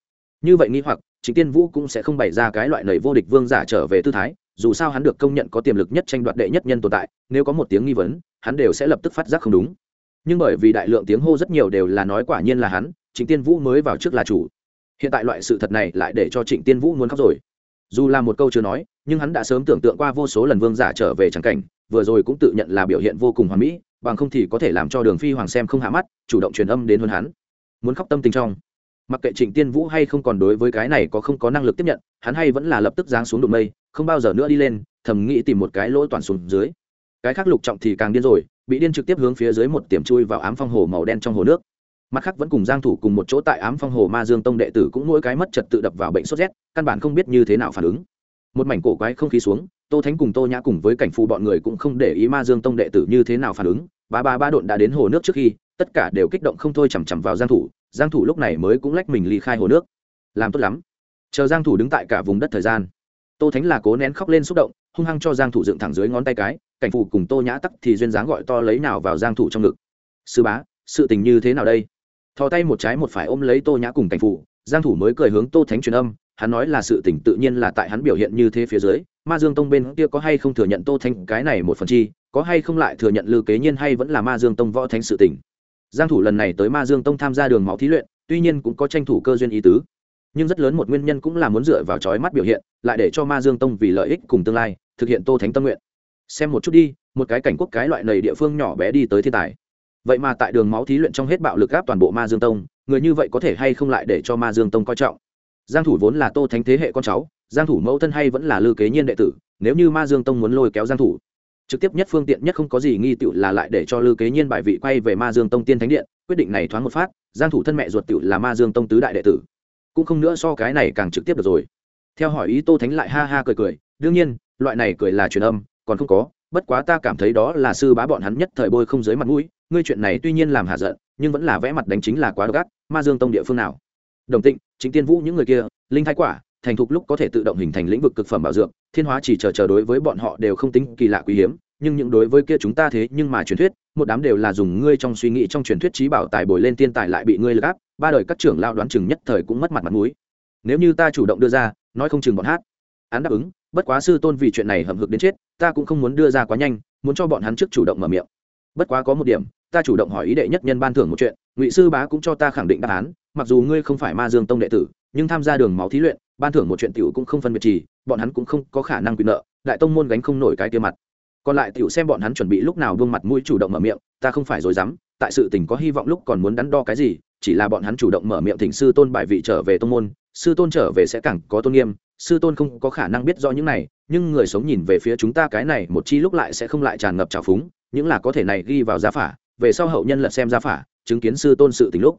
Như vậy nghi hoặc, trịnh tiên vũ cũng sẽ không bày ra cái loại nầy vô địch vương giả trở về tư thái, dù sao hắn được công nhận có tiềm lực nhất tranh đoạt đệ nhất nhân tồn tại, nếu có một tiếng nghi vấn, hắn đều sẽ lập tức phát giác không đúng. Nhưng bởi vì đại lượng tiếng hô rất nhiều đều là nói quả nhiên là hắn, trịnh tiên vũ mới vào trước là chủ. Hiện tại loại sự thật này lại để cho trịnh tiên vũ muốn khóc rồi. Dù là một câu chưa nói nhưng hắn đã sớm tưởng tượng qua vô số lần vương giả trở về trắng cảnh, vừa rồi cũng tự nhận là biểu hiện vô cùng hoàn mỹ, bằng không thì có thể làm cho đường phi hoàng xem không hạ mắt, chủ động truyền âm đến hơn hắn. Muốn khóc tâm tình trong. Mặc kệ trịnh tiên vũ hay không còn đối với cái này có không có năng lực tiếp nhận, hắn hay vẫn là lập tức giáng xuống đụng mây, không bao giờ nữa đi lên, thầm nghĩ tìm một cái lỗ toàn xuống dưới. Cái khác lục trọng thì càng điên rồi, bị điên trực tiếp hướng phía dưới một tiềm chui vào ám phong hồ màu đen trong hồ nước. Mặt khác vẫn cùng giang thủ cùng một chỗ tại ám phong hồ ma dương tông đệ tử cũng mỗi cái mất trật tự đập vào bệnh sốt rét, căn bản không biết như thế nào phản ứng một mảnh cổ quái không khí xuống, tô thánh cùng tô nhã cùng với cảnh phù bọn người cũng không để ý ma dương tông đệ tử như thế nào phản ứng. Ba ba ba độn đã đến hồ nước trước khi, tất cả đều kích động không thôi chằm chằm vào giang thủ. Giang thủ lúc này mới cũng lách mình ly khai hồ nước. Làm tốt lắm. Chờ giang thủ đứng tại cả vùng đất thời gian, tô thánh là cố nén khóc lên xúc động, hung hăng cho giang thủ dựng thẳng dưới ngón tay cái, cảnh phù cùng tô nhã tắc thì duyên dáng gọi to lấy nào vào giang thủ trong ngực. Sư bá, sự tình như thế nào đây? Thò tay một trái một phải ôm lấy tô nhã cùng cảnh phù giang thủ mới cười hướng tô thánh truyền âm hắn nói là sự tỉnh tự nhiên là tại hắn biểu hiện như thế phía dưới, ma dương tông bên kia có hay không thừa nhận tô thanh cái này một phần chi, có hay không lại thừa nhận lư kế nhiên hay vẫn là ma dương tông võ thánh sự tỉnh. giang thủ lần này tới ma dương tông tham gia đường máu thí luyện, tuy nhiên cũng có tranh thủ cơ duyên ý tứ, nhưng rất lớn một nguyên nhân cũng là muốn dựa vào chói mắt biểu hiện, lại để cho ma dương tông vì lợi ích cùng tương lai, thực hiện tô thánh tâm nguyện. Xem một chút đi, một cái cảnh quốc cái loại này địa phương nhỏ bé đi tới thiên tài. Vậy mà tại đường máu thí luyện trong hết bạo lực áp toàn bộ ma dương tông, người như vậy có thể hay không lại để cho ma dương tông coi trọng? Giang thủ vốn là tô thánh thế hệ con cháu, giang thủ mẫu thân hay vẫn là lư kế nhiên đệ tử, nếu như ma dương tông muốn lôi kéo giang thủ, trực tiếp nhất phương tiện nhất không có gì nghi tựu là lại để cho lư kế nhiên bài vị quay về ma dương tông tiên thánh điện, quyết định này thoáng một phát, giang thủ thân mẹ ruột tựu là ma dương tông tứ đại đệ tử. Cũng không nữa so cái này càng trực tiếp được rồi. Theo hỏi ý tô thánh lại ha ha cười cười, đương nhiên, loại này cười là truyền âm, còn không có, bất quá ta cảm thấy đó là sư bá bọn hắn nhất thời bôi không dưới mặt mũi, ngươi chuyện này tuy nhiên làm hạ giận, nhưng vẫn là vẽ mặt đánh chính là quá độc ác, ma dương tông địa phương nào? Đồng tịnh, chính tiên vũ những người kia, linh thái quả, thành thục lúc có thể tự động hình thành lĩnh vực cực phẩm bảo dưỡng thiên hóa chỉ chờ chờ đối với bọn họ đều không tính kỳ lạ quý hiếm, nhưng những đối với kia chúng ta thế nhưng mà truyền thuyết, một đám đều là dùng ngươi trong suy nghĩ trong truyền thuyết trí bảo tài bồi lên tiên tài lại bị ngươi lật áp, ba đời các trưởng lao đoán chừng nhất thời cũng mất mặt mặt mũi. Nếu như ta chủ động đưa ra, nói không chừng bọn hát. Án đáp ứng, bất quá sư tôn vì chuyện này hậm hực đến chết, ta cũng không muốn đưa ra quá nhanh, muốn cho bọn hắn trước chủ động mở miệng. Bất quá có một điểm, ta chủ động hỏi ý đệ nhất nhân ban thưởng một chuyện, ngụy sư bá cũng cho ta khẳng định đáp án mặc dù ngươi không phải ma dương tông đệ tử, nhưng tham gia đường máu thí luyện, ban thưởng một chuyện tiểu cũng không phân biệt trì, bọn hắn cũng không có khả năng quyền nợ, đại tông môn gánh không nổi cái kia mặt. Còn lại tiểu xem bọn hắn chuẩn bị lúc nào buông mặt mũi chủ động mở miệng, ta không phải rồi dám, tại sự tình có hy vọng lúc còn muốn đắn đo cái gì, chỉ là bọn hắn chủ động mở miệng thỉnh sư tôn bài vị trở về tông môn, sư tôn trở về sẽ càng có tôn nghiêm, sư tôn không có khả năng biết rõ những này, nhưng người sống nhìn về phía chúng ta cái này một chi lúc lại sẽ không lại tràn ngập trào phúng, những là có thể này ghi vào gia phả, về sau hậu nhân lật xem gia phả, chứng kiến sư tôn sự tình lúc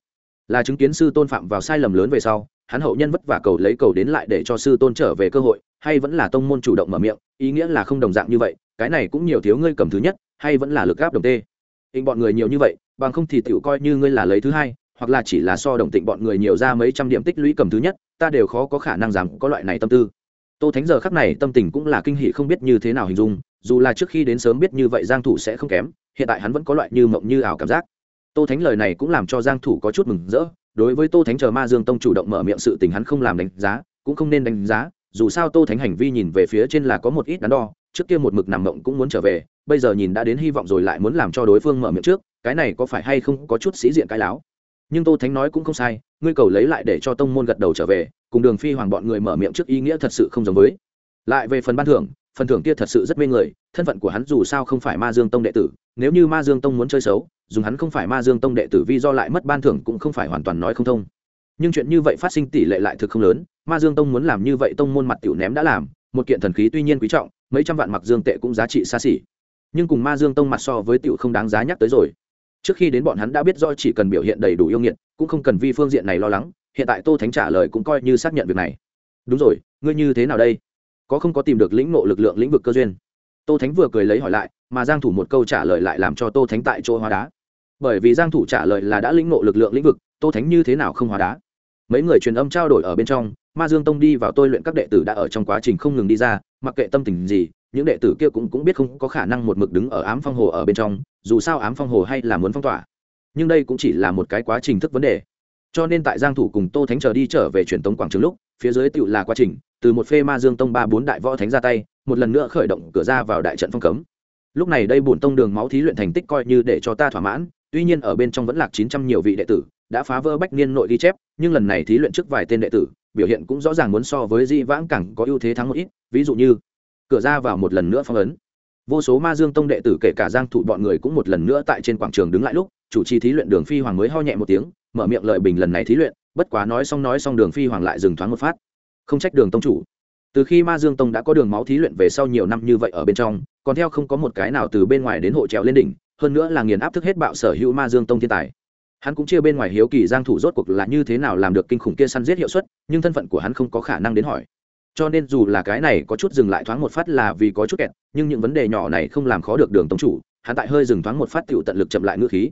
là chứng kiến sư tôn phạm vào sai lầm lớn về sau, hắn hậu nhân vất vả cầu lấy cầu đến lại để cho sư tôn trở về cơ hội, hay vẫn là tông môn chủ động mở miệng, ý nghĩa là không đồng dạng như vậy, cái này cũng nhiều thiếu ngươi cầm thứ nhất, hay vẫn là lực gáp đồng tê. Hình bọn người nhiều như vậy, bằng không thì tiểu coi như ngươi là lấy thứ hai, hoặc là chỉ là so đồng tịnh bọn người nhiều ra mấy trăm điểm tích lũy cầm thứ nhất, ta đều khó có khả năng dám có loại này tâm tư. Tô thánh giờ khắc này tâm tình cũng là kinh hỷ không biết như thế nào hình dung, dù là trước khi đến sớm biết như vậy giang thủ sẽ không kém, hiện tại hắn vẫn có loại như mộng như ảo cảm giác tô thánh lời này cũng làm cho giang thủ có chút mừng rỡ, đối với tô thánh chờ ma dương tông chủ động mở miệng sự tình hắn không làm đánh giá, cũng không nên đánh giá, dù sao tô thánh hành vi nhìn về phía trên là có một ít đắn đo, trước kia một mực nằm mộng cũng muốn trở về, bây giờ nhìn đã đến hy vọng rồi lại muốn làm cho đối phương mở miệng trước, cái này có phải hay không có chút sĩ diện cái láo? Nhưng tô thánh nói cũng không sai, ngươi cầu lấy lại để cho tông môn gật đầu trở về, cùng đường phi hoàng bọn người mở miệng trước ý nghĩa thật sự không giống với. Lại về phần ban thưởng, phần thưởng kia thật sự rất mê người, thân phận của hắn dù sao không phải ma dương tông đệ tử nếu như ma dương tông muốn chơi xấu, dùng hắn không phải ma dương tông đệ tử vì do lại mất ban thưởng cũng không phải hoàn toàn nói không thông. Nhưng chuyện như vậy phát sinh tỷ lệ lại thực không lớn, ma dương tông muốn làm như vậy tông môn mặt tiểu ném đã làm, một kiện thần khí tuy nhiên quý trọng, mấy trăm vạn mặc dương tệ cũng giá trị xa xỉ. Nhưng cùng ma dương tông mặt so với tiểu không đáng giá nhắc tới rồi. Trước khi đến bọn hắn đã biết do chỉ cần biểu hiện đầy đủ yêu nghiệt, cũng không cần vi phương diện này lo lắng, hiện tại tô thánh trả lời cũng coi như xác nhận việc này. Đúng rồi, ngươi như thế nào đây? Có không có tìm được lĩnh nộ lực lượng lĩnh vực cơ duyên? Tô thánh vừa cười lấy hỏi lại mà giang thủ một câu trả lời lại làm cho tô thánh tại chỗ hóa đá. Bởi vì giang thủ trả lời là đã lĩnh ngộ lực lượng lĩnh vực, tô thánh như thế nào không hóa đá? Mấy người truyền âm trao đổi ở bên trong, ma dương tông đi vào tôi luyện các đệ tử đã ở trong quá trình không ngừng đi ra, mặc kệ tâm tình gì, những đệ tử kia cũng cũng biết không có khả năng một mực đứng ở ám phong hồ ở bên trong, dù sao ám phong hồ hay là muốn phong tỏa. Nhưng đây cũng chỉ là một cái quá trình thức vấn đề. Cho nên tại giang thủ cùng tô thánh chờ đi trở về truyền tống quảng trường lúc, phía dưới tựu là quá trình, từ một phê ma dương tông ba bốn đại võ thánh ra tay, một lần nữa khởi động cửa ra vào đại trận phong cấm lúc này đây bổn tông đường máu thí luyện thành tích coi như để cho ta thỏa mãn, tuy nhiên ở bên trong vẫn lạc 900 nhiều vị đệ tử, đã phá vỡ bách niên nội ghi chép, nhưng lần này thí luyện trước vài tên đệ tử, biểu hiện cũng rõ ràng muốn so với di vãng cẳng có ưu thế thắng một ít, ví dụ như, cửa ra vào một lần nữa phong ấn. Vô số ma dương tông đệ tử kể cả giang thủ bọn người cũng một lần nữa tại trên quảng trường đứng lại lúc, chủ trì thí luyện đường phi hoàng mới ho nhẹ một tiếng, mở miệng lợi bình lần này thí luyện, bất quá nói xong nói xong đường phi hoàng lại dừng thoáng một phát. Không trách đường tông chủ từ khi ma dương tông đã có đường máu thí luyện về sau nhiều năm như vậy ở bên trong, còn theo không có một cái nào từ bên ngoài đến hộ trèo lên đỉnh, hơn nữa là nghiền áp thức hết bạo sở hữu ma dương tông thiên tài. Hắn cũng chia bên ngoài hiếu kỳ giang thủ rốt cuộc là như thế nào làm được kinh khủng kia săn giết hiệu suất, nhưng thân phận của hắn không có khả năng đến hỏi. Cho nên dù là cái này có chút dừng lại thoáng một phát là vì có chút kẹt, nhưng những vấn đề nhỏ này không làm khó được đường tông chủ, hắn tại hơi dừng thoáng một phát tiểu tận lực chậm lại ngữ khí.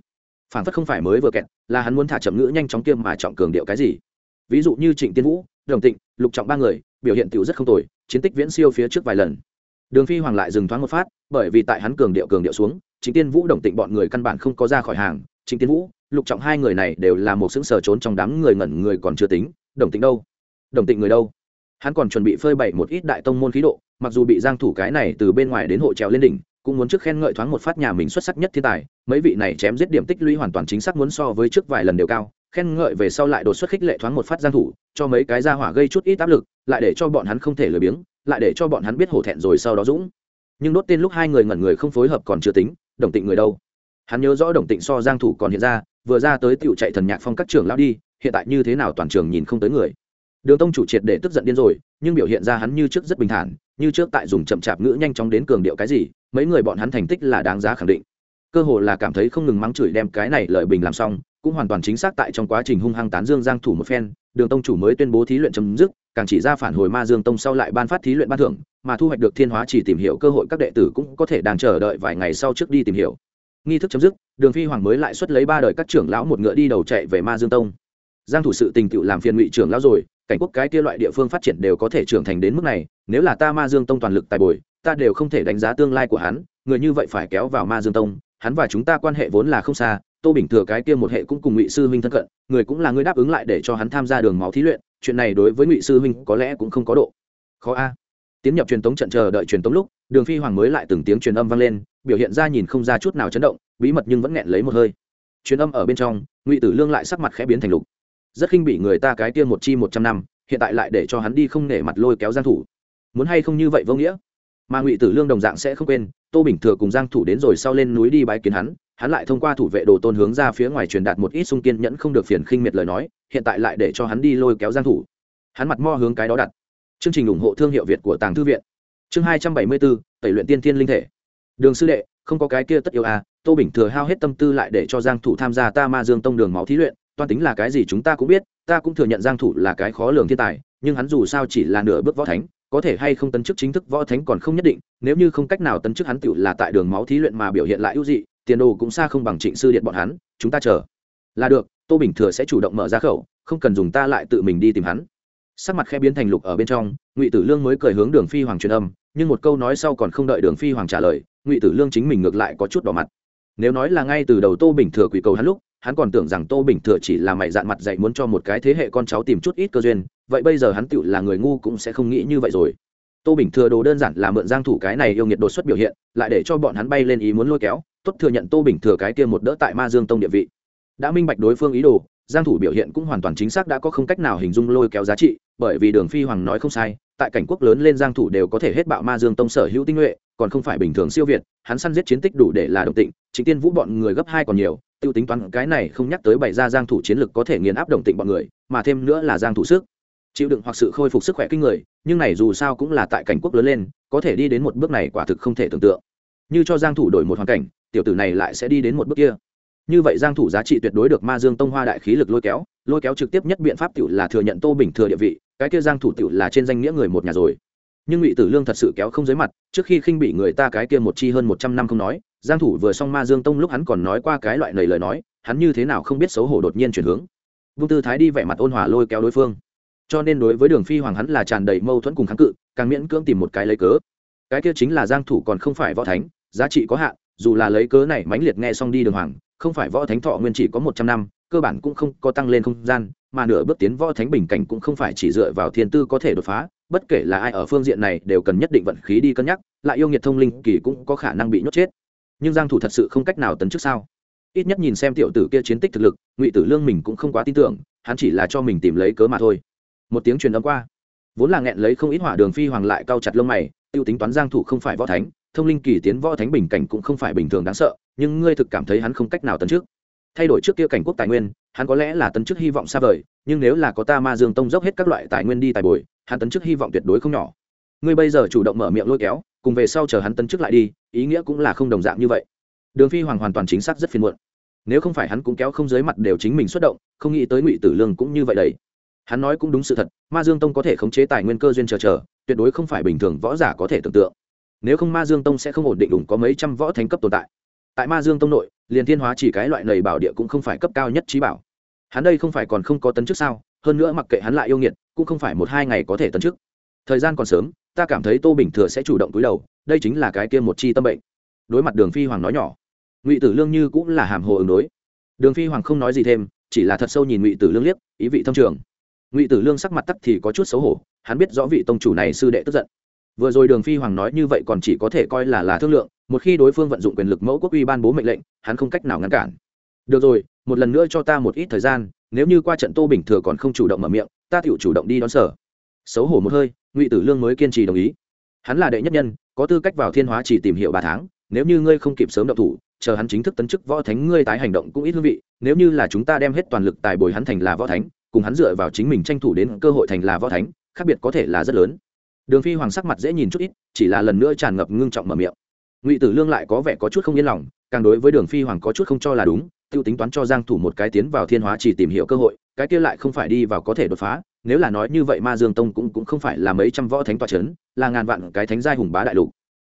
Phản phất không phải mới vừa kẹt, là hắn muốn thả chậm ngữ nhanh chóng kiêm mà trọng cường điệu cái gì? Ví dụ như trịnh tiên vũ đồng tịnh, lục trọng ba người, biểu hiện tựu rất không tồi, chiến tích viễn siêu phía trước vài lần. Đường phi hoàng lại dừng thoáng một phát, bởi vì tại hắn cường điệu cường điệu xuống, chính tiên vũ, đồng tịnh bọn người căn bản không có ra khỏi hàng. Chính tiên vũ, lục trọng hai người này đều là một xứng sở trốn trong đám người ngẩn người còn chưa tính. Đồng tịnh đâu? Đồng tịnh người đâu? Hắn còn chuẩn bị phơi bày một ít đại tông môn khí độ, mặc dù bị giang thủ cái này từ bên ngoài đến hộ trèo lên đỉnh, cũng muốn trước khen ngợi thoáng một phát nhà mình xuất sắc nhất thiên tài. Mấy vị này chém giết điểm tích lũy hoàn toàn chính xác muốn so với trước vài lần đều cao khen ngợi về sau lại đột xuất khích lệ thoáng một phát giang thủ, cho mấy cái gia hỏa gây chút ít áp lực, lại để cho bọn hắn không thể lười biếng, lại để cho bọn hắn biết hổ thẹn rồi sau đó dũng. Nhưng đốt tên lúc hai người ngẩn người không phối hợp còn chưa tính, đồng tịnh người đâu? Hắn nhớ rõ đồng tịnh so giang thủ còn hiện ra, vừa ra tới tiểu chạy thần nhạc phong các trưởng lão đi, hiện tại như thế nào toàn trường nhìn không tới người. Đường tông chủ triệt để tức giận điên rồi, nhưng biểu hiện ra hắn như trước rất bình thản, như trước tại dùng chậm chạp ngữ nhanh chóng đến cường điệu cái gì, mấy người bọn hắn thành tích là đáng giá khẳng định. Cơ hồ là cảm thấy không ngừng mắng chửi đem cái này lợi bình làm xong cũng hoàn toàn chính xác tại trong quá trình hung hăng tán dương giang thủ một phen, đường tông chủ mới tuyên bố thí luyện chấm dứt, càng chỉ ra phản hồi ma dương tông sau lại ban phát thí luyện ban thưởng, mà thu hoạch được thiên hóa chỉ tìm hiểu cơ hội các đệ tử cũng có thể đang chờ đợi vài ngày sau trước đi tìm hiểu. Nghi thức chấm dứt, đường phi hoàng mới lại xuất lấy ba đời các trưởng lão một ngựa đi đầu chạy về ma dương tông. Giang thủ sự tình tựu làm phiền ngụy trưởng lão rồi, cảnh quốc cái kia loại địa phương phát triển đều có thể trưởng thành đến mức này, nếu là ta ma dương tông toàn lực tài bồi, ta đều không thể đánh giá tương lai của hắn, người như vậy phải kéo vào ma dương tông, hắn và chúng ta quan hệ vốn là không xa tô bình thừa cái kia một hệ cũng cùng ngụy sư huynh thân cận, người cũng là người đáp ứng lại để cho hắn tham gia đường máu thí luyện, chuyện này đối với ngụy sư huynh có lẽ cũng không có độ. Khó a. Tiến nhập truyền tống trận chờ đợi truyền tống lúc, đường phi hoàng mới lại từng tiếng truyền âm vang lên, biểu hiện ra nhìn không ra chút nào chấn động, bí mật nhưng vẫn nghẹn lấy một hơi. Truyền âm ở bên trong, ngụy tử lương lại sắc mặt khẽ biến thành lục. Rất khinh bị người ta cái kia một chi một trăm năm, hiện tại lại để cho hắn đi không nể mặt lôi kéo giang thủ. Muốn hay không như vậy vô nghĩa? Mà ngụy tử lương đồng dạng sẽ không quên, tô bình thừa cùng giang thủ đến rồi sau lên núi đi bái kiến hắn hắn lại thông qua thủ vệ đồ tôn hướng ra phía ngoài truyền đạt một ít sung kiên nhẫn không được phiền khinh miệt lời nói, hiện tại lại để cho hắn đi lôi kéo giang thủ. Hắn mặt mo hướng cái đó đặt. Chương trình ủng hộ thương hiệu việt của tàng thư viện. Chương hai trăm bảy mươi bốn, tẩy luyện tiên thiên linh thể. Đường sư đệ, không có cái kia tất yêu à tô bình thừa hao hết tâm tư lại để cho giang thủ tham gia ta ma dương tông đường máu thí luyện toan tính là cái gì chúng ta cũng biết, ta cũng thừa nhận giang thủ là cái khó lường thiên tài, nhưng hắn dù sao chỉ là nửa bước võ thánh, có thể hay không tấn chức chính thức võ thánh còn không nhất định, nếu như không cách nào tấn chức hắn tựu là tại đường máu thí luyện mà biểu hiện lại ưu dị tiền đồ cũng xa không bằng trịnh sư điện bọn hắn, chúng ta chờ. Là được, tô bình thừa sẽ chủ động mở ra khẩu, không cần dùng ta lại tự mình đi tìm hắn. Sắc mặt khẽ biến thành lục ở bên trong, ngụy tử lương mới cười hướng đường phi hoàng truyền âm, nhưng một câu nói sau còn không đợi đường phi hoàng trả lời, ngụy tử lương chính mình ngược lại có chút đỏ mặt. Nếu nói là ngay từ đầu tô bình thừa quỷ cầu hắn lúc, hắn còn tưởng rằng tô bình thừa chỉ là mày dạn mặt dạy muốn cho một cái thế hệ con cháu tìm chút ít cơ duyên, vậy bây giờ hắn tựu là người ngu cũng sẽ không nghĩ như vậy rồi tô bình thừa đồ đơn giản là mượn giang thủ cái này yêu nghiệt đột xuất biểu hiện, lại để cho bọn hắn bay lên ý muốn lôi kéo, tốt thừa nhận tô bình thừa cái kia một đỡ tại ma dương tông địa vị. Đã minh bạch đối phương ý đồ, giang thủ biểu hiện cũng hoàn toàn chính xác đã có không cách nào hình dung lôi kéo giá trị, bởi vì đường phi hoàng nói không sai, tại cảnh quốc lớn lên giang thủ đều có thể hết bạo ma dương tông sở hữu tinh nhuệ, còn không phải bình thường siêu việt, hắn săn giết chiến tích đủ để là đồng tịnh chính tiên vũ bọn người gấp hai còn nhiều, tiêu tính toán cái này không nhắc tới bày ra giang thủ chiến lực có thể nghiền áp đồng tịnh bọn người, mà thêm nữa là giang thủ sức chịu đựng hoặc sự khôi phục sức khỏe kinh người, nhưng này dù sao cũng là tại cảnh quốc lớn lên, có thể đi đến một bước này quả thực không thể tưởng tượng. Như cho giang thủ đổi một hoàn cảnh, tiểu tử này lại sẽ đi đến một bước kia. Như vậy giang thủ giá trị tuyệt đối được ma dương tông hoa đại khí lực lôi kéo lôi kéo trực tiếp nhất biện pháp tiểu là thừa nhận tô bình thừa địa vị, cái kia giang thủ tiểu là trên danh nghĩa người một nhà rồi. Nhưng ngụy tử lương thật sự kéo không dưới mặt, trước khi khinh bị người ta cái kia một chi hơn 100 năm không nói, giang thủ vừa xong ma dương tông lúc hắn còn nói qua cái loại lời lời nói, hắn như thế nào không biết xấu hổ đột nhiên chuyển hướng. Vương tư thái đi vẻ mặt ôn hòa lôi kéo đối phương cho nên đối với đường phi hoàng hắn là tràn đầy mâu thuẫn cùng kháng cự, càng miễn cưỡng tìm một cái lấy cớ. Cái kia chính là giang thủ còn không phải võ thánh, giá trị có hạn, dù là lấy cớ này mãnh liệt nghe xong đi đường hoàng, không phải võ thánh thọ nguyên chỉ có một trăm năm, cơ bản cũng không có tăng lên không gian, mà nửa bước tiến võ thánh bình cảnh cũng không phải chỉ dựa vào thiên tư có thể đột phá, bất kể là ai ở phương diện này đều cần nhất định vận khí đi cân nhắc, lại yêu nghiệt thông linh kỳ cũng có khả năng bị nhốt chết. Nhưng giang thủ thật sự không cách nào tấn trước sao? Ít nhất nhìn xem tiểu tử kia chiến tích thực lực, ngụy tử lương mình cũng không quá tin tưởng, hắn chỉ là cho mình tìm lấy cớ mà thôi một tiếng truyền âm qua. Vốn là nghẹn lấy không ít hỏa đường phi hoàng lại cao chặt lông mày, tiêu tính toán giang thủ không phải võ thánh, thông linh kỳ tiến võ thánh bình cảnh cũng không phải bình thường đáng sợ, nhưng ngươi thực cảm thấy hắn không cách nào tấn trước thay đổi trước kia cảnh quốc tài nguyên, hắn có lẽ là tấn chức hy vọng xa vời, nhưng nếu là có ta ma dương tông dốc hết các loại tài nguyên đi tài bồi, hắn tấn chức hy vọng tuyệt đối không nhỏ. Ngươi bây giờ chủ động mở miệng lôi kéo, cùng về sau chờ hắn tấn chức lại đi, ý nghĩa cũng là không đồng dạng như vậy. Đường phi hoàng hoàn toàn chính xác rất phiền muộn. Nếu không phải hắn cũng kéo không dưới mặt đều chính mình xuất động, không nghĩ tới ngụy tử lương cũng như vậy đấy hắn nói cũng đúng sự thật, ma dương tông có thể khống chế tài nguyên cơ duyên chờ chờ, tuyệt đối không phải bình thường võ giả có thể tưởng tượng. Nếu không ma dương tông sẽ không ổn định đủ có mấy trăm võ thánh cấp tồn tại. Tại ma dương tông nội, liền thiên hóa chỉ cái loại nầy bảo địa cũng không phải cấp cao nhất trí bảo. Hắn đây không phải còn không có tấn chức sao? Hơn nữa mặc kệ hắn lại yêu nghiệt, cũng không phải một hai ngày có thể tấn chức. Thời gian còn sớm, ta cảm thấy tô bình thừa sẽ chủ động túi đầu, đây chính là cái kia một chi tâm bệnh. Đối mặt đường phi hoàng nói nhỏ, ngụy tử lương như cũng là hàm hồ ứng đối. Đường phi hoàng không nói gì thêm, chỉ là thật sâu nhìn ngụy tử lương liếc, ý vị thông trường ngụy tử lương sắc mặt tắc thì có chút xấu hổ, hắn biết rõ vị tông chủ này sư đệ tức giận. Vừa rồi đường phi hoàng nói như vậy còn chỉ có thể coi là là thương lượng, một khi đối phương vận dụng quyền lực mẫu quốc uy ban bố mệnh lệnh, hắn không cách nào ngăn cản. Được rồi, một lần nữa cho ta một ít thời gian, nếu như qua trận tô bình thừa còn không chủ động mở miệng, ta tự chủ động đi đón sở. Xấu hổ một hơi, ngụy tử lương mới kiên trì đồng ý. Hắn là đệ nhất nhân, có tư cách vào thiên hóa chỉ tìm hiểu ba tháng nếu như ngươi không kịp sớm động thủ, chờ hắn chính thức tấn chức võ thánh, ngươi tái hành động cũng ít hương vị, nếu như là chúng ta đem hết toàn lực tài bồi hắn thành là võ thánh cùng hắn dựa vào chính mình tranh thủ đến cơ hội thành là võ thánh, khác biệt có thể là rất lớn. Đường phi hoàng sắc mặt dễ nhìn chút ít, chỉ là lần nữa tràn ngập ngưng trọng mở miệng. Ngụy tử lương lại có vẻ có chút không yên lòng, càng đối với đường phi hoàng có chút không cho là đúng, tiêu tính toán cho giang thủ một cái tiến vào thiên hóa chỉ tìm hiểu cơ hội, cái kia lại không phải đi vào có thể đột phá, nếu là nói như vậy ma dương tông cũng cũng không phải là mấy trăm võ thánh toa chấn, là ngàn vạn cái thánh giai hùng bá đại lục.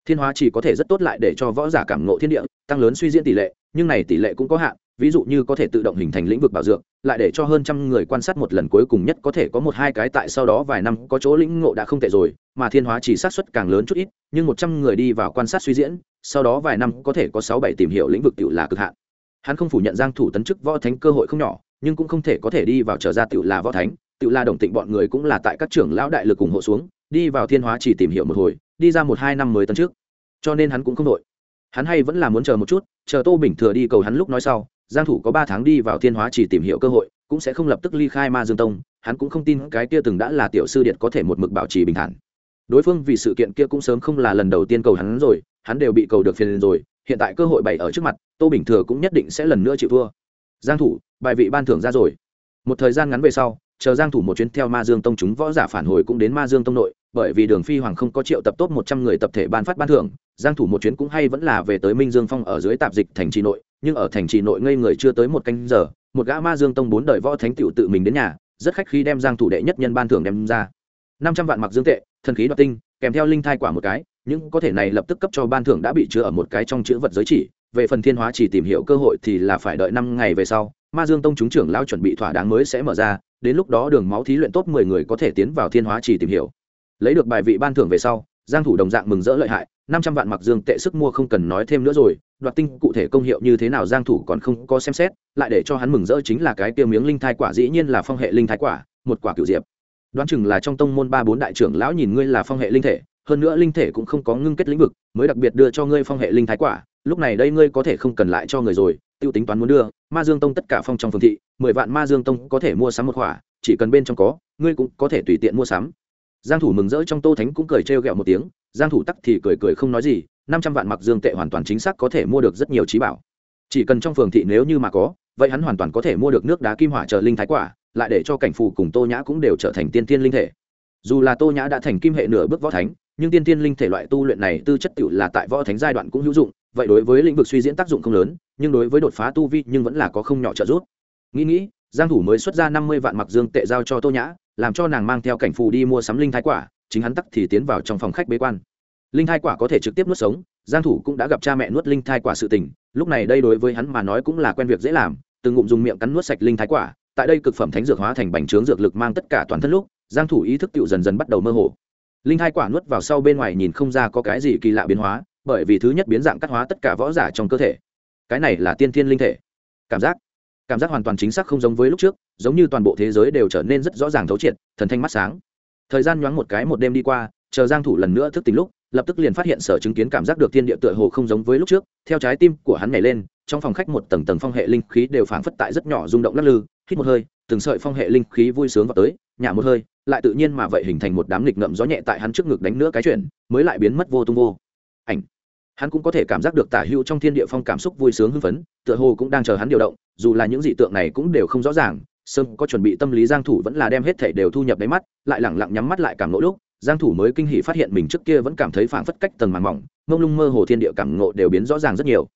Thiên hóa chỉ có thể rất tốt lại để cho võ giả cảm ngộ thiên địa, tăng lớn suy diễn tỷ lệ, nhưng này tỷ lệ cũng có hạn ví dụ như có thể tự động hình thành lĩnh vực bảo dược lại để cho hơn trăm người quan sát một lần cuối cùng nhất có thể có một hai cái tại sau đó vài năm có chỗ lĩnh ngộ đã không tệ rồi, mà thiên hóa chỉ sát xuất càng lớn chút ít, nhưng một trăm người đi vào quan sát suy diễn, sau đó vài năm có thể có sáu bảy tìm hiểu lĩnh vực tự là cực hạn. Hắn không phủ nhận giang thủ tấn chức võ thánh cơ hội không nhỏ, nhưng cũng không thể có thể đi vào trở ra tự là võ thánh tự la đồng tịnh bọn người cũng là tại các trưởng lão đại lực ủng hộ xuống, đi vào thiên hóa chỉ tìm hiểu một hồi, đi ra một hai năm mới tấn trước cho nên hắn cũng không đội. Hắn hay vẫn là muốn chờ một chút, chờ tô bình thừa đi cầu hắn lúc nói sau giang thủ có ba tháng đi vào thiên hóa chỉ tìm hiểu cơ hội, cũng sẽ không lập tức ly khai ma dương tông, hắn cũng không tin cái kia từng đã là tiểu sư điện có thể một mực bảo trì bình thản. Đối phương vì sự kiện kia cũng sớm không là lần đầu tiên cầu hắn rồi, hắn đều bị cầu được phiền rồi, hiện tại cơ hội bày ở trước mặt, tô bình thừa cũng nhất định sẽ lần nữa chịu thua. Giang thủ, bài vị ban thưởng ra rồi. Một thời gian ngắn về sau, chờ giang thủ một chuyến theo ma dương tông chúng võ giả phản hồi cũng đến ma dương tông nội, bởi vì đường phi hoàng không có triệu tập tốt 100 người tập thể ban phát ban thưởng, giang thủ một chuyến cũng hay vẫn là về tới minh dương phong ở dưới tạp dịch thành trì nội nhưng ở thành trì nội ngây người chưa tới một canh giờ, một gã ma dương tông bốn đời võ thánh tiểu tự mình đến nhà, rất khách khí đem giang thủ đệ nhất nhân ban thưởng đem ra. 500 vạn mặc dương tệ, thần khí đoạt tinh, kèm theo linh thai quả một cái những có thể này lập tức cấp cho ban thưởng đã bị chứa ở một cái trong chữ vật giới chỉ. Về phần thiên hóa chỉ tìm hiểu cơ hội thì là phải đợi năm ngày về sau, ma dương tông chúng trưởng lao chuẩn bị thỏa đáng mới sẽ mở ra, đến lúc đó đường máu thí luyện tốt mười người có thể tiến vào thiên hóa chỉ tìm hiểu. Lấy được bài vị ban thưởng về sau giang thủ đồng dạng mừng rỡ lợi hại, năm trăm vạn mặc dương tệ sức mua không cần nói thêm nữa rồi, đoạt tinh cụ thể công hiệu như thế nào giang thủ còn không có xem xét, lại để cho hắn mừng rỡ chính là cái tiêu miếng linh thai quả dĩ nhiên là phong hệ linh thai quả, một quả cửu diệp. Đoán chừng là trong tông môn ba bốn đại trưởng lão nhìn ngươi là phong hệ linh thể, hơn nữa linh thể cũng không có ngưng kết lĩnh vực, mới đặc biệt đưa cho ngươi phong hệ linh thái quả, lúc này đây ngươi có thể không cần lại cho người rồi, tiêu tính toán muốn đưa, ma dương tông tất cả phong trong phương thị, mười vạn ma dương tông có thể mua sắm một khỏa chỉ cần bên trong có, ngươi cũng có thể tùy tiện mua sắm giang thủ mừng rỡ trong tô thánh cũng cười trêu ghẹo một tiếng, giang thủ tắc thì cười cười không nói gì, năm trăm vạn mặc dương tệ hoàn toàn chính xác có thể mua được rất nhiều trí bảo. Chỉ cần trong phường thị nếu như mà có, vậy hắn hoàn toàn có thể mua được nước đá kim hỏa chờ linh thái quả, lại để cho cảnh phù cùng tô nhã cũng đều trở thành tiên tiên linh thể. Dù là tô nhã đã thành kim hệ nửa bước võ thánh, nhưng tiên tiên linh thể loại tu luyện này tư chất tựu là tại võ thánh giai đoạn cũng hữu dụng, vậy đối với lĩnh vực suy diễn tác dụng không lớn, nhưng đối với đột phá tu vi nhưng vẫn là có không nhỏ trợ giúp. Nghĩ nghĩ, giang thủ mới xuất ra 50 vạn mặc dương tệ giao cho tô nhã làm cho nàng mang theo cảnh phù đi mua sắm linh thái quả, chính hắn tắc thì tiến vào trong phòng khách bế quan. Linh thai quả có thể trực tiếp nuốt sống, giang thủ cũng đã gặp cha mẹ nuốt linh thai quả sự tình, lúc này đây đối với hắn mà nói cũng là quen việc dễ làm, từng ngụm dùng miệng cắn nuốt sạch linh thái quả, tại đây cực phẩm thánh dược hóa thành bành trướng dược lực mang tất cả toàn thân lúc, giang thủ ý thức tựu dần dần bắt đầu mơ hồ. Linh thai quả nuốt vào sau bên ngoài nhìn không ra có cái gì kỳ lạ biến hóa, bởi vì thứ nhất biến dạng cắt hóa tất cả võ giả trong cơ thể. Cái này là tiên thiên linh thể. Cảm giác cảm giác hoàn toàn chính xác không giống với lúc trước, giống như toàn bộ thế giới đều trở nên rất rõ ràng thấu triệt, thần thanh mắt sáng. Thời gian nhoáng một cái một đêm đi qua, chờ giang thủ lần nữa thức tỉnh lúc, lập tức liền phát hiện sở chứng kiến cảm giác được thiên địa tựa hồ không giống với lúc trước, theo trái tim của hắn nhảy lên, trong phòng khách một tầng tầng phong hệ linh khí đều phảng phất tại rất nhỏ rung động lắc lư, hít một hơi, từng sợi phong hệ linh khí vui sướng vào tới, nhả một hơi, lại tự nhiên mà vậy hình thành một đám nghịch ngợm gió nhẹ tại hắn trước ngực đánh nữa cái chuyện, mới lại biến mất vô tung vô ảnh. Hắn cũng có thể cảm giác được tả hữu trong thiên địa phong cảm xúc vui sướng hưng phấn, tựa hồ cũng đang chờ hắn điều động dù là những dị tượng này cũng đều không rõ ràng, sâm có chuẩn bị tâm lý giang thủ vẫn là đem hết thể đều thu nhập đáy mắt, lại lẳng lặng nhắm mắt lại cảm nỗi lúc, giang thủ mới kinh hỉ phát hiện mình trước kia vẫn cảm thấy phảng phất cách tầng màng mỏng Ngông lung mơ hồ thiên địa cảm ngộ đều biến rõ ràng rất nhiều.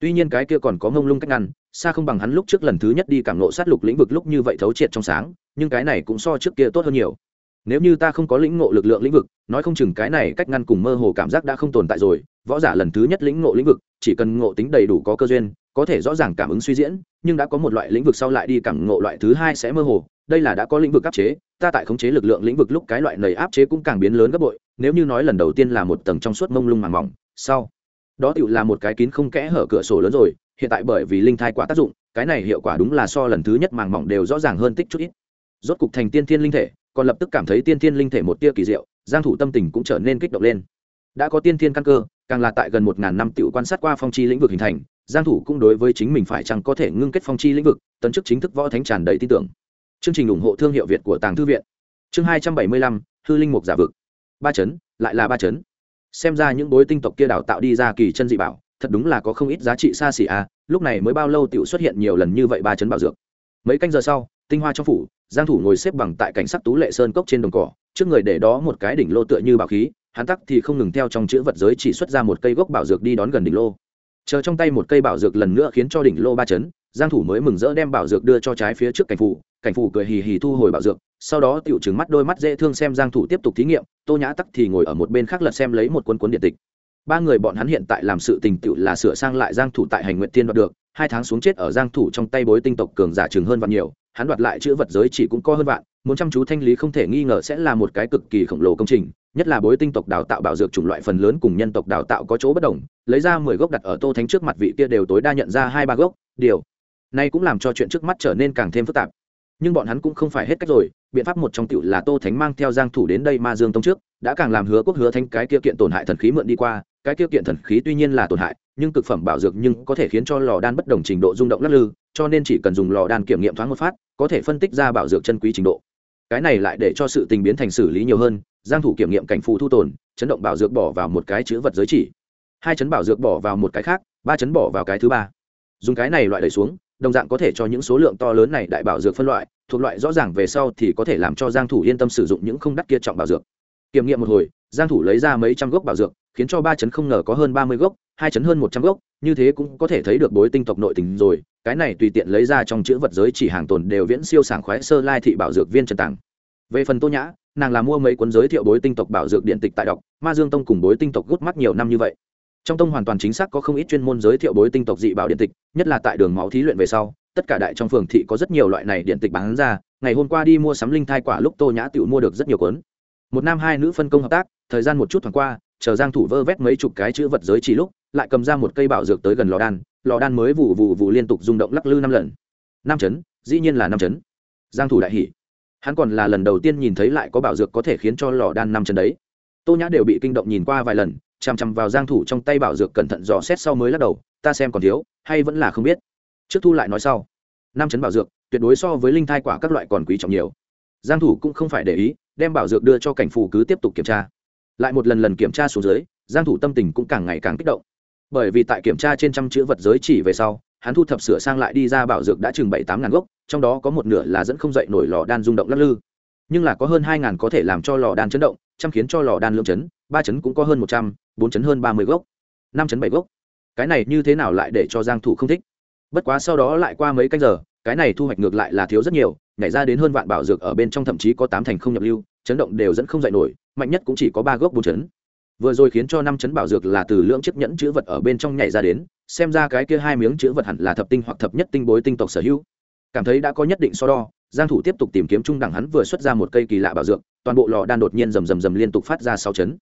Tuy nhiên cái kia còn có Ngông lung cách ngăn, xa không bằng hắn lúc trước lần thứ nhất đi cảm ngộ sát lục lĩnh vực lúc như vậy thấu triệt trong sáng, nhưng cái này cũng so trước kia tốt hơn nhiều. Nếu như ta không có lĩnh ngộ lực lượng lĩnh vực, nói không chừng cái này cách ngăn cùng mơ hồ cảm giác đã không tồn tại rồi, võ giả lần thứ nhất lĩnh ngộ lĩnh vực, chỉ cần ngộ tính đầy đủ có cơ duyên có thể rõ ràng cảm ứng suy diễn, nhưng đã có một loại lĩnh vực sau lại đi cảm ngộ loại thứ hai sẽ mơ hồ. Đây là đã có lĩnh vực áp chế, ta tại khống chế lực lượng lĩnh vực lúc cái loại nầy áp chế cũng càng biến lớn gấp bội, nếu như nói lần đầu tiên là một tầng trong suốt mông lung màng mỏng, sau, đó tựu là một cái kín không kẽ hở cửa sổ lớn rồi, hiện tại bởi vì linh thai quả tác dụng, cái này hiệu quả đúng là so lần thứ nhất màng mỏng đều rõ ràng hơn tích chút ít. Rốt cục thành tiên thiên linh thể, còn lập tức cảm thấy tiên thiên linh thể một tia kỳ diệu, giang thủ tâm tình cũng trở nên kích động lên. Đã có tiên thiên căn cơ, càng là tại gần một ngàn năm tiểu quan sát qua phong chi lĩnh vực hình thành giang thủ cũng đối với chính mình phải chăng có thể ngưng kết phong chi lĩnh vực tấn chức chính thức võ thánh tràn đầy tin tưởng. Chương trình ủng hộ thương hiệu việt của tàng thư viện. Chương 275, hư linh mục giả vực. Ba chấn lại là ba chấn. Xem ra những bối tinh tộc kia đào tạo đi ra kỳ chân dị bảo thật đúng là có không ít giá trị xa xỉ à lúc này mới bao lâu tiểu xuất hiện nhiều lần như vậy ba chấn bảo dược. Mấy canh giờ sau tinh hoa trong phủ giang thủ ngồi xếp bằng tại cảnh sắc tú lệ sơn cốc trên đồng cỏ trước người để đó một cái đỉnh lô tựa như bảo khí hắn tắc thì không ngừng theo trong chữ vật giới chỉ xuất ra một cây gốc bảo dược đi đón gần đỉnh lô chờ trong tay một cây bảo dược lần nữa khiến cho đỉnh lô ba chấn, giang thủ mới mừng rỡ đem bảo dược đưa cho trái phía trước cảnh phủ cảnh phủ cười hì hì thu hồi bảo dược, sau đó tiểu trừng mắt đôi mắt dễ thương xem giang thủ tiếp tục thí nghiệm, tô nhã tắc thì ngồi ở một bên khác lật xem lấy một cuốn cuốn điện tịch. Ba người bọn hắn hiện tại làm sự tình tiểu là sửa sang lại giang thủ tại hành nguyện tiên đoạt được, hai tháng xuống chết ở giang thủ trong tay bối tinh tộc cường giả trường hơn vạn nhiều, hắn đoạt lại chữ vật giới chỉ cũng co hơn vạn, muốn chăm chú thanh lý không thể nghi ngờ sẽ là một cái cực kỳ khổng lồ công trình nhất là bối tinh tộc đào tạo bảo dược chủng loại phần lớn cùng nhân tộc đào tạo có chỗ bất đồng, lấy ra mười gốc đặt ở tô thánh trước mặt vị kia đều tối đa nhận ra hai ba gốc, điều này cũng làm cho chuyện trước mắt trở nên càng thêm phức tạp. Nhưng bọn hắn cũng không phải hết cách rồi, biện pháp một trong cựu là tô thánh mang theo giang thủ đến đây ma dương tông trước, đã càng làm hứa quốc hứa thanh cái kia kiện tổn hại thần khí mượn đi qua, cái kia kiện thần khí tuy nhiên là tổn hại, nhưng cực phẩm bảo dược nhưng có thể khiến cho lò đan bất đồng trình độ rung động lắc lư, cho nên chỉ cần dùng lò đan kiểm nghiệm thoáng một phát, có thể phân tích ra bảo dược chân quý trình độ. Cái này lại để cho sự tình biến thành xử lý nhiều hơn giang thủ kiểm nghiệm cảnh phù thu tồn, chấn động bảo dược bỏ vào một cái chữ vật giới chỉ. Hai chấn bảo dược bỏ vào một cái khác, ba chấn bỏ vào cái thứ ba. Dùng cái này loại đẩy xuống, đồng dạng có thể cho những số lượng to lớn này đại bảo dược phân loại, thuộc loại rõ ràng về sau thì có thể làm cho giang thủ yên tâm sử dụng những không đắt kia trọng bảo dược. Kiểm nghiệm một hồi, giang thủ lấy ra mấy trăm gốc bảo dược, khiến cho ba chấn không ngờ có hơn 30 gốc, hai chấn hơn 100 gốc, như thế cũng có thể thấy được bối tinh tộc nội tình rồi, cái này tùy tiện lấy ra trong chữ vật giới chỉ hàng tồn đều viễn siêu sảng khoái sơ lai thị bảo dược viên trần tàng về phần tô nhã, nàng là mua mấy cuốn giới thiệu bối tinh tộc bảo dược điện tịch tại đọc, ma dương tông cùng bối tinh tộc gút mắt nhiều năm như vậy. Trong tông hoàn toàn chính xác có không ít chuyên môn giới thiệu bối tinh tộc dị bảo điện tịch, nhất là tại đường máu thí luyện về sau, tất cả đại trong phường thị có rất nhiều loại này điện tịch bán ra, ngày hôm qua đi mua sắm linh thai quả lúc tô nhã tự mua được rất nhiều cuốn. Một nam hai nữ phân công hợp tác, thời gian một chút thoáng qua, chờ giang thủ vơ vét mấy chục cái chữ vật giới chỉ lúc, lại cầm ra một cây bảo dược tới gần lò đan lò đan mới vụ vụ vụ liên tục rung động lắc lư năm lần. Năm chấn, dĩ nhiên là năm chấn. Giang thủ đại hỉ hắn còn là lần đầu tiên nhìn thấy lại có bảo dược có thể khiến cho lò đan năm chân đấy. Tô nhã đều bị kinh động nhìn qua vài lần, chằm chằm vào giang thủ trong tay bảo dược cẩn thận dò xét sau mới lắc đầu, ta xem còn thiếu, hay vẫn là không biết. Trước thu lại nói sau, năm chấn bảo dược, tuyệt đối so với linh thai quả các loại còn quý trọng nhiều. Giang thủ cũng không phải để ý, đem bảo dược đưa cho cảnh phù cứ tiếp tục kiểm tra. Lại một lần lần kiểm tra xuống dưới, giang thủ tâm tình cũng càng ngày càng kích động. Bởi vì tại kiểm tra trên trăm chữ vật giới chỉ về sau hắn thu thập sửa sang lại đi ra bảo dược đã chừng bảy tám ngàn gốc, trong đó có một nửa là dẫn không dậy nổi lò đan rung động lắc lư. Nhưng là có hơn hai ngàn có thể làm cho lò đan chấn động, trăm khiến cho lò đan lưỡng chấn, ba chấn cũng có hơn một trăm, bốn chấn hơn ba mươi gốc, năm chấn bảy gốc. Cái này như thế nào lại để cho giang thủ không thích? Bất quá sau đó lại qua mấy canh giờ, cái này thu hoạch ngược lại là thiếu rất nhiều, nhảy ra đến hơn vạn bảo dược ở bên trong thậm chí có tám thành không nhập lưu, chấn động đều dẫn không dậy nổi, mạnh nhất cũng chỉ có ba gốc bốn chấn vừa rồi khiến cho năm chấn bảo dược là từ lượng chiếc nhẫn chữ vật ở bên trong nhảy ra đến, xem ra cái kia hai miếng chữ vật hẳn là thập tinh hoặc thập nhất tinh bối tinh tộc sở hữu. Cảm thấy đã có nhất định so đo, giang thủ tiếp tục tìm kiếm trung đẳng hắn vừa xuất ra một cây kỳ lạ bảo dược, toàn bộ lò đan đột nhiên rầm rầm rầm liên tục phát ra sáu chấn.